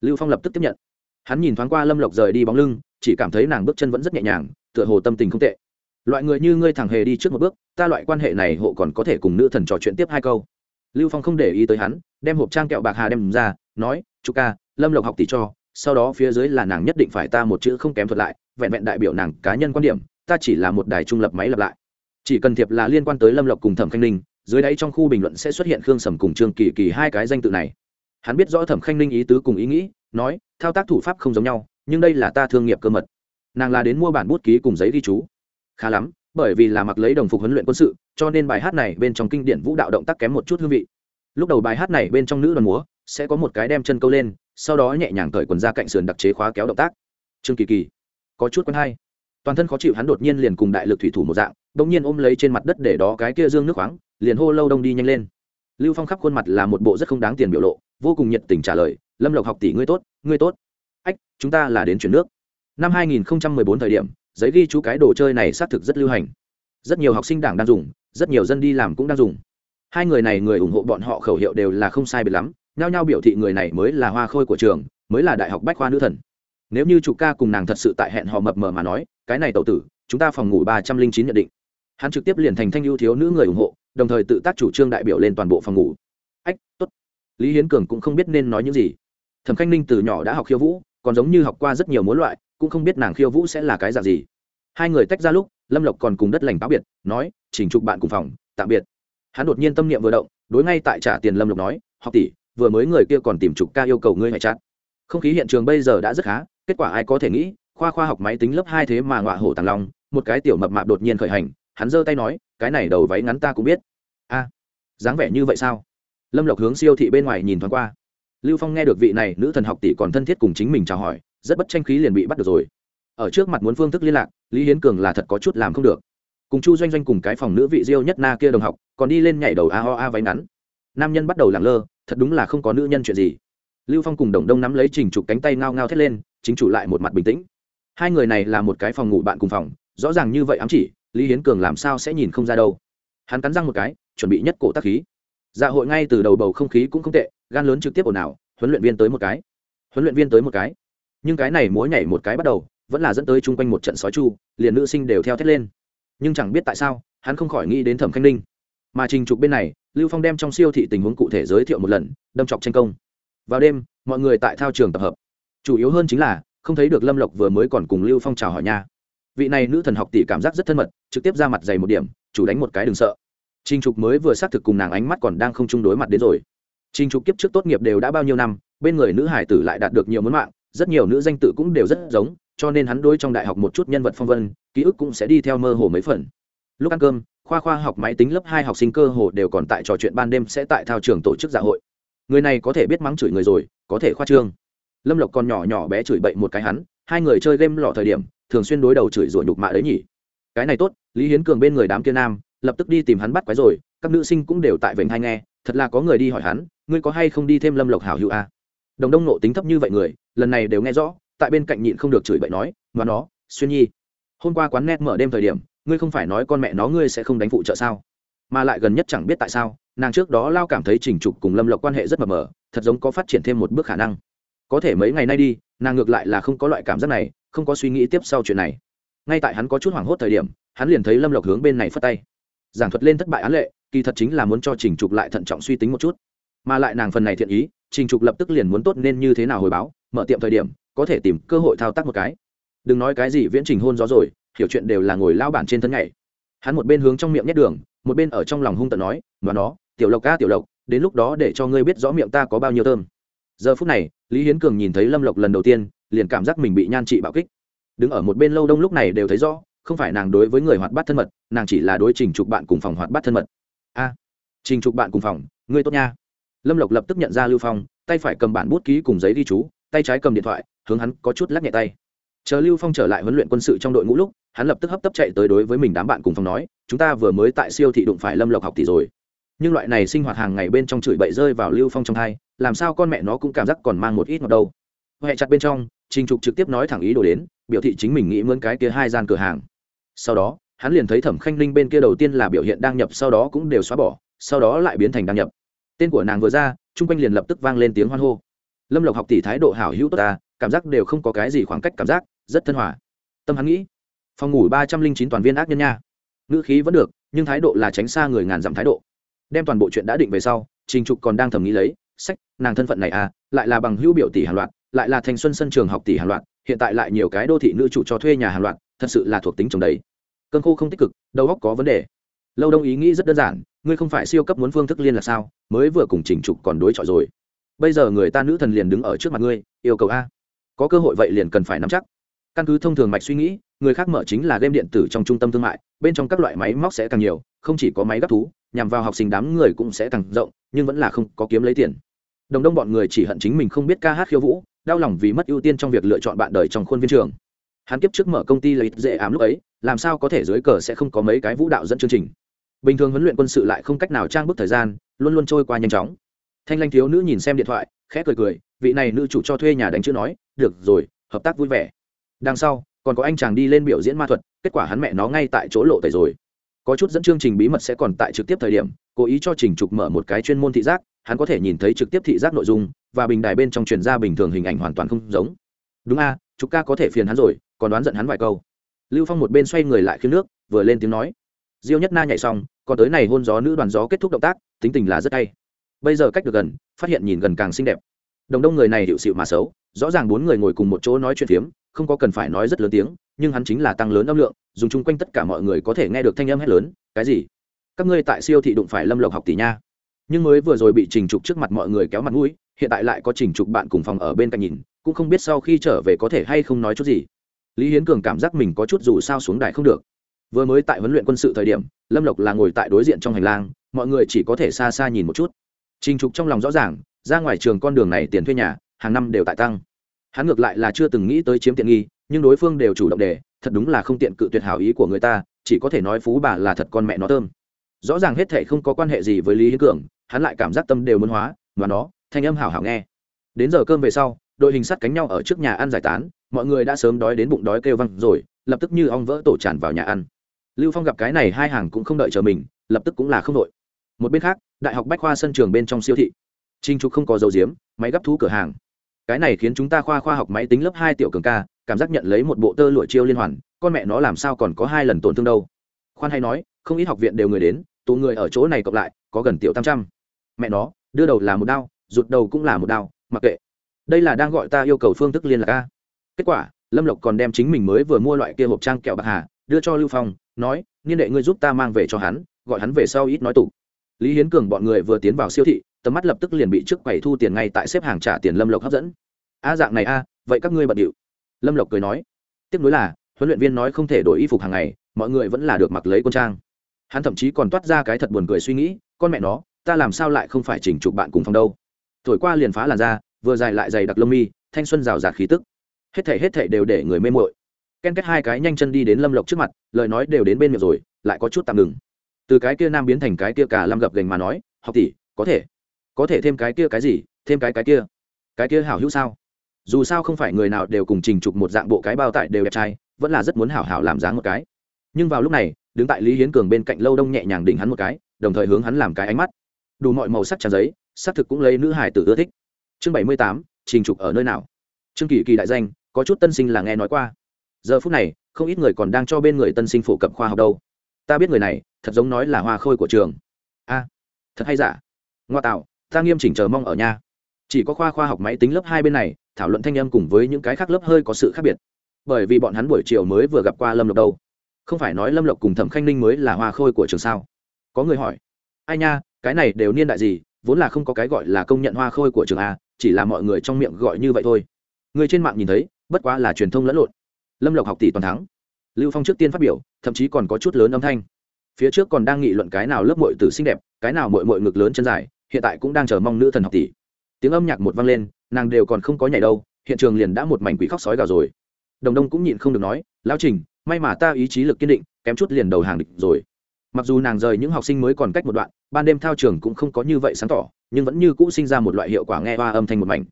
lưu phong lập tức tiếp nhận hắn nhìn thoáng qua lâm lộc rời đi bóng lưng, chỉ cảm thấy nàng bước chân vẫn rất nhẹ nhàng, tựa hồ tâm tình không tệ. Loại người như ngươi thẳng hề đi trước một bước, ta loại quan hệ này hộ còn có thể cùng nữ thần trò chuyện tiếp hai câu. Lưu phong không để ý tới hắn, đem hộp trang kẹo bạc hà đem ra, nói chú ca, lâm lộc học tỷ cho, sau đó phía dưới là nàng nhất định phải ta một chữ không kém thuật lại, vẹn vẹn đại biểu nàng cá nhân quan điểm, ta chỉ là một đài trung lập máy lập lại. Chỉ cần thiệp là liên quan tới lâm lộc cùng thẩm khanh ninh, dưới đáy trong khu bình luận sẽ xuất hiện khương sầm cùng trương kỳ kỳ hai cái danh tự này hắn biết rõ thẩm khanh ninh ý tứ cùng ý nghĩ, nói, thao tác thủ pháp không giống nhau, nhưng đây là ta thương nghiệp cơ mật. Nàng là đến mua bản bút ký cùng giấy ghi chú. Khá lắm, bởi vì là mặc lấy đồng phục huấn luyện quân sự, cho nên bài hát này bên trong kinh điển vũ đạo động tác kém một chút hương vị. Lúc đầu bài hát này bên trong nữ đoàn múa, sẽ có một cái đem chân câu lên, sau đó nhẹ nhàng cởi quần ra cạnh sườn đặc chế khóa kéo động tác. Trương kỳ kỳ, có chút quen hay. Toàn thân khó chịu hắn đột nhiên liền cùng đại lực thủy thủ một dạng, bỗng nhiên ôm lấy trên mặt đất để đó cái kia dương nước khoáng, liền hô lâu đông đi nhanh lên. Lưu phong khắp khuôn mặt là một bộ rất không đáng tiền biểu lộ vô cùng nhiệt tình trả lời, lâm lộc học tỷ ngươi tốt ngươi tốt. Ách, chúng ta là đến chuyển nước. Năm 2014 thời điểm, giấy ghi chú cái đồ chơi này xác thực rất lưu hành. Rất nhiều học sinh đảng đang dùng, rất nhiều dân đi làm cũng đang dùng. Hai người này người ủng hộ bọn họ khẩu hiệu đều là không sai biệt lắm, nhao nhao biểu thị người này mới là hoa khôi của trường, mới là đại học bách khoa nữ thần. Nếu như chủ ca cùng nàng thật sự tại hẹn hò mập mờ mà nói, cái này tẩu tử, chúng ta phòng ngủ ba trăm linh chín nhận định. Hắn trực tiếp liền thành thanh ưu thiếu nữ người ủng hộ, đồng thời tự tác chủ trương đại biểu lên toàn bộ phòng ngủ. Ách, tốt lý hiến cường cũng không biết nên nói những gì. Thẩm khanh ninh từ nhỏ đã học khiêu vũ, còn giống như học qua rất nhiều mối loại, cũng không biết nàng khiêu vũ sẽ là cái dạng gì. Hai người tách ra lúc, lâm lộc còn cùng đất lành báo biệt, nói chỉnh trục bạn cùng phòng, tạm biệt. Hắn đột nhiên tâm niệm vừa động, đối ngay tại trả tiền lâm lộc nói, học tỷ, vừa mới người kia còn tìm trục ca yêu cầu ngươi hại chặn không khí hiện trường bây giờ đã rất khá, kết quả ai có thể nghĩ, khoa khoa học máy tính lớp hai thế mà ngọa hổ tàng long, một cái tiểu mập mạp đột nhiên khởi hành, hắn giơ tay nói, cái này đầu váy ngắn ta cũng biết. A, dáng vẻ như vậy sao? Lâm lộc hướng siêu thị bên ngoài nhìn thoáng qua. Lưu phong nghe được vị này nữ thần học tỷ còn thân thiết cùng chính mình chào hỏi, rất bất tranh khí liền bị bắt được rồi. Ở trước mặt muốn phương thức liên lạc, lý hiến cường là thật có chút làm không được. Cùng chu doanh doanh cùng cái phòng nữ vị diêu nhất na kia đồng học, còn đi lên nhảy đầu a ho a váy ngắn. Nam nhân bắt đầu làng lơ, thật đúng là không có nữ nhân chuyện gì. Lưu phong cùng đồng đông nắm lấy trình trục cánh tay ngao ngao thét lên, chính chủ lại một mặt bình tĩnh. Hai người này là một cái phòng ngủ bạn cùng phòng, rõ ràng như vậy ám chỉ, lý hiến cường làm sao sẽ nhìn không ra đâu. Hắn cắn răng một cái, chuẩn bị nhất cổ tác khí dạ hội ngay từ đầu bầu không khí cũng không tệ, gan lớn trực tiếp ồn ào, huấn luyện viên tới một cái. Huấn luyện viên tới một cái. Nhưng cái này mỗi nhảy một cái bắt đầu, vẫn là dẫn tới chung quanh một trận sói chu, liền nữ sinh đều theo thét lên. Nhưng chẳng biết tại sao, hắn không khỏi nghĩ đến thẩm khanh ninh. Mà trình trục bên này, lưu phong đem trong siêu thị tình huống cụ thể giới thiệu một lần, đâm chọc tranh công. Vào đêm, mọi người tại thao trường tập hợp. Chủ yếu hơn chính là, không thấy được lâm lộc vừa mới còn cùng lưu phong chào hỏi nha. Vị này nữ thần học tỷ cảm giác rất thân mật, trực tiếp ra mặt dày một điểm, chủ đánh một cái đừng sợ trình trục mới vừa xác thực cùng nàng ánh mắt còn đang không chung đối mặt đến rồi. Trình trục kiếp trước tốt nghiệp đều đã bao nhiêu năm, bên người nữ hải tử lại đạt được nhiều muốn mạng, rất nhiều nữ danh tự cũng đều rất giống, cho nên hắn đối trong đại học một chút nhân vật phong vân, ký ức cũng sẽ đi theo mơ hồ mấy phần. Lúc ăn cơm, khoa khoa học máy tính lớp hai học sinh cơ hồ đều còn tại trò chuyện ban đêm sẽ tại thao trường tổ chức dạ hội. Người này có thể biết mắng chửi người rồi, có thể khoa trương. Lâm lộc còn nhỏ nhỏ bé chửi bậy một cái hắn, hai người chơi game lọ thời điểm, thường xuyên đối đầu chửi rủa nhục mạ đấy nhỉ. Cái này tốt, lý hiến cường bên người đám kia nam lập tức đi tìm hắn bắt quái rồi, các nữ sinh cũng đều tại vểnh hai nghe, thật là có người đi hỏi hắn, ngươi có hay không đi thêm lâm lộc hảo hữu a à? đồng đông nộ tính thấp như vậy người, lần này đều nghe rõ, tại bên cạnh nhịn không được chửi bậy nói mà nó, xuyên nhi, hôm qua quán net mở đêm thời điểm, ngươi không phải nói con mẹ nó ngươi sẽ không đánh phụ trợ sao? Mà lại gần nhất chẳng biết tại sao, nàng trước đó lao cảm thấy trình trục cùng lâm lộc quan hệ rất mờ mờ, thật giống có phát triển thêm một bước khả năng. Có thể mấy ngày nay đi, nàng ngược lại là không có loại cảm giác này, không có suy nghĩ tiếp sau chuyện này. Ngay tại hắn có chút hoảng hốt thời điểm, hắn liền thấy lâm lộc hướng bên này phất tay giảng thuật lên thất bại án lệ, kỳ thật chính là muốn cho trình trục lại thận trọng suy tính một chút. Mà lại nàng phần này thiện ý, trình trục lập tức liền muốn tốt nên như thế nào hồi báo, mở tiệm thời điểm, có thể tìm cơ hội thao tác một cái. Đừng nói cái gì viễn trình hôn gió rồi, hiểu chuyện đều là ngồi lao bản trên thân nhảy. Hắn một bên hướng trong miệng nhét đường, một bên ở trong lòng hung tận nói mà nó tiểu lộc ca tiểu lộc, đến lúc đó để cho ngươi biết rõ miệng ta có bao nhiêu thơm. Giờ phút này, lý hiến cường nhìn thấy lâm lộc lần đầu tiên, liền cảm giác mình bị nhan trị bạo kích. Đứng ở một bên lâu đông lúc này đều thấy rõ không phải nàng đối với người hoạt bát thân mật, nàng chỉ là đối trình trục bạn cùng phòng hoạt bát thân mật. A, trình trục bạn cùng phòng, ngươi tốt nha. Lâm lộc lập tức nhận ra lưu phong, tay phải cầm bản bút ký cùng giấy ghi chú, tay trái cầm điện thoại, hướng hắn có chút lắc nhẹ tay. Chờ lưu phong trở lại huấn luyện quân sự trong đội ngũ lúc, hắn lập tức hấp tấp chạy tới đối với mình đám bạn cùng phòng nói, chúng ta vừa mới tại siêu thị đụng phải lâm lộc học tỷ rồi. Nhưng loại này sinh hoạt hàng ngày bên trong chửi bậy rơi vào lưu phong trong thai làm sao con mẹ nó cũng cảm giác còn mang một ít ngọt đâu. Huệ chặt bên trong, trình trục trực tiếp nói thẳng ý đồ đến, biểu thị chính mình nghĩ mướn cái kia hai gian cửa hàng sau đó, hắn liền thấy thẩm khanh linh bên kia đầu tiên là biểu hiện đăng nhập, sau đó cũng đều xóa bỏ, sau đó lại biến thành đăng nhập. Tên của nàng vừa ra, chung quanh liền lập tức vang lên tiếng hoan hô. Lâm lộc học tỷ thái độ hảo hữu tốt ta, cảm giác đều không có cái gì khoảng cách cảm giác, rất thân hòa. Tâm hắn nghĩ, phòng ngủ ba trăm linh chín toàn viên ác nhân nha. Ngữ khí vẫn được, nhưng thái độ là tránh xa người ngàn dặm thái độ. Đem toàn bộ chuyện đã định về sau, trình trục còn đang thầm nghĩ lấy, sách, nàng thân phận này à lại là bằng hữu biểu tỷ hàng loạt, lại là thành xuân sân trường học tỷ hàng loạt, hiện tại lại nhiều cái đô thị nữ chủ cho thuê nhà hàng loạt thật sự là thuộc tính trồng đấy cơn khô không tích cực, đầu óc có vấn đề. Lâu đông ý nghĩ rất đơn giản, ngươi không phải siêu cấp muốn phương thức liên là sao, mới vừa cùng chỉnh trục còn đối chọi rồi. Bây giờ người ta nữ thần liền đứng ở trước mặt ngươi, yêu cầu a. Có cơ hội vậy liền cần phải nắm chắc. Căn cứ thông thường mạch suy nghĩ, người khác mở chính là game điện tử trong trung tâm thương mại, bên trong các loại máy móc sẽ càng nhiều, không chỉ có máy gấp thú, nhằm vào học sinh đám người cũng sẽ càng rộng, nhưng vẫn là không có kiếm lấy tiền. Đồng đông bọn người chỉ hận chính mình không biết ca hát khiêu vũ, đau lòng vì mất ưu tiên trong việc lựa chọn bạn đời trong khuôn viên trường hắn kiếp trước mở công ty lấy dễ ám lúc ấy, làm sao có thể dưới cờ sẽ không có mấy cái vũ đạo dẫn chương trình? Bình thường huấn luyện quân sự lại không cách nào trang bức thời gian, luôn luôn trôi qua nhanh chóng. Thanh lanh thiếu nữ nhìn xem điện thoại, khẽ cười cười, vị này nữ chủ cho thuê nhà đánh chữ nói, được rồi, hợp tác vui vẻ. Đằng sau, còn có anh chàng đi lên biểu diễn ma thuật, kết quả hắn mẹ nó ngay tại chỗ lộ tẩy rồi. Có chút dẫn chương trình bí mật sẽ còn tại trực tiếp thời điểm, cố ý cho trình trục mở một cái chuyên môn thị giác, hắn có thể nhìn thấy trực tiếp thị giác nội dung, và bình đài bên trong truyền ra bình thường hình ảnh hoàn toàn không giống đúng a trục ca có thể phiền hắn rồi, còn đoán giận hắn vài câu. Lưu phong một bên xoay người lại khiến nước, vừa lên tiếng nói. Diêu nhất na nhảy xong, còn tới này hôn gió nữ đoàn gió kết thúc động tác, tính tình là rất hay. Bây giờ cách được gần, phát hiện nhìn gần càng xinh đẹp. Đồng đông người này hiệu sự mà xấu, rõ ràng bốn người ngồi cùng một chỗ nói chuyện phiếm, không có cần phải nói rất lớn tiếng, nhưng hắn chính là tăng lớn âm lượng, dùng chung quanh tất cả mọi người có thể nghe được thanh âm hét lớn, cái gì? Các ngươi tại siêu thị đụng phải lâm lộc học tỷ nha. Nhưng mới vừa rồi bị trình trục trước mặt mọi người kéo mặt mũi, hiện tại lại có trình trục bạn cùng phòng ở bên cạnh nhìn cũng không biết sau khi trở về có thể hay không nói chút gì. Lý hiến cường cảm giác mình có chút dù sao xuống đài không được. Vừa mới tại huấn luyện quân sự thời điểm, lâm lộc là ngồi tại đối diện trong hành lang, mọi người chỉ có thể xa xa nhìn một chút. Trình trục trong lòng rõ ràng, ra ngoài trường con đường này tiền thuê nhà, hàng năm đều tại tăng. Hắn ngược lại là chưa từng nghĩ tới chiếm tiện nghi, nhưng đối phương đều chủ động đề, thật đúng là không tiện cự tuyệt hảo ý của người ta, chỉ có thể nói phú bà là thật con mẹ nó thơm. Rõ ràng hết thệ không có quan hệ gì với lý hiến cường, hắn lại cảm giác tâm đều muốn hóa và nó, thanh âm hảo hảo nghe. Đến giờ cơm về sau đội hình sắt cánh nhau ở trước nhà ăn giải tán, mọi người đã sớm đói đến bụng đói kêu văng rồi, lập tức như ong vỡ tổ tràn vào nhà ăn. Lưu phong gặp cái này hai hàng cũng không đợi chờ mình, lập tức cũng là không đội. Một bên khác, đại học bách khoa sân trường bên trong siêu thị. Trinh trục không có dầu diếm máy gấp thú cửa hàng. Cái này khiến chúng ta khoa khoa học máy tính lớp hai tiểu cường ca, cảm giác nhận lấy một bộ tơ lụa chiêu liên hoàn, con mẹ nó làm sao còn có hai lần tổn thương đâu. Khoan hay nói, không ít học viện đều người đến, tụ người ở chỗ này cộng lại, có gần tiểu tam trăm. Mẹ nó, đưa đầu là một đao, rụt đầu cũng là một đao, mặc kệ đây là đang gọi ta yêu cầu phương thức liên lạc a. Kết quả, lâm lộc còn đem chính mình mới vừa mua loại kia hộp trang kẹo bạc hà, đưa cho lưu phong, nói, niên đệ ngươi giúp ta mang về cho hắn, gọi hắn về sau ít nói tủ. Lý hiến cường bọn người vừa tiến vào siêu thị, tầm mắt lập tức liền bị trước quầy thu tiền ngay tại xếp hàng trả tiền lâm lộc hấp dẫn. A, dạng này a, vậy các ngươi bận điệu. Lâm lộc cười nói. Tiếp nối là, huấn luyện viên nói không thể đổi y phục hàng ngày, mọi người vẫn là được mặc lấy quân trang. Hắn thậm chí còn toát ra cái thật buồn cười suy nghĩ, con mẹ nó, ta làm sao lại không phải chỉnh chụp bạn cùng phòng đâu? Thổi qua liền phá làn da vừa dài lại dày đặc lông mi, thanh xuân rào rạt khí tức. Hết thể hết thể đều để người mê mội ken kết hai cái nhanh chân đi đến lâm lộc trước mặt, lời nói đều đến bên miệng rồi, lại có chút tạm ngừng. Từ cái kia nam biến thành cái kia cả lâm gập gành mà nói, học tỷ, có thể. Có thể thêm cái kia cái gì, thêm cái cái kia. Cái kia hảo hữu sao? Dù sao không phải người nào đều cùng trình trục một dạng bộ cái bao tải đều đẹp trai, vẫn là rất muốn hảo hảo làm dáng một cái. Nhưng vào lúc này, đứng tại lý hiến cường bên cạnh lâu đông nhẹ nhàng đỉnh hắn một cái, đồng thời hướng hắn làm cái ánh mắt. Đủ mọi màu sắc tràn giấy xác thực cũng lấy nữ hải tử ưa thích chương bảy mươi tám, trình trục ở nơi nào? Trương kỳ kỳ đại danh, có chút tân sinh là nghe nói qua. Giờ phút này, không ít người còn đang cho bên người tân sinh phổ cập khoa học đâu. Ta biết người này, thật giống nói là hoa khôi của trường. A, thật hay giả? Ngoa tạo, ta nghiêm chỉnh chờ mong ở nhà. Chỉ có khoa khoa học máy tính lớp hai bên này, thảo luận thanh âm cùng với những cái khác lớp hơi có sự khác biệt. Bởi vì bọn hắn buổi chiều mới vừa gặp qua lâm lộc đâu. Không phải nói lâm lộc cùng thẩm khanh ninh mới là hoa khôi của trường sao? Có người hỏi. Ai nha, cái này đều niên đại gì, vốn là không có cái gọi là công nhận hoa khôi của trường a chỉ là mọi người trong miệng gọi như vậy thôi. Người trên mạng nhìn thấy, bất quá là truyền thông lẫn lộn. Lâm lộc học tỷ toàn thắng. Lưu phong trước tiên phát biểu, thậm chí còn có chút lớn âm thanh. Phía trước còn đang nghị luận cái nào lớp mội tử xinh đẹp, cái nào mội mội ngực lớn chân dài, hiện tại cũng đang chờ mong nữ thần học tỷ. Tiếng âm nhạc một vang lên, nàng đều còn không có nhảy đâu, hiện trường liền đã một mảnh quỷ khóc sói gào rồi. Đồng đông cũng nhịn không được nói, lão trình, may mà ta ý chí lực kiên định, kém chút liền đầu hàng địch rồi mặc dù nàng rời những học sinh mới còn cách một đoạn, ban đêm thao trường cũng không có như vậy sáng tỏ, nhưng vẫn như cũ sinh ra một loại hiệu quả nghe hoa âm thanh một mảnh.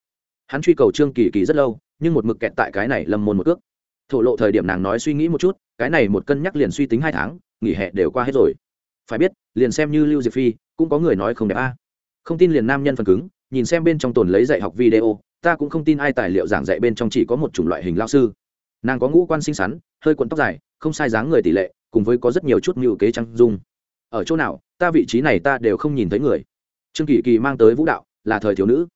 Hắn truy cầu trương kỳ kỳ rất lâu, nhưng một mực kẹt tại cái này lâm môn một cước. Thổ lộ thời điểm nàng nói suy nghĩ một chút, cái này một cân nhắc liền suy tính hai tháng, nghỉ hè đều qua hết rồi. Phải biết, liền xem như lưu diệp phi, cũng có người nói không đẹp a. Không tin liền nam nhân phần cứng, nhìn xem bên trong tồn lấy dạy học video, ta cũng không tin ai tài liệu giảng dạy bên trong chỉ có một chủng loại hình lao sư. Nàng có ngũ quan xinh xắn, hơi cuộn tóc dài, không sai dáng người tỷ lệ cùng với có rất nhiều chút mưu kế trăng dung. Ở chỗ nào, ta vị trí này ta đều không nhìn thấy người. Trương kỳ kỳ mang tới vũ đạo, là thời thiếu nữ.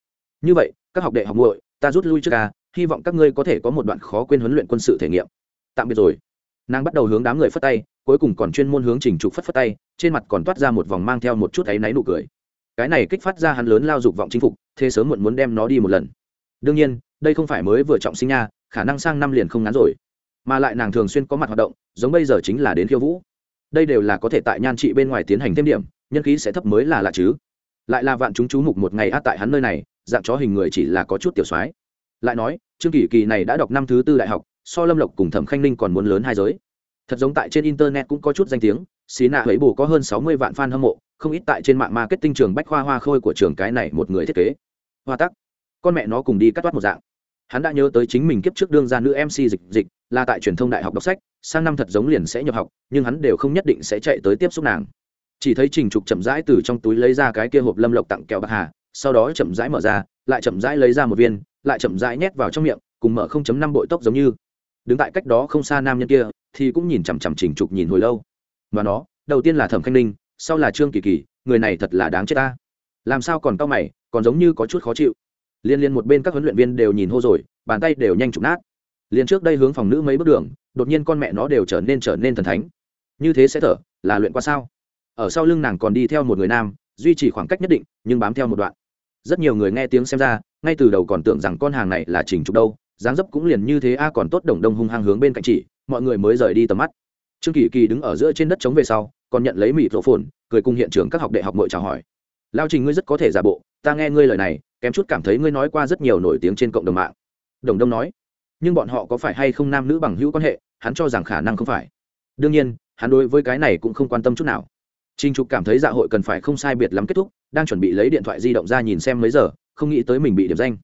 Như vậy, các học đệ học muội, ta rút lui trước ca, hy vọng các ngươi có thể có một đoạn khó quên huấn luyện quân sự thể nghiệm. Tạm biệt rồi. Nàng bắt đầu hướng đám người phất tay, cuối cùng còn chuyên môn hướng trình trục phất phất tay, trên mặt còn toát ra một vòng mang theo một chút áy náy nụ cười. Cái này kích phát ra hắn lớn lao dục vọng chinh phục, thế sớm muộn muốn đem nó đi một lần. Đương nhiên, đây không phải mới vừa trọng sinh nha, khả năng sang năm liền không ngắn rồi mà lại nàng thường xuyên có mặt hoạt động, giống bây giờ chính là đến khiêu vũ. Đây đều là có thể tại nhan trị bên ngoài tiến hành thêm điểm, nhân khí sẽ thấp mới là lạ chứ. Lại là vạn chúng chú mục một ngày a tại hắn nơi này, dạng chó hình người chỉ là có chút tiểu soái. Lại nói, trương kỳ kỳ này đã đọc năm thứ tư đại học, so lâm lộc cùng thẩm khanh ninh còn muốn lớn hai giới. Thật giống tại trên internet cũng có chút danh tiếng, xí nạ huế bù có hơn sáu mươi vạn fan hâm mộ, không ít tại trên mạng marketing trường bách khoa hoa khôi của trường cái này một người thiết kế. Hoa tắc. Con mẹ nó cùng đi cắt toát một dạng hắn đã nhớ tới chính mình kiếp trước đương ra nữ mc dịch dịch, là tại truyền thông đại học đọc sách, sang năm thật giống liền sẽ nhập học, nhưng hắn đều không nhất định sẽ chạy tới tiếp xúc nàng. Chỉ thấy trình trục chậm rãi từ trong túi lấy ra cái kia hộp lâm lộc tặng kẹo bạc hà, sau đó chậm rãi mở ra, lại chậm rãi lấy ra một viên, lại chậm rãi nhét vào trong miệng, cùng mở 0.5 bội tốc giống như. Đứng tại cách đó không xa nam nhân kia, thì cũng nhìn chằm chằm trình trục nhìn hồi lâu. Mà nó, đầu tiên là thẩm khanh ninh, sau là trương kỳ kỳ, người này thật là đáng chết ta. Làm sao còn cao mày, còn giống như có chút khó chịu liên liên một bên các huấn luyện viên đều nhìn hô rồi, bàn tay đều nhanh chụp nát. Liên trước đây hướng phòng nữ mấy bước đường, đột nhiên con mẹ nó đều trở nên trở nên thần thánh. Như thế sẽ thở, là luyện qua sao? Ở sau lưng nàng còn đi theo một người nam, duy trì khoảng cách nhất định, nhưng bám theo một đoạn. Rất nhiều người nghe tiếng xem ra, ngay từ đầu còn tưởng rằng con hàng này là trình trục đâu, dáng dấp cũng liền như thế a, còn tốt đồng đông hung hăng hướng bên cạnh chỉ, mọi người mới rời đi tầm mắt. Trương kỳ kỳ đứng ở giữa trên đất trống về sau, còn nhận lấy mịt rộ phồn cười cùng hiện trường các học đại học mội chào hỏi lao trình ngươi rất có thể giả bộ ta nghe ngươi lời này kém chút cảm thấy ngươi nói qua rất nhiều nổi tiếng trên cộng đồng mạng. Đồng đông nói. Nhưng bọn họ có phải hay không nam nữ bằng hữu quan hệ hắn cho rằng khả năng không phải. Đương nhiên hắn đối với cái này cũng không quan tâm chút nào. Trình Trục cảm thấy dạ hội cần phải không sai biệt lắm kết thúc, đang chuẩn bị lấy điện thoại di động ra nhìn xem mấy giờ không nghĩ tới mình bị điểm danh.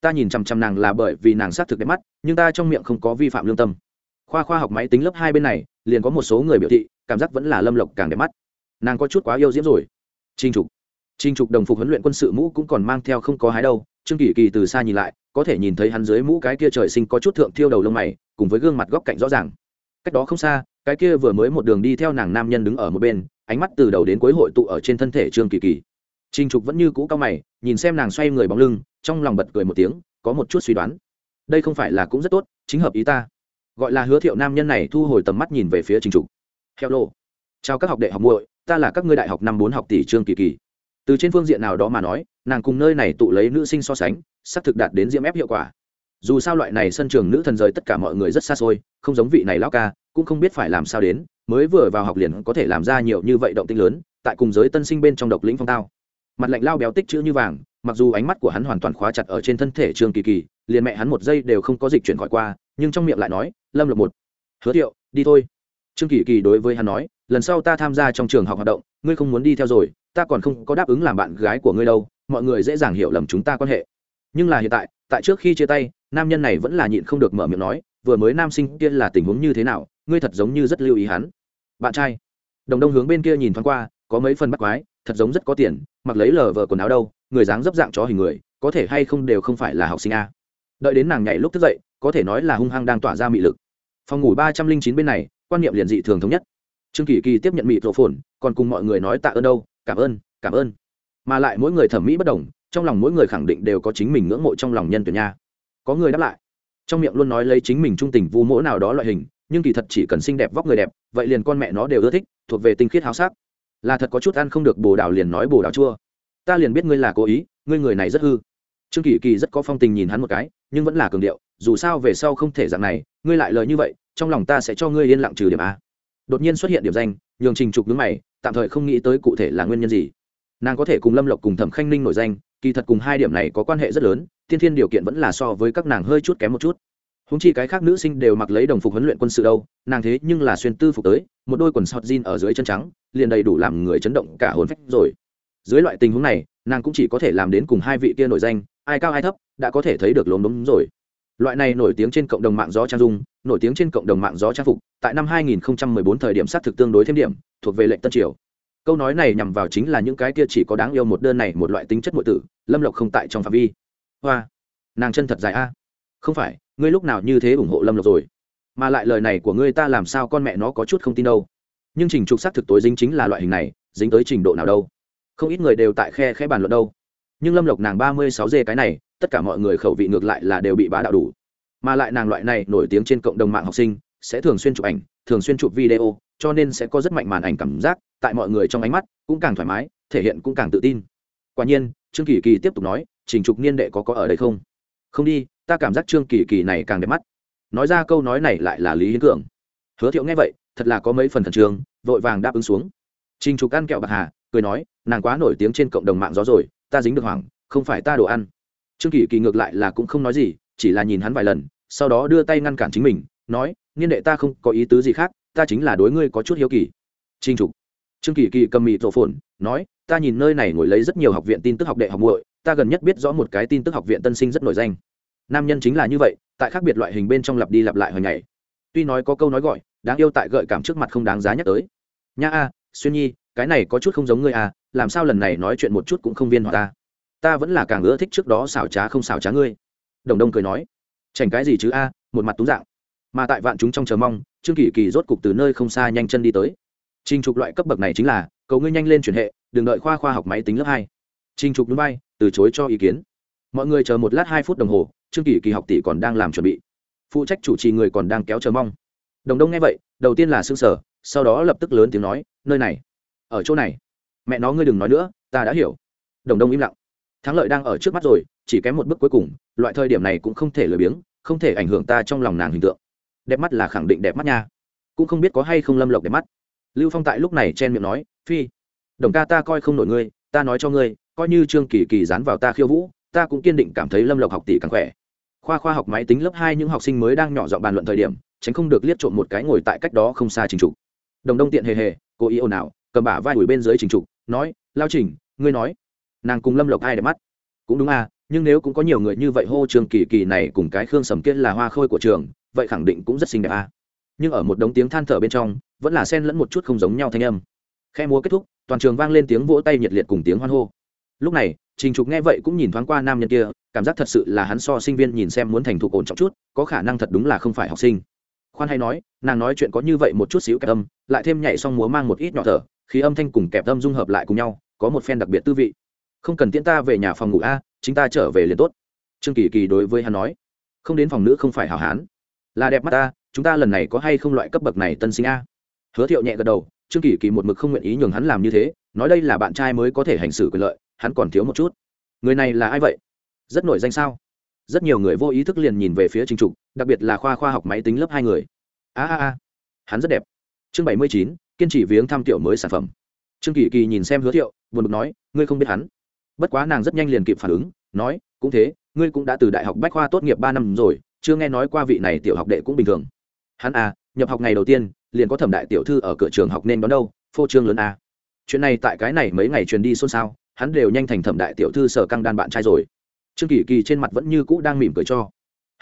Ta nhìn chằm chằm nàng là bởi vì nàng sát thực đẹp mắt nhưng ta trong miệng không có vi phạm lương tâm. Khoa khoa học máy tính lớp hai bên này liền có một số người biểu thị cảm giác vẫn là lâm lộc càng đẹp mắt. Nàng có chút quá yêu diễm rồi. Trinh trục. Trình trục đồng phục huấn luyện quân sự mũ cũng còn mang theo không có hái đâu, trương kỳ kỳ từ xa nhìn lại, có thể nhìn thấy hắn dưới mũ cái kia trời sinh có chút thượng thiêu đầu lông mày, cùng với gương mặt góc cạnh rõ ràng. Cách đó không xa, cái kia vừa mới một đường đi theo nàng nam nhân đứng ở một bên, ánh mắt từ đầu đến cuối hội tụ ở trên thân thể trương kỳ kỳ. Trình trục vẫn như cũ cao mày, nhìn xem nàng xoay người bóng lưng, trong lòng bật cười một tiếng, có một chút suy đoán. Đây không phải là cũng rất tốt, chính hợp ý ta. Gọi là hứa thiệu nam nhân này thu hồi tầm mắt nhìn về phía trình trục. Theo chào các học đệ học muội, ta là các ngươi đại học năm bốn học tỷ trương kỳ kỳ từ trên phương diện nào đó mà nói, nàng cùng nơi này tụ lấy nữ sinh so sánh sắp thực đạt đến diễm ép hiệu quả. Dù sao loại này sân trường nữ thần rời tất cả mọi người rất xa xôi, không giống vị này lao ca, cũng không biết phải làm sao đến, mới vừa vào học liền có thể làm ra nhiều như vậy động tinh lớn, tại cùng giới tân sinh bên trong độc lĩnh phong tao. Mặt lạnh lao béo tích chữ như vàng, mặc dù ánh mắt của hắn hoàn toàn khóa chặt ở trên thân thể trương kỳ kỳ, liền mẹ hắn một giây đều không có dịch chuyển khỏi qua, nhưng trong miệng lại nói, lâm lộc một, hứa thiệu, đi thôi. Trương kỳ kỳ đối với hắn nói, lần sau ta tham gia trong trường học hoạt động, ngươi không muốn đi theo rồi ta còn không có đáp ứng làm bạn gái của ngươi đâu, mọi người dễ dàng hiểu lầm chúng ta quan hệ. Nhưng là hiện tại tại trước khi chia tay, nam nhân này vẫn là nhịn không được mở miệng nói, vừa mới nam sinh kia là tình huống như thế nào, ngươi thật giống như rất lưu ý hắn. Bạn trai. Đồng đông hướng bên kia nhìn thoáng qua, có mấy phần bắt quái, thật giống rất có tiền, mặc lấy lờ vờ quần áo đâu, người dáng dấp dạng chó hình người, có thể hay không đều không phải là học sinh a. Đợi đến nàng nhảy lúc thức dậy, có thể nói là hung hăng đang tỏa ra mị lực. Phòng ngủ ba trăm linh chín bên này, quan niệm liền dị thường thống nhất. Trương kỳ kỳ tiếp nhận mị rộ phồn, còn cùng mọi người nói tạ ơn đâu cảm ơn cảm ơn. Mà lại mỗi người thẩm mỹ bất đồng, trong lòng mỗi người khẳng định đều có chính mình ngưỡng mộ trong lòng nhân tuyển nha. Có người đáp lại. Trong miệng luôn nói lấy chính mình trung tình vu mỗ nào đó loại hình, nhưng kỳ thật chỉ cần xinh đẹp vóc người đẹp, vậy liền con mẹ nó đều ưa thích, thuộc về tinh khiết háo sắc. Là thật có chút ăn không được bồ đào liền nói bồ đào chua. Ta liền biết ngươi là cố ý, ngươi người này rất hư. Trương kỳ kỳ rất có phong tình nhìn hắn một cái, nhưng vẫn là cường điệu, dù sao về sau không thể dạng này, ngươi lại lời như vậy, trong lòng ta sẽ cho ngươi yên lặng trừ điểm a. Đột nhiên xuất hiện điểm danh, nhường trình trục đứng mày tạm thời không nghĩ tới cụ thể là nguyên nhân gì. Nàng có thể cùng lâm lộc cùng thẩm khanh ninh nổi danh, kỳ thật cùng hai điểm này có quan hệ rất lớn, tiên thiên điều kiện vẫn là so với các nàng hơi chút kém một chút. Húng chi cái khác nữ sinh đều mặc lấy đồng phục huấn luyện quân sự đâu, nàng thế nhưng là xuyên tư phục tới, một đôi quần sọt jean ở dưới chân trắng, liền đầy đủ làm người chấn động cả hồn phách rồi. Dưới loại tình huống này, nàng cũng chỉ có thể làm đến cùng hai vị kia nổi danh, ai cao ai thấp, đã có thể thấy được lốm đốm rồi loại này nổi tiếng trên cộng đồng mạng gió trang dung, nổi tiếng trên cộng đồng mạng gió trang phục, tại năm 2014 thời điểm sát thực tương đối thêm điểm, thuộc về lệnh tân triều. Câu nói này nhằm vào chính là những cái kia chỉ có đáng yêu một đơn này một loại tính chất nội tử, lâm lộc không tại trong phạm vi. Hoa, nàng chân thật dài a. Không phải, ngươi lúc nào như thế ủng hộ lâm lộc rồi? Mà lại lời này của ngươi ta làm sao con mẹ nó có chút không tin đâu. Nhưng trình trục xác thực tối dính chính là loại hình này, dính tới trình độ nào đâu. Không ít người đều tại khe khe bàn luận đâu. Nhưng lâm lộc nàng ba mươi sáu dê cái này tất cả mọi người khẩu vị ngược lại là đều bị bá đạo đủ. Mà lại nàng loại này nổi tiếng trên cộng đồng mạng học sinh, sẽ thường xuyên chụp ảnh, thường xuyên chụp video, cho nên sẽ có rất mạnh màn ảnh cảm giác, tại mọi người trong ánh mắt cũng càng thoải mái, thể hiện cũng càng tự tin. Quả nhiên, trương kỳ kỳ tiếp tục nói, trình trục niên đệ có có ở đây không? Không đi, ta cảm giác trương kỳ kỳ này càng đẹp mắt. Nói ra câu nói này lại là lý hiến cường. Hứa thiệu nghe vậy, thật là có mấy phần thần trường vội vàng đáp ứng xuống. Trình trục ăn kẹo bạc hà, cười nói, nàng quá nổi tiếng trên cộng đồng mạng gió rồi, ta dính được hoảng không phải ta đồ ăn trương kỳ kỳ ngược lại là cũng không nói gì, chỉ là nhìn hắn vài lần, sau đó đưa tay ngăn cản chính mình, nói, niên đệ ta không có ý tứ gì khác, ta chính là đối ngươi có chút hiếu kỳ. Trinh trục. Trương kỳ kỳ cầm mị rổ phồn, nói, ta nhìn nơi này ngồi lấy rất nhiều học viện tin tức học đệ học muội, ta gần nhất biết rõ một cái tin tức học viện tân sinh rất nổi danh. Nam nhân chính là như vậy, tại khác biệt loại hình bên trong lặp đi lặp lại hồi ngày. Tuy nói có câu nói gọi, đáng yêu tại gợi cảm trước mặt không đáng giá nhắc tới. Nha a, xuyên nhi, cái này có chút không giống ngươi à? làm sao lần này nói chuyện một chút cũng không viên hòa ta? Ta vẫn là càng ưa thích trước đó xảo trá không xảo trá ngươi. Đồng đông cười nói, chảnh cái gì chứ a, một mặt túng dạng. Mà tại vạn chúng trong chờ mong, trương kỳ kỳ rốt cục từ nơi không xa nhanh chân đi tới. Trình trục loại cấp bậc này chính là, cầu ngươi nhanh lên chuyển hệ, đừng đợi khoa khoa học máy tính lớp hai. Trình trục núi bay từ chối cho ý kiến. Mọi người chờ một lát hai phút đồng hồ, trương kỳ kỳ học tỷ còn đang làm chuẩn bị. Phụ trách chủ trì người còn đang kéo chờ mong. Đồng đông nghe vậy, đầu tiên là xương sở sau đó lập tức lớn tiếng nói, nơi này, ở chỗ này. Mẹ nó ngươi đừng nói nữa, ta đã hiểu. Đồng đông im lặng thắng lợi đang ở trước mắt rồi, chỉ kém một bước cuối cùng, loại thời điểm này cũng không thể lười biếng, không thể ảnh hưởng ta trong lòng nàng hình tượng. Đẹp mắt là khẳng định đẹp mắt nha. Cũng không biết có hay không lâm lộc đẹp mắt. Lưu phong tại lúc này chen miệng nói, phi, đồng ca ta coi không nổi ngươi, ta nói cho ngươi, coi như trương kỳ kỳ dán vào ta khiêu vũ, ta cũng kiên định cảm thấy lâm lộc học tỷ càng khỏe. Khoa khoa học máy tính lớp hai những học sinh mới đang nhỏ dọn bàn luận thời điểm, tránh không được liếc trộm một cái ngồi tại cách đó không xa trình trục. Đồng đông tiện hề hề, cố ý ồn ào, cầm bả vai ủi bên dưới trình trục, nói, lao trình, ngươi nói nàng cùng lâm lộc ai đẹp mắt. Cũng đúng à nhưng nếu cũng có nhiều người như vậy hô trường kỳ kỳ này cùng cái khương sầm kia là hoa khôi của trường, vậy khẳng định cũng rất xinh đẹp à. Nhưng ở một đống tiếng than thở bên trong, vẫn là xen lẫn một chút không giống nhau thanh âm. Khe múa kết thúc, toàn trường vang lên tiếng vỗ tay nhiệt liệt cùng tiếng hoan hô. Lúc này, trình trục nghe vậy cũng nhìn thoáng qua nam nhân kia, cảm giác thật sự là hắn so sinh viên nhìn xem muốn thành thục ổn trọng chút, có khả năng thật đúng là không phải học sinh. Khoan hay nói, nàng nói chuyện có như vậy một chút xíu kẹp âm, lại thêm nhảy xong múa mang một ít nhỏ thở khi âm thanh cùng kẹp âm dung hợp lại cùng nhau, có một phen đặc biệt tư vị không cần tiễn ta về nhà phòng ngủ a, chính ta trở về liền tốt. Trương kỳ kỳ đối với hắn nói, không đến phòng nữ không phải hảo hán. Là đẹp mắt ta, chúng ta lần này có hay không loại cấp bậc này tân sinh a? Hứa thiệu nhẹ gật đầu, trương kỳ kỳ một mực không nguyện ý nhường hắn làm như thế, nói đây là bạn trai mới có thể hành xử quyền lợi, hắn còn thiếu một chút. Người này là ai vậy? Rất nổi danh sao? Rất nhiều người vô ý thức liền nhìn về phía trình trục, đặc biệt là khoa khoa học máy tính lớp hai người. A a a, hắn rất đẹp. Chương bảy mươi chín, kiên trì viếng thăm tiểu mới sản phẩm. Trương kỳ kỳ nhìn xem hứa thiệu, buồn bực nói, ngươi không biết hắn bất quá nàng rất nhanh liền kịp phản ứng, nói, cũng thế, ngươi cũng đã từ đại học bách khoa tốt nghiệp ba năm rồi, chưa nghe nói qua vị này tiểu học đệ cũng bình thường. Hắn à nhập học ngày đầu tiên, liền có thẩm đại tiểu thư ở cửa trường học nên đón đâu, phô trương lớn à. chuyện này tại cái này mấy ngày truyền đi xôn xao, hắn đều nhanh thành thẩm đại tiểu thư sở căng đan bạn trai rồi. Trương kỳ kỳ trên mặt vẫn như cũ đang mỉm cười cho.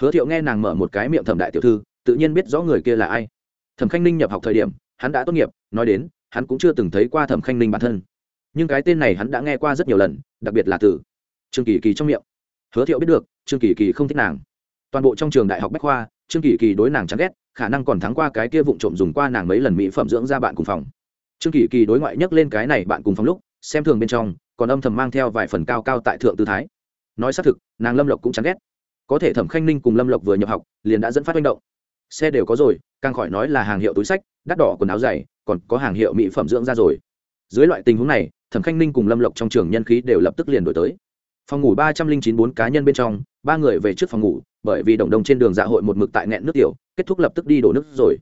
Hứa thiệu nghe nàng mở một cái miệng thẩm đại tiểu thư, tự nhiên biết rõ người kia là ai. Thẩm khanh ninh nhập học thời điểm, hắn đã tốt nghiệp, nói đến, hắn cũng chưa từng thấy qua thẩm khanh ninh bản thân nhưng cái tên này hắn đã nghe qua rất nhiều lần, đặc biệt là từ trương kỳ kỳ trong miệng. Hứa thiệu biết được, trương kỳ kỳ không thích nàng. Toàn bộ trong trường đại học bách khoa, trương kỳ kỳ đối nàng chán ghét, khả năng còn thắng qua cái kia vụng trộm dùng qua nàng mấy lần mỹ phẩm dưỡng ra bạn cùng phòng. Trương kỳ kỳ đối ngoại nhắc lên cái này bạn cùng phòng lúc, xem thường bên trong, còn âm thầm mang theo vài phần cao cao tại thượng tư thái. Nói xác thực, nàng lâm lộc cũng chán ghét. Có thể thẩm khanh ninh cùng lâm lộc vừa nhập học, liền đã dẫn phát manh động. Xe đều có rồi, càng khỏi nói là hàng hiệu túi sách, đắt đỏ quần áo dày, còn có hàng hiệu mỹ phẩm dưỡng ra rồi. Dưới loại tình huống này thẩm khanh ninh cùng lâm lộc trong trường nhân khí đều lập tức liền đổi tới. Phòng ngủ ba trăm linh chín bốn cá nhân bên trong, ba người về trước phòng ngủ, bởi vì đồng đồng trên đường dạ hội một mực tại nghẹn nước tiểu, kết thúc lập tức đi đổ nước rồi.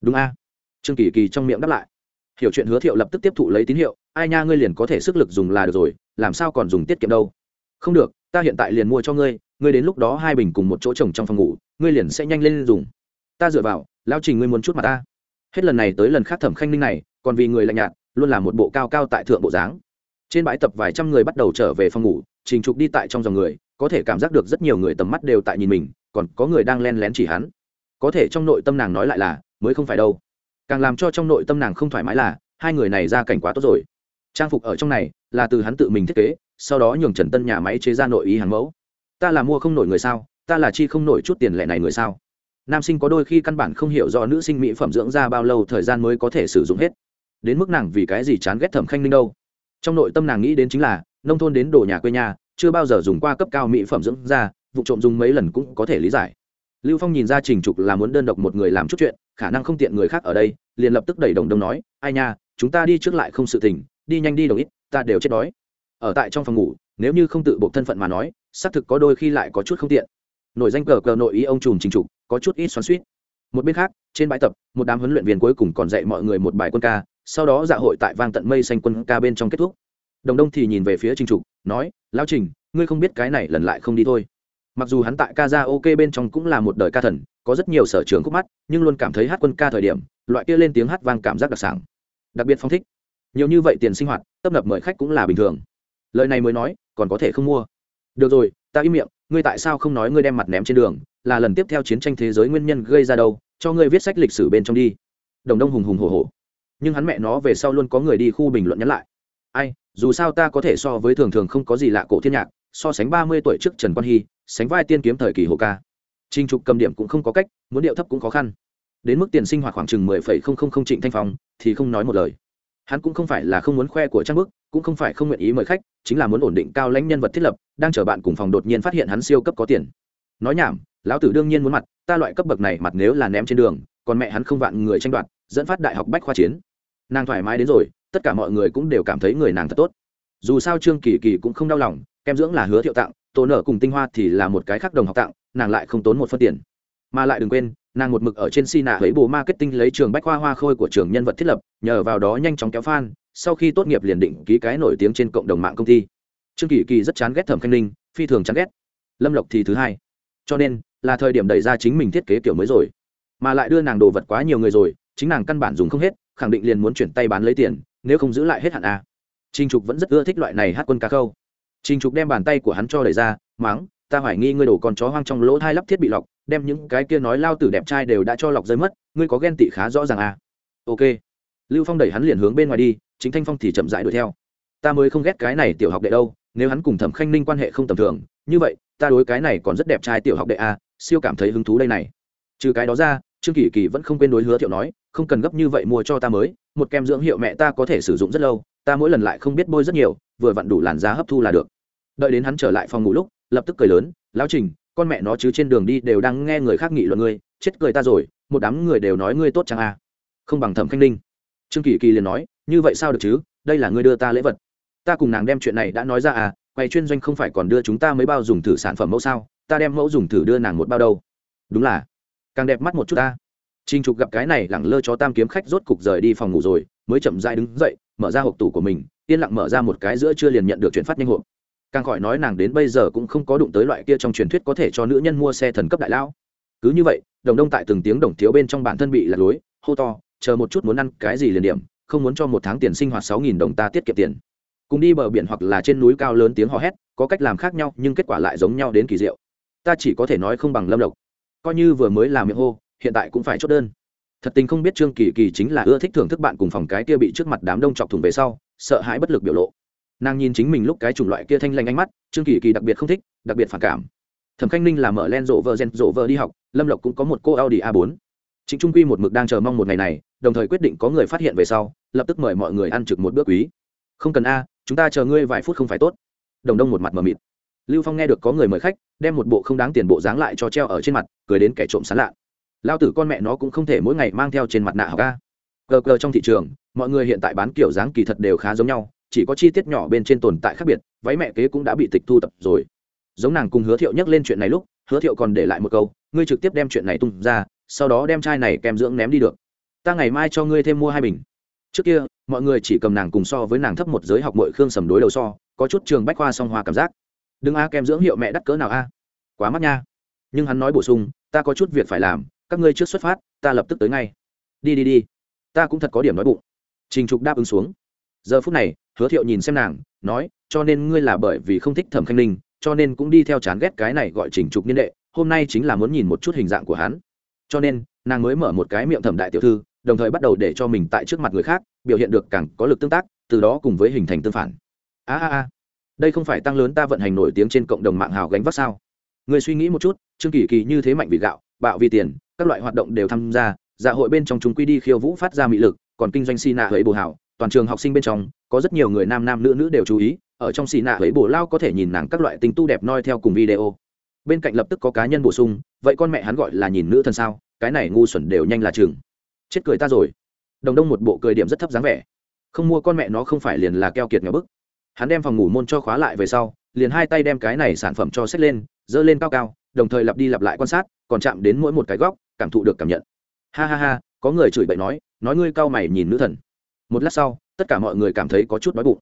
Đúng a? Trương kỳ kỳ trong miệng đáp lại. Hiểu chuyện hứa thiệu lập tức tiếp thụ lấy tín hiệu, ai nha, ngươi liền có thể sức lực dùng là được rồi, làm sao còn dùng tiết kiệm đâu? Không được, ta hiện tại liền mua cho ngươi ngươi đến lúc đó hai bình cùng một chỗ trồng trong phòng ngủ, ngươi liền sẽ nhanh lên dùng. Ta dựa vào lao trình ngươi muốn chút mà ta. Hết lần này tới lần khác thẩm khanh ninh này, còn vì người lạnh nhạt luôn là một bộ cao cao tại thượng bộ dáng. Trên bãi tập vài trăm người bắt đầu trở về phòng ngủ, trình trục đi tại trong dòng người, có thể cảm giác được rất nhiều người tầm mắt đều tại nhìn mình, còn có người đang len lén chỉ hắn. Có thể trong nội tâm nàng nói lại là, mới không phải đâu. Càng làm cho trong nội tâm nàng không thoải mái là, hai người này ra cảnh quá tốt rồi. Trang phục ở trong này, là từ hắn tự mình thiết kế, sau đó nhường trần tân nhà máy chế ra nội ý hàng mẫu. Ta là mua không nổi người sao? Ta là chi không nổi chút tiền lệ này người sao? Nam sinh có đôi khi căn bản không hiểu do nữ sinh mỹ phẩm dưỡng ra bao lâu thời gian mới có thể sử dụng hết đến mức nàng vì cái gì chán ghét thẩm khanh ninh đâu? Trong nội tâm nàng nghĩ đến chính là, nông thôn đến đồ nhà quê nhà, chưa bao giờ dùng qua cấp cao mỹ phẩm dưỡng da, vụ trộm dùng mấy lần cũng có thể lý giải. Lưu phong nhìn ra trình trục là muốn đơn độc một người làm chút chuyện, khả năng không tiện người khác ở đây, liền lập tức đẩy đồng đồng nói, ai nha, chúng ta đi trước lại không sự tình, đi nhanh đi đồng ít, ta đều chết đói. Ở tại trong phòng ngủ, nếu như không tự buộc thân phận mà nói, xác thực có đôi khi lại có chút không tiện. Nổi danh cờ cờ nội ý ông trùm trình trục, có chút ít xoắn suýt một bên khác, trên bãi tập, một đám huấn luyện viên cuối cùng còn dạy mọi người một bài quân ca sau đó dạ hội tại vang tận mây xanh quân ca bên trong kết thúc. Đồng đông thì nhìn về phía trình trục, nói, lão trình, ngươi không biết cái này lần lại không đi thôi. Mặc dù hắn tại ca ra ok bên trong cũng là một đời ca thần, có rất nhiều sở trường khúc mắt, nhưng luôn cảm thấy hát quân ca thời điểm, loại kia lên tiếng hát vang cảm giác đặc sản đặc biệt phong thích. Nhiều như vậy tiền sinh hoạt, tấp nập mời khách cũng là bình thường. Lời này mới nói, còn có thể không mua. Được rồi, ta im miệng, ngươi tại sao không nói ngươi đem mặt ném trên đường, là lần tiếp theo chiến tranh thế giới nguyên nhân gây ra đâu, cho ngươi viết sách lịch sử bên trong đi. Đồng đông hùng hùng hồ hồ nhưng hắn mẹ nó về sau luôn có người đi khu bình luận nhắn lại. Ai, dù sao ta có thể so với thường thường không có gì lạ cổ thiên nhạc, so sánh ba mươi tuổi trước trần quan hy, sánh vai tiên kiếm thời kỳ hồ ca. Trinh trục cầm điểm cũng không có cách, muốn điệu thấp cũng khó khăn. Đến mức tiền sinh hoạt khoảng chừng mười phẩy không không không trịnh thanh phong, thì không nói một lời. Hắn cũng không phải là không muốn khoe của trang bức, cũng không phải không nguyện ý mời khách, chính là muốn ổn định cao lãnh nhân vật thiết lập, đang chờ bạn cùng phòng đột nhiên phát hiện hắn siêu cấp có tiền. Nói nhảm, lão tử đương nhiên muốn mặt, ta loại cấp bậc này mặt nếu là ném trên đường, còn mẹ hắn không vạn người tranh đoạt dẫn phát đại học bách khoa chiến. Nàng thoải mái đến rồi, tất cả mọi người cũng đều cảm thấy người nàng thật tốt. Dù sao trương kỳ kỳ cũng không đau lòng, kem dưỡng là hứa thiệu tặng, tổ nở cùng tinh hoa thì là một cái khác đồng học tặng, nàng lại không tốn một phân tiền. Mà lại đừng quên, nàng một mực ở trên si nạ lấy bộ marketing lấy trường bách khoa hoa khôi của trường nhân vật thiết lập, nhờ vào đó nhanh chóng kéo fan, sau khi tốt nghiệp liền định ký cái nổi tiếng trên cộng đồng mạng công ty. Trương kỳ kỳ rất chán ghét thẩm khanh ninh, phi thường chán ghét. Lâm lộc thì thứ hai. Cho nên, là thời điểm đẩy ra chính mình thiết kế kiểu mới rồi. Mà lại đưa nàng đồ vật quá nhiều người rồi chính nàng căn bản dùng không hết, khẳng định liền muốn chuyển tay bán lấy tiền, nếu không giữ lại hết hạn a. Trinh trục vẫn rất ưa thích loại này hát quân cá khâu. Trình trục đem bàn tay của hắn cho đẩy ra, mắng, ta hoài nghi ngươi đổ con chó hoang trong lỗ thai lắp thiết bị lọc, đem những cái kia nói lao tử đẹp trai đều đã cho lọc rơi mất, ngươi có ghen tị khá rõ ràng à ok. Lưu phong đẩy hắn liền hướng bên ngoài đi, chính thanh phong thì chậm dại đuổi theo. Ta mới không ghét cái này tiểu học đệ đâu, nếu hắn cùng thẩm khanh ninh quan hệ không tầm thường, như vậy, ta đối cái này còn rất đẹp trai tiểu học đệ a, siêu cảm thấy hứng thú đây này. Trừ cái đó ra trương kỳ kỳ vẫn không quên đối hứa thiệu nói, không cần gấp như vậy mua cho ta mới, một kem dưỡng hiệu mẹ ta có thể sử dụng rất lâu, ta mỗi lần lại không biết bôi rất nhiều, vừa vặn đủ làn da hấp thu là được. Đợi đến hắn trở lại phòng ngủ lúc, lập tức cười lớn, lão trình, con mẹ nó chứ trên đường đi đều đang nghe người khác nghị luận ngươi, chết cười ta rồi, một đám người đều nói ngươi tốt chẳng à? không bằng thẩm khanh ninh. Trương kỳ kỳ liền nói, như vậy sao được chứ, đây là ngươi đưa ta lễ vật. Ta cùng nàng đem chuyện này đã nói ra à quay chuyên doanh không phải còn đưa chúng ta mấy bao dùng thử sản phẩm mẫu sao, ta đem mẫu dùng thử đưa nàng một bao đâu. Đúng là càng đẹp mắt một chút ta Trình Trục gặp cái này lẳng lơ chó tam kiếm khách rốt cục rời đi phòng ngủ rồi, mới chậm rãi đứng dậy, mở ra hộp tủ của mình, yên lặng mở ra một cái giữa chưa liền nhận được chuyển phát nhanh hộp. Càng khỏi nói nàng đến bây giờ cũng không có đụng tới loại kia trong truyền thuyết có thể cho nữ nhân mua xe thần cấp đại lao. Cứ như vậy, đồng đông tại từng tiếng đồng thiếu bên trong bản thân bị lạc lối, hô to, chờ một chút muốn ăn cái gì liền điểm, không muốn cho một tháng tiền sinh hoạt sáu nghìn đồng ta tiết kiệm tiền cùng đi bờ biển hoặc là trên núi cao lớn tiếng hò hét có cách làm khác nhau nhưng kết quả lại giống nhau đến kỳ diệu ta chỉ có thể nói không bằng lâm lộc coi như vừa mới làm miệng hô, hiện tại cũng phải chốt đơn. Thật tình không biết trương kỳ kỳ chính là ưa thích thưởng thức bạn cùng phòng cái kia bị trước mặt đám đông chọc thủng về sau, sợ hãi bất lực biểu lộ. Nàng nhìn chính mình lúc cái chủng loại kia thanh lanh ánh mắt, trương kỳ kỳ đặc biệt không thích, đặc biệt phản cảm. Thẩm khanh ninh là mở len rộ vợ gen, rộ vợ đi học, lâm lộc cũng có một cô audi a 4 chính trung quy một mực đang chờ mong một ngày này, đồng thời quyết định có người phát hiện về sau, lập tức mời mọi người ăn trực một bữa quý. Không cần a, chúng ta chờ ngươi vài phút không phải tốt. Đồng đông một mặt mờ mịt lưu phong nghe được có người mời khách, đem một bộ không đáng tiền bộ dáng lại cho treo ở trên mặt, cười đến kẻ trộm sán lạ. Lao tử con mẹ nó cũng không thể mỗi ngày mang theo trên mặt nạ học ca Cờ cờ trong thị trường, mọi người hiện tại bán kiểu dáng kỳ thật đều khá giống nhau, chỉ có chi tiết nhỏ bên trên tồn tại khác biệt, váy mẹ kế cũng đã bị tịch thu tập rồi. Giống nàng cùng hứa thiệu nhắc lên chuyện này lúc, hứa thiệu còn để lại một câu, ngươi trực tiếp đem chuyện này tung ra, sau đó đem chai này kèm dưỡng ném đi được. Ta ngày mai cho ngươi thêm mua hai bình. Trước kia, mọi người chỉ cầm nàng cùng so với nàng thấp một giới học mội khương sầm đối đầu so, có chút trường bách khoa song hoa cảm giác đừng a kem dưỡng hiệu mẹ đắt cỡ nào a. Quá mắt nha. Nhưng hắn nói bổ sung, ta có chút việc phải làm, các ngươi trước xuất phát, ta lập tức tới ngay. Đi đi đi. Ta cũng thật có điểm nói bụng. Trình trục đáp ứng xuống. Giờ phút này, hứa thiệu nhìn xem nàng, nói, cho nên ngươi là bởi vì không thích thẩm khanh ninh, cho nên cũng đi theo chán ghét cái này gọi trình trục niên đệ, hôm nay chính là muốn nhìn một chút hình dạng của hắn. Cho nên, nàng mới mở một cái miệng thẩm đại tiểu thư, đồng thời bắt đầu để cho mình tại trước mặt người khác, biểu hiện được càng có lực tương tác, từ đó cùng với hình thành tương phản. A a a đây không phải tăng lớn ta vận hành nổi tiếng trên cộng đồng mạng hào gánh vác sao? Người suy nghĩ một chút, trương kỳ kỳ như thế mạnh vì gạo, bạo vì tiền, các loại hoạt động đều tham gia dạ hội bên trong chúng quy đi khiêu vũ phát ra mị lực, còn kinh doanh xì nạ hấy bồ hảo toàn trường học sinh bên trong, có rất nhiều người nam nam nữ nữ đều chú ý, ở trong xì nạ hấy bồ lao có thể nhìn nàng các loại tình tu đẹp noi theo cùng video. Bên cạnh lập tức có cá nhân bổ sung, vậy con mẹ hắn gọi là nhìn nữ thân sao, cái này ngu xuẩn đều nhanh là chừng. Chết cười ta rồi. Đồng đông một bộ cười điểm rất thấp dáng vẻ. Không mua con mẹ nó không phải liền là keo kiệt nhỏ bức hắn đem phòng ngủ môn cho khóa lại về sau, liền hai tay đem cái này sản phẩm cho xếp lên, dơ lên cao cao, đồng thời lặp đi lặp lại quan sát, còn chạm đến mỗi một cái góc, cảm thụ được cảm nhận. Ha ha ha, có người chửi bậy nói nói ngươi cao mày nhìn nữ thần. Một lát sau, tất cả mọi người cảm thấy có chút đói bụng.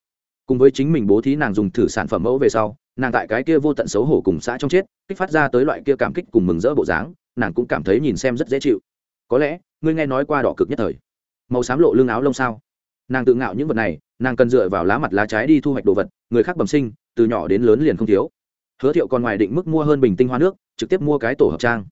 Cùng với chính mình bố thí nàng dùng thử sản phẩm mẫu về sau, nàng tại cái kia vô tận xấu hổ cùng xã trong chết, kích phát ra tới loại kia cảm kích cùng mừng rỡ bộ dáng, nàng cũng cảm thấy nhìn xem rất dễ chịu. Có lẽ, ngươi nghe nói qua đỏ cực nhất thời. Màu xám lộ lương áo lông sao? Nàng tự ngạo những vật này nàng cần dựa vào lá mặt lá trái đi thu hoạch đồ vật, người khác bẩm sinh, từ nhỏ đến lớn liền không thiếu. Hứa thiệu còn ngoài định mức mua hơn bình tinh hoa nước, trực tiếp mua cái tổ hợp trang.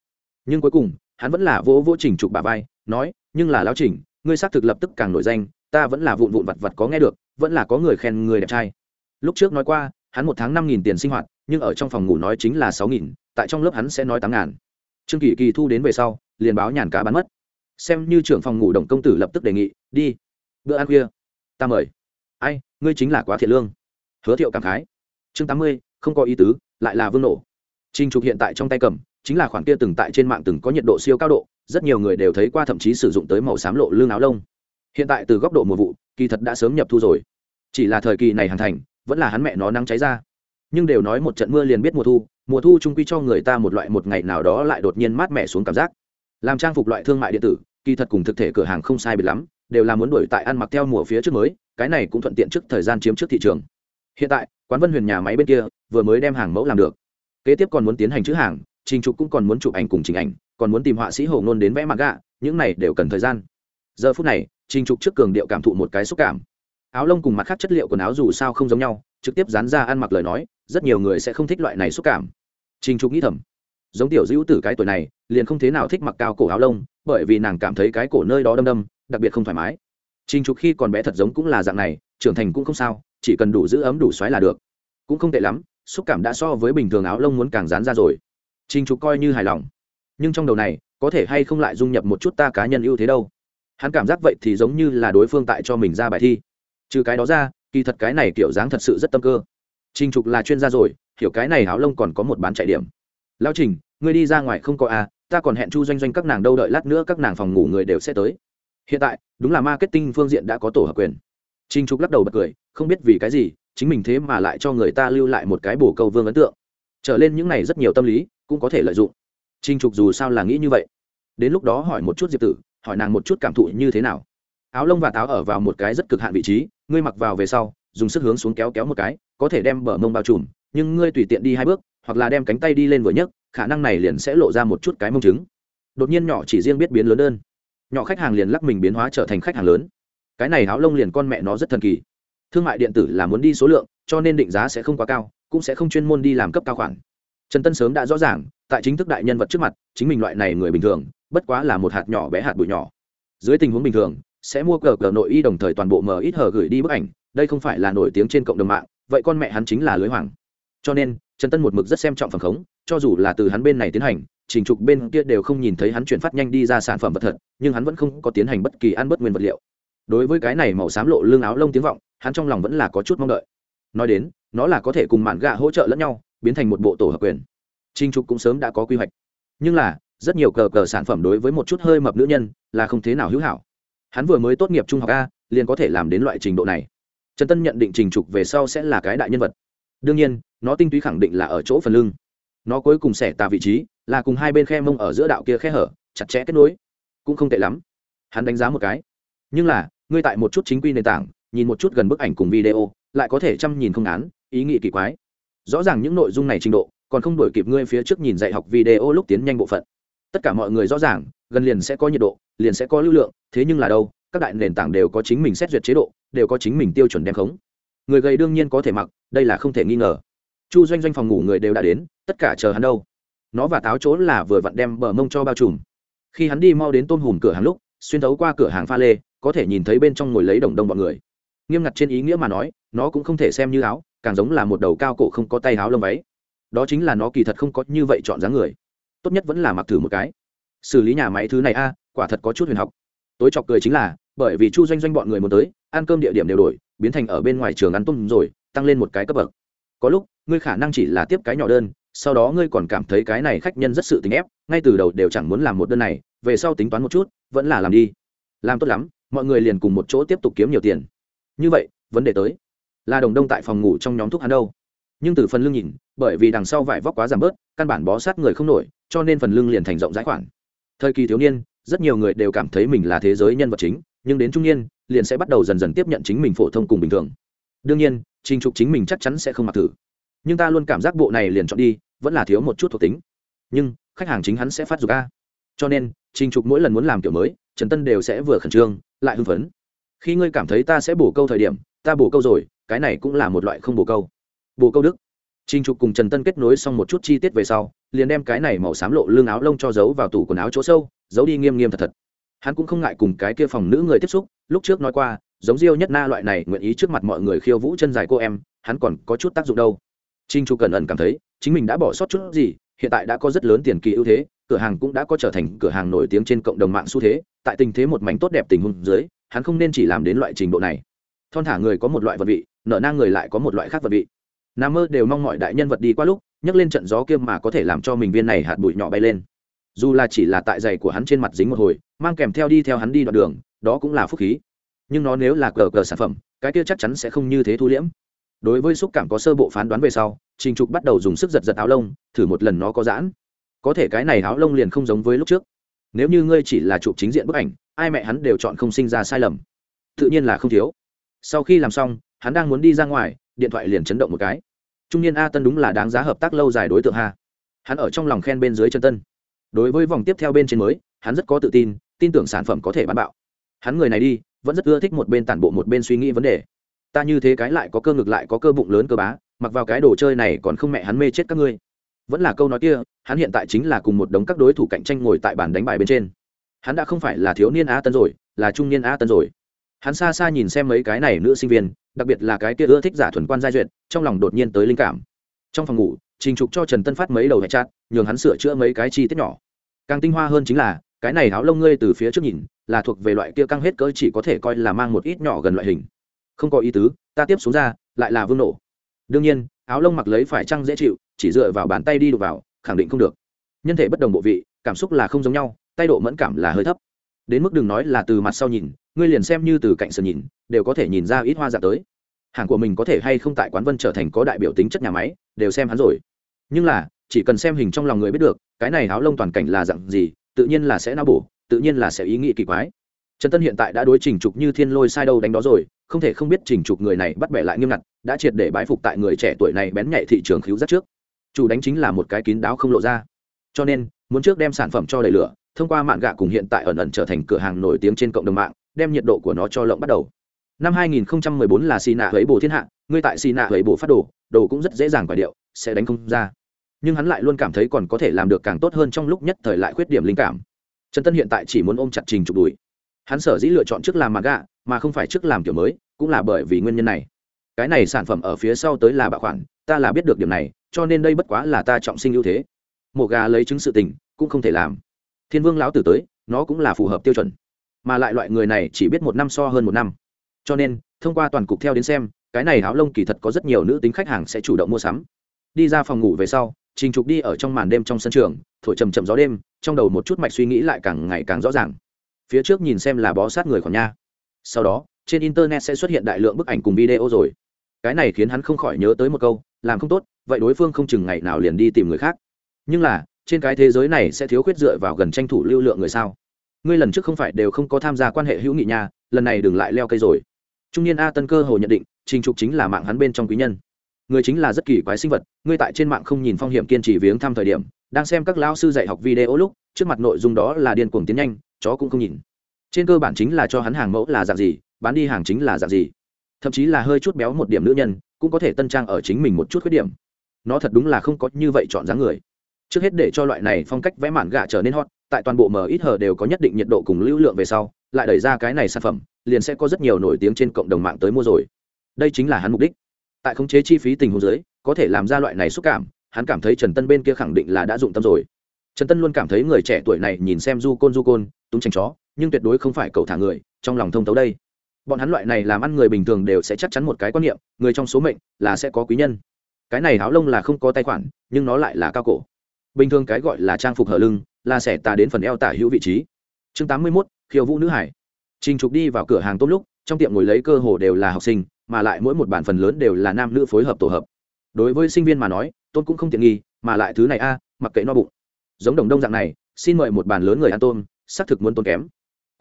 Nhưng cuối cùng, hắn vẫn là vỗ vỗ trình trục bà vai, nói, nhưng là lao trình ngươi xác thực lập tức càng nổi danh, ta vẫn là vụn vụn vặt vặt có nghe được, vẫn là có người khen người đẹp trai. Lúc trước nói qua, hắn một tháng năm nghìn tiền sinh hoạt, nhưng ở trong phòng ngủ nói chính là sáu nghìn, tại trong lớp hắn sẽ nói tám ngàn. Trương kỳ kỳ thu đến về sau, liền báo nhàn cá bán mất. Xem như trưởng phòng ngủ đồng công tử lập tức đề nghị, đi, bữa ăn khuya, ta mời ai, ngươi chính là quá thiệt lương. Hứa thiệu cảm khái. Chương tám mươi, không có ý tứ, lại là vương nổ. Trinh trục hiện tại trong tay cầm, chính là khoản kia từng tại trên mạng từng có nhiệt độ siêu cao độ, rất nhiều người đều thấy qua, thậm chí sử dụng tới màu xám lộ lương áo lông. Hiện tại từ góc độ mùa vụ, kỳ thật đã sớm nhập thu rồi. Chỉ là thời kỳ này hoàn thành, vẫn là hắn mẹ nó nắng cháy ra. Nhưng đều nói một trận mưa liền biết mùa thu mùa thu trung quy cho người ta một loại một ngày nào đó lại đột nhiên mát mẻ xuống cảm giác. Làm trang phục loại thương mại điện tử, kỳ thật cùng thực thể cửa hàng không sai biệt lắm đều là muốn đuổi tại ăn mặc theo mùa phía trước mới, cái này cũng thuận tiện trước thời gian chiếm trước thị trường. Hiện tại, quán vân huyền nhà máy bên kia, vừa mới đem hàng mẫu làm được. Kế tiếp còn muốn tiến hành chữ hàng, trình trục cũng còn muốn chụp ảnh cùng trình ảnh, còn muốn tìm họa sĩ hồ ngôn đến vẽ mặt gạ những này đều cần thời gian. Giờ phút này, trình trục trước cường điệu cảm thụ một cái xúc cảm. Áo lông cùng mặt khác chất liệu quần áo dù sao không giống nhau, trực tiếp dán ra ăn mặc lời nói, rất nhiều người sẽ không thích loại này xúc cảm. Trình trục nghĩ thầm, giống tiểu dữ tử cái tuổi này, liền không thế nào thích mặc cao cổ áo lông, bởi vì nàng cảm thấy cái cổ nơi đó đâm đâm đặc biệt không thoải mái. Trình trục khi còn bé thật giống cũng là dạng này, trưởng thành cũng không sao, chỉ cần đủ giữ ấm đủ xoáy là được. Cũng không tệ lắm, xúc cảm đã so với bình thường áo lông muốn càng dán ra rồi. Trình trục coi như hài lòng. Nhưng trong đầu này, có thể hay không lại dung nhập một chút ta cá nhân ưu thế đâu? Hắn cảm giác vậy thì giống như là đối phương tại cho mình ra bài thi. Trừ cái đó ra, kỳ thật cái này kiểu dáng thật sự rất tâm cơ. Trình trục là chuyên gia rồi, hiểu cái này áo lông còn có một bán chạy điểm. Lao trình, ngươi đi ra ngoài không có à ta còn hẹn chu doanh doanh các nàng đâu đợi lát nữa các nàng phòng ngủ người đều sẽ tới hiện tại, đúng là marketing phương diện đã có tổ hợp quyền. Trình trục lắc đầu bật cười, không biết vì cái gì, chính mình thế mà lại cho người ta lưu lại một cái bổ câu vương ấn tượng. Trở lên những này rất nhiều tâm lý, cũng có thể lợi dụng. Trình trục dù sao là nghĩ như vậy. Đến lúc đó hỏi một chút diệp tử, hỏi nàng một chút cảm thụ như thế nào. Áo lông và táo ở vào một cái rất cực hạn vị trí, ngươi mặc vào về sau, dùng sức hướng xuống kéo kéo một cái, có thể đem bờ mông bao trùm, nhưng ngươi tùy tiện đi hai bước, hoặc là đem cánh tay đi lên vừa nhấc, khả năng này liền sẽ lộ ra một chút cái mông trứng. Đột nhiên nhỏ chỉ riêng biết biến lớn đơn nhỏ khách hàng liền lắc mình biến hóa trở thành khách hàng lớn. Cái này áo lông liền con mẹ nó rất thần kỳ. Thương mại điện tử là muốn đi số lượng, cho nên định giá sẽ không quá cao, cũng sẽ không chuyên môn đi làm cấp cao khoản. Trần tân sớm đã rõ ràng, tại chính thức đại nhân vật trước mặt, chính mình loại này người bình thường, bất quá là một hạt nhỏ bé hạt bụi nhỏ. Dưới tình huống bình thường, sẽ mua cờ cờ nội y đồng thời toàn bộ mờ ít hờ gửi đi bức ảnh, đây không phải là nổi tiếng trên cộng đồng mạng, vậy con mẹ hắn chính là lưới hoàng. Cho nên, trần tân một mực rất xem trọng phẩm khống, cho dù là từ hắn bên này tiến hành trình trục bên kia đều không nhìn thấy hắn chuyển phát nhanh đi ra sản phẩm vật thật, nhưng hắn vẫn không có tiến hành bất kỳ ăn bất nguyên vật liệu. Đối với cái này màu xám lộ lương áo lông tiếng vọng, hắn trong lòng vẫn là có chút mong đợi. Nói đến, nó là có thể cùng mạn gạ hỗ trợ lẫn nhau, biến thành một bộ tổ hợp quyền. Trình trục cũng sớm đã có quy hoạch. Nhưng là, rất nhiều cờ cờ sản phẩm đối với một chút hơi mập nữ nhân, là không thế nào hữu hảo. Hắn vừa mới tốt nghiệp trung học a, liền có thể làm đến loại trình độ này. Trần tân nhận định trình trục về sau sẽ là cái đại nhân vật. Đương nhiên, nó tinh túy khẳng định là ở chỗ phần lưng. Nó cuối cùng xẻ tà vị trí là cùng hai bên khe mông ở giữa đạo kia khe hở, chặt chẽ kết nối. Cũng không tệ lắm. Hắn đánh giá một cái. Nhưng là, ngươi tại một chút chính quy nền tảng, nhìn một chút gần bức ảnh cùng video, lại có thể chăm nhìn không án, ý nghĩ kỳ quái. Rõ ràng những nội dung này trình độ, còn không đổi kịp ngươi phía trước nhìn dạy học video lúc tiến nhanh bộ phận. Tất cả mọi người rõ ràng, gần liền sẽ có nhiệt độ, liền sẽ có lưu lượng, thế nhưng là đâu, các đại nền tảng đều có chính mình xét duyệt chế độ, đều có chính mình tiêu chuẩn đem khống. Người gầy đương nhiên có thể mặc, đây là không thể nghi ngờ. Chu doanh doanh phòng ngủ người đều đã đến, tất cả chờ hắn đâu nó và táo chỗ là vừa vặn đem bờ mông cho bao trùm. Khi hắn đi mau đến tôm hùm cửa hàng lúc, xuyên thấu qua cửa hàng pha lê, có thể nhìn thấy bên trong ngồi lấy đồng đông bọn người. Nghiêm ngặt trên ý nghĩa mà nói, nó cũng không thể xem như áo, càng giống là một đầu cao cổ không có tay áo lông váy. Đó chính là nó kỳ thật không có như vậy chọn dáng người. Tốt nhất vẫn là mặc thử một cái. Xử lý nhà máy thứ này a, quả thật có chút huyền học. Tối chọc cười chính là, bởi vì chu doanh doanh bọn người muốn tới, ăn cơm địa điểm đều đổi, biến thành ở bên ngoài trường ăn tôm rồi, tăng lên một cái cấp bậc. Có lúc, ngươi khả năng chỉ là tiếp cái nhỏ đơn sau đó ngươi còn cảm thấy cái này khách nhân rất sự tình ép, ngay từ đầu đều chẳng muốn làm một đơn này, về sau tính toán một chút, vẫn là làm đi. Làm tốt lắm, mọi người liền cùng một chỗ tiếp tục kiếm nhiều tiền. Như vậy, vấn đề tới. Là đồng đông tại phòng ngủ trong nhóm thuốc hắn đâu. Nhưng từ phần lưng nhìn, bởi vì đằng sau vải vóc quá giảm bớt, căn bản bó sát người không nổi, cho nên phần lưng liền thành rộng rãi khoản thời kỳ thiếu niên, rất nhiều người đều cảm thấy mình là thế giới nhân vật chính, nhưng đến trung niên, liền sẽ bắt đầu dần dần tiếp nhận chính mình phổ thông cùng bình thường. Đương nhiên, trình trục chính mình chắc chắn sẽ không mặc thử nhưng ta luôn cảm giác bộ này liền chọn đi, vẫn là thiếu một chút thuộc tính. Nhưng, khách hàng chính hắn sẽ phát dục a. Cho nên, trình trục mỗi lần muốn làm kiểu mới, trần tân đều sẽ vừa khẩn trương, lại hưng phấn. Khi ngươi cảm thấy ta sẽ bổ câu thời điểm, ta bổ câu rồi, cái này cũng là một loại không bổ câu. Bổ câu đức. Trình trục cùng trần tân kết nối xong một chút chi tiết về sau, liền đem cái này màu xám lộ lưng áo lông cho giấu vào tủ quần áo chỗ sâu, giấu đi nghiêm nghiêm thật thật. Hắn cũng không ngại cùng cái kia phòng nữ người tiếp xúc, lúc trước nói qua, giống diêu nhất na loại này nguyện ý trước mặt mọi người khiêu vũ chân dài cô em, hắn còn có chút tác dụng đâu trinh chu cần ẩn cảm thấy, chính mình đã bỏ sót chút gì, hiện tại đã có rất lớn tiền kỳ ưu thế, cửa hàng cũng đã có trở thành cửa hàng nổi tiếng trên cộng đồng mạng xu thế, tại tình thế một mảnh tốt đẹp tình huống dưới, hắn không nên chỉ làm đến loại trình độ này. Thon thả người có một loại vật vị nợ nang người lại có một loại khác vật vị. Nam mơ đều mong mọi đại nhân vật đi qua lúc, nhấc lên trận gió kia mà có thể làm cho mình viên này hạt bụi nhỏ bay lên. Dù là chỉ là tại giày của hắn trên mặt dính một hồi, mang kèm theo đi theo hắn đi đoạn đường, đó cũng là phúc khí. Nhưng nó nếu là cờ cờ sản phẩm, cái kia chắc chắn sẽ không như thế thu liễm đối với xúc cảm có sơ bộ phán đoán về sau, trình trục bắt đầu dùng sức giật giật áo lông, thử một lần nó có giãn. Có thể cái này áo lông liền không giống với lúc trước. Nếu như ngươi chỉ là chụp chính diện bức ảnh, ai mẹ hắn đều chọn không sinh ra sai lầm. Tự nhiên là không thiếu. Sau khi làm xong, hắn đang muốn đi ra ngoài, điện thoại liền chấn động một cái. Trung niên a tân đúng là đáng giá hợp tác lâu dài đối tượng ha hắn ở trong lòng khen bên dưới chân tân. Đối với vòng tiếp theo bên trên mới, hắn rất có tự tin tin tưởng sản phẩm có thể bán bạo. Hắn người này đi, vẫn rất ưa thích một bên tản bộ một bên suy nghĩ vấn đề ta như thế cái lại có cơ ngực lại có cơ bụng lớn cơ bá, mặc vào cái đồ chơi này còn không mẹ hắn mê chết các ngươi. Vẫn là câu nói kia, hắn hiện tại chính là cùng một đống các đối thủ cạnh tranh ngồi tại bàn đánh bài bên trên. Hắn đã không phải là thiếu niên á tân rồi, là trung niên á tân rồi. Hắn xa xa nhìn xem mấy cái này nữ sinh viên, đặc biệt là cái kia ưa thích giả thuần quan giai duyệt, trong lòng đột nhiên tới linh cảm. Trong phòng ngủ, trình trục cho trần tân phát mấy đầu hẹn chát nhường hắn sửa chữa mấy cái chi tiết nhỏ. Càng tinh hoa hơn chính là, cái này háo lông ngươi từ phía trước nhìn, là thuộc về loại kia căng hết cỡ chỉ có thể coi là mang một ít nhỏ gần loại hình không có ý tứ, ta tiếp xuống ra, lại là vương nổ. Đương nhiên, áo lông mặc lấy phải trăng dễ chịu, chỉ dựa vào bàn tay đi đục vào, khẳng định không được. Nhân thể bất đồng bộ vị, cảm xúc là không giống nhau, tay độ mẫn cảm là hơi thấp. Đến mức đừng nói là từ mặt sau nhìn, ngươi liền xem như từ cạnh sườn nhìn, đều có thể nhìn ra ít hoa dạ tới. Hàng của mình có thể hay không tại quán vân trở thành có đại biểu tính chất nhà máy, đều xem hắn rồi. Nhưng là, chỉ cần xem hình trong lòng người biết được, cái này áo lông toàn cảnh là dặn gì, tự nhiên là sẽ não bổ, tự nhiên là sẽ ý nghĩ kỳ quái. Trần tân hiện tại đã đối trình trục như thiên lôi sai đâu đánh đó rồi không thể không biết trình trục người này bắt bẻ lại nghiêm ngặt, đã triệt để bái phục tại người trẻ tuổi này bén nhạy thị trường khiếu rất trước. Chủ đánh chính là một cái kín đáo không lộ ra. Cho nên, muốn trước đem sản phẩm cho đầy lửa, thông qua mạng gạ cùng hiện tại ẩn ẩn trở thành cửa hàng nổi tiếng trên cộng đồng mạng, đem nhiệt độ của nó cho lộng bắt đầu. Năm 2014 là xì nạ huế bồ thiên hạ, ngươi tại xì nạ huế bồ phát đồ đồ cũng rất dễ dàng quả điệu, sẽ đánh không ra. Nhưng hắn lại luôn cảm thấy còn có thể làm được càng tốt hơn trong lúc nhất thời lại khuyết điểm linh cảm. Trần tân hiện tại chỉ muốn ôm chặt trình trục đùi. Hắn sở dĩ lựa chọn trước làm mạng gạ, mà không phải trước làm kiểu mới cũng là bởi vì nguyên nhân này. Cái này sản phẩm ở phía sau tới là bạo khoản, ta là biết được điểm này, cho nên đây bất quá là ta trọng sinh ưu thế. Mổ gà lấy chứng sự tình, cũng không thể làm. Thiên vương lão tử tới, nó cũng là phù hợp tiêu chuẩn. Mà lại loại người này chỉ biết một năm so hơn một năm. Cho nên, thông qua toàn cục theo đến xem, cái này áo lông kỳ thật có rất nhiều nữ tính khách hàng sẽ chủ động mua sắm. Đi ra phòng ngủ về sau, trình trục đi ở trong màn đêm trong sân trường, thổi chầm chậm gió đêm, trong đầu một chút mạch suy nghĩ lại càng ngày càng rõ ràng. Phía trước nhìn xem là bó sát người còn nha. Sau đó trên internet sẽ xuất hiện đại lượng bức ảnh cùng video rồi. Cái này khiến hắn không khỏi nhớ tới một câu, làm không tốt, vậy đối phương không chừng ngày nào liền đi tìm người khác. Nhưng là, trên cái thế giới này sẽ thiếu khuyết dựa vào gần tranh thủ lưu lượng người sao? Ngươi lần trước không phải đều không có tham gia quan hệ hữu nghị nha, lần này đừng lại leo cây rồi. Trung niên a tân cơ hồ nhận định, trình trục chính là mạng hắn bên trong quý nhân. Người chính là rất kỳ quái sinh vật, ngươi tại trên mạng không nhìn phong hiểm kiên trì viếng thăm thời điểm, đang xem các lao sư dạy học video lúc, trước mặt nội dung đó là điên cuồng tiến nhanh, chó cũng không nhìn trên cơ bản chính là cho hắn hàng mẫu là dạng gì, bán đi hàng chính là dạng gì. Thậm chí là hơi chút béo một điểm nữ nhân, cũng có thể tân trang ở chính mình một chút khuyết điểm. Nó thật đúng là không có như vậy chọn dáng người. Trước hết để cho loại này phong cách vẽ mản gạ trở nên hot, tại toàn bộ m ít hờ đều có nhất định nhiệt độ cùng lưu lượng về sau, lại đẩy ra cái này sản phẩm, liền sẽ có rất nhiều nổi tiếng trên cộng đồng mạng tới mua rồi. Đây chính là hắn mục đích. Tại khống chế chi phí tình huống dưới, có thể làm ra loại này xúc cảm, hắn cảm thấy trần tân bên kia khẳng định là đã dụng tâm rồi. Trần tân luôn cảm thấy người trẻ tuổi này nhìn xem du côn du côn, túng tranh chó nhưng tuyệt đối không phải cầu thả người, trong lòng thông tấu đây. Bọn hắn loại này làm ăn người bình thường đều sẽ chắc chắn một cái quan niệm, người trong số mệnh là sẽ có quý nhân. Cái này háo lông là không có tài khoản, nhưng nó lại là cao cổ. Bình thường cái gọi là trang phục hở lưng, là sẽ tà đến phần eo tả hữu vị trí. Chương tám mươi mốt, khiêu vũ nữ hải. Trình trục đi vào cửa hàng tốt lúc, trong tiệm ngồi lấy cơ hồ đều là học sinh, mà lại mỗi một bản phần lớn đều là nam nữ phối hợp tổ hợp. Đối với sinh viên mà nói tôn cũng không tiện nghi, mà lại thứ này a, mặc kệ no bụng. Giống đồng đông dạng này, xin mời một bàn lớn người ăn tôm, xác thực muốn tốn kém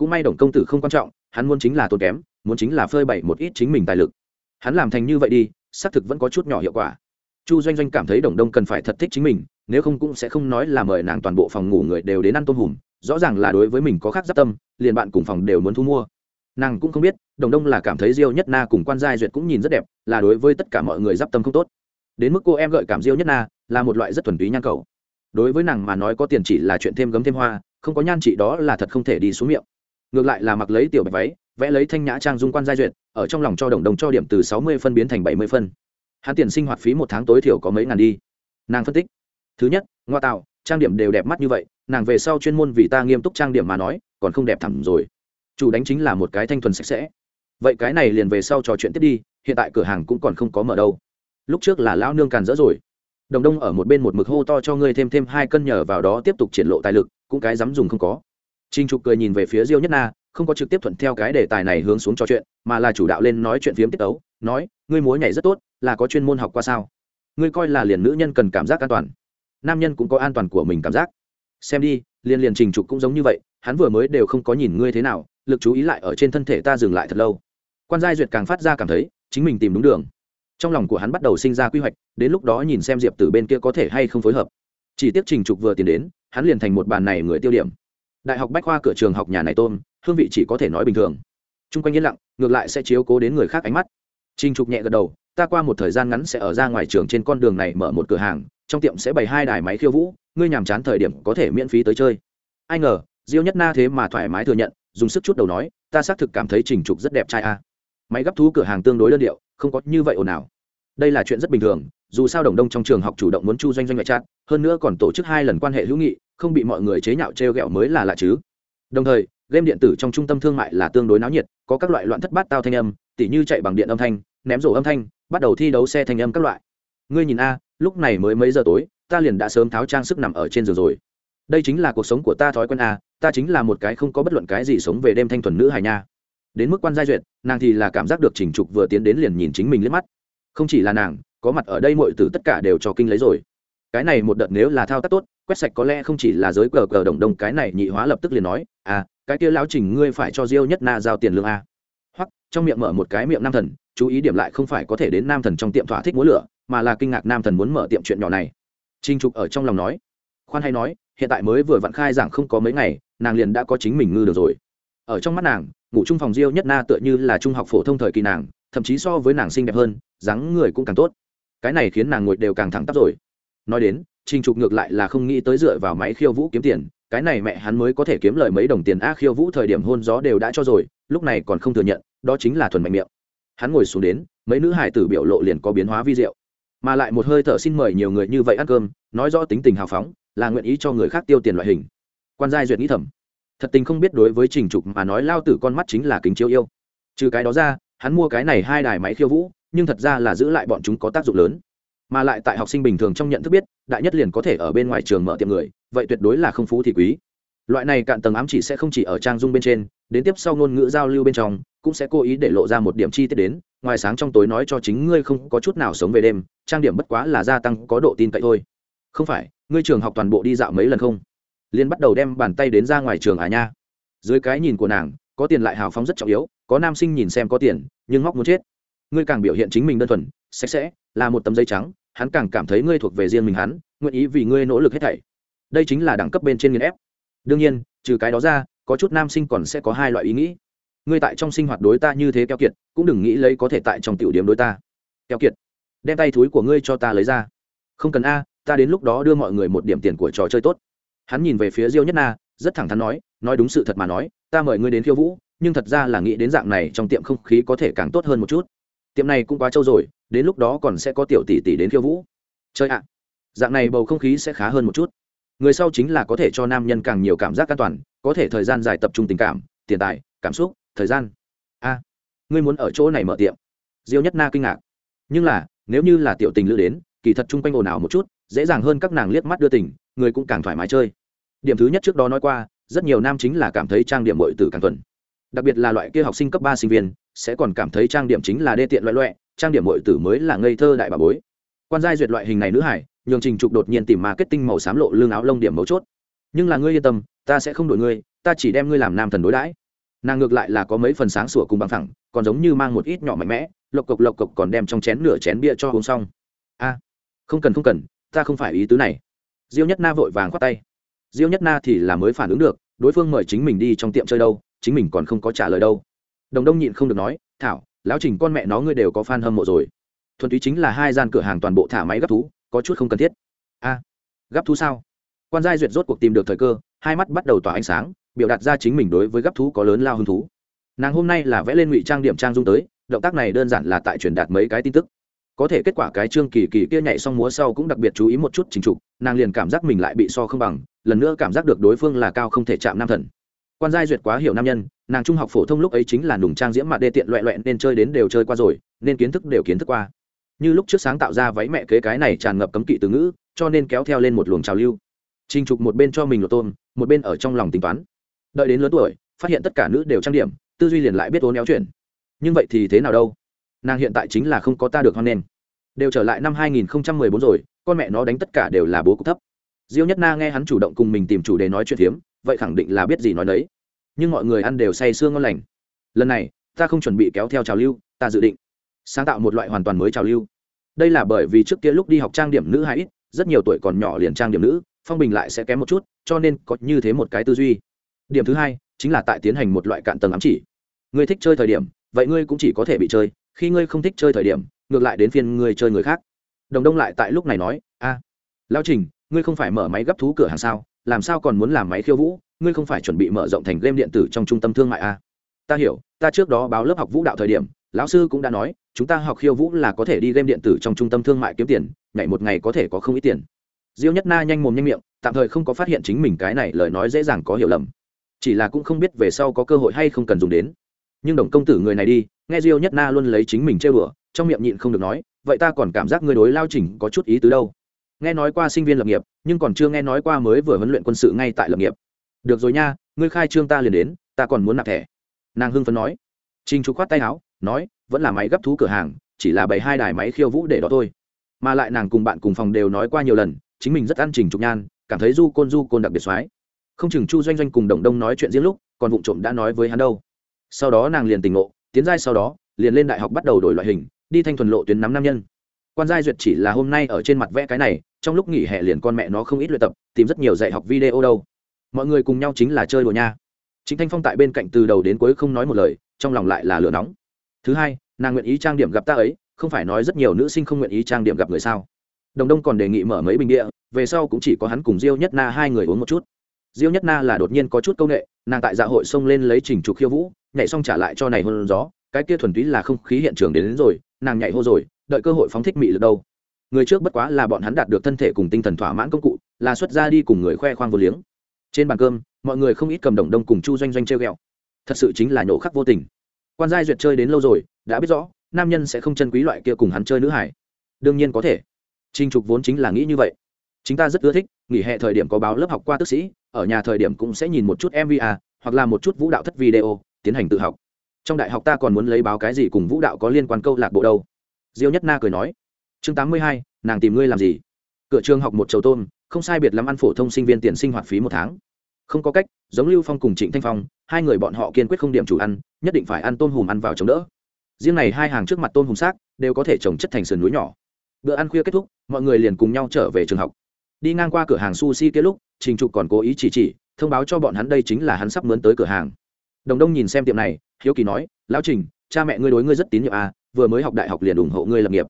cũng may đồng công tử không quan trọng, hắn muốn chính là tốn kém, muốn chính là phơi bày một ít chính mình tài lực. Hắn làm thành như vậy đi, xác thực vẫn có chút nhỏ hiệu quả. Chu doanh doanh cảm thấy đồng đông cần phải thật thích chính mình, nếu không cũng sẽ không nói là mời nàng toàn bộ phòng ngủ người đều đến ăn tôm hùm, rõ ràng là đối với mình có khác giáp tâm, liền bạn cùng phòng đều muốn thu mua. Nàng cũng không biết, đồng đông là cảm thấy diêu nhất na cùng quan giai duyệt cũng nhìn rất đẹp, là đối với tất cả mọi người giáp tâm không tốt. Đến mức cô em gợi cảm diêu nhất na là một loại rất thuần túy nhan cầu. Đối với nàng mà nói có tiền chỉ là chuyện thêm gấm thêm hoa, không có nhan trị đó là thật không thể đi xuống miệng ngược lại là mặc lấy tiểu bạch váy, vẽ lấy thanh nhã trang dung quan giai duyệt, ở trong lòng cho đồng đồng cho điểm từ sáu mươi phân biến thành bảy mươi phân. Hắn tiền sinh hoạt phí một tháng tối thiểu có mấy ngàn đi. Nàng phân tích. Thứ nhất, ngoa tạo, trang điểm đều đẹp mắt như vậy, nàng về sau chuyên môn vì ta nghiêm túc trang điểm mà nói, còn không đẹp thẳng rồi. Chủ đánh chính là một cái thanh thuần sạch sẽ. Vậy cái này liền về sau trò chuyện tiếp đi, hiện tại cửa hàng cũng còn không có mở đâu. Lúc trước là lão nương càn dỡ rồi. Đồng đông ở một bên một mực hô to cho ngươi thêm thêm hai cân nhờ vào đó tiếp tục triển lộ tài lực, cũng cái dám dùng không có. Trình trục cười nhìn về phía diêu nhất na, không có trực tiếp thuận theo cái đề tài này hướng xuống trò chuyện, mà là chủ đạo lên nói chuyện phiếm tiết tấu, nói, ngươi múa nhảy rất tốt, là có chuyên môn học qua sao? Ngươi coi là liền nữ nhân cần cảm giác an toàn. Nam nhân cũng có an toàn của mình cảm giác. Xem đi, liền liền trình trục cũng giống như vậy, hắn vừa mới đều không có nhìn ngươi thế nào, lực chú ý lại ở trên thân thể ta dừng lại thật lâu. Quan giai duyệt càng phát ra cảm thấy, chính mình tìm đúng đường. Trong lòng của hắn bắt đầu sinh ra quy hoạch, đến lúc đó nhìn xem diệp Tử bên kia có thể hay không phối hợp. Chỉ tiếc trình trục vừa tiến đến, hắn liền thành một bàn này người tiêu điểm đại học bách khoa cửa trường học nhà này tôm hương vị chỉ có thể nói bình thường t r u n g quanh yên lặng ngược lại sẽ chiếu cố đến người khác ánh mắt Trình Trục nhẹ gật đầu, ta qua một thời gian ngắn sẽ ở ra ngoài trường trên con đường này mở một cửa hàng, trong tiệm sẽ bày hai đài máy khiêu vũ, ngươi nhàm chán thời điểm có thể miễn phí tới chơi. Ai ngờ, Diêu Nhất Na thế mà thoải mái thừa nhận, dùng sức chút đầu nói, ta xác thực cảm thấy Trình Trục rất đẹp trai a. Máy gấp thú cửa hàng tương đối đơn điệu, không có như vậy ồn ào. Đây là chuyện rất bình thường, dù sao Đồng Đông trong trường học chủ động muốn chu doanh doanh ngoại trát hơn nữa còn tổ chức hai lần quan hệ hữu nghị, không bị mọi người chế nhạo trêu ghẹo mới là lạ chứ. Đồng thời, game điện tử trong trung tâm thương mại là tương đối náo nhiệt, có các loại loạn thất bát tao thanh âm, tỉ như chạy bằng điện âm thanh, ném rổ âm thanh bắt đầu thi đấu xe thanh âm các loại. Ngươi nhìn a lúc này mới mấy giờ tối ta liền đã sớm tháo trang sức nằm ở trên giường rồi. Đây chính là cuộc sống của ta thói quen a ta chính là một cái không có bất luận cái gì sống về đêm thanh thuần nữ hài nha. Đến mức quan giai duyệt nàng thì là cảm giác được chỉnh trục vừa tiến đến liền nhìn chính mình liếc mắt. Không chỉ là nàng có mặt ở đây mọi từ tất cả đều cho kinh lấy rồi. Cái này một đợt nếu là thao tác tốt, quét sạch có lẽ không chỉ là giới cờ cờ đồng đông cái này nhị hóa lập tức liền nói à cái kia lão trình ngươi phải cho diêu nhất na giao tiền lương a. Hoặc, trong miệng mở một cái miệng nam thần, chú ý điểm lại không phải có thể đến nam thần trong tiệm thỏa thích múa lửa, mà là kinh ngạc nam thần muốn mở tiệm chuyện nhỏ này. Trinh trục ở trong lòng nói, khoan hay nói, hiện tại mới vừa vặn khai giảng không có mấy ngày, nàng liền đã có chính mình ngư được rồi. Ở trong mắt nàng, ngủ chung phòng diêu nhất na tựa như là trung học phổ thông thời kỳ nàng, thậm chí so với nàng xinh đẹp hơn, dáng người cũng càng tốt cái này khiến nàng ngồi đều càng thẳng tắp rồi. Nói đến, trình trục ngược lại là không nghĩ tới dựa vào máy khiêu vũ kiếm tiền, cái này mẹ hắn mới có thể kiếm lời mấy đồng tiền a khiêu vũ thời điểm hôn gió đều đã cho rồi, lúc này còn không thừa nhận, đó chính là thuần mạnh miệng. Hắn ngồi xuống đến, mấy nữ hải tử biểu lộ liền có biến hóa vi diệu. Mà lại một hơi thở xin mời nhiều người như vậy ăn cơm, nói rõ tính tình hào phóng, là nguyện ý cho người khác tiêu tiền loại hình. Quan giai duyệt nghĩ thầm, thật tình không biết đối với trình trục mà nói lao tử con mắt chính là kính chiếu yêu. Trừ cái đó ra, hắn mua cái này hai đài máy khiêu vũ nhưng thật ra là giữ lại bọn chúng có tác dụng lớn. Mà lại tại học sinh bình thường trong nhận thức biết, đại nhất liền có thể ở bên ngoài trường mở tiệm người, vậy tuyệt đối là không phú thì quý. Loại này cạn tầng ám chỉ sẽ không chỉ ở trang dung bên trên, đến tiếp sau ngôn ngữ giao lưu bên trong, cũng sẽ cố ý để lộ ra một điểm chi tiết đến, ngoài sáng trong tối nói cho chính ngươi không có chút nào sống về đêm, trang điểm bất quá là gia tăng có độ tin cậy thôi. Không phải, ngươi trường học toàn bộ đi dạo mấy lần không? Liên bắt đầu đem bàn tay đến ra ngoài trường à nha. Dưới cái nhìn của nàng, có tiền lại hào phóng rất trọng yếu, có nam sinh nhìn xem có tiền, nhưng móc muốn chết ngươi càng biểu hiện chính mình đơn thuần, sạch sẽ, là một tấm giấy trắng, hắn càng cảm thấy ngươi thuộc về riêng mình hắn, nguyện ý vì ngươi nỗ lực hết thảy. Đây chính là đẳng cấp bên trên nghiên ép. Đương nhiên, trừ cái đó ra, có chút nam sinh còn sẽ có hai loại ý nghĩ. Ngươi tại trong sinh hoạt đối ta như thế keo kiệt, cũng đừng nghĩ lấy có thể tại trong tiểu điểm đối ta. Keo kiệt. Đem tay thúi của ngươi cho ta lấy ra. Không cần a, ta đến lúc đó đưa mọi người một điểm tiền của trò chơi tốt. Hắn nhìn về phía diêu nhất na, rất thẳng thắn nói nói đúng sự thật mà nói, ta mời ngươi đến khiêu vũ, nhưng thật ra là nghĩ đến dạng này trong tiệm không khí có thể càng tốt hơn một chút tiệm này cũng quá trâu rồi, đến lúc đó còn sẽ có tiểu tỷ tỷ đến khiêu vũ. Chơi ạ, dạng này bầu không khí sẽ khá hơn một chút. Người sau chính là có thể cho nam nhân càng nhiều cảm giác an toàn, có thể thời gian dài tập trung tình cảm, tiền tài, cảm xúc, thời gian. A, ngươi muốn ở chỗ này mở tiệm. Diêu nhất na kinh ngạc. Nhưng là, nếu như là tiểu tình lữ đến, kỳ thật chung quanh ồn ào một chút, dễ dàng hơn các nàng liếc mắt đưa tình, người cũng càng thoải mái chơi. Điểm thứ nhất trước đó nói qua, rất nhiều nam chính là cảm thấy trang điểm bội tử càng tuần đặc biệt là loại kia học sinh cấp ba sinh viên, sẽ còn cảm thấy trang điểm chính là đê tiện loại loại trang điểm muội tử mới là ngây thơ đại bà bối. Quan giai duyệt loại hình này nữ hải, nhường trình trục đột nhiên tìm marketing màu xám lộ lương áo lông điểm mấu chốt. Nhưng là ngươi yên tâm, ta sẽ không đổi ngươi, ta chỉ đem ngươi làm nam thần đối đãi. Nàng ngược lại là có mấy phần sáng sủa cùng bằng thẳng còn giống như mang một ít nhỏ mạnh mẽ, lộc cộc lộc cộc còn đem trong chén nửa chén bia cho uống xong. A, không cần không cần, ta không phải ý tứ này. Diêu nhất na vội vàng khoát tay. Diêu nhất na thì là mới phản ứng được, đối phương mời chính mình đi trong tiệm chơi đâu chính mình còn không có trả lời đâu. Đồng đông nhịn không được nói, thảo, lão trình con mẹ nó ngươi đều có fan hâm mộ rồi. Thuần túy chính là hai gian cửa hàng toàn bộ thả máy gấp thú, có chút không cần thiết. A, gấp thú sao? Quan giai duyệt rốt cuộc tìm được thời cơ, hai mắt bắt đầu tỏa ánh sáng, biểu đạt ra chính mình đối với gấp thú có lớn lao hứng thú. Nàng hôm nay là vẽ lên ngụy trang điểm trang dung tới, động tác này đơn giản là tại truyền đạt mấy cái tin tức. Có thể kết quả cái trương kỳ kỳ kia nhảy xong múa sau cũng đặc biệt chú ý một chút trình trục, nàng liền cảm giác mình lại bị so không bằng, lần nữa cảm giác được đối phương là cao không thể chạm nam thần quan giai duyệt quá hiểu nam nhân, nàng trung học phổ thông lúc ấy chính là nùng trang diễm mạ đê tiện loẹ loẹn nên chơi đến đều chơi qua rồi, nên kiến thức đều kiến thức qua. Như lúc trước sáng tạo ra váy mẹ kế cái này tràn ngập cấm kỵ từ ngữ, cho nên kéo theo lên một luồng trào lưu. Trinh trục một bên cho mình lột tôm, một bên ở trong lòng tính toán. Đợi đến lớn tuổi, phát hiện tất cả nữ đều trang điểm, tư duy liền lại biết ố éo chuyện nhưng vậy thì thế nào đâu? Nàng hiện tại chính là không có ta được hoan nên đều trở lại năm 2014 rồi, con mẹ nó đánh tất cả đều là bố cục thấp. Diêu nhất na nghe hắn chủ động cùng mình tìm chủ đề nói chuyện hiếm vậy khẳng định là biết gì nói đấy nhưng mọi người ăn đều say sương ngon lành. Lần này ta không chuẩn bị kéo theo trào lưu ta dự định sáng tạo một loại hoàn toàn mới trào lưu. Đây là bởi vì trước kia lúc đi học trang điểm nữ hay ít rất nhiều tuổi còn nhỏ liền trang điểm nữ phong bình lại sẽ kém một chút cho nên có như thế một cái tư duy. Điểm thứ hai chính là tại tiến hành một loại cạn tầng ám chỉ. Ngươi thích chơi thời điểm vậy ngươi cũng chỉ có thể bị chơi khi ngươi không thích chơi thời điểm ngược lại đến phiên ngươi chơi người khác. Đồng đông lại tại lúc này nói a à, lao trình ngươi không phải mở máy gấp thú cửa hàng sao? Làm sao còn muốn làm máy khiêu vũ? Ngươi không phải chuẩn bị mở rộng thành game điện tử trong trung tâm thương mại à? ta hiểu, ta trước đó báo lớp học vũ đạo thời điểm, lão sư cũng đã nói, chúng ta học khiêu vũ là có thể đi game điện tử trong trung tâm thương mại kiếm tiền ngày một ngày có thể có không ít tiền. Diêu nhất na nhanh mồm nhanh miệng, tạm thời không có phát hiện chính mình cái này lời nói dễ dàng có hiểu lầm. Chỉ là cũng không biết về sau có cơ hội hay không cần dùng đến. Nhưng đồng công tử người này đi, nghe diêu nhất na luôn lấy chính mình trêu đùa, trong miệng nhịn không được nói, vậy ta còn cảm giác ngươi đối lao trình có chút ý tứ đâu nghe nói qua sinh viên lập nghiệp, nhưng còn chưa nghe nói qua mới vừa huấn luyện quân sự ngay tại lập nghiệp. Được rồi nha, ngươi khai trương ta liền đến, ta còn muốn nạp thẻ. Nàng hưng phấn nói. Trình trục khoát tay áo, nói, vẫn là máy gấp thú cửa hàng, chỉ là bảy hai đài máy khiêu vũ để đó thôi. Mà lại nàng cùng bạn cùng phòng đều nói qua nhiều lần, chính mình rất ăn trình trục nhan, cảm thấy du côn du côn đặc biệt soái không chừng chu doanh doanh cùng đồng đông nói chuyện riêng lúc, còn vụ trộm đã nói với hắn đâu. Sau đó nàng liền tỉnh ngộ, tiến giai sau đó, liền lên đại học bắt đầu đổi loại hình, đi thanh thuần lộ tuyến nắm nam nhân. Quan giai duyệt chỉ là hôm nay ở trên mặt vẽ cái này trong lúc nghỉ hè liền con mẹ nó không ít luyện tập tìm rất nhiều dạy học video đâu. Mọi người cùng nhau chính là chơi đùa nha. Chính thanh phong tại bên cạnh từ đầu đến cuối không nói một lời trong lòng lại là lửa nóng. Thứ hai nàng nguyện ý trang điểm gặp ta ấy không phải nói rất nhiều nữ sinh không nguyện ý trang điểm gặp người sao. Đồng đông còn đề nghị mở mấy bình địa về sau cũng chỉ có hắn cùng diêu nhất na hai người uống một chút. Diêu nhất na là đột nhiên có chút c â u n ệ nàng tại dạ hội xông lên lấy trình trục khiêu vũ nhảy xong trả lại cho này hơn gió cái kia thuần túy là không khí hiện trường đến, đến rồi nàng nhảy hô rồi đợi cơ hội phóng thích mị lực đâu người trước bất quá là bọn hắn đạt được thân thể cùng tinh thần thỏa mãn công cụ là xuất ra đi cùng người khoe khoang vô liếng trên bàn cơm mọi người không ít cầm đồng đông cùng chu doanh doanh treo g ẹ o thật sự chính là nhổ khắc vô tình quan giai duyệt chơi đến lâu rồi đã biết rõ nam nhân sẽ không chân quý loại kia cùng hắn chơi nữ hải đương nhiên có thể Trinh Trục vốn chính là nghĩ như vậy. Chúng ta rất ưa thích, nghỉ hè thời điểm có báo lớp học qua tức sĩ, ở nhà thời điểm cũng sẽ nhìn một chút MVA, hoặc là một chút vũ đạo thất video, tiến hành tự học. Trong đại học ta còn muốn lấy báo cái gì cùng vũ đạo có liên quan câu lạc bộ đâu. Diêu Nhất Na cười nói. Chương tám mươi hai, nàng tìm ngươi làm gì? Cửa trường học một chầu tôm, không sai biệt lắm ăn phổ thông sinh viên tiền sinh hoạt phí một tháng. Không có cách, giống Lưu Phong cùng Trịnh Thanh Phong, hai người bọn họ kiên quyết không điểm chủ ăn, nhất định phải ăn tôm hùm ăn vào chống đỡ. Riêng này hai hàng trước mặt tôm hùm xác, đều có thể trồng chất thành sườn núi nhỏ bữa ăn khuya kết thúc mọi người liền cùng nhau trở về trường học đi ngang qua cửa hàng sushi kia lúc trình trục còn cố ý chỉ chỉ thông báo cho bọn hắn đây chính là hắn sắp mướn tới cửa hàng đồng đông nhìn xem tiệm này hiếu kỳ nói lão trình cha mẹ ngươi đối ngươi rất tín nhiệm à vừa mới học đại học liền ủng hộ ngươi lập nghiệp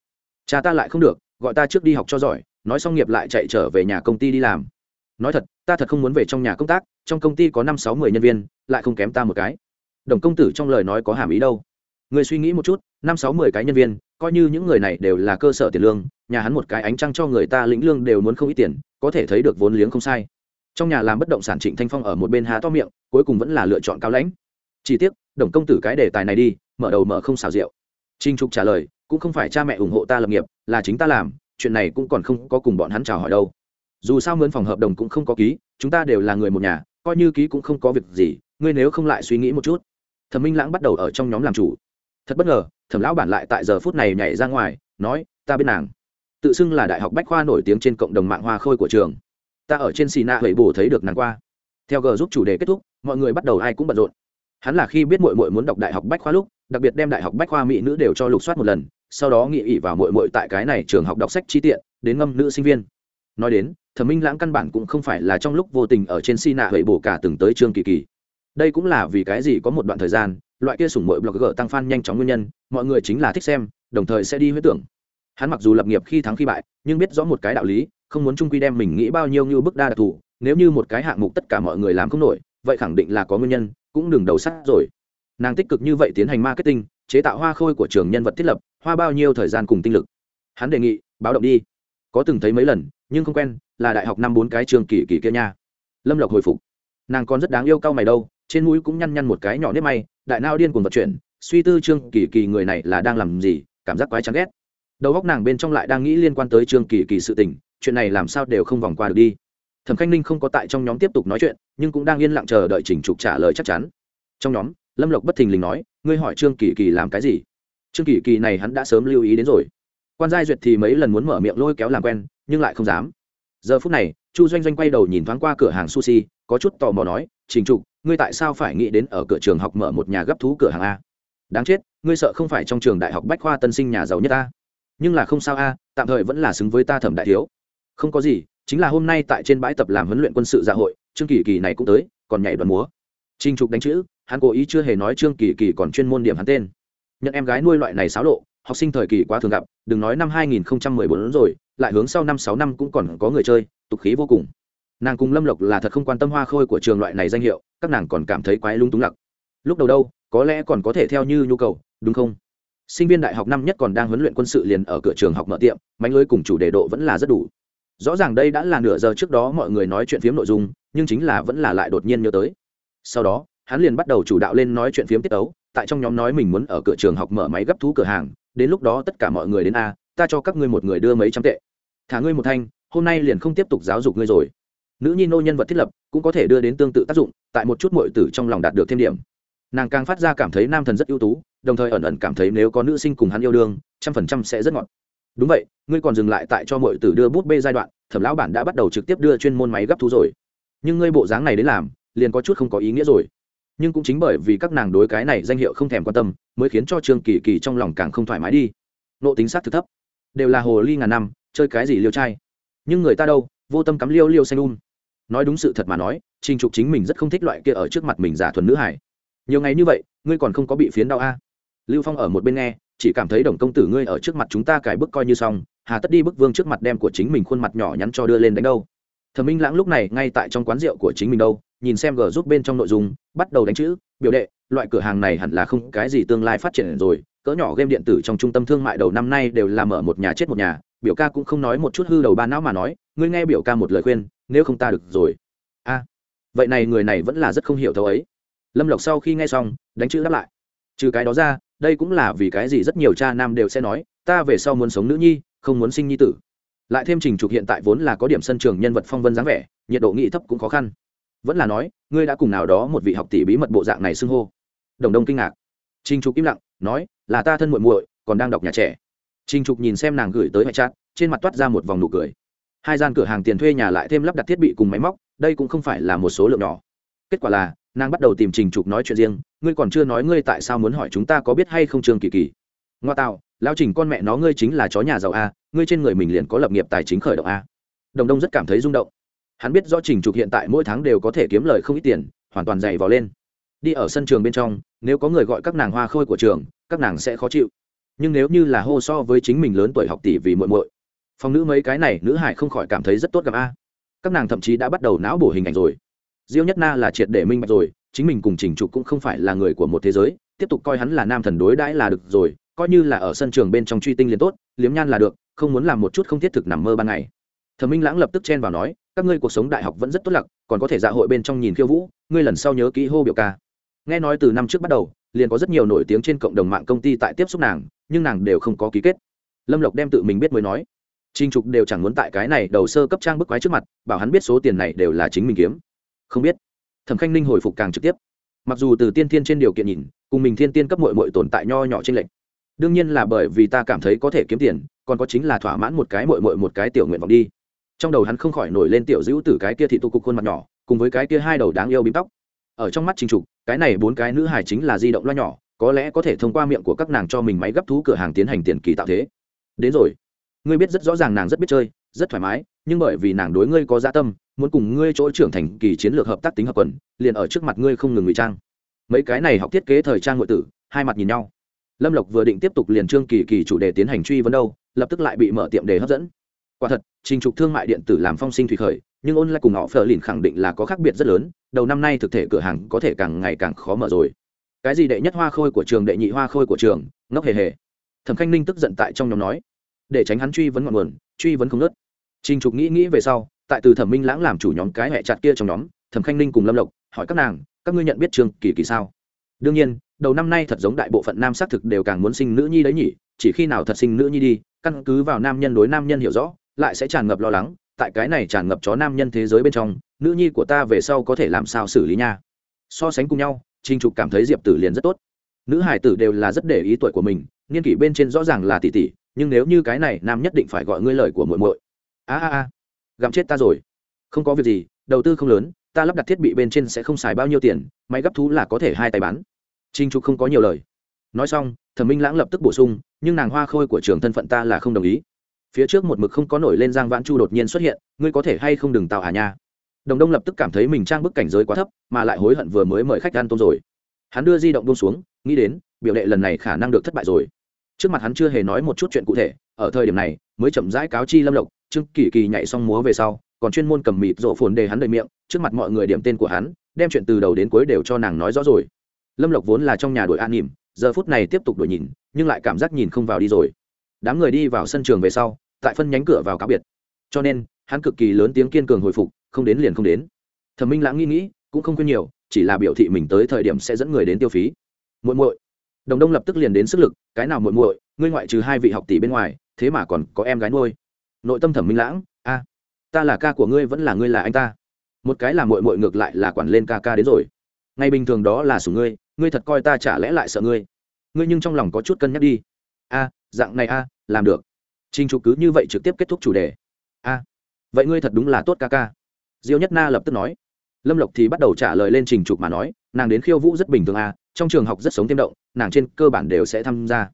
cha ta lại không được, gọi ta trước đi học cho giỏi, nói xong nghiệp lại chạy trở về nhà công ty đi làm. Nói thật, ta thật không muốn về trong nhà công tác, trong công ty có năm sáu mươi nhân viên, lại không kém ta một cái. Đồng công tử trong lời nói có hàm ý đâu. Người suy nghĩ một chút, năm sáu mươi cái nhân viên, coi như những người này đều là cơ sở tiền lương, nhà hắn một cái ánh trăng cho người ta lĩnh lương đều muốn không ít tiền, có thể thấy được vốn liếng không sai. Trong nhà làm bất động sản trịnh thanh phong ở một bên há to miệng, cuối cùng vẫn là lựa chọn cao lãnh. Chỉ tiếc, đồng công tử cái đề tài này đi, mở đầu mở không xào rượu. Trinh trục trả lời cũng không phải cha mẹ ủng hộ ta lập nghiệp, là chính ta làm, chuyện này cũng còn không có cùng bọn hắn chào hỏi đâu. Dù sao mướn phòng hợp đồng cũng không có ký, chúng ta đều là người một nhà, coi như ký cũng không có việc gì, ngươi nếu không lại suy nghĩ một chút. Thẩm minh lãng bắt đầu ở trong nhóm làm chủ. Thật bất ngờ, thẩm lão bản lại tại giờ phút này nhảy ra ngoài, nói, ta biết nàng. Tự xưng là đại học bách khoa nổi tiếng trên cộng đồng mạng hoa khôi của trường. Ta ở trên xì nạ hầy bù thấy được nàng qua. Theo g giúp chủ đề kết thúc, mọi người bắt đầu ai cũng bận rộn. Hắn là khi biết mội mội muốn đọc đại học bách khoa lúc, đặc biệt đem đại học bách khoa mỹ nữ đều cho lục soát một lần sau đó nghị ỉ vào mội mội tại cái này trường học đọc sách chi tiện, đến ngâm nữ sinh viên. Nói đến, thẩm minh lãng căn bản cũng không phải là trong lúc vô tình ở trên si nạ hủy bổ cả từng tới trương kỳ kỳ. Đây cũng là vì cái gì có một đoạn thời gian, loại kia sủng mội blogger tăng fan nhanh chóng nguyên nhân, mọi người chính là thích xem, đồng thời sẽ đi huyết tưởng. Hắn mặc dù lập nghiệp khi thắng khi bại, nhưng biết rõ một cái đạo lý, không muốn trung quy đem mình nghĩ bao nhiêu như bức đa đặc thù, nếu như một cái hạng mục tất cả mọi người làm không nổi, vậy khẳng định là có nguyên nhân, cũng đừng đầu sắt rồi. Nàng tích cực như vậy tiến hành marketing, chế tạo hoa khôi của trường nhân vật thiết lập hoa bao nhiêu thời gian cùng tinh lực. Hắn đề nghị, báo động đi. Có từng thấy mấy lần, nhưng không quen, là đại học năm bốn cái trường kỳ kỳ kia nha. Lâm lộc hồi phục. Nàng còn rất đáng yêu cao mày đâu, trên mũi cũng nhăn nhăn một cái nhỏ nếp may, đại nao điên cuồng vật chuyển, suy tư trương kỳ kỳ người này là đang làm gì, cảm giác quái chán ghét. Đầu góc nàng bên trong lại đang nghĩ liên quan tới trương kỳ kỳ sự tình, chuyện này làm sao đều không vòng qua được đi. Thẩm khanh ninh không có tại trong nhóm tiếp tục nói chuyện, nhưng cũng đang yên lặng chờ đợi chỉnh trục trả lời chắc chắn. Trong nhóm, lâm lộc bất thình lình nói, ngươi hỏi trương kỳ kỳ làm cái gì? Trương kỳ kỳ này hắn đã sớm lưu ý đến rồi. Quan giai duyệt thì mấy lần muốn mở miệng lôi kéo làm quen, nhưng lại không dám. Giờ phút này, chu doanh doanh quay đầu nhìn thoáng qua cửa hàng sushi, có chút tò mò nói, trình trục, ngươi tại sao phải nghĩ đến ở cửa trường học mở một nhà gấp thú cửa hàng a? Đáng chết, ngươi sợ không phải trong trường đại học bách khoa tân sinh nhà giàu nhất ta nhưng là không sao a, tạm thời vẫn là xứng với ta thẩm đại thiếu. Không có gì, chính là hôm nay tại trên bãi tập làm huấn luyện quân sự dạ hội, trương kỳ kỳ này cũng tới, còn nhảy đoàn múa. Trình trục đánh chữ, hắn cố ý chưa hề nói trương kỳ kỳ còn chuyên môn điểm hắn tên nhận em gái nuôi loại này xáo lộ, học sinh thời kỳ quá thường gặp, đừng nói năm 2014 rồi, lại hướng sau năm, sáu năm cũng còn có người chơi, tục khí vô cùng. Nàng cùng lâm lộc là thật không quan tâm hoa khôi của trường loại này danh hiệu, các nàng còn cảm thấy quái lung túng lặc. Lúc đầu đâu, có lẽ còn có thể theo như nhu cầu, đúng không? Sinh viên đại học năm nhất còn đang huấn luyện quân sự liền ở cửa trường học mở tiệm, mánh lưới cùng chủ đề độ vẫn là rất đủ. Rõ ràng đây đã là nửa giờ trước đó mọi người nói chuyện phiếm nội dung, nhưng chính là vẫn là lại đột nhiên nhớ tới. Sau đó, hắn liền bắt đầu chủ đạo lên nói chuyện phiếm tiết ấu tại trong nhóm nói mình muốn ở cửa trường học mở máy gấp thú cửa hàng, đến lúc đó tất cả mọi người đến a, ta cho các ngươi một người đưa mấy trăm tệ. Thả ngươi một thanh, hôm nay liền không tiếp tục giáo dục ngươi rồi. Nữ nhi nô nhân vật thiết lập cũng có thể đưa đến tương tự tác dụng, tại một chút mọi tử trong lòng đạt được thêm điểm. Nàng càng phát ra cảm thấy nam thần rất ưu tú, đồng thời ẩn ẩn cảm thấy nếu có nữ sinh cùng hắn yêu đương, trăm phần trăm sẽ rất ngọt. Đúng vậy, ngươi còn dừng lại tại cho mọi tử đưa bút bê giai đoạn, thẩm lão bản đã bắt đầu trực tiếp đưa chuyên môn máy gấp thú rồi. Nhưng ngươi bộ dáng này đến làm, liền có chút không có ý nghĩa rồi nhưng cũng chính bởi vì các nàng đối cái này danh hiệu không thèm quan tâm, mới khiến cho trương kỳ kỳ trong lòng càng không thoải mái đi. Nộ tính sát thực thấp. Đều là hồ ly ngàn năm, chơi cái gì liêu trai. Nhưng người ta đâu, vô tâm cắm liêu liêu xanh un nói đúng sự thật mà nói, trình trục chính mình rất không thích loại kia ở trước mặt mình giả thuần nữ hải nhiều ngày như vậy, ngươi còn không có bị phiến đau a? Lưu phong ở một bên nghe, chỉ cảm thấy đồng công tử ngươi ở trước mặt chúng ta cài bức coi như xong, hà tất đi bức vương trước mặt đem của chính mình khuôn mặt nhỏ nhắn cho đưa lên đánh đâu. Thẩm minh lãng lúc này ngay tại trong quán rượu của chính mình đâu nhìn xem g giúp bên trong nội dung, bắt đầu đánh chữ, biểu đệ, loại cửa hàng này hẳn là không cái gì tương lai phát triển rồi, cỡ nhỏ game điện tử trong trung tâm thương mại đầu năm nay đều là mở một nhà chết một nhà, biểu ca cũng không nói một chút hư đầu ba não mà nói, ngươi nghe biểu ca một lời khuyên, nếu không ta được rồi. A, vậy này người này vẫn là rất không hiểu thấu ấy. Lâm lộc sau khi nghe xong, đánh chữ đáp lại. Trừ cái đó ra, đây cũng là vì cái gì rất nhiều cha nam đều sẽ nói, ta về sau muốn sống nữ nhi, không muốn sinh nhi tử. Lại thêm trình trục hiện tại vốn là có điểm sân trường nhân vật phong vân dáng vẻ, nhiệt độ nghị thấp cũng khó khăn vẫn là nói ngươi đã cùng nào đó một vị học tỷ bí mật bộ dạng này xưng hô. Đồng đông kinh ngạc. Trinh trục im lặng nói là ta thân muội muội còn đang đọc nhà trẻ. Trinh trục nhìn xem nàng gửi tới hệ chát, trên mặt toát ra một vòng nụ cười. Hai gian cửa hàng tiền thuê nhà lại thêm lắp đặt thiết bị cùng máy móc đây cũng không phải là một số lượng nhỏ. Kết quả là nàng bắt đầu tìm trình trục nói chuyện riêng ngươi còn chưa nói ngươi tại sao muốn hỏi chúng ta có biết hay không trương kỳ kỳ. Ngoa tạo lao trình con mẹ nó ngươi chính là chó nhà giàu a ngươi trên người mình liền có lập nghiệp tài chính khởi động a. Đồng đông rất cảm thấy rung động hắn biết rõ trình trục hiện tại mỗi tháng đều có thể kiếm lời không ít tiền, hoàn toàn dày vò lên. Đi ở sân trường bên trong, nếu có người gọi các nàng hoa khôi của trường, các nàng sẽ khó chịu. Nhưng nếu như là hô so với chính mình lớn tuổi học tỷ vì muội muội phong nữ mấy cái này, nữ hải không khỏi cảm thấy rất tốt gặp a. Các nàng thậm chí đã bắt đầu não bổ hình ảnh rồi. Diêu nhất na là triệt để minh bạch rồi, chính mình cùng trình trục cũng không phải là người của một thế giới, tiếp tục coi hắn là nam thần đối đãi là được rồi, coi như là ở sân trường bên trong truy tinh liền tốt, liếm nhan là được, không muốn làm một chút không thiết thực nằm mơ ban ngày. Thẩm minh lãng lập tức chen vào nói các ngươi cuộc sống đại học vẫn rất tốt lặc còn có thể dạ hội bên trong nhìn khiêu vũ, ngươi lần sau nhớ kỹ hô biểu ca. Nghe nói từ năm trước bắt đầu, liền có rất nhiều nổi tiếng trên cộng đồng mạng công ty tại tiếp xúc nàng, nhưng nàng đều không có ký kết. Lâm lộc đem tự mình biết mới nói. Trinh trục đều chẳng muốn tại cái này đầu sơ cấp trang bức quái trước mặt, bảo hắn biết số tiền này đều là chính mình kiếm. Không biết. Thẩm khanh ninh hồi phục càng trực tiếp. Mặc dù từ tiên thiên trên điều kiện nhìn, cùng mình thiên tiên cấp mội mội tồn tại nho nhỏ trên lệnh đương nhiên là bởi vì ta cảm thấy có thể kiếm tiền, còn có chính là thỏa mãn một cái mội mội một cái tiểu nguyện vọng đi trong đầu hắn không khỏi nổi lên tiểu dữ từ cái kia thị tu cục khuôn mặt nhỏ, cùng với cái kia hai đầu đáng yêu bím tóc. Ở trong mắt trình trục, cái này bốn cái nữ hài chính là di động loa nhỏ, có lẽ có thể thông qua miệng của các nàng cho mình máy gấp thú cửa hàng tiến hành tiền kỳ tạo thế. Đến rồi. Ngươi biết rất rõ ràng nàng rất biết chơi, rất thoải mái, nhưng bởi vì nàng đối ngươi có gia tâm, muốn cùng ngươi chỗ trưởng thành kỳ chiến lược hợp tác tính hợp quần, liền ở trước mặt ngươi không ngừng ngụy trang. Mấy cái này học thiết kế thời trang ngụy tử, hai mặt nhìn nhau. Lâm lộc vừa định tiếp tục liền trương kỳ kỳ chủ đề tiến hành truy vấn đâu, lập tức lại bị mở tiệm đề hấp dẫn. Quả thật trình trục thương mại điện tử làm phong sinh thủy khởi, nhưng ôn lại cùng họ phờ lìn khẳng định là có khác biệt rất lớn, đầu năm nay thực thể cửa hàng có thể càng ngày càng khó mở rồi. Cái gì đệ nhất hoa khôi của trường, đệ nhị hoa khôi của trường, ngốc hề hề. Thẩm khanh ninh tức giận tại trong nhóm nói. Để tránh hắn truy vấn ngọn nguồn, truy vấn không nớt trình trục nghĩ nghĩ về sau, tại từ thẩm minh lãng làm chủ nhóm cái hẹ chặt kia trong nhóm, thẩm khanh ninh cùng lâm lộc hỏi các nàng, các ngươi nhận biết trường kỳ kỳ sao? Đương nhiên, đầu năm nay thật giống đại bộ phận nam xác thực đều càng muốn sinh nữ nhi đấy nhỉ, chỉ khi nào thật sinh nữ nhi đi, căn cứ vào nam nhân đối nam nhân hiểu rõ lại sẽ tràn ngập lo lắng, tại cái này tràn ngập chó nam nhân thế giới bên trong, nữ nhi của ta về sau có thể làm sao xử lý nha? So sánh cùng nhau trinh trục cảm thấy diệp tử liền rất tốt. Nữ hải tử đều là rất để ý tuổi của mình, niên kỷ bên trên rõ ràng là tỷ tỷ, nhưng nếu như cái này nam nhất định phải gọi ngươi lời của muội muội. A a a, gặm chết ta rồi. Không có việc gì, đầu tư không lớn, ta lắp đặt thiết bị bên trên sẽ không xài bao nhiêu tiền, máy gấp thú là có thể hai tay bán. Trinh trục không có nhiều lời. Nói xong, thẩm minh lãng lập tức bổ sung, nhưng nàng hoa khôi của trường thân phận ta là không đồng ý phía trước một mực không có nổi lên giang vãn chu đột nhiên xuất hiện, ngươi có thể hay không đừng tạo hà nha. Đồng đông lập tức cảm thấy mình trang bức cảnh giới quá thấp, mà lại hối hận vừa mới mời khách ăn tôm rồi. Hắn đưa di động bông xuống, nghĩ đến, biểu đệ lần này khả năng được thất bại rồi. Trước mặt hắn chưa hề nói một chút chuyện cụ thể, ở thời điểm này, mới chậm rãi cáo chi lâm lộc, trương kỳ kỳ nhảy xong múa về sau, còn chuyên môn cầm mịt rộ phồn đề hắn đầy miệng, trước mặt mọi người điểm tên của hắn, đem chuyện từ đầu đến cuối đều cho nàng nói rõ rồi. Lâm lộc vốn là trong nhà đội an nỉm, giờ phút này tiếp tục đổi nhìn, nhưng lại cảm giác nhìn không vào đi rồi đám người đi vào sân trường về sau, tại phân nhánh cửa vào cá biệt. Cho nên, hắn cực kỳ lớn tiếng kiên cường hồi phục, không đến liền không đến. Thẩm minh lãng nghĩ nghĩ, cũng không quên nhiều, chỉ là biểu thị mình tới thời điểm sẽ dẫn người đến tiêu phí. Muội muội. Đồng đông lập tức liền đến sức lực, cái nào muội muội, ngươi ngoại trừ hai vị học tỷ bên ngoài, thế mà còn có em gái nuôi. Nội tâm thẩm minh lãng, a, ta là ca của ngươi vẫn là ngươi là anh ta. Một cái là muội muội ngược lại là quản lên ca ca đến rồi. Ngày bình thường đó là sủng ngươi ngươi thật coi ta chả lẽ lại sợ ngươi. Ngươi nhưng trong lòng có chút cân nhắc đi a, dạng này a, làm được. Trinh trục cứ như vậy trực tiếp kết thúc chủ đề. A, vậy ngươi thật đúng là tốt ca ca. Diêu nhất na lập tức nói. Lâm lộc thì bắt đầu trả lời lên trình trục mà nói, nàng đến khiêu vũ rất bình thường a, trong trường học rất sống thêm động, nàng trên cơ bản đều sẽ tham gia.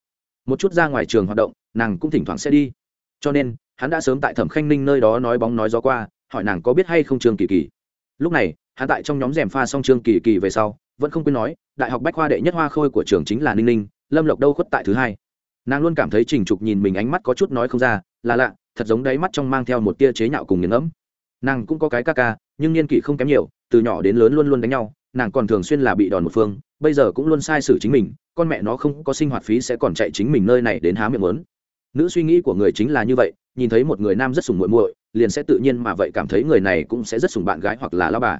Một chút ra ngoài trường hoạt động, nàng cũng thỉnh thoảng sẽ đi. Cho nên, hắn đã sớm tại thẩm khanh ninh nơi đó nói bóng nói gió qua, hỏi nàng có biết hay không trường kỳ kỳ. Lúc này, hắn tại trong nhóm rèm pha xong trường kỳ kỳ về sau, vẫn không quên nói, đại học bách khoa đệ nhất hoa khôi của trường chính là ninh ninh, lâm lộc đâu khuất tại thứ hai nàng luôn cảm thấy trình trục nhìn mình ánh mắt có chút nói không ra, là lạ, thật giống đáy mắt trong mang theo một tia chế nhạo cùng nghiền ngẫm. Nàng cũng có cái ca ca, nhưng niên kỷ không kém nhiều, từ nhỏ đến lớn luôn luôn đánh nhau, nàng còn thường xuyên là bị đòn một phương, bây giờ cũng luôn sai xử chính mình, con mẹ nó không có sinh hoạt phí sẽ còn chạy chính mình nơi này đến há miệng lớn. Nữ suy nghĩ của người chính là như vậy, nhìn thấy một người nam rất sùng muội muội, liền sẽ tự nhiên mà vậy cảm thấy người này cũng sẽ rất sùng bạn gái hoặc là lao bà.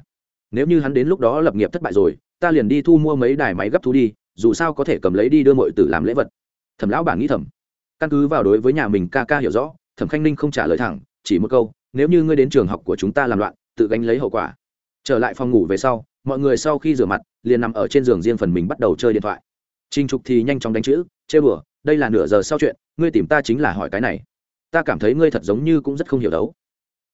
Nếu như hắn đến lúc đó lập nghiệp thất bại rồi, ta liền đi thu mua mấy đài máy gấp thú đi, dù sao có thể cầm lấy đi đưa mọi tử làm lễ vật thẩm lão bản nghĩ thẩm căn cứ vào đối với nhà mình ca ca hiểu rõ, thẩm khanh ninh không trả lời thẳng, chỉ một câu, nếu như ngươi đến trường học của chúng ta làm loạn, tự gánh lấy hậu quả. Trở lại phòng ngủ về sau, mọi người sau khi rửa mặt, liền nằm ở trên giường riêng phần mình bắt đầu chơi điện thoại. Trinh trục thì nhanh chóng đánh chữ, chê bừa, đây là nửa giờ sau chuyện, ngươi tìm ta chính là hỏi cái này. Ta cảm thấy ngươi thật giống như cũng rất không hiểu đấu.